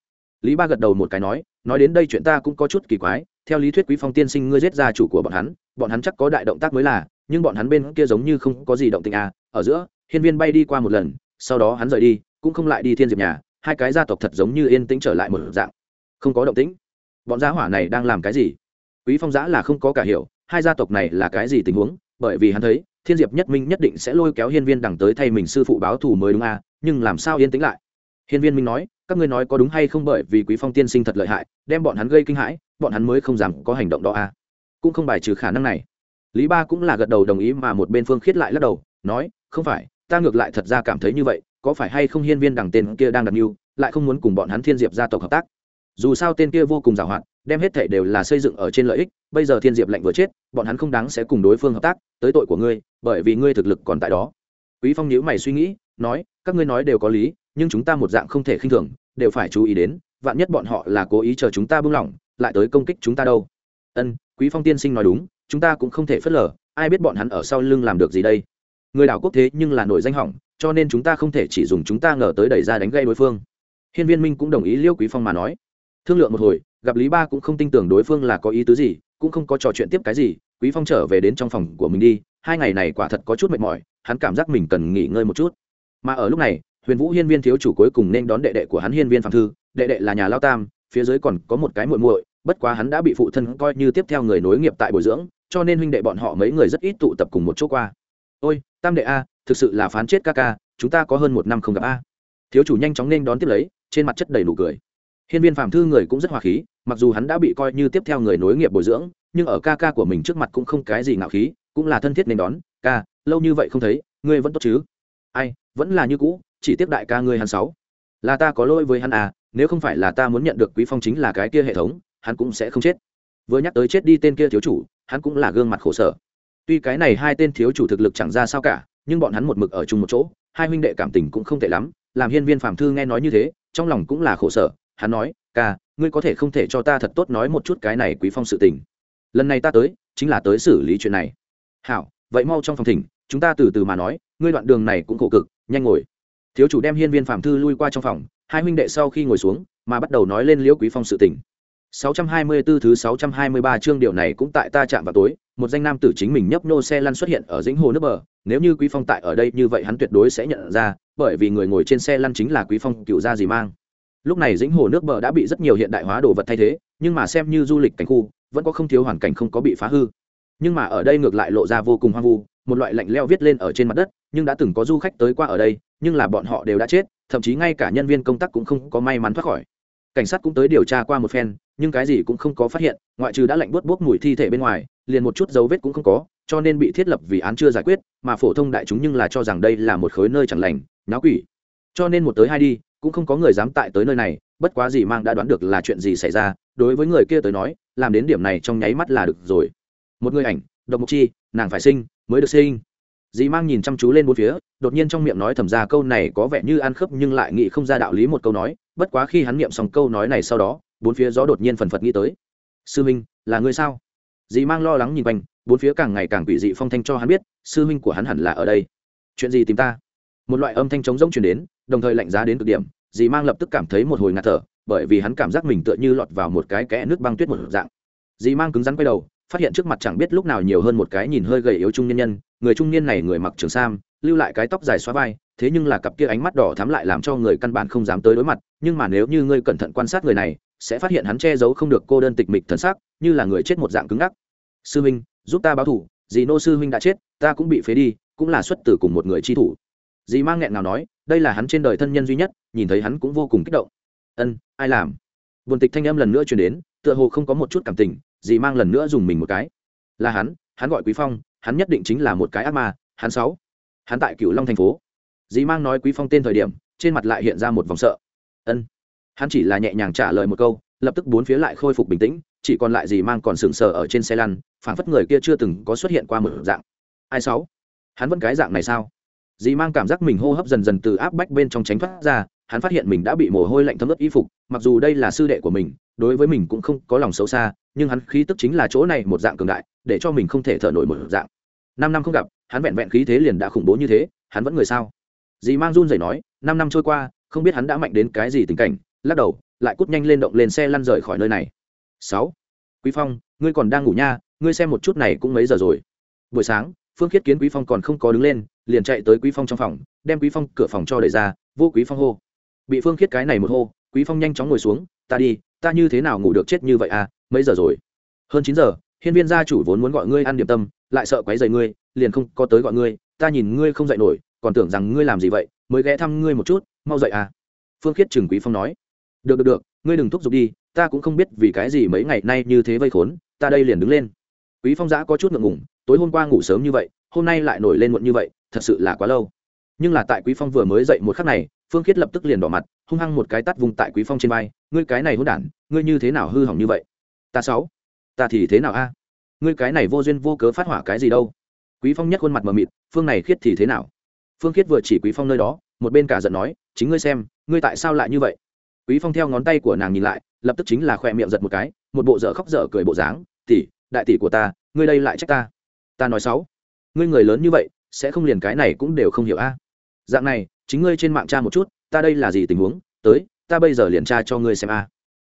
Lý ba gật đầu một cái nói nói đến đây chuyện ta cũng có chút kỳ quái, theo lý thuyết quý phong tiên sinh ngươi giết ra chủ của bọn hắn bọn hắn chắc có đại động tác mới là, nhưng bọn hắn bên kia giống như không có gì động tĩnh à ở giữa, hiên viên bay đi qua một lần, sau đó hắn rời đi, cũng không lại đi thiên diệp nhà, hai cái gia tộc thật giống như yên tĩnh trở lại một dạng. Không có động tĩnh. Bọn gia hỏa này đang làm cái gì? Quý phong giã là không có cả hiểu, hai gia tộc này là cái gì tình huống, bởi vì hắn thấy, thiên diệp nhất minh nhất định sẽ lôi kéo hiên viên đằng tới thay mình sư phụ báo thù mới đúng à nhưng làm sao yên tĩnh lại? Hiên viên minh nói, các ngươi nói có đúng hay không bởi vì quý phong tiên sinh thật lợi hại, đem bọn hắn gây kinh hãi, bọn hắn mới không dám có hành động đó à? Cũng không bài trừ khả năng này. Lý ba cũng là gật đầu đồng ý mà một bên phương khiết lại lắc đầu, nói, không phải, ta ngược lại thật ra cảm thấy như vậy, có phải hay không hiên viên đằng tên kia đang đặt mưu, lại không muốn cùng bọn hắn thiên diệp gia tộc hợp tác? Dù sao tên kia vô cùng giàu hạn, đem hết thể đều là xây dựng ở trên lợi ích, bây giờ thiên diệp lệnh vừa chết, bọn hắn không đáng sẽ cùng đối phương hợp tác, tới tội của ngươi, bởi vì ngươi thực lực còn tại đó. Quý phong nhíu mày suy nghĩ, nói, các ngươi nói đều có lý nhưng chúng ta một dạng không thể khinh thường, đều phải chú ý đến, vạn nhất bọn họ là cố ý chờ chúng ta buông lỏng, lại tới công kích chúng ta đâu. Ân, quý phong tiên sinh nói đúng, chúng ta cũng không thể phớt lờ, ai biết bọn hắn ở sau lưng làm được gì đây? Người đảo quốc thế nhưng là nổi danh hỏng, cho nên chúng ta không thể chỉ dùng chúng ta ngờ tới đẩy ra đánh gây đối phương. Hiên viên minh cũng đồng ý liêu quý phong mà nói. Thương lượng một hồi, gặp lý ba cũng không tin tưởng đối phương là có ý tứ gì, cũng không có trò chuyện tiếp cái gì, quý phong trở về đến trong phòng của mình đi, hai ngày này quả thật có chút mệt mỏi, hắn cảm giác mình cần nghỉ ngơi một chút. Mà ở lúc này huyền vũ hiên viên thiếu chủ cuối cùng nên đón đệ đệ của hắn hiên viên phạm thư. Đệ đệ là nhà lao tam, phía dưới còn có một cái muội muội, bất quá hắn đã bị phụ thân coi như tiếp theo người nối nghiệp tại bồi dưỡng, cho nên huynh đệ bọn họ mấy người rất ít tụ tập cùng một chỗ qua. Ôi, tam đệ a, thực sự là phán chết ca ca, chúng ta có hơn một năm không gặp a. Thiếu chủ nhanh chóng nên đón tiếp lấy, trên mặt chất đầy nụ cười. Hiên viên phạm thư người cũng rất hòa khí, mặc dù hắn đã bị coi như tiếp theo người nối nghiệp bồi dưỡng, nhưng ở ca ca của mình trước mặt cũng không cái gì ngạo khí, cũng là thân thiết nên đón, ca, lâu như vậy không thấy, ngươi vẫn tốt chứ? Ai, vẫn là như cũ chỉ tiếp đại ca ngươi hắn sáu. Là ta có lỗi với hắn à nếu không phải là ta muốn nhận được quý phong chính là cái kia hệ thống, hắn cũng sẽ không chết. Vừa nhắc tới chết đi tên kia thiếu chủ, hắn cũng là gương mặt khổ sở. Tuy cái này hai tên thiếu chủ thực lực chẳng ra sao cả, nhưng bọn hắn một mực ở chung một chỗ, hai huynh đệ cảm tình cũng không tệ lắm, làm hiên viên phạm thư nghe nói như thế, trong lòng cũng là khổ sở. Hắn nói, ca, ngươi có thể không thể cho ta thật tốt nói một chút cái này quý phong sự tình. Lần này ta tới, chính là tới xử lý chuyện này. Hảo, vậy mau trong phòng thỉnh, chúng ta từ từ mà nói, ngươi đoạn đường này cũng khổ cực, nhanh ngồi thiếu chủ đem hiên viên phạm thư lui qua trong phòng hai huynh đệ sau khi ngồi xuống mà bắt đầu nói lên liễu quý phong sự tình 624 thứ 623 chương điều này cũng tại ta chạm vào tối, một danh nam tử chính mình nhấp nô xe lăn xuất hiện ở dĩnh hồ nước bờ, nếu như Quý Phong tại ở đây như vậy hắn tuyệt đối sẽ nhận ra, bởi vì người ngồi trên xe lăn chính là Quý Phong cựu gia gì mang. Lúc này dĩnh hồ nước bờ đã bị rất nhiều hiện đại hóa đồ vật thay thế, nhưng mà xem như du lịch cảnh khu, vẫn có không thiếu hoàn cảnh không có bị phá hư. Nhưng mà ở đây ngược lại lộ ra vô cùng hoang vu, một loại lạnh lẽo viết lên ở trên mặt đất, nhưng đã từng có du khách tới qua ở đây, nhưng là bọn họ đều đã chết, thậm chí ngay cả nhân viên công tác cũng không có may mắn thoát khỏi. Cảnh sát cũng tới điều tra qua một phen nhưng cái gì cũng không có phát hiện ngoại trừ đã lạnh bớt bốc mùi thi thể bên ngoài liền một chút dấu vết cũng không có cho nên bị thiết lập vì án chưa giải quyết mà phổ thông đại chúng nhưng là cho rằng đây là một khối nơi chẳng lành náo quỷ. Cho nên một tới hai đi cũng không có người dám tại tới nơi này bất quá gì mang đã đoán được là chuyện gì xảy ra đối với người kia tới nói làm đến điểm này trong nháy mắt là được rồi. Một người ảnh độc mục chi nàng phải sinh mới được sinh dì mang nhìn chăm chú lên bốn phía, đột nhiên trong miệng nói thầm ra câu này có vẻ như ăn khớp nhưng lại nghĩ không ra đạo lý một câu nói, bất quá khi hắn niệm xong câu nói này sau đó, bốn phía gió đột nhiên phần phật nghĩ tới. Sư minh, là người sao? Dì mang lo lắng nhìn quanh, bốn phía càng ngày càng quỷ dị phong thanh cho hắn biết, sư minh của hắn hẳn là ở đây. Chuyện gì tìm ta? Một loại âm thanh trống rỗng truyền đến, đồng thời lạnh giá đến cực điểm, dì mang lập tức cảm thấy một hồi ngạt thở, bởi vì hắn cảm giác mình tựa như lọt vào một cái kẽ nước băng tuyết một dạng. Dì mang cứng rắn quay đầu phát hiện trước mặt chẳng biết lúc nào nhiều hơn một cái nhìn hơi gầy yếu trung nhân nhân, người trung niên này người mặc trường sam, lưu lại cái tóc dài xóa vai, thế nhưng là cặp kia ánh mắt đỏ thắm lại làm cho người căn bản không dám tới đối mặt, nhưng mà nếu như ngươi cẩn thận quan sát người này, sẽ phát hiện hắn che giấu không được cô đơn tịch mịch thần sắc, như là người chết một dạng cứng ngắc. Sư huynh giúp ta báo thủ, dì nô sư huynh đã chết, ta cũng bị phế đi, cũng là xuất tử cùng một người chi thủ. Dì mang nghẹn nào nói, đây là hắn trên đời thân nhân duy nhất, nhìn thấy hắn cũng vô cùng kích động. Ân, ai làm? Buồn tịch thanh âm lần nữa truyền đến, tựa hồ không có một chút cảm tình dì mang lần nữa dùng mình một cái. Là hắn hắn gọi quý phong, hắn nhất định chính là một cái ác ma, hắn sáu. Hắn tại cửu long thành phố. Dì mang nói quý phong tên thời điểm, trên mặt lại hiện ra một vòng sợ. Ân. Hắn chỉ là nhẹ nhàng trả lời một câu, lập tức bốn phía lại khôi phục bình tĩnh, chỉ còn lại dì mang còn sừng sờ ở trên xe lăn, phảng phất người kia chưa từng có xuất hiện qua một dạng. Ai sáu? Hắn vẫn cái dạng này sao? Dì mang cảm giác mình hô hấp dần dần từ áp bách bên trong tránh thoát ra, hắn phát hiện mình đã bị mồ hôi lạnh thấm ướt y phục, mặc dù đây là sư đệ của mình, đối với mình cũng không có lòng xấu xa nhưng hắn khí tức chính là chỗ này một dạng cường đại, để cho mình không thể thở nổi một dạng. Năm năm không gặp, hắn vẹn vẹn khí thế liền đã khủng bố như thế, hắn vẫn người sao? Dì mang run rẩy nói, năm năm trôi qua, không biết hắn đã mạnh đến cái gì tình cảnh, lắc đầu, lại cút nhanh lên động lên xe lăn rời khỏi nơi này. Sáu, quý phong, ngươi còn đang ngủ nha, ngươi xem một chút này cũng mấy giờ rồi? Buổi sáng, phương khiết kiến quý phong còn không có đứng lên, liền chạy tới quý phong trong phòng, đem quý phong cửa phòng cho đẩy ra, vô quý phong hô. Bị phương khiết cái này một hô, quý phong nhanh chóng ngồi xuống, ta đi ta như thế nào ngủ được chết như vậy à mấy giờ rồi? Hơn chín giờ, hiên viên gia chủ vốn muốn gọi ngươi ăn điểm tâm, lại sợ quấy rầy ngươi, liền không có tới gọi ngươi, ta nhìn ngươi không dậy nổi, còn tưởng rằng ngươi làm gì vậy, mới ghé thăm ngươi một chút, mau dậy à. Phương khiết trừng quý phong nói. Được được được, ngươi đừng thúc giục đi, ta cũng không biết vì cái gì mấy ngày nay như thế vây khốn, ta đây liền đứng lên. Quý phong giã có chút ngượng ngùng, tối hôm qua ngủ sớm như vậy, hôm nay lại nổi lên muộn như vậy, thật sự là quá lâu. Nhưng là tại quý phong vừa mới dậy một khắc này phương khiết lập tức liền đỏ mặt, hung hăng một cái tắt vùng tại quý phong trên vai, ngươi cái này hôn đản, ngươi như thế nào hư hỏng như vậy? Ta sáu, ta thì thế nào a? Ngươi cái này vô duyên vô cớ phát hỏa cái gì đâu? Quý phong nhất khuôn mặt mờ mịt, phương này khiết thì thế nào? Phương khiết vừa chỉ quý phong nơi đó, một bên cả giận nói, chính ngươi xem, ngươi tại sao lại như vậy? Quý phong theo ngón tay của nàng nhìn lại, lập tức chính là khoe miệng giật một cái, một bộ dở khóc dở cười bộ dáng, tỷ, đại tỷ của ta, ngươi đây lại trách ta. Ta nói sáu, ngươi người lớn như vậy, sẽ không liền cái này cũng đều không hiểu a? Dạng này, chính ngươi trên mạng tra một chút, ta đây là gì tình huống, tới, ta bây giờ liền tra cho ngươi xem a.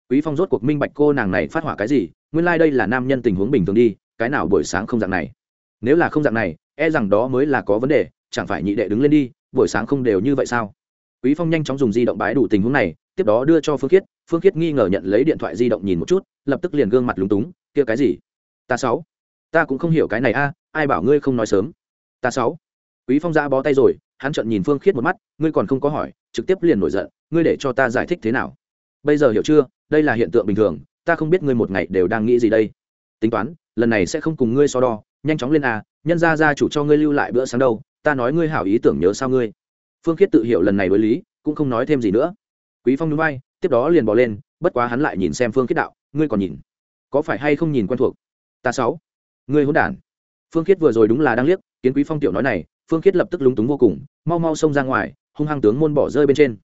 Quý phong rốt cuộc minh bạch cô nàng này phát hỏa cái gì, nguyên lai like đây là nam nhân tình huống bình thường đi, cái nào buổi sáng không dạng này. Nếu là không dạng này e rằng đó mới là có vấn đề, chẳng phải nhị đệ đứng lên đi, buổi sáng không đều như vậy sao? Quý phong nhanh chóng dùng di động bái đủ tình huống này, tiếp đó đưa cho phương khiết phương khiết nghi ngờ nhận lấy điện thoại di động nhìn một chút, lập tức liền gương mặt lúng túng, kia cái gì? Ta sáu? Ta cũng không hiểu cái này a, ai bảo ngươi không nói sớm? Ta sáu? Quý phong ra bó tay rồi hắn trợn nhìn phương khiết một mắt, ngươi còn không có hỏi, trực tiếp liền nổi giận, ngươi để cho ta giải thích thế nào? Bây giờ hiểu chưa? Đây là hiện tượng bình thường, ta không biết ngươi một ngày đều đang nghĩ gì đây. Tính toán, lần này sẽ không cùng ngươi so đo, nhanh chóng lên à? nhân ra ra chủ cho ngươi lưu lại bữa sáng đâu, ta nói ngươi hảo ý tưởng nhớ sao ngươi. Phương khiết tự hiểu lần này đối lý, cũng không nói thêm gì nữa. Quý phong núi bay tiếp đó liền bỏ lên, bất quá hắn lại nhìn xem phương khiết đạo, ngươi còn nhìn? Có phải hay không nhìn quen thuộc? Ta sáu. Ngươi hỗn đản. Phương khiết vừa rồi đúng là đang liếc, kiến quý phong tiểu nói này phương khiết lập tức lúng túng vô cùng, mau mau xông ra ngoài, hung hăng tướng môn bỏ rơi bên trên.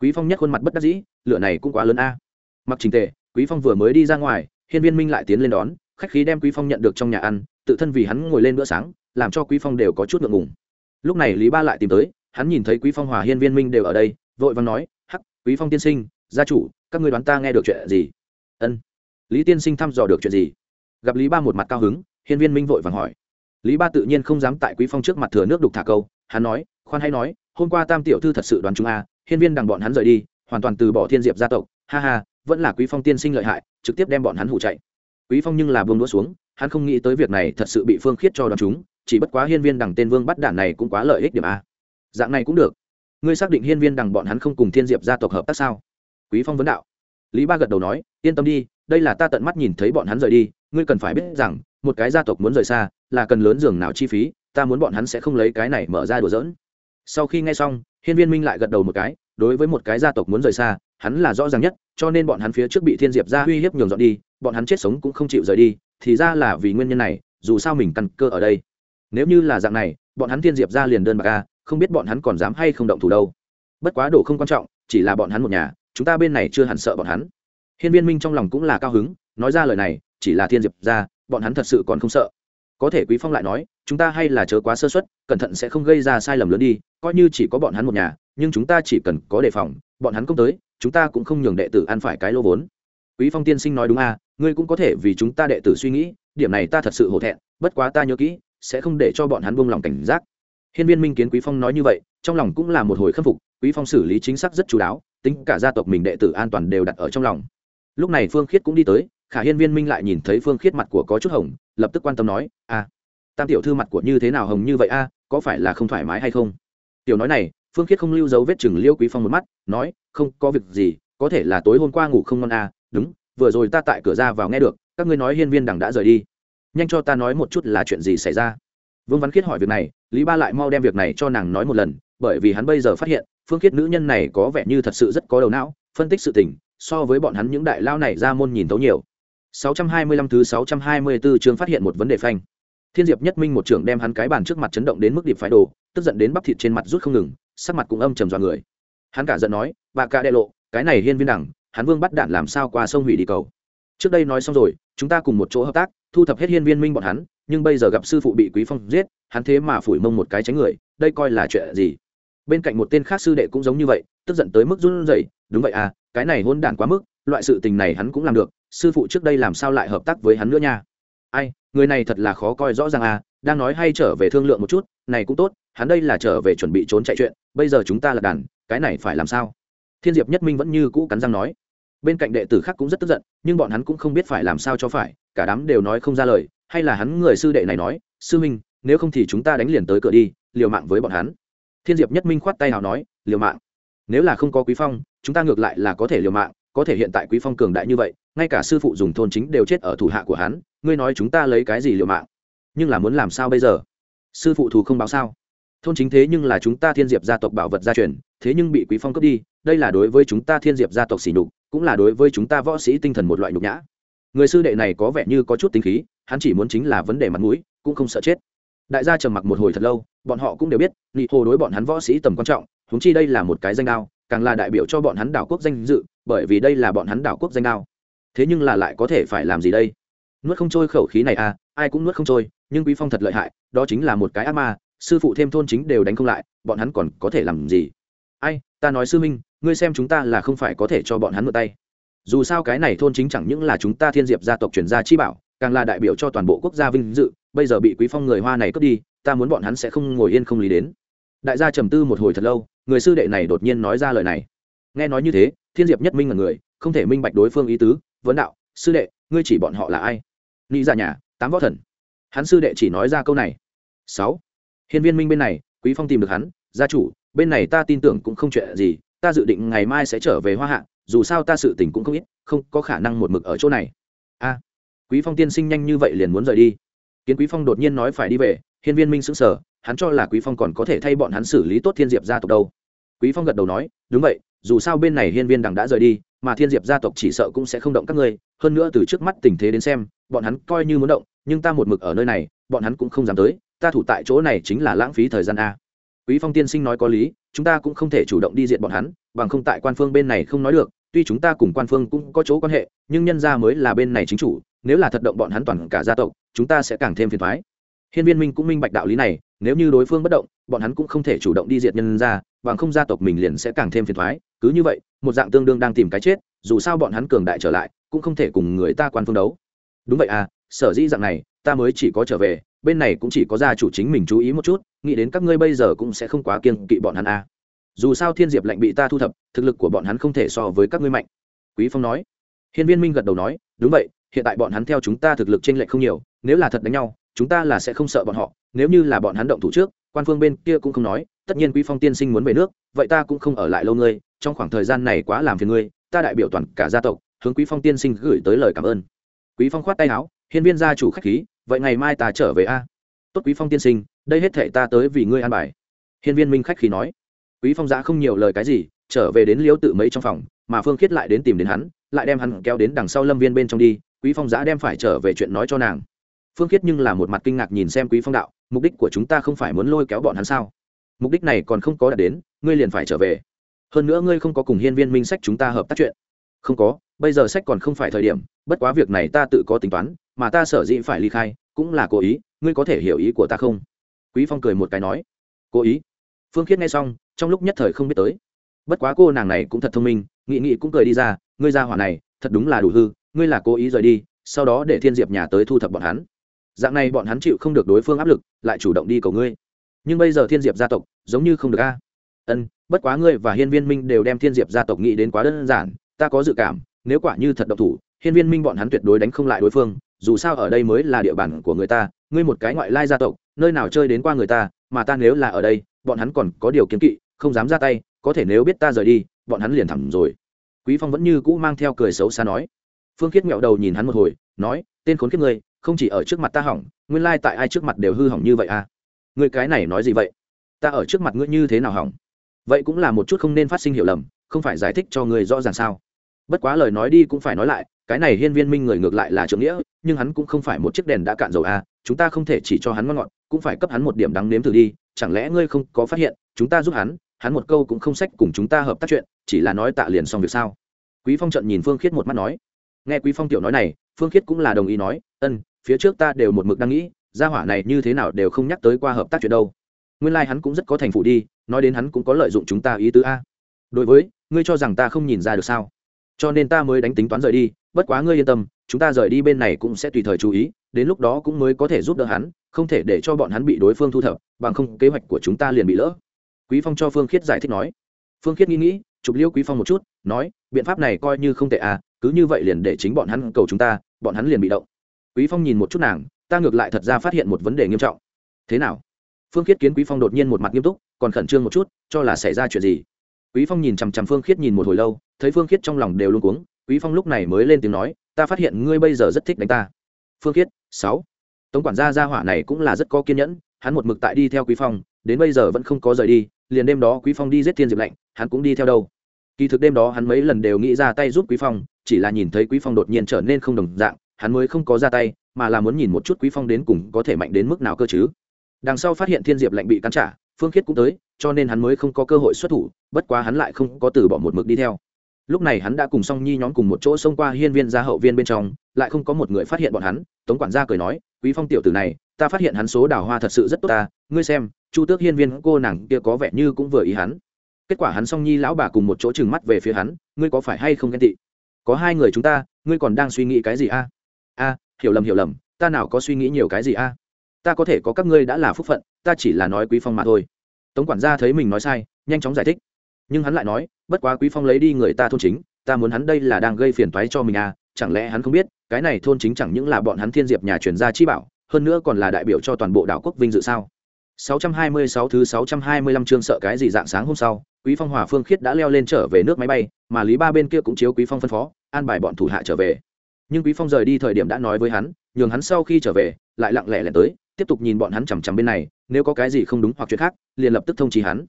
Quý phong nhất khuôn mặt bất đắc dĩ, lửa này cũng quá lớn a. Mặc trình tề, quý phong vừa mới đi ra ngoài, hiên viên minh lại tiến lên đón, khách khí đem quý phong nhận được trong nhà ăn, tự thân vì hắn ngồi lên bữa sáng, làm cho quý phong đều có chút ngượng ngùng. Lúc này lý ba lại tìm tới, hắn nhìn thấy quý phong hòa hiên viên minh đều ở đây, vội vàng nói, hắc, quý phong tiên sinh, gia chủ, các ngươi đoán ta nghe được chuyện gì? Ân. Lý tiên sinh thăm dò được chuyện gì? Gặp lý ba một mặt cao hứng, hiên viên minh vội vàng hỏi lý ba tự nhiên không dám tại quý phong trước mặt thừa nước đục thả câu, hắn nói, khoan hay nói, hôm qua tam tiểu thư thật sự đoán chúng a, hiên viên đằng bọn hắn rời đi, hoàn toàn từ bỏ thiên diệp gia tộc, ha ha, vẫn là quý phong tiên sinh lợi hại, trực tiếp đem bọn hắn hủ chạy. Quý phong nhưng là buông đũa xuống, hắn không nghĩ tới việc này thật sự bị phương khiết cho đoán chúng, chỉ bất quá hiên viên đằng tên vương bắt đản này cũng quá lợi ích điểm a. Dạng này cũng được. Ngươi xác định hiên viên đằng bọn hắn không cùng thiên diệp gia tộc hợp tác sao? Quý phong vấn đạo. Lý ba gật đầu nói, yên tâm đi, đây là ta tận mắt nhìn thấy bọn hắn rời đi, ngươi cần phải biết rằng, một cái gia tộc muốn rời xa là cần lớn giường nào chi phí, ta muốn bọn hắn sẽ không lấy cái này mở ra đùa dỡn sau khi nghe xong, hiên viên minh lại gật đầu một cái, đối với một cái gia tộc muốn rời xa, hắn là rõ ràng nhất, cho nên bọn hắn phía trước bị thiên diệp ra uy hiếp nhường dọn đi, bọn hắn chết sống cũng không chịu rời đi, thì ra là vì nguyên nhân này, dù sao mình căn cơ ở đây. Nếu như là dạng này, bọn hắn thiên diệp ra liền đơn bạc a, không biết bọn hắn còn dám hay không động thủ đâu. Bất quá độ không quan trọng, chỉ là bọn hắn một nhà, chúng ta bên này chưa hẳn sợ bọn hắn. Hiên viên minh trong lòng cũng là cao hứng, nói ra lời này, chỉ là thiên diệp ra bọn hắn thật sự còn không sợ có thể quý phong lại nói, chúng ta hay là chớ quá sơ suất, cẩn thận sẽ không gây ra sai lầm lớn đi, coi như chỉ có bọn hắn một nhà, nhưng chúng ta chỉ cần có đề phòng, bọn hắn công tới, chúng ta cũng không nhường đệ tử ăn phải cái lô vốn. Quý phong tiên sinh nói đúng à ngươi cũng có thể vì chúng ta đệ tử suy nghĩ, điểm này ta thật sự hổ thẹn, bất quá ta nhớ kỹ, sẽ không để cho bọn hắn buông lòng cảnh giác. Hiên viên minh kiến quý phong nói như vậy, trong lòng cũng là một hồi khâm phục, quý phong xử lý chính xác rất chú đáo, tính cả gia tộc mình đệ tử an toàn đều đặt ở trong lòng. Lúc này phương khiết cũng đi tới khả hiên viên minh lại nhìn thấy phương khiết mặt của có chút hồng, lập tức quan tâm nói a tam tiểu thư mặt của như thế nào hồng như vậy a, có phải là không thoải mái hay không? Tiểu nói này, phương khiết không lưu dấu vết chừng liêu quý phong một mắt, nói, không, có việc gì, có thể là tối hôm qua ngủ không ngon a đúng, vừa rồi ta tại cửa ra vào nghe được, các ngươi nói hiên viên đằng đã rời đi. Nhanh cho ta nói một chút là chuyện gì xảy ra. Vương văn khiết hỏi việc này, lý ba lại mau đem việc này cho nàng nói một lần, bởi vì hắn bây giờ phát hiện, phương khiết nữ nhân này có vẻ như thật sự rất có đầu não, phân tích sự tình, so với bọn hắn những đại lao này ra môn nhìn tấu nhiều. 625 thứ 624 chương phát hiện một vấn đề phanh. Thiên diệp nhất minh một trưởng đem hắn cái bàn trước mặt chấn động đến mức điệp phái đồ, tức giận đến bắp thịt trên mặt rút không ngừng, sắc mặt cũng âm trầm dọa người. Hắn cả giận nói, bà ca đệ lộ, cái này hiên viên đẳng, hắn vương bắt đạn làm sao qua sông hủy đi cầu? Trước đây nói xong rồi, chúng ta cùng một chỗ hợp tác, thu thập hết hiên viên minh bọn hắn, nhưng bây giờ gặp sư phụ bị quý phong giết, hắn thế mà phủi mông một cái tránh người, đây coi là chuyện gì? Bên cạnh một tên khác sư đệ cũng giống như vậy, tức giận tới mức run rẩy, đúng vậy à cái này hôn đản quá mức, loại sự tình này hắn cũng làm được sư phụ trước đây làm sao lại hợp tác với hắn nữa nha? Ai, người này thật là khó coi rõ ràng à đang nói hay trở về thương lượng một chút, này cũng tốt, hắn đây là trở về chuẩn bị trốn chạy chuyện, bây giờ chúng ta là đàn, cái này phải làm sao? Thiên diệp nhất minh vẫn như cũ cắn răng nói. Bên cạnh đệ tử khác cũng rất tức giận, nhưng bọn hắn cũng không biết phải làm sao cho phải, cả đám đều nói không ra lời, hay là hắn người sư đệ này nói, sư minh, nếu không thì chúng ta đánh liền tới cửa đi, liều mạng với bọn hắn. Thiên diệp nhất minh khoát tay nào nói, liều mạng? Nếu là không có quý phong, chúng ta ngược lại là có thể liều mạng, có thể hiện tại quý phong cường đại như vậy ngay cả sư phụ dùng thôn chính đều chết ở thủ hạ của hắn, ngươi nói chúng ta lấy cái gì liều mạng? Nhưng là muốn làm sao bây giờ? Sư phụ thù không báo sao? Thôn chính thế nhưng là chúng ta thiên diệp gia tộc bảo vật gia truyền, thế nhưng bị quý phong cướp đi, đây là đối với chúng ta thiên diệp gia tộc xỉ nhục, cũng là đối với chúng ta võ sĩ tinh thần một loại nhục nhã. Người sư đệ này có vẻ như có chút tính khí, hắn chỉ muốn chính là vấn đề mặt mũi, cũng không sợ chết. Đại gia trầm mặc một hồi thật lâu, bọn họ cũng đều biết, nị hồ đối bọn hắn võ sĩ tầm quan trọng húng chi đây là một cái danh đao, càng là đại biểu cho bọn hắn đảo quốc danh dự, bởi vì đây là bọn hắn đảo quốc danh đao thế nhưng là lại có thể phải làm gì đây? Nuốt không trôi khẩu khí này à ai cũng nuốt không trôi, nhưng quý phong thật lợi hại, đó chính là một cái ác ma, sư phụ thêm thôn chính đều đánh không lại, bọn hắn còn có thể làm gì? Ai, ta nói sư minh, ngươi xem chúng ta là không phải có thể cho bọn hắn mượn tay. Dù sao cái này thôn chính chẳng những là chúng ta thiên diệp gia tộc truyền gia chi bảo, càng là đại biểu cho toàn bộ quốc gia vinh dự, bây giờ bị quý phong người hoa này cướp đi, ta muốn bọn hắn sẽ không ngồi yên không lý đến. Đại gia trầm tư một hồi thật lâu, người sư đệ này đột nhiên nói ra lời này. Nghe nói như thế, thiên diệp nhất minh là người, không thể minh bạch đối phương ý tứ vấn đạo, sư đệ, ngươi chỉ bọn họ là ai? Nghĩ ra nhà, tám võ thần. Hắn sư đệ chỉ nói ra câu này. Sáu. Hiên viên minh bên này, quý phong tìm được hắn, gia chủ, bên này ta tin tưởng cũng không chuyện gì, ta dự định ngày mai sẽ trở về hoa hạ, dù sao ta sự tình cũng không ít, không có khả năng một mực ở chỗ này. A. Quý phong tiên sinh nhanh như vậy liền muốn rời đi. Kiến quý phong đột nhiên nói phải đi về, hiên viên minh sững sờ, hắn cho là quý phong còn có thể thay bọn hắn xử lý tốt thiên diệp gia tộc đâu. Quý phong gật đầu nói, đúng vậy, dù sao bên này hiên viên đằng đã rời đi mà thiên diệp gia tộc chỉ sợ cũng sẽ không động các ngươi, hơn nữa từ trước mắt tình thế đến xem, bọn hắn coi như muốn động, nhưng ta một mực ở nơi này, bọn hắn cũng không dám tới, ta thủ tại chỗ này chính là lãng phí thời gian a. Quý phong tiên sinh nói có lý, chúng ta cũng không thể chủ động đi diện bọn hắn, bằng không tại quan phương bên này không nói được, tuy chúng ta cùng quan phương cũng có chỗ quan hệ, nhưng nhân gia mới là bên này chính chủ, nếu là thật động bọn hắn toàn cả gia tộc, chúng ta sẽ càng thêm phiền thoái hiên viên minh cũng minh bạch đạo lý này, nếu như đối phương bất động, bọn hắn cũng không thể chủ động đi diệt nhân ra, bằng không gia tộc mình liền sẽ càng thêm phiền thoái, cứ như vậy, một dạng tương đương đang tìm cái chết, dù sao bọn hắn cường đại trở lại, cũng không thể cùng người ta quan phương đấu. Đúng vậy à sở dĩ dạng này, ta mới chỉ có trở về, bên này cũng chỉ có gia chủ chính mình chú ý một chút, nghĩ đến các ngươi bây giờ cũng sẽ không quá kiêng kỵ bọn hắn à. dù sao thiên diệp lệnh bị ta thu thập, thực lực của bọn hắn không thể so với các ngươi mạnh. Quý phong nói. Hiên viên minh gật đầu nói, đúng vậy, hiện tại bọn hắn theo chúng ta thực lực chênh lệch không nhiều, nếu là thật đánh nhau chúng ta là sẽ không sợ bọn họ, nếu như là bọn hắn động thủ trước, quan phương bên kia cũng không nói, tất nhiên quý phong tiên sinh muốn về nước, vậy ta cũng không ở lại lâu ngươi, trong khoảng thời gian này quá làm phiền ngươi, ta đại biểu toàn cả gia tộc, hướng quý phong tiên sinh gửi tới lời cảm ơn. Quý phong khoát tay áo, hiên viên gia chủ khách khí, vậy ngày mai ta trở về a. Tốt quý phong tiên sinh, đây hết thể ta tới vì ngươi an bài. Hiên viên minh khách khí nói. Quý phong giã không nhiều lời cái gì, trở về đến liễu tự mấy trong phòng, mà phương khiết lại đến tìm đến hắn, lại đem hắn kéo đến đằng sau lâm viên bên trong đi, quý phong giã đem phải trở về chuyện nói cho nàng phương khiết nhưng là một mặt kinh ngạc nhìn xem quý phong đạo, mục đích của chúng ta không phải muốn lôi kéo bọn hắn sao? Mục đích này còn không có đạt đến, ngươi liền phải trở về. Hơn nữa ngươi không có cùng hiên viên minh sách chúng ta hợp tác chuyện. Không có, bây giờ sách còn không phải thời điểm, bất quá việc này ta tự có tính toán, mà ta sở dĩ phải ly khai, cũng là cố ý, ngươi có thể hiểu ý của ta không? Quý phong cười một cái nói. Cố ý? Phương khiết nghe xong, trong lúc nhất thời không biết tới. Bất quá cô nàng này cũng thật thông minh, nghị nghị cũng cười đi ra, ngươi ra hỏa này, thật đúng là đủ hư, ngươi là cố ý rời đi, sau đó để thiên diệp nhà tới thu thập bọn hắn dạng này bọn hắn chịu không được đối phương áp lực, lại chủ động đi cầu ngươi. Nhưng bây giờ thiên diệp gia tộc giống như không được a. Ân, bất quá ngươi và hiên viên minh đều đem thiên diệp gia tộc nghĩ đến quá đơn giản, ta có dự cảm, nếu quả như thật độc thủ, hiên viên minh bọn hắn tuyệt đối đánh không lại đối phương, dù sao ở đây mới là địa bàn của người ta, ngươi một cái ngoại lai gia tộc, nơi nào chơi đến qua người ta, mà ta nếu là ở đây, bọn hắn còn có điều kiến kỵ, không dám ra tay, có thể nếu biết ta rời đi, bọn hắn liền thẳng rồi. Quý phong vẫn như cũ mang theo cười xấu xa nói. Phương khiết nghẹo đầu nhìn hắn một hồi, nói, tên khốn kiếp ngươi không chỉ ở trước mặt ta hỏng, nguyên lai tại ai trước mặt đều hư hỏng như vậy à? Ngươi cái này nói gì vậy? Ta ở trước mặt ngươi như thế nào hỏng? Vậy cũng là một chút không nên phát sinh hiểu lầm, không phải giải thích cho ngươi rõ ràng sao? Bất quá lời nói đi cũng phải nói lại, cái này hiên viên minh người ngược lại là trưởng nghĩa, nhưng hắn cũng không phải một chiếc đèn đã cạn dầu à chúng ta không thể chỉ cho hắn ngon ngọt, cũng phải cấp hắn một điểm đắng nếm thử đi, chẳng lẽ ngươi không có phát hiện, chúng ta giúp hắn hắn một câu cũng không sách cùng chúng ta hợp tác chuyện, chỉ là nói tạ liền xong việc sao? Quý phong trận nhìn phương khiết một mắt nói. Nghe quý phong tiểu nói này, phương khiết cũng là đồng ý nói, ân phía trước ta đều một mực đang nghĩ, gia hỏa này như thế nào đều không nhắc tới qua hợp tác chuyện đâu. Nguyên lai hắn cũng rất có thành phụ đi, nói đến hắn cũng có lợi dụng chúng ta ý tứ a. Đối với, ngươi cho rằng ta không nhìn ra được sao? Cho nên ta mới đánh tính toán rời đi, bất quá ngươi yên tâm, chúng ta rời đi bên này cũng sẽ tùy thời chú ý, đến lúc đó cũng mới có thể giúp đỡ hắn, không thể để cho bọn hắn bị đối phương thu thập, bằng không kế hoạch của chúng ta liền bị lỡ. Quý phong cho phương khiết giải thích nói. Phương khiết nghĩ nghĩ, chụp liêu quý phong một chút, nói, biện pháp này coi như không tệ à cứ như vậy liền để chính bọn hắn cầu chúng ta, bọn hắn liền bị động quý phong nhìn một chút nàng, ta ngược lại thật ra phát hiện một vấn đề nghiêm trọng. Thế nào? Phương khiết kiến quý phong đột nhiên một mặt nghiêm túc, còn khẩn trương một chút, cho là xảy ra chuyện gì? Quý phong nhìn chằm chằm phương khiết nhìn một hồi lâu, thấy phương khiết trong lòng đều luôn cuống, quý phong lúc này mới lên tiếng nói, ta phát hiện ngươi bây giờ rất thích đánh ta. Phương khiết, sáu. Tống quản gia gia hỏa này cũng là rất có kiên nhẫn, hắn một mực tại đi theo quý phong, đến bây giờ vẫn không có rời đi, liền đêm đó quý phong đi giết thiên diệp lạnh, hắn cũng đi theo đâu. Kỳ thực đêm đó hắn mấy lần đều nghĩ ra tay giúp quý phong, chỉ là nhìn thấy quý phong đột nhiên trở nên không đồng dạng hắn mới không có ra tay, mà là muốn nhìn một chút quý phong đến cùng có thể mạnh đến mức nào cơ chứ. Đằng sau phát hiện thiên diệp lạnh bị cắn trả, phương khiết cũng tới, cho nên hắn mới không có cơ hội xuất thủ, bất quá hắn lại không có từ bỏ một mực đi theo. Lúc này hắn đã cùng song nhi nhóm cùng một chỗ xông qua hiên viên ra hậu viên bên trong, lại không có một người phát hiện bọn hắn, tống quản gia cười nói, quý phong tiểu tử này, ta phát hiện hắn số đào hoa thật sự rất tốt ta, ngươi xem, chu tước hiên viên cô nàng kia có vẻ như cũng vừa ý hắn. Kết quả hắn song nhi lão bà cùng một chỗ trừng mắt về phía hắn, ngươi có phải hay không ghen tị? Có hai người chúng ta, ngươi còn đang suy nghĩ cái gì a? A, hiểu lầm hiểu lầm, ta nào có suy nghĩ nhiều cái gì a? Ta có thể có các ngươi đã là phúc phận, ta chỉ là nói quý phong mà thôi. Tống quản gia thấy mình nói sai, nhanh chóng giải thích. Nhưng hắn lại nói, bất quá quý phong lấy đi người ta thôn chính, ta muốn hắn đây là đang gây phiền toái cho mình à chẳng lẽ hắn không biết, cái này thôn chính chẳng những là bọn hắn thiên diệp nhà truyền gia chi bảo, hơn nữa còn là đại biểu cho toàn bộ đảo quốc vinh dự sao? 626 thứ 625 chương sợ cái gì dạng sáng hôm sau, quý phong hòa phương khiết đã leo lên trở về nước máy bay, mà lý ba bên kia cũng chiếu quý phong phân phó, an bài bọn thủ hạ trở về nhưng quý phong rời đi thời điểm đã nói với hắn, nhường hắn sau khi trở về, lại lặng lẽ lẻn tới, tiếp tục nhìn bọn hắn chằm chằm bên này, nếu có cái gì không đúng hoặc chuyện khác, liền lập tức thông trí hắn.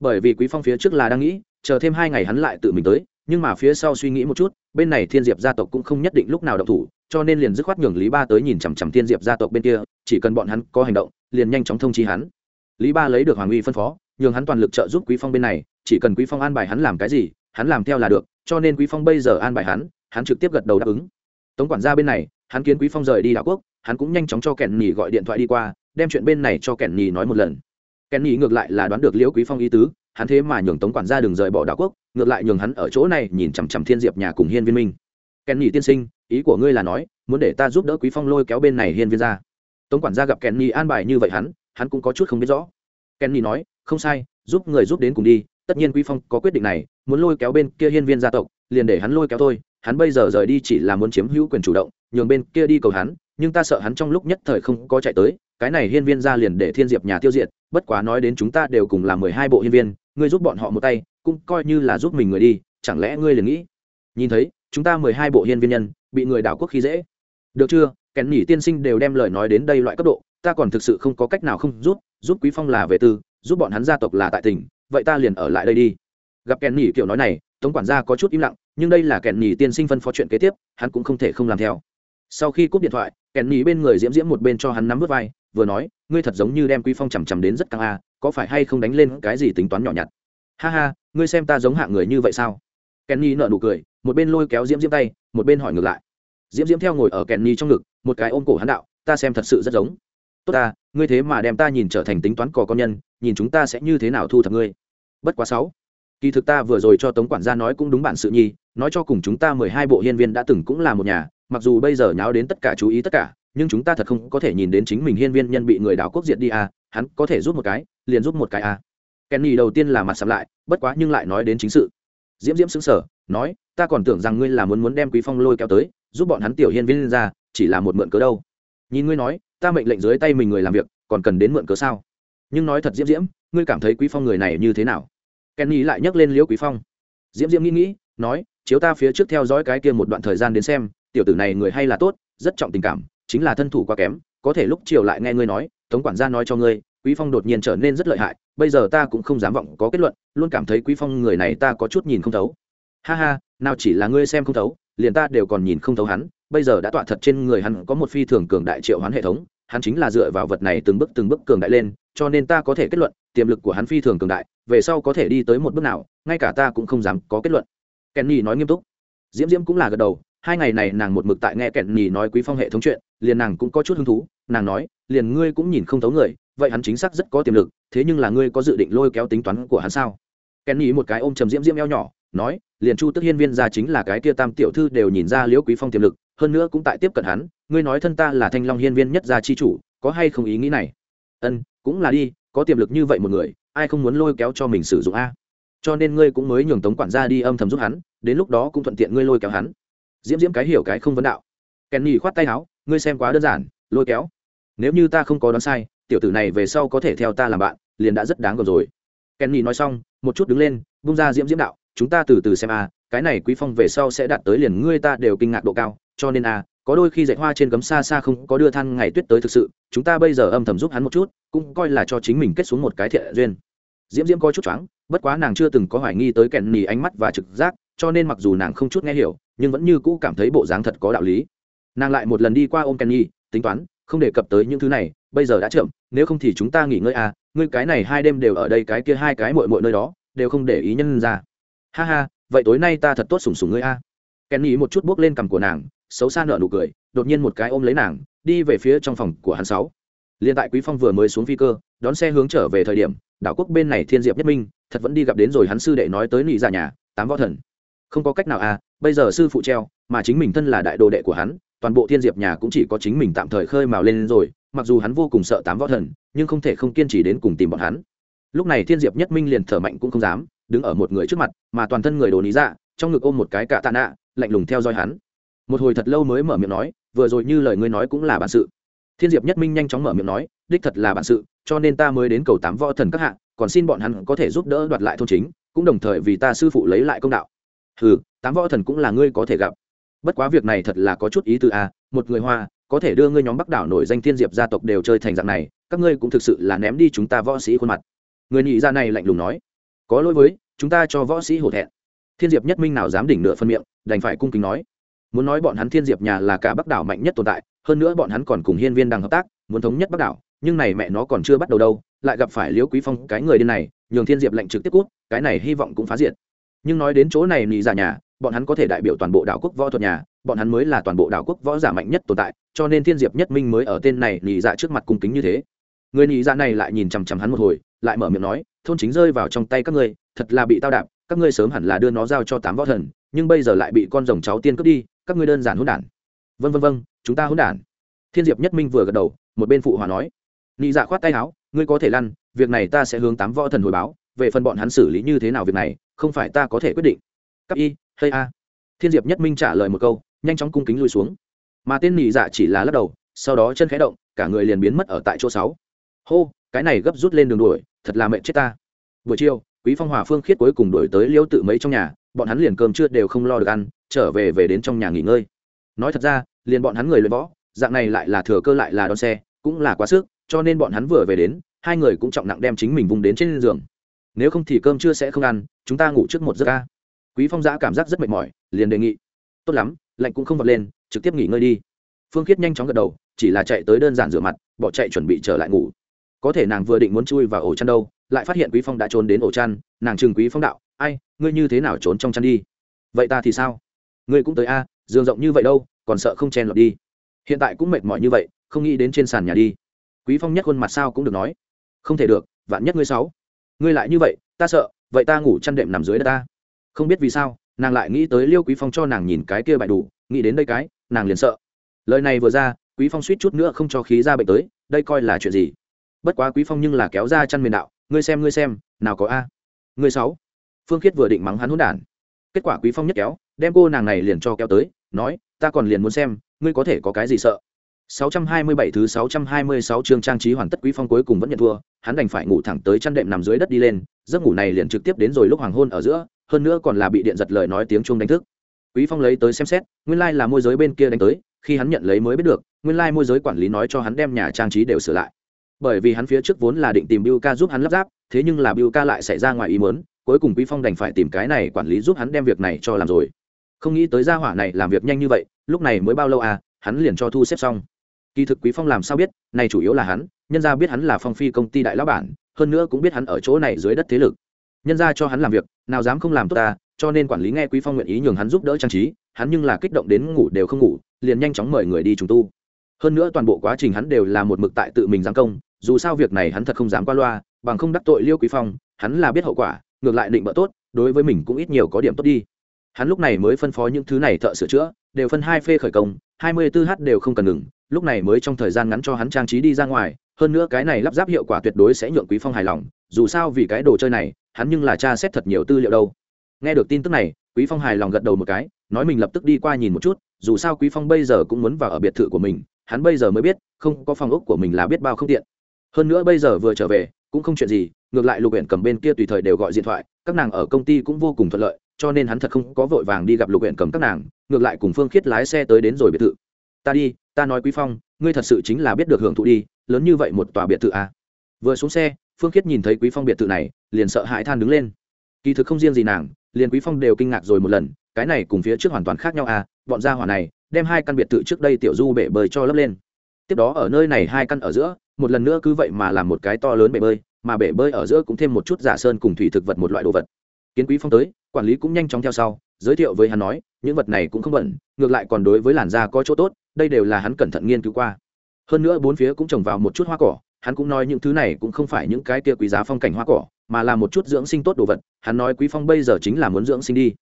Bởi vì quý phong phía trước là đang nghĩ, chờ thêm hai ngày hắn lại tự mình tới, nhưng mà phía sau suy nghĩ một chút, bên này thiên diệp gia tộc cũng không nhất định lúc nào động thủ, cho nên liền dứt khoát nhường lý ba tới nhìn chằm chằm thiên diệp gia tộc bên kia, chỉ cần bọn hắn có hành động, liền nhanh chóng thông chi hắn. Lý ba lấy được hoàng uy phân phó, nhường hắn toàn lực trợ giúp quý phong bên này, chỉ cần quý phong an bài hắn làm cái gì, hắn làm theo là được, cho nên quý phong bây giờ an bài hắn hắn trực tiếp gật đầu đáp ứng tống quản gia bên này, hắn kiến quý phong rời đi đảo quốc, hắn cũng nhanh chóng cho kẻn nhì gọi điện thoại đi qua, đem chuyện bên này cho kẻn nhì nói một lần. Kẻn nhì ngược lại là đoán được liễu quý phong ý tứ, hắn thế mà nhường tống quản gia đừng rời bỏ đảo quốc, ngược lại nhường hắn ở chỗ này nhìn chằm chằm thiên diệp nhà cùng hiên viên minh. Kẻn nhì tiên sinh, ý của ngươi là nói, muốn để ta giúp đỡ quý phong lôi kéo bên này hiên viên ra. Tống quản gia gặp kẻn nhì an bài như vậy hắn hắn cũng có chút không biết rõ. Kẻn nhì nói, không sai, giúp người giúp đến cùng đi, tất nhiên quý phong có quyết định này, muốn lôi kéo bên kia hiên viên gia tộc liền để hắn lôi kéo thôi, hắn bây giờ rời đi chỉ là muốn chiếm hữu quyền chủ động, nhường bên kia đi cầu hắn, nhưng ta sợ hắn trong lúc nhất thời không có chạy tới, cái này hiên viên ra liền để thiên diệp nhà tiêu diệt, bất quá nói đến chúng ta đều cùng là mười hai bộ hiên viên, ngươi giúp bọn họ một tay, cũng coi như là giúp mình người đi, chẳng lẽ ngươi liền nghĩ? Nhìn thấy, chúng ta mười hai bộ hiên viên nhân, bị người đảo quốc khi dễ. Được chưa? Kèn nhỉ tiên sinh đều đem lời nói đến đây loại cấp độ, ta còn thực sự không có cách nào không giúp giúp quý phong là về tư, giúp bọn hắn gia tộc là tại tỉnh, vậy ta liền ở lại đây đi. Gặp kèn nhỉ kiểu nói này tống quản gia có chút im lặng, nhưng đây là kèn nhỉ tiên sinh phân phó chuyện kế tiếp, hắn cũng không thể không làm theo. Sau khi cúp điện thoại kèn nhỉ bên người diễm diễm một bên cho hắn nắm vớt vai, vừa nói, ngươi thật giống như đem quý phong chằm chằm đến rất căng a, có phải hay không đánh lên cái gì tính toán nhỏ nhặt? Ha ha, ngươi xem ta giống hạng người như vậy sao? Kenny nợ nụ cười, một bên lôi kéo diễm diễm tay, một bên hỏi ngược lại. Diễm diễm theo ngồi ở kenny trong ngực, một cái ôm cổ hắn đạo, ta xem thật sự rất giống. Tốt ta, ngươi thế mà đem ta nhìn trở thành tính toán cò con nhân, nhìn chúng ta sẽ như thế nào thu thập ngươi? Bất quá sáu kỳ thực ta vừa rồi cho tống quản gia nói cũng đúng bản sự nhi, nói cho cùng chúng ta mười hai bộ hiên viên đã từng cũng là một nhà, mặc dù bây giờ nháo đến tất cả chú ý tất cả, nhưng chúng ta thật không có thể nhìn đến chính mình hiên viên nhân bị người đảo quốc diệt đi à hắn có thể giúp một cái, liền giúp một cái à. Kenny đầu tiên là mặt sắm lại, bất quá nhưng lại nói đến chính sự. Diễm diễm xứng sở nói, ta còn tưởng rằng ngươi là muốn muốn đem quý phong lôi kéo tới, giúp bọn hắn tiểu hiên viên ra, chỉ là một mượn cớ đâu. Nhìn ngươi nói, ta mệnh lệnh dưới tay mình người làm việc, còn cần đến mượn cớ sao? Nhưng nói thật diễm diễm, ngươi cảm thấy quý phong người này như thế nào? Kenny lại nhắc lên liễu quý phong. Diễm diễm nghĩ nghĩ, nói, chiếu ta phía trước theo dõi cái kia một đoạn thời gian đến xem, tiểu tử này người hay là tốt, rất trọng tình cảm, chính là thân thủ quá kém, có thể lúc chiều lại nghe ngươi nói, tống quản gia nói cho ngươi, quý phong đột nhiên trở nên rất lợi hại, bây giờ ta cũng không dám vọng có kết luận, luôn cảm thấy quý phong người này ta có chút nhìn không thấu. Ha ha, nào chỉ là ngươi xem không thấu, liền ta đều còn nhìn không thấu hắn, bây giờ đã tọa thật trên người hắn có một phi thường cường đại triệu hoán hệ thống, hắn chính là dựa vào vật này từng bước từng bước cường đại lên cho nên ta có thể kết luận, tiềm lực của hắn phi thường cường đại, về sau có thể đi tới một bước nào, ngay cả ta cũng không dám có kết luận. Kenny nói nghiêm túc. Diễm diễm cũng là gật đầu, hai ngày này nàng một mực tại nghe kenny nói quý phong hệ thống chuyện, liền nàng cũng có chút hứng thú, nàng nói, liền ngươi cũng nhìn không thấu người, vậy hắn chính xác rất có tiềm lực, thế nhưng là ngươi có dự định lôi kéo tính toán của hắn sao? Kenny một cái ôm trầm diễm diễm eo nhỏ, nói, liền chu tức hiên viên ra chính là cái kia tam tiểu thư đều nhìn ra liễu quý phong tiềm lực, hơn nữa cũng tại tiếp cận hắn, ngươi nói thân ta là thanh long hiên viên nhất gia chi chủ, có hay không ý nghĩ này? Ân cũng là đi, có tiềm lực như vậy một người, ai không muốn lôi kéo cho mình sử dụng a? Cho nên ngươi cũng mới nhường tống quản gia đi âm thầm giúp hắn, đến lúc đó cũng thuận tiện ngươi lôi kéo hắn. Diễm diễm cái hiểu cái không vấn đạo. Kenny khoát tay áo, ngươi xem quá đơn giản, lôi kéo. Nếu như ta không có đoán sai, tiểu tử này về sau có thể theo ta làm bạn, liền đã rất đáng gờm rồi. Kenny nói xong, một chút đứng lên bung ra diễm diễm đạo, chúng ta từ từ xem a, cái này quý phong về sau sẽ đạt tới liền ngươi ta đều kinh ngạc độ cao, cho nên a có đôi khi dạy hoa trên gấm xa xa không có đưa than ngày tuyết tới thực sự, chúng ta bây giờ âm thầm giúp hắn một chút, cũng coi là cho chính mình kết xuống một cái thiện duyên. Diễm diễm coi chút choáng, bất quá nàng chưa từng có hoài nghi tới kèn nỉ ánh mắt và trực giác, cho nên mặc dù nàng không chút nghe hiểu, nhưng vẫn như cũ cảm thấy bộ dáng thật có đạo lý. Nàng lại một lần đi qua ôm kenny tính toán, không đề cập tới những thứ này, bây giờ đã chậm, nếu không thì chúng ta nghỉ ngơi à ngươi cái này hai đêm đều ở đây, cái kia hai cái mội mội nơi đó, đều không để ý nhân ra. Ha ha, vậy tối nay ta thật tốt sủng sủng ngươi a. À. kenny một chút buốc lên cằm của nàng xấu xa nở nụ cười, đột nhiên một cái ôm lấy nàng, đi về phía trong phòng của hắn sáu. Liền tại quý phong vừa mới xuống phi cơ, đón xe hướng trở về thời điểm, đảo quốc bên này thiên diệp nhất minh, thật vẫn đi gặp đến rồi hắn sư đệ nói tới nị ra nhà, tám võ thần. Không có cách nào à bây giờ sư phụ treo, mà chính mình thân là đại đồ đệ của hắn, toàn bộ thiên diệp nhà cũng chỉ có chính mình tạm thời khơi mào lên rồi, mặc dù hắn vô cùng sợ tám võ thần, nhưng không thể không kiên trì đến cùng tìm bọn hắn. Lúc này thiên diệp nhất minh liền thở mạnh cũng không dám, đứng ở một người trước mặt, mà toàn thân người đồ lý dạ trong ngực ôm một cái cạ tạ nạ, lạnh lùng theo dõi hắn một hồi thật lâu mới mở miệng nói vừa rồi như lời ngươi nói cũng là bản sự. Thiên diệp nhất minh nhanh chóng mở miệng nói đích thật là bản sự cho nên ta mới đến cầu tám võ thần các hạ, còn xin bọn hắn có thể giúp đỡ đoạt lại thôn chính cũng đồng thời vì ta sư phụ lấy lại công đạo. Ừ tám võ thần cũng là ngươi có thể gặp. Bất quá việc này thật là có chút ý tư a à, một người hoa có thể đưa ngươi nhóm bắc đảo nổi danh thiên diệp gia tộc đều chơi thành dạng này các ngươi cũng thực sự là ném đi chúng ta võ sĩ khuôn mặt. Người nhị gia này lạnh lùng nói có lỗi với chúng ta cho võ sĩ hổ thẹn. Thiên diệp nhất minh nào dám đỉnh nửa phân miệng đành phải cung kính nói muốn nói bọn hắn thiên diệp nhà là cả bắc đảo mạnh nhất tồn tại, hơn nữa bọn hắn còn cùng hiên viên đang hợp tác, muốn thống nhất bắc đảo, nhưng này mẹ nó còn chưa bắt đầu đâu, lại gặp phải liễu quý phong, cái người điên này, nhường thiên diệp lệnh trực tiếp cút, cái này hy vọng cũng phá diệt. Nhưng nói đến chỗ này nhị giả dạ nhà, bọn hắn có thể đại biểu toàn bộ đảo quốc võ thuật nhà, bọn hắn mới là toàn bộ đảo quốc võ giả mạnh nhất tồn tại, cho nên thiên diệp nhất minh mới ở tên này nhị dạ trước mặt cung kính như thế. Người nhị dạ này lại nhìn chằm chằm hắn một hồi, lại mở miệng nói, thôn chính rơi vào trong tay các ngươi, thật là bị tao đạp, các ngươi sớm hẳn là đưa nó giao cho tám võ thần, nhưng bây giờ lại bị con rồng cháu tiên cướp đi các ngươi đơn giản hỗn đản. Vân vân vân chúng ta hỗn đản. Thiên diệp nhất minh vừa gật đầu, một bên phụ hòa nói. Nị dạ khoát tay áo, ngươi có thể lăn, việc này ta sẽ hướng tám võ thần hồi báo, về phần bọn hắn xử lý như thế nào việc này, không phải ta có thể quyết định. Cấp y hay a. Thiên diệp nhất minh trả lời một câu, nhanh chóng cung kính lui xuống. Mà tên nị dạ chỉ là lắc đầu, sau đó chân khẽ động, cả người liền biến mất ở tại chỗ sáu. Hô, cái này gấp rút lên đường đuổi, thật là mệnh chết ta. Buổi chiều, quý phong hòa phương khiết cuối cùng đuổi tới liêu tự mấy trong nhà, bọn hắn liền cơm trưa đều không lo được ăn trở về về đến trong nhà nghỉ ngơi. Nói thật ra, liền bọn hắn người luyện võ, dạng này lại là thừa cơ lại là đón xe, cũng là quá sức, cho nên bọn hắn vừa về đến, hai người cũng trọng nặng đem chính mình vùng đến trên giường. Nếu không thì cơm chưa sẽ không ăn, chúng ta ngủ trước một giấc ca. Quý phong giã cảm giác rất mệt mỏi, liền đề nghị. Tốt lắm, lạnh cũng không vọt lên, trực tiếp nghỉ ngơi đi. Phương khiết nhanh chóng gật đầu, chỉ là chạy tới đơn giản rửa mặt, bỏ chạy chuẩn bị trở lại ngủ. Có thể nàng vừa định muốn chui vào ổ chăn đâu, lại phát hiện quý phong đã trốn đến ổ chăn, nàng trừng quý phong đạo, ai, ngươi như thế nào trốn trong chăn đi? Vậy ta thì sao? Ngươi cũng tới a, giường rộng như vậy đâu, còn sợ không chen lọt đi. Hiện tại cũng mệt mỏi như vậy, không nghĩ đến trên sàn nhà đi. Quý phong nhất khuôn mặt sao cũng được nói. Không thể được, vạn nhất ngươi sáu. Ngươi lại như vậy, ta sợ, vậy ta ngủ chăn đệm nằm dưới đất ta. Không biết vì sao, nàng lại nghĩ tới liêu quý phong cho nàng nhìn cái kia bại đủ, nghĩ đến đây cái, nàng liền sợ. Lời này vừa ra, quý phong suýt chút nữa không cho khí ra bệnh tới, đây coi là chuyện gì? Bất quá quý phong nhưng là kéo ra chăn miền đạo, ngươi xem ngươi xem, nào có a? Ngươi sáu. Phương khiết vừa định mắng hắn hỗn đản. Kết quả quý phong nhất kéo đem cô nàng này liền cho kéo tới, nói, ta còn liền muốn xem, ngươi có thể có cái gì sợ? 627 thứ 626 chương trang trí hoàn tất quý phong cuối cùng vẫn nhận thua, hắn đành phải ngủ thẳng tới chăn đệm nằm dưới đất đi lên, giấc ngủ này liền trực tiếp đến rồi lúc hoàng hôn ở giữa, hơn nữa còn là bị điện giật lời nói tiếng chuông đánh thức. Quý phong lấy tới xem xét, nguyên lai like là môi giới bên kia đánh tới, khi hắn nhận lấy mới biết được, nguyên lai like môi giới quản lý nói cho hắn đem nhà trang trí đều sửa lại. Bởi vì hắn phía trước vốn là định tìm Bưu ca giúp hắn lắp ráp, thế nhưng là Bưu ca lại xảy ra ngoài ý muốn, cuối cùng quý phong đành phải tìm cái này quản lý giúp hắn đem việc này cho làm rồi không nghĩ tới gia hỏa này làm việc nhanh như vậy, lúc này mới bao lâu à hắn liền cho thu xếp xong. Kỳ thực quý phong làm sao biết, này chủ yếu là hắn, nhân gia biết hắn là phong phi công ty đại lão bản, hơn nữa cũng biết hắn ở chỗ này dưới đất thế lực. Nhân gia cho hắn làm việc, nào dám không làm tốt ta, cho nên quản lý nghe quý phong nguyện ý nhường hắn giúp đỡ trang trí, hắn nhưng là kích động đến ngủ đều không ngủ, liền nhanh chóng mời người đi trùng tu. Hơn nữa toàn bộ quá trình hắn đều là một mực tại tự mình giáng công, dù sao việc này hắn thật không dám qua loa, bằng không đắc tội liêu quý phong, hắn là biết hậu quả, ngược lại định bỡ tốt, đối với mình cũng ít nhiều có điểm tốt đi hắn lúc này mới phân phó những thứ này thợ sửa chữa, đều phân hai phê khởi công, hai mươi 24 h đều không cần ngừng, lúc này mới trong thời gian ngắn cho hắn trang trí đi ra ngoài, hơn nữa cái này lắp ráp hiệu quả tuyệt đối sẽ nhượng quý phong hài lòng, dù sao vì cái đồ chơi này, hắn nhưng là tra xét thật nhiều tư liệu đâu. Nghe được tin tức này, quý phong hài lòng gật đầu một cái, nói mình lập tức đi qua nhìn một chút, dù sao quý phong bây giờ cũng muốn vào ở biệt thự của mình, hắn bây giờ mới biết, không có phòng ốc của mình là biết bao không tiện. Hơn nữa bây giờ vừa trở về, cũng không chuyện gì, ngược lại lục huyện cầm bên kia tùy thời đều gọi điện thoại, các nàng ở công ty cũng vô cùng thuận lợi cho nên hắn thật không có vội vàng đi gặp lục huyện cầm các nàng, ngược lại cùng phương khiết lái xe tới đến rồi biệt thự. Ta đi, ta nói quý phong, ngươi thật sự chính là biết được hưởng thụ đi, lớn như vậy một tòa biệt thự à. vừa xuống xe, phương khiết nhìn thấy quý phong biệt thự này, liền sợ hãi than đứng lên. Kỳ thực không riêng gì nàng, liền quý phong đều kinh ngạc rồi một lần, cái này cùng phía trước hoàn toàn khác nhau à bọn gia hỏa này đem hai căn biệt thự trước đây tiểu du bể bơi cho lấp lên. Tiếp đó ở nơi này hai căn ở giữa, một lần nữa cứ vậy mà làm một cái to lớn bể bơi, mà bể bơi ở giữa cũng thêm một chút giả sơn cùng thủy thực vật một loại đồ vật. Kiến quý phong tới quản lý cũng nhanh chóng theo sau, giới thiệu với hắn nói, những vật này cũng không bẩn ngược lại còn đối với làn da có chỗ tốt, đây đều là hắn cẩn thận nghiên cứu qua. Hơn nữa bốn phía cũng trồng vào một chút hoa cỏ, hắn cũng nói những thứ này cũng không phải những cái kia quý giá phong cảnh hoa cỏ, mà là một chút dưỡng sinh tốt đồ vật, hắn nói quý phong bây giờ chính là muốn dưỡng sinh đi.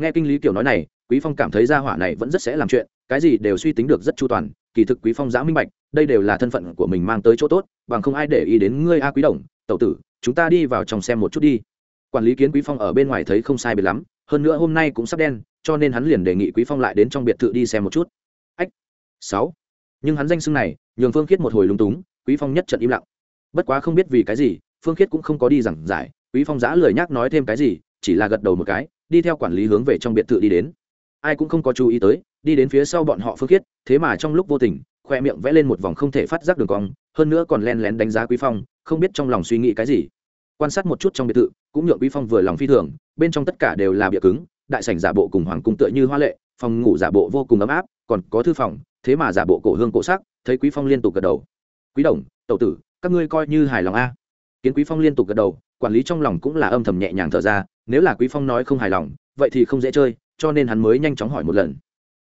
Nghe kinh lý kiểu nói này, quý phong cảm thấy gia hỏa này vẫn rất sẽ làm chuyện, cái gì đều suy tính được rất chu toàn, kỳ thực quý phong giã minh bạch, đây đều là thân phận của mình mang tới chỗ tốt, bằng không ai để ý đến ngươi a quý đồng, tẩu tử, chúng ta đi vào trong xem một chút đi quản lý kiến quý phong ở bên ngoài thấy không sai biệt lắm, hơn nữa hôm nay cũng sắp đen, cho nên hắn liền đề nghị quý phong lại đến trong biệt thự đi xem một chút. Ách, sáu. Nhưng hắn danh xưng này, nhường phương khiết một hồi lúng túng, quý phong nhất trận im lặng. Bất quá không biết vì cái gì, phương khiết cũng không có đi giảng giải, quý phong giã lười nhắc nói thêm cái gì, chỉ là gật đầu một cái, đi theo quản lý hướng về trong biệt thự đi đến. Ai cũng không có chú ý tới, đi đến phía sau bọn họ phương khiết, thế mà trong lúc vô tình, khoe miệng vẽ lên một vòng không thể phát giác đường cong, hơn nữa còn len lén đánh giá quý phong, không biết trong lòng suy nghĩ cái gì quan sát một chút trong biệt thự, cũng nhượng quý phong vừa lòng phi thường, bên trong tất cả đều là bịa cứng, đại sảnh giả bộ cùng hoàng cung tựa như hoa lệ, phòng ngủ giả bộ vô cùng ấm áp, còn có thư phòng, thế mà giả bộ cổ hương cổ sắc, thấy quý phong liên tục gật đầu. Quý đồng, tẩu tử, các ngươi coi như hài lòng a. Kiến quý phong liên tục gật đầu, quản lý trong lòng cũng là âm thầm nhẹ nhàng thở ra, nếu là quý phong nói không hài lòng, vậy thì không dễ chơi, cho nên hắn mới nhanh chóng hỏi một lần.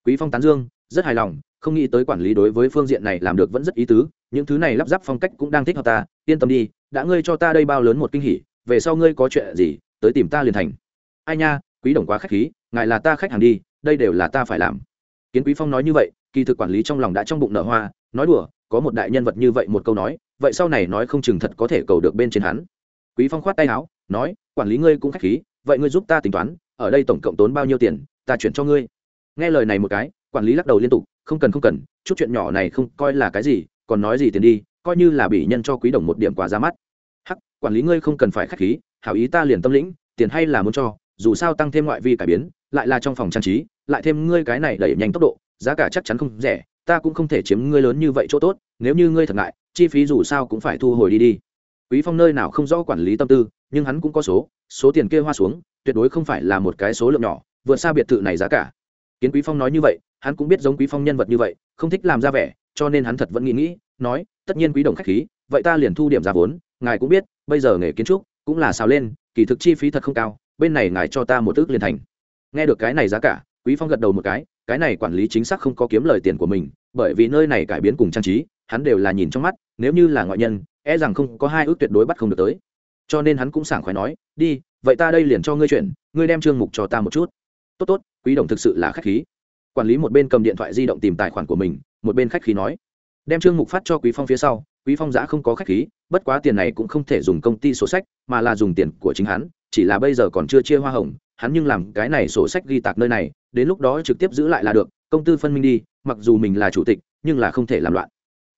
Quý phong tán dương, rất hài lòng, không nghĩ tới quản lý đối với phương diện này làm được vẫn rất ý tứ, những thứ này lắp ráp phong cách cũng đang thích hợp ta, yên tâm đi đã ngươi cho ta đây bao lớn một kinh hỉ, về sau ngươi có chuyện gì, tới tìm ta liền thành. Ai nha, quý đồng quá khách khí, ngài là ta khách hàng đi, đây đều là ta phải làm. Kiến quý phong nói như vậy, kỳ thực quản lý trong lòng đã trong bụng nở hoa, nói đùa, có một đại nhân vật như vậy một câu nói, vậy sau này nói không chừng thật có thể cầu được bên trên hắn. Quý phong khoát tay áo, nói, quản lý ngươi cũng khách khí, vậy ngươi giúp ta tính toán, ở đây tổng cộng tốn bao nhiêu tiền, ta chuyển cho ngươi. Nghe lời này một cái, quản lý lắc đầu liên tục, không cần không cần, chút chuyện nhỏ này không coi là cái gì, còn nói gì tiền đi coi như là bị nhân cho quý đồng một điểm quà ra mắt. Hắc, quản lý ngươi không cần phải khách khí, hảo ý ta liền tâm lĩnh, tiền hay là muốn cho, dù sao tăng thêm ngoại vi cải biến, lại là trong phòng trang trí, lại thêm ngươi cái này đẩy nhanh tốc độ, giá cả chắc chắn không rẻ, ta cũng không thể chiếm ngươi lớn như vậy chỗ tốt, nếu như ngươi thật ngại, chi phí dù sao cũng phải thu hồi đi đi. Quý phong nơi nào không rõ quản lý tâm tư, nhưng hắn cũng có số số tiền kia hoa xuống, tuyệt đối không phải là một cái số lượng nhỏ, vượt xa biệt thự này giá cả. Kiến quý phong nói như vậy, hắn cũng biết giống quý phong nhân vật như vậy, không thích làm ra vẻ cho nên hắn thật vẫn nghĩ nghĩ, nói, tất nhiên quý đồng khách khí, vậy ta liền thu điểm ra vốn, ngài cũng biết, bây giờ nghề kiến trúc cũng là xào lên, kỳ thực chi phí thật không cao, bên này ngài cho ta một ước liền thành. Nghe được cái này giá cả, quý phong gật đầu một cái cái này quản lý chính xác không có kiếm lời tiền của mình, bởi vì nơi này cải biến cùng trang trí, hắn đều là nhìn trong mắt, nếu như là ngoại nhân e rằng không có hai ước tuyệt đối bắt không được tới. Cho nên hắn cũng sảng khoái nói, đi, vậy ta đây liền cho ngươi chuyển, ngươi đem trương mục cho ta một chút. Tốt tốt, quý đồng thực sự là khách khí quản lý một bên cầm điện thoại di động tìm tài khoản của mình, một bên khách khí nói. Đem trương mục phát cho quý phong phía sau, quý phong giã không có khách khí, bất quá tiền này cũng không thể dùng công ty sổ sách, mà là dùng tiền của chính hắn, chỉ là bây giờ còn chưa chia hoa hồng, hắn nhưng làm cái này sổ sách ghi tạc nơi này, đến lúc đó trực tiếp giữ lại là được, công tư phân minh đi, mặc dù mình là chủ tịch, nhưng là không thể làm loạn.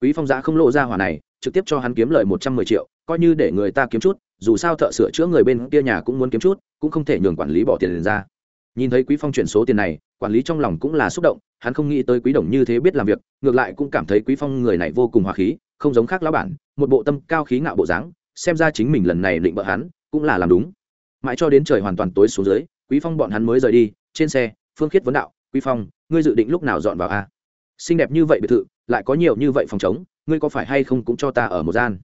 Quý phong giã không lộ ra hỏa này, trực tiếp cho hắn kiếm lời một trăm mười triệu, coi như để người ta kiếm chút, dù sao thợ sửa chữa người bên kia nhà cũng muốn kiếm chút, cũng không thể nhường quản lý bỏ tiền ra nhìn thấy quý phong chuyển số tiền này, quản lý trong lòng cũng là xúc động, hắn không nghĩ tới quý đồng như thế biết làm việc, ngược lại cũng cảm thấy quý phong người này vô cùng hòa khí, không giống khác lão bản, một bộ tâm cao khí ngạo bộ dáng, xem ra chính mình lần này định bợ hắn, cũng là làm đúng. Mãi cho đến trời hoàn toàn tối xuống dưới, quý phong bọn hắn mới rời đi, trên xe, phương khiết vấn đạo, quý phong, ngươi dự định lúc nào dọn vào a? Xinh đẹp như vậy biệt thự, lại có nhiều như vậy phòng chống ngươi có phải hay không cũng cho ta ở một gian?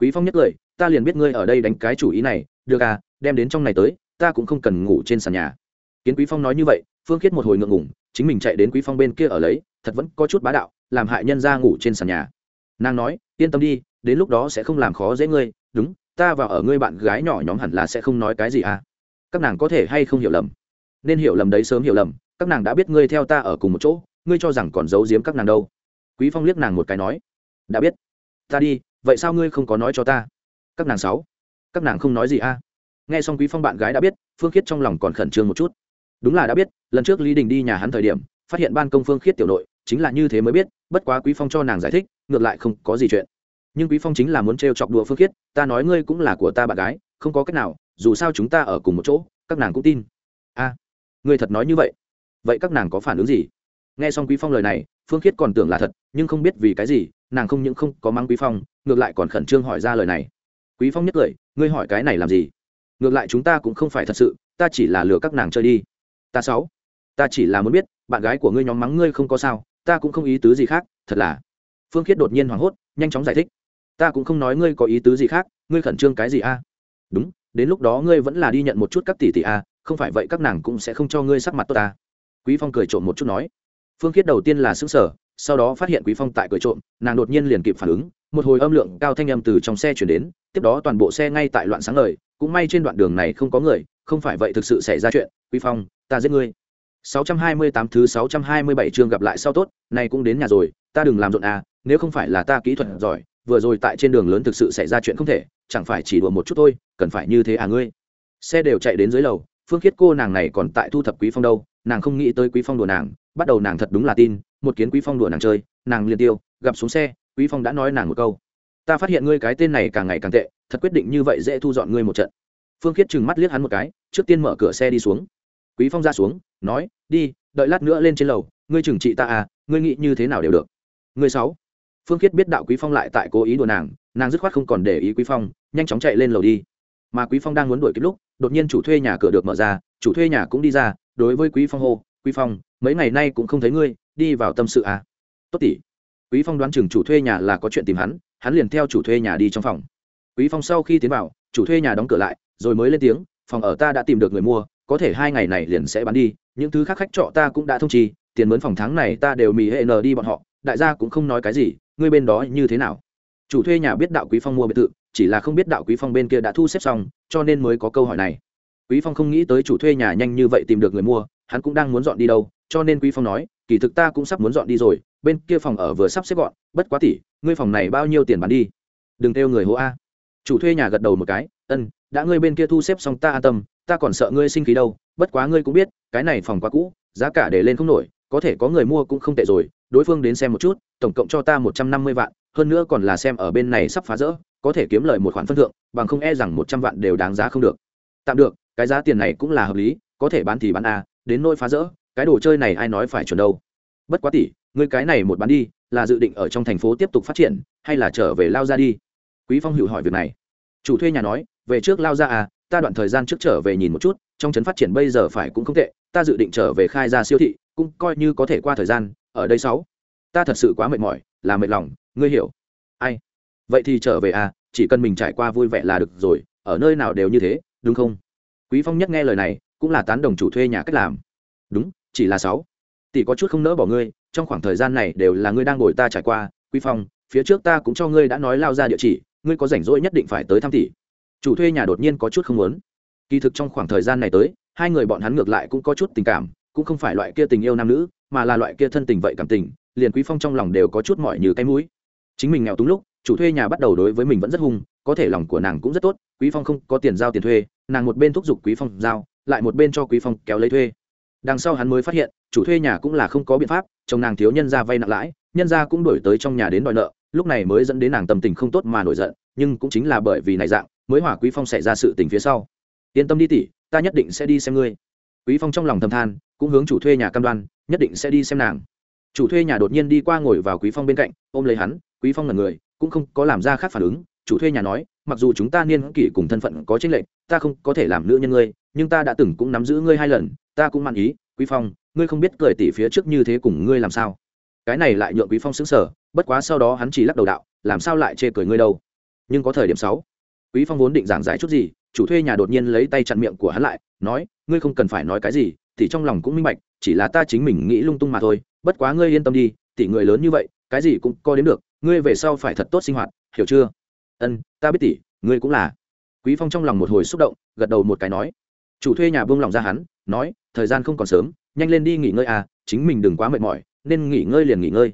Quý phong nhất lời ta liền biết ngươi ở đây đánh cái chủ ý này, được à đem đến trong này tới, ta cũng không cần ngủ trên sàn nhà kiến quý phong nói như vậy, phương khiết một hồi ngượng ngủng chính mình chạy đến quý phong bên kia ở lấy, thật vẫn có chút bá đạo, làm hại nhân ra ngủ trên sàn nhà. Nàng nói, yên tâm đi, đến lúc đó sẽ không làm khó dễ ngươi, đúng, ta vào ở ngươi bạn gái nhỏ nhóm hẳn là sẽ không nói cái gì à. Các nàng có thể hay không hiểu lầm? Nên hiểu lầm đấy sớm hiểu lầm, các nàng đã biết ngươi theo ta ở cùng một chỗ, ngươi cho rằng còn giấu giếm các nàng đâu. Quý phong liếc nàng một cái nói, đã biết. Ta đi, vậy sao ngươi không có nói cho ta? Các nàng sáu, các nàng không nói gì a à? nghe xong quý phong bạn gái đã biết, phương khiết trong lòng còn khẩn trương một chút đúng là đã biết, lần trước lý đình đi nhà hắn thời điểm, phát hiện ban công phương khiết tiểu nội, chính là như thế mới biết, bất quá quý phong cho nàng giải thích, ngược lại không có gì chuyện. Nhưng quý phong chính là muốn trêu chọc đùa phương khiết, ta nói ngươi cũng là của ta bạn gái, không có cách nào, dù sao chúng ta ở cùng một chỗ, các nàng cũng tin. A, ngươi thật nói như vậy? Vậy các nàng có phản ứng gì? Nghe xong quý phong lời này, phương khiết còn tưởng là thật, nhưng không biết vì cái gì, nàng không những không có mang quý phong, ngược lại còn khẩn trương hỏi ra lời này. Quý phong nhất cười, ngươi hỏi cái này làm gì? Ngược lại chúng ta cũng không phải thật sự, ta chỉ là lừa các nàng chơi đi ta sáu ta chỉ là muốn biết bạn gái của ngươi nhóm mắng ngươi không có sao ta cũng không ý tứ gì khác thật là. Phương khiết đột nhiên hoảng hốt nhanh chóng giải thích. Ta cũng không nói ngươi có ý tứ gì khác ngươi khẩn trương cái gì a? Đúng đến lúc đó ngươi vẫn là đi nhận một chút các tỷ tỷ a không phải vậy các nàng cũng sẽ không cho ngươi sắc mặt tốt ta. Quý phong cười trộm một chút nói. Phương khiết đầu tiên là xứng sở sau đó phát hiện quý phong tại cười trộm nàng đột nhiên liền kịp phản ứng một hồi âm lượng cao thanh âm từ trong xe chuyển đến tiếp đó toàn bộ xe ngay tại loạn sáng lời, cũng may trên đoạn đường này không có người không phải vậy thực sự xảy ra chuyện quý phong ta giết ngươi. 628 thứ 627 chương gặp lại sau tốt này cũng đến nhà rồi, ta đừng làm rộn à nếu không phải là ta kỹ thuật giỏi, vừa rồi tại trên đường lớn thực sự xảy ra chuyện không thể, chẳng phải chỉ đùa một chút thôi, cần phải như thế à ngươi? Xe đều chạy đến dưới lầu, phương khiết cô nàng này còn tại thu thập quý phong đâu, nàng không nghĩ tới quý phong đùa nàng, bắt đầu nàng thật đúng là tin, một kiến quý phong đùa nàng chơi, nàng liền tiêu, gặp xuống xe, quý phong đã nói nàng một câu. Ta phát hiện ngươi cái tên này càng ngày càng tệ, thật quyết định như vậy dễ thu dọn ngươi một trận. Phương khiết trừng mắt liếc hắn một cái, trước tiên mở cửa xe đi xuống quý phong ra xuống, nói, đi, đợi lát nữa lên trên lầu, ngươi trừng trị ta à ngươi nghĩ như thế nào đều được. Ngươi sáu. Phương khiết biết đạo quý phong lại tại cố ý đùa nàng nàng dứt khoát không còn để ý quý phong, nhanh chóng chạy lên lầu đi. Mà quý phong đang muốn đuổi kịp lúc, đột nhiên chủ thuê nhà cửa được mở ra, chủ thuê nhà cũng đi ra, đối với quý phong hô, quý phong, mấy ngày nay cũng không thấy ngươi, đi vào tâm sự à. Tốt tỷ. Quý phong đoán chừng chủ thuê nhà là có chuyện tìm hắn hắn liền theo chủ thuê nhà đi trong phòng. Quý phong sau khi tiến vào, chủ thuê nhà đóng cửa lại, rồi mới lên tiếng, phòng ở ta đã tìm được người mua có thể hai ngày này liền sẽ bán đi, những thứ khác khách trọ ta cũng đã thông trì tiền mướn phòng tháng này ta đều mì hệ n đi bọn họ, đại gia cũng không nói cái gì, ngươi bên đó như thế nào? Chủ thuê nhà biết đạo quý phong mua biệt thự, chỉ là không biết đạo quý phong bên kia đã thu xếp xong, cho nên mới có câu hỏi này. Quý phong không nghĩ tới chủ thuê nhà nhanh như vậy tìm được người mua, hắn cũng đang muốn dọn đi đâu, cho nên quý phong nói, kỳ thực ta cũng sắp muốn dọn đi rồi, bên kia phòng ở vừa sắp xếp gọn, bất quá tỷ, ngươi phòng này bao nhiêu tiền bán đi? Đừng kêu người hố a. Chủ thuê nhà gật đầu một cái, ân, đã ngươi bên kia thu xếp xong ta an tâm ta còn sợ ngươi sinh khí đâu, bất quá ngươi cũng biết, cái này phòng quá cũ, giá cả để lên không nổi, có thể có người mua cũng không tệ rồi, đối phương đến xem một chút, tổng cộng cho ta một trăm năm mươi vạn, hơn nữa còn là xem ở bên này sắp phá rỡ, có thể kiếm lời một khoản phân thượng, bằng không e rằng một trăm vạn đều đáng giá không được. Tạm được, cái giá tiền này cũng là hợp lý, có thể bán thì bán a đến nỗi phá rỡ, cái đồ chơi này ai nói phải chuẩn đâu. Bất quá tỷ, ngươi cái này một bán đi, là dự định ở trong thành phố tiếp tục phát triển, hay là trở về lao ra đi? Quý phong hữu hỏi việc này. Chủ thuê nhà nói, về trước lao ra à ta đoạn thời gian trước trở về nhìn một chút, trong trấn phát triển bây giờ phải cũng không tệ, ta dự định trở về khai ra siêu thị, cũng coi như có thể qua thời gian, ở đây sáu. Ta thật sự quá mệt mỏi, là mệt lòng, ngươi hiểu. Ai? Vậy thì trở về à chỉ cần mình trải qua vui vẻ là được rồi, ở nơi nào đều như thế, đúng không? Quý phong nhất nghe lời này, cũng là tán đồng chủ thuê nhà cách làm. Đúng, chỉ là sáu. Tỷ có chút không nỡ bỏ ngươi, trong khoảng thời gian này đều là ngươi đang ngồi ta trải qua, quý phong, phía trước ta cũng cho ngươi đã nói lao ra địa chỉ, ngươi có rảnh rỗi nhất định phải tới thăm tỷ chủ thuê nhà đột nhiên có chút không muốn. Kỳ thực trong khoảng thời gian này tới, hai người bọn hắn ngược lại cũng có chút tình cảm, cũng không phải loại kia tình yêu nam nữ, mà là loại kia thân tình vậy cảm tình, liền quý phong trong lòng đều có chút mỏi như cái mũi. Chính mình nghèo túng lúc, chủ thuê nhà bắt đầu đối với mình vẫn rất hung, có thể lòng của nàng cũng rất tốt, quý phong không có tiền giao tiền thuê, nàng một bên thúc giục quý phong giao, lại một bên cho quý phong kéo lấy thuê. Đằng sau hắn mới phát hiện, chủ thuê nhà cũng là không có biện pháp, chồng nàng thiếu nhân ra vay nặng lãi, nhân ra cũng đổi tới trong nhà đến đòi nợ, lúc này mới dẫn đến nàng tâm tình không tốt mà nổi giận, nhưng cũng chính là bởi vì này dạng mới hỏa quý phong xảy ra sự tình phía sau. Yên tâm đi tỷ, ta nhất định sẽ đi xem ngươi. Quý phong trong lòng thầm than, cũng hướng chủ thuê nhà cam đoan, nhất định sẽ đi xem nàng. Chủ thuê nhà đột nhiên đi qua ngồi vào quý phong bên cạnh, ôm lấy hắn, quý phong là người, cũng không có làm ra khác phản ứng. Chủ thuê nhà nói, mặc dù chúng ta niên kỷ cùng thân phận có chênh lệch, ta không có thể làm nữ nhân ngươi, nhưng ta đã từng cũng nắm giữ ngươi hai lần, ta cũng mặn ý, quý phong, ngươi không biết cười tỉ phía trước như thế cùng ngươi làm sao. Cái này lại nhượng quý phong xứng sở bất quá sau đó hắn chỉ lắc đầu đạo, làm sao lại chê cười ngươi đâu? Nhưng có thời điểm sáu quý phong vốn định giảng giải chút gì, chủ thuê nhà đột nhiên lấy tay chặn miệng của hắn lại, nói, ngươi không cần phải nói cái gì, thì trong lòng cũng minh bạch, chỉ là ta chính mình nghĩ lung tung mà thôi. Bất quá ngươi yên tâm đi, tỷ người lớn như vậy, cái gì cũng coi đến được, ngươi về sau phải thật tốt sinh hoạt, hiểu chưa? Ân, ta biết tỷ, ngươi cũng là. Quý phong trong lòng một hồi xúc động, gật đầu một cái nói. Chủ thuê nhà buông lòng ra hắn, nói, thời gian không còn sớm, nhanh lên đi nghỉ ngơi à chính mình đừng quá mệt mỏi, nên nghỉ ngơi liền nghỉ ngơi.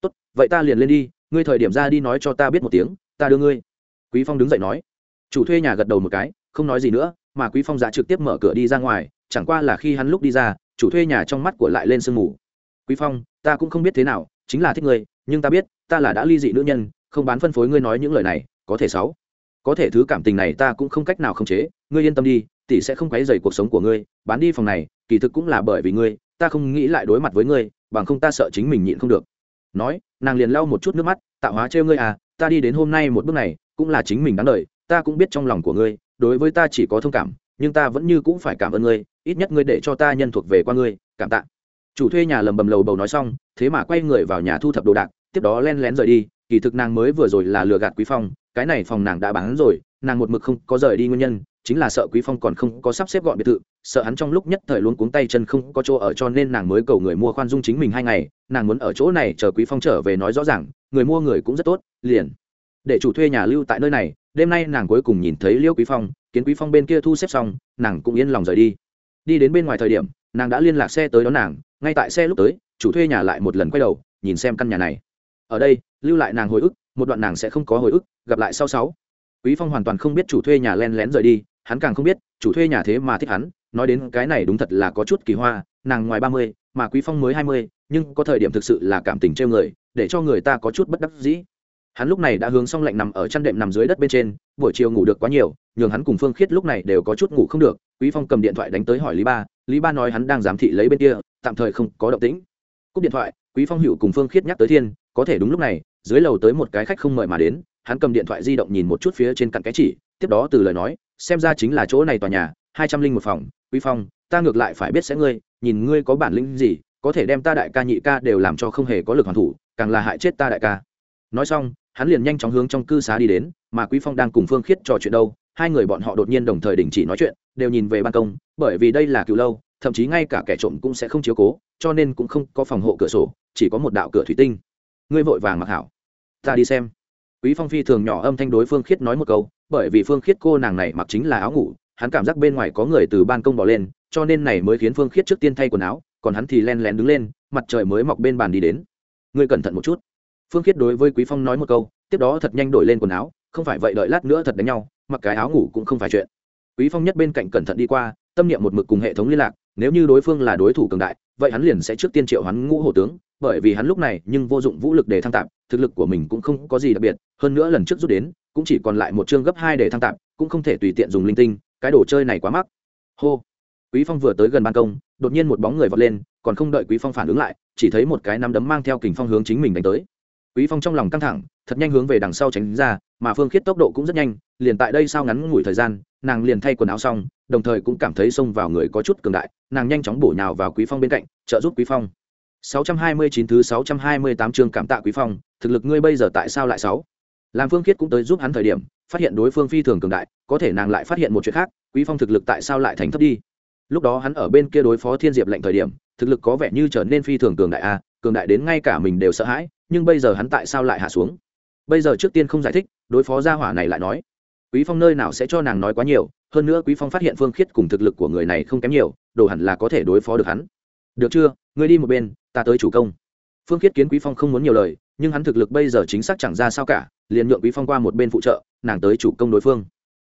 Tốt, vậy ta liền lên đi, ngươi thời điểm ra đi nói cho ta biết một tiếng, ta đưa ngươi. Quý phong đứng dậy nói chủ thuê nhà gật đầu một cái, không nói gì nữa, mà quý phong dạ trực tiếp mở cửa đi ra ngoài, chẳng qua là khi hắn lúc đi ra, chủ thuê nhà trong mắt của lại lên sương mù. Quý phong, ta cũng không biết thế nào, chính là thích ngươi, nhưng ta biết, ta là đã ly dị nữ nhân, không bán phân phối ngươi nói những lời này, có thể xấu có thể thứ cảm tình này ta cũng không cách nào khống chế, ngươi yên tâm đi, tỷ sẽ không quấy rầy cuộc sống của ngươi, bán đi phòng này, kỳ thực cũng là bởi vì ngươi, ta không nghĩ lại đối mặt với ngươi, bằng không ta sợ chính mình nhịn không được. Nói, nàng liền lau một chút nước mắt tạo hóa trêu ngươi à ta đi đến hôm nay một bước này, cũng là chính mình đáng đợi ta cũng biết trong lòng của ngươi, đối với ta chỉ có thông cảm, nhưng ta vẫn như cũng phải cảm ơn ngươi, ít nhất ngươi để cho ta nhân thuộc về qua ngươi, cảm tạ. Chủ thuê nhà lầm bầm lầu bầu nói xong, thế mà quay người vào nhà thu thập đồ đạc, tiếp đó len lén rời đi, kỳ thực nàng mới vừa rồi là lừa gạt quý phong, cái này phòng nàng đã bán rồi, nàng một mực không có rời đi nguyên nhân, chính là sợ quý phong còn không có sắp xếp gọn biệt thự, sợ hắn trong lúc nhất thời luôn cuống tay chân không có chỗ ở cho nên nàng mới cầu người mua khoan dung chính mình hai ngày, nàng muốn ở chỗ này chờ quý phong trở về nói rõ ràng, người mua người cũng rất tốt, liền. Để chủ thuê nhà lưu tại nơi này đêm nay nàng cuối cùng nhìn thấy liêu quý phong, kiến quý phong bên kia thu xếp xong, nàng cũng yên lòng rời đi. Đi đến bên ngoài thời điểm, nàng đã liên lạc xe tới đón nàng, ngay tại xe lúc tới, chủ thuê nhà lại một lần quay đầu, nhìn xem căn nhà này. Ở đây, lưu lại nàng hồi ức, một đoạn nàng sẽ không có hồi ức, gặp lại sau sáu. Quý phong hoàn toàn không biết chủ thuê nhà len lén rời đi, hắn càng không biết, chủ thuê nhà thế mà thích hắn, nói đến cái này đúng thật là có chút kỳ hoa, nàng ngoài ba mươi, mà quý phong mới hai mươi, nhưng có thời điểm thực sự là cảm tình trêu người, để cho người ta có chút bất đắc dĩ hắn lúc này đã hướng xong lạnh nằm ở chăn đệm nằm dưới đất bên trên, buổi chiều ngủ được quá nhiều, nhường hắn cùng phương khiết lúc này đều có chút ngủ không được, quý phong cầm điện thoại đánh tới hỏi lý ba lý ba nói hắn đang giám thị lấy bên kia, tạm thời không có động tĩnh. Cúp điện thoại, quý phong hữu cùng phương khiết nhắc tới thiên, có thể đúng lúc này, dưới lầu tới một cái khách không mời mà đến, hắn cầm điện thoại di động nhìn một chút phía trên cặn cái chỉ, tiếp đó từ lời nói, xem ra chính là chỗ này tòa nhà, hai trăm linh một phòng, quý phong, ta ngược lại phải biết sẽ ngươi, nhìn ngươi có bản lĩnh gì, có thể đem ta đại ca nhị ca đều làm cho không hề có lực hoàn thủ, càng là hại chết ta đại ca. Nói xong hắn liền nhanh chóng hướng trong cư xá đi đến, mà quý phong đang cùng phương khiết trò chuyện đâu, hai người bọn họ đột nhiên đồng thời đình chỉ nói chuyện, đều nhìn về ban công, bởi vì đây là cựu lâu, thậm chí ngay cả kẻ trộm cũng sẽ không chiếu cố, cho nên cũng không có phòng hộ cửa sổ, chỉ có một đạo cửa thủy tinh. Ngươi vội vàng mặc hảo. Ta đi xem. Quý phong phi thường nhỏ âm thanh đối phương khiết nói một câu, bởi vì phương khiết cô nàng này mặc chính là áo ngủ, hắn cảm giác bên ngoài có người từ ban công bỏ lên, cho nên này mới khiến phương khiết trước tiên thay quần áo, còn hắn thì len lén đứng lên, mặt trời mới mọc bên bàn đi đến. Ngươi cẩn thận một chút phương khiết đối với quý phong nói một câu, tiếp đó thật nhanh đổi lên quần áo, không phải vậy đợi lát nữa thật đánh nhau, mặc cái áo ngủ cũng không phải chuyện. Quý phong nhất bên cạnh cẩn thận đi qua, tâm niệm một mực cùng hệ thống liên lạc, nếu như đối phương là đối thủ cường đại, vậy hắn liền sẽ trước tiên triệu hắn ngũ hổ tướng, bởi vì hắn lúc này nhưng vô dụng vũ lực để thăng tạp, thực lực của mình cũng không có gì đặc biệt, hơn nữa lần trước rút đến, cũng chỉ còn lại một chương gấp hai để thăng tạp, cũng không thể tùy tiện dùng linh tinh, cái đồ chơi này quá mắc. Hô. Quý phong vừa tới gần ban công, đột nhiên một bóng người vọt lên, còn không đợi quý phong phản ứng lại, chỉ thấy một cái nắm đấm mang theo kình phong hướng chính mình đánh tới quý phong trong lòng căng thẳng, thật nhanh hướng về đằng sau tránh ra, mà phương khiết tốc độ cũng rất nhanh, liền tại đây sau ngắn ngủi thời gian, nàng liền thay quần áo xong, đồng thời cũng cảm thấy xông vào người có chút cường đại, nàng nhanh chóng bổ nhào vào quý phong bên cạnh, trợ giúp quý phong. 629 thứ 628 chương cảm tạ quý phong, thực lực ngươi bây giờ tại sao lại sáu? Làm phương khiết cũng tới giúp hắn thời điểm, phát hiện đối phương phi thường cường đại, có thể nàng lại phát hiện một chuyện khác, quý phong thực lực tại sao lại thành thấp đi? Lúc đó hắn ở bên kia đối phó thiên diệp lệnh thời điểm, thực lực có vẻ như trở nên phi thường cường đại a cường đại đến ngay cả mình đều sợ hãi nhưng bây giờ hắn tại sao lại hạ xuống? Bây giờ trước tiên không giải thích, đối phó gia hỏa này lại nói. Quý phong nơi nào sẽ cho nàng nói quá nhiều, hơn nữa quý phong phát hiện phương khiết cùng thực lực của người này không kém nhiều, đồ hẳn là có thể đối phó được hắn. Được chưa, ngươi đi một bên, ta tới chủ công. Phương khiết kiến quý phong không muốn nhiều lời, nhưng hắn thực lực bây giờ chính xác chẳng ra sao cả, liền nhượng quý phong qua một bên phụ trợ, nàng tới chủ công đối phương.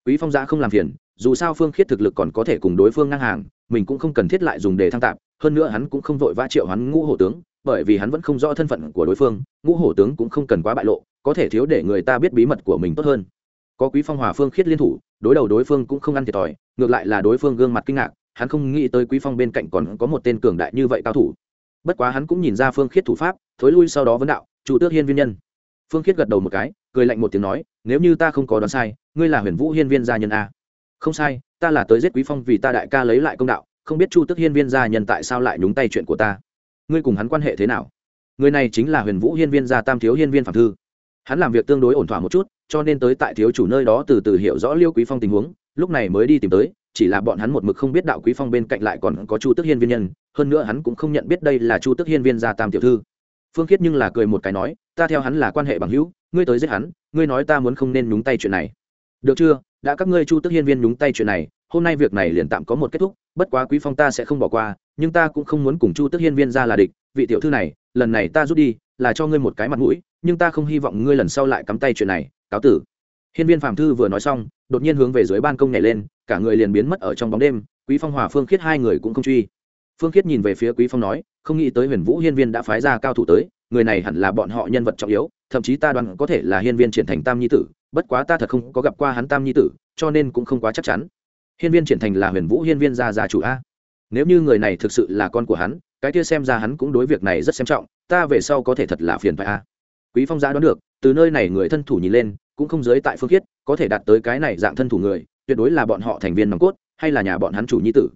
Quý phong ra không làm phiền, dù sao phương khiết thực lực còn có thể cùng đối phương ngang hàng, mình cũng không cần thiết lại dùng để thăng tạp, hơn nữa hắn cũng không vội vã triệu hắn ngũ hổ tướng bởi vì hắn vẫn không rõ thân phận của đối phương, ngũ hổ tướng cũng không cần quá bại lộ, có thể thiếu để người ta biết bí mật của mình tốt hơn. Có quý phong hòa phương khiết liên thủ, đối đầu đối phương cũng không ăn thiệt thòi, ngược lại là đối phương gương mặt kinh ngạc, hắn không nghĩ tới quý phong bên cạnh còn có một tên cường đại như vậy cao thủ. Bất quá hắn cũng nhìn ra phương khiết thủ pháp, thối lui sau đó vấn đạo chủ tước hiên viên nhân. Phương khiết gật đầu một cái, cười lạnh một tiếng nói, nếu như ta không có đoán sai, ngươi là huyền vũ hiên viên gia nhân a. Không sai, ta là tới giết quý phong vì ta đại ca lấy lại công đạo, không biết chu tước hiên viên gia nhân tại sao lại nhúng tay chuyện của ta ngươi cùng hắn quan hệ thế nào? Người này chính là huyền vũ hiên viên gia tam thiếu hiên viên phạm thư. Hắn làm việc tương đối ổn thỏa một chút, cho nên tới tại thiếu chủ nơi đó từ từ hiểu rõ liêu quý phong tình huống, lúc này mới đi tìm tới, chỉ là bọn hắn một mực không biết đạo quý phong bên cạnh lại còn có chu tức hiên viên nhân, hơn nữa hắn cũng không nhận biết đây là chu tức hiên viên gia tam tiểu thư. Phương khiết nhưng là cười một cái nói, ta theo hắn là quan hệ bằng hữu, ngươi tới giết hắn, ngươi nói ta muốn không nên nhúng tay chuyện này. Được chưa? Đã các ngươi chu tức hiên viên nhúng tay chuyện này hôm nay việc này liền tạm có một kết thúc, bất quá quý phong ta sẽ không bỏ qua, nhưng ta cũng không muốn cùng chu tức hiên viên ra là địch, vị tiểu thư này, lần này ta rút đi, là cho ngươi một cái mặt mũi, nhưng ta không hy vọng ngươi lần sau lại cắm tay chuyện này, cáo tử. Hiên viên phạm thư vừa nói xong, đột nhiên hướng về dưới ban công nhảy lên, cả người liền biến mất ở trong bóng đêm, quý phong hòa phương khiết hai người cũng không truy. Phương khiết nhìn về phía quý phong nói, không nghĩ tới huyền vũ hiên viên đã phái ra cao thủ tới, người này hẳn là bọn họ nhân vật trọng yếu, thậm chí ta đoán có thể là hiên viên triển thành tam nhi tử, bất quá ta thật không có gặp qua hắn tam nhi tử, cho nên cũng không quá chắc chắn hiên viên triển thành là huyền vũ hiên viên gia gia chủ a. Nếu như người này thực sự là con của hắn, cái kia xem ra hắn cũng đối việc này rất xem trọng, ta về sau có thể thật là phiền phải a. Quý phong giá đoán được, từ nơi này người thân thủ nhìn lên, cũng không giới tại phương khiết, có thể đạt tới cái này dạng thân thủ người, tuyệt đối là bọn họ thành viên nòng cốt, hay là nhà bọn hắn chủ nhi tử.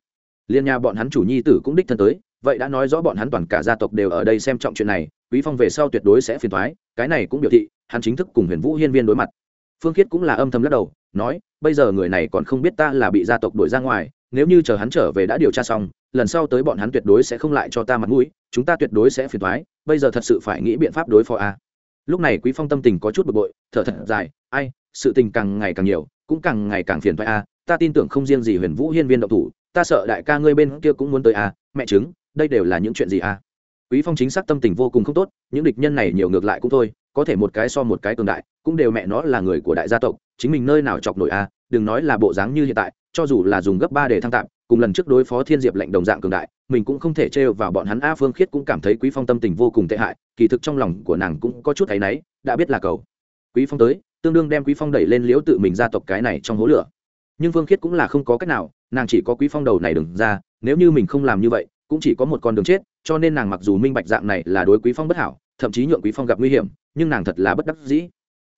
Liên nhà bọn hắn chủ nhi tử cũng đích thân tới, vậy đã nói rõ bọn hắn toàn cả gia tộc đều ở đây xem trọng chuyện này, quý phong về sau tuyệt đối sẽ phiền thoái cái này cũng biểu thị, hắn chính thức cùng huyền vũ hiên viên đối mặt. Phương khiết cũng là âm thầm lắc đầu nói, bây giờ người này còn không biết ta là bị gia tộc đuổi ra ngoài, nếu như chờ hắn trở về đã điều tra xong, lần sau tới bọn hắn tuyệt đối sẽ không lại cho ta mặt mũi, chúng ta tuyệt đối sẽ phiền thoái bây giờ thật sự phải nghĩ biện pháp đối phó a. À. Lúc này quý phong tâm tình có chút bực bội, thở thật dài, ai, sự tình càng ngày càng nhiều, cũng càng ngày càng phiền thoái a, ta tin tưởng không riêng gì huyền vũ hiên viên động thủ, ta sợ đại ca ngươi bên kia cũng muốn tới a, mẹ chứng đây đều là những chuyện gì a? Quý phong chính xác tâm tình vô cùng không tốt, những địch nhân này nhiều ngược lại cũng thôi, có thể một cái so một cái cường đại, cũng đều mẹ nó là người của đại gia tộc chính mình nơi nào chọc nổi a đừng nói là bộ dáng như hiện tại, cho dù là dùng gấp ba để thăng tạm, cùng lần trước đối phó thiên diệp lệnh đồng dạng cường đại, mình cũng không thể trêu vào bọn hắn a phương khiết cũng cảm thấy quý phong tâm tình vô cùng tệ hại, kỳ thực trong lòng của nàng cũng có chút thấy náy, đã biết là cầu. Quý phong tới, tương đương đem quý phong đẩy lên liễu tự mình gia tộc cái này trong hố lửa. Nhưng phương khiết cũng là không có cách nào, nàng chỉ có quý phong đầu này đừng ra, nếu như mình không làm như vậy, cũng chỉ có một con đường chết, cho nên nàng mặc dù minh bạch dạng này là đối quý phong bất hảo, thậm chí nhượng quý phong gặp nguy hiểm, nhưng nàng thật là bất đắc dĩ.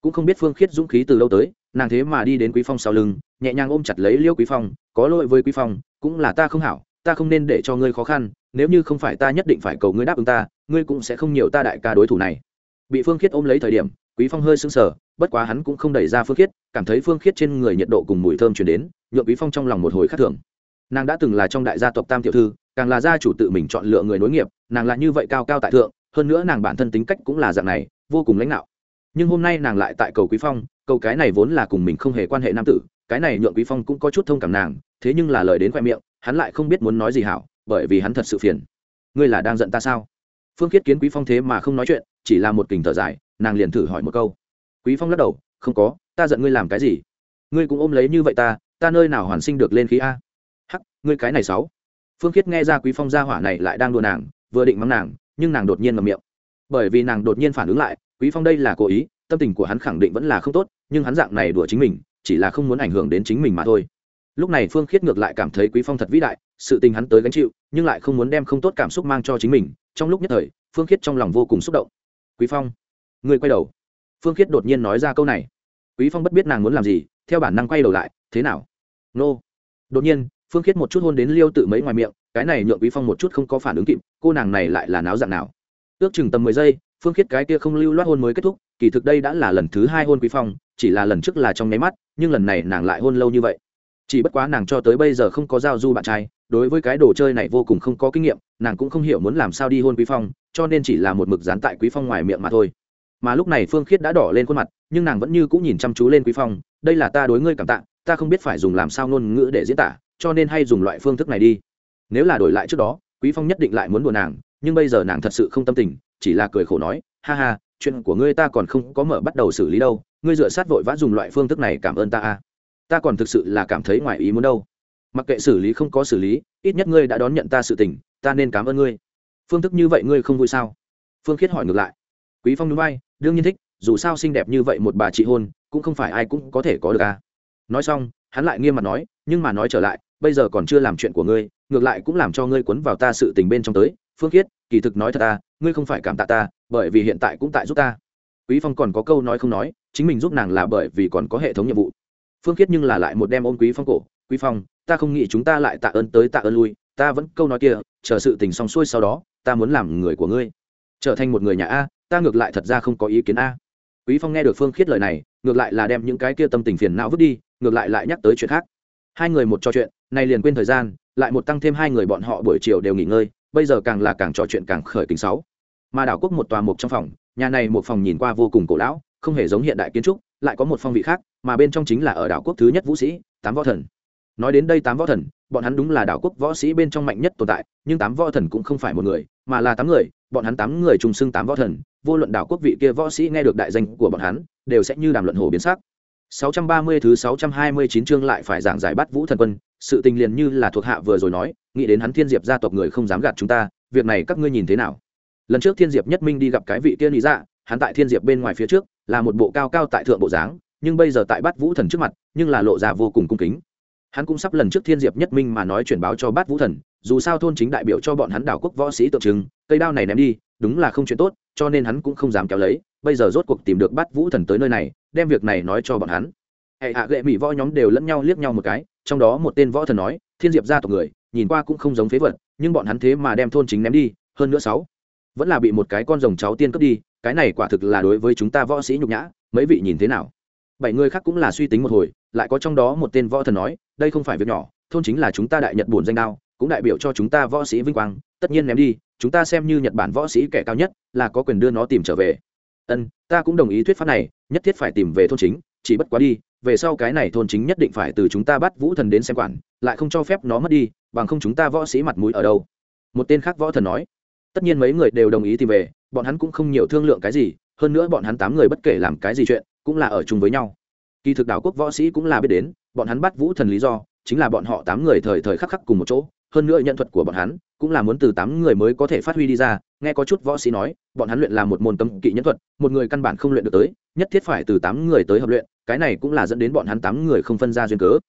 Cũng không biết phương khiết dũng khí từ lâu tới nàng thế mà đi đến quý phong sau lưng, nhẹ nhàng ôm chặt lấy liêu quý phong, có lỗi với quý phong, cũng là ta không hảo, ta không nên để cho ngươi khó khăn, nếu như không phải ta nhất định phải cầu ngươi đáp ứng ta, ngươi cũng sẽ không nhiều ta đại ca đối thủ này. Bị phương khiết ôm lấy thời điểm, quý phong hơi sưng sờ, bất quá hắn cũng không đẩy ra phương khiết, cảm thấy phương khiết trên người nhiệt độ cùng mùi thơm truyền đến, nhượng quý phong trong lòng một hồi khác thường. Nàng đã từng là trong đại gia tộc tam tiểu thư, càng là gia chủ tự mình chọn lựa người nối nghiệp, nàng là như vậy cao cao tại thượng, hơn nữa nàng bản thân tính cách cũng là dạng này, vô cùng lãnh đạo. Nhưng hôm nay nàng lại tại cầu quý phong câu cái này vốn là cùng mình không hề quan hệ nam tử, cái này nhượng quý phong cũng có chút thông cảm nàng, thế nhưng là lời đến khoe miệng, hắn lại không biết muốn nói gì hảo, bởi vì hắn thật sự phiền. Ngươi là đang giận ta sao? Phương khiết kiến quý phong thế mà không nói chuyện, chỉ là một kình thở dài, nàng liền thử hỏi một câu. Quý phong lắc đầu, không có, ta giận ngươi làm cái gì? Ngươi cũng ôm lấy như vậy ta ta nơi nào hoàn sinh được lên khí a? Hắc, ngươi cái này sáu phương khiết nghe ra quý phong gia hỏa này lại đang đùa nàng, vừa định mắng nàng, nhưng nàng đột nhiên ngậm miệng. Bởi vì nàng đột nhiên phản ứng lại, quý phong đây là cố ý, tâm tình của hắn khẳng định vẫn là không tốt nhưng hắn dạng này đùa chính mình, chỉ là không muốn ảnh hưởng đến chính mình mà thôi. Lúc này phương khiết ngược lại cảm thấy quý phong thật vĩ đại, sự tình hắn tới gánh chịu, nhưng lại không muốn đem không tốt cảm xúc mang cho chính mình. Trong lúc nhất thời, phương khiết trong lòng vô cùng xúc động. Quý phong người quay đầu. Phương khiết đột nhiên nói ra câu này. Quý phong bất biết nàng muốn làm gì, theo bản năng quay đầu lại, thế nào? Nô. Đột nhiên, phương khiết một chút hôn đến liêu tự mấy ngoài miệng, cái này nhượng quý phong một chút không có phản ứng kịp, cô nàng này lại là náo dạng nào? Ước chừng tầm mười giây, phương khiết cái kia không lưu loát hôn mới kết thúc, kỳ thực đây đã là lần thứ hai hôn quý phong chỉ là lần trước là trong nháy mắt, nhưng lần này nàng lại hôn lâu như vậy. Chỉ bất quá nàng cho tới bây giờ không có giao du bạn trai, đối với cái đồ chơi này vô cùng không có kinh nghiệm, nàng cũng không hiểu muốn làm sao đi hôn quý phong, cho nên chỉ là một mực dán tại quý phong ngoài miệng mà thôi. Mà lúc này phương khiết đã đỏ lên khuôn mặt, nhưng nàng vẫn như cũng nhìn chăm chú lên quý phong, đây là ta đối ngươi cảm tạ, ta không biết phải dùng làm sao ngôn ngữ để diễn tả, cho nên hay dùng loại phương thức này đi. Nếu là đổi lại trước đó, quý phong nhất định lại muốn đùa nàng, nhưng bây giờ nàng thật sự không tâm tình, chỉ là cười khổ nói, ha ha, chuyện của ngươi ta còn không có mở bắt đầu xử lý đâu ngươi dựa sát vội vã dùng loại phương thức này cảm ơn ta a. Ta còn thực sự là cảm thấy ngoài ý muốn đâu. Mặc kệ xử lý không có xử lý, ít nhất ngươi đã đón nhận ta sự tình, ta nên cảm ơn ngươi. Phương thức như vậy ngươi không vui sao? Phương khiết hỏi ngược lại. Quý phong núi bay đương nhiên thích, dù sao xinh đẹp như vậy một bà chị hôn, cũng không phải ai cũng có thể có được à nói xong, hắn lại nghiêm mặt nói, nhưng mà nói trở lại, bây giờ còn chưa làm chuyện của ngươi, ngược lại cũng làm cho ngươi cuốn vào ta sự tình bên trong tới. Phương khiết, kỳ thực nói thật ta ngươi không phải cảm tạ ta, bởi vì hiện tại cũng tại giúp ta quý phong còn có câu nói không nói, chính mình giúp nàng là bởi vì còn có hệ thống nhiệm vụ. Phương khiết nhưng là lại một đem ôm quý phong cổ. Quý phong, ta không nghĩ chúng ta lại tạ ơn tới tạ ơn lui, ta vẫn câu nói kia, chờ sự tình xong xuôi sau đó, ta muốn làm người của ngươi. Trở thành một người nhà a, ta ngược lại thật ra không có ý kiến a. Quý phong nghe được phương khiết lời này, ngược lại là đem những cái kia tâm tình phiền não vứt đi, ngược lại lại nhắc tới chuyện khác. Hai người một trò chuyện này liền quên thời gian, lại một tăng thêm hai người bọn họ buổi chiều đều nghỉ ngơi, bây giờ càng là càng trò chuyện càng khởi kính sáu mà đảo quốc một tòa mục trong phòng, nhà này một phòng nhìn qua vô cùng cổ lão, không hề giống hiện đại kiến trúc, lại có một phong vị khác, mà bên trong chính là ở đảo quốc thứ nhất vũ sĩ, tám võ thần. Nói đến đây tám võ thần, bọn hắn đúng là đảo quốc võ sĩ bên trong mạnh nhất tồn tại, nhưng tám võ thần cũng không phải một người, mà là tám người, bọn hắn tám người trùng xưng tám võ thần, vô luận đảo quốc vị kia võ sĩ nghe được đại danh của bọn hắn, đều sẽ như đàm luận hồ biến sắc. 630 thứ 629 chương lại phải giảng giải bắt vũ thần quân, sự tình liền như là thuộc hạ vừa rồi nói, nghĩ đến hắn thiên diệp gia tộc người không dám gạt chúng ta, việc này các ngươi nhìn thế nào? Lần trước thiên diệp nhất minh đi gặp cái vị kia lý dạ hắn tại thiên diệp bên ngoài phía trước, là một bộ cao cao tại thượng bộ dáng, nhưng bây giờ tại Bát vũ thần trước mặt, nhưng là lộ ra vô cùng cung kính. Hắn cũng sắp lần trước thiên diệp nhất minh mà nói chuyển báo cho bát vũ thần, dù sao thôn chính đại biểu cho bọn hắn đảo quốc võ sĩ tượng trưng, cây đao này ném đi, đúng là không chuyện tốt, cho nên hắn cũng không dám kéo lấy, bây giờ rốt cuộc tìm được bát vũ thần tới nơi này, đem việc này nói cho bọn hắn. Hệ hạ gệ mỹ võ nhóm đều lẫn nhau liếc nhau một cái, trong đó một tên võ thần nói, thiên diệp gia tộc người, nhìn qua cũng không giống phế vật, nhưng bọn hắn thế mà đem thôn chính ném đi, hơn nữa sáu vẫn là bị một cái con rồng cháu tiên cướp đi, cái này quả thực là đối với chúng ta võ sĩ nhục nhã, mấy vị nhìn thế nào? Bảy người khác cũng là suy tính một hồi, lại có trong đó một tên võ thần nói, đây không phải việc nhỏ, thôn chính là chúng ta đại nhật bổn danh đao, cũng đại biểu cho chúng ta võ sĩ vinh quang, tất nhiên ném đi, chúng ta xem như nhật bản võ sĩ kẻ cao nhất, là có quyền đưa nó tìm trở về. Ân, ta cũng đồng ý thuyết pháp này, nhất thiết phải tìm về thôn chính, chỉ bất quá đi, về sau cái này thôn chính nhất định phải từ chúng ta bắt vũ thần đến xem quản, lại không cho phép nó mất đi, bằng không chúng ta võ sĩ mặt mũi ở đâu? Một tên khác võ thần nói tất nhiên mấy người đều đồng ý tìm về, bọn hắn cũng không nhiều thương lượng cái gì, hơn nữa bọn hắn tám người bất kể làm cái gì chuyện, cũng là ở chung với nhau. Kỳ thực đảo quốc võ sĩ cũng là biết đến, bọn hắn bắt vũ thần lý do, chính là bọn họ tám người thời thời khắc khắc cùng một chỗ, hơn nữa nhận thuật của bọn hắn, cũng là muốn từ tám người mới có thể phát huy đi ra. Nghe có chút võ sĩ nói, bọn hắn luyện là một môn cấm kỵ nhân thuật, một người căn bản không luyện được tới, nhất thiết phải từ tám người tới hợp luyện, cái này cũng là dẫn đến bọn hắn tám người không phân ra duyên cớ.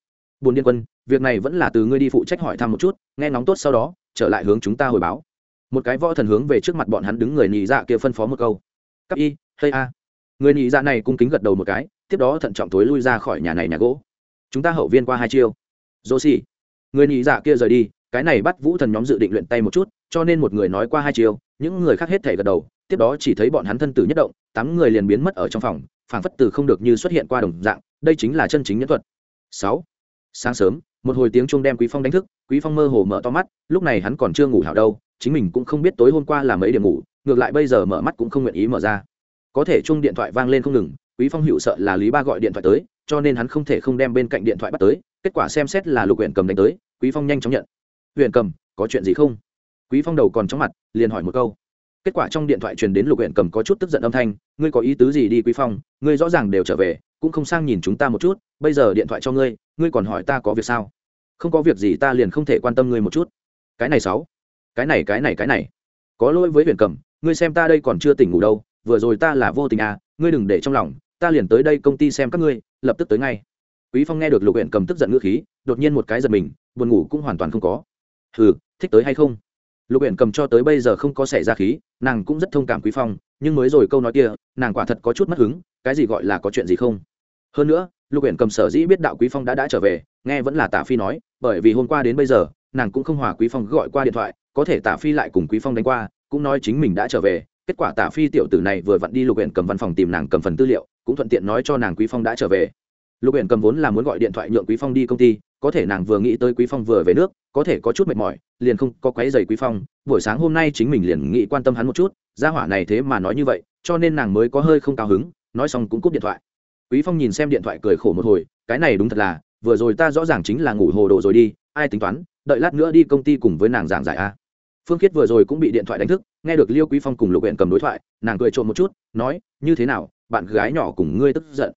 Bùn điên quân, việc này vẫn là từ ngươi đi phụ trách hỏi thăm một chút, nghe nóng tốt sau đó, trở lại hướng chúng ta hồi báo một cái võ thần hướng về trước mặt bọn hắn đứng người nhị dạ kia phân phó một câu. Cấp y hay a. Người nhị dạ này cung kính gật đầu một cái, tiếp đó thận trọng tối lui ra khỏi nhà này nhà gỗ. Chúng ta hậu viên qua hai chiêu. Dô xì người nhị dạ kia rời đi, cái này bắt vũ thần nhóm dự định luyện tay một chút, cho nên một người nói qua hai chiêu, những người khác hết thể gật đầu, tiếp đó chỉ thấy bọn hắn thân tử nhất động, tám người liền biến mất ở trong phòng, phảng phất từ không được như xuất hiện qua đồng dạng, đây chính là chân chính nhân thuật. Sáu. Sáng sớm, một hồi tiếng chuông đem quý phong đánh thức, quý phong mơ hồ mở to mắt, lúc này hắn còn chưa ngủ hảo đâu chính mình cũng không biết tối hôm qua là mấy điểm ngủ, ngược lại bây giờ mở mắt cũng không nguyện ý mở ra. Có thể chung điện thoại vang lên không ngừng, quý phong hữu sợ là lý ba gọi điện thoại tới, cho nên hắn không thể không đem bên cạnh điện thoại bắt tới, kết quả xem xét là lục huyện cầm đánh tới, quý phong nhanh chóng nhận. Huyện cầm, có chuyện gì không? Quý phong đầu còn chóng mặt, liền hỏi một câu. Kết quả trong điện thoại truyền đến lục huyện cầm có chút tức giận âm thanh, ngươi có ý tứ gì đi, quý phong? Ngươi rõ ràng đều trở về, cũng không sang nhìn chúng ta một chút, bây giờ điện thoại cho ngươi ngươi còn hỏi ta có việc sao? Không có việc gì, ta liền không thể quan tâm ngươi một chút. Cái này sáu cái này cái này cái này. Có lỗi với huyền cầm ngươi xem ta đây còn chưa tỉnh ngủ đâu, vừa rồi ta là vô tình à ngươi đừng để trong lòng, ta liền tới đây công ty xem các ngươi, lập tức tới ngay. Quý phong nghe được lục huyện cầm tức giận ngữ khí, đột nhiên một cái giật mình, buồn ngủ cũng hoàn toàn không có. Hừ, thích tới hay không? Lục huyện cầm cho tới bây giờ không có xảy ra khí, nàng cũng rất thông cảm quý phong, nhưng mới rồi câu nói kia, nàng quả thật có chút mất hứng, cái gì gọi là có chuyện gì không? Hơn nữa, lục huyện cầm sở dĩ biết đạo quý phong đã đã trở về, nghe vẫn là tả phi nói, bởi vì hôm qua đến bây giờ, nàng cũng không hòa quý phong gọi qua điện thoại có thể tả phi lại cùng quý phong đánh qua, cũng nói chính mình đã trở về, kết quả tả phi tiểu tử này vừa vặn đi lục huyện cầm văn phòng tìm nàng cầm phần tư liệu, cũng thuận tiện nói cho nàng quý phong đã trở về. Lục huyện cầm vốn là muốn gọi điện thoại nhượng quý phong đi công ty, có thể nàng vừa nghĩ tới quý phong vừa về nước, có thể có chút mệt mỏi, liền không có quấy giày quý phong, buổi sáng hôm nay chính mình liền nghĩ quan tâm hắn một chút, gia hỏa này thế mà nói như vậy, cho nên nàng mới có hơi không cao hứng, nói xong cũng cúp điện thoại. Quý phong nhìn xem điện thoại cười khổ một hồi, cái này đúng thật là, vừa rồi ta rõ ràng chính là ngủ hồ đồ rồi đi, ai tính toán, đợi lát nữa đi công ty cùng với nàng giảng giải a phương khiết vừa rồi cũng bị điện thoại đánh thức, nghe được liêu quý phong cùng lục huyện cầm đối thoại, nàng cười trộm một chút, nói, như thế nào, bạn gái nhỏ cùng ngươi tức giận?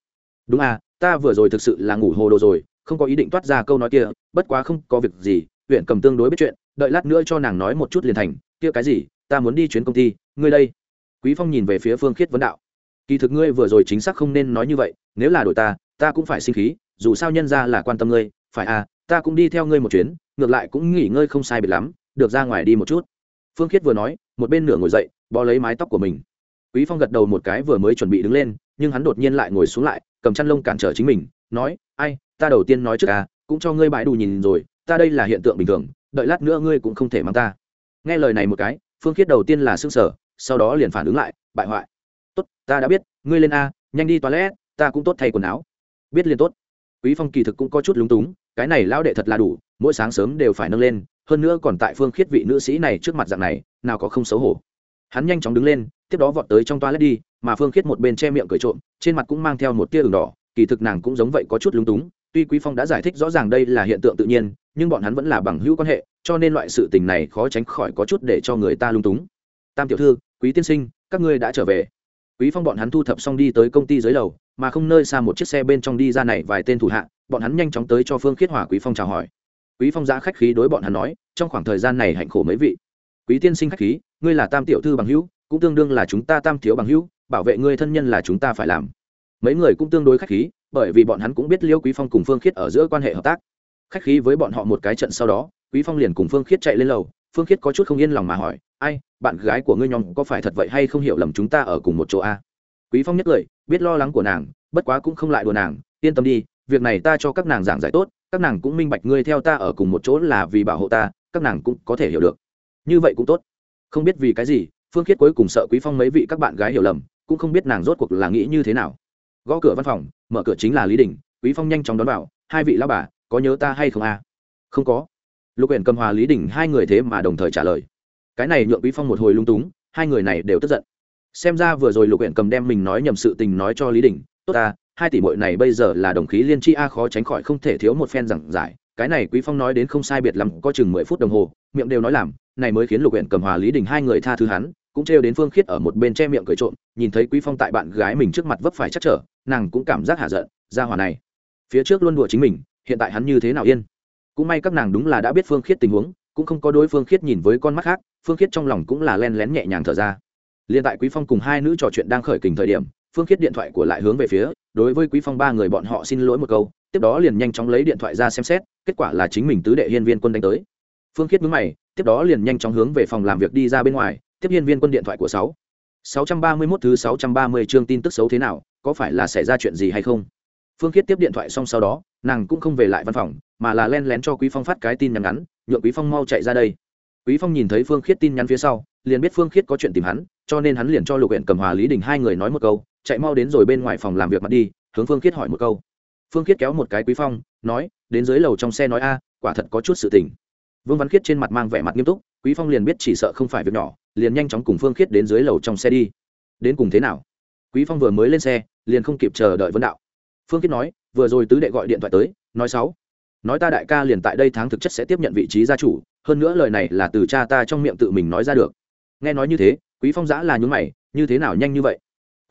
Đúng à ta vừa rồi thực sự là ngủ hồ đồ rồi, không có ý định toát ra câu nói kia, bất quá không có việc gì huyện cầm tương đối biết chuyện, đợi lát nữa cho nàng nói một chút liền thành, kia cái gì, ta muốn đi chuyến công ty, ngươi đây. Quý phong nhìn về phía phương khiết vấn đạo, kỳ thực ngươi vừa rồi chính xác không nên nói như vậy, nếu là đội ta ta cũng phải sinh khí, dù sao nhân ra là quan tâm ngươi, phải à ta cũng đi theo ngươi một chuyến, ngược lại cũng nghỉ ngơi không sai biệt lắm được ra ngoài đi một chút. Phương khiết vừa nói, một bên nửa ngồi dậy, bó lấy mái tóc của mình. Quý phong gật đầu một cái vừa mới chuẩn bị đứng lên, nhưng hắn đột nhiên lại ngồi xuống lại, cầm chăn lông cản trở chính mình, nói, ai, ta đầu tiên nói trước à cũng cho ngươi bãi đủ nhìn rồi, ta đây là hiện tượng bình thường, đợi lát nữa ngươi cũng không thể mang ta. Nghe lời này một cái, phương khiết đầu tiên là sức sở sau đó liền phản ứng lại, bại hoại. Tốt, ta đã biết, ngươi lên a, nhanh đi toilet, ta cũng tốt thay quần áo. Biết liền tốt. Quý phong kỳ thực cũng có chút lúng túng, cái này lão đệ thật là đủ, mỗi sáng sớm đều phải nâng lên hơn nữa còn tại phương khiết vị nữ sĩ này trước mặt dạng này, nào có không xấu hổ. Hắn nhanh chóng đứng lên, tiếp đó vọt tới trong toilet đi, mà phương khiết một bên che miệng cười trộm, trên mặt cũng mang theo một tia đường đỏ, kỳ thực nàng cũng giống vậy có chút lúng túng, tuy quý phong đã giải thích rõ ràng đây là hiện tượng tự nhiên, nhưng bọn hắn vẫn là bằng hữu quan hệ, cho nên loại sự tình này khó tránh khỏi có chút để cho người ta lung túng. Tam tiểu thư, quý tiên sinh, các ngươi đã trở về. Quý phong bọn hắn thu thập xong đi tới công ty dưới lầu, mà không nơi xa một chiếc xe bên trong đi ra này vài tên thủ hạ, bọn hắn nhanh chóng tới cho phương khiết hòa quý phong chào hỏi quý phong giã khách khí đối bọn hắn nói, trong khoảng thời gian này hạnh khổ mấy vị. Quý tiên sinh khách khí, ngươi là tam tiểu thư bằng hữu, cũng tương đương là chúng ta tam thiếu bằng hữu, bảo vệ ngươi thân nhân là chúng ta phải làm. Mấy người cũng tương đối khách khí, bởi vì bọn hắn cũng biết liêu quý phong cùng phương khiết ở giữa quan hệ hợp tác. Khách khí với bọn họ một cái trận sau đó, quý phong liền cùng phương khiết chạy lên lầu. Phương khiết có chút không yên lòng mà hỏi, ai, bạn gái của ngươi nhóm có phải thật vậy hay không hiểu lầm chúng ta ở cùng một chỗ a à? quý phong nhất lời biết lo lắng của nàng, bất quá cũng không lại đùa nàng, yên tâm đi, việc này ta cho các nàng giảng giải tốt các nàng cũng minh bạch ngươi theo ta ở cùng một chỗ là vì bảo hộ ta, các nàng cũng có thể hiểu được. Như vậy cũng tốt. Không biết vì cái gì, phương khiết cuối cùng sợ quý phong mấy vị các bạn gái hiểu lầm, cũng không biết nàng rốt cuộc là nghĩ như thế nào. Gõ cửa văn phòng, mở cửa chính là lý đình, quý phong nhanh chóng đón vào, hai vị lao bà, có nhớ ta hay không a? À? không có. Lục huyện cầm hòa lý đình, hai người thế mà đồng thời trả lời. Cái này nhượng quý phong một hồi lung túng, hai người này đều tức giận. Xem ra vừa rồi lục huyện cầm đem mình nói nhầm sự tình nói cho lý đình, tốt ta hai tỷ muội này bây giờ là đồng khí liên tri a khó tránh khỏi không thể thiếu một phen giảng giải. Cái này quý phong nói đến không sai biệt lắm, có chừng mười phút đồng hồ, miệng đều nói làm. Này mới khiến lục huyện cầm hòa lý đình hai người tha thứ hắn, cũng trêu đến phương khiết ở một bên che miệng cười trộm, nhìn thấy quý phong tại bạn gái mình trước mặt vấp phải chắc trở, nàng cũng cảm giác hạ giận, ra hòa này. Phía trước luôn đùa chính mình, hiện tại hắn như thế nào yên? Cũng may các nàng đúng là đã biết phương khiết tình huống, cũng không có đối phương khiết nhìn với con mắt khác, phương khiết trong lòng cũng là len lén nhẹ nhàng thở ra. Liền tại quý phong cùng hai nữ trò chuyện đang khởi kình thời điểm, phương khiết điện thoại của lại hướng về phía đối với quý phong ba người bọn họ xin lỗi một câu tiếp đó liền nhanh chóng lấy điện thoại ra xem xét kết quả là chính mình tứ đệ hiên viên quân đánh tới phương khiết mướn mày tiếp đó liền nhanh chóng hướng về phòng làm việc đi ra bên ngoài tiếp hiên viên quân điện thoại của sáu 631 thứ 630 chương tin tức xấu thế nào, có phải là xảy ra chuyện gì hay không? Phương Khiết tiếp điện thoại xong sau đó, nàng cũng không về lại văn phòng, mà là len lén cho Quý Phong phát cái tin nhắn ngắn, nhượng Quý Phong mau chạy ra đây. Quý Phong nhìn thấy Phương Khiết tin nhắn phía sau, liền biết Phương Khiết có chuyện tìm hắn, cho nên hắn liền cho Lục Uyển Cầm Hòa Lý Đình hai người nói một câu, chạy mau đến rồi bên ngoài phòng làm việc mặt đi, hướng Phương Khiết hỏi một câu. Phương Khiết kéo một cái Quý Phong, nói, đến dưới lầu trong xe nói a, quả thật có chút sự tình. Vương Văn Khiết trên mặt mang vẻ mặt nghiêm túc, Quý Phong liền biết chỉ sợ không phải việc nhỏ, liền nhanh chóng cùng phương khiết đến dưới lầu trong xe đi. Đến cùng thế nào? Quý phong vừa mới lên xe liền không kịp chờ đợi vấn đạo. Phương khiết nói vừa rồi tứ đệ gọi điện thoại tới nói sáu. Nói ta đại ca liền tại đây tháng thực chất sẽ tiếp nhận vị trí gia chủ hơn nữa lời này là từ cha ta trong miệng tự mình nói ra được. Nghe nói như thế quý phong giã là nhún mày như thế nào nhanh như vậy?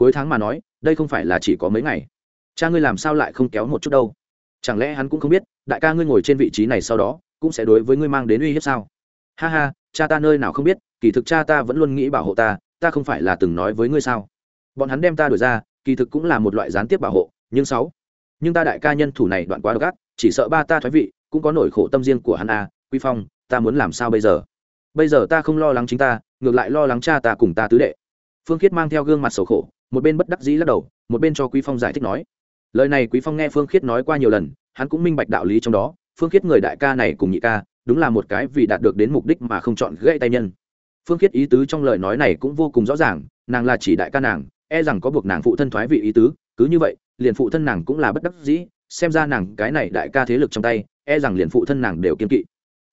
Cuối tháng mà nói đây không phải là chỉ có mấy ngày. Cha ngươi làm sao lại không kéo một chút đâu? Chẳng lẽ hắn cũng không biết đại ca ngươi ngồi trên vị trí này sau đó cũng sẽ đối với ngươi mang đến uy hiếp sao? Ha ha cha ta nơi nào không biết kỳ thực cha ta vẫn luôn nghĩ bảo hộ ta ta không phải là từng nói với ngươi sao? Bọn hắn đem ta đổi ra kỳ thực cũng là một loại gián tiếp bảo hộ nhưng sáu nhưng ta đại ca nhân thủ này đoạn quá độc ác chỉ sợ ba ta thoái vị cũng có nỗi khổ tâm riêng của hắn à, quy phong ta muốn làm sao bây giờ? Bây giờ ta không lo lắng chính ta ngược lại lo lắng cha ta cùng ta tứ đệ. Phương khiết mang theo gương mặt sầu khổ một bên bất đắc dĩ lắc đầu, một bên cho quý phong giải thích nói. Lời này quý phong nghe phương khiết nói qua nhiều lần, hắn cũng minh bạch đạo lý trong đó. Phương khiết người đại ca này cùng nhị ca, đúng là một cái vì đạt được đến mục đích mà không chọn gãy tay nhân. Phương khiết ý tứ trong lời nói này cũng vô cùng rõ ràng, nàng là chỉ đại ca nàng e rằng có buộc nàng phụ thân thoái vị ý tứ, cứ như vậy, liền phụ thân nàng cũng là bất đắc dĩ, xem ra nàng cái này đại ca thế lực trong tay e rằng liền phụ thân nàng đều kiên kỵ.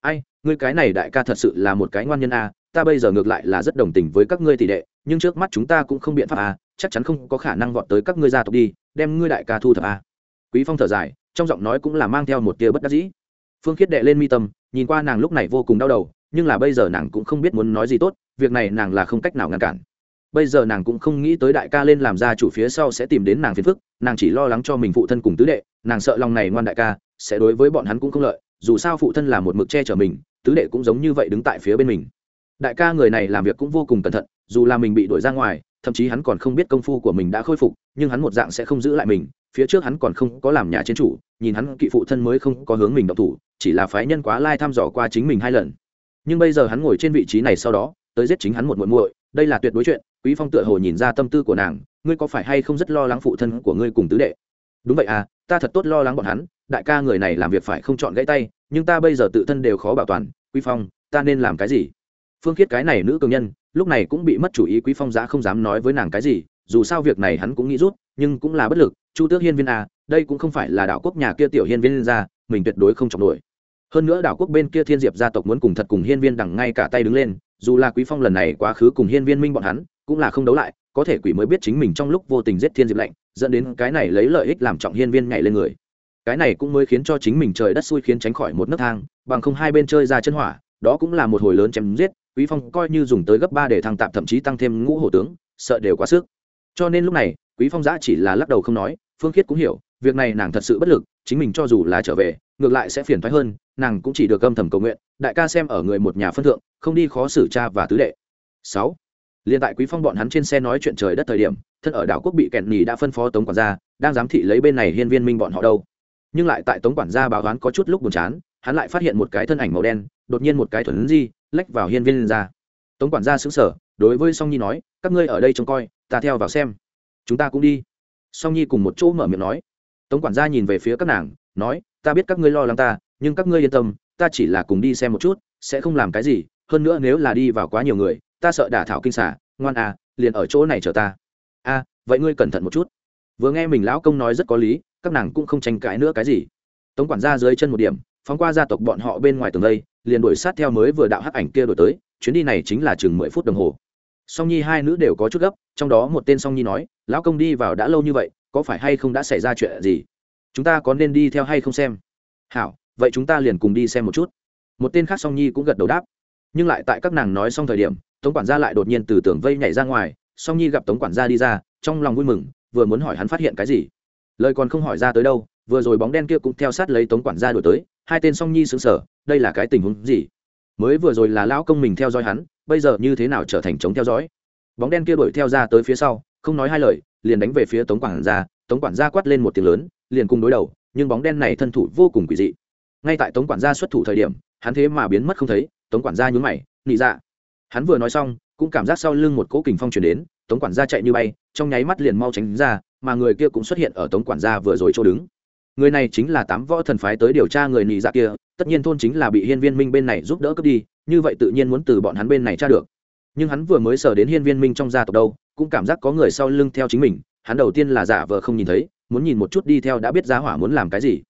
Ai, ngươi cái này đại ca thật sự là một cái ngoan nhân a ta bây giờ ngược lại là rất đồng tình với các ngươi tỷ đệ, nhưng trước mắt chúng ta cũng không biện pháp à chắc chắn không có khả năng vọt tới các ngươi gia tộc đi, đem ngươi đại ca thu thập à. Quý phong thở dài, trong giọng nói cũng là mang theo một tia bất đắc dĩ. Phương khiết đệ lên mi tâm, nhìn qua nàng lúc này vô cùng đau đầu, nhưng là bây giờ nàng cũng không biết muốn nói gì tốt, việc này nàng là không cách nào ngăn cản. Bây giờ nàng cũng không nghĩ tới đại ca lên làm gia chủ phía sau sẽ tìm đến nàng phiền phức, nàng chỉ lo lắng cho mình phụ thân cùng tứ đệ, nàng sợ lòng này ngoan đại ca, sẽ đối với bọn hắn cũng không lợi, dù sao phụ thân là một mực che chở mình, tứ đệ cũng giống như vậy đứng tại phía bên mình đại ca người này làm việc cũng vô cùng cẩn thận, dù là mình bị đuổi ra ngoài, thậm chí hắn còn không biết công phu của mình đã khôi phục, nhưng hắn một dạng sẽ không giữ lại mình, phía trước hắn còn không có làm nhà chiến chủ, nhìn hắn kỵ phụ thân mới không có hướng mình độc thủ, chỉ là phái nhân quá lai thăm dò qua chính mình hai lần. Nhưng bây giờ hắn ngồi trên vị trí này sau đó, tới giết chính hắn một muội muội, đây là tuyệt đối chuyện, quý phong tựa hồ nhìn ra tâm tư của nàng, ngươi có phải hay không rất lo lắng phụ thân của ngươi cùng tứ đệ? Đúng vậy à ta thật tốt lo lắng bọn hắn, đại ca người này làm việc phải không chọn gãy tay, nhưng ta bây giờ tự thân đều khó bảo toàn, quý phong, ta nên làm cái gì? Phương khiết cái này nữ cường nhân, lúc này cũng bị mất chủ ý quý phong giã không dám nói với nàng cái gì, dù sao việc này hắn cũng nghĩ rút, nhưng cũng là bất lực, chu tước hiên viên à đây cũng không phải là đảo quốc nhà kia tiểu hiên viên ra, mình tuyệt đối không chọc nổi. Hơn nữa đảo quốc bên kia thiên diệp gia tộc muốn cùng thật cùng hiên viên đằng ngay cả tay đứng lên, dù là quý phong lần này quá khứ cùng hiên viên minh bọn hắn, cũng là không đấu lại, có thể quỷ mới biết chính mình trong lúc vô tình giết thiên diệp lạnh, dẫn đến cái này lấy lợi ích làm trọng hiên viên nhảy lên người. Cái này cũng mới khiến cho chính mình trời đất xui khiến tránh khỏi một nấc thang, bằng không hai bên chơi ra chân hỏa, đó cũng là một hồi lớn chém giết quý phong coi như dùng tới gấp ba để thăng tạm thậm chí tăng thêm ngũ hổ tướng, sợ đều quá sức. Cho nên lúc này, quý phong giã chỉ là lắc đầu không nói, phương khiết cũng hiểu, việc này nàng thật sự bất lực, chính mình cho dù là trở về, ngược lại sẽ phiền thoái hơn, nàng cũng chỉ được âm thầm cầu nguyện, đại ca xem ở người một nhà phân thượng, không đi khó xử cha và tứ đệ. Sáu. Liên tại quý phong bọn hắn trên xe nói chuyện trời đất thời điểm, thân ở đảo quốc bị kẹn nhì đã phân phó tống quản gia, đang giám thị lấy bên này hiên viên minh bọn họ đâu. Nhưng lại tại tống quản gia báo đoán có chút lúc buồn chán, hắn lại phát hiện một cái thân ảnh màu đen, đột nhiên một cái thuần di lách vào hiên viên ra. Tống quản gia xứng sở đối với song nhi nói, các ngươi ở đây trông coi, ta theo vào xem. Chúng ta cũng đi. Song nhi cùng một chỗ mở miệng nói. Tống quản gia nhìn về phía các nàng, nói, ta biết các ngươi lo lắng ta, nhưng các ngươi yên tâm, ta chỉ là cùng đi xem một chút, sẽ không làm cái gì, hơn nữa nếu là đi vào quá nhiều người, ta sợ đả thảo kinh xả, ngoan à liền ở chỗ này chờ ta. A, vậy ngươi cẩn thận một chút. Vừa nghe mình lão công nói rất có lý, các nàng cũng không tranh cãi nữa cái gì. Tống quản gia dưới chân một điểm phóng qua gia tộc bọn họ bên ngoài tường đây, liền đuổi sát theo mới vừa đạo hắc ảnh kia đổi tới, chuyến đi này chính là chừng mười phút đồng hồ. Song nhi hai nữ đều có chút gấp, trong đó một tên song nhi nói, lão công đi vào đã lâu như vậy, có phải hay không đã xảy ra chuyện gì? Chúng ta có nên đi theo hay không xem? Hảo, vậy chúng ta liền cùng đi xem một chút. Một tên khác song nhi cũng gật đầu đáp. Nhưng lại tại các nàng nói xong thời điểm, tống quản gia lại đột nhiên từ tường vây nhảy ra ngoài, song nhi gặp tống quản gia đi ra, trong lòng vui mừng, vừa muốn hỏi hắn phát hiện cái gì. Lời còn không hỏi ra tới đâu, vừa rồi bóng đen kia cũng theo sát lấy tống quản gia đổi tới hai tên song nhi xứng sở, đây là cái tình huống gì? Mới vừa rồi là lão công mình theo dõi hắn, bây giờ như thế nào trở thành chống theo dõi? Bóng đen kia đuổi theo ra tới phía sau, không nói hai lời, liền đánh về phía tống quản gia. Tống quản gia quát lên một tiếng lớn, liền cùng đối đầu, nhưng bóng đen này thân thủ vô cùng quỷ dị. Ngay tại tống quản gia xuất thủ thời điểm, hắn thế mà biến mất không thấy, tống quản gia nhún mày, nị dạ. Hắn vừa nói xong, cũng cảm giác sau lưng một cỗ kình phong chuyển đến, tống quản gia chạy như bay, trong nháy mắt liền mau tránh ra, mà người kia cũng xuất hiện ở tống quản gia vừa rồi chỗ đứng người này chính là tám võ thần phái tới điều tra người nị dạ kia tất nhiên thôn chính là bị hiên viên minh bên này giúp đỡ cướp đi như vậy tự nhiên muốn từ bọn hắn bên này tra được. Nhưng hắn vừa mới sở đến hiên viên minh trong gia tộc đâu cũng cảm giác có người sau lưng theo chính mình hắn đầu tiên là giả vờ không nhìn thấy muốn nhìn một chút đi theo đã biết gia hỏa muốn làm cái gì.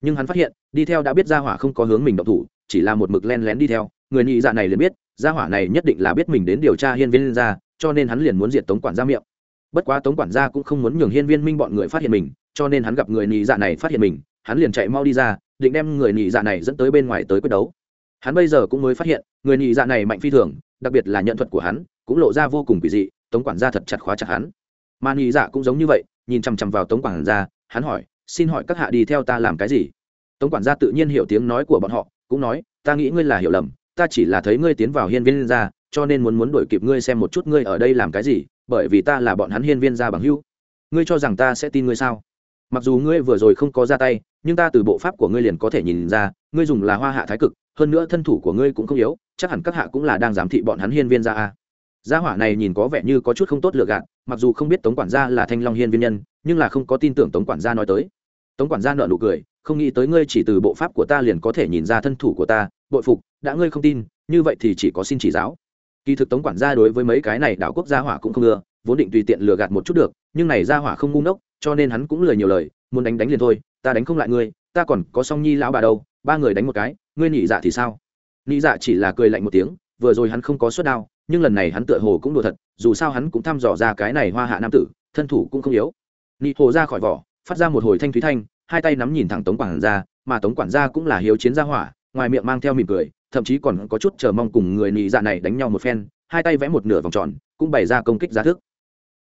Nhưng hắn phát hiện đi theo đã biết gia hỏa không có hướng mình động thủ chỉ là một mực len lén đi theo người nhị dạ này liền biết gia hỏa này nhất định là biết mình đến điều tra hiên viên gia, cho nên hắn liền muốn diệt tống quản gia miệng. Bất quá tống quản gia cũng không muốn nhường hiên viên minh bọn người phát hiện mình cho nên hắn gặp người nhị dạ này phát hiện mình, hắn liền chạy mau đi ra, định đem người nhị dạ này dẫn tới bên ngoài tới quyết đấu. Hắn bây giờ cũng mới phát hiện, người nhị dạ này mạnh phi thường, đặc biệt là nhận thuật của hắn, cũng lộ ra vô cùng kỳ dị, tống quản gia thật chặt khóa chặt hắn. Mà nhị dạ cũng giống như vậy, nhìn chằm chằm vào tống quản gia, hắn hỏi, xin hỏi các hạ đi theo ta làm cái gì? Tống quản gia tự nhiên hiểu tiếng nói của bọn họ, cũng nói, ta nghĩ ngươi là hiểu lầm, ta chỉ là thấy ngươi tiến vào hiên viên ra cho nên muốn muốn đuổi kịp ngươi xem một chút ngươi ở đây làm cái gì, bởi vì ta là bọn hắn hiên viên ra bằng hữu. Ngươi cho rằng ta sẽ tin ngươi sao? Mặc dù ngươi vừa rồi không có ra tay, nhưng ta từ bộ pháp của ngươi liền có thể nhìn ra, ngươi dùng là hoa hạ thái cực, hơn nữa thân thủ của ngươi cũng không yếu, chắc hẳn các hạ cũng là đang giám thị bọn hắn hiên viên ra a. Gia hỏa này nhìn có vẻ như có chút không tốt lựa gạt, mặc dù không biết tống quản gia là thanh long hiên viên nhân, nhưng là không có tin tưởng tống quản gia nói tới. Tống quản gia nợ nụ cười, không nghĩ tới ngươi chỉ từ bộ pháp của ta liền có thể nhìn ra thân thủ của ta, bội phục, đã ngươi không tin, như vậy thì chỉ có xin chỉ giáo. Kỳ thực tống quản gia đối với mấy cái này đảo quốc gia hỏa cũng không ưa, vốn định tùy tiện lừa gạt một chút được, nhưng này gia hỏa không ngu ngốc cho nên hắn cũng lười nhiều lời, muốn đánh đánh liền thôi, ta đánh không lại ngươi, ta còn có song nhi lão bà đâu, ba người đánh một cái, ngươi nhị dạ thì sao? Nhị dạ chỉ là cười lạnh một tiếng, vừa rồi hắn không có suất đao, nhưng lần này hắn tựa hồ cũng đùa thật, dù sao hắn cũng thăm dò ra cái này hoa hạ nam tử, thân thủ cũng không yếu. Nị hồ ra khỏi vỏ, phát ra một hồi thanh thúy thanh, hai tay nắm nhìn thẳng tống quản gia, mà tống quản gia cũng là hiếu chiến gia hỏa, ngoài miệng mang theo mỉm cười, thậm chí còn có chút chờ mong cùng người nị dạ này đánh nhau một phen, hai tay vẽ một nửa vòng tròn, cũng bày ra công kích giá thức.